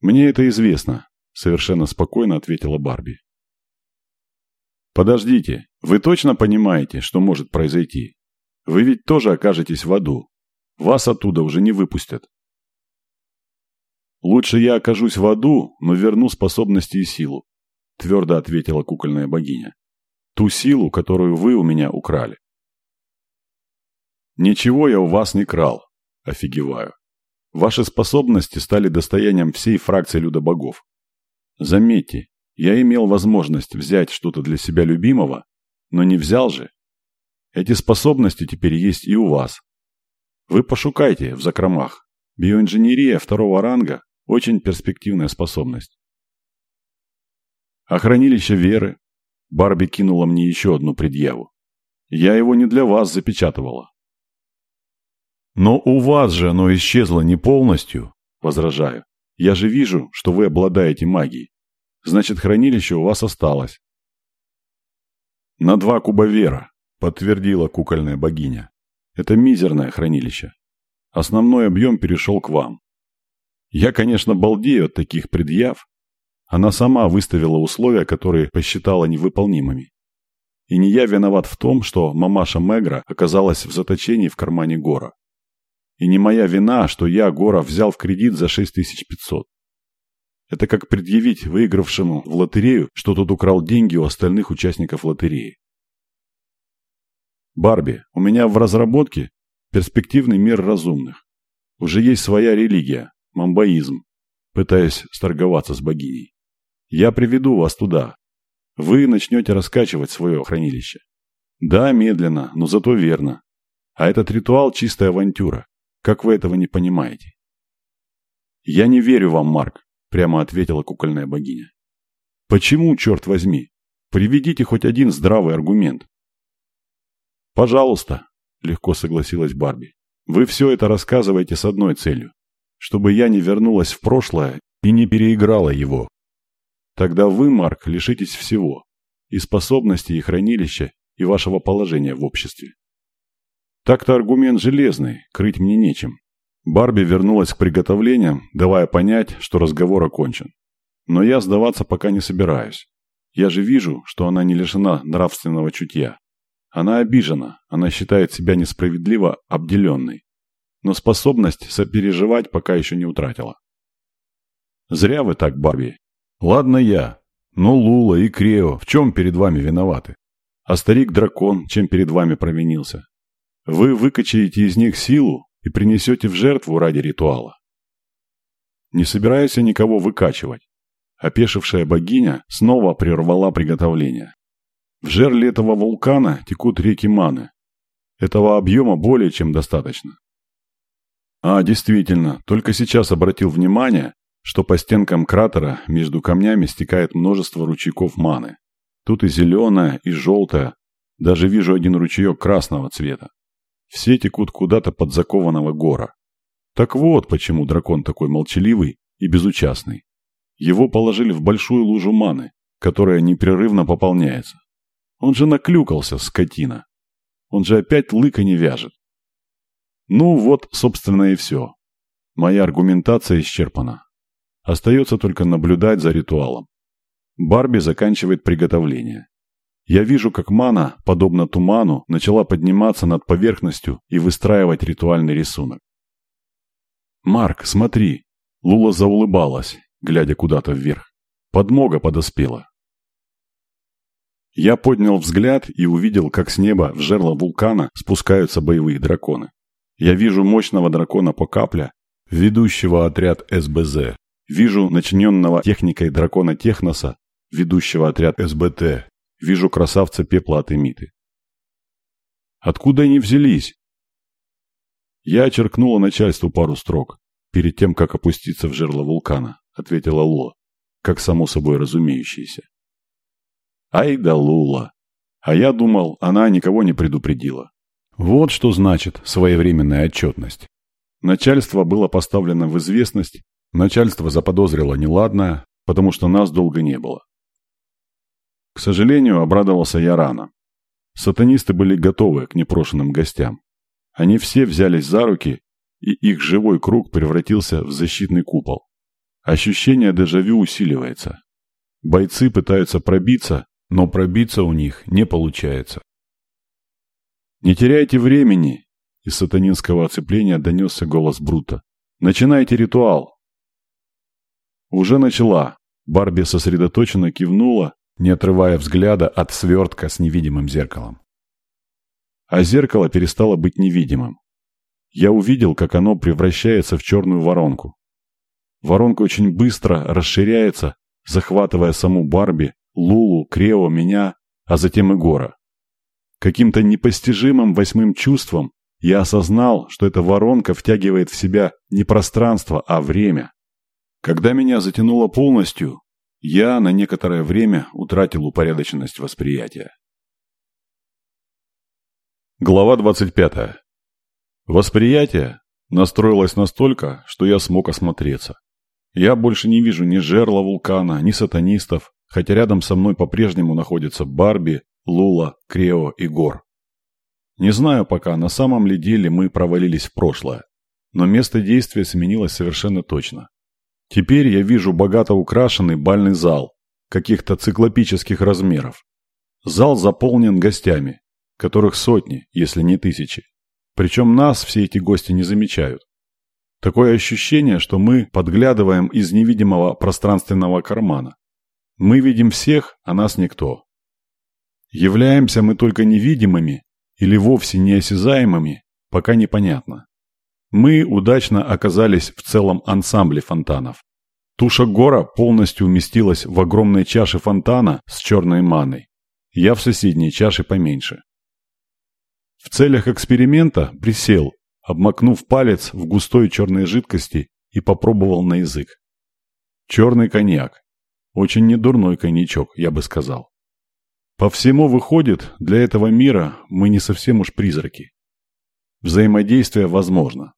«Мне это известно», — совершенно спокойно ответила Барби. «Подождите, вы точно понимаете, что может произойти? Вы ведь тоже окажетесь в аду. Вас оттуда уже не выпустят». «Лучше я окажусь в аду, но верну способности и силу», — твердо ответила кукольная богиня. «Ту силу, которую вы у меня украли». «Ничего я у вас не крал», — офигеваю. Ваши способности стали достоянием всей фракции людобогов. Заметьте, я имел возможность взять что-то для себя любимого, но не взял же. Эти способности теперь есть и у вас. Вы пошукайте в закромах. Биоинженерия второго ранга – очень перспективная способность. А хранилище веры? Барби кинула мне еще одну предъяву. Я его не для вас запечатывала. «Но у вас же оно исчезло не полностью», – возражаю. «Я же вижу, что вы обладаете магией. Значит, хранилище у вас осталось». «На два куба вера», – подтвердила кукольная богиня. «Это мизерное хранилище. Основной объем перешел к вам. Я, конечно, балдею от таких предъяв. Она сама выставила условия, которые посчитала невыполнимыми. И не я виноват в том, что мамаша Мегра оказалась в заточении в кармане Гора. И не моя вина, что я, Гора, взял в кредит за 6500. Это как предъявить выигравшему в лотерею, что тот украл деньги у остальных участников лотереи. Барби, у меня в разработке перспективный мир разумных. Уже есть своя религия – мамбаизм, пытаясь сторговаться с богиней. Я приведу вас туда. Вы начнете раскачивать свое хранилище. Да, медленно, но зато верно. А этот ритуал – чистая авантюра. Как вы этого не понимаете? Я не верю вам, Марк, прямо ответила кукольная богиня. Почему, черт возьми? Приведите хоть один здравый аргумент. Пожалуйста, легко согласилась Барби. Вы все это рассказываете с одной целью. Чтобы я не вернулась в прошлое и не переиграла его. Тогда вы, Марк, лишитесь всего. И способностей, и хранилища, и вашего положения в обществе. Так-то аргумент железный, крыть мне нечем. Барби вернулась к приготовлениям, давая понять, что разговор окончен. Но я сдаваться пока не собираюсь. Я же вижу, что она не лишена нравственного чутья. Она обижена, она считает себя несправедливо обделенной. Но способность сопереживать пока еще не утратила. Зря вы так, Барби. Ладно я, но Лула и Крео в чем перед вами виноваты? А старик-дракон чем перед вами провинился? Вы выкачаете из них силу и принесете в жертву ради ритуала. Не собираюсь я никого выкачивать. Опешившая богиня снова прервала приготовление. В жерле этого вулкана текут реки маны. Этого объема более чем достаточно. А, действительно, только сейчас обратил внимание, что по стенкам кратера между камнями стекает множество ручейков маны. Тут и зеленая, и желтая, даже вижу один ручеек красного цвета. Все текут куда-то под закованного гора. Так вот, почему дракон такой молчаливый и безучастный. Его положили в большую лужу маны, которая непрерывно пополняется. Он же наклюкался, скотина. Он же опять лыка не вяжет. Ну вот, собственно, и все. Моя аргументация исчерпана. Остается только наблюдать за ритуалом. Барби заканчивает приготовление. Я вижу, как мана, подобно туману, начала подниматься над поверхностью и выстраивать ритуальный рисунок. «Марк, смотри!» Лула заулыбалась, глядя куда-то вверх. Подмога подоспела. Я поднял взгляд и увидел, как с неба в жерло вулкана спускаются боевые драконы. Я вижу мощного дракона по капля, ведущего отряд СБЗ. Вижу начиненного техникой дракона Техноса, ведущего отряд СБТ. Вижу красавца пепла от Эмиты. Откуда они взялись? Я очеркнула начальству пару строк, перед тем, как опуститься в жерло вулкана, ответила Лула, как само собой разумеющееся. Ай да Лула. А я думал, она никого не предупредила. Вот что значит своевременная отчетность. Начальство было поставлено в известность, начальство заподозрило неладное, потому что нас долго не было. К сожалению, обрадовался я рано. Сатанисты были готовы к непрошенным гостям. Они все взялись за руки, и их живой круг превратился в защитный купол. Ощущение дежавю усиливается. Бойцы пытаются пробиться, но пробиться у них не получается. «Не теряйте времени!» Из сатанинского оцепления донесся голос Брута. «Начинайте ритуал!» Уже начала. Барби сосредоточенно кивнула, не отрывая взгляда от свертка с невидимым зеркалом. А зеркало перестало быть невидимым. Я увидел, как оно превращается в черную воронку. Воронка очень быстро расширяется, захватывая саму Барби Лулу, Крео, меня, а затем и Гора. Каким-то непостижимым восьмым чувством я осознал, что эта воронка втягивает в себя не пространство, а время. Когда меня затянуло полностью, я на некоторое время утратил упорядоченность восприятия. Глава 25. Восприятие настроилось настолько, что я смог осмотреться. Я больше не вижу ни жерла вулкана, ни сатанистов, хотя рядом со мной по-прежнему находятся Барби, Лула, Крео и Гор. Не знаю пока, на самом ли деле мы провалились в прошлое, но место действия сменилось совершенно точно. Теперь я вижу богато украшенный бальный зал, каких-то циклопических размеров. Зал заполнен гостями, которых сотни, если не тысячи. Причем нас все эти гости не замечают. Такое ощущение, что мы подглядываем из невидимого пространственного кармана. Мы видим всех, а нас никто. Являемся мы только невидимыми или вовсе неосязаемыми, пока непонятно. Мы удачно оказались в целом ансамбле фонтанов. Туша гора полностью уместилась в огромной чаше фонтана с черной маной. Я в соседней чаше поменьше. В целях эксперимента присел, обмакнув палец в густой черной жидкости и попробовал на язык. Черный коньяк. Очень недурной коньячок, я бы сказал. По всему выходит, для этого мира мы не совсем уж призраки. Взаимодействие возможно.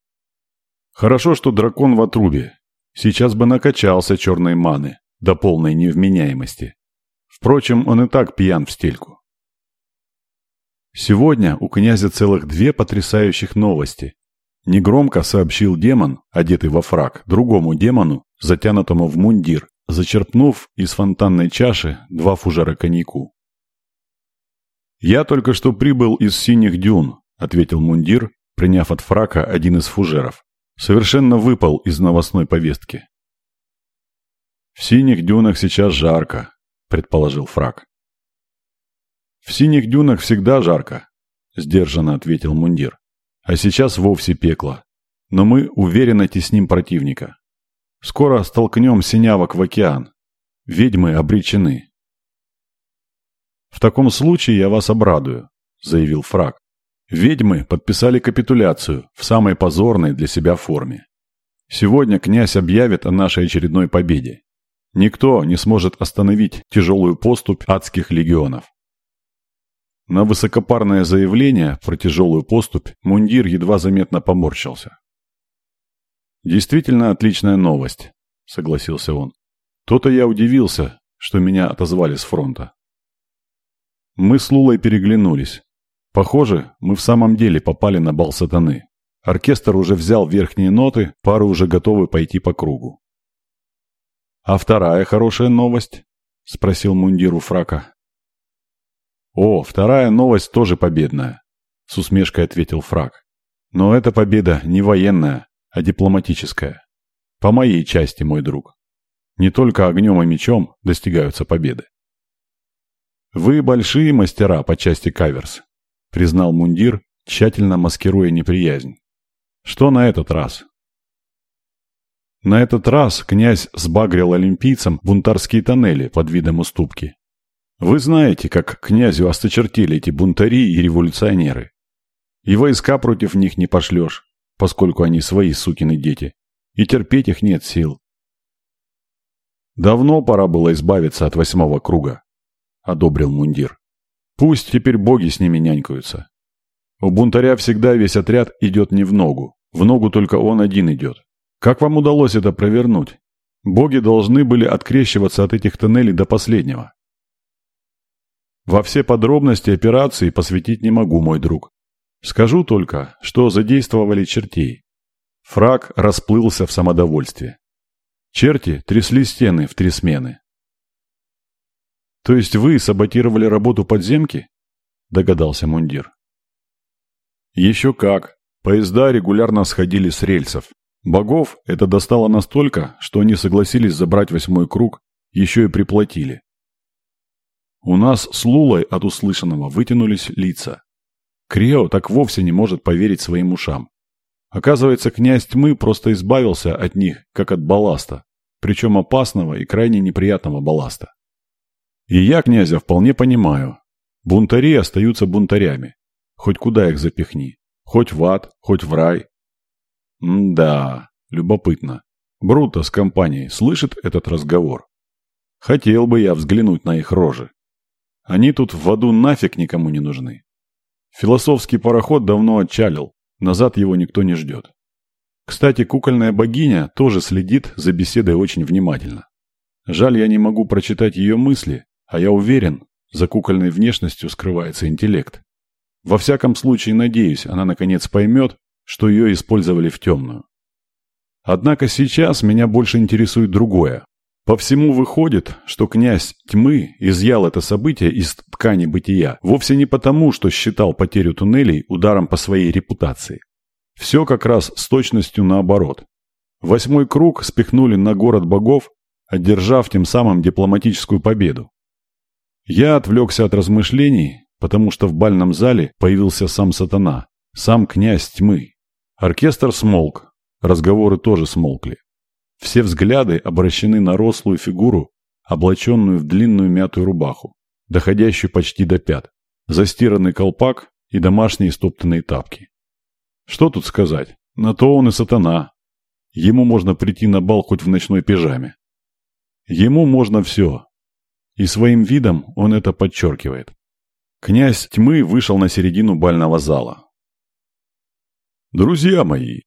Хорошо, что дракон в отрубе, Сейчас бы накачался черной маны до полной невменяемости. Впрочем, он и так пьян в стельку. Сегодня у князя целых две потрясающих новости. Негромко сообщил демон, одетый во фраг, другому демону, затянутому в мундир, зачерпнув из фонтанной чаши два фужера коньяку. «Я только что прибыл из синих дюн», — ответил мундир, приняв от фрака один из фужеров совершенно выпал из новостной повестки. «В синих дюнах сейчас жарко», — предположил Фрак. «В синих дюнах всегда жарко», — сдержанно ответил мундир. «А сейчас вовсе пекло. Но мы уверенно тесним противника. Скоро столкнем синявок в океан. Ведьмы обречены». «В таком случае я вас обрадую», — заявил Фрак. Ведьмы подписали капитуляцию в самой позорной для себя форме. Сегодня князь объявит о нашей очередной победе. Никто не сможет остановить тяжелую поступь адских легионов. На высокопарное заявление про тяжелую поступь мундир едва заметно поморщился. «Действительно отличная новость», — согласился он. «То-то я удивился, что меня отозвали с фронта». Мы с Лулой переглянулись. Похоже, мы в самом деле попали на бал сатаны. Оркестр уже взял верхние ноты, пары уже готовы пойти по кругу. «А вторая хорошая новость?» – спросил мундир у фрака. «О, вторая новость тоже победная», – с усмешкой ответил фрак. «Но эта победа не военная, а дипломатическая. По моей части, мой друг. Не только огнем и мечом достигаются победы. Вы большие мастера по части каверс, — признал мундир, тщательно маскируя неприязнь. «Что на этот раз?» На этот раз князь сбагрил олимпийцам бунтарские тоннели под видом уступки. Вы знаете, как князю осточертели эти бунтари и революционеры. И войска против них не пошлешь, поскольку они свои сукины дети, и терпеть их нет сил. Давно пора было избавиться от восьмого круга, — одобрил мундир. Пусть теперь боги с ними нянькаются. У бунтаря всегда весь отряд идет не в ногу. В ногу только он один идет. Как вам удалось это провернуть? Боги должны были открещиваться от этих тоннелей до последнего. Во все подробности операции посвятить не могу, мой друг. Скажу только, что задействовали чертей. Фраг расплылся в самодовольстве. Черти трясли стены в три смены. «То есть вы саботировали работу подземки?» – догадался мундир. «Еще как. Поезда регулярно сходили с рельсов. Богов это достало настолько, что они согласились забрать восьмой круг, еще и приплатили. У нас с Лулой от услышанного вытянулись лица. Крео так вовсе не может поверить своим ушам. Оказывается, князь тьмы просто избавился от них, как от балласта, причем опасного и крайне неприятного балласта. И я князя вполне понимаю. Бунтари остаются бунтарями. Хоть куда их запихни. Хоть в ад, хоть в рай. М-да, любопытно. Бруто с компанией слышит этот разговор. Хотел бы я взглянуть на их рожи. Они тут в аду нафиг никому не нужны. Философский пароход давно отчалил, назад его никто не ждет. Кстати, кукольная богиня тоже следит за беседой очень внимательно. Жаль, я не могу прочитать ее мысли, а я уверен, за кукольной внешностью скрывается интеллект. Во всяком случае, надеюсь, она наконец поймет, что ее использовали в темную. Однако сейчас меня больше интересует другое. По всему выходит, что князь тьмы изъял это событие из ткани бытия вовсе не потому, что считал потерю туннелей ударом по своей репутации. Все как раз с точностью наоборот. Восьмой круг спихнули на город богов, одержав тем самым дипломатическую победу. Я отвлекся от размышлений, потому что в бальном зале появился сам сатана, сам князь тьмы. Оркестр смолк, разговоры тоже смолкли. Все взгляды обращены на рослую фигуру, облаченную в длинную мятую рубаху, доходящую почти до пят, застиранный колпак и домашние стоптанные тапки. Что тут сказать? На то он и сатана. Ему можно прийти на бал хоть в ночной пижаме. Ему можно все. И своим видом он это подчеркивает. Князь тьмы вышел на середину бального зала. «Друзья мои!»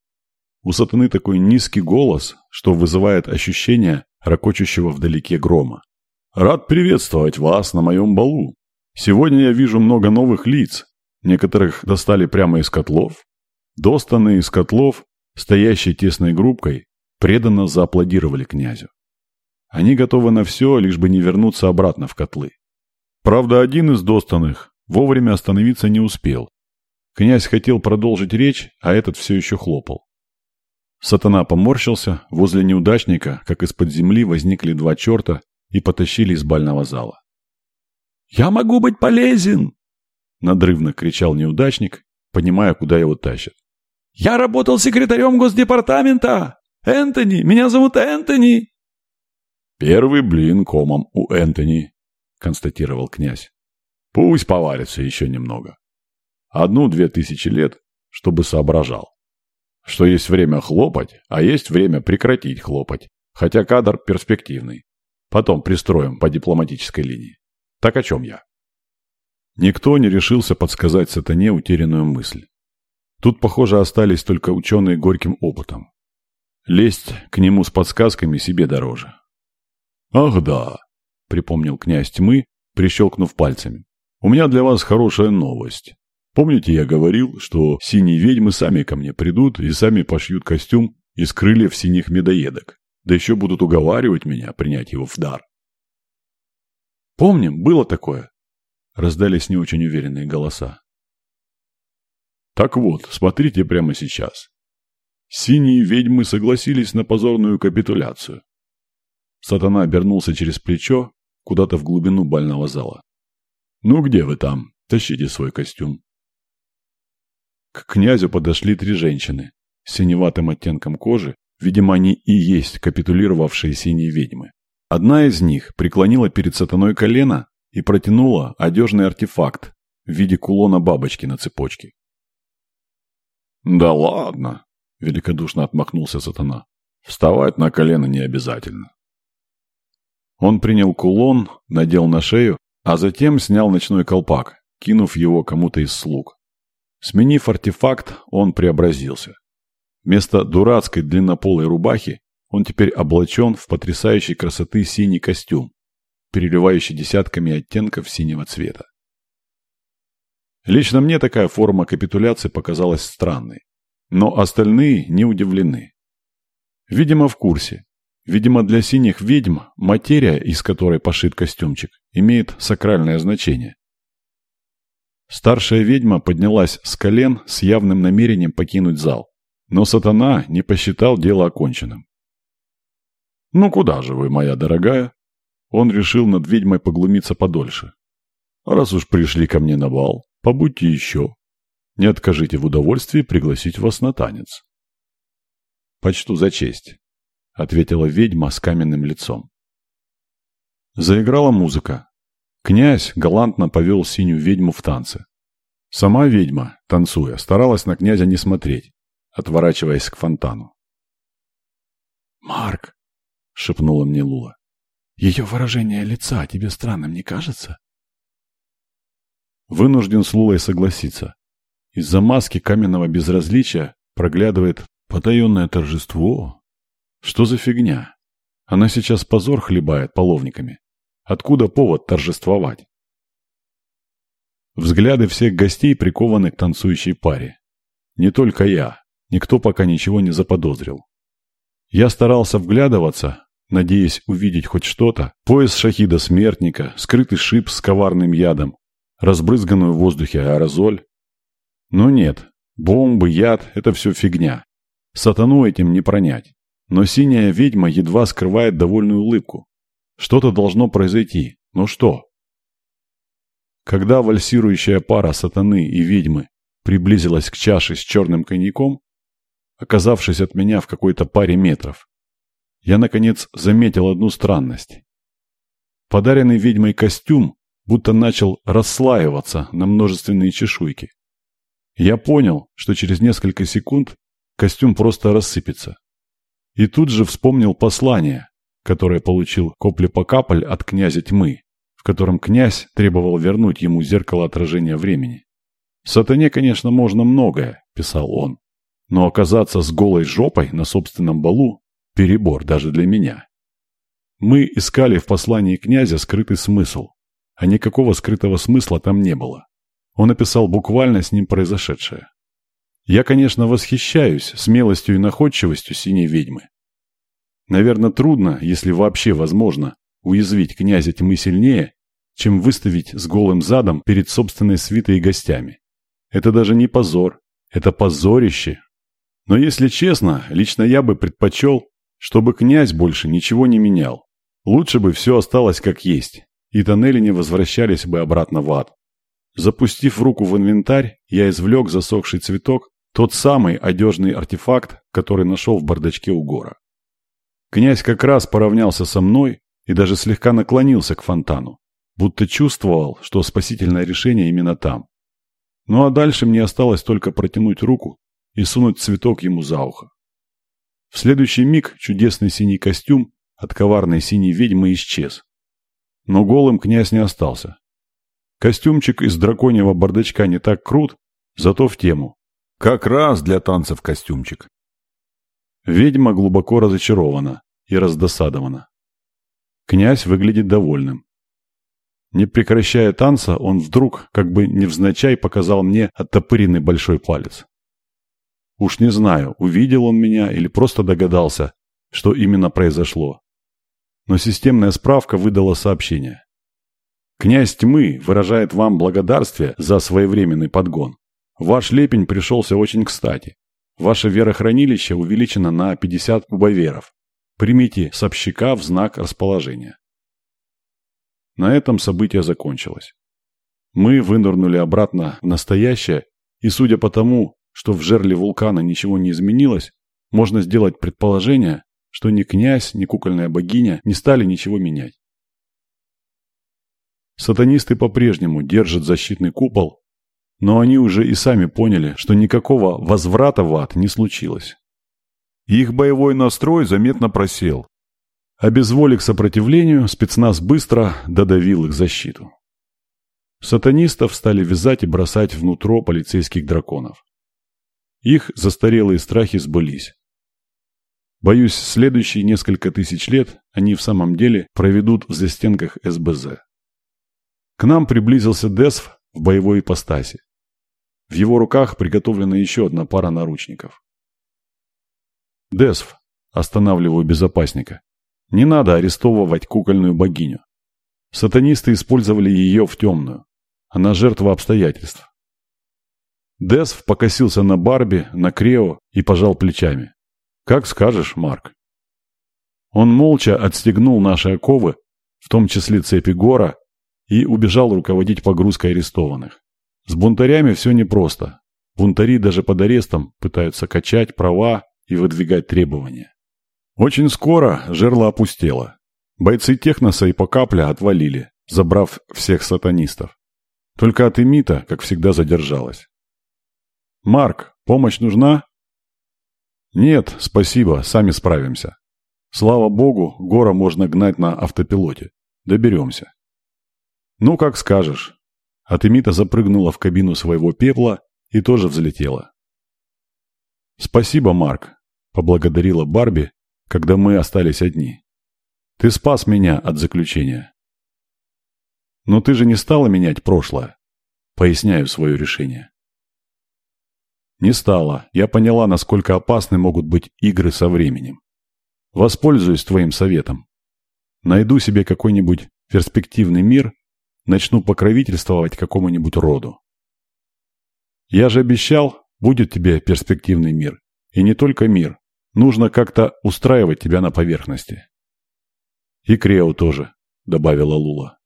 У сатаны такой низкий голос, что вызывает ощущение ракочущего вдалеке грома. «Рад приветствовать вас на моем балу. Сегодня я вижу много новых лиц. Некоторых достали прямо из котлов, Достанные из котлов, стоящие тесной группкой, преданно зааплодировали князю. Они готовы на все, лишь бы не вернуться обратно в котлы. Правда, один из достанных вовремя остановиться не успел. Князь хотел продолжить речь, а этот все еще хлопал. Сатана поморщился, возле неудачника, как из-под земли, возникли два черта и потащили из бального зала. «Я могу быть полезен!» Надрывно кричал неудачник, понимая, куда его тащат. «Я работал секретарем Госдепартамента! Энтони! Меня зовут Энтони!» «Первый блин комом у Энтони», — констатировал князь. «Пусть поварится еще немного. Одну-две тысячи лет, чтобы соображал. Что есть время хлопать, а есть время прекратить хлопать, хотя кадр перспективный. Потом пристроим по дипломатической линии. Так о чем я?» Никто не решился подсказать сатане утерянную мысль. Тут, похоже, остались только ученые горьким опытом. Лезть к нему с подсказками себе дороже. «Ах да», — припомнил князь тьмы, прищелкнув пальцами. «У меня для вас хорошая новость. Помните, я говорил, что синие ведьмы сами ко мне придут и сами пошьют костюм из крыльев синих медоедок, да еще будут уговаривать меня принять его в дар?» «Помним, было такое», Раздались не очень уверенные голоса. Так вот, смотрите прямо сейчас. Синие ведьмы согласились на позорную капитуляцию. Сатана обернулся через плечо куда-то в глубину бального зала. «Ну где вы там? Тащите свой костюм». К князю подошли три женщины с синеватым оттенком кожи, видимо, они и есть капитулировавшие синие ведьмы. Одна из них преклонила перед сатаной колено и протянула одежный артефакт в виде кулона бабочки на цепочке. «Да ладно!» – великодушно отмахнулся сатана. «Вставать на колено не обязательно». Он принял кулон, надел на шею, а затем снял ночной колпак, кинув его кому-то из слуг. Сменив артефакт, он преобразился. Вместо дурацкой длиннополой рубахи он теперь облачен в потрясающей красоты синий костюм, переливающий десятками оттенков синего цвета. Лично мне такая форма капитуляции показалась странной, но остальные не удивлены. Видимо, в курсе. Видимо, для синих ведьм материя, из которой пошит костюмчик, имеет сакральное значение. Старшая ведьма поднялась с колен с явным намерением покинуть зал, но сатана не посчитал дело оконченным. «Ну куда же вы, моя дорогая?» Он решил над ведьмой поглумиться подольше. «Раз уж пришли ко мне на бал, побудьте еще. Не откажите в удовольствии пригласить вас на танец». «Почту за честь», — ответила ведьма с каменным лицом. Заиграла музыка. Князь галантно повел синюю ведьму в танцы. Сама ведьма, танцуя, старалась на князя не смотреть, отворачиваясь к фонтану. «Марк!» — шепнула мне Лула. Ее выражение лица тебе странным не кажется? Вынужден с Лулой согласиться. Из-за маски каменного безразличия проглядывает потаенное торжество. Что за фигня? Она сейчас позор хлебает половниками. Откуда повод торжествовать? Взгляды всех гостей прикованы к танцующей паре. Не только я. Никто пока ничего не заподозрил. Я старался вглядываться, надеясь увидеть хоть что-то, пояс шахида-смертника, скрытый шип с коварным ядом, разбрызганную в воздухе аэрозоль. Но нет, Бомбы, яд – это все фигня. Сатану этим не пронять. Но синяя ведьма едва скрывает довольную улыбку. Что-то должно произойти. Ну что? Когда вальсирующая пара сатаны и ведьмы приблизилась к чаше с черным коньяком, оказавшись от меня в какой-то паре метров, я, наконец, заметил одну странность. Подаренный ведьмой костюм будто начал расслаиваться на множественные чешуйки. Я понял, что через несколько секунд костюм просто рассыпется. И тут же вспомнил послание, которое получил Коплепокаполь от князя тьмы, в котором князь требовал вернуть ему зеркало отражения времени. «Сатане, конечно, можно многое», – писал он, – «но оказаться с голой жопой на собственном балу – перебор даже для меня». Мы искали в послании князя скрытый смысл, а никакого скрытого смысла там не было. Он описал буквально с ним произошедшее. Я, конечно, восхищаюсь смелостью и находчивостью синей ведьмы. Наверное, трудно, если вообще возможно, уязвить князя тьмы сильнее, чем выставить с голым задом перед собственной свитой и гостями. Это даже не позор, это позорище. Но если честно, лично я бы предпочел, чтобы князь больше ничего не менял. Лучше бы все осталось как есть, и тоннели не возвращались бы обратно в ад. Запустив руку в инвентарь, я извлек засохший цветок, тот самый одежный артефакт, который нашел в бардачке у гора. Князь как раз поравнялся со мной и даже слегка наклонился к фонтану, будто чувствовал, что спасительное решение именно там. Ну а дальше мне осталось только протянуть руку и сунуть цветок ему за ухо. В следующий миг чудесный синий костюм от коварной синей ведьмы исчез. Но голым князь не остался. Костюмчик из драконьего бардачка не так крут, зато в тему. Как раз для танцев костюмчик. Ведьма глубоко разочарована и раздосадована. Князь выглядит довольным. Не прекращая танца, он вдруг, как бы невзначай, показал мне оттопыренный большой палец. Уж не знаю, увидел он меня или просто догадался, что именно произошло. Но системная справка выдала сообщение. Князь тьмы выражает вам благодарствие за своевременный подгон. Ваш лепень пришелся очень кстати. Ваше верохранилище увеличено на 50 кубоверов. Примите сообщика в знак расположения. На этом событие закончилось. Мы вынырнули обратно в настоящее, и судя по тому, что в жерле вулкана ничего не изменилось, можно сделать предположение, что ни князь, ни кукольная богиня не стали ничего менять. Сатанисты по-прежнему держат защитный купол, но они уже и сами поняли, что никакого возврата в ад не случилось. Их боевой настрой заметно просел. Обезволив сопротивлению, спецназ быстро додавил их защиту. Сатанистов стали вязать и бросать внутрь полицейских драконов. Их застарелые страхи сбылись. Боюсь, следующие несколько тысяч лет они в самом деле проведут в застенках СБЗ. К нам приблизился Десв в боевой ипостаси. В его руках приготовлена еще одна пара наручников. Десв, останавливаю безопасника. Не надо арестовывать кукольную богиню. Сатанисты использовали ее в темную. Она жертва обстоятельств. Десв покосился на Барби, на Крео и пожал плечами. «Как скажешь, Марк». Он молча отстегнул наши оковы, в том числе цепи Гора, и убежал руководить погрузкой арестованных. С бунтарями все непросто. Бунтари даже под арестом пытаются качать права и выдвигать требования. Очень скоро жерло опустело. Бойцы Техноса и по капле отвалили, забрав всех сатанистов. Только от Эмита, как всегда, задержалась. «Марк, помощь нужна?» «Нет, спасибо, сами справимся. Слава богу, гора можно гнать на автопилоте. Доберемся». «Ну, как скажешь». Атемита запрыгнула в кабину своего пепла и тоже взлетела. «Спасибо, Марк», — поблагодарила Барби, когда мы остались одни. «Ты спас меня от заключения». «Но ты же не стала менять прошлое», — поясняю свое решение. «Не стала. Я поняла, насколько опасны могут быть игры со временем. Воспользуюсь твоим советом. Найду себе какой-нибудь перспективный мир начну покровительствовать какому-нибудь роду. Я же обещал, Будет тебе перспективный мир. И не только мир. Нужно как-то устраивать тебя на поверхности. И Крео тоже, добавила Лула.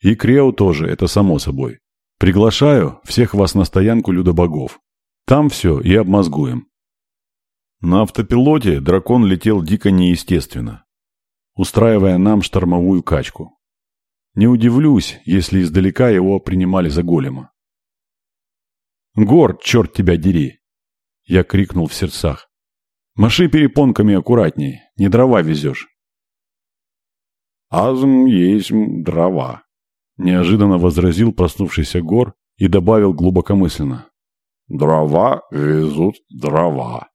И Крео тоже, это само собой. Приглашаю всех вас на стоянку людобогов. Там все и обмозгуем. На автопилоте дракон летел дико неестественно, устраивая нам штормовую качку. Не удивлюсь, если издалека его принимали за голема. «Гор, черт тебя дери!» Я крикнул в сердцах. «Маши перепонками аккуратней, не дрова везешь». «Азм есть дрова», — неожиданно возразил проснувшийся Гор и добавил глубокомысленно. «Дрова везут дрова».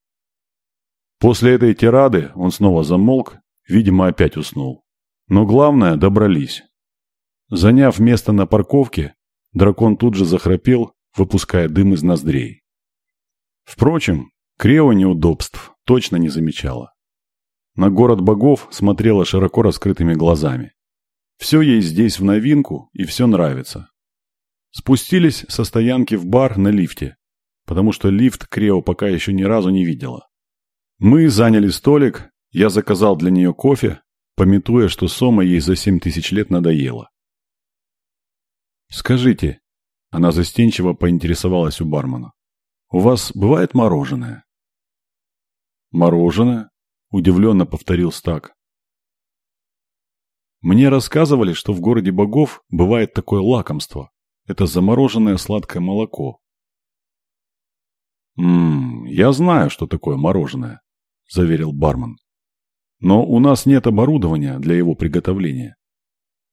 После этой тирады он снова замолк, видимо, опять уснул. Но главное, добрались. Заняв место на парковке, дракон тут же захрапел выпуская дым из ноздрей. Впрочем, Крео неудобств точно не замечала. На город богов смотрела широко раскрытыми глазами. Все ей здесь в новинку и все нравится. Спустились со стоянки в бар на лифте, потому что лифт Крео пока еще ни разу не видела. Мы заняли столик, я заказал для нее кофе, пометуя, что Сома ей за семь тысяч лет надоело. «Скажите, она застенчиво поинтересовалась у бармена. «У вас бывает мороженое?» «Мороженое?» – удивленно повторил Стак. «Мне рассказывали, что в городе богов бывает такое лакомство. Это замороженное сладкое молоко». «Ммм, я знаю, что такое мороженое», – заверил бармен. «Но у нас нет оборудования для его приготовления.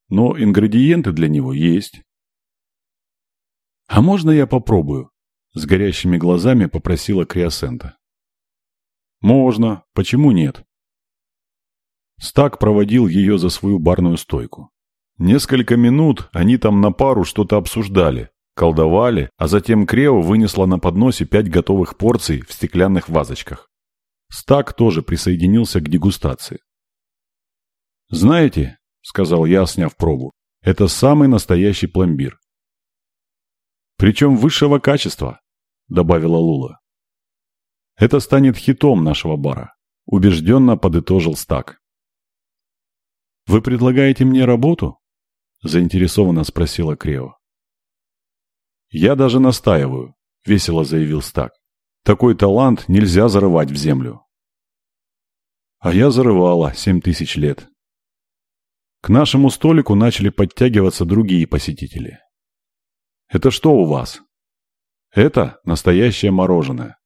Но ингредиенты для него есть». «А можно я попробую?» С горящими глазами попросила Криосента. «Можно. Почему нет?» Стак проводил ее за свою барную стойку. Несколько минут они там на пару что-то обсуждали, колдовали, а затем Крео вынесла на подносе пять готовых порций в стеклянных вазочках. Стак тоже присоединился к дегустации. «Знаете», — сказал я, сняв пробу, — «это самый настоящий пломбир. Причем высшего качества, добавила Лула. Это станет хитом нашего бара, убежденно подытожил Стак. Вы предлагаете мне работу? заинтересованно спросила Крео. Я даже настаиваю, весело заявил Стак. Такой талант нельзя зарывать в землю. А я зарывала семь тысяч лет. К нашему столику начали подтягиваться другие посетители. Это что у вас? Это настоящее мороженое.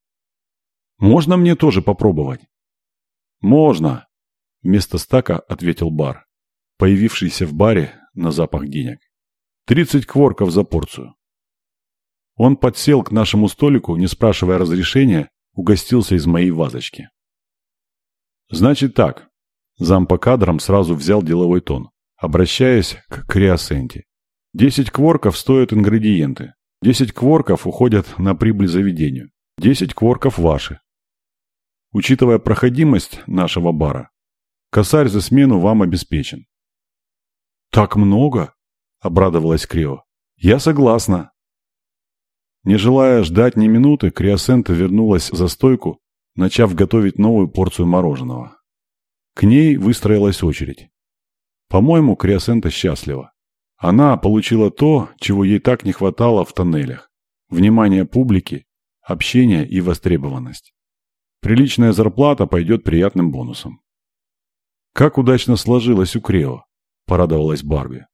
Можно мне тоже попробовать? Можно, вместо стака ответил бар, появившийся в баре на запах денег. Тридцать кворков за порцию. Он подсел к нашему столику, не спрашивая разрешения, угостился из моей вазочки. Значит так. Зам по кадрам сразу взял деловой тон, обращаясь к Криосенте. Десять кворков стоят ингредиенты. Десять кворков уходят на прибыль заведению. Десять кворков ваши. Учитывая проходимость нашего бара, косарь за смену вам обеспечен. «Так много?» – обрадовалась Крио. «Я согласна». Не желая ждать ни минуты, Криосента вернулась за стойку, начав готовить новую порцию мороженого. К ней выстроилась очередь. По-моему, Криосента счастлива. Она получила то, чего ей так не хватало в тоннелях. Внимание публики, общение и востребованность. Приличная зарплата пойдет приятным бонусом. «Как удачно сложилось у Крео», – порадовалась Барби.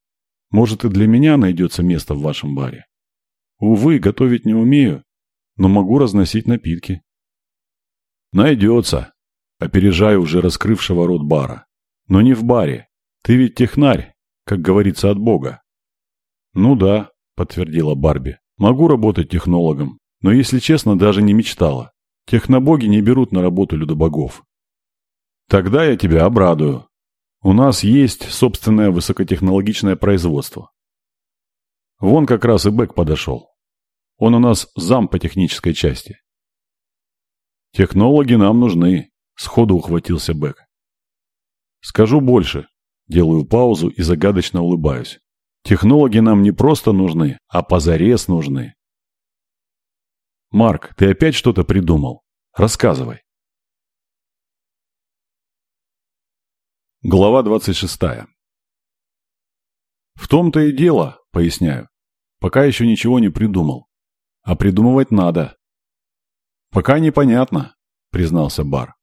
«Может, и для меня найдется место в вашем баре. Увы, готовить не умею, но могу разносить напитки». «Найдется», – опережая уже раскрывшего рот бара. «Но не в баре. Ты ведь технарь, как говорится, от Бога. «Ну да», – подтвердила Барби. «Могу работать технологом, но, если честно, даже не мечтала. Технобоги не берут на работу людобогов». «Тогда я тебя обрадую. У нас есть собственное высокотехнологичное производство. Вон как раз и Бэк подошел. Он у нас зам по технической части». «Технологи нам нужны», – сходу ухватился Бэк. «Скажу больше. Делаю паузу и загадочно улыбаюсь. Технологи нам не просто нужны, а позарез нужны. Марк, ты опять что-то придумал? Рассказывай. Глава 26. В том-то и дело, поясняю. Пока еще ничего не придумал. А придумывать надо. Пока непонятно, признался Бар.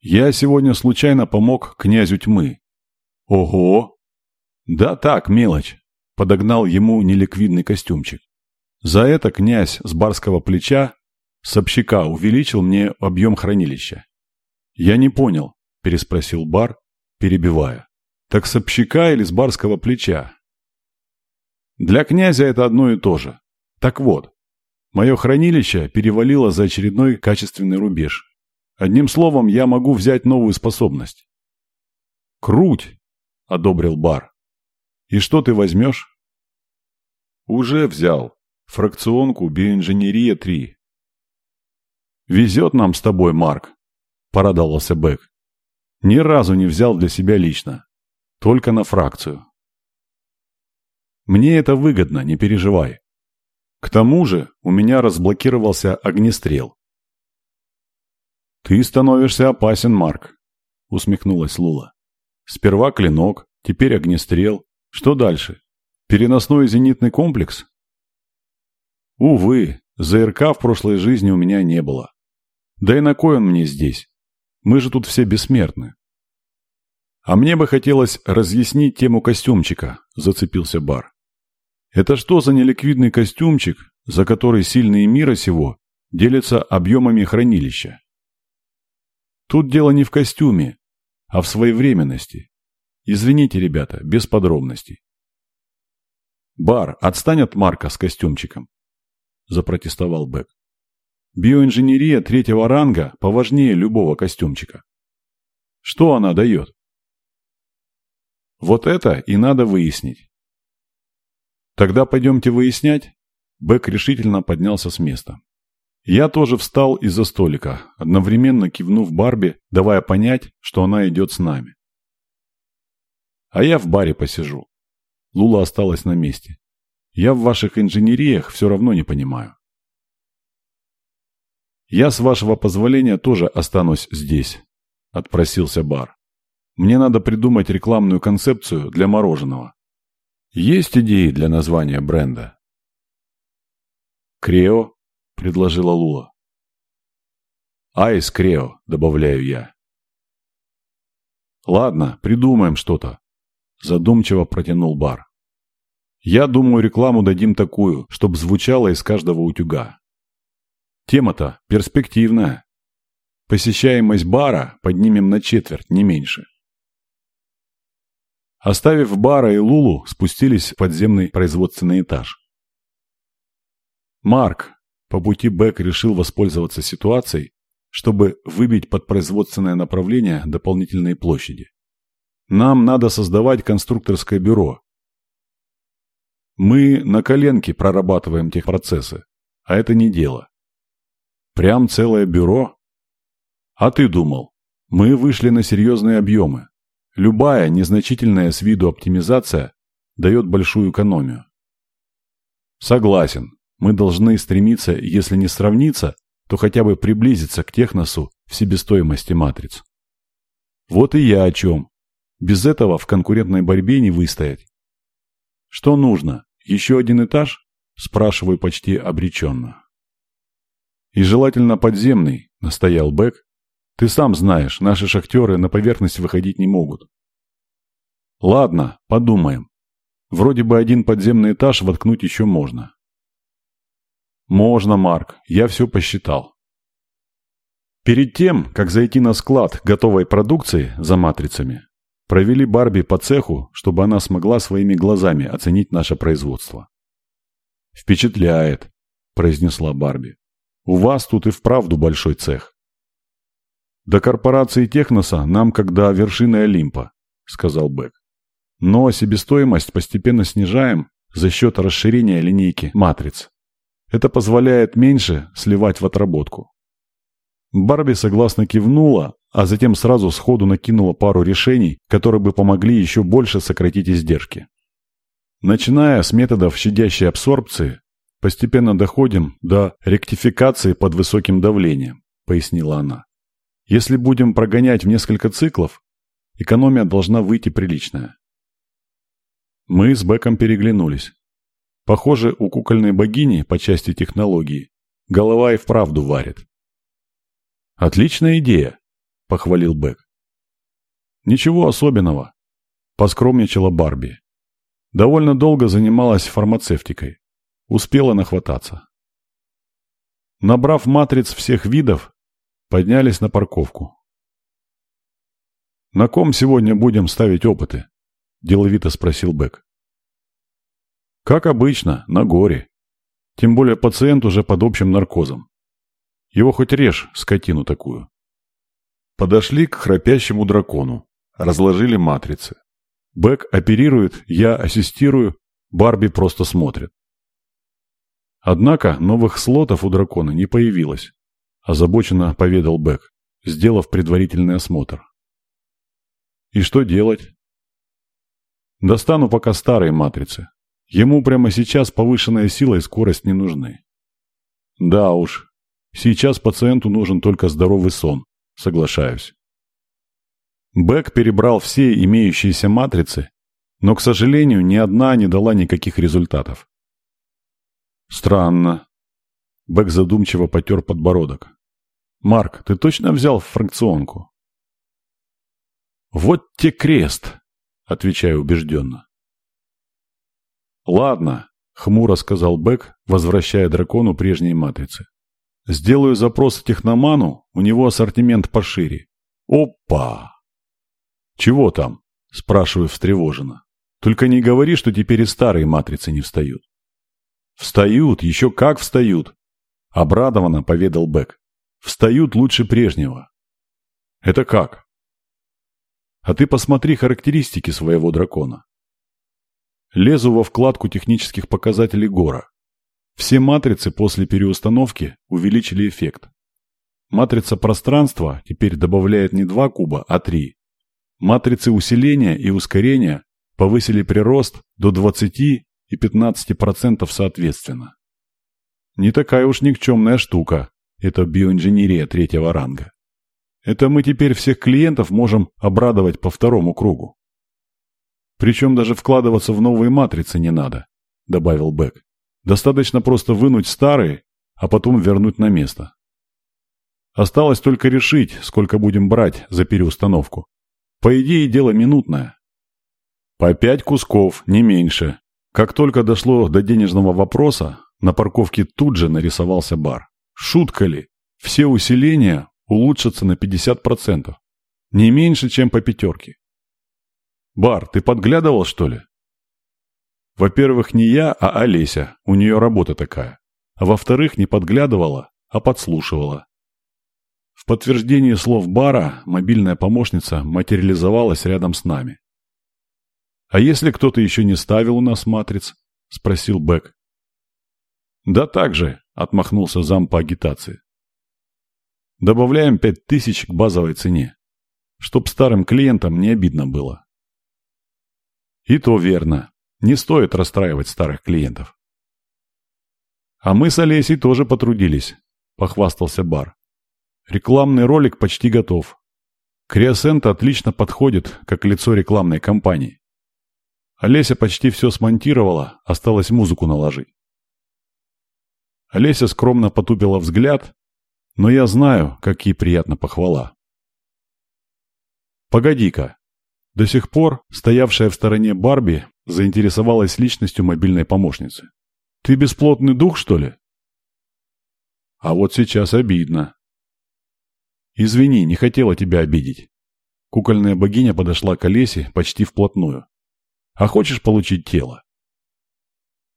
Я сегодня случайно помог князю тьмы. Ого! Да так, мелочь. Подогнал ему неликвидный костюмчик. За это князь с барского плеча, с общака, увеличил мне объем хранилища. Я не понял, переспросил бар, перебивая. Так с общака или с барского плеча? Для князя это одно и то же. Так вот, мое хранилище перевалило за очередной качественный рубеж. Одним словом, я могу взять новую способность. «Круть!» — одобрил Бар. «И что ты возьмешь?» «Уже взял. Фракционку биоинженерия 3». «Везет нам с тобой, Марк», — порадовался Бэк. «Ни разу не взял для себя лично. Только на фракцию». «Мне это выгодно, не переживай. К тому же у меня разблокировался огнестрел. «Ты становишься опасен, Марк», — усмехнулась Лула. «Сперва клинок, теперь огнестрел. Что дальше? Переносной зенитный комплекс?» «Увы, ЗРК в прошлой жизни у меня не было. Да и на кой он мне здесь? Мы же тут все бессмертны». «А мне бы хотелось разъяснить тему костюмчика», — зацепился Бар. «Это что за неликвидный костюмчик, за который сильные мира сего делятся объемами хранилища?» Тут дело не в костюме, а в своевременности. Извините, ребята, без подробностей. «Бар, отстань от Марка с костюмчиком», – запротестовал Бэк. «Биоинженерия третьего ранга поважнее любого костюмчика. Что она дает?» «Вот это и надо выяснить». «Тогда пойдемте выяснять». Бэк решительно поднялся с места. Я тоже встал из-за столика, одновременно кивнув Барби, давая понять, что она идет с нами. А я в баре посижу. Лула осталась на месте. Я в ваших инженериях все равно не понимаю. Я, с вашего позволения, тоже останусь здесь, отпросился бар. Мне надо придумать рекламную концепцию для мороженого. Есть идеи для названия бренда? Крео, — предложила Лула. «Айс Крео», — добавляю я. «Ладно, придумаем что-то», — задумчиво протянул бар. «Я думаю, рекламу дадим такую, чтобы звучало из каждого утюга. Тема-то перспективная. Посещаемость бара поднимем на четверть, не меньше». Оставив бара и Лулу, спустились в подземный производственный этаж. «Марк, по пути Бек решил воспользоваться ситуацией, чтобы выбить под производственное направление дополнительные площади. Нам надо создавать конструкторское бюро. Мы на коленке прорабатываем техпроцессы, а это не дело. Прям целое бюро? А ты думал, мы вышли на серьезные объемы. Любая незначительная с виду оптимизация дает большую экономию. Согласен, мы должны стремиться, если не сравниться, то хотя бы приблизиться к техносу в себестоимости матриц. Вот и я о чем. Без этого в конкурентной борьбе не выстоять. Что нужно? Еще один этаж? Спрашиваю почти обреченно. И желательно подземный, настоял Бэк. Ты сам знаешь, наши шахтеры на поверхность выходить не могут. Ладно, подумаем. Вроде бы один подземный этаж воткнуть еще можно. «Можно, Марк, я все посчитал». Перед тем, как зайти на склад готовой продукции за матрицами, провели Барби по цеху, чтобы она смогла своими глазами оценить наше производство. «Впечатляет», – произнесла Барби. «У вас тут и вправду большой цех». «До корпорации Техноса нам как до вершины Олимпа», – сказал Бэк. «Но себестоимость постепенно снижаем за счет расширения линейки матриц. Это позволяет меньше сливать в отработку. Барби согласно кивнула, а затем сразу сходу накинула пару решений, которые бы помогли еще больше сократить издержки. Начиная с методов щадящей абсорбции, постепенно доходим до ректификации под высоким давлением, пояснила она. Если будем прогонять в несколько циклов, экономия должна выйти приличная. Мы с Беком переглянулись. Похоже, у кукольной богини по части технологии голова и вправду варит. «Отличная идея», — похвалил Бек. «Ничего особенного», — поскромничала Барби. Довольно долго занималась фармацевтикой. Успела нахвататься. Набрав матриц всех видов, поднялись на парковку. «На ком сегодня будем ставить опыты?» – деловито спросил Бек. «Как обычно, на горе. Тем более пациент уже под общим наркозом. Его хоть режь, скотину такую». Подошли к храпящему дракону. Разложили матрицы. Бек оперирует, я ассистирую, Барби просто смотрит. Однако новых слотов у дракона не появилось, озабоченно поведал Бек, сделав предварительный осмотр. И что делать? Достану пока старые матрицы. Ему прямо сейчас повышенная сила и скорость не нужны. Да уж, сейчас пациенту нужен только здоровый сон, соглашаюсь. Бэк перебрал все имеющиеся матрицы, но, к сожалению, ни одна не дала никаких результатов. Странно. Бэк задумчиво потер подбородок. «Марк, ты точно взял фракционку?» «Вот те крест!» — отвечаю убежденно. «Ладно», — хмуро сказал Бэк, возвращая дракону прежние матрицы. «Сделаю запрос техноману, у него ассортимент пошире». «Опа!» «Чего там?» – спрашиваю встревоженно. «Только не говори, что теперь и старые матрицы не встают». «Встают, еще как встают!» – обрадованно поведал Бэк. «Встают лучше прежнего». «Это как?» «А ты посмотри характеристики своего дракона». Лезу во вкладку технических показателей Гора. Все матрицы после переустановки увеличили эффект. Матрица пространства теперь добавляет не 2 куба, а 3. Матрицы усиления и ускорения повысили прирост до 20 и 15% соответственно. Не такая уж никчемная штука, это биоинженерия третьего ранга. Это мы теперь всех клиентов можем обрадовать по второму кругу. Причем даже вкладываться в новые матрицы не надо, добавил Бэк. Достаточно просто вынуть старые, а потом вернуть на место. Осталось только решить, сколько будем брать за переустановку. По идее, дело минутное. По пять кусков, не меньше. Как только дошло до денежного вопроса, на парковке тут же нарисовался бар. Шутка ли? Все усиления улучшатся на 50%. Не меньше, чем по пятерке. Бар, ты подглядывал, что ли? Во-первых, не я, а Олеся. У нее работа такая. А во-вторых, не подглядывала, а подслушивала. В подтверждение слов Бара мобильная помощница материализовалась рядом с нами. «А если кто-то еще не ставил у нас матриц?» – спросил Бэк. «Да так же», – отмахнулся зам по агитации. «Добавляем пять тысяч к базовой цене, чтоб старым клиентам не обидно было». «И то верно. Не стоит расстраивать старых клиентов». «А мы с Олесей тоже потрудились», – похвастался Бар. Рекламный ролик почти готов. Криосент отлично подходит, как лицо рекламной кампании. Олеся почти все смонтировала, осталось музыку наложить. Олеся скромно потупила взгляд, но я знаю, как ей приятна похвала. «Погоди-ка!» До сих пор стоявшая в стороне Барби заинтересовалась личностью мобильной помощницы. «Ты бесплотный дух, что ли?» А вот сейчас обидно. «Извини, не хотела тебя обидеть». Кукольная богиня подошла к Олесе почти вплотную. «А хочешь получить тело?»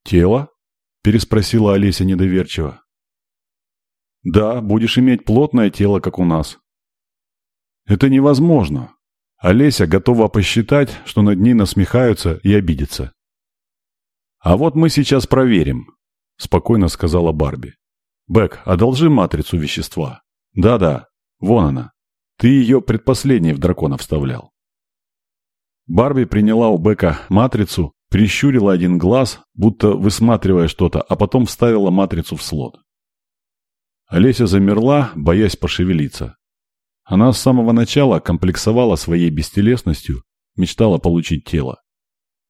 «Тело?» – переспросила Олеся недоверчиво. «Да, будешь иметь плотное тело, как у нас». «Это невозможно». Олеся готова посчитать, что над ней насмехаются и обидятся. «А вот мы сейчас проверим», – спокойно сказала Барби. «Бэк, одолжи матрицу вещества». «Да-да, Вон она. Ты ее предпоследней в дракона вставлял. Барби приняла у Бека матрицу прищурила один глаз, будто высматривая что-то, а потом вставила матрицу в слот. Олеся замерла, боясь пошевелиться. Она с самого начала комплексовала своей бестелесностью, мечтала получить тело.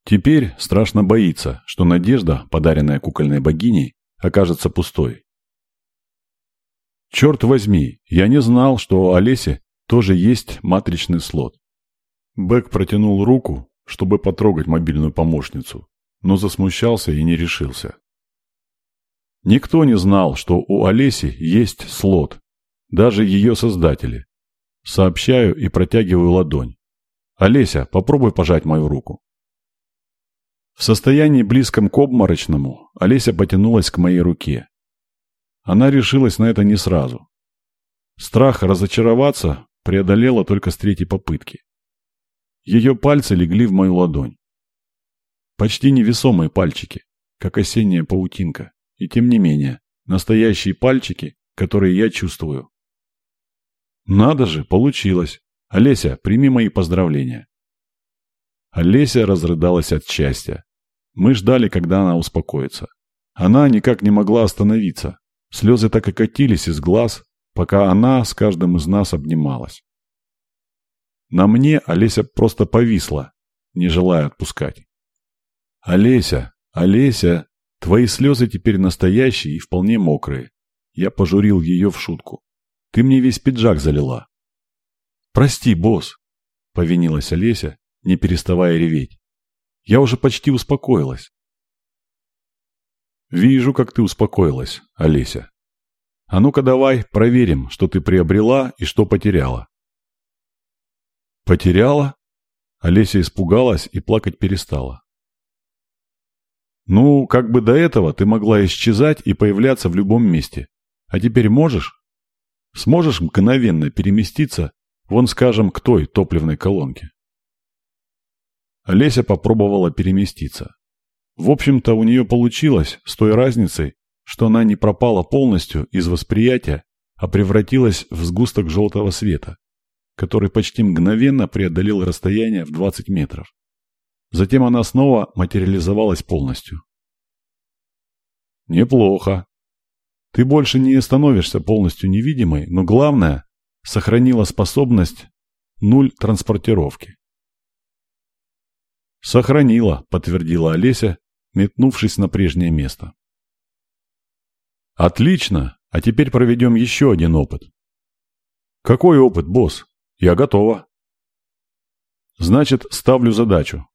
Теперь страшно боится, что надежда, подаренная кукольной богиней, окажется пустой. Черт возьми, я не знал, что у Олеси тоже есть матричный слот. Бэк протянул руку, чтобы потрогать мобильную помощницу, но засмущался и не решился. Никто не знал, что у Олеси есть слот, даже ее создатели. Сообщаю и протягиваю ладонь. «Олеся, попробуй пожать мою руку». В состоянии близком к обморочному Олеся потянулась к моей руке. Она решилась на это не сразу. Страх разочароваться преодолела только с третьей попытки. Ее пальцы легли в мою ладонь. Почти невесомые пальчики, как осенняя паутинка, и тем не менее, настоящие пальчики, которые я чувствую. Надо же, получилось. Олеся, прими мои поздравления. Олеся разрыдалась от счастья. Мы ждали, когда она успокоится. Она никак не могла остановиться. Слезы так и катились из глаз, пока она с каждым из нас обнималась. На мне Олеся просто повисла, не желая отпускать. «Олеся, Олеся, твои слезы теперь настоящие и вполне мокрые». Я пожурил ее в шутку. «Ты мне весь пиджак залила». «Прости, босс», — повинилась Олеся, не переставая реветь. Я уже почти успокоилась. Вижу, как ты успокоилась, Олеся. А ну-ка давай проверим, что ты приобрела и что потеряла. Потеряла? Олеся испугалась и плакать перестала. Ну, как бы до этого ты могла исчезать и появляться в любом месте. А теперь можешь? Сможешь мгновенно переместиться, вон, скажем, к той топливной колонке? Олеся попробовала переместиться. В общем-то, у нее получилось, с той разницей, что она не пропала полностью из восприятия, а превратилась в сгусток желтого света, который почти мгновенно преодолел расстояние в 20 метров. Затем она снова материализовалась полностью. Неплохо. Ты больше не становишься полностью невидимой, но главное, сохранила способность нуль транспортировки. «Сохранила», — подтвердила Олеся, метнувшись на прежнее место. «Отлично! А теперь проведем еще один опыт». «Какой опыт, босс? Я готова». «Значит, ставлю задачу.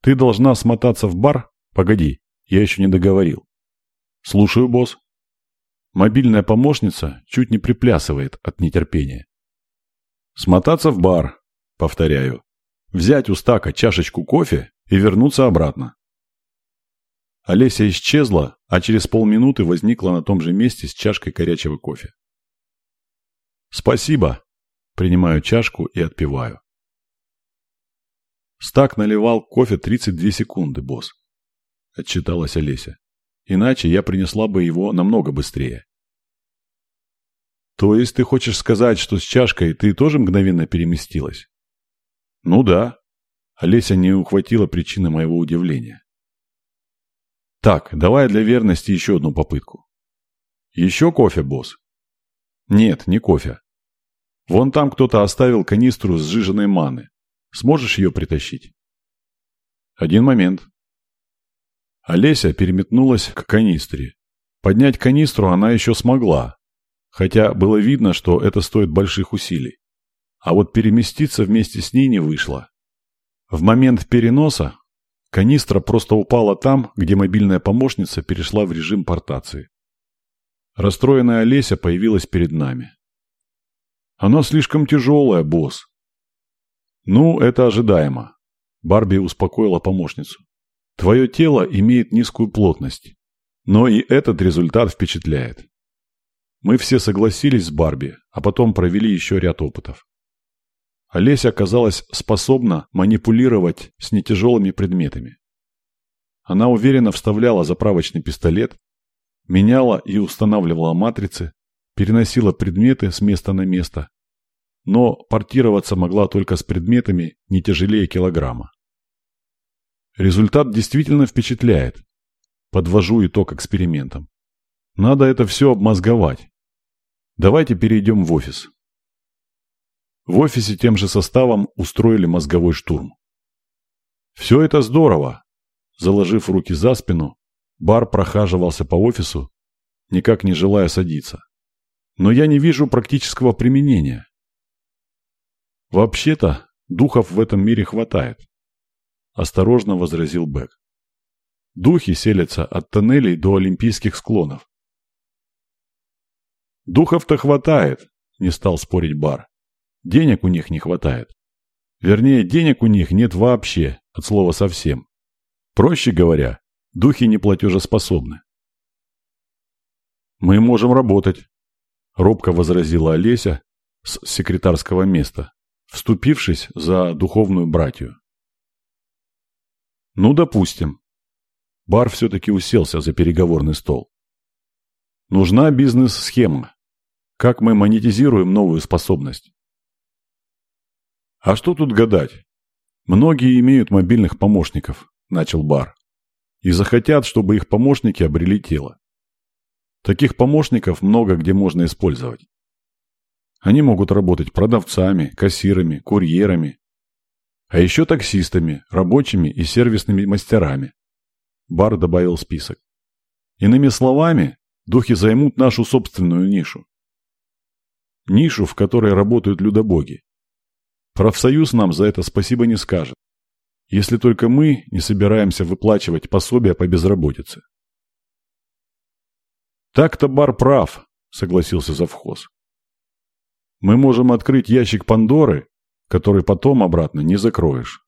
Ты должна смотаться в бар? Погоди, я еще не договорил». «Слушаю, босс». Мобильная помощница чуть не приплясывает от нетерпения. «Смотаться в бар», — повторяю взять у стака чашечку кофе и вернуться обратно. Олеся исчезла, а через полминуты возникла на том же месте с чашкой горячего кофе. «Спасибо!» Принимаю чашку и отпиваю. Стак наливал кофе 32 секунды, босс. Отчиталась Олеся. Иначе я принесла бы его намного быстрее. То есть ты хочешь сказать, что с чашкой ты тоже мгновенно переместилась? Ну да. Олеся не ухватила причины моего удивления. Так, давай для верности еще одну попытку. Еще кофе, босс? Нет, не кофе. Вон там кто-то оставил канистру с сжиженной маны. Сможешь ее притащить? Один момент. Олеся переметнулась к канистре. Поднять канистру она еще смогла, хотя было видно, что это стоит больших усилий. А вот переместиться вместе с ней не вышло. В момент переноса канистра просто упала там, где мобильная помощница перешла в режим портации. Расстроенная Олеся появилась перед нами. «Она слишком тяжелая, босс». «Ну, это ожидаемо», – Барби успокоила помощницу. «Твое тело имеет низкую плотность, но и этот результат впечатляет». Мы все согласились с Барби, а потом провели еще ряд опытов. Олеся оказалась способна манипулировать с нетяжелыми предметами. Она уверенно вставляла заправочный пистолет, меняла и устанавливала матрицы, переносила предметы с места на место, но портироваться могла только с предметами не тяжелее килограмма. Результат действительно впечатляет. Подвожу итог экспериментам. Надо это все обмозговать. Давайте перейдем в офис. В офисе тем же составом устроили мозговой штурм. Все это здорово. Заложив руки за спину, Бар прохаживался по офису, никак не желая садиться. Но я не вижу практического применения. Вообще-то, духов в этом мире хватает. Осторожно возразил Бэк. Духи селятся от тоннелей до олимпийских склонов. Духов-то хватает, не стал спорить Бар. Денег у них не хватает. Вернее, денег у них нет вообще, от слова совсем. Проще говоря, духи не платежеспособны. «Мы можем работать», — робко возразила Олеся с секретарского места, вступившись за духовную братью. «Ну, допустим». Бар все-таки уселся за переговорный стол. «Нужна бизнес-схема. Как мы монетизируем новую способность?» «А что тут гадать? Многие имеют мобильных помощников», – начал Бар. «И захотят, чтобы их помощники обрели тело. Таких помощников много где можно использовать. Они могут работать продавцами, кассирами, курьерами, а еще таксистами, рабочими и сервисными мастерами. Бар добавил список. Иными словами, духи займут нашу собственную нишу. Нишу, в которой работают людобоги. Профсоюз нам за это спасибо не скажет. Если только мы не собираемся выплачивать пособия по безработице. Так-то бар прав, согласился завхоз. Мы можем открыть ящик Пандоры, который потом обратно не закроешь.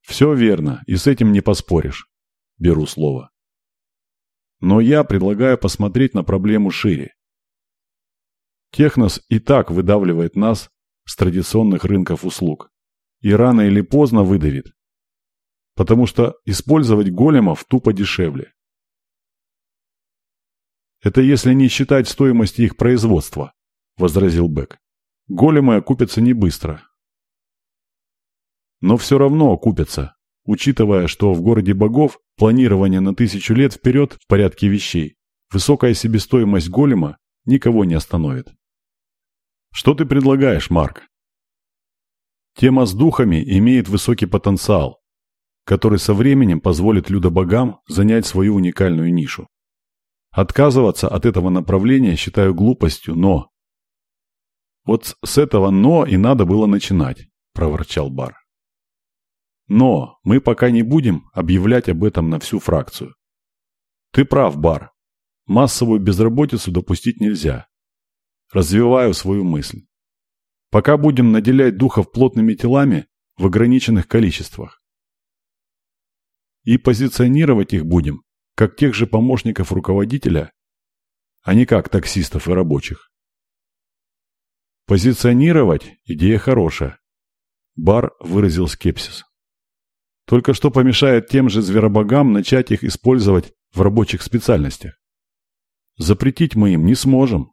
Все верно, и с этим не поспоришь. Беру слово. Но я предлагаю посмотреть на проблему шире. Технос и так выдавливает нас с традиционных рынков услуг. И рано или поздно выдавит. Потому что использовать големов тупо дешевле. «Это если не считать стоимости их производства», – возразил Бек. «Големы окупятся не быстро». «Но все равно окупятся, учитывая, что в городе богов планирование на тысячу лет вперед в порядке вещей, высокая себестоимость голема никого не остановит. Что ты предлагаешь, Марк? Тема с духами имеет высокий потенциал, который со временем позволит людобогам занять свою уникальную нишу. Отказываться от этого направления считаю глупостью, но... Вот с этого «но» и надо было начинать, проворчал Бар. Но мы пока не будем объявлять об этом на всю фракцию. Ты прав, Бар. Массовую безработицу допустить нельзя. Развиваю свою мысль. Пока будем наделять духов плотными телами в ограниченных количествах. И позиционировать их будем, как тех же помощников руководителя, а не как таксистов и рабочих. Позиционировать – идея хорошая. Бар выразил скепсис. Только что помешает тем же зверобогам начать их использовать в рабочих специальностях. Запретить мы им не сможем.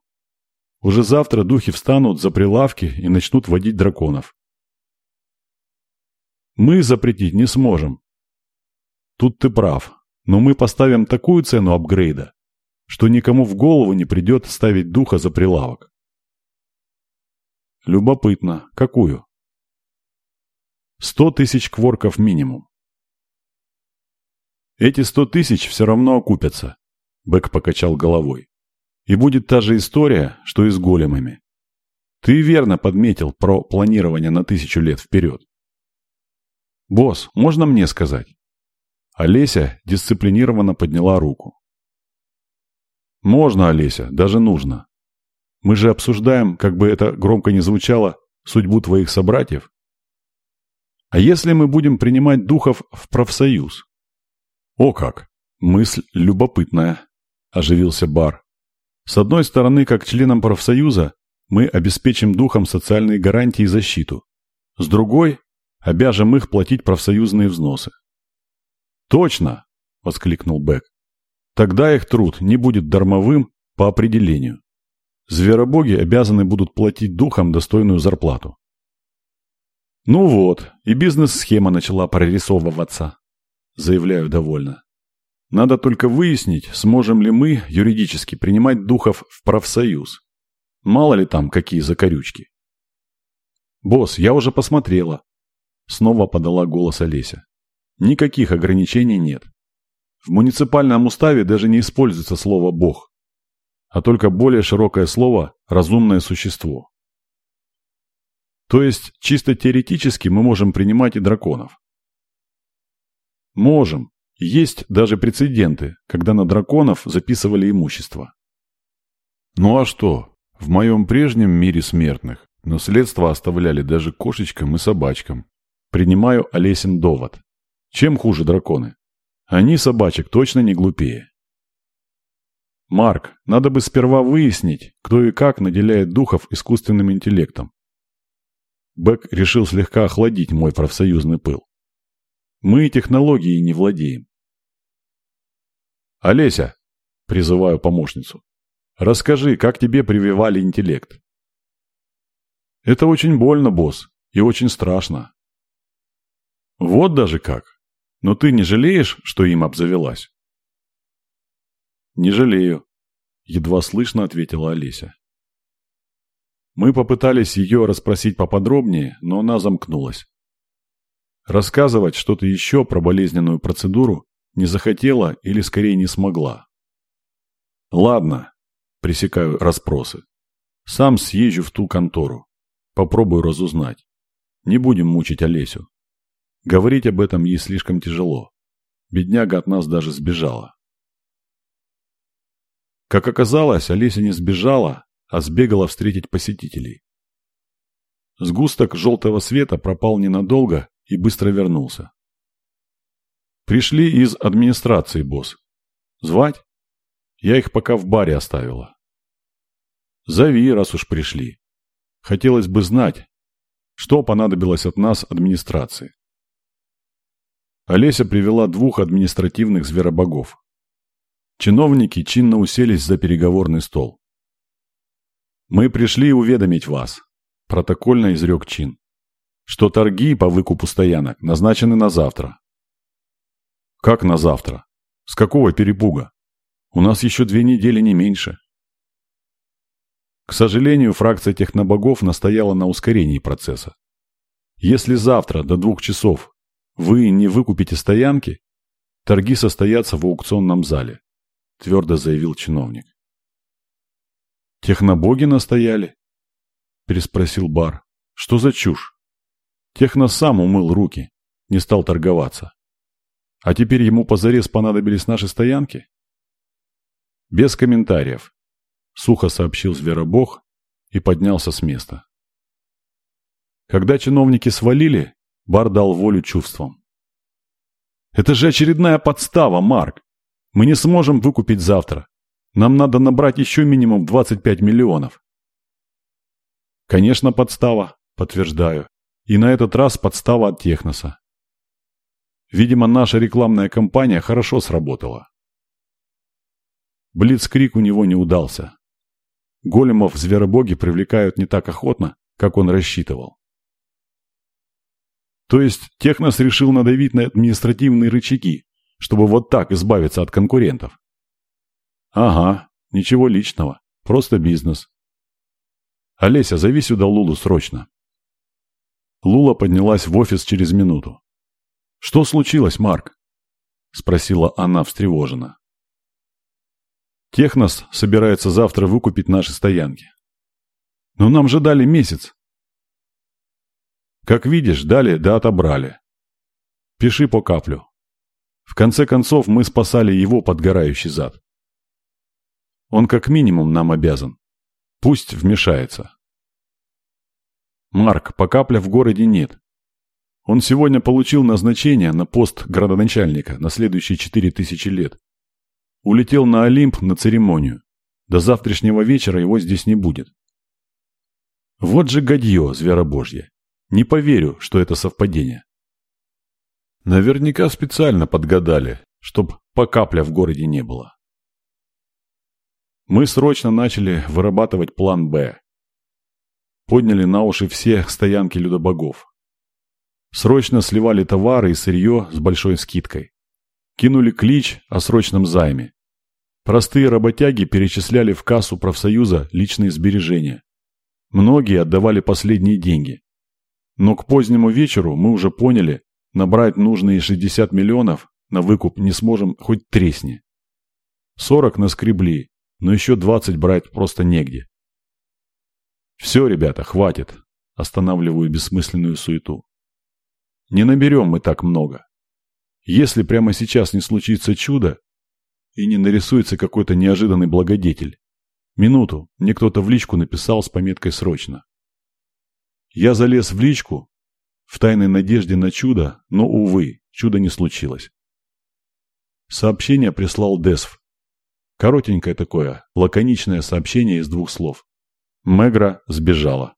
Уже завтра духи встанут за прилавки и начнут водить драконов. Мы запретить не сможем. Тут ты прав, но мы поставим такую цену апгрейда, что никому в голову не придет ставить духа за прилавок. Любопытно. Какую? Сто тысяч кворков минимум. Эти сто тысяч все равно окупятся, Бэк покачал головой. И будет та же история, что и с големами. Ты верно подметил про планирование на тысячу лет вперед. «Босс, можно мне сказать?» Олеся дисциплинированно подняла руку. «Можно, Олеся, даже нужно. Мы же обсуждаем, как бы это громко не звучало, судьбу твоих собратьев. А если мы будем принимать духов в профсоюз?» «О как! Мысль любопытная», – оживился Бар. С одной стороны, как членам профсоюза, мы обеспечим духом социальные гарантии и защиту. С другой, обяжем их платить профсоюзные взносы. «Точно!» – воскликнул Бек. «Тогда их труд не будет дармовым по определению. Зверобоги обязаны будут платить духам достойную зарплату». Ну вот, и бизнес-схема начала прорисовываться. Заявляю довольно. Надо только выяснить, сможем ли мы юридически принимать духов в профсоюз. Мало ли там какие закорючки. «Босс, я уже посмотрела», — снова подала голос Олеся. «Никаких ограничений нет. В муниципальном уставе даже не используется слово «бог», а только более широкое слово «разумное существо». То есть, чисто теоретически мы можем принимать и драконов. Можем. Есть даже прецеденты, когда на драконов записывали имущество. Ну а что? В моем прежнем мире смертных наследство оставляли даже кошечкам и собачкам. Принимаю Олесин довод. Чем хуже драконы? Они собачек точно не глупее. Марк, надо бы сперва выяснить, кто и как наделяет духов искусственным интеллектом. Бэк решил слегка охладить мой профсоюзный пыл. Мы технологией не владеем. Олеся, призываю помощницу, расскажи, как тебе прививали интеллект. Это очень больно, босс, и очень страшно. Вот даже как. Но ты не жалеешь, что им обзавелась? Не жалею, едва слышно ответила Олеся. Мы попытались ее расспросить поподробнее, но она замкнулась. Рассказывать что-то еще про болезненную процедуру не захотела или скорее не смогла. Ладно, пресекаю расспросы. Сам съезжу в ту контору. Попробую разузнать. Не будем мучить Олесю. Говорить об этом ей слишком тяжело. Бедняга от нас даже сбежала. Как оказалось, Олеся не сбежала, а сбегала встретить посетителей. Сгусток желтого света пропал ненадолго и быстро вернулся. Пришли из администрации, босс. Звать? Я их пока в баре оставила. Зови, раз уж пришли. Хотелось бы знать, что понадобилось от нас администрации. Олеся привела двух административных зверобогов. Чиновники чинно уселись за переговорный стол. «Мы пришли уведомить вас», – протокольно изрек чин, – «что торги по выкупу стоянок назначены на завтра». «Как на завтра? С какого перепуга? У нас еще две недели не меньше». К сожалению, фракция технобогов настояла на ускорении процесса. Если завтра до двух часов вы не выкупите стоянки, торги состоятся в аукционном зале, твердо заявил чиновник. Технобоги настояли? Переспросил Бар. Что за чушь? Техно сам умыл руки, не стал торговаться. А теперь ему позарез понадобились наши стоянки? Без комментариев. Сухо сообщил Зверобог и поднялся с места. Когда чиновники свалили, Бар дал волю чувствам. «Это же очередная подстава, Марк! Мы не сможем выкупить завтра. Нам надо набрать еще минимум 25 миллионов». «Конечно, подстава», — подтверждаю. И на этот раз подстава от Техноса. Видимо, наша рекламная кампания хорошо сработала. Блицкрик у него не удался. Големов зверобоги привлекают не так охотно, как он рассчитывал. То есть Технос решил надавить на административные рычаги, чтобы вот так избавиться от конкурентов. Ага, ничего личного, просто бизнес. Олеся, зови сюда Лулу срочно. Лула поднялась в офис через минуту. «Что случилось, Марк?» – спросила она встревоженно. «Технос собирается завтра выкупить наши стоянки. Но нам же дали месяц. Как видишь, дали да отобрали. Пиши по каплю. В конце концов, мы спасали его подгорающий зад. Он как минимум нам обязан. Пусть вмешается. Марк, по капля в городе нет. Он сегодня получил назначение на пост градоначальника на следующие четыре тысячи лет. Улетел на Олимп на церемонию. До завтрашнего вечера его здесь не будет. Вот же гадье, зверобожье. Не поверю, что это совпадение. Наверняка специально подгадали, чтоб по капля в городе не было. Мы срочно начали вырабатывать план «Б». Подняли на уши все стоянки людобогов. Срочно сливали товары и сырье с большой скидкой. Кинули клич о срочном займе. Простые работяги перечисляли в кассу профсоюза личные сбережения. Многие отдавали последние деньги. Но к позднему вечеру мы уже поняли, набрать нужные 60 миллионов на выкуп не сможем хоть тресни. 40 наскребли, но еще 20 брать просто негде. Все, ребята, хватит. Останавливаю бессмысленную суету. Не наберем мы так много. Если прямо сейчас не случится чудо и не нарисуется какой-то неожиданный благодетель. Минуту, мне кто-то в личку написал с пометкой «Срочно». Я залез в личку в тайной надежде на чудо, но, увы, чудо не случилось. Сообщение прислал Десв. Коротенькое такое, лаконичное сообщение из двух слов. Мегра сбежала.